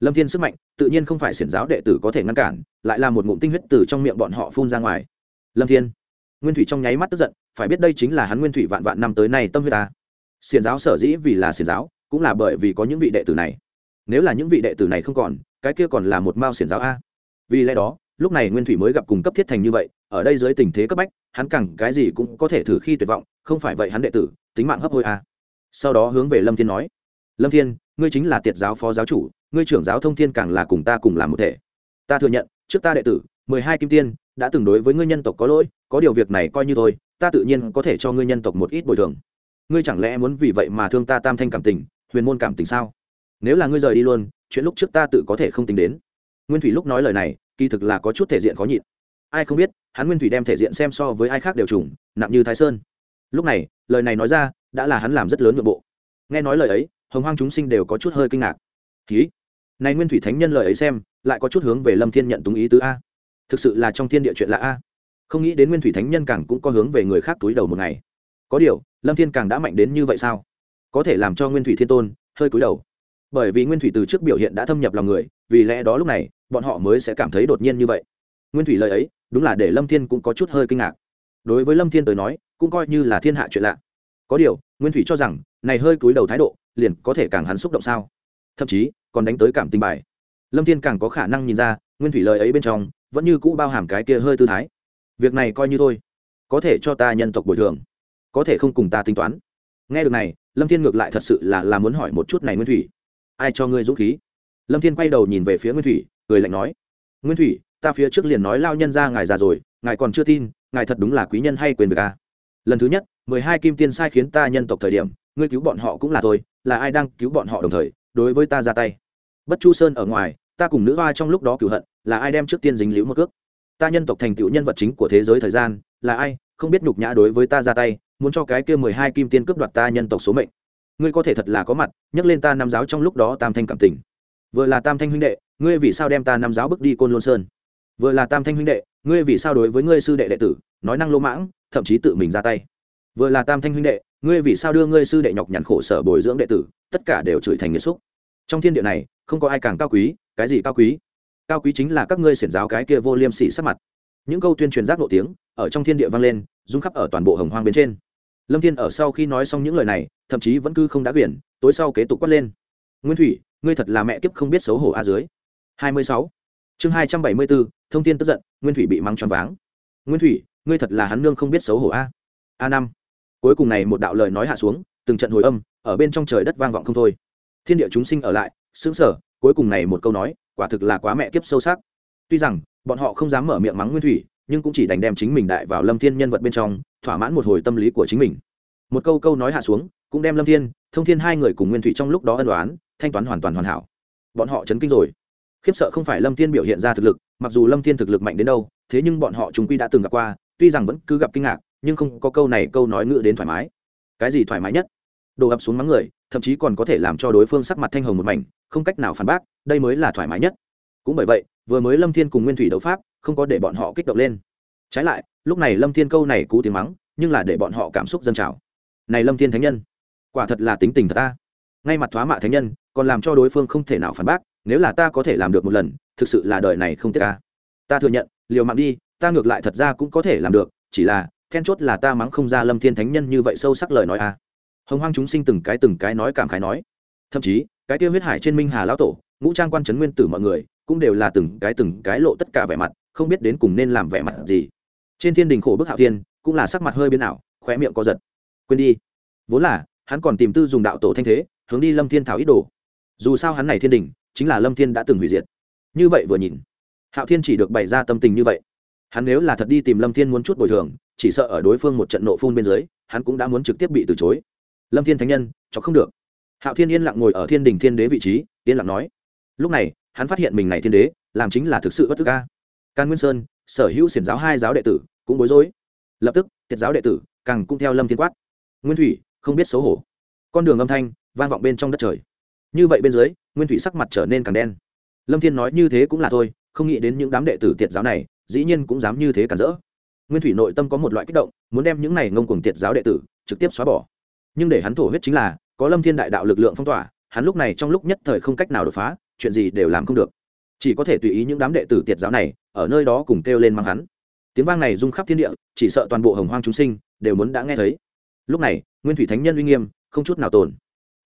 Speaker 1: lâm Thiên sức mạnh, tự nhiên không phải xiển giáo đệ tử có thể ngăn cản, lại là một ngụm tinh huyết từ trong miệng bọn họ phun ra ngoài. Lâm thiên, nguyên thủy trong nháy mắt tức giận, phải biết đây chính là hắn nguyên thủy vạn vạn năm tới nay tâm huyết ta. Xiển giáo sở dĩ vì là xiển giáo, cũng là bởi vì có những vị đệ tử này. Nếu là những vị đệ tử này không còn, cái kia còn là một mao xiển giáo a. Vì lẽ đó, lúc này nguyên thủy mới gặp cùng cấp thiết thành như vậy, ở đây dưới tình thế cấp bách, hắn cẳng cái gì cũng có thể thử khi tuyệt vọng, không phải vậy hắn đệ tử, tính mạng hấp hôi a. Sau đó hướng về lâm thiên nói lâm thiên, ngươi chính là tiệt giáo phó giáo chủ, ngươi trưởng giáo thông thiên càng là cùng ta cùng làm một thể. Ta thừa nhận, trước ta đệ tử, mười hai kim tiên, đã từng đối với ngươi nhân tộc có lỗi, có điều việc này coi như thôi, ta tự nhiên có thể cho ngươi nhân tộc một ít bồi thường. Ngươi chẳng lẽ muốn vì vậy mà thương ta tam thanh cảm tình, huyền môn cảm tình sao? Nếu là ngươi rời đi luôn, chuyện lúc trước ta tự có thể không tính đến. Nguyên thủy lúc nói lời này, kỳ thực là có chút thể diện khó nhịn. Ai không biết, hắn nguyên thủy đem thể diện xem so với ai khác đều trùng, nặng như thái sơn. Lúc này, lời này nói ra, đã là hắn làm rất lớn nội bộ. Nghe nói lời ấy hồng hoang chúng sinh đều có chút hơi kinh ngạc. Ký này nguyên thủy thánh nhân lời ấy xem, lại có chút hướng về lâm thiên nhận túng ý tứ a. Thực sự là trong thiên địa chuyện là a. Không nghĩ đến nguyên thủy thánh nhân càng cũng có hướng về người khác túi đầu một ngày. Có điều, lâm thiên càng đã mạnh đến như vậy sao? Có thể làm cho nguyên thủy thiên tôn hơi cúi đầu. Bởi vì nguyên thủy từ trước biểu hiện đã thâm nhập lòng người, vì lẽ đó lúc này, bọn họ mới sẽ cảm thấy đột nhiên như vậy. Nguyên thủy lời ấy, đúng là để lâm thiên cũng có chút hơi kinh ngạc. Đối với lâm thiên tới nói, cũng coi như là thiên hạ chuyện lạ. Có điều, nguyên thủy cho rằng, này hơi cúi đầu thái độ liền có thể càng hắn xúc động sao? Thậm chí, còn đánh tới cảm tình bài. Lâm thiên càng có khả năng nhìn ra, nguyên thủy lời ấy bên trong, vẫn như cũ bao hàm cái kia hơi tư thái. Việc này coi như thôi. Có thể cho ta nhân tộc bồi thường. Có thể không cùng ta tính toán. Nghe được này, lâm thiên ngược lại thật sự là là muốn hỏi một chút này nguyên thủy. Ai cho ngươi dũng khí? Lâm thiên quay đầu nhìn về phía nguyên thủy, cười lạnh nói. Nguyên thủy, ta phía trước liền nói lao nhân ra ngài già rồi, ngài còn chưa tin, ngài thật đúng là quý nhân hay quyền việc à. lần thứ nhất, mười hai kim tiên sai khiến ta nhân tộc thời điểm ngươi cứu bọn họ cũng là tôi, là ai đang cứu bọn họ đồng thời, đối với ta ra tay. Bất chu sơn ở ngoài, ta cùng nữ hoa trong lúc đó cửu hận, là ai đem trước tiên dính liễu một cước? Ta nhân tộc thành tựu nhân vật chính của thế giới thời gian, là ai, không biết nhục nhã đối với ta ra tay, muốn cho cái kia mười hai kim tiên cướp đoạt ta nhân tộc số mệnh. Ngươi có thể thật là có mặt, nhắc lên ta năm giáo trong lúc đó tam thanh cảm tình. Vừa là tam thanh huynh đệ, ngươi vì sao đem ta năm giáo bước đi côn lôn sơn? Vừa là tam thanh huynh đệ, ngươi vì sao đối với ngươi sư đệ đệ tử, nói năng lô mãng, thậm chí tự mình ra tay? Vừa là tam thanh huynh đệ ngươi vì sao đưa ngươi sư đệ nhọc nhằn khổ sở bồi dưỡng đệ tử, tất cả đều chửi thành nghiệt xúc. Trong thiên địa này, không có ai càng cao quý, cái gì cao quý? Cao quý chính là các ngươi xiển giáo cái kia vô liêm sỉ sắc mặt. Những câu tuyên truyền giác nổi tiếng, ở trong thiên địa vang lên, rung khắp ở toàn bộ hồng hoang bên trên. Lâm thiên ở sau khi nói xong những lời này, thậm chí vẫn cứ không đã quyển, tối sau kế tục quát lên. Nguyên thủy, ngươi thật là mẹ kiếp không biết xấu hổ a dưới. Hai mươi sáu. Chương hai trăm bảy mươi bốn thông tin tức giận, nguyên thủy bị mắng choáng váng. Nguyên thủy, ngươi thật là hắn nương không biết xấu hổ a. A năm cuối cùng này một đạo lời nói hạ xuống, từng trận hồi âm, ở bên trong trời đất vang vọng không thôi. Thiên địa chúng sinh ở lại xứng sở cuối cùng này một câu nói, quả thực là quá mẹ kiếp sâu sắc. Tuy rằng, bọn họ không dám mở miệng mắng nguyên thủy, nhưng cũng chỉ đành đem chính mình đại vào lâm thiên nhân vật bên trong, thỏa mãn một hồi tâm lý của chính mình. Một câu câu nói hạ xuống, cũng đem lâm thiên, thông thiên hai người cùng nguyên thủy trong lúc đó ân đoán thanh toán hoàn toàn hoàn hảo. Bọn họ chấn kinh rồi. Khiếp sợ không phải lâm thiên biểu hiện ra thực lực, mặc dù lâm thiên thực lực mạnh đến đâu, thế nhưng bọn họ chúng quy đã từng gặp qua, tuy rằng vẫn cứ gặp kinh ngạc nhưng không có câu này câu nói ngữ đến thoải mái. Cái gì thoải mái nhất? Đổ ập xuống mắng người, thậm chí còn có thể làm cho đối phương sắc mặt thanh hồng một mảnh, không cách nào phản bác, đây mới là thoải mái nhất. Cũng bởi vậy, vừa mới lâm thiên cùng nguyên thủy đấu pháp, không có để bọn họ kích động lên. Trái lại, lúc này lâm thiên câu này cú tiếng mắng, nhưng là để bọn họ cảm xúc dân trào. Này lâm thiên thánh nhân, quả thật là tính tình thật ta. Ngay mặt thoá mạ thánh nhân, còn làm cho đối phương không thể nào phản bác, nếu là ta có thể làm được một lần, thực sự là đời này không tiếc ta. Ta thừa nhận, liều mạng đi, ta ngược lại thật ra cũng có thể làm được, chỉ là then chốt là ta mắng không ra lâm thiên thánh nhân như vậy sâu sắc lời nói a hồng hoang chúng sinh từng cái từng cái nói cảm khái nói. Thậm chí, cái tiêu huyết hải trên minh hà lão tổ, ngũ trang quan trấn nguyên tử mọi người, cũng đều là từng cái từng cái lộ tất cả vẻ mặt, không biết đến cùng nên làm vẻ mặt gì. Trên thiên đình khổ bức hạo thiên, cũng là sắc mặt hơi biến ảo, khóe miệng co giật. Quên đi. Vốn là, hắn còn tìm tư dùng đạo tổ thanh thế, hướng đi lâm thiên thảo ít đồ. Dù sao hắn này thiên đình, chính là lâm thiên đã từng hủy diệt. Như vậy vừa nhìn, hạo thiên chỉ được bày ra tâm tình như vậy. Hắn nếu là thật đi tìm lâm thiên muốn chút bồi thường chỉ sợ ở đối phương một trận nộ phun bên dưới, hắn cũng đã muốn trực tiếp bị từ chối. Lâm thiên thánh nhân cho không được. Hạo thiên yên lặng ngồi ở thiên đình thiên đế vị trí, yên lặng nói. Lúc này, hắn phát hiện mình này thiên đế, làm chính là thực sự bất thức ca can nguyên sơn, sở hữu xiển giáo hai giáo đệ tử cũng bối rối. Lập tức, Tiệt giáo đệ tử càng cũng theo lâm thiên quát. Nguyên thủy, không biết xấu hổ. Con đường âm thanh vang vọng bên trong đất trời. Như vậy bên dưới, nguyên thủy sắc mặt trở nên càng đen. Lâm thiên nói như thế cũng là thôi, không nghĩ đến những đám đệ tử tiệt giáo này, dĩ nhiên cũng dám như thế cản rỡ nguyên thủy nội tâm có một loại kích động, muốn đem những này ngông cuồng tiệt giáo đệ tử trực tiếp xóa bỏ. Nhưng để hắn thổ huyết chính là, có lâm thiên đại đạo lực lượng phong tỏa, hắn lúc này trong lúc nhất thời không cách nào đột phá, chuyện gì đều làm không được. Chỉ có thể tùy ý những đám đệ tử tiệt giáo này, ở nơi đó cùng kêu lên mang hắn. Tiếng vang này rung khắp thiên địa, chỉ sợ toàn bộ hồng hoang chúng sinh đều muốn đã nghe thấy. Lúc này, nguyên thủy thánh nhân uy nghiêm, không chút nào tồn.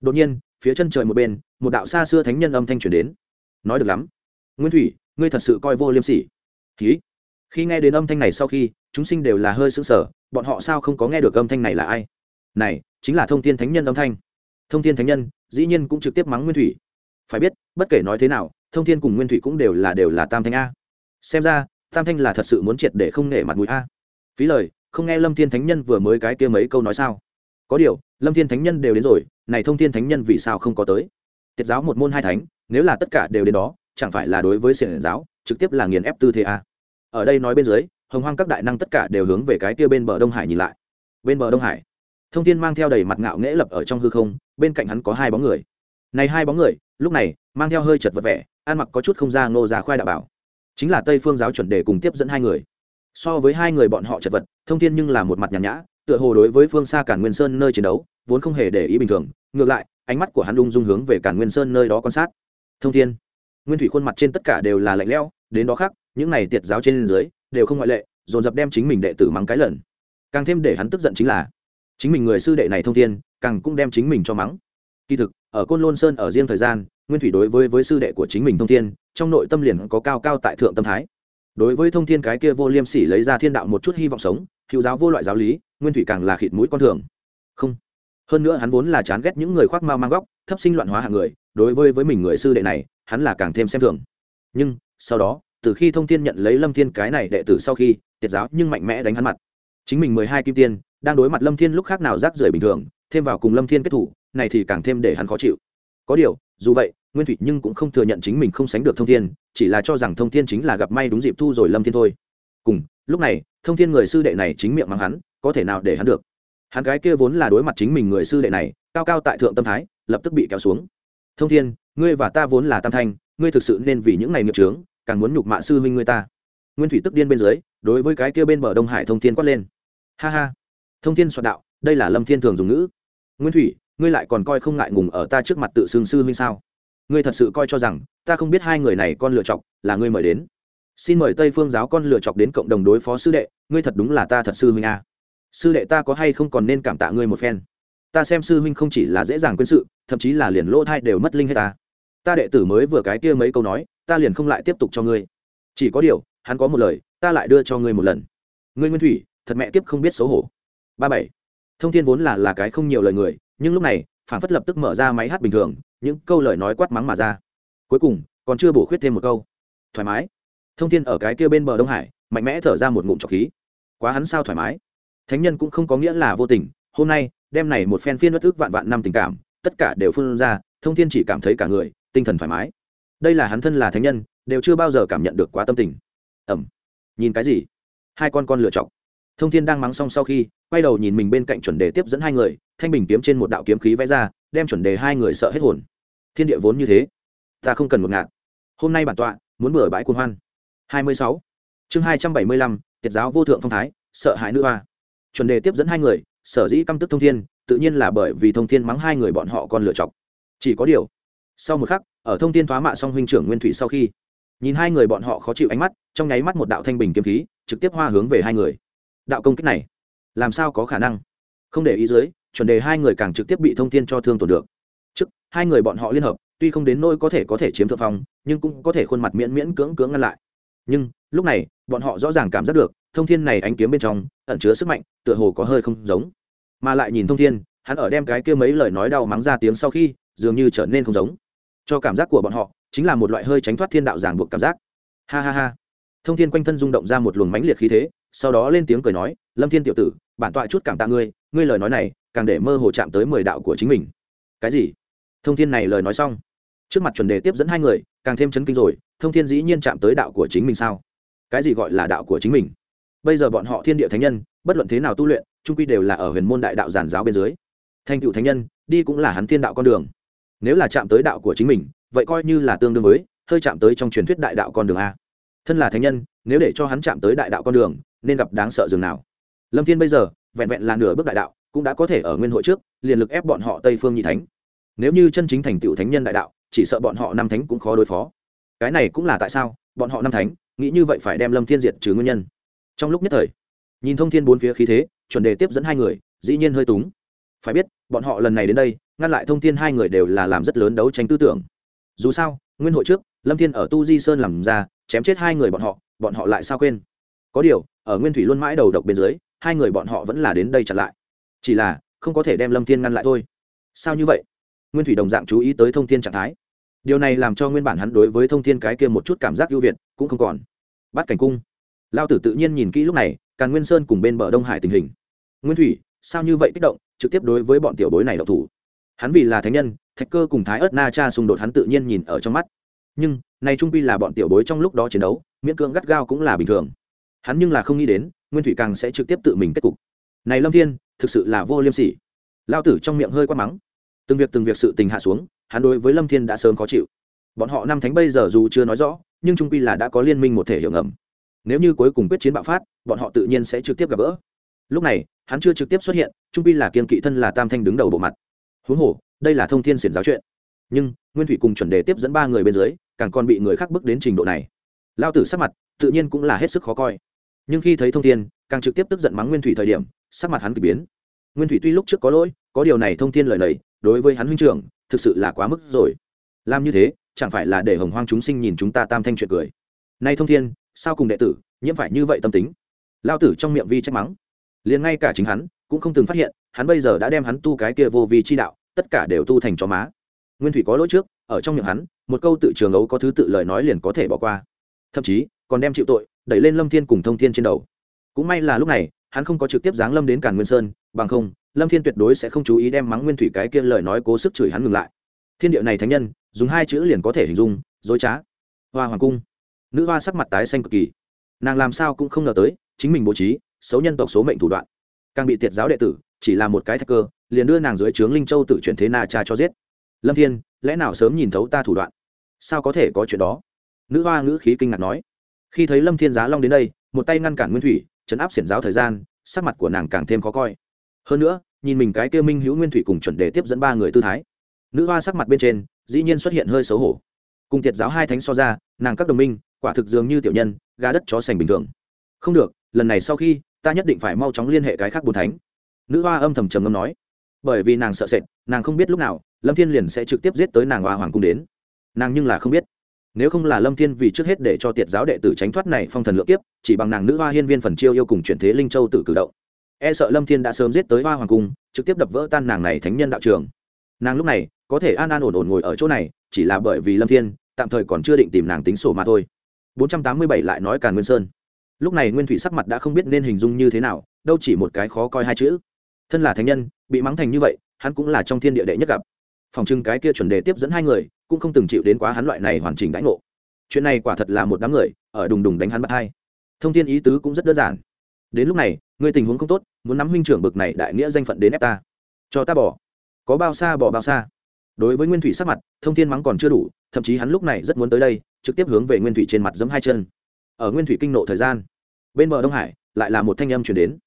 Speaker 1: Đột nhiên, phía chân trời một bên, một đạo xa xưa thánh nhân âm thanh truyền đến. Nói được lắm. Nguyên thủy, ngươi thật sự coi vô liêm sỉ. Ký khi nghe đến âm thanh này sau khi, chúng sinh đều là hơi sững sờ, bọn họ sao không có nghe được âm thanh này là ai? Này, chính là thông tin thánh nhân âm thanh. Thông tin thánh nhân, dĩ nhiên cũng trực tiếp mắng nguyên thủy. Phải biết, bất kể nói thế nào, thông thiên cùng nguyên thủy cũng đều là đều là tam thanh a. Xem ra, tam thanh là thật sự muốn triệt để không nể mặt mũi a. Phí lời, không nghe lâm thiên thánh nhân vừa mới cái kia mấy câu nói sao? Có điều, lâm thiên thánh nhân đều đến rồi, này thông thiên thánh nhân vì sao không có tới? Tiết giáo một môn hai thánh, nếu là tất cả đều đến đó, chẳng phải là đối với xiển giáo, trực tiếp là nghiền ép tư thế a? Ở đây nói bên dưới, hồng hoang các đại năng tất cả đều hướng về cái kia bên bờ đông hải nhìn lại. Bên bờ đông hải, thông thiên mang theo đầy mặt ngạo nghễ lập ở trong hư không, bên cạnh hắn có hai bóng người. Này hai bóng người, lúc này, mang theo hơi chật vật vẻ, ăn mặc có chút không ra ngô ra khoai đạo bảo. Chính là tây phương giáo chuẩn đề cùng tiếp dẫn hai người. So với hai người bọn họ chật vật, thông thiên nhưng là một mặt nhàn nhã, tựa hồ đối với phương xa cản nguyên sơn nơi chiến đấu, vốn không hề để ý bình thường. Ngược lại, ánh mắt của hắn lung dung hướng về cản nguyên sơn nơi đó quan sát. Thông thiên, nguyên thủy khuôn mặt trên tất cả đều là lạnh lẽo, đến đó khác những này tiệt giáo trên dưới đều không ngoại lệ, dồn dập đem chính mình đệ tử mắng cái lần. Càng thêm để hắn tức giận chính là, chính mình người sư đệ này thông thiên, càng cũng đem chính mình cho mắng. Kỳ thực, ở côn lôn sơn ở riêng thời gian, nguyên thủy đối với với sư đệ của chính mình thông thiên, trong nội tâm liền có cao cao tại thượng tâm thái. Đối với thông thiên cái kia vô liêm sỉ lấy ra thiên đạo một chút hy vọng sống, hữu giáo vô loại giáo lý, nguyên thủy càng là khịt mũi con thường. Không. Hơn nữa hắn vốn là chán ghét những người khoác mau mang góc, thấp sinh loạn hóa hạng người, đối với với mình người sư đệ này, hắn là càng thêm xem thường. Nhưng, sau đó từ khi thông thiên nhận lấy lâm thiên cái này đệ tử sau khi, tiệt giáo nhưng mạnh mẽ đánh hắn mặt. Chính mình mười hai kim tiên, đang đối mặt lâm thiên lúc khác nào rác rưởi bình thường, thêm vào cùng lâm thiên kết thủ, này thì càng thêm để hắn khó chịu. Có điều, dù vậy, nguyên thủy nhưng cũng không thừa nhận chính mình không sánh được thông thiên, chỉ là cho rằng thông thiên chính là gặp may đúng dịp thu rồi lâm thiên thôi. Cùng, lúc này, thông thiên người sư đệ này chính miệng mắng hắn, có thể nào để hắn được? Hắn cái kia vốn là đối mặt chính mình người sư đệ này, cao cao tại thượng tâm thái, lập tức bị kéo xuống. Thông thiên, ngươi và ta vốn là tam thanh, ngươi thực sự nên vì những này nghiệp trướng càng muốn nhục mạ sư huynh người ta. Nguyên thủy tức điên bên dưới, đối với cái kia bên bờ đông hải thông thiên quát lên. Ha ha. Thông thiên soạn đạo, đây là lâm thiên thường dùng ngữ. Nguyên thủy, ngươi lại còn coi không ngại ngùng ở ta trước mặt tự xưng sư huynh sao? Ngươi thật sự coi cho rằng, ta không biết hai người này con lựa chọc, là ngươi mời đến. Xin mời tây phương giáo con lựa chọc đến cộng đồng đối phó sư đệ, ngươi thật đúng là ta thật sư huynh a. Sư đệ ta có hay không còn nên cảm tạ ngươi một phen? Ta xem sư huynh không chỉ là dễ dàng quên sự, thậm chí là liền lỗ thai đều mất linh hết ta. Ta đệ tử mới vừa cái kia mấy câu nói ta liền không lại tiếp tục cho ngươi. Chỉ có điều, hắn có một lời, ta lại đưa cho ngươi một lần. Ngươi nguyên thủy, thật mẹ tiếp không biết xấu hổ. Ba bảy. Thông thiên vốn là là cái không nhiều lời người, nhưng lúc này phản phất lập tức mở ra máy hát bình thường, những câu lời nói quát mắng mà ra. Cuối cùng, còn chưa bổ khuyết thêm một câu. Thoải mái. Thông thiên ở cái kia bên bờ đông hải, mạnh mẽ thở ra một ngụm trọc khí. Quá hắn sao thoải mái. Thánh nhân cũng không có nghĩa là vô tình, hôm nay, đem này một phen phiên bất ức vạn vạn năm tình cảm, tất cả đều phun ra, thông thiên chỉ cảm thấy cả người, tinh thần thoải mái đây là hắn thân là thánh nhân, đều chưa bao giờ cảm nhận được quá tâm tình. Ẩm. Nhìn cái gì? Hai con con lựa chọc thông thiên đang mắng xong sau khi, quay đầu nhìn mình bên cạnh chuẩn đề tiếp dẫn hai người, thanh bình kiếm trên một đạo kiếm khí vẽ ra, đem chuẩn đề hai người sợ hết hồn. Thiên địa vốn như thế. Ta không cần một ngạt. Hôm nay bản tọa, muốn bừa bãi cuồng hoan. Hai mươi sáu. Chương hai trăm bảy mươi lăm, tiệt giáo vô thượng phong thái, sợ hãi nữ hoa. Chuẩn đề tiếp dẫn hai người, sở dĩ căm tức thông thiên, tự nhiên là bởi vì thông thiên mắng hai người bọn họ còn lựa chọc chỉ có điều sau một khắc, ở thông thiên thoá mạ song huynh trưởng nguyên thủy sau khi, nhìn hai người bọn họ khó chịu ánh mắt, trong nháy mắt một đạo thanh bình kiếm khí, trực tiếp hoa hướng về hai người. Đạo công kích này, làm sao có khả năng? Không để ý dưới, chuẩn đề hai người càng trực tiếp bị thông thiên cho thương tổn được. Trước, hai người bọn họ liên hợp, tuy không đến nỗi có thể có thể chiếm thượng phong, nhưng cũng có thể khuôn mặt miễn miễn cưỡng cưỡng ngăn lại. Nhưng, lúc này, bọn họ rõ ràng cảm giác được, thông thiên này ánh kiếm bên trong, ẩn chứa sức mạnh, tựa hồ có hơi không giống. Mà lại nhìn thông thiên hắn ở đem cái kia mấy lời nói đau mắng ra tiếng sau khi, dường như trở nên không giống cho cảm giác của bọn họ chính là một loại hơi tránh thoát thiên đạo giảng buộc cảm giác. Ha ha ha. Thông thiên quanh thân rung động ra một luồng mãnh liệt khí thế, sau đó lên tiếng cười nói, lâm thiên tiểu tử, bản tọa chút cảm tạ ngươi ngươi lời nói này càng để mơ hồ chạm tới mười đạo của chính mình. Cái gì? Thông thiên này lời nói xong, trước mặt chuẩn đề tiếp dẫn hai người, càng thêm chấn kinh rồi, thông thiên dĩ nhiên chạm tới đạo của chính mình sao? Cái gì gọi là đạo của chính mình? Bây giờ bọn họ thiên địa thánh nhân, bất luận thế nào tu luyện trung quy đều là ở huyền môn đại đạo giản giáo bên dưới. Thành cựu thánh nhân, đi cũng là hắn thiên đạo con đường nếu là chạm tới đạo của chính mình, vậy coi như là tương đương với, hơi chạm tới trong truyền thuyết đại đạo con đường a. Thân là thánh nhân, nếu để cho hắn chạm tới đại đạo con đường, nên gặp đáng sợ dường nào? Lâm thiên bây giờ, vẹn vẹn là nửa bước đại đạo, cũng đã có thể ở nguyên hội trước, liền lực ép bọn họ tây phương nhị thánh. Nếu như chân chính thành tựu thánh nhân đại đạo, chỉ sợ bọn họ năm thánh cũng khó đối phó. Cái này cũng là tại sao, bọn họ năm thánh, nghĩ như vậy phải đem lâm thiên diệt trừ nguyên nhân. Trong lúc nhất thời, nhìn thông thiên bốn phía khí thế, chuẩn đề tiếp dẫn hai người, dĩ nhiên hơi túng phải biết, bọn họ lần này đến đây, ngăn lại thông thiên hai người đều là làm rất lớn đấu tranh tư tưởng. Dù sao, nguyên hội trước, lâm thiên ở tu di sơn làm ra, chém chết hai người bọn họ bọn họ lại sao quên? Có điều, ở nguyên thủy luôn mãi đầu độc bên dưới, hai người bọn họ vẫn là đến đây chặn lại. Chỉ là, không có thể đem lâm thiên ngăn lại thôi. Sao như vậy? Nguyên thủy đồng dạng chú ý tới thông thiên trạng thái. Điều này làm cho nguyên bản hắn đối với thông thiên cái kia một chút cảm giác ưu việt cũng không còn. Bắt cảnh cung. Lao tử tự nhiên nhìn kỹ lúc này, càn nguyên sơn cùng bên bờ đông hải tình hình. Nguyên thủy, sao như vậy kích động? Trực tiếp đối với bọn tiểu bối này độc thủ. Hắn vì là thánh nhân, thạch cơ cùng thái ớt na cha xung đột hắn tự nhiên nhìn ở trong mắt. Nhưng, này trung pi là bọn tiểu bối trong lúc đó chiến đấu, miễn cưỡng gắt gao cũng là bình thường. Hắn nhưng là không nghĩ đến, nguyên thủy càng sẽ trực tiếp tự mình kết cục. Này lâm thiên, thực sự là vô liêm sỉ. Lao tử trong miệng hơi quát mắng. Từng việc từng việc sự tình hạ xuống, hắn đối với lâm thiên đã sớm khó chịu. Bọn họ năm thánh bây giờ dù chưa nói rõ, nhưng trung quy là đã có liên minh một thể hiệu ngầm. Nếu như cuối cùng quyết chiến bạo phát, bọn họ tự nhiên sẽ trực tiếp gặp gỡ lúc này, hắn chưa trực tiếp xuất hiện, trung pi là kiên kỵ thân là tam thanh đứng đầu bộ mặt. Huống hồ, đây là thông thiên xiển giáo chuyện. Nhưng, nguyên thủy cùng chuẩn đề tiếp dẫn ba người bên dưới, càng còn bị người khác bước đến trình độ này. Lao tử sắc mặt, tự nhiên cũng là hết sức khó coi. Nhưng khi thấy thông thiên, càng trực tiếp tức giận mắng nguyên thủy thời điểm, sắc mặt hắn kỳ biến. Nguyên thủy tuy lúc trước có lỗi, có điều này thông thiên lời này, đối với hắn huynh trưởng, thực sự là quá mức rồi. Làm như thế, chẳng phải là để hồng hoang chúng sinh nhìn chúng ta tam thanh chuyện cười. Nay thông thiên, sao cùng đệ tử, nhiễm phải như vậy tâm tính? Lao tử trong miệng vi trách mắng liền ngay cả chính hắn cũng không từng phát hiện, hắn bây giờ đã đem hắn tu cái kia vô vi chi đạo, tất cả đều tu thành chó má. Nguyên thủy có lỗi trước, ở trong miệng hắn, một câu tự trường ấu có thứ tự lời nói liền có thể bỏ qua. Thậm chí, còn đem chịu tội, đẩy lên lâm thiên cùng thông thiên trên đầu. Cũng may là lúc này, hắn không có trực tiếp giáng lâm đến cản nguyên sơn, bằng không, lâm thiên tuyệt đối sẽ không chú ý đem mắng nguyên thủy cái kia lời nói cố sức chửi hắn ngừng lại. Thiên địa này thánh nhân, dùng hai chữ liền có thể hình dung, dối trá. Hoa hoàng cung. Nữ hoa sắc mặt tái xanh cực kỳ. Nàng làm sao cũng không ngờ tới, chính mình bố trí xấu nhân tộc số mệnh thủ đoạn. Càng bị tiệt giáo đệ tử, chỉ là một cái thách cơ, liền đưa nàng dưới trướng linh châu tự chuyển thế na cha cho giết. Lâm thiên, lẽ nào sớm nhìn thấu ta thủ đoạn? Sao có thể có chuyện đó? Nữ hoa ngữ khí kinh ngạc nói. Khi thấy lâm thiên giá long đến đây, một tay ngăn cản nguyên thủy chấn áp xiển giáo thời gian, sắc mặt của nàng càng thêm khó coi. Hơn nữa, nhìn mình cái kêu minh hữu nguyên thủy cùng chuẩn đề tiếp dẫn ba người tư thái, nữ hoa sắc mặt bên trên, dĩ nhiên xuất hiện hơi xấu hổ. Cùng tiệt giáo hai thánh so ra, nàng các đồng minh, quả thực dường như tiểu nhân, gà đất chó sành bình thường. Không được, lần này sau khi ta nhất định phải mau chóng liên hệ cái khác bùn thánh. Nữ hoa âm thầm trầm ngâm nói. Bởi vì nàng sợ sệt, nàng không biết lúc nào, lâm thiên liền sẽ trực tiếp giết tới nàng hoa hoàng cung đến. Nàng nhưng là không biết. Nếu không là lâm thiên vì trước hết để cho tiệt giáo đệ tử tránh thoát này phong thần lựa kiếp, chỉ bằng nàng nữ hoa hiên viên phần chiêu yêu cùng chuyển thế linh châu tự cử động. E sợ lâm thiên đã sớm giết tới hoa hoàng cung, trực tiếp đập vỡ tan nàng này thánh nhân đạo trường. Nàng lúc này, có thể an an ổn ổn ngồi ở chỗ này, chỉ là bởi vì lâm thiên, tạm thời còn chưa định tìm nàng tính sổ mà thôi. 487 lại nói càn nguyên sơn lúc này nguyên thủy sắc mặt đã không biết nên hình dung như thế nào, đâu chỉ một cái khó coi hai chữ. Thân là thánh nhân, bị mắng thành như vậy, hắn cũng là trong thiên địa đệ nhất gặp. Phòng trưng cái kia chuẩn đề tiếp dẫn hai người, cũng không từng chịu đến quá hắn loại này hoàn chỉnh đãi ngộ. Chuyện này quả thật là một đám người, ở đùng đùng đánh hắn bắt hai. Thông tin ý tứ cũng rất đơn giản. Đến lúc này người tình huống không tốt, muốn nắm huynh trưởng bực này đại nghĩa danh phận đến ép ta. Cho ta bỏ. Có bao xa bỏ bao xa. Đối với nguyên thủy sắc mặt, thông thiên mắng còn chưa đủ, thậm chí hắn lúc này rất muốn tới đây, trực tiếp hướng về nguyên thủy trên mặt giấm hai chân ở nguyên thủy kinh nộ thời gian. Bên bờ đông hải, lại là một thanh âm chuyển đến.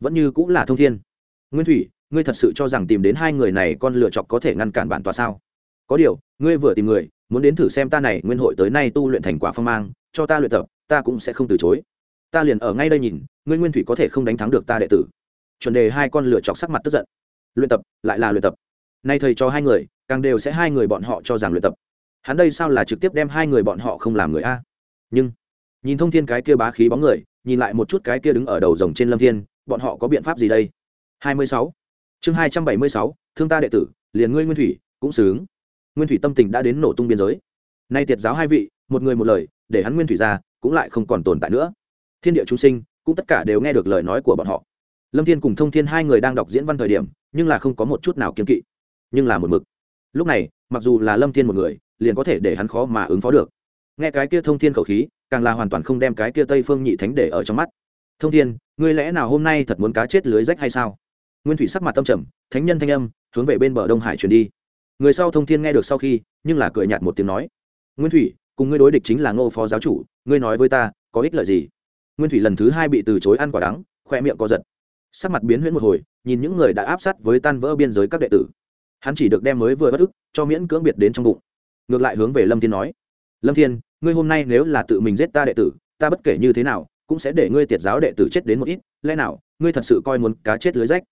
Speaker 1: Vẫn như cũng là thông thiên. Nguyên thủy, ngươi thật sự cho rằng tìm đến hai người này con lựa chọc có thể ngăn cản bản tòa sao? Có điều, ngươi vừa tìm người, muốn đến thử xem ta này nguyên hội tới nay tu luyện thành quả phong mang, cho ta luyện tập, ta cũng sẽ không từ chối. Ta liền ở ngay đây nhìn, ngươi nguyên thủy có thể không đánh thắng được ta đệ tử. Chuẩn đề hai con lựa chọc sắc mặt tức giận. Luyện tập, lại là luyện tập. Nay thầy cho hai người, càng đều sẽ hai người bọn họ cho rằng luyện tập. Hắn đây sao là trực tiếp đem hai người bọn họ không làm người a? Nhưng nhìn thông thiên cái kia bá khí bóng người, nhìn lại một chút cái kia đứng ở đầu rồng trên lâm thiên, bọn họ có biện pháp gì đây? Hai mươi sáu. Chương hai trăm bảy mươi sáu, thương ta đệ tử, liền ngươi nguyên thủy, cũng xứng. Nguyên thủy tâm tình đã đến nổ tung biên giới. Nay tiệt giáo hai vị, một người một lời, để hắn nguyên thủy ra, cũng lại không còn tồn tại nữa. Thiên địa chúng sinh, cũng tất cả đều nghe được lời nói của bọn họ. Lâm thiên cùng thông thiên hai người đang đọc diễn văn thời điểm, nhưng là không có một chút nào kiên kỵ, nhưng là một mực. Lúc này, mặc dù là lâm thiên một người, liền có thể để hắn khó mà ứng phó được nghe cái kia thông thiên khẩu khí, càng là hoàn toàn không đem cái kia tây phương nhị thánh để ở trong mắt. Thông thiên, ngươi lẽ nào hôm nay thật muốn cá chết lưới rách hay sao? Nguyên thủy sắc mặt tâm trầm, thánh nhân thanh âm, hướng về bên bờ đông hải truyền đi. Người sau thông thiên nghe được sau khi, nhưng là cười nhạt một tiếng nói, nguyên thủy, cùng ngươi đối địch chính là ngô phó giáo chủ, ngươi nói với ta, có ích lợi gì? Nguyên thủy lần thứ hai bị từ chối ăn quả đắng, khoe miệng có giật. Sắc mặt biến huyễn một hồi, nhìn những người đã áp sát với tan vỡ biên giới các đệ tử. Hắn chỉ được đem mới vừa bất ức, cho miễn cưỡng biệt đến trong bụng. Ngược lại hướng về lâm thiên nói lâm thiên, ngươi hôm nay nếu là tự mình giết ta đệ tử, ta bất kể như thế nào, cũng sẽ để ngươi tiệt giáo đệ tử chết đến một ít, lẽ nào, ngươi thật sự coi muốn cá chết lưới rách?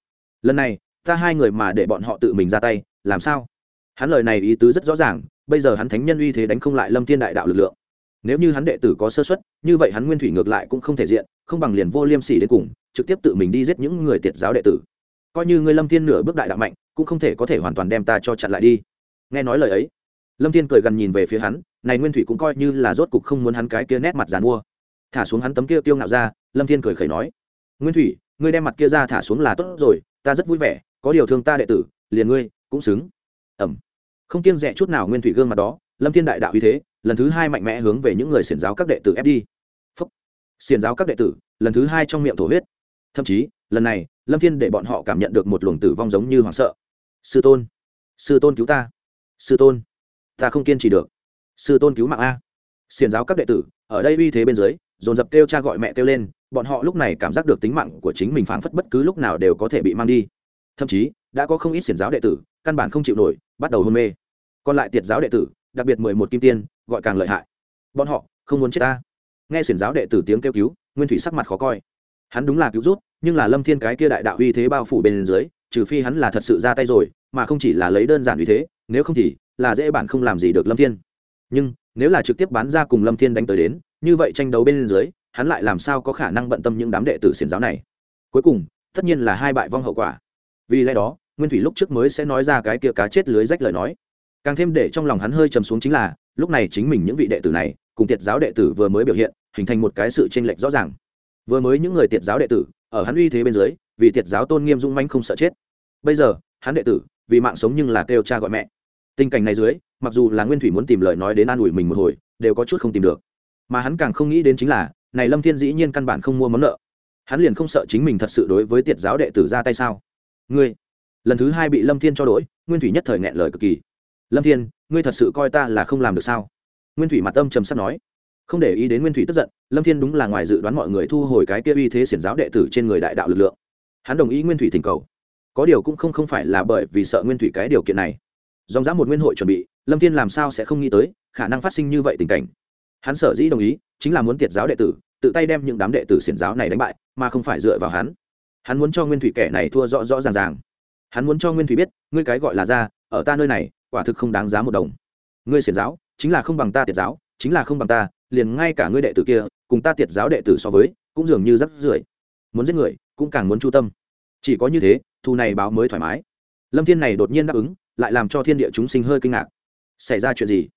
Speaker 1: Lần này, ta hai người mà để bọn họ tự mình ra tay, làm sao? Hắn lời này ý tứ rất rõ ràng, bây giờ hắn thánh nhân uy thế đánh không lại lâm thiên đại đạo lực lượng. Nếu như hắn đệ tử có sơ xuất như vậy hắn nguyên thủy ngược lại cũng không thể diện, không bằng liền vô liêm sỉ đến cùng, trực tiếp tự mình đi giết những người tiệt giáo đệ tử. Coi như ngươi lâm thiên nửa bước đại đạo mạnh, cũng không thể có thể hoàn toàn đem ta cho chặn lại đi. Nghe nói lời ấy, lâm thiên cười gần nhìn về phía hắn này nguyên thủy cũng coi như là rốt cục không muốn hắn cái kia nét mặt dàn mua. Thả xuống hắn tấm kia tiêu ngạo ra, lâm thiên cười khẩy nói, nguyên thủy, ngươi đem mặt kia ra thả xuống là tốt rồi, ta rất vui vẻ, có điều thương ta đệ tử, liền ngươi cũng xứng. Ẩm. Không kiêng rẻ chút nào nguyên thủy gương mặt đó, lâm thiên đại đạo uy thế, lần thứ hai mạnh mẽ hướng về những người xiển giáo các đệ tử ép đi. Phúc. Xiển giáo các đệ tử, lần thứ hai trong miệng thổ huyết. Thậm chí, lần này, lâm thiên để bọn họ cảm nhận được một luồng tử vong giống như hoảng sợ. Sư tôn sư tôn cứu ta, sư tôn, ta không kiên trì được sư tôn cứu mạng a. Xiền giáo các đệ tử, ở đây uy thế bên dưới, dồn dập kêu cha gọi mẹ kêu lên, bọn họ lúc này cảm giác được tính mạng của chính mình phảng phất bất cứ lúc nào đều có thể bị mang đi. Thậm chí, đã có không ít xiển giáo đệ tử, căn bản không chịu nổi, bắt đầu hôn mê. Còn lại tiệt giáo đệ tử, đặc biệt mười một kim tiên, gọi càng lợi hại. Bọn họ, không muốn chết ta. Nghe xiển giáo đệ tử tiếng kêu cứu, nguyên thủy sắc mặt khó coi. Hắn đúng là cứu rút, nhưng là lâm thiên cái kia đại đạo uy thế bao phủ bên dưới, trừ phi hắn là thật sự ra tay rồi, mà không chỉ là lấy đơn giản uy thế, nếu không thì là dễ bản không làm gì được lâm thiên nhưng, nếu là trực tiếp bán ra cùng lâm thiên đánh tới đến, như vậy tranh đấu bên dưới, hắn lại làm sao có khả năng bận tâm những đám đệ tử xiển giáo này? Cuối cùng, tất nhiên là hai bại vong hậu quả. Vì lẽ đó, nguyên thủy lúc trước mới sẽ nói ra cái kia cá chết lưới rách lời nói. Càng thêm để trong lòng hắn hơi trầm xuống chính là, lúc này chính mình những vị đệ tử này, cùng tiệt giáo đệ tử vừa mới biểu hiện, hình thành một cái sự tranh lệch rõ ràng. Vừa mới những người tiệt giáo đệ tử, ở hắn uy thế bên dưới, vì tiệt giáo tôn nghiêm dung manh không sợ chết. Bây giờ, hắn đệ tử, vì mạng sống nhưng là kêu cha gọi mẹ tình cảnh này dưới mặc dù là nguyên thủy muốn tìm lời nói đến an ủi mình một hồi đều có chút không tìm được. Mà hắn càng không nghĩ đến chính là này lâm thiên dĩ nhiên căn bản không mua món nợ. Hắn liền không sợ chính mình thật sự đối với tiệt giáo đệ tử ra tay sao? Ngươi lần thứ hai bị lâm thiên cho đổi, nguyên thủy nhất thời nghẹn lời cực kỳ. Lâm thiên ngươi thật sự coi ta là không làm được sao? Nguyên thủy mặt âm trầm sắp nói. Không để ý đến nguyên thủy tức giận lâm thiên đúng là ngoài dự đoán mọi người thu hồi cái kia uy thế xiển giáo đệ tử trên người đại đạo lực lượng. Hắn đồng ý nguyên thủy thỉnh cầu. Có điều cũng không không phải là bởi vì sợ nguyên thủy cái điều kiện này dòng dã một nguyên hội chuẩn bị, lâm thiên làm sao sẽ không nghĩ tới, khả năng phát sinh như vậy tình cảnh. Hắn sở dĩ đồng ý, chính là muốn tiệt giáo đệ tử, tự tay đem những đám đệ tử xiển giáo này đánh bại, mà không phải dựa vào hắn. Hắn muốn cho nguyên thủy kẻ này thua rõ rõ ràng ràng. Hắn muốn cho nguyên thủy biết, ngươi cái gọi là ra, ở ta nơi này, quả thực không đáng giá một đồng. Ngươi xiển giáo, chính là không bằng ta tiệt giáo, chính là không bằng ta, liền ngay cả ngươi đệ tử kia, cùng ta tiệt giáo đệ tử so với, cũng dường như rắc rưởi. Muốn giết người, cũng càng muốn chu tâm. Chỉ có như thế thu này báo mới thoải mái. Lâm thiên này đột nhiên đáp ứng lại làm cho thiên địa chúng sinh hơi kinh ngạc. Xảy ra chuyện gì?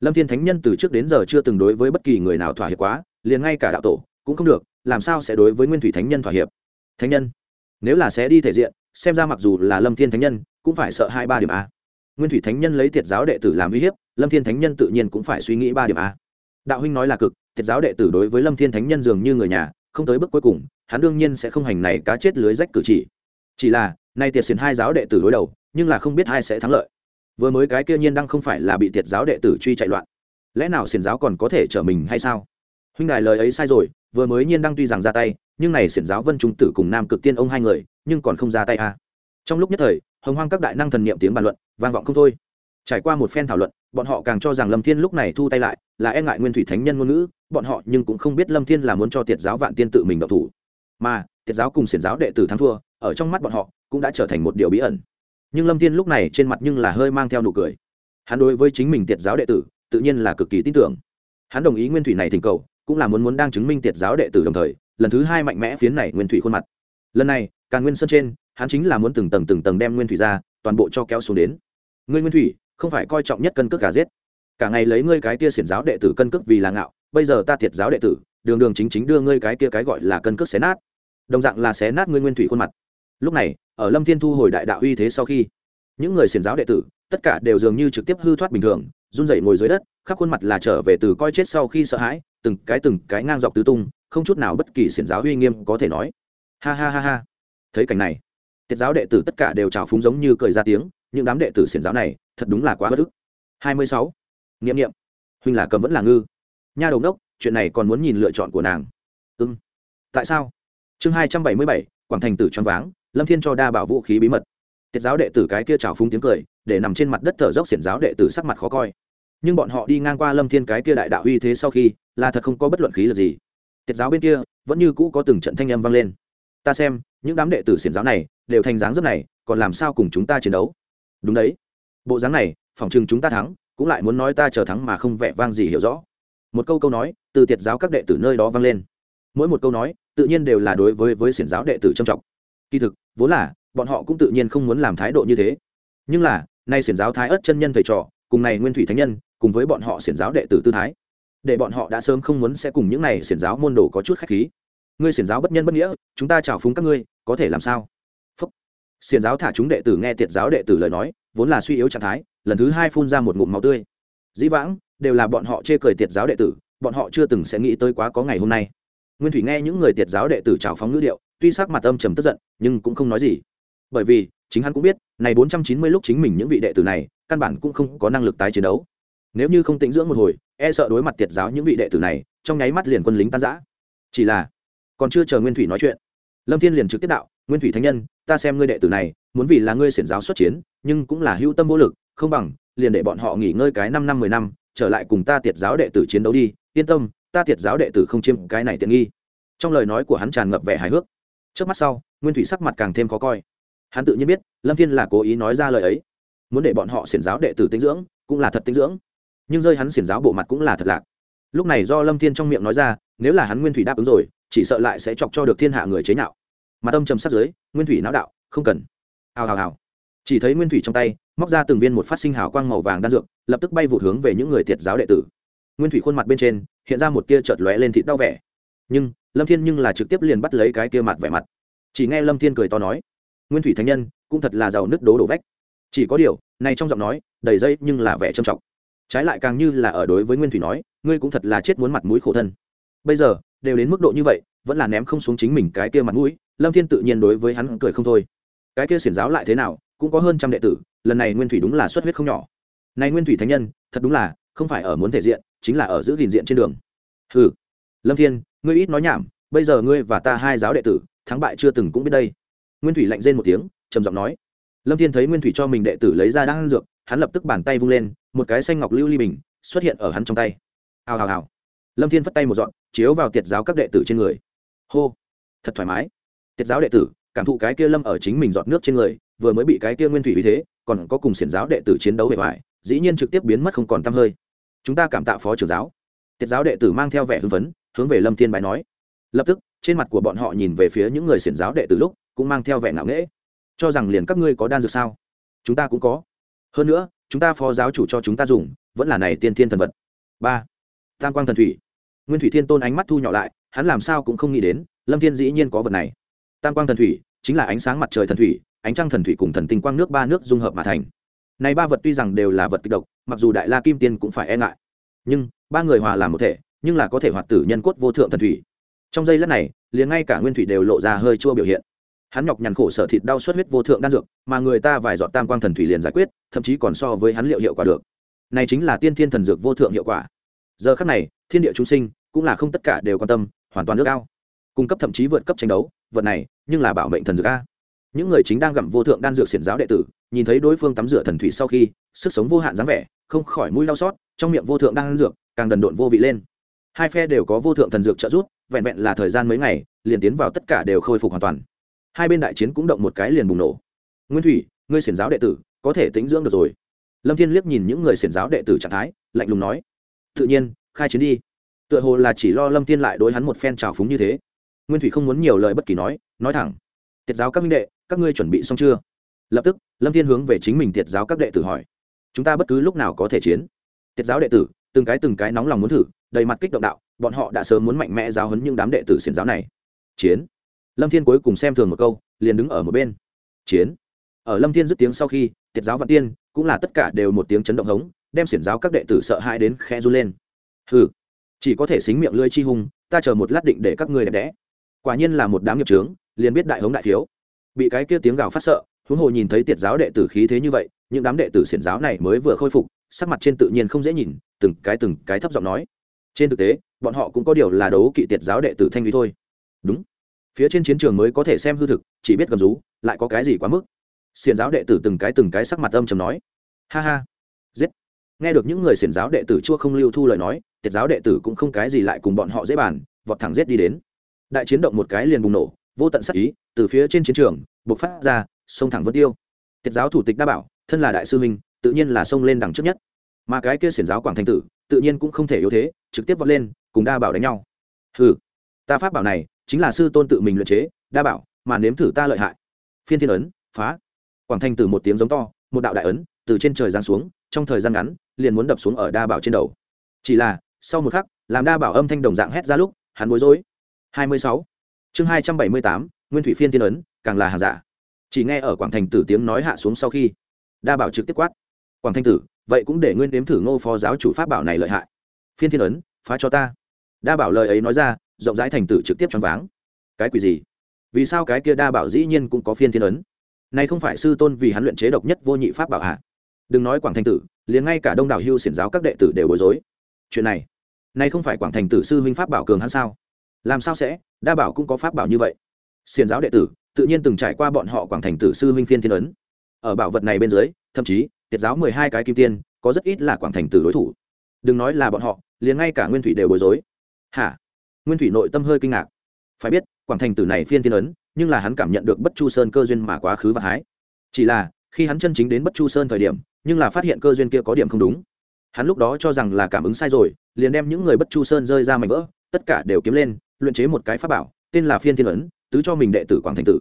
Speaker 1: Lâm thiên thánh nhân từ trước đến giờ chưa từng đối với bất kỳ người nào thỏa hiệp quá, liền ngay cả đạo tổ cũng không được, làm sao sẽ đối với nguyên thủy thánh nhân thỏa hiệp? Thánh nhân, nếu là sẽ đi thể diện, xem ra mặc dù là lâm thiên thánh nhân, cũng phải sợ hai ba điểm a. Nguyên thủy thánh nhân lấy tiệt giáo đệ tử làm uy hiếp, lâm thiên thánh nhân tự nhiên cũng phải suy nghĩ ba điểm a. Đạo huynh nói là cực, tiệt giáo đệ tử đối với lâm thiên thánh nhân dường như người nhà, không tới bước cuối cùng, hắn đương nhiên sẽ không hành này cá chết lưới rách cử chỉ. Chỉ là nay tiệt xiển hai giáo đệ tử đối đầu, nhưng là không biết ai sẽ thắng lợi. Vừa mới cái kia nhiên đang không phải là bị tiệt giáo đệ tử truy chạy loạn. Lẽ nào xiển giáo còn có thể trở mình hay sao? Huynh đài lời ấy sai rồi, vừa mới nhiên đang tuy rằng ra tay, nhưng này xiển giáo vân trung tử cùng nam cực tiên ông hai người, nhưng còn không ra tay à. trong lúc nhất thời, hồng hoang các đại năng thần niệm tiếng bàn luận, vang vọng không thôi. Trải qua một phen thảo luận, bọn họ càng cho rằng lâm thiên lúc này thu tay lại, là e ngại nguyên thủy thánh nhân ngôn ngữ, bọn họ nhưng cũng không biết lâm thiên là muốn cho tiệt giáo vạn tiên tự mình độc thủ. Mà, tiệt giáo cùng xiển giáo đệ tử thắng thua, ở trong mắt bọn họ cũng đã trở thành một điều bí ẩn. Nhưng lâm thiên lúc này trên mặt nhưng là hơi mang theo nụ cười. Hắn đối với chính mình tiệt giáo đệ tử, tự nhiên là cực kỳ tin tưởng. Hắn đồng ý nguyên thủy này thỉnh cầu, cũng là muốn muốn đang chứng minh tiệt giáo đệ tử đồng thời, lần thứ hai mạnh mẽ phiến này nguyên thủy khuôn mặt. Lần này, càn nguyên Sơn trên, hắn chính là muốn từng tầng từng tầng đem nguyên thủy ra, toàn bộ cho kéo xuống đến. Ngươi nguyên thủy, không phải coi trọng nhất cân cước cả giết. Cả ngày lấy ngươi cái kia xiển giáo đệ tử cân cước vì là ngạo, bây giờ ta tiệt giáo đệ tử, đường đường chính chính đưa ngươi cái kia cái gọi là cân cước xé nát. Đồng dạng là xé nát ngươi nguyên thủy khuôn mặt lúc này, ở lâm thiên thu hồi đại đạo uy thế sau khi, những người xiển giáo đệ tử, tất cả đều dường như trực tiếp hư thoát bình thường, run rẩy ngồi dưới đất, khắp khuôn mặt là trở về từ coi chết sau khi sợ hãi, từng cái từng cái ngang dọc tứ tung, không chút nào bất kỳ xiển giáo uy nghiêm có thể nói. Ha ha ha ha. Thấy cảnh này, tiết giáo đệ tử tất cả đều trào phúng giống như cười ra tiếng, những đám đệ tử xiển giáo này, thật đúng là quá bất ức. Hai mươi sáu. Nghiệm nghiệm huynh là cầm vẫn là ngư. Nha đầu đốc chuyện này còn muốn nhìn lựa chọn của nàng. Ưng ừ. tại sao? Chương hai trăm bảy mươi bảy, quảng thành tử choáng váng lâm thiên cho đa bảo vũ khí bí mật. Tiết giáo đệ tử cái kia trào phúng tiếng cười, để nằm trên mặt đất thở dốc xiển giáo đệ tử sắc mặt khó coi. Nhưng bọn họ đi ngang qua lâm thiên cái kia đại đạo uy thế sau khi, là thật không có bất luận khí lực gì. Tiết giáo bên kia, vẫn như cũ có từng trận thanh âm vang lên. Ta xem, những đám đệ tử xiển giáo này, đều thành dáng rất này, còn làm sao cùng chúng ta chiến đấu? Đúng đấy. Bộ dáng này, phỏng chừng chúng ta thắng, cũng lại muốn nói ta chờ thắng mà không vẻ vang gì hiểu rõ. Một câu câu nói, từ tiệt giáo các đệ tử nơi đó vang lên. Mỗi một câu nói, tự nhiên đều là đối với với xiển giáo đệ tử trầm trọng. Kỳ thực vốn là, bọn họ cũng tự nhiên không muốn làm thái độ như thế. Nhưng là, nay xiển giáo thái ất chân nhân thầy trò, cùng này nguyên thủy thánh nhân, cùng với bọn họ xiển giáo đệ tử tư thái, để bọn họ đã sớm không muốn sẽ cùng những này xiển giáo môn đồ có chút khách khí. Ngươi xiển giáo bất nhân bất nghĩa, chúng ta chào phúng các ngươi, có thể làm sao? Phúc. Xiển giáo thả chúng đệ tử nghe tiệt giáo đệ tử lời nói, vốn là suy yếu trạng thái, lần thứ hai phun ra một ngụm máu tươi. Dĩ vãng, đều là bọn họ chê cười tiệt giáo đệ tử, bọn họ chưa từng sẽ nghĩ tới quá có ngày hôm nay. Nguyên thủy nghe những người tiệt giáo đệ tử chào phóng ngữ điệu tuy sắc mặt âm trầm tức giận, nhưng cũng không nói gì. Bởi vì, chính hắn cũng biết, này bốn trăm chín mươi lúc chính mình những vị đệ tử này, căn bản cũng không có năng lực tái chiến đấu. Nếu như không tĩnh dưỡng một hồi e sợ đối mặt tiệt giáo những vị đệ tử này, trong nháy mắt liền quân lính tan giã chỉ là, còn chưa chờ nguyên thủy nói chuyện, lâm thiên liền trực tiếp đạo, nguyên thủy thánh nhân, ta xem ngươi đệ tử này, muốn vì là ngươi xiển giáo xuất chiến, nhưng cũng là hữu tâm vô lực, không bằng, liền để bọn họ nghỉ ngơi cái năm năm mười năm, trở lại cùng ta tiệt giáo đệ tử chiến đấu đi, yên tâm, ta tiệt giáo đệ tử không chiêm cái này tiện nghi. Trong lời nói của hắn tràn ngập vẻ hài hước trước mắt sau, nguyên thủy sắc mặt càng thêm khó coi. Hắn tự nhiên biết, lâm thiên là cố ý nói ra lời ấy. Muốn để bọn họ xiển giáo đệ tử tinh dưỡng, cũng là thật tinh dưỡng. Nhưng rơi hắn xiển giáo bộ mặt cũng là thật lạc. Lúc này do lâm thiên trong miệng nói ra, nếu là hắn nguyên thủy đáp ứng rồi, chỉ sợ lại sẽ chọc cho được thiên hạ người chế nhạo. Mà tâm trầm sắc dưới, nguyên thủy não đạo, không cần. Hào hào hào. Chỉ thấy nguyên thủy trong tay, móc ra từng viên một phát sinh hào quang màu vàng đan dược, lập tức bay vụt hướng về những người thiệt giáo đệ tử. Nguyên thủy khuôn mặt bên trên, hiện ra một tia chợt lóe lên thịt đau vẻ. Nhưng lâm thiên nhưng là trực tiếp liền bắt lấy cái kia mặt vẻ mặt. Chỉ nghe lâm thiên cười to nói, nguyên thủy thánh nhân, cũng thật là giàu nứt đố đổ vách. Chỉ có điều, này trong giọng nói, đầy dây nhưng là vẻ trầm trọng. Trái lại càng như là ở đối với nguyên thủy nói, ngươi cũng thật là chết muốn mặt mũi khổ thân. Bây giờ, đều đến mức độ như vậy, vẫn là ném không xuống chính mình cái kia mặt mũi, lâm thiên tự nhiên đối với hắn cười không thôi. Cái kia xiển giáo lại thế nào, cũng có hơn trăm đệ tử, lần này nguyên thủy đúng là xuất huyết không nhỏ. Này nguyên thủy thánh nhân, thật đúng là không phải ở muốn thể diện, chính là ở giữ gìn diện trên đường. Hừ lâm thiên, ngươi ít nói nhảm, bây giờ ngươi và ta hai giáo đệ tử, thắng bại chưa từng cũng biết đây. Nguyên thủy lạnh rên một tiếng, trầm giọng nói. Lâm thiên thấy nguyên thủy cho mình đệ tử lấy ra đang ăn dược, hắn lập tức bàn tay vung lên, một cái xanh ngọc lưu ly bình xuất hiện ở hắn trong tay. Hào hào hào. Lâm thiên phất tay một dọn, chiếu vào tiệt giáo các đệ tử trên người. Hô. Thật thoải mái. Tiệt giáo đệ tử, cảm thụ cái kia lâm ở chính mình dọn nước trên người, vừa mới bị cái kia nguyên thủy vì thế, còn có cùng xiển giáo đệ tử chiến đấu bề ngoài, dĩ nhiên trực tiếp biến mất không còn t hơi. Chúng ta cảm tạ phó trưởng giáo. Tiệt giáo đệ tử mang theo vẻ hưng phấn hướng về lâm thiên bài nói. Lập tức, trên mặt của bọn họ nhìn về phía những người xiển giáo đệ từ lúc, cũng mang theo vẻ ngạo nghễ. Cho rằng liền các ngươi có đan dược sao? Chúng ta cũng có. Hơn nữa, chúng ta phó giáo chủ cho chúng ta dùng, vẫn là này tiên thiên thần vật. Ba. Tam quang thần thủy. Nguyên thủy thiên tôn ánh mắt thu nhỏ lại, hắn làm sao cũng không nghĩ đến, lâm thiên dĩ nhiên có vật này. Tam quang thần thủy, chính là ánh sáng mặt trời thần thủy, ánh trăng thần thủy cùng thần tinh quang nước ba nước dung hợp mà thành. Này ba vật tuy rằng đều là vật kịch độc, mặc dù đại la kim tiên cũng phải e ngại. Nhưng, ba người hòa làm một thể nhưng là có thể hoạt tử nhân cốt vô thượng thần thủy. Trong giây lát này, liền ngay cả nguyên thủy đều lộ ra hơi chua biểu hiện. Hắn nhọc nhằn khổ sở thịt đau xuất huyết vô thượng đan dược, mà người ta vài giọt tam quang thần thủy liền giải quyết, thậm chí còn so với hắn liệu hiệu quả được. Này chính là tiên thiên thần dược vô thượng hiệu quả. Giờ khắc này, thiên địa chúng sinh, cũng là không tất cả đều quan tâm, hoàn toàn nước ao. Cung cấp thậm chí vượt cấp tranh đấu, vật này, nhưng là bảo mệnh thần dược a. Những người chính đang gặm vô thượng đan dược xiển giáo đệ tử, nhìn thấy đối phương tắm rửa thần thủy sau khi, sức sống vô hạn dáng vẻ, không khỏi mũi đau xót, trong miệng vô thượng đan dược, càng đần độn vô vị lên hai phe đều có vô thượng thần dược trợ giúp, vẹn vẹn là thời gian mấy ngày, liền tiến vào tất cả đều khôi phục hoàn toàn. Hai bên đại chiến cũng động một cái liền bùng nổ. Nguyên thủy, ngươi xiển giáo đệ tử, có thể tính dưỡng được rồi. Lâm thiên liếc nhìn những người xiển giáo đệ tử trạng thái, lạnh lùng nói, tự nhiên, khai chiến đi. Tựa hồ là chỉ lo lâm thiên lại đối hắn một phen trào phúng như thế. Nguyên thủy không muốn nhiều lời bất kỳ nói nói thẳng, tiệt giáo các minh đệ, các ngươi chuẩn bị xong chưa? Lập tức, lâm thiên hướng về chính mình tiệt giáo các đệ tử hỏi, chúng ta bất cứ lúc nào có thể chiến? Tiệt giáo đệ tử, từng cái từng cái nóng lòng muốn thử đầy mặt kích động đạo, bọn họ đã sớm muốn mạnh mẽ giáo hấn những đám đệ tử xiển giáo này. Chiến. Lâm thiên cuối cùng xem thường một câu, liền đứng ở một bên. Chiến. Ở lâm thiên dứt tiếng sau khi tiệt giáo vạn tiên cũng là tất cả đều một tiếng chấn động hống, đem xiển giáo các đệ tử sợ hãi đến khe run lên. Hừ, chỉ có thể xính miệng lưỡi chi hung, ta chờ một lát định để các ngươi đẹp đẽ. Quả nhiên là một đám nghiệp trướng liền biết đại hống đại thiếu. Bị cái kia tiếng gào phát sợ, huống hồ nhìn thấy tiệt giáo đệ tử khí thế như vậy, những đám đệ tử xiển giáo này mới vừa khôi phục, sắc mặt trên tự nhiên không dễ nhìn, từng cái từng cái thấp giọng nói trên thực tế, bọn họ cũng có điều là đấu kỵ tiệt giáo đệ tử thanh lý thôi. Đúng. Phía trên chiến trường mới có thể xem hư thực, chỉ biết gầm rú, lại có cái gì quá mức. Xiền giáo đệ tử từng cái từng cái sắc mặt âm chầm nói. Ha ha. Giết. Nghe được những người xiền giáo đệ tử chua không lưu thu lời nói, tiệt giáo đệ tử cũng không cái gì lại cùng bọn họ dễ bàn, vọt thẳng giết đi đến. Đại chiến động một cái liền bùng nổ, vô tận sắc ý, từ phía trên chiến trường, bộc phát ra, sông thẳng vân tiêu. Tiệt giáo thủ tịch đa bảo, thân là đại sư minh tự nhiên là sông lên đằng trước nhất mà cái kia xiển giáo quảng thanh tử tự nhiên cũng không thể yếu thế trực tiếp vọt lên cùng đa bảo đánh nhau. Hừ ta pháp bảo này chính là sư tôn tự mình luyện chế đa bảo mà nếm thử ta lợi hại. Phiên thiên ấn phá. Quảng thanh tử một tiếng giống to một đạo đại ấn từ trên trời giáng xuống trong thời gian ngắn liền muốn đập xuống ở đa bảo trên đầu. Chỉ là sau một khắc làm đa bảo âm thanh đồng dạng hét ra lúc hắn bối rối. 26. chương 278, nguyên thủy phiên thiên ấn càng là hàng giả. Chỉ nghe ở quảng thành tử tiếng nói hạ xuống sau khi đa bảo trực tiếp quát quảng thanh tử, vậy cũng để nguyên đếm thử ngô phó giáo chủ pháp bảo này lợi hại. Phiên thiên ấn, phá cho ta. Đa bảo lời ấy nói ra, rộng rãi thành tử trực tiếp choáng váng. Cái quỷ gì? Vì sao cái kia đa bảo dĩ nhiên cũng có phiên thiên ấn? Này không phải sư tôn vì hắn luyện chế độc nhất vô nhị pháp bảo hạ đừng nói quảng thanh tử, liền ngay cả đông đảo hưu xiển giáo các đệ tử đều bối rối. Chuyện này này không phải quảng thành tử sư huynh pháp bảo cường hắn sao? Làm sao sẽ? Đa bảo cũng có pháp bảo như vậy. Xiển giáo đệ tử, tự nhiên từng trải qua bọn họ quảng thành tử sư huynh phiên thiên ấn. Ở bảo vật này bên dưới, thậm chí tiệt giáo mười hai cái kim tiên, có rất ít là quảng thành tử đối thủ. Đừng nói là bọn họ, liền ngay cả nguyên thủy đều bối rối. Hả? Nguyên thủy nội tâm hơi kinh ngạc. Phải biết, quảng thành tử này phiên thiên ấn, nhưng là hắn cảm nhận được bất chu sơn cơ duyên mà quá khứ và hái. Chỉ là, khi hắn chân chính đến bất chu sơn thời điểm, nhưng là phát hiện cơ duyên kia có điểm không đúng. Hắn lúc đó cho rằng là cảm ứng sai rồi, liền đem những người bất chu sơn rơi ra mảnh vỡ, tất cả đều kiếm lên, luyện chế một cái pháp bảo, tên là phiên thiên ấn, tứ cho mình đệ tử quảng thành tử.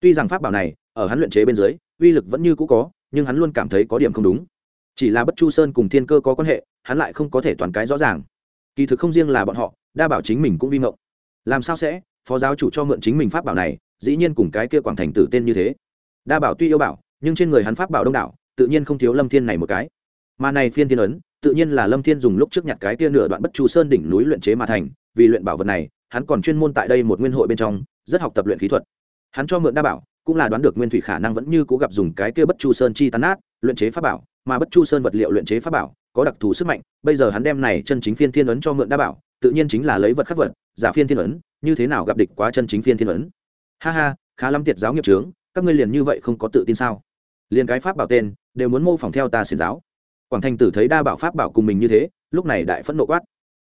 Speaker 1: Tuy rằng pháp bảo này, ở hắn luyện chế bên dưới, uy lực vẫn như cũ có nhưng hắn luôn cảm thấy có điểm không đúng. Chỉ là bất chu sơn cùng thiên cơ có quan hệ, hắn lại không có thể toàn cái rõ ràng. Kỳ thực không riêng là bọn họ, đa bảo chính mình cũng vi mộng. Làm sao sẽ? Phó giáo chủ cho mượn chính mình pháp bảo này, dĩ nhiên cùng cái kia quảng thành tử tên như thế. Đa bảo tuy yêu bảo, nhưng trên người hắn pháp bảo đông đảo, tự nhiên không thiếu lâm thiên này một cái. Mà này phiên thiên ấn, tự nhiên là lâm thiên dùng lúc trước nhặt cái kia nửa đoạn bất chu sơn đỉnh núi luyện chế mà thành, vì luyện bảo vật này, hắn còn chuyên môn tại đây một nguyên hội bên trong, rất học tập luyện khí thuật. Hắn cho mượn đa bảo cũng là đoán được nguyên thủy khả năng vẫn như cố gặp dùng cái kia bất chu sơn chi tán nát, luyện chế pháp bảo, mà bất chu sơn vật liệu luyện chế pháp bảo, có đặc thù sức mạnh, bây giờ hắn đem này chân chính phiên thiên ấn cho mượn đa bảo, tự nhiên chính là lấy vật khắc vật, giả phiên thiên ấn, như thế nào gặp địch quá chân chính phiên thiên ấn. Ha ha, khá lắm tiệt giáo nghiệp trướng, các ngươi liền như vậy không có tự tin sao? Liền cái pháp bảo tên, đều muốn mô phỏng theo ta xiển giáo. Quảng thành tử thấy đa bảo pháp bảo cùng mình như thế, lúc này đại phẫn nộ quát.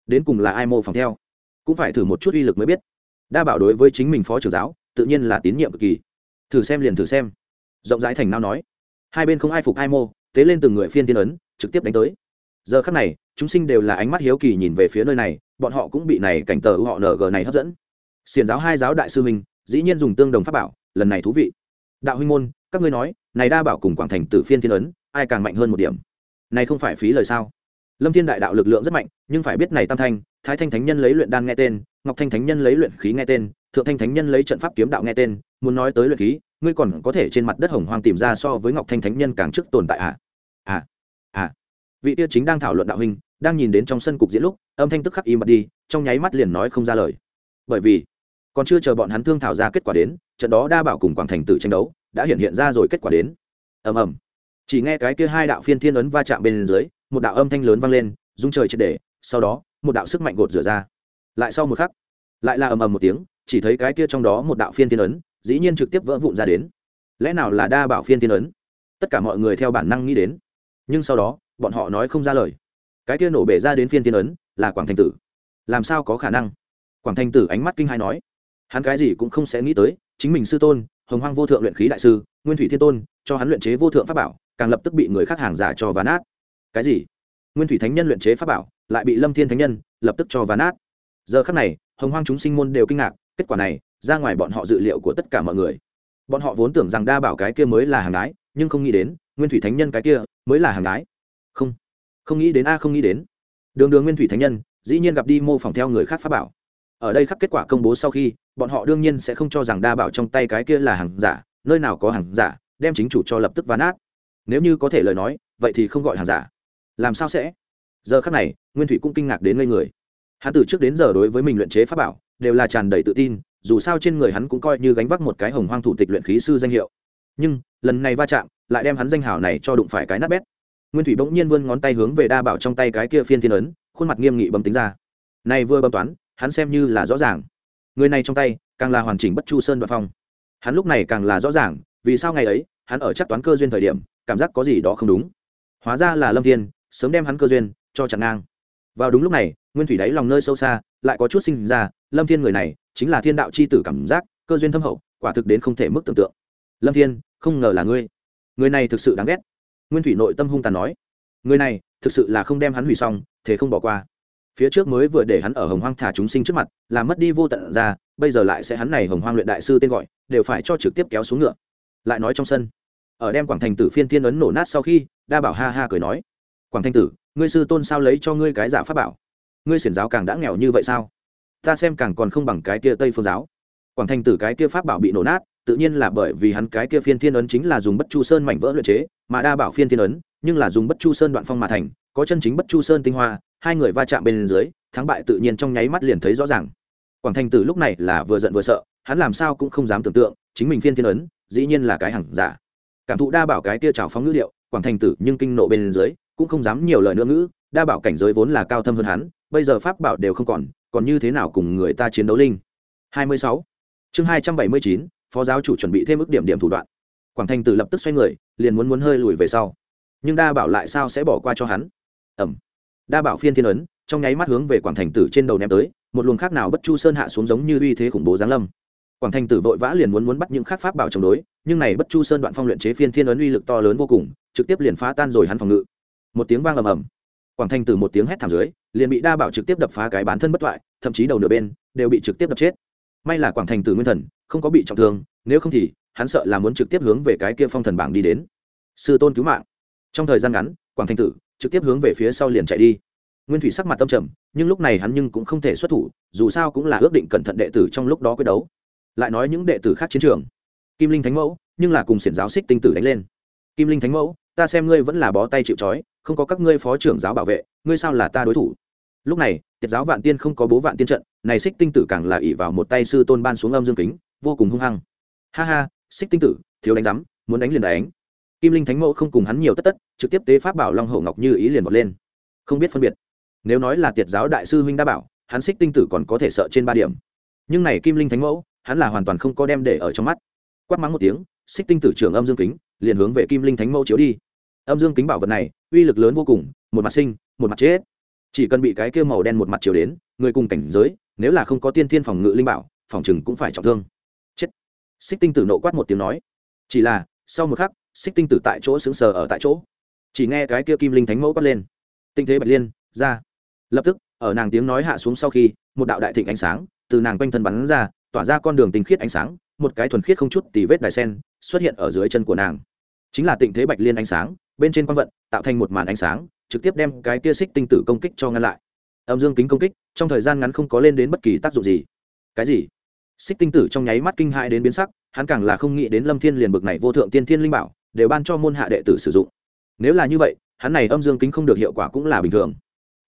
Speaker 1: Đến cùng là ai mô phỏng theo? Cũng phải thử một chút uy lực mới biết. Đa bảo đối với chính mình phó trưởng giáo, tự nhiên là tín nhiệm cực kỳ thử xem liền thử xem. Rộng rãi thành nao nói. Hai bên không ai phục ai mô, tế lên từng người phiên tiên ấn, trực tiếp đánh tới. Giờ khắc này, chúng sinh đều là ánh mắt hiếu kỳ nhìn về phía nơi này, bọn họ cũng bị này cảnh tờ họ ng này hấp dẫn. Xiền giáo hai giáo đại sư huynh, dĩ nhiên dùng tương đồng pháp bảo, lần này thú vị. Đạo huynh môn, các ngươi nói, này đa bảo cùng quảng thành tử phiên thiên ấn, ai càng mạnh hơn một điểm? Này không phải phí lời sao? Lâm thiên đại đạo lực lượng rất mạnh, nhưng phải biết này tam thanh, thái thanh thánh nhân lấy luyện đan nghe tên, ngọc thanh thánh nhân lấy luyện khí nghe tên, thượng thanh thánh nhân lấy trận pháp kiếm đạo nghe tên muốn nói tới luyện khí, ngươi còn có thể trên mặt đất hồng hoang tìm ra so với ngọc thanh thánh nhân càng trước tồn tại à? À à. Vị tia chính đang thảo luận đạo huynh, đang nhìn đến trong sân cục diễn lúc, âm thanh tức khắc im bặt đi, trong nháy mắt liền nói không ra lời. Bởi vì, còn chưa chờ bọn hắn thương thảo ra kết quả đến, trận đó đa bảo cùng quảng thành tử tranh đấu, đã hiện hiện ra rồi kết quả đến. Ầm ầm. Chỉ nghe cái kia hai đạo phiên thiên ấn va chạm bên dưới, một đạo âm thanh lớn vang lên, rung trời triệt để, sau đó, một đạo sức mạnh gột rửa ra. Lại sau một khắc, lại là ầm ầm một tiếng, chỉ thấy cái kia trong đó một đạo phiên thiên ấn dĩ nhiên trực tiếp vỡ vụn ra đến. Lẽ nào là đa bảo phiên tiên ấn? Tất cả mọi người theo bản năng nghĩ đến. Nhưng sau đó, bọn họ nói không ra lời. Cái kia nổ bể ra đến phiên tiên ấn là quảng thành tử. Làm sao có khả năng? Quảng thành tử ánh mắt kinh hai nói. Hắn cái gì cũng không sẽ nghĩ tới, chính mình sư tôn, hồng hoang vô thượng luyện khí đại sư, nguyên thủy thiên tôn, cho hắn luyện chế vô thượng pháp bảo, càng lập tức bị người khác hàng giả cho ván át cái gì? Nguyên thủy thánh nhân luyện chế pháp bảo, lại bị lâm thiên thánh nhân lập tức cho ván át giờ khắc này, hồng hoang chúng sinh môn đều kinh ngạc, kết quả này ra ngoài bọn họ dự liệu của tất cả mọi người. Bọn họ vốn tưởng rằng đa bảo cái kia mới là hàng ái nhưng không nghĩ đến, nguyên thủy thánh nhân cái kia mới là hàng ái không không nghĩ đến a, không nghĩ đến. Đường đường nguyên thủy thánh nhân, dĩ nhiên gặp đi mô phỏng theo người khác pháp bảo. Ở đây khắc kết quả công bố sau khi, bọn họ đương nhiên sẽ không cho rằng đa bảo trong tay cái kia là hàng giả, nơi nào có hàng giả, đem chính chủ cho lập tức ván át nếu như có thể lời nói, vậy thì không gọi hàng giả. Làm sao sẽ? Giờ khắc này, nguyên thủy cũng kinh ngạc đến ngây người. Hắn từ trước đến giờ đối với mình luyện chế pháp bảo, đều là tràn đầy tự tin dù sao trên người hắn cũng coi như gánh vác một cái hồng hoang thủ tịch luyện khí sư danh hiệu. Nhưng, lần này va chạm, lại đem hắn danh hảo này cho đụng phải cái nát bét. Nguyên thủy bỗng nhiên vươn ngón tay hướng về đa bảo trong tay cái kia phiên thiên ấn, khuôn mặt nghiêm nghị bấm tính ra. Này vừa bấm toán, hắn xem như là rõ ràng. Người này trong tay, càng là hoàn chỉnh bất chu sơn đoạn phong. Hắn lúc này càng là rõ ràng, vì sao ngày ấy, hắn ở chắc toán cơ duyên thời điểm, cảm giác có gì đó không đúng. Hóa ra là lâm thiên, sớm đem hắn cơ duyên cho chặn ngang. Vào đúng lúc này, nguyên thủy đáy lòng nơi sâu xa, lại có chút sinh ra, lâm thiên người này chính là thiên đạo c h i tử cảm giác, cơ duyên thâm hậu, quả thực đến không thể mức tưởng tượng. Lâm thiên, không ngờ là ngươi. Người này thực sự đáng ghét. Nguyên thủy nội tâm hung tàn nói. Người này, thực sự là không đem hắn hủy xong, thế không bỏ qua. Phía trước mới vừa để hắn ở hồng hoang thả chúng sinh trước mặt làm mất đi vô tận ra, bây giờ lại sẽ hắn này hồng hoang luyện đại sư tên gọi, đều phải cho trực tiếp kéo xuống ngựa. Lại nói trong sân, ở đem quảng thành tử phiên thiên ấn nổ nát sau khi, đa bảo ha ha cười nói. Quảng thanh tử, ngươi sư tôn sao lấy cho ngươi cái giả pháp bảo? Ngươi xiển giáo càng đã nghèo như vậy sao? Ta xem càng còn không bằng cái kia tây phương giáo. Quảng thanh tử cái kia pháp bảo bị nổ nát, tự nhiên là bởi vì hắn cái kia phiên thiên ấn chính là dùng bất chu sơn mảnh vỡ luyện chế, mà đa bảo phiên thiên ấn, nhưng là dùng bất chu sơn đoạn phong mà thành, có chân chính bất chu sơn tinh hoa, hai người va chạm bên dưới, thắng bại tự nhiên trong nháy mắt liền thấy rõ ràng. Quảng thanh tử lúc này là vừa giận vừa sợ, hắn làm sao cũng không dám tưởng tượng, chính mình phiên thiên ấn, dĩ nhiên là cái hẳn giả. Cảm thụ đa bảo cái kia trào phóng ngữ điệu, quảng thanh tử nhưng kinh nộ bên dưới, cũng không dám nhiều lời nữa ngữ, đa bảo cảnh giới vốn là cao thâm hơn hắn, bây giờ pháp bảo đều không còn còn như thế nào cùng người ta chiến đấu linh? 26. chương 279, phó giáo chủ chuẩn bị thêm ức điểm điểm thủ đoạn. Quảng thanh tử lập tức xoay người liền muốn muốn hơi lùi về sau. Nhưng đa bảo lại sao sẽ bỏ qua cho hắn? Ẩm. Đa bảo phiên thiên ấn trong nháy mắt hướng về quảng thành tử trên đầu ném tới một luồng khác nào bất chu sơn hạ xuống giống như uy thế khủng bố giáng lâm. Quảng thành tử vội vã liền muốn muốn bắt những khác pháp bảo chống đối nhưng này bất chu sơn đoạn phong luyện chế phiên thiên ấn uy lực to lớn vô cùng trực tiếp liền phá tan rồi hắn phòng ngự. Một tiếng vang ầm ầm quảng Thanh tử một tiếng hét thảm dưới, liền bị đa bảo trực tiếp đập phá cái bán thân bất thoại, thậm chí đầu nửa bên, đều bị trực tiếp đập chết. May là quảng thành tử nguyên thần, không có bị trọng thương, nếu không thì, hắn sợ là muốn trực tiếp hướng về cái kia phong thần bảng đi đến. Sư tôn cứu mạng. Trong thời gian ngắn, quảng thành tử trực tiếp hướng về phía sau liền chạy đi. Nguyên thủy sắc mặt tâm trầm, nhưng lúc này hắn nhưng cũng không thể xuất thủ, dù sao cũng là ước định cẩn thận đệ tử trong lúc đó quyết đấu. Lại nói những đệ tử khác chiến trường. Kim linh thánh mẫu, nhưng là cùng xiển giáo xích tinh tử đánh lên kim linh thánh mẫu, ta xem ngươi vẫn là bó tay chịu trói, không có các ngươi phó trưởng giáo bảo vệ, ngươi sao là ta đối thủ? Lúc này tiết giáo vạn tiên không có bố vạn tiên trận, này xích tinh tử càng là ỉ vào một tay sư tôn ban xuống âm dương kính, vô cùng hung hăng. Ha ha xích tinh tử, thiếu đánh rắm muốn đánh liền đánh. Kim linh thánh mẫu không cùng hắn nhiều tất tất, trực tiếp tế pháp bảo long hậu ngọc như ý liền vọt lên. Không biết phân biệt. Nếu nói là tiệt giáo đại sư huynh đa bảo, hắn xích tinh tử còn có thể sợ trên ba điểm. Nhưng này kim linh thánh mẫu, hắn là hoàn toàn không có đem để ở trong mắt. Quát mắng một tiếng xích tinh tử trưởng âm dương kính liền hướng về kim linh thánh mẫu chiếu đi. Âm dương kính bảo vật này, uy lực lớn vô cùng, một mặt sinh, một mặt chết. Chỉ cần bị cái kia màu đen một mặt chiếu đến, người cùng cảnh giới, nếu là không có tiên thiên phòng ngự linh bảo, phòng chừng cũng phải trọng thương. Chết. Xích tinh tử nộ quát một tiếng nói. Chỉ là, sau một khắc, xích tinh tử tại chỗ xứng sờ ở tại chỗ. Chỉ nghe cái kia kim linh thánh mẫu quát lên. Tinh thế bạch liên, ra. Lập tức, ở nàng tiếng nói hạ xuống sau khi, một đạo đại thịnh ánh sáng, từ nàng quanh thân bắn ra, tỏa ra con đường tinh khiết ánh sáng, một cái thuần khiết không chút tì vết đài sen, xuất hiện ở dưới chân của nàng chính là tịnh thế bạch liên ánh sáng, bên trên quang vận, tạo thành một màn ánh sáng, trực tiếp đem cái tia xích tinh tử công kích cho ngăn lại. Âm dương kính công kích, trong thời gian ngắn không có lên đến bất kỳ tác dụng gì. Cái gì? Xích tinh tử trong nháy mắt kinh hại đến biến sắc, hắn càng là không nghĩ đến lâm thiên liền bực này vô thượng tiên thiên linh bảo, đều ban cho môn hạ đệ tử sử dụng. Nếu là như vậy, hắn này âm dương kính không được hiệu quả cũng là bình thường.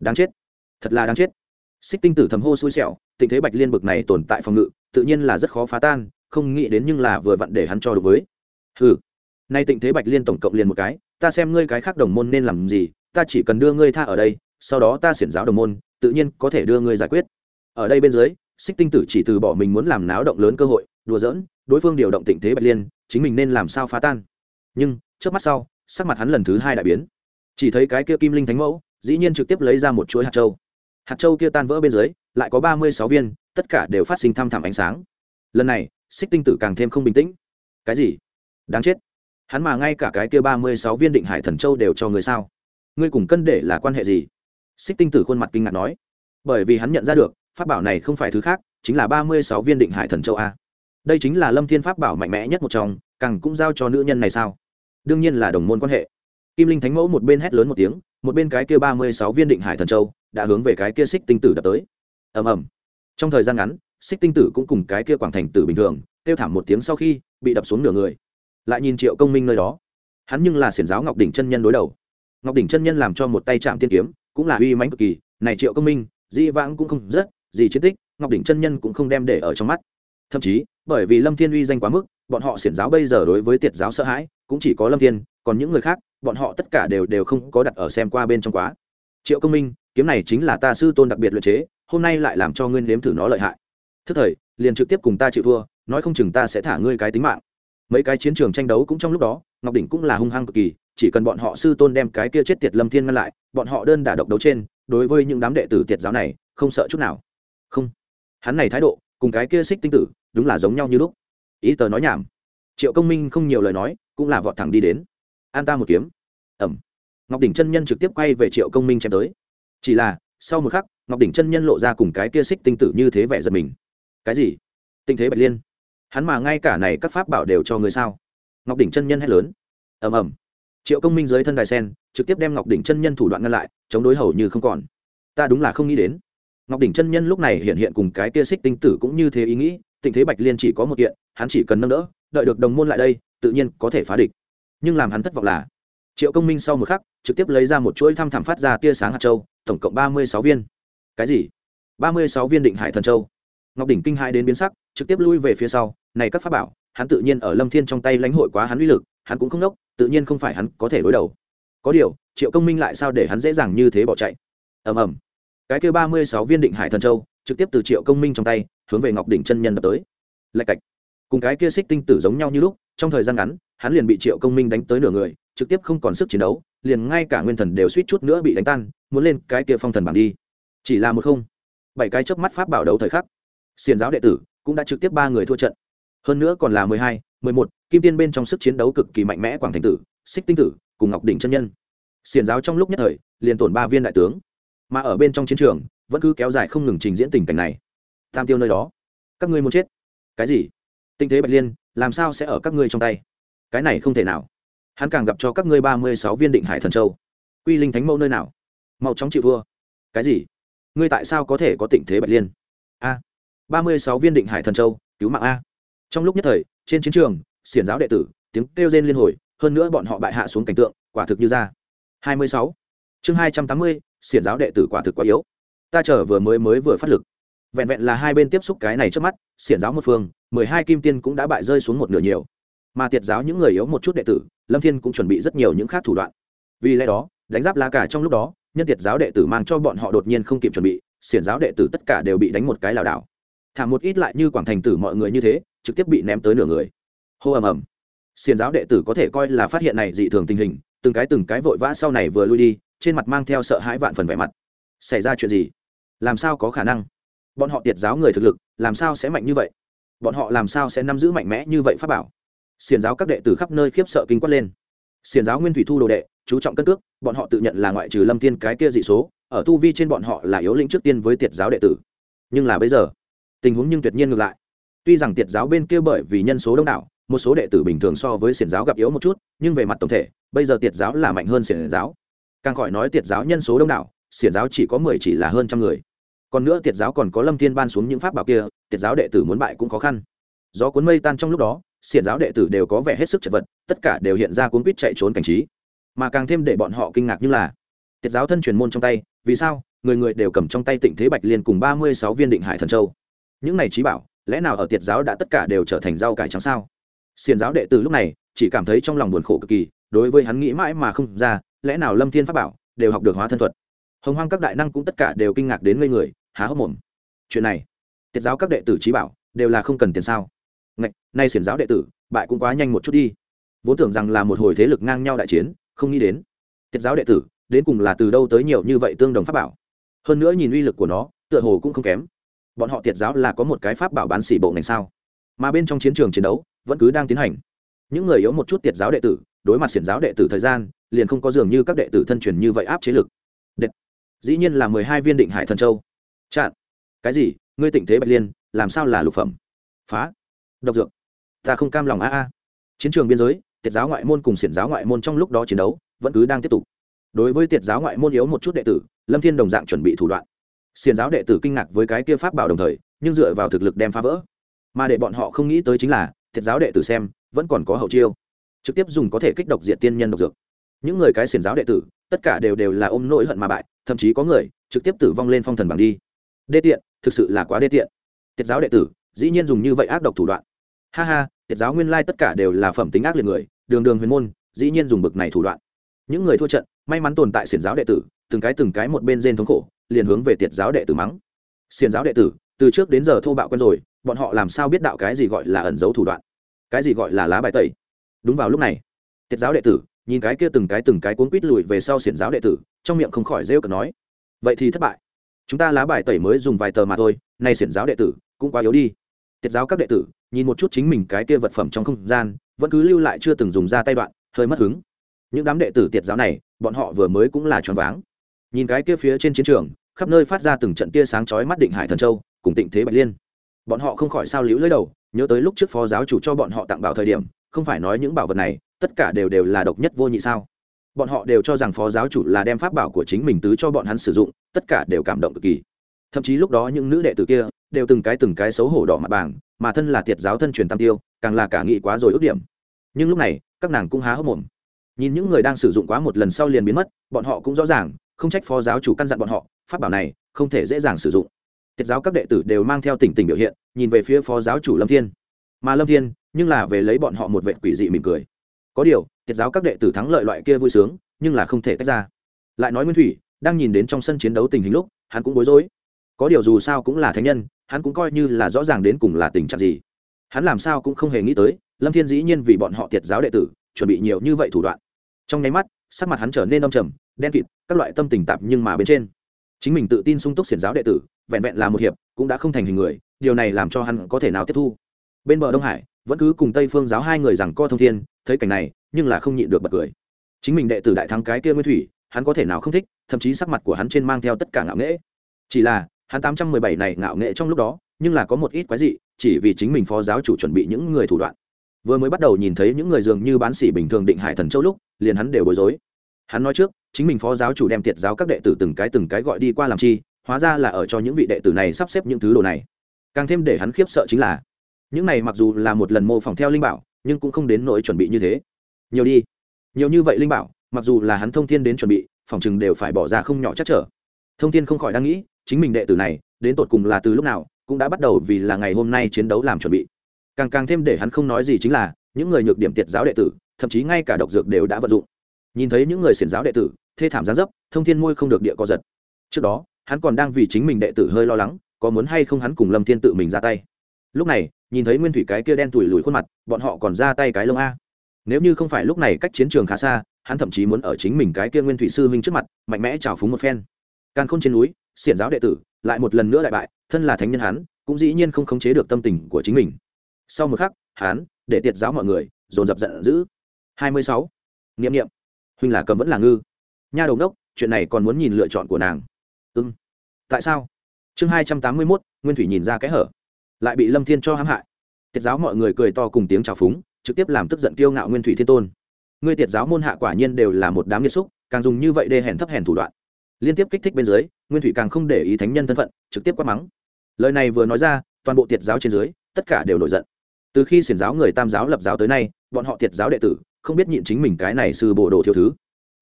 Speaker 1: Đáng chết. Thật là đáng chết. Xích tinh tử thầm hô xui xẻo tình thế bạch liên bực này tồn tại phòng ngự, tự nhiên là rất khó phá tan, không nghĩ đến nhưng là vừa vặn để hắn cho được với. Hừ nay tịnh thế bạch liên tổng cộng liền một cái, ta xem ngươi cái khác đồng môn nên làm gì, ta chỉ cần đưa ngươi tha ở đây, sau đó ta xiển giáo đồng môn, tự nhiên có thể đưa ngươi giải quyết. Ở đây bên dưới xích tinh tử chỉ từ bỏ mình muốn làm náo động lớn cơ hội, đùa giỡn, đối phương điều động tịnh thế bạch liên, chính mình nên làm sao phá tan. Nhưng trước mắt sau, sắc mặt hắn lần thứ hai đại biến. Chỉ thấy cái kia kim linh thánh mẫu, dĩ nhiên trực tiếp lấy ra một chuỗi hạt châu. Hạt châu kia tan vỡ bên dưới, lại có ba mươi sáu viên, tất cả đều phát sinh thăm thẳm ánh sáng. Lần này xích tinh tử càng thêm không bình tĩnh. Cái gì? Đáng chết hắn mà ngay cả cái kia ba mươi sáu viên định hải thần châu đều cho người sao? Ngươi cùng cân để là quan hệ gì? Xích tinh tử khuôn mặt kinh ngạc nói. Bởi vì hắn nhận ra được, pháp bảo này không phải thứ khác, chính là ba mươi sáu viên định hải thần châu a. Đây chính là lâm thiên pháp bảo mạnh mẽ nhất một trong, càng cũng giao cho nữ nhân này sao? Đương nhiên là đồng môn quan hệ. Kim linh thánh mẫu một bên hét lớn một tiếng, một bên cái kia ba mươi sáu viên định hải thần châu đã hướng về cái kia xích tinh tử đập tới. Ầm ầm. Trong thời gian ngắn, xích tinh tử cũng cùng cái kia quảng thành tử bình thường, kêu thảm một tiếng sau khi bị đập xuống nửa người lại nhìn triệu công minh nơi đó. Hắn nhưng là xiển giáo ngọc đỉnh chân nhân đối đầu. Ngọc đỉnh chân nhân làm cho một tay chạm tiên kiếm, cũng là uy mãnh cực kỳ, này triệu công minh di vãng cũng không rất gì chiến tích, ngọc đỉnh chân nhân cũng không đem để ở trong mắt. Thậm chí, bởi vì lâm thiên uy danh quá mức, bọn họ xiển giáo bây giờ đối với tiệt giáo sợ hãi, cũng chỉ có lâm thiên, còn những người khác, bọn họ tất cả đều đều không có đặt ở xem qua bên trong quá. Triệu công minh, kiếm này chính là ta sư tôn đặc biệt luyện chế, hôm nay lại làm cho ngươi nếm thử nó lợi hại. Thức thời, liền trực tiếp cùng ta chịu thua, nói không chừng ta sẽ thả ngươi cái tính mạng mấy cái chiến trường tranh đấu cũng trong lúc đó, ngọc đỉnh cũng là hung hăng cực kỳ, chỉ cần bọn họ sư tôn đem cái kia chết tiệt lâm thiên ngăn lại, bọn họ đơn đả độc đấu trên, đối với những đám đệ tử tiệt giáo này, không sợ chút nào. Không. Hắn này thái độ, cùng cái kia xích tinh tử, đúng là giống nhau như lúc. Ý tờ nói nhảm. Triệu công minh không nhiều lời nói, cũng là vọt thẳng đi đến. An ta một kiếm. Ẩm. Ngọc đỉnh chân nhân trực tiếp quay về triệu công minh chém tới. Chỉ là, sau một khắc, ngọc đỉnh chân nhân lộ ra cùng cái kia xích tinh tử như thế vẻ giật mình. Cái gì? Tinh thế bạch liên hắn mà ngay cả này các pháp bảo đều cho người sao? Ngọc đỉnh chân nhân hét lớn. Ầm ầm. Triệu công minh dưới thân đài sen, trực tiếp đem ngọc đỉnh chân nhân thủ đoạn ngăn lại, chống đối hầu như không còn. Ta đúng là không nghĩ đến. Ngọc đỉnh chân nhân lúc này hiện hiện cùng cái kia xích tinh tử cũng như thế ý nghĩ tình thế bạch liên chỉ có một kiện, hắn chỉ cần nâng đỡ, đợi được đồng môn lại đây, tự nhiên có thể phá địch. Nhưng làm hắn thất vọng là, triệu công minh sau một khắc, trực tiếp lấy ra một chuỗi thăm thẳm phát ra tia sáng hạt châu, tổng cộng ba mươi sáu viên. Cái gì? Ba mươi sáu viên định hải thần châu. Ngọc đỉnh kinh hai đến biến sắc trực tiếp lui về phía sau, này các pháp bảo, hắn tự nhiên ở lâm thiên trong tay lãnh hội quá hắn uy lực, hắn cũng không nốc, tự nhiên không phải hắn có thể đối đầu. Có điều, triệu công minh lại sao để hắn dễ dàng như thế bỏ chạy? Ầm ầm. Cái kêu ba mươi sáu viên định hải thần châu, trực tiếp từ triệu công minh trong tay, hướng về ngọc đỉnh chân nhân đập tới. Lạch cạch. Cùng cái kia xích tinh tử giống nhau như lúc, trong thời gian ngắn, hắn liền bị triệu công minh đánh tới nửa người, trực tiếp không còn sức chiến đấu, liền ngay cả nguyên thần đều suýt chút nữa bị đánh tan, muốn lên cái kia phong thần bảng đi. Chỉ là một không. Bảy cái chớp mắt pháp bảo đấu thời khắc. Xiền giáo đệ tử cũng đã trực tiếp ba người thua trận. Hơn nữa còn là mười hai mười một kim tiên bên trong sức chiến đấu cực kỳ mạnh mẽ quảng thành tử xích tinh tử cùng ngọc đỉnh chân nhân. Xiền giáo trong lúc nhất thời liền tổn ba viên đại tướng. Mà ở bên trong chiến trường vẫn cứ kéo dài không ngừng trình diễn tình cảnh này. Tam tiêu nơi đó các ngươi muốn chết? Cái gì? Tinh thế bạch liên làm sao sẽ ở các ngươi trong tay? Cái này không thể nào. Hắn càng gặp cho các ngươi ba mươi sáu viên định hải thần châu. Quy linh thánh mẫu nơi nào? Mau chóng chịu vua, cái gì? Ngươi tại sao có thể có tình thế bạch liên? A ba mươi sáu viên định hải thần châu, cứu mạng a. Trong lúc nhất thời, trên chiến trường, xiển giáo đệ tử, tiếng kêu rên liên hồi, hơn nữa bọn họ bại hạ xuống cảnh tượng, quả thực như ra hai mươi sáu. Chương hai trăm tám mươi, xiển giáo đệ tử quả thực quá yếu. Ta chở vừa mới mới vừa phát lực. Vẹn vẹn là hai bên tiếp xúc cái này trước mắt, xiển giáo một phương, mười hai kim tiên cũng đã bại rơi xuống một nửa nhiều. Mà tiệt giáo những người yếu một chút đệ tử, lâm thiên cũng chuẩn bị rất nhiều những khác thủ đoạn. Vì lẽ đó, đánh giáp lá cả trong lúc đó, nhân tiệt giáo đệ tử mang cho bọn họ đột nhiên không kịp chuẩn bị, xiển giáo đệ tử tất cả đều bị đánh một cái lảo đảo thả một ít lại như quảng thành tử mọi người như thế, trực tiếp bị ném tới nửa người. Hô ầm ầm. Xiền giáo đệ tử có thể coi là phát hiện này dị thường tình hình, từng cái từng cái vội vã sau này vừa lui đi, trên mặt mang theo sợ hãi vạn phần vẻ mặt. Xảy ra chuyện gì? Làm sao có khả năng? Bọn họ tiệt giáo người thực lực, làm sao sẽ mạnh như vậy? Bọn họ làm sao sẽ nắm giữ mạnh mẽ như vậy pháp bảo? Xiền giáo các đệ tử khắp nơi khiếp sợ kinh quát lên. Xiền giáo nguyên thủy thu đồ đệ, chú trọng cất cước, bọn họ tự nhận là ngoại trừ lâm tiên cái kia dị số, ở tu vi trên bọn họ là yếu lĩnh trước tiên với tiệt giáo đệ tử. Nhưng là bây giờ tình huống nhưng tuyệt nhiên ngược lại. Tuy rằng tiệt giáo bên kia bởi vì nhân số đông đảo, một số đệ tử bình thường so với xiển giáo gặp yếu một chút, nhưng về mặt tổng thể, bây giờ tiệt giáo là mạnh hơn xiển giáo. Càng khỏi nói tiệt giáo nhân số đông đảo, xiển giáo chỉ có mười chỉ là hơn trăm người. Còn nữa tiệt giáo còn có lâm thiên ban xuống những pháp bảo kia, tiệt giáo đệ tử muốn bại cũng khó khăn. Do cuốn mây tan trong lúc đó, xiển giáo đệ tử đều có vẻ hết sức chật vật, tất cả đều hiện ra cuốn quýt chạy trốn cảnh trí. Mà càng thêm để bọn họ kinh ngạc như là, tiệt giáo thân truyền môn trong tay, vì sao, người người đều cầm trong tay tịnh thế bạch liên cùng ba mươi sáu viên định hải thần châu? Những này trí bảo lẽ nào ở tiệt giáo đã tất cả đều trở thành rau cải trắng sao? Xiền giáo đệ tử lúc này chỉ cảm thấy trong lòng buồn khổ cực kỳ đối với hắn nghĩ mãi mà không ra lẽ nào lâm thiên pháp bảo đều học được hóa thân thuật? Hồng hoang các đại năng cũng tất cả đều kinh ngạc đến ngây người há hốc mồm. Chuyện này tiết giáo các đệ tử trí bảo đều là không cần tiền sao? Ngạch, nay xiển giáo đệ tử bại cũng quá nhanh một chút đi. Vốn tưởng rằng là một hồi thế lực ngang nhau đại chiến không nghĩ đến. Tiết giáo đệ tử đến cùng là từ đâu tới nhiều như vậy tương đồng pháp bảo? Hơn nữa nhìn uy lực của nó tựa hồ cũng không kém bọn họ tiệt giáo là có một cái pháp bảo bán xỉ bộ ngành sao? Mà bên trong chiến trường chiến đấu vẫn cứ đang tiến hành. Những người yếu một chút tiệt giáo đệ tử, đối mặt xiển giáo đệ tử thời gian, liền không có dường như các đệ tử thân truyền như vậy áp chế lực. Đệ. dĩ nhiên là mười hai viên định hải thần châu. Chặn. Cái gì? Ngươi tỉnh thế bạch liên, làm sao là lục phẩm? Phá. Độc dược. Ta không cam lòng a a. Chiến trường biên giới, tiệt giáo ngoại môn cùng xiển giáo ngoại môn trong lúc đó chiến đấu vẫn cứ đang tiếp tục. Đối với tiệt giáo ngoại môn yếu một chút đệ tử, lâm thiên đồng dạng chuẩn bị thủ đoạn. Xiền giáo đệ tử kinh ngạc với cái kia pháp bảo đồng thời, nhưng dựa vào thực lực đem phá vỡ. Mà để bọn họ không nghĩ tới chính là, thiệt giáo đệ tử xem, vẫn còn có hậu chiêu. Trực tiếp dùng có thể kích độc diệt tiên nhân độc dược. Những người cái xiển giáo đệ tử, tất cả đều đều là ôm nỗi hận mà bại, thậm chí có người trực tiếp tử vong lên phong thần bằng đi. Đê tiện, thực sự là quá đê tiện. Tiết giáo đệ tử, dĩ nhiên dùng như vậy ác độc thủ đoạn. Ha ha tiết giáo nguyên lai tất cả đều là phẩm tính ác liệt người, đường đường huyền môn, dĩ nhiên dùng bực này thủ đoạn. Những người thua trận, may mắn tồn tại xiển giáo đệ tử, từng cái từng cái một bên rên thống khổ liền hướng về tiệt giáo đệ tử mắng. Xiền giáo đệ tử, từ trước đến giờ thô bạo quen rồi, bọn họ làm sao biết đạo cái gì gọi là ẩn giấu thủ đoạn? Cái gì gọi là lá bài tẩy? Đúng vào lúc này tiết giáo đệ tử, nhìn cái kia từng cái từng cái cuốn quýt lùi về sau xiển giáo đệ tử, trong miệng không khỏi rêu cờ nói, vậy thì thất bại. Chúng ta lá bài tẩy mới dùng vài tờ mà thôi, nay xiển giáo đệ tử cũng quá yếu đi. Tiết giáo các đệ tử, nhìn một chút chính mình cái kia vật phẩm trong không gian, vẫn cứ lưu lại chưa từng dùng ra tay đoạn, hơi mất hứng. Những đám đệ tử tiệt giáo này, bọn họ vừa mới cũng là choáng váng nhìn cái kia phía trên chiến trường, khắp nơi phát ra từng trận tia sáng chói mắt định hải thần châu, cùng tịnh thế bạch liên. Bọn họ không khỏi sao liễu lưỡi đầu, nhớ tới lúc trước phó giáo chủ cho bọn họ tặng bảo thời điểm, không phải nói những bảo vật này, tất cả đều đều là độc nhất vô nhị sao? Bọn họ đều cho rằng phó giáo chủ là đem pháp bảo của chính mình tứ cho bọn hắn sử dụng, tất cả đều cảm động cực kỳ. Thậm chí lúc đó những nữ đệ tử kia đều từng cái từng cái xấu hổ đỏ mặt bảng mà thân là tiệt giáo thân truyền tam tiêu, càng là cả nghị quá rồi ước điểm. Nhưng lúc này, các nàng cũng há hốc mồm. Nhìn những người đang sử dụng quá một lần sau liền biến mất, bọn họ cũng rõ ràng không trách phó giáo chủ căn dặn bọn họ, pháp bảo này không thể dễ dàng sử dụng. Tiết giáo các đệ tử đều mang theo tỉnh tỉnh biểu hiện, nhìn về phía phó giáo chủ lâm thiên. Mà lâm thiên, nhưng là về lấy bọn họ một vệ quỷ dị mỉm cười. Có điều, tiết giáo các đệ tử thắng lợi loại kia vui sướng, nhưng là không thể tách ra. Lại nói nguyên thủy, đang nhìn đến trong sân chiến đấu tình hình lúc, hắn cũng bối rối. Có điều dù sao cũng là thánh nhân, hắn cũng coi như là rõ ràng đến cùng là tình trạng gì. Hắn làm sao cũng không hề nghĩ tới, lâm thiên dĩ nhiên vì bọn họ tiệt giáo đệ tử, chuẩn bị nhiều như vậy thủ đoạn. Trong nháy mắt, sắc mặt hắn trở nên đông trầm đen kịt, các loại tâm tình tạp nhưng mà bên trên. Chính mình tự tin sung túc xiển giáo đệ tử, vẹn vẹn là một hiệp, cũng đã không thành hình người, điều này làm cho hắn có thể nào tiếp thu. Bên bờ đông hải, vẫn cứ cùng tây phương giáo hai người rằng co thông thiên, thấy cảnh này, nhưng là không nhịn được bật cười. Chính mình đệ tử đại thắng cái kia nguyên thủy, hắn có thể nào không thích, thậm chí sắc mặt của hắn trên mang theo tất cả ngạo nghễ. Chỉ là, hắn tám trăm mười bảy này ngạo nghệ trong lúc đó, nhưng là có một ít quái dị, chỉ vì chính mình phó giáo chủ chuẩn bị những người thủ đoạn. Vừa mới bắt đầu nhìn thấy những người dường như bán sỉ bình thường định hải thần châu lúc, liền hắn đều bối rối. Hắn nói trước chính mình phó giáo chủ đem tiệt giáo các đệ tử từng cái từng cái gọi đi qua làm chi, hóa ra là ở cho những vị đệ tử này sắp xếp những thứ đồ này. Càng thêm để hắn khiếp sợ chính là, những này mặc dù là một lần mô phỏng theo linh bảo, nhưng cũng không đến nỗi chuẩn bị như thế. Nhiều đi. Nhiều như vậy linh bảo, mặc dù là hắn thông thiên đến chuẩn bị, phòng chừng đều phải bỏ ra không nhỏ chắc trở. Thông thiên không khỏi đang nghĩ, chính mình đệ tử này, đến tột cùng là từ lúc nào, cũng đã bắt đầu vì là ngày hôm nay chiến đấu làm chuẩn bị. Càng càng thêm để hắn không nói gì chính là, những người nhược điểm tiệt giáo đệ tử, thậm chí ngay cả độc dược đều đã vận dụng. Nhìn thấy những người xiển giáo đệ tử thê thảm gián dấp thông thiên môi không được địa co giật. Trước đó hắn còn đang vì chính mình đệ tử hơi lo lắng có muốn hay không hắn cùng lâm thiên tự mình ra tay. Lúc này nhìn thấy nguyên thủy cái kia đen tủi lùi khuôn mặt bọn họ còn ra tay cái lông a. Nếu như không phải lúc này cách chiến trường khá xa hắn thậm chí muốn ở chính mình cái kia nguyên thủy sư huynh trước mặt mạnh mẽ trào phúng một phen. Càng không trên núi xiển giáo đệ tử lại một lần nữa đại bại thân là thánh nhân hắn cũng dĩ nhiên không khống chế được tâm tình của chính mình. Sau một khắc hắn để tiệt giáo mọi người dồn dập giận dữ. Hai mươi sáu. Nghiệm niệm, huynh là cầm vẫn là ngư nha đầu đốc chuyện này còn muốn nhìn lựa chọn của nàng. Ưng tại sao? Chương hai trăm tám mươi mốt, nguyên thủy nhìn ra kẽ hở. Lại bị lâm thiên cho hãm hại. Tiết giáo mọi người cười to cùng tiếng chào phúng, trực tiếp làm tức giận kiêu ngạo nguyên thủy thiên tôn. Ngươi tiết giáo môn hạ quả nhiên đều là một đám nghiệt xúc, càng dùng như vậy đê hèn thấp hèn thủ đoạn. Liên tiếp kích thích bên dưới, nguyên thủy càng không để ý thánh nhân thân phận, trực tiếp quát mắng. Lời này vừa nói ra, toàn bộ tiết giáo trên dưới, tất cả đều nổi giận. Từ khi xiển giáo người tam giáo lập giáo tới nay, bọn họ tiết giáo đệ tử, không biết nhịn chính mình cái này sư bộ đồ thiếu thứ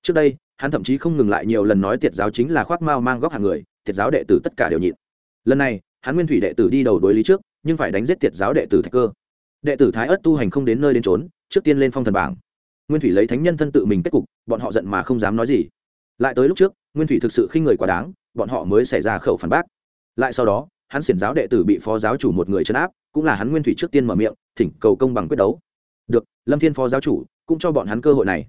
Speaker 1: trước đây, hắn thậm chí không ngừng lại nhiều lần nói tiệt giáo chính là khoác mao mang góc hàng người, tiệt giáo đệ tử tất cả đều nhịn. Lần này, hắn nguyên thủy đệ tử đi đầu đối lý trước, nhưng phải đánh giết tiệt giáo đệ tử thạch cơ. Đệ tử thái ất tu hành không đến nơi đến trốn trước tiên lên phong thần bảng. Nguyên thủy lấy thánh nhân thân tự mình kết cục, bọn họ giận mà không dám nói gì. Lại tới lúc trước, nguyên thủy thực sự khi người quá đáng, bọn họ mới xảy ra khẩu phản bác. Lại sau đó, hắn xiển giáo đệ tử bị phó giáo chủ một người chấn áp, cũng là hắn nguyên thủy trước tiên mở miệng, thỉnh cầu công bằng quyết đấu. Được, lâm thiên phó giáo chủ, cũng cho bọn hắn cơ hội này.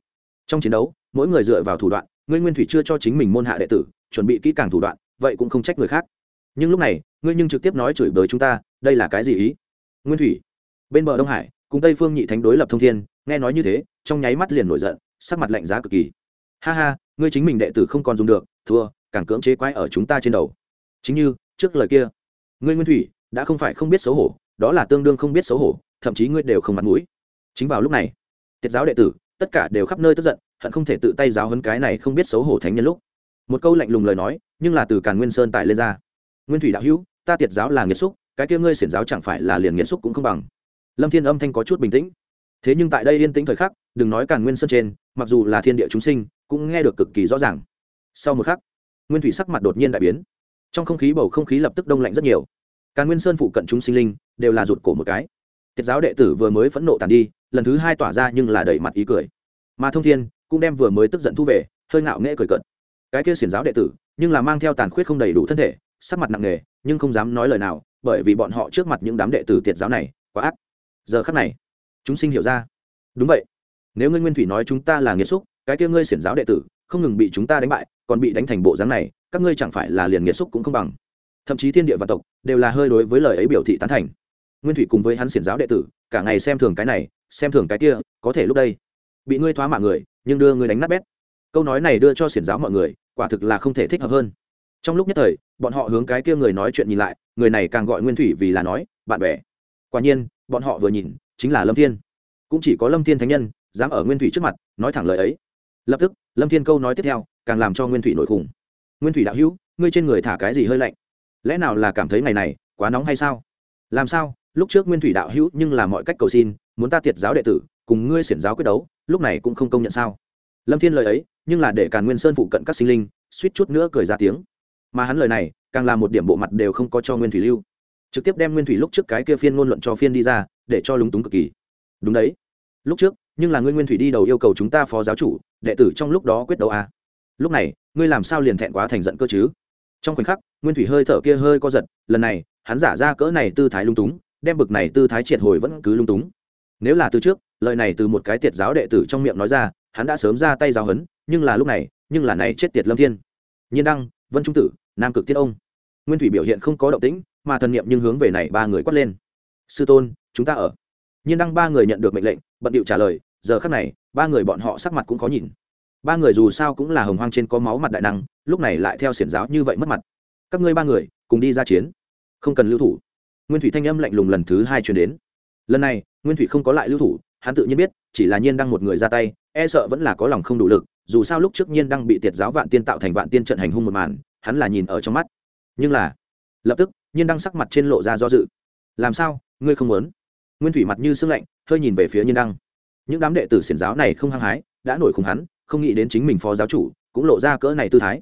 Speaker 1: Trong chiến đấu mỗi người dựa vào thủ đoạn, ngươi nguyên thủy chưa cho chính mình môn hạ đệ tử, chuẩn bị kỹ càng thủ đoạn, vậy cũng không trách người khác. Nhưng lúc này, ngươi nhưng trực tiếp nói chửi bới chúng ta, đây là cái gì ý? Nguyên thủy. Bên bờ đông hải, cùng tây phương nhị thánh đối lập thông thiên, nghe nói như thế, trong nháy mắt liền nổi giận, sắc mặt lạnh giá cực kỳ. Ha ha, ngươi chính mình đệ tử không còn dùng được, thua, càng cưỡng chế quái ở chúng ta trên đầu. Chính như, trước lời kia. Ngươi nguyên thủy, đã không phải không biết xấu hổ, đó là tương đương không biết xấu hổ, thậm chí ngươi đều không mặt mũi. Chính vào lúc này, tiết giáo đệ tử, tất cả đều khắp nơi tức giận hận không thể tự tay giáo hấn cái này không biết xấu hổ thánh nhân lúc. Một câu lạnh lùng lời nói, nhưng là từ càn nguyên sơn tại lên ra. Nguyên thủy đạo hữu, ta tiệt giáo là nghiệt xúc, cái kia ngươi xiển giáo chẳng phải là liền nghiệt xúc cũng không bằng. Lâm thiên âm thanh có chút bình tĩnh. Thế nhưng tại đây yên tĩnh thời khắc, đừng nói càn nguyên sơn trên, mặc dù là thiên địa chúng sinh, cũng nghe được cực kỳ rõ ràng. Sau một khắc, nguyên thủy sắc mặt đột nhiên đại biến. Trong không khí bầu không khí lập tức đông lạnh rất nhiều. Càn nguyên sơn phụ cận chúng sinh linh đều là rụt cổ một cái. Tiết giáo đệ tử vừa mới phẫn nộ tàn đi, lần thứ hai tỏa ra nhưng là đẩy mặt ý cười. Mà thông thiên cũng đem vừa mới tức giận thu về, hơi ngạo nghễ cười cợt. Cái kia xiển giáo đệ tử, nhưng là mang theo tàn khuyết không đầy đủ thân thể, sắc mặt nặng nề, nhưng không dám nói lời nào, bởi vì bọn họ trước mặt những đám đệ tử tiệt giáo này, quá ác. Giờ khắc này, chúng sinh hiểu ra. Đúng vậy. Nếu ngươi nguyên thủy nói chúng ta là nghiệt xúc, cái kia ngươi xiển giáo đệ tử, không ngừng bị chúng ta đánh bại, còn bị đánh thành bộ dáng này, các ngươi chẳng phải là liền nghiệt xúc cũng không bằng. Thậm chí thiên địa và tộc, đều là hơi đối với lời ấy biểu thị tán thành. Nguyên thủy cùng với hắn xiển giáo đệ tử, cả ngày xem thường cái này, xem thường cái kia, có thể lúc đây, bị ngươi thoá mạng người nhưng đưa ngươi đánh nát bét. Câu nói này đưa cho xiển giáo mọi người, quả thực là không thể thích hợp hơn. Trong lúc nhất thời, bọn họ hướng cái kia người nói chuyện nhìn lại, người này càng gọi nguyên thủy vì là nói, bạn bè. Quả nhiên, bọn họ vừa nhìn, chính là lâm thiên. Cũng chỉ có lâm thiên thánh nhân, dám ở nguyên thủy trước mặt, nói thẳng lời ấy. Lập tức, lâm thiên câu nói tiếp theo, càng làm cho nguyên thủy nổi khủng nguyên thủy đạo hữu, ngươi trên người thả cái gì hơi lạnh? Lẽ nào là cảm thấy ngày này quá nóng hay sao? Làm sao? Lúc trước nguyên thủy đạo hữu nhưng là mọi cách cầu xin, muốn ta tiệt giáo đệ tử cùng ngươi xiển giáo quyết đấu, lúc này cũng không công nhận sao? Lâm thiên lời ấy, nhưng là để càn nguyên sơn phụ cận các sinh linh, suýt chút nữa cười ra tiếng. Mà hắn lời này, càng là một điểm bộ mặt đều không có cho nguyên thủy lưu. Trực tiếp đem nguyên thủy lúc trước cái kia phiên ngôn luận cho phiên đi ra, để cho lúng túng cực kỳ. Đúng đấy. Lúc trước, nhưng là ngươi nguyên thủy đi đầu yêu cầu chúng ta phó giáo chủ, đệ tử trong lúc đó quyết đấu à. lúc này, ngươi làm sao liền thẹn quá thành giận cơ chứ? Trong khoảnh khắc, nguyên thủy hơi thở kia hơi co giật, lần này, hắn giả ra cỡ này tư thái lung túng, đem bực này tư thái triệt hồi vẫn cứ lung túng. Nếu là từ trước lời này từ một cái tiệt giáo đệ tử trong miệng nói ra, hắn đã sớm ra tay giáo hấn nhưng là lúc này, nhưng là này chết tiệt lâm thiên. Nhiên đăng, vân trung tử, nam cực tiết ông. Nguyên thủy biểu hiện không có động tĩnh, mà thần niệm nhưng hướng về này ba người quát lên. Sư tôn, chúng ta ở. Nhiên đăng ba người nhận được mệnh lệnh, bận điệu trả lời, giờ khắc này, ba người bọn họ sắc mặt cũng khó nhìn. Ba người dù sao cũng là hồng hoang trên có máu mặt đại năng, lúc này lại theo xiển giáo như vậy mất mặt. Các ngươi ba người, cùng đi ra chiến. Không cần lưu thủ. Nguyên thủy thanh âm lạnh lùng lần thứ hai chuyển đến. Lần này, nguyên thủy không có lại lưu thủ hắn tự nhiên biết, chỉ là nhiên đăng một người ra tay e sợ vẫn là có lòng không đủ lực, dù sao lúc trước nhiên đăng bị tiệt giáo vạn tiên tạo thành vạn tiên trận hành hung một màn, hắn là nhìn ở trong mắt. Nhưng là, lập tức, nhiên đăng sắc mặt trên lộ ra do dự. Làm sao, ngươi không muốn? Nguyên thủy mặt như sương lạnh, hơi nhìn về phía nhiên đăng. Những đám đệ tử xiển giáo này không hăng hái, đã nổi khủng hắn, không nghĩ đến chính mình phó giáo chủ cũng lộ ra cỡ này tư thái.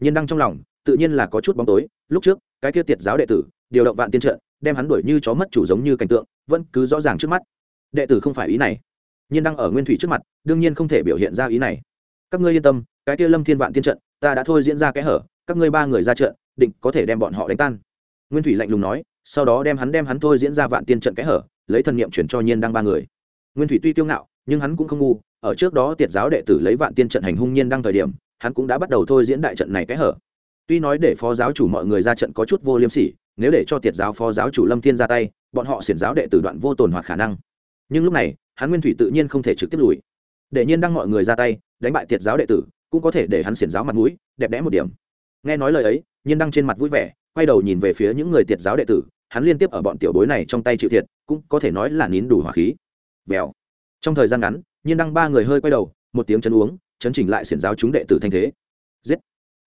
Speaker 1: Nhiên đăng trong lòng, tự nhiên là có chút bóng tối, lúc trước, cái kia tiệt giáo đệ tử, điều động vạn tiên trận, đem hắn đuổi như chó mất chủ giống như cảnh tượng, vẫn cứ rõ ràng trước mắt đệ tử không phải ý này. Nhiên đăng ở nguyên thủy trước mặt, đương nhiên không thể biểu hiện ra ý này. Các ngươi yên tâm, cái kia lâm thiên vạn tiên trận, ta đã thôi diễn ra cái hở, các ngươi ba người ra trận, định có thể đem bọn họ đánh tan. Nguyên thủy lạnh lùng nói, sau đó đem hắn đem hắn thôi diễn ra vạn tiên trận cái hở, lấy thần niệm chuyển cho nhiên đăng ba người. Nguyên thủy tuy kiêu ngạo, nhưng hắn cũng không ngu, ở trước đó tiệt giáo đệ tử lấy vạn tiên trận hành hung nhiên đăng thời điểm, hắn cũng đã bắt đầu thôi diễn đại trận này cái hở. Tuy nói để phó giáo chủ mọi người ra trận có chút vô liêm sỉ, nếu để cho tiệt giáo phó giáo chủ lâm thiên ra tay, bọn họ xiển giáo đệ tử đoạn vô tồn hoặc khả năng nhưng lúc này, hắn nguyên thủy tự nhiên không thể trực tiếp lùi. Để nhiên đăng mọi người ra tay, đánh bại tiệt giáo đệ tử, cũng có thể để hắn xiển giáo mặt mũi, đẹp đẽ một điểm. Nghe nói lời ấy, nhiên đăng trên mặt vui vẻ, quay đầu nhìn về phía những người tiệt giáo đệ tử, hắn liên tiếp ở bọn tiểu bối này trong tay chịu thiệt, cũng có thể nói là nín đủ hỏa khí. Vèo. Trong thời gian ngắn, nhiên đăng ba người hơi quay đầu, một tiếng chấn uống, chấn chỉnh lại xiển giáo chúng đệ tử thanh thế. Giết.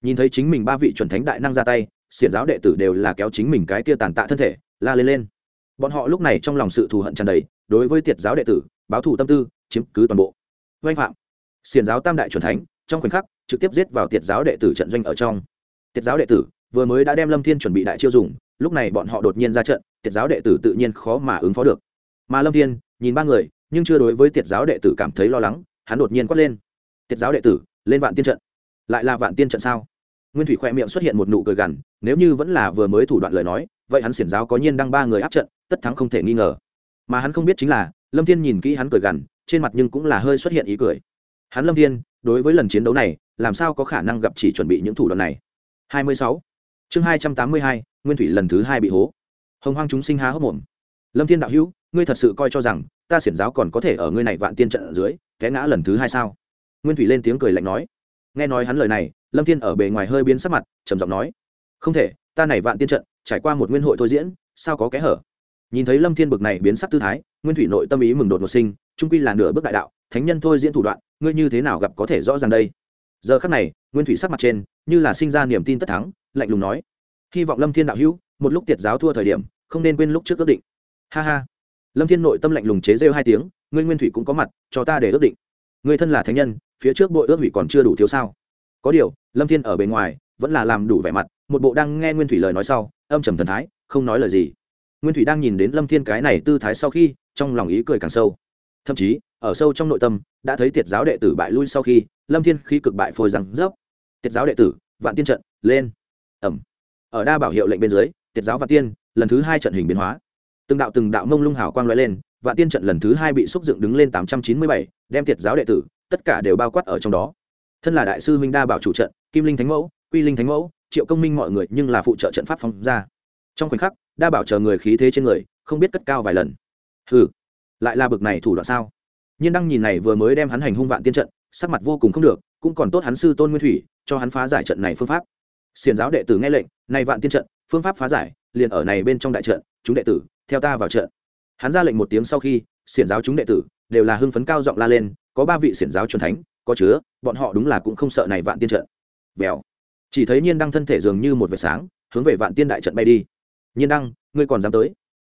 Speaker 1: Nhìn thấy chính mình ba vị chuẩn thánh đại năng ra tay, xiển giáo đệ tử đều là kéo chính mình cái kia tàn tạ thân thể, la lên lên bọn họ lúc này trong lòng sự thù hận tràn đầy, đối với tiệt giáo đệ tử, báo thù tâm tư, chiếm cứ toàn bộ. Oanh phạm xiền giáo tam đại chuẩn thánh, trong khoảnh khắc, trực tiếp giết vào tiệt giáo đệ tử trận doanh ở trong. Tiệt giáo đệ tử vừa mới đã đem lâm thiên chuẩn bị đại chiêu dùng, lúc này bọn họ đột nhiên ra trận, tiệt giáo đệ tử tự nhiên khó mà ứng phó được. Mà lâm thiên, nhìn ba người, nhưng chưa đối với tiệt giáo đệ tử cảm thấy lo lắng, hắn đột nhiên quát lên. Tiệt giáo đệ tử, lên vạn tiên trận. Lại là vạn tiên trận sao? Nguyên thủy khoe miệng xuất hiện một nụ cười gằn, nếu như vẫn là vừa mới thủ đoạn lời nói vậy hắn xiển giáo có nhiên đăng ba người áp trận tất thắng không thể nghi ngờ. Mà hắn không biết chính là lâm thiên nhìn kỹ hắn cười gằn trên mặt nhưng cũng là hơi xuất hiện ý cười. Hắn lâm thiên đối với lần chiến đấu này làm sao có khả năng gặp chỉ chuẩn bị những thủ đoạn này? 26. chương 282, nguyên thủy lần thứ hai bị hố. Hồng hoang chúng sinh há hốc mồm. Lâm thiên đạo hữu ngươi thật sự coi cho rằng ta xiển giáo còn có thể ở ngươi này vạn tiên trận ở dưới té ngã lần thứ hai sao? Nguyên thủy lên tiếng cười lạnh nói. Nghe nói hắn lời này lâm thiên ở bề ngoài hơi biến sắc mặt trầm giọng nói. Không thể ta này vạn tiên trận trải qua một nguyên hội thôi diễn, sao có kẽ hở? Nhìn thấy lâm thiên bực này biến sắc tư thái, nguyên thủy nội tâm ý mừng đột một sinh trung quy là nửa bước đại đạo, thánh nhân thôi diễn thủ đoạn, ngươi như thế nào gặp có thể rõ ràng đây? Giờ khắc này, nguyên thủy sắc mặt trên, như là sinh ra niềm tin tất thắng, lạnh lùng nói, hy vọng lâm thiên đạo hữu, một lúc tiệt giáo thua thời điểm, không nên quên lúc trước ước định. Ha ha. Lâm thiên nội tâm lạnh lùng chế rêu hai tiếng, ngươi nguyên thủy cũng có mặt, cho ta để ước định. Người thân là thánh nhân, phía trước bội ước hủy còn chưa đủ thiếu sao? Có điều, lâm thiên ở bề ngoài, vẫn là làm đủ vẻ mặt một bộ đang nghe nguyên thủy lời nói sau, âm trầm thần thái, không nói lời gì. Nguyên thủy đang nhìn đến lâm thiên cái này tư thái sau khi, trong lòng ý cười càng sâu. Thậm chí, ở sâu trong nội tâm, đã thấy tiệt giáo đệ tử bại lui sau khi, lâm thiên khi cực bại phôi rằng, dốc, tiệt giáo đệ tử, vạn tiên trận, lên. Ẩm. Ở đa bảo hiệu lệnh bên dưới, tiệt giáo vạn tiên, lần thứ hai trận hình biến hóa. Từng đạo từng đạo mông lung hào quang loại lên, vạn tiên trận lần thứ hai bị xúc dựng đứng lên tám trăm chín mươi bảy, đem tiệt giáo đệ tử, tất cả đều bao quát ở trong đó. Thân là đại sư huynh đa bảo chủ trận, kim linh thánh mẫu, quy linh thánh mẫu triệu công minh mọi người nhưng là phụ trợ trận pháp phóng ra. Trong khoảnh khắc, đa bảo chờ người khí thế trên người, không biết cất cao vài lần. Hừ, lại là bực này thủ đoạn sao? Nhiên đăng nhìn này vừa mới đem hắn hành hung vạn tiên trận, sắc mặt vô cùng không được, cũng còn tốt hắn sư tôn nguyên thủy, cho hắn phá giải trận này phương pháp. Xiền giáo đệ tử nghe lệnh, này vạn tiên trận, phương pháp phá giải, liền ở này bên trong đại trận, chúng đệ tử, theo ta vào trận. Hắn ra lệnh một tiếng sau khi, xiển giáo chúng đệ tử, đều là hưng phấn cao giọng la lên, có ba vị xiển giáo truyền thánh, có chứa, bọn họ đúng là cũng không sợ này vạn tiên trận. Vèo chỉ thấy nhiên đăng thân thể dường như một vệt sáng, hướng về vạn tiên đại trận bay đi. Nhiên đăng, ngươi còn dám tới?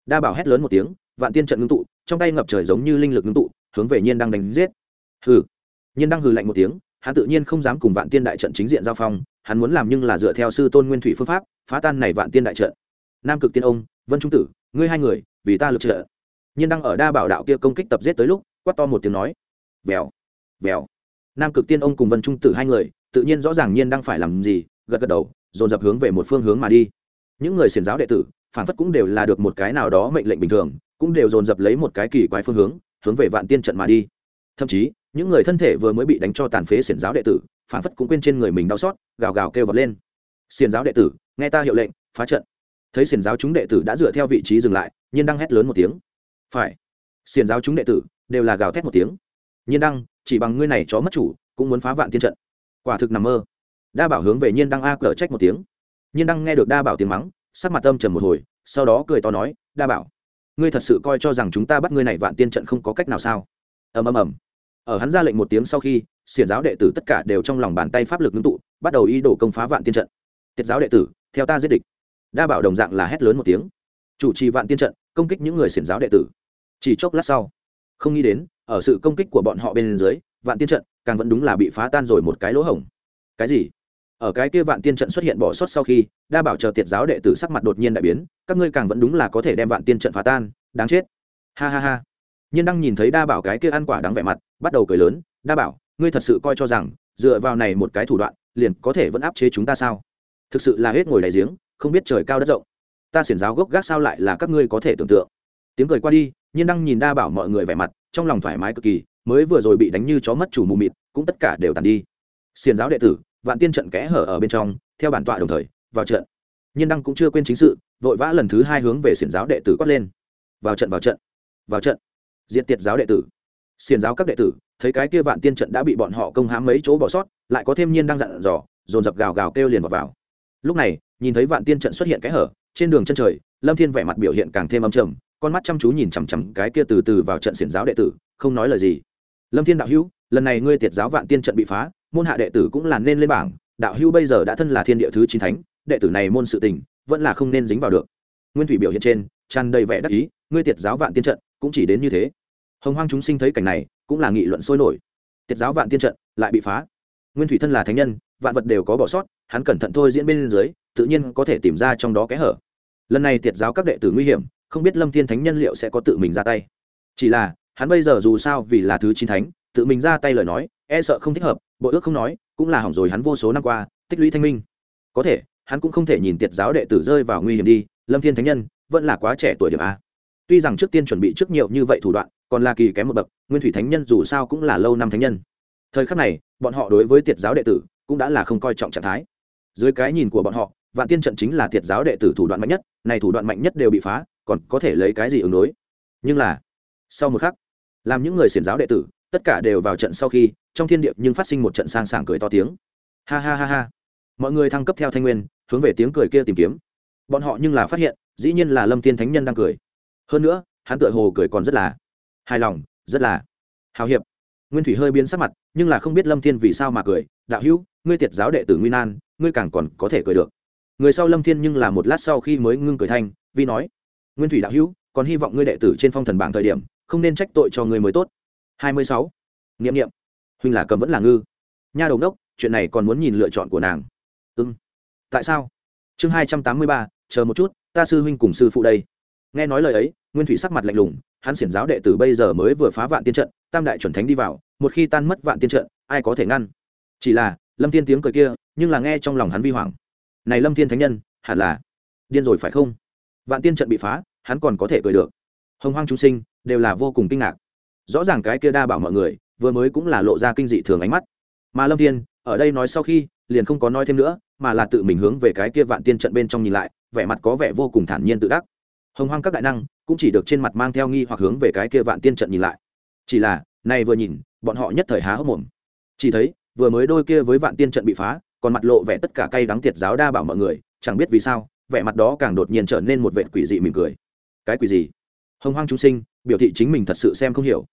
Speaker 1: Đa bảo hét lớn một tiếng, vạn tiên trận ngưng tụ, trong tay ngập trời giống như linh lực ngưng tụ, hướng về nhiên đăng đánh giết. Hừ. Nhiên đăng hừ lạnh một tiếng, hắn tự nhiên không dám cùng vạn tiên đại trận chính diện giao phong, hắn muốn làm nhưng là dựa theo sư tôn nguyên thủy phương pháp, phá tan này vạn tiên đại trận. Nam cực tiên ông, vân trung tử, ngươi hai người, vì ta lực trợ. Nhiên đăng ở đa bảo đạo kia công kích tập giết tới lúc, quát to một tiếng nói. Vèo vèo. Nam cực tiên ông cùng vân trung tử hai người tự nhiên rõ ràng nhiên đang phải làm gì, gật gật đầu, dồn dập hướng về một phương hướng mà đi. Những người xiển giáo đệ tử, phản phất cũng đều là được một cái nào đó mệnh lệnh bình thường, cũng đều dồn dập lấy một cái kỳ quái phương hướng hướng về vạn tiên trận mà đi. Thậm chí, những người thân thể vừa mới bị đánh cho tàn phế xiển giáo đệ tử, phản phất cũng quên trên người mình đau xót, gào gào kêu vật lên. Xiển giáo đệ tử, nghe ta hiệu lệnh, phá trận. Thấy xiển giáo chúng đệ tử đã dựa theo vị trí dừng lại, nhiên đang hét lớn một tiếng. Phải. Xiển giáo chúng đệ tử đều là gào thét một tiếng. Nhiên đăng chỉ bằng ngươi này chó mất chủ, cũng muốn phá vạn tiên trận quả thực nằm mơ. Đa bảo hướng về nhiên đăng a cờ trách một tiếng. Nhiên đăng nghe được đa bảo tiếng mắng, sắc mặt tâm trầm một hồi, sau đó cười to nói, đa bảo, ngươi thật sự coi cho rằng chúng ta bắt ngươi này vạn tiên trận không có cách nào sao? Ầm ầm ầm. Ở hắn ra lệnh một tiếng sau khi xiển giáo đệ tử tất cả đều trong lòng bàn tay pháp lực ngưng tụ, bắt đầu ý đồ công phá vạn tiên trận. Tiết giáo đệ tử, theo ta giết địch. Đa bảo đồng dạng là hét lớn một tiếng. Chủ trì vạn tiên trận, công kích những người xiển giáo đệ tử. Chỉ chốc lát sau, không nghĩ đến, ở sự công kích của bọn họ bên dưới, vạn tiên trận càng vẫn đúng là bị phá tan rồi một cái lỗ hổng. Cái gì? Ở cái kia vạn tiên trận xuất hiện bỏ sót sau khi, đa bảo chờ tiệt giáo đệ tử sắc mặt đột nhiên đại biến, các ngươi càng vẫn đúng là có thể đem vạn tiên trận phá tan, đáng chết. Ha ha ha. Nhiên đăng nhìn thấy đa bảo cái kia ăn quả đáng vẻ mặt, bắt đầu cười lớn, đa bảo, ngươi thật sự coi cho rằng, dựa vào này một cái thủ đoạn, liền có thể vẫn áp chế chúng ta sao? Thực sự là hết ngồi đáy giếng, không biết trời cao đất rộng. Ta xiển giáo gốc gác sao lại là các ngươi có thể tưởng tượng? Tiếng cười qua đi, nhiên đăng nhìn đa bảo mọi người vẻ mặt, trong lòng thoải mái cực kỳ mới vừa rồi bị đánh như chó mất chủ mù mịt cũng tất cả đều tàn đi. Xiền giáo đệ tử vạn tiên trận kẽ hở ở bên trong theo bản tọa đồng thời vào trận. Nhiên đăng cũng chưa quên chính sự vội vã lần thứ hai hướng về xiển giáo đệ tử quát lên. Vào trận vào trận vào trận. Diện tiệt giáo đệ tử. Xiển giáo các đệ tử thấy cái kia vạn tiên trận đã bị bọn họ công hãm mấy chỗ bỏ sót lại có thêm nhiên đang dặn dò dồn dập gào gào kêu liền vào, vào. lúc này nhìn thấy vạn tiên trận xuất hiện cái hở trên đường chân trời lâm thiên vẻ mặt biểu hiện càng thêm âm trầm con mắt chăm chú nhìn chằm chằm cái kia từ từ vào trận xiển giáo đệ tử không nói lời gì lâm thiên đạo hữu, lần này ngươi tiệt giáo vạn tiên trận bị phá, môn hạ đệ tử cũng là nên lên bảng. Đạo hữu bây giờ đã thân là thiên địa thứ chín thánh, đệ tử này môn sự tình, vẫn là không nên dính vào được. Nguyên thủy biểu hiện trên, tràn đầy vẻ đắc ý, ngươi tiệt giáo vạn tiên trận, cũng chỉ đến như thế. Hồng hoang chúng sinh thấy cảnh này, cũng là nghị luận sôi nổi. Tiệt giáo vạn tiên trận, lại bị phá. Nguyên thủy thân là thánh nhân, vạn vật đều có bỏ sót, hắn cẩn thận thôi diễn bên dưới, tự nhiên có thể tìm ra trong đó kẽ hở. Lần này tiệt giáo các đệ tử nguy hiểm, không biết lâm thiên thánh nhân liệu sẽ có tự mình ra tay. Chỉ là hắn bây giờ dù sao vì là thứ chín thánh, tự mình ra tay lời nói e sợ không thích hợp, bộ ước không nói, cũng là hỏng rồi hắn vô số năm qua, tích lũy thanh minh. Có thể, hắn cũng không thể nhìn tiệt giáo đệ tử rơi vào nguy hiểm đi, lâm thiên thánh nhân, vẫn là quá trẻ tuổi điểm a. Tuy rằng trước tiên chuẩn bị trước nhiều như vậy thủ đoạn, còn là kỳ kém một bậc, nguyên thủy thánh nhân dù sao cũng là lâu năm thánh nhân. Thời khắc này, bọn họ đối với tiệt giáo đệ tử cũng đã là không coi trọng trạng thái. Dưới cái nhìn của bọn họ, vạn tiên trận chính là tiệt giáo đệ tử thủ đoạn mạnh nhất, này thủ đoạn mạnh nhất đều bị phá, còn có thể lấy cái gì ứng đối? Nhưng là, sau một khắc làm những người xiển giáo đệ tử, tất cả đều vào trận sau khi, trong thiên địa nhưng phát sinh một trận sang sảng cười to tiếng. Ha ha ha ha. Mọi người thăng cấp theo thanh nguyên, hướng về tiếng cười kia tìm kiếm. Bọn họ nhưng là phát hiện, dĩ nhiên là lâm tiên thánh nhân đang cười. Hơn nữa, hắn tựa hồ cười còn rất là hài lòng, rất là hào hiệp. Nguyên thủy hơi biến sắc mặt, nhưng là không biết lâm thiên vì sao mà cười. Đạo hữu, ngươi tiệt giáo đệ tử nguyên an ngươi càng còn có thể cười được. Người sau lâm thiên nhưng là một lát sau khi mới ngưng cười thanh vi nói, nguyên thủy đạo hữu, còn hy vọng ngươi đệ tử trên phong thần bảng thời điểm không nên trách tội cho người mới tốt. Hai mươi sáu. Nghiệm nghiệm huynh là cầm vẫn là ngư. Nha đầu đốc, chuyện này còn muốn nhìn lựa chọn của nàng. Ưng tại sao? Chương hai trăm tám mươi ba, chờ một chút, ta sư huynh cùng sư phụ đây. Nghe nói lời ấy, nguyên thủy sắc mặt lạnh lùng, hắn xiển giáo đệ tử bây giờ mới vừa phá vạn tiên trận, tam đại chuẩn thánh đi vào, một khi tan mất vạn tiên trận, ai có thể ngăn? Chỉ là, lâm tiên tiếng cười kia, nhưng là nghe trong lòng hắn vi hoàng này lâm tiên thánh nhân, hẳn là điên rồi phải không? Vạn tiên trận bị phá, hắn còn có thể cười được hồng hoang chúng sinh đều là vô cùng kinh ngạc. Rõ ràng cái kia đa bảo mọi người vừa mới cũng là lộ ra kinh dị thường ánh mắt. Mà lâm thiên, ở đây nói sau khi, liền không có nói thêm nữa, mà là tự mình hướng về cái kia vạn tiên trận bên trong nhìn lại, vẻ mặt có vẻ vô cùng thản nhiên tự đắc. Hồng hoang các đại năng cũng chỉ được trên mặt mang theo nghi hoặc hướng về cái kia vạn tiên trận nhìn lại. Chỉ là này vừa nhìn, bọn họ nhất thời há hốc mồm. Chỉ thấy, vừa mới đôi kia với vạn tiên trận bị phá, còn mặt lộ vẻ tất cả cay đắng tiệt giáo đa bảo mọi người, chẳng biết vì sao, vẻ mặt đó càng đột nhiên trở nên một vệ quỷ dị mỉm cười. Cái quỷ gì? Hồng hoang chúng sinh, biểu thị chính mình thật sự xem không hiểu.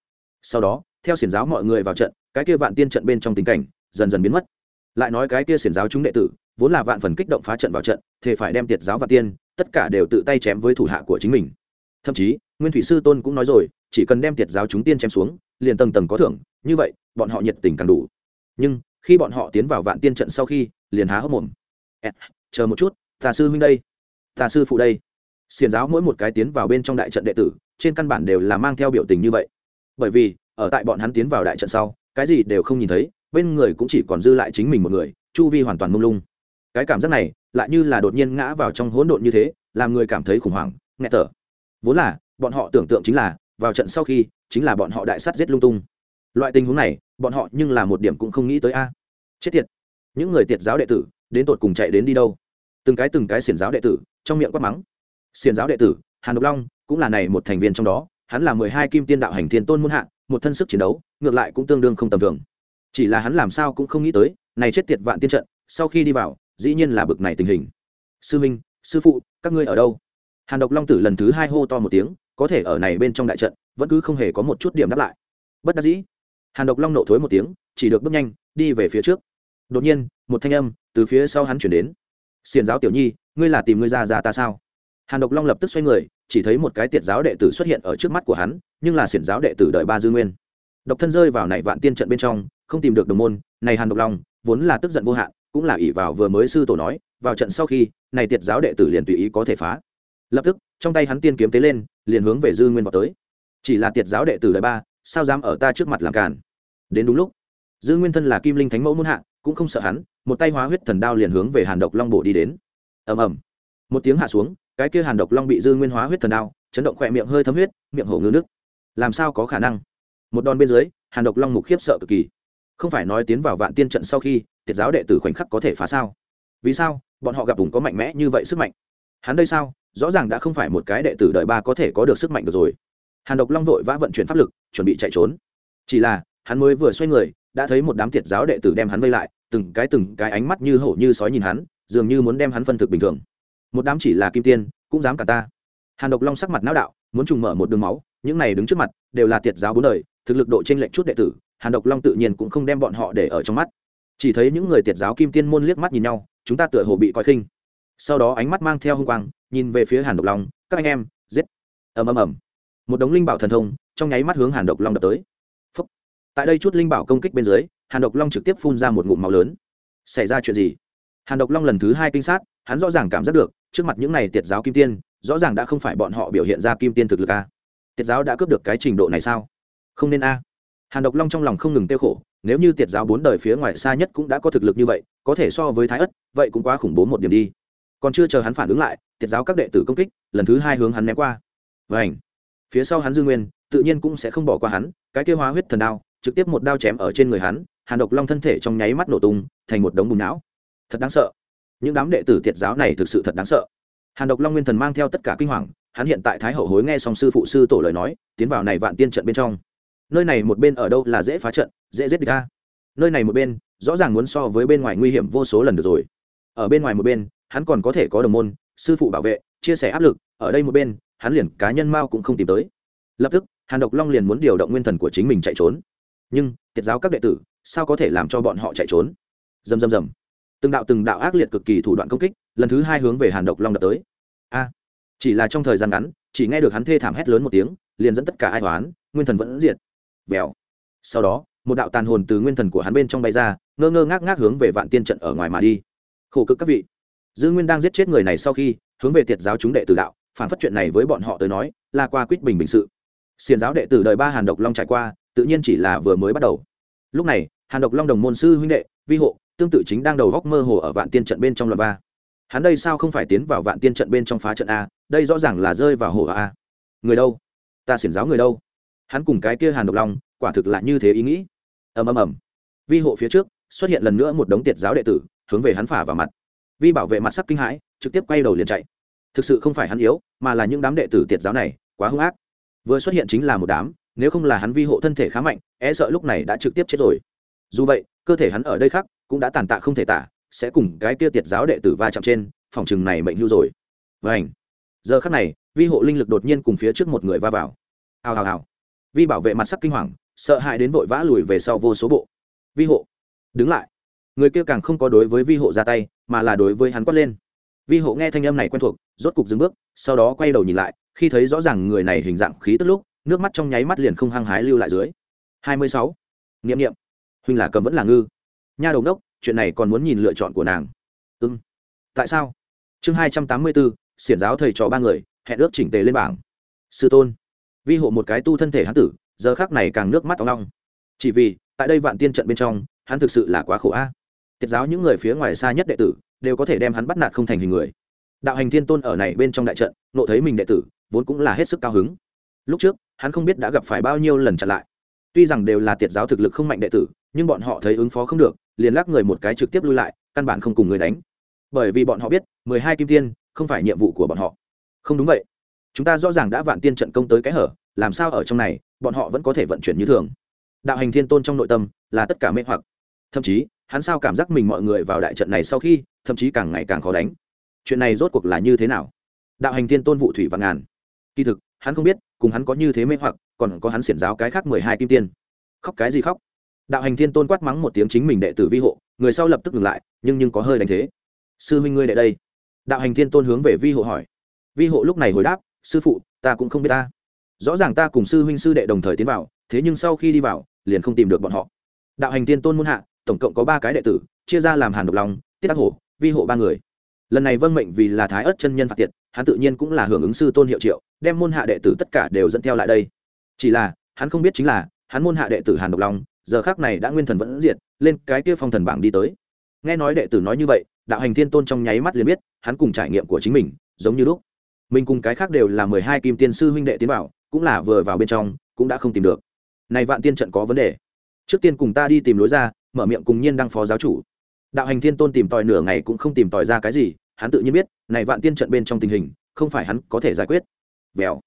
Speaker 1: Sau đó, theo xiển giáo mọi người vào trận, cái kia vạn tiên trận bên trong tình cảnh dần dần biến mất. Lại nói cái kia xiển giáo chúng đệ tử, vốn là vạn phần kích động phá trận vào trận thì phải đem tiệt giáo vạn tiên, tất cả đều tự tay chém với thủ hạ của chính mình. Thậm chí, nguyên thủy sư tôn cũng nói rồi, chỉ cần đem tiệt giáo chúng tiên chém xuống, liền tầng tầng có thưởng, như vậy, bọn họ nhiệt tình càng đủ. Nhưng, khi bọn họ tiến vào vạn tiên trận sau khi, liền há hốc mồm. Chờ một chút, tà sư huynh đây. Tà sư phụ đây xiền giáo mỗi một cái tiến vào bên trong đại trận đệ tử, trên căn bản đều là mang theo biểu tình như vậy. Bởi vì, ở tại bọn hắn tiến vào đại trận sau, cái gì đều không nhìn thấy, bên người cũng chỉ còn dư lại chính mình một người, chu vi hoàn toàn mông lung. Cái cảm giác này, lại như là đột nhiên ngã vào trong hỗn độn như thế, làm người cảm thấy khủng hoảng, nghẹt thở. Vốn là, bọn họ tưởng tượng chính là, vào trận sau khi, chính là bọn họ đại sát giết lung tung. Loại tình huống này, bọn họ nhưng là một điểm cũng không nghĩ tới a. Chết tiệt. Những người tiệt giáo đệ tử, đến tột cùng chạy đến đi đâu? Từng cái từng cái xiển giáo đệ tử, trong miệng quát mắng. Xiền giáo đệ tử, hàn độc long cũng là này một thành viên trong đó, hắn là mười hai kim tiên đạo hành thiên tôn muôn hạ, một thân sức chiến đấu, ngược lại cũng tương đương không tầm thường. Chỉ là hắn làm sao cũng không nghĩ tới, này chết tiệt vạn tiên trận, sau khi đi vào, dĩ nhiên là bực này tình hình. Sư minh, sư phụ, các ngươi ở đâu? Hàn độc long tử lần thứ hai hô to một tiếng, có thể ở này bên trong đại trận, vẫn cứ không hề có một chút điểm đáp lại. Bất đắc dĩ, hàn độc long nộ thối một tiếng, chỉ được bước nhanh, đi về phía trước. Đột nhiên, một thanh âm từ phía sau hắn chuyển đến. Xiền giáo tiểu nhi, ngươi là tìm ngươi ra ra ta sao? Hàn độc long lập tức xoay người, chỉ thấy một cái tiệt giáo đệ tử xuất hiện ở trước mắt của hắn, nhưng là xiển giáo đệ tử đợi ba dư nguyên. Độc thân rơi vào này vạn tiên trận bên trong, không tìm được đồng môn, này hàn độc long, vốn là tức giận vô hạn, cũng là ỷ vào vừa mới sư tổ nói, vào trận sau khi, này tiệt giáo đệ tử liền tùy ý có thể phá. Lập tức, trong tay hắn tiên kiếm tế lên, liền hướng về dư nguyên vào tới. Chỉ là tiệt giáo đệ tử đời ba, sao dám ở ta trước mặt làm cản đến đúng lúc, dư nguyên thân là kim linh thánh mẫu muôn hạ, cũng không sợ hắn, một tay hóa huyết thần đao liền hướng về hàn độc long bổ đi đến. Ầm ầm. Một tiếng hạ xuống cái kia hàn độc long bị dư nguyên hóa huyết thần đao, chấn động khỏe miệng hơi thấm huyết, miệng hổ ngư nước. Làm sao có khả năng? Một đòn bên dưới, hàn độc long mục khiếp sợ cực kỳ. Không phải nói tiến vào vạn tiên trận sau khi, tiệt giáo đệ tử khoảnh khắc có thể phá sao? Vì sao? Bọn họ gặp vùng có mạnh mẽ như vậy sức mạnh. Hắn đây sao? Rõ ràng đã không phải một cái đệ tử đời ba có thể có được sức mạnh được rồi. Hàn độc long vội vã vận chuyển pháp lực, chuẩn bị chạy trốn. Chỉ là, hắn mới vừa xoay người, đã thấy một đám tiệt giáo đệ tử đem hắn vây lại, từng cái từng cái ánh mắt như hổ như sói nhìn hắn, dường như muốn đem hắn phân thực bình thường một đám chỉ là kim tiên, cũng dám cả ta. Hàn độc long sắc mặt não đạo, muốn trùng mở một đường máu, những này đứng trước mặt, đều là tiệt giáo bốn đời, thực lực độ t r ê n lệch chút đệ tử, hàn độc long tự nhiên cũng không đem bọn họ để ở trong mắt. Chỉ thấy những người tiệt giáo kim tiên môn liếc mắt nhìn nhau, chúng ta tựa hồ bị coi khinh. Sau đó ánh mắt mang theo h ư n g quang, nhìn về phía hàn độc long, các anh em, giết! Ầm ầm ầm. Một đống linh bảo thần thông, trong nháy mắt hướng hàn độc long đập tới. Phúc. tại đây chút linh bảo công kích bên dưới, hàn độc long trực tiếp phun ra một ngụm máu lớn. Xảy ra chuyện gì? Hàn độc long lần thứ hai kinh sát, hắn rõ ràng cảm giác được trước mặt những này tiệt giáo kim tiên, rõ ràng đã không phải bọn họ biểu hiện ra kim tiên thực lực a. Tiệt giáo đã cướp được cái trình độ này sao? Không nên a. Hàn độc long trong lòng không ngừng tiêu khổ, nếu như tiệt giáo bốn đời phía ngoài xa nhất cũng đã có thực lực như vậy, có thể so với thái ất, vậy cũng quá khủng bố một điểm đi. Còn chưa chờ hắn phản ứng lại, tiệt giáo các đệ tử công kích, lần thứ hai hướng hắn ném qua. Và ảnh phía sau hắn dư nguyên, tự nhiên cũng sẽ không bỏ qua hắn, cái kêu hóa huyết thần đao, trực tiếp một đao chém ở trên người hắn, hàn độc long thân thể trong nháy mắt nổ tung, thành một đống bùn não. Thật đáng sợ những đám đệ tử thiệt giáo này thực sự thật đáng sợ. Hàn độc long nguyên thần mang theo tất cả kinh hoàng, hắn hiện tại thái hậu hối nghe xong sư phụ sư tổ lời nói, tiến vào này vạn tiên trận bên trong. Nơi này một bên ở đâu là dễ phá trận, dễ giết địch ta. Nơi này một bên, rõ ràng muốn so với bên ngoài nguy hiểm vô số lần được rồi. Ở bên ngoài một bên, hắn còn có thể có đồng môn, sư phụ bảo vệ, chia sẻ áp lực, ở đây một bên, hắn liền cá nhân mao cũng không tìm tới. Lập tức, hàn độc long liền muốn điều động nguyên thần của chính mình chạy trốn. Nhưng, tiệt giáo các đệ tử, sao có thể làm cho bọn họ chạy trốn? Dầm dầm dầm từng đạo từng đạo ác liệt cực kỳ thủ đoạn công kích, lần thứ hai hướng về hàn độc long đập tới. A! Chỉ là trong thời gian ngắn, chỉ nghe được hắn thê thảm hét lớn một tiếng, liền dẫn tất cả ai toán nguyên thần vẫn diệt. Vèo! Sau đó, một đạo tàn hồn từ nguyên thần của hắn bên trong bay ra, ngơ ngơ ngác ngác hướng về vạn tiên trận ở ngoài mà đi. Khổ cực các vị! Dư nguyên đang giết chết người này sau khi, hướng về tiệt giáo chúng đệ tử đạo, phản phát chuyện này với bọn họ tới nói, là qua quýt bình bình sự. Xiền giáo đệ tử đời ba hàn độc long trải qua, tự nhiên chỉ là vừa mới bắt đầu. Lúc này, hàn độc long đồng môn sư huynh đệ, vi hộ tương tự chính đang đầu góc mơ hồ ở vạn tiên trận bên trong loạt ba hắn đây sao không phải tiến vào vạn tiên trận bên trong phá trận a, đây rõ ràng là rơi vào hồ a. Người đâu? Ta xiển giáo người đâu? Hắn cùng cái kia hàn độc long, quả thực là như thế ý nghĩ. Ầm ầm ầm. Vi hộ phía trước, xuất hiện lần nữa một đống tiệt giáo đệ tử, hướng về hắn phả vào mặt. Vi bảo vệ mặt sắc kinh hãi, trực tiếp quay đầu liền chạy. Thực sự không phải hắn yếu, mà là những đám đệ tử tiệt giáo này, quá hung ác. Vừa xuất hiện chính là một đám, nếu không là hắn vi hộ thân thể khá mạnh e sợ lúc này đã trực tiếp chết rồi. Dù vậy, cơ thể hắn ở đây khác cũng đã tàn tạ không thể tả, sẽ cùng cái kia tiệt giáo đệ tử va chạm trên, phòng chừng này mệnh hưu rồi. Vảnh giờ khắc này, vi hộ linh lực đột nhiên cùng phía trước một người va vào. Hào hào hào. Vi bảo vệ mặt sắc kinh hoàng, sợ hãi đến vội vã lùi về sau vô số bộ. Vi hộ. Đứng lại. Người kia càng không có đối với vi hộ ra tay, mà là đối với hắn quát lên. Vi hộ nghe thanh âm này quen thuộc, rốt cục dừng bước, sau đó quay đầu nhìn lại, khi thấy rõ ràng người này hình dạng khí tức lúc, nước mắt trong nháy mắt liền không hăng hái lưu lại dưới. Hai mươi sáu. Nghiệm nghiệm huynh là cầm vẫn là ngư nha đầu đốc chuyện này còn muốn nhìn lựa chọn của nàng. Ưng ừ. tại sao? Chương hai trăm tám mươi bốn, xiển giáo thầy trò ba người, hẹn ước chỉnh tề lên bảng. Sư tôn. Vi hộ một cái tu thân thể hán tử, giờ khác này càng nước mắt tóng long chỉ vì, tại đây vạn tiên trận bên trong, hắn thực sự là quá khổ a. Tiết giáo những người phía ngoài xa nhất đệ tử, đều có thể đem hắn bắt nạt không thành hình người. Đạo hành thiên tôn ở này bên trong đại trận nộ thấy mình đệ tử, vốn cũng là hết sức cao hứng. Lúc trước, hắn không biết đã gặp phải bao nhiêu lần chặn lại. Tuy rằng đều là tiệt giáo thực lực không mạnh đệ tử, nhưng bọn họ thấy ứng phó không được liền lắc người một cái trực tiếp lui lại, căn bản không cùng người đánh. Bởi vì bọn họ biết, mười hai kim tiên không phải nhiệm vụ của bọn họ. Không đúng vậy. Chúng ta rõ ràng đã vạn tiên trận công tới cái hở, làm sao ở trong này, bọn họ vẫn có thể vận chuyển như thường. Đạo hành thiên tôn trong nội tâm là tất cả mê hoặc. Thậm chí, hắn sao cảm giác mình mọi người vào đại trận này sau khi, thậm chí càng ngày càng khó đánh. Chuyện này rốt cuộc là như thế nào? Đạo hành thiên tôn vụ thủy và ngàn. Kỳ thực, hắn không biết, cùng hắn có như thế mê hoặc, còn có hắn xiển giáo cái khác mười hai kim tiên. Khóc cái gì khóc? Đạo hành thiên tôn quát mắng một tiếng chính mình đệ tử vi hộ, người sau lập tức ngừng lại, nhưng nhưng có hơi đánh thế. Sư huynh ngươi đệ đây. Đạo hành thiên tôn hướng về vi hộ hỏi. Vi hộ lúc này hồi đáp, sư phụ, ta cũng không biết ta. Rõ ràng ta cùng sư huynh sư đệ đồng thời tiến vào, thế nhưng sau khi đi vào, liền không tìm được bọn họ. Đạo hành thiên tôn muôn hạ, tổng cộng có ba cái đệ tử, chia ra làm hàn độc lòng tiết Ác hổ, vi hộ ba người. Lần này vâng mệnh vì là thái ớt chân nhân phạt tiệt, hắn tự nhiên cũng là hưởng ứng sư tôn hiệu triệu, đem môn hạ đệ tử tất cả đều dẫn theo lại đây. Chỉ là, hắn không biết chính là, hắn môn hạ đệ tử hàn độc long giờ khác này đã nguyên thần vẫn diệt, lên cái kia phong thần bảng đi tới. Nghe nói đệ tử nói như vậy, đạo hành thiên tôn trong nháy mắt liền biết, hắn cùng trải nghiệm của chính mình, giống như lúc. Mình cùng cái khác đều là mười hai kim tiên sư huynh đệ tiến bảo cũng là vừa vào bên trong, cũng đã không tìm được. Này vạn tiên trận có vấn đề. Trước tiên cùng ta đi tìm lối ra, mở miệng cùng nhiên đăng phó giáo chủ. Đạo hành thiên tôn tìm tòi nửa ngày cũng không tìm tòi ra cái gì, hắn tự nhiên biết, này vạn tiên trận bên trong tình hình, không phải hắn có thể giải quyết. Vèo.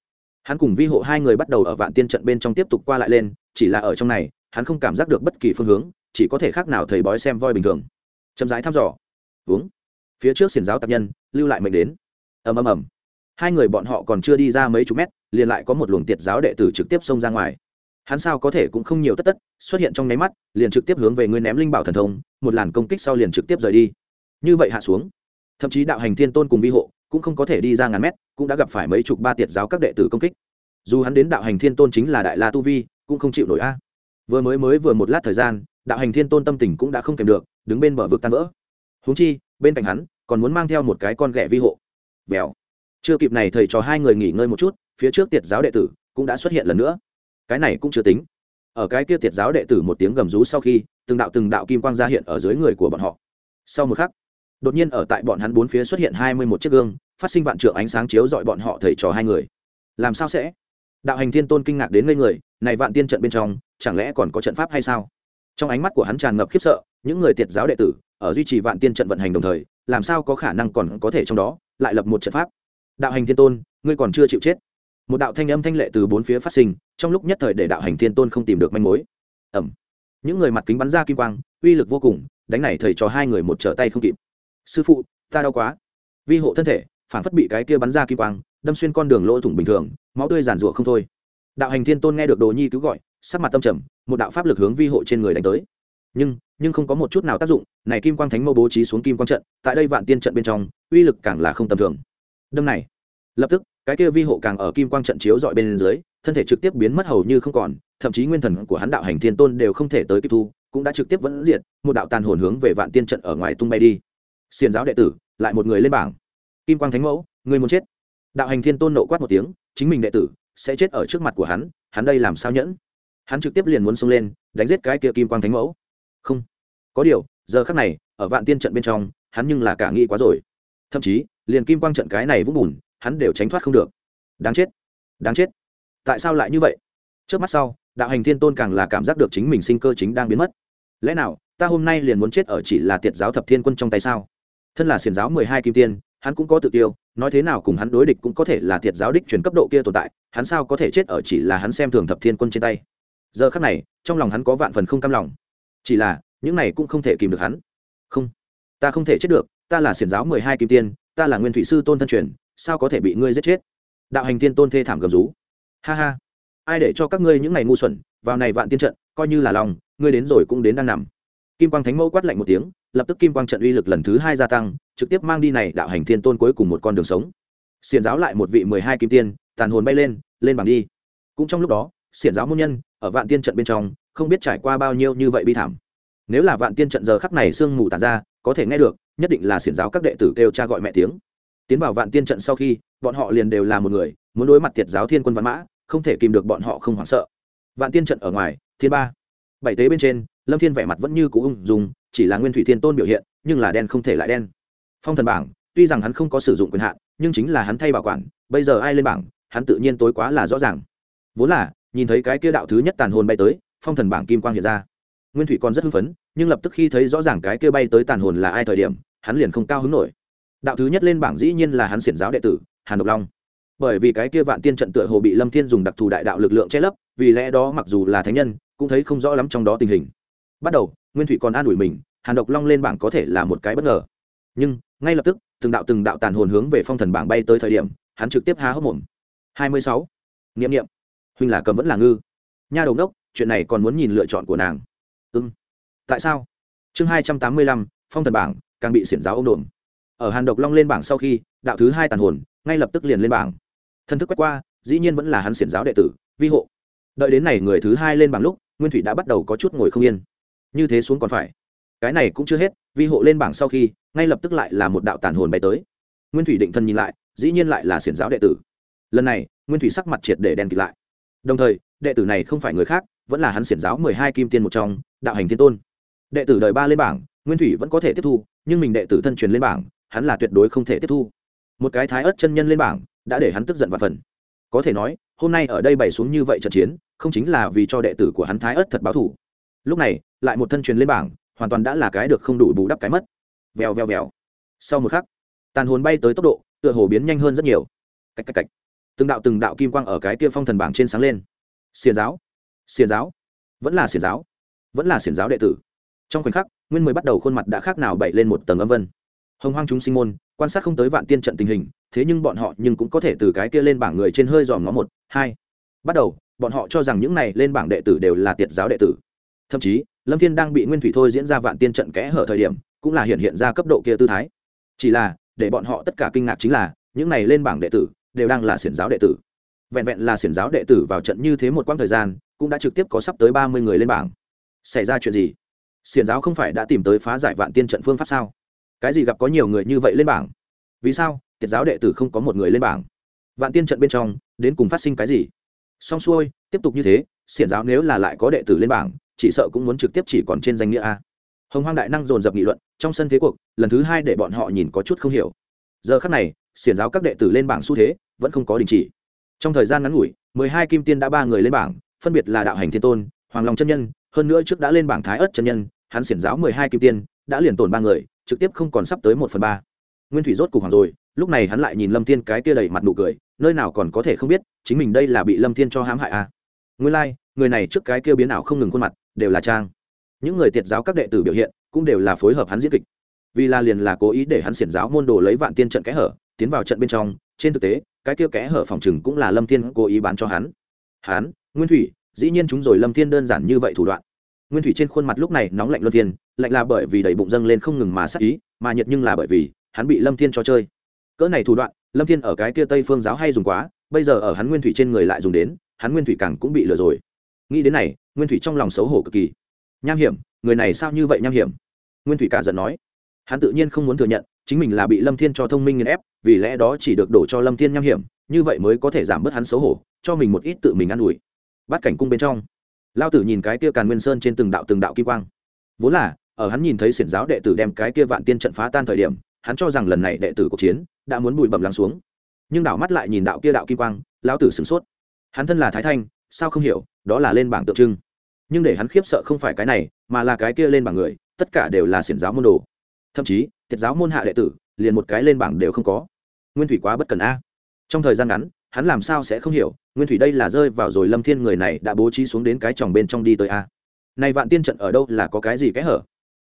Speaker 1: Hắn cùng vi hộ hai người bắt đầu ở vạn tiên trận bên trong tiếp tục qua lại lên, chỉ là ở trong này hắn không cảm giác được bất kỳ phương hướng, chỉ có thể khác nào thầy bói xem voi bình thường. Chậm rãi thăm dò. Uống. Phía trước xiển giáo tạc nhân, lưu lại mệnh đến. Ầm ầm ầm. Hai người bọn họ còn chưa đi ra mấy chục mét, liền lại có một luồng tiệt giáo đệ tử trực tiếp xông ra ngoài. Hắn sao có thể cũng không nhiều tất tất, xuất hiện trong nháy mắt, liền trực tiếp hướng về người ném linh bảo thần thông, một làn công kích sau liền trực tiếp rời đi. Như vậy hạ xuống, thậm chí đạo hành thiên tôn cùng vi hộ cũng không có thể đi ra ngàn mét, cũng đã gặp phải mấy chục ba tiệt giáo các đệ tử công kích. Dù hắn đến đạo hành thiên tôn chính là đại la tu vi, cũng không chịu nổi a vừa mới mới vừa một lát thời gian, đạo hành thiên tôn tâm tình cũng đã không kèm được, đứng bên bờ vực tan vỡ. Húng chi, bên cạnh hắn, còn muốn mang theo một cái con ghẻ vi hộ. Vèo. Chưa kịp này thầy trò hai người nghỉ ngơi một chút, phía trước tiệt giáo đệ tử cũng đã xuất hiện lần nữa. Cái này cũng chưa tính. Ở cái kia tiệt giáo đệ tử một tiếng gầm rú sau khi, từng đạo từng đạo kim quang ra hiện ở dưới người của bọn họ. Sau một khắc, đột nhiên ở tại bọn hắn bốn phía xuất hiện hai mươi một chiếc gương, phát sinh vạn trượng ánh sáng chiếu dọi bọn họ thầy trò hai người. Làm sao sẽ? Đạo hành thiên tôn kinh ngạc đến ngây người, này vạn tiên trận bên trong chẳng lẽ còn có trận pháp hay sao? Trong ánh mắt của hắn tràn ngập khiếp sợ, những người tiệt giáo đệ tử, ở duy trì vạn tiên trận vận hành đồng thời, làm sao có khả năng còn có thể trong đó lại lập một trận pháp? Đạo hành thiên tôn, ngươi còn chưa chịu chết. Một đạo thanh âm thanh lệ từ bốn phía phát sinh, trong lúc nhất thời để đạo hành thiên tôn không tìm được manh mối. Ẩm những người mặt kính bắn ra kim quang, uy lực vô cùng, đánh này thầy cho hai người một trở tay không kịp. Sư phụ, ta đau quá. Vi hộ thân thể, phản phất bị cái kia bắn ra kim quang, đâm xuyên con đường lỗ thủng bình thường, máu tươi giàn rủa không thôi. Đạo hành thiên tôn nghe được đồ nhi cứu gọi sắc mặt tâm trầm, một đạo pháp lực hướng vi hộ trên người đánh tới. Nhưng nhưng không có một chút nào tác dụng, này kim quang thánh mâu bố trí xuống kim quang trận, tại đây vạn tiên trận bên trong, uy lực càng là không tầm thường. Đâm này, lập tức, cái kia vi hộ càng ở kim quang trận chiếu dọi bên dưới, thân thể trực tiếp biến mất hầu như không còn, thậm chí nguyên thần của hắn đạo hành thiên tôn đều không thể tới kịp thu, cũng đã trực tiếp vẫn diệt, một đạo tàn hồn hướng về vạn tiên trận ở ngoài tung bay đi. Xiền giáo đệ tử, lại một người lên bảng. Kim quang thánh mẫu, người muốn chết. Đạo hành thiên tôn nộ quát một tiếng, chính mình đệ tử sẽ chết ở trước mặt của hắn hắn đây làm sao nhẫn? Hắn trực tiếp liền muốn xông lên, đánh giết cái kia kim quang thánh mẫu. Không. Có điều, giờ khắc này, ở vạn tiên trận bên trong, hắn nhưng là cả nghĩ quá rồi. Thậm chí, liền kim quang trận cái này vũng bùn, hắn đều tránh thoát không được. Đáng chết. Đáng chết. Tại sao lại như vậy? Trước mắt sau, đạo hành thiên tôn càng là cảm giác được chính mình sinh cơ chính đang biến mất. Lẽ nào, ta hôm nay liền muốn chết ở chỉ là tiệt giáo thập thiên quân trong tay sao? Thân là xiền giáo mười hai kim tiên, hắn cũng có tự tiêu, nói thế nào cùng hắn đối địch cũng có thể là thiệt giáo đích truyền cấp độ kia tồn tại, hắn sao có thể chết ở chỉ là hắn xem thường thập thiên quân trên tay? Giờ khắc này, trong lòng hắn có vạn phần không cam lòng. Chỉ là, những này cũng không thể kìm được hắn. Không, ta không thể chết được, ta là xiển giáo mười hai kim tiên, ta là nguyên thủy sư tôn thân truyền, sao có thể bị ngươi giết chết? Đạo hành tiên tôn thê thảm gầm rú. Ha ha, ai để cho các ngươi những ngày ngu xuẩn, vào này vạn tiên trận, coi như là lòng, ngươi đến rồi cũng đến đang nằm. Kim quang thánh mẫu quát lạnh một tiếng, lập tức kim quang trận uy lực lần thứ hai gia tăng, trực tiếp mang đi này đạo hành thiên tôn cuối cùng một con đường sống. Xiền giáo lại một vị mười hai kim tiên, tàn hồn bay lên lên bằng đi. Cũng trong lúc đó xiển giáo môn nhân, ở vạn tiên trận bên trong, không biết trải qua bao nhiêu như vậy bi thảm. Nếu là vạn tiên trận giờ khắc này sương mù tàn ra, có thể nghe được, nhất định là xiển giáo các đệ tử kêu cha gọi mẹ tiếng. Tiến vào vạn tiên trận sau khi, bọn họ liền đều là một người, muốn đối mặt tiệt giáo thiên quân văn mã, không thể kìm được bọn họ không hoảng sợ. Vạn tiên trận ở ngoài, thiên ba. Bảy tế bên trên, lâm thiên vẻ mặt vẫn như cũ ung dùng chỉ là nguyên thủy thiên tôn biểu hiện, nhưng là đen không thể lại đen. Phong thần bảng, tuy rằng hắn không có sử dụng quyền hạn, nhưng chính là hắn thay bảo quản, bây giờ ai lên bảng, hắn tự nhiên tối quá là rõ ràng. Vốn là nhìn thấy cái kia đạo thứ nhất tàn hồn bay tới, phong thần bảng kim quang hiện ra. Nguyên thủy còn rất hưng phấn, nhưng lập tức khi thấy rõ ràng cái kia bay tới tàn hồn là ai thời điểm, hắn liền không cao hứng nổi. Đạo thứ nhất lên bảng dĩ nhiên là hắn xiển giáo đệ tử, hàn độc long. Bởi vì cái kia vạn tiên trận tựa hồ bị lâm thiên dùng đặc thù đại đạo lực lượng che lấp, vì lẽ đó mặc dù là thánh nhân, cũng thấy không rõ lắm trong đó tình hình. Bắt đầu, nguyên thủy còn an ủi mình, hàn độc long lên bảng có thể là một cái bất ngờ. Nhưng, ngay lập tức, từng đạo từng đạo tàn hồn hướng về phong thần bảng bay tới thời điểm, hắn trực tiếp há hốc mồm. Hai mươi sáu. Nghiệm nghiệm huynh là cầm vẫn là ngư. Nha đầu đốc, chuyện này còn muốn nhìn lựa chọn của nàng. Ưng tại sao? Chương hai trăm tám mươi lăm, phong thần bảng, càng bị xiển giáo ông đồn. Ở hàn độc long lên bảng sau khi, đạo thứ hai tàn hồn, ngay lập tức liền lên bảng. Thân thức quét qua, dĩ nhiên vẫn là hắn xiển giáo đệ tử, vi hộ. Đợi đến này người thứ hai lên bảng lúc, nguyên thủy đã bắt đầu có chút ngồi không yên. Như thế xuống còn phải. Cái này cũng chưa hết, vi hộ lên bảng sau khi, ngay lập tức lại là một đạo tàn hồn bay tới. Nguyên thủy định thân nhìn lại, dĩ nhiên lại là xiển giáo đệ tử. Lần này, nguyên thủy sắc mặt triệt để đen kịt lại đồng thời, đệ tử này không phải người khác, vẫn là hắn xiển giáo mười hai kim tiên một trong, đạo hành thiên tôn. Đệ tử đời ba lên bảng, nguyên thủy vẫn có thể tiếp thu, nhưng mình đệ tử thân truyền lên bảng, hắn là tuyệt đối không thể tiếp thu. Một cái thái ớt chân nhân lên bảng, đã để hắn tức giận và phần. Có thể nói, hôm nay ở đây bày xuống như vậy trận chiến, không chính là vì cho đệ tử của hắn thái ớt thật báo thủ lúc này, lại một thân truyền lên bảng, hoàn toàn đã là cái được không đủ bù đắp cái mất. Vèo vèo vèo. Sau một khắc, tàn hồn bay tới tốc độ, tựa hồ biến nhanh hơn rất nhiều. Cách cách cách từng đạo từng đạo kim quang ở cái kia phong thần bảng trên sáng lên. Xiền giáo xiền giáo, vẫn là xiền giáo, vẫn là xiền giáo đệ tử. Trong khoảnh khắc, nguyên mười bắt đầu khuôn mặt đã khác nào bậy lên một tầng âm vân. Hồng hoang chúng sinh môn, quan sát không tới vạn tiên trận tình hình, thế nhưng bọn họ nhưng cũng có thể từ cái kia lên bảng người trên hơi dòm ngó một, hai. Bắt đầu, bọn họ cho rằng những này lên bảng đệ tử đều là tiệt giáo đệ tử. Thậm chí, lâm thiên đang bị nguyên thủy thôi diễn ra vạn tiên trận kẽ hở thời điểm, cũng là hiện hiện ra cấp độ kia tư thái. Chỉ là, để bọn họ tất cả kinh ngạc chính là, những này lên bảng đệ tử đều đang là xiển giáo đệ tử. Vẹn vẹn là xiển giáo đệ tử vào trận như thế một quãng thời gian, cũng đã trực tiếp có sắp tới ba mươi người lên bảng. Xảy ra chuyện gì? Xiển giáo không phải đã tìm tới phá giải vạn tiên trận phương pháp sao? Cái gì gặp có nhiều người như vậy lên bảng? Vì sao, tiệt giáo đệ tử không có một người lên bảng? Vạn tiên trận bên trong, đến cùng phát sinh cái gì? Xong xuôi, tiếp tục như thế, xiển giáo nếu là lại có đệ tử lên bảng, chỉ sợ cũng muốn trực tiếp chỉ còn trên danh nghĩa a. Hồng hoang đại năng dồn dập nghị luận, trong sân thế cuộc, lần thứ hai để bọn họ nhìn có chút không hiểu. Giờ khắc này xiển giáo các đệ tử lên bảng xu thế vẫn không có đình chỉ. Trong thời gian ngắn ngủi mười hai kim tiên đã ba người lên bảng phân biệt là đạo hành thiên tôn hoàng long chân nhân hơn nữa trước đã lên bảng thái ớt chân nhân hắn xiển giáo mười hai kim tiên đã liền tổn ba người trực tiếp không còn sắp tới một phần ba. Nguyên thủy rốt cục hoàng rồi lúc này hắn lại nhìn lâm thiên cái kia đầy mặt nụ cười nơi nào còn có thể không biết chính mình đây là bị lâm thiên cho hãm hại à? Nguyên lai、like, người này trước cái kia biến ảo không ngừng khuôn mặt đều là trang. Những người tiệt giáo các đệ tử biểu hiện cũng đều là phối hợp hắn diễn kịch. Vì là liền là cố ý để hắn xiển giáo môn đồ lấy vạn tiên trận kẽ hở tiến vào trận bên trong, trên thực tế, cái kia kẽ hở phòng chừng cũng là lâm thiên cố ý bán cho hắn. Hắn, nguyên thủy, dĩ nhiên chúng rồi lâm thiên đơn giản như vậy thủ đoạn. Nguyên thủy trên khuôn mặt lúc này nóng lạnh luân thiên lạnh là bởi vì đầy bụng dâng lên không ngừng mà sắc ý, mà nhiệt nhưng là bởi vì hắn bị lâm thiên cho chơi. Cỡ này thủ đoạn, lâm thiên ở cái kia tây phương giáo hay dùng quá, bây giờ ở hắn nguyên thủy trên người lại dùng đến, hắn nguyên thủy càng cũng bị lừa rồi. Nghĩ đến này, nguyên thủy trong lòng xấu hổ cực kỳ. Nham hiểm, người này sao như vậy nham hiểm? Nguyên thủy cả giận nói. Hắn tự nhiên không muốn thừa nhận, chính mình là bị lâm thiên cho thông minh nghiền ép vì lẽ đó chỉ được đổ cho lâm thiên nham hiểm, như vậy mới có thể giảm bớt hắn xấu hổ, cho mình một ít tự mình ă n ủi. Bắt cảnh cung bên trong, lao tử nhìn cái kia càn nguyên sơn trên từng đạo từng đạo kim quang. Vốn là, ở hắn nhìn thấy xiển giáo đệ tử đem cái kia vạn tiên trận phá tan thời điểm, hắn cho rằng lần này đệ tử cuộc chiến đã muốn bụi bẩm lắng xuống. Nhưng đảo mắt lại nhìn đạo kia đạo kim quang, lao tử sửng sốt. Hắn thân là thái thanh, sao không hiểu, đó là lên bảng tượng trưng. Nhưng để hắn khiếp sợ không phải cái này, mà là cái kia lên bảng người, tất cả đều là xiển giáo môn đồ. Thậm chí thiệt giáo môn hạ đệ tử liền một cái lên bảng đều không có. Nguyên thủy quá bất cần a. Trong thời gian ngắn, hắn làm sao sẽ không hiểu, nguyên thủy đây là rơi vào rồi lâm thiên người này đã bố trí xuống đến cái tròng bên trong đi tới a. Này vạn tiên trận ở đâu là có cái gì kẽ hở?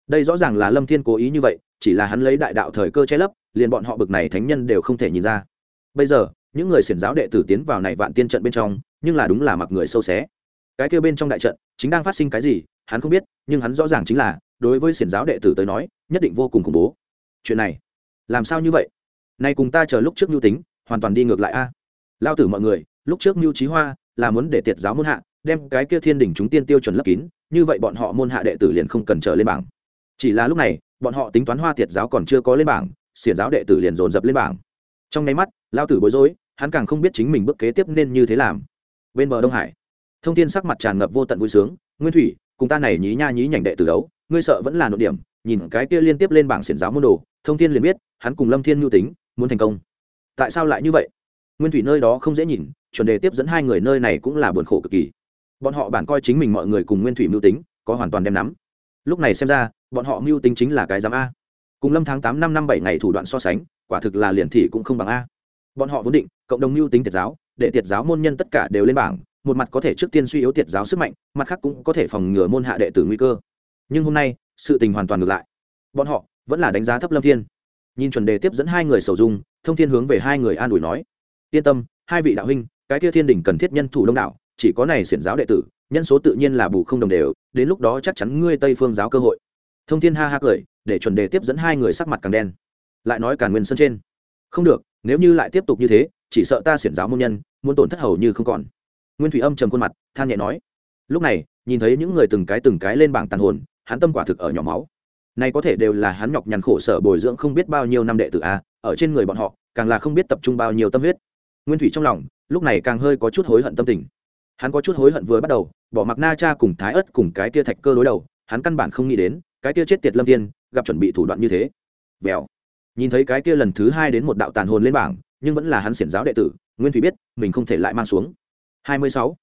Speaker 1: Đây rõ ràng là lâm thiên cố ý như vậy, chỉ là hắn lấy đại đạo thời cơ che lấp, liền bọn họ bực này thánh nhân đều không thể nhìn ra. Bây giờ, những người xiển giáo đệ tử tiến vào này vạn tiên trận bên trong, nhưng là đúng là mặc người sâu xé. Cái kia bên trong đại trận, chính đang phát sinh cái gì, hắn không biết, nhưng hắn rõ ràng chính là, đối với xiển giáo đệ tử tới nói, nhất định vô cùng khủng bố. Chuyện này làm sao như vậy? Nay cùng ta chờ lúc trước mưu tính, hoàn toàn đi ngược lại a. Lao tử mọi người, lúc trước mưu trí hoa là muốn để tiệt giáo môn hạ, đem cái kia thiên đình chúng tiên tiêu chuẩn lấp kín, như vậy bọn họ môn hạ đệ tử liền không cần trở lên bảng. Chỉ là lúc này, bọn họ tính toán hoa tiệt giáo còn chưa có lên bảng, xiển giáo đệ tử liền dồn dập lên bảng. Trong nháy mắt, lao tử bối rối, hắn càng không biết chính mình bước kế tiếp nên như thế làm. Bên bờ đông hải, thông tin sắc mặt tràn ngập vô tận vui sướng, nguyên thủy, cùng ta này nhí nha nhí nhảnh đệ tử đấu, ngươi sợ vẫn là nội điểm nhìn cái kia liên tiếp lên bảng xiển giáo môn đồ, thông thiên liền biết, hắn cùng lâm thiên mưu tính, muốn thành công. Tại sao lại như vậy? Nguyên thủy nơi đó không dễ nhìn, chuẩn đề tiếp dẫn hai người nơi này cũng là buồn khổ cực kỳ. Bọn họ bản coi chính mình mọi người cùng nguyên thủy mưu tính, có hoàn toàn đem nắm. Lúc này xem ra, bọn họ mưu tính chính là cái giám a. Cùng lâm tháng tám năm năm bảy ngày thủ đoạn so sánh, quả thực là liền thị cũng không bằng a. Bọn họ vốn định, cộng đồng mưu tính tiệt giáo, để tiệt giáo môn nhân tất cả đều lên bảng, một mặt có thể trước tiên suy yếu tiệt giáo sức mạnh, mặt khác cũng có thể phòng ngừa môn hạ đệ tử nguy cơ. Nhưng hôm nay sự tình hoàn toàn ngược lại. Bọn họ vẫn là đánh giá thấp lâm thiên. Nhìn chuẩn đề tiếp dẫn hai người sầu dung, thông thiên hướng về hai người an ủi nói, yên tâm, hai vị đạo huynh, cái kia thiên đình cần thiết nhân thủ đông đảo, chỉ có này xiển giáo đệ tử, nhân số tự nhiên là bù không đồng đều, đến lúc đó chắc chắn ngươi tây phương giáo cơ hội. Thông thiên ha ha cười, để chuẩn đề tiếp dẫn hai người sắc mặt càng đen. Lại nói cả nguyên sân trên. Không được, nếu như lại tiếp tục như thế, chỉ sợ ta xiển giáo môn nhân, muốn tổn thất hầu như không còn. Nguyên thủy âm trầm khuôn mặt, than nhẹ nói. Lúc này, nhìn thấy những người từng cái từng cái lên bảng tàn hồn hắn tâm quả thực ở nhỏ máu. Này có thể đều là hắn nhọc nhằn khổ sở bồi dưỡng không biết bao nhiêu năm đệ tử a, ở trên người bọn họ, càng là không biết tập trung bao nhiêu tâm huyết. Nguyên thủy trong lòng, lúc này càng hơi có chút hối hận tâm tình. Hắn có chút hối hận vừa bắt đầu, bỏ mặc na cha cùng thái ớt cùng cái kia thạch cơ đối đầu, hắn căn bản không nghĩ đến, cái kia chết tiệt lâm tiên gặp chuẩn bị thủ đoạn như thế. Vèo. Nhìn thấy cái kia lần thứ hai đến một đạo tàn hồn lên bảng, nhưng vẫn là hắn xiển giáo đệ tử, nguyên thủy biết, mình không thể lại mang xuống. Hai mươi sáu.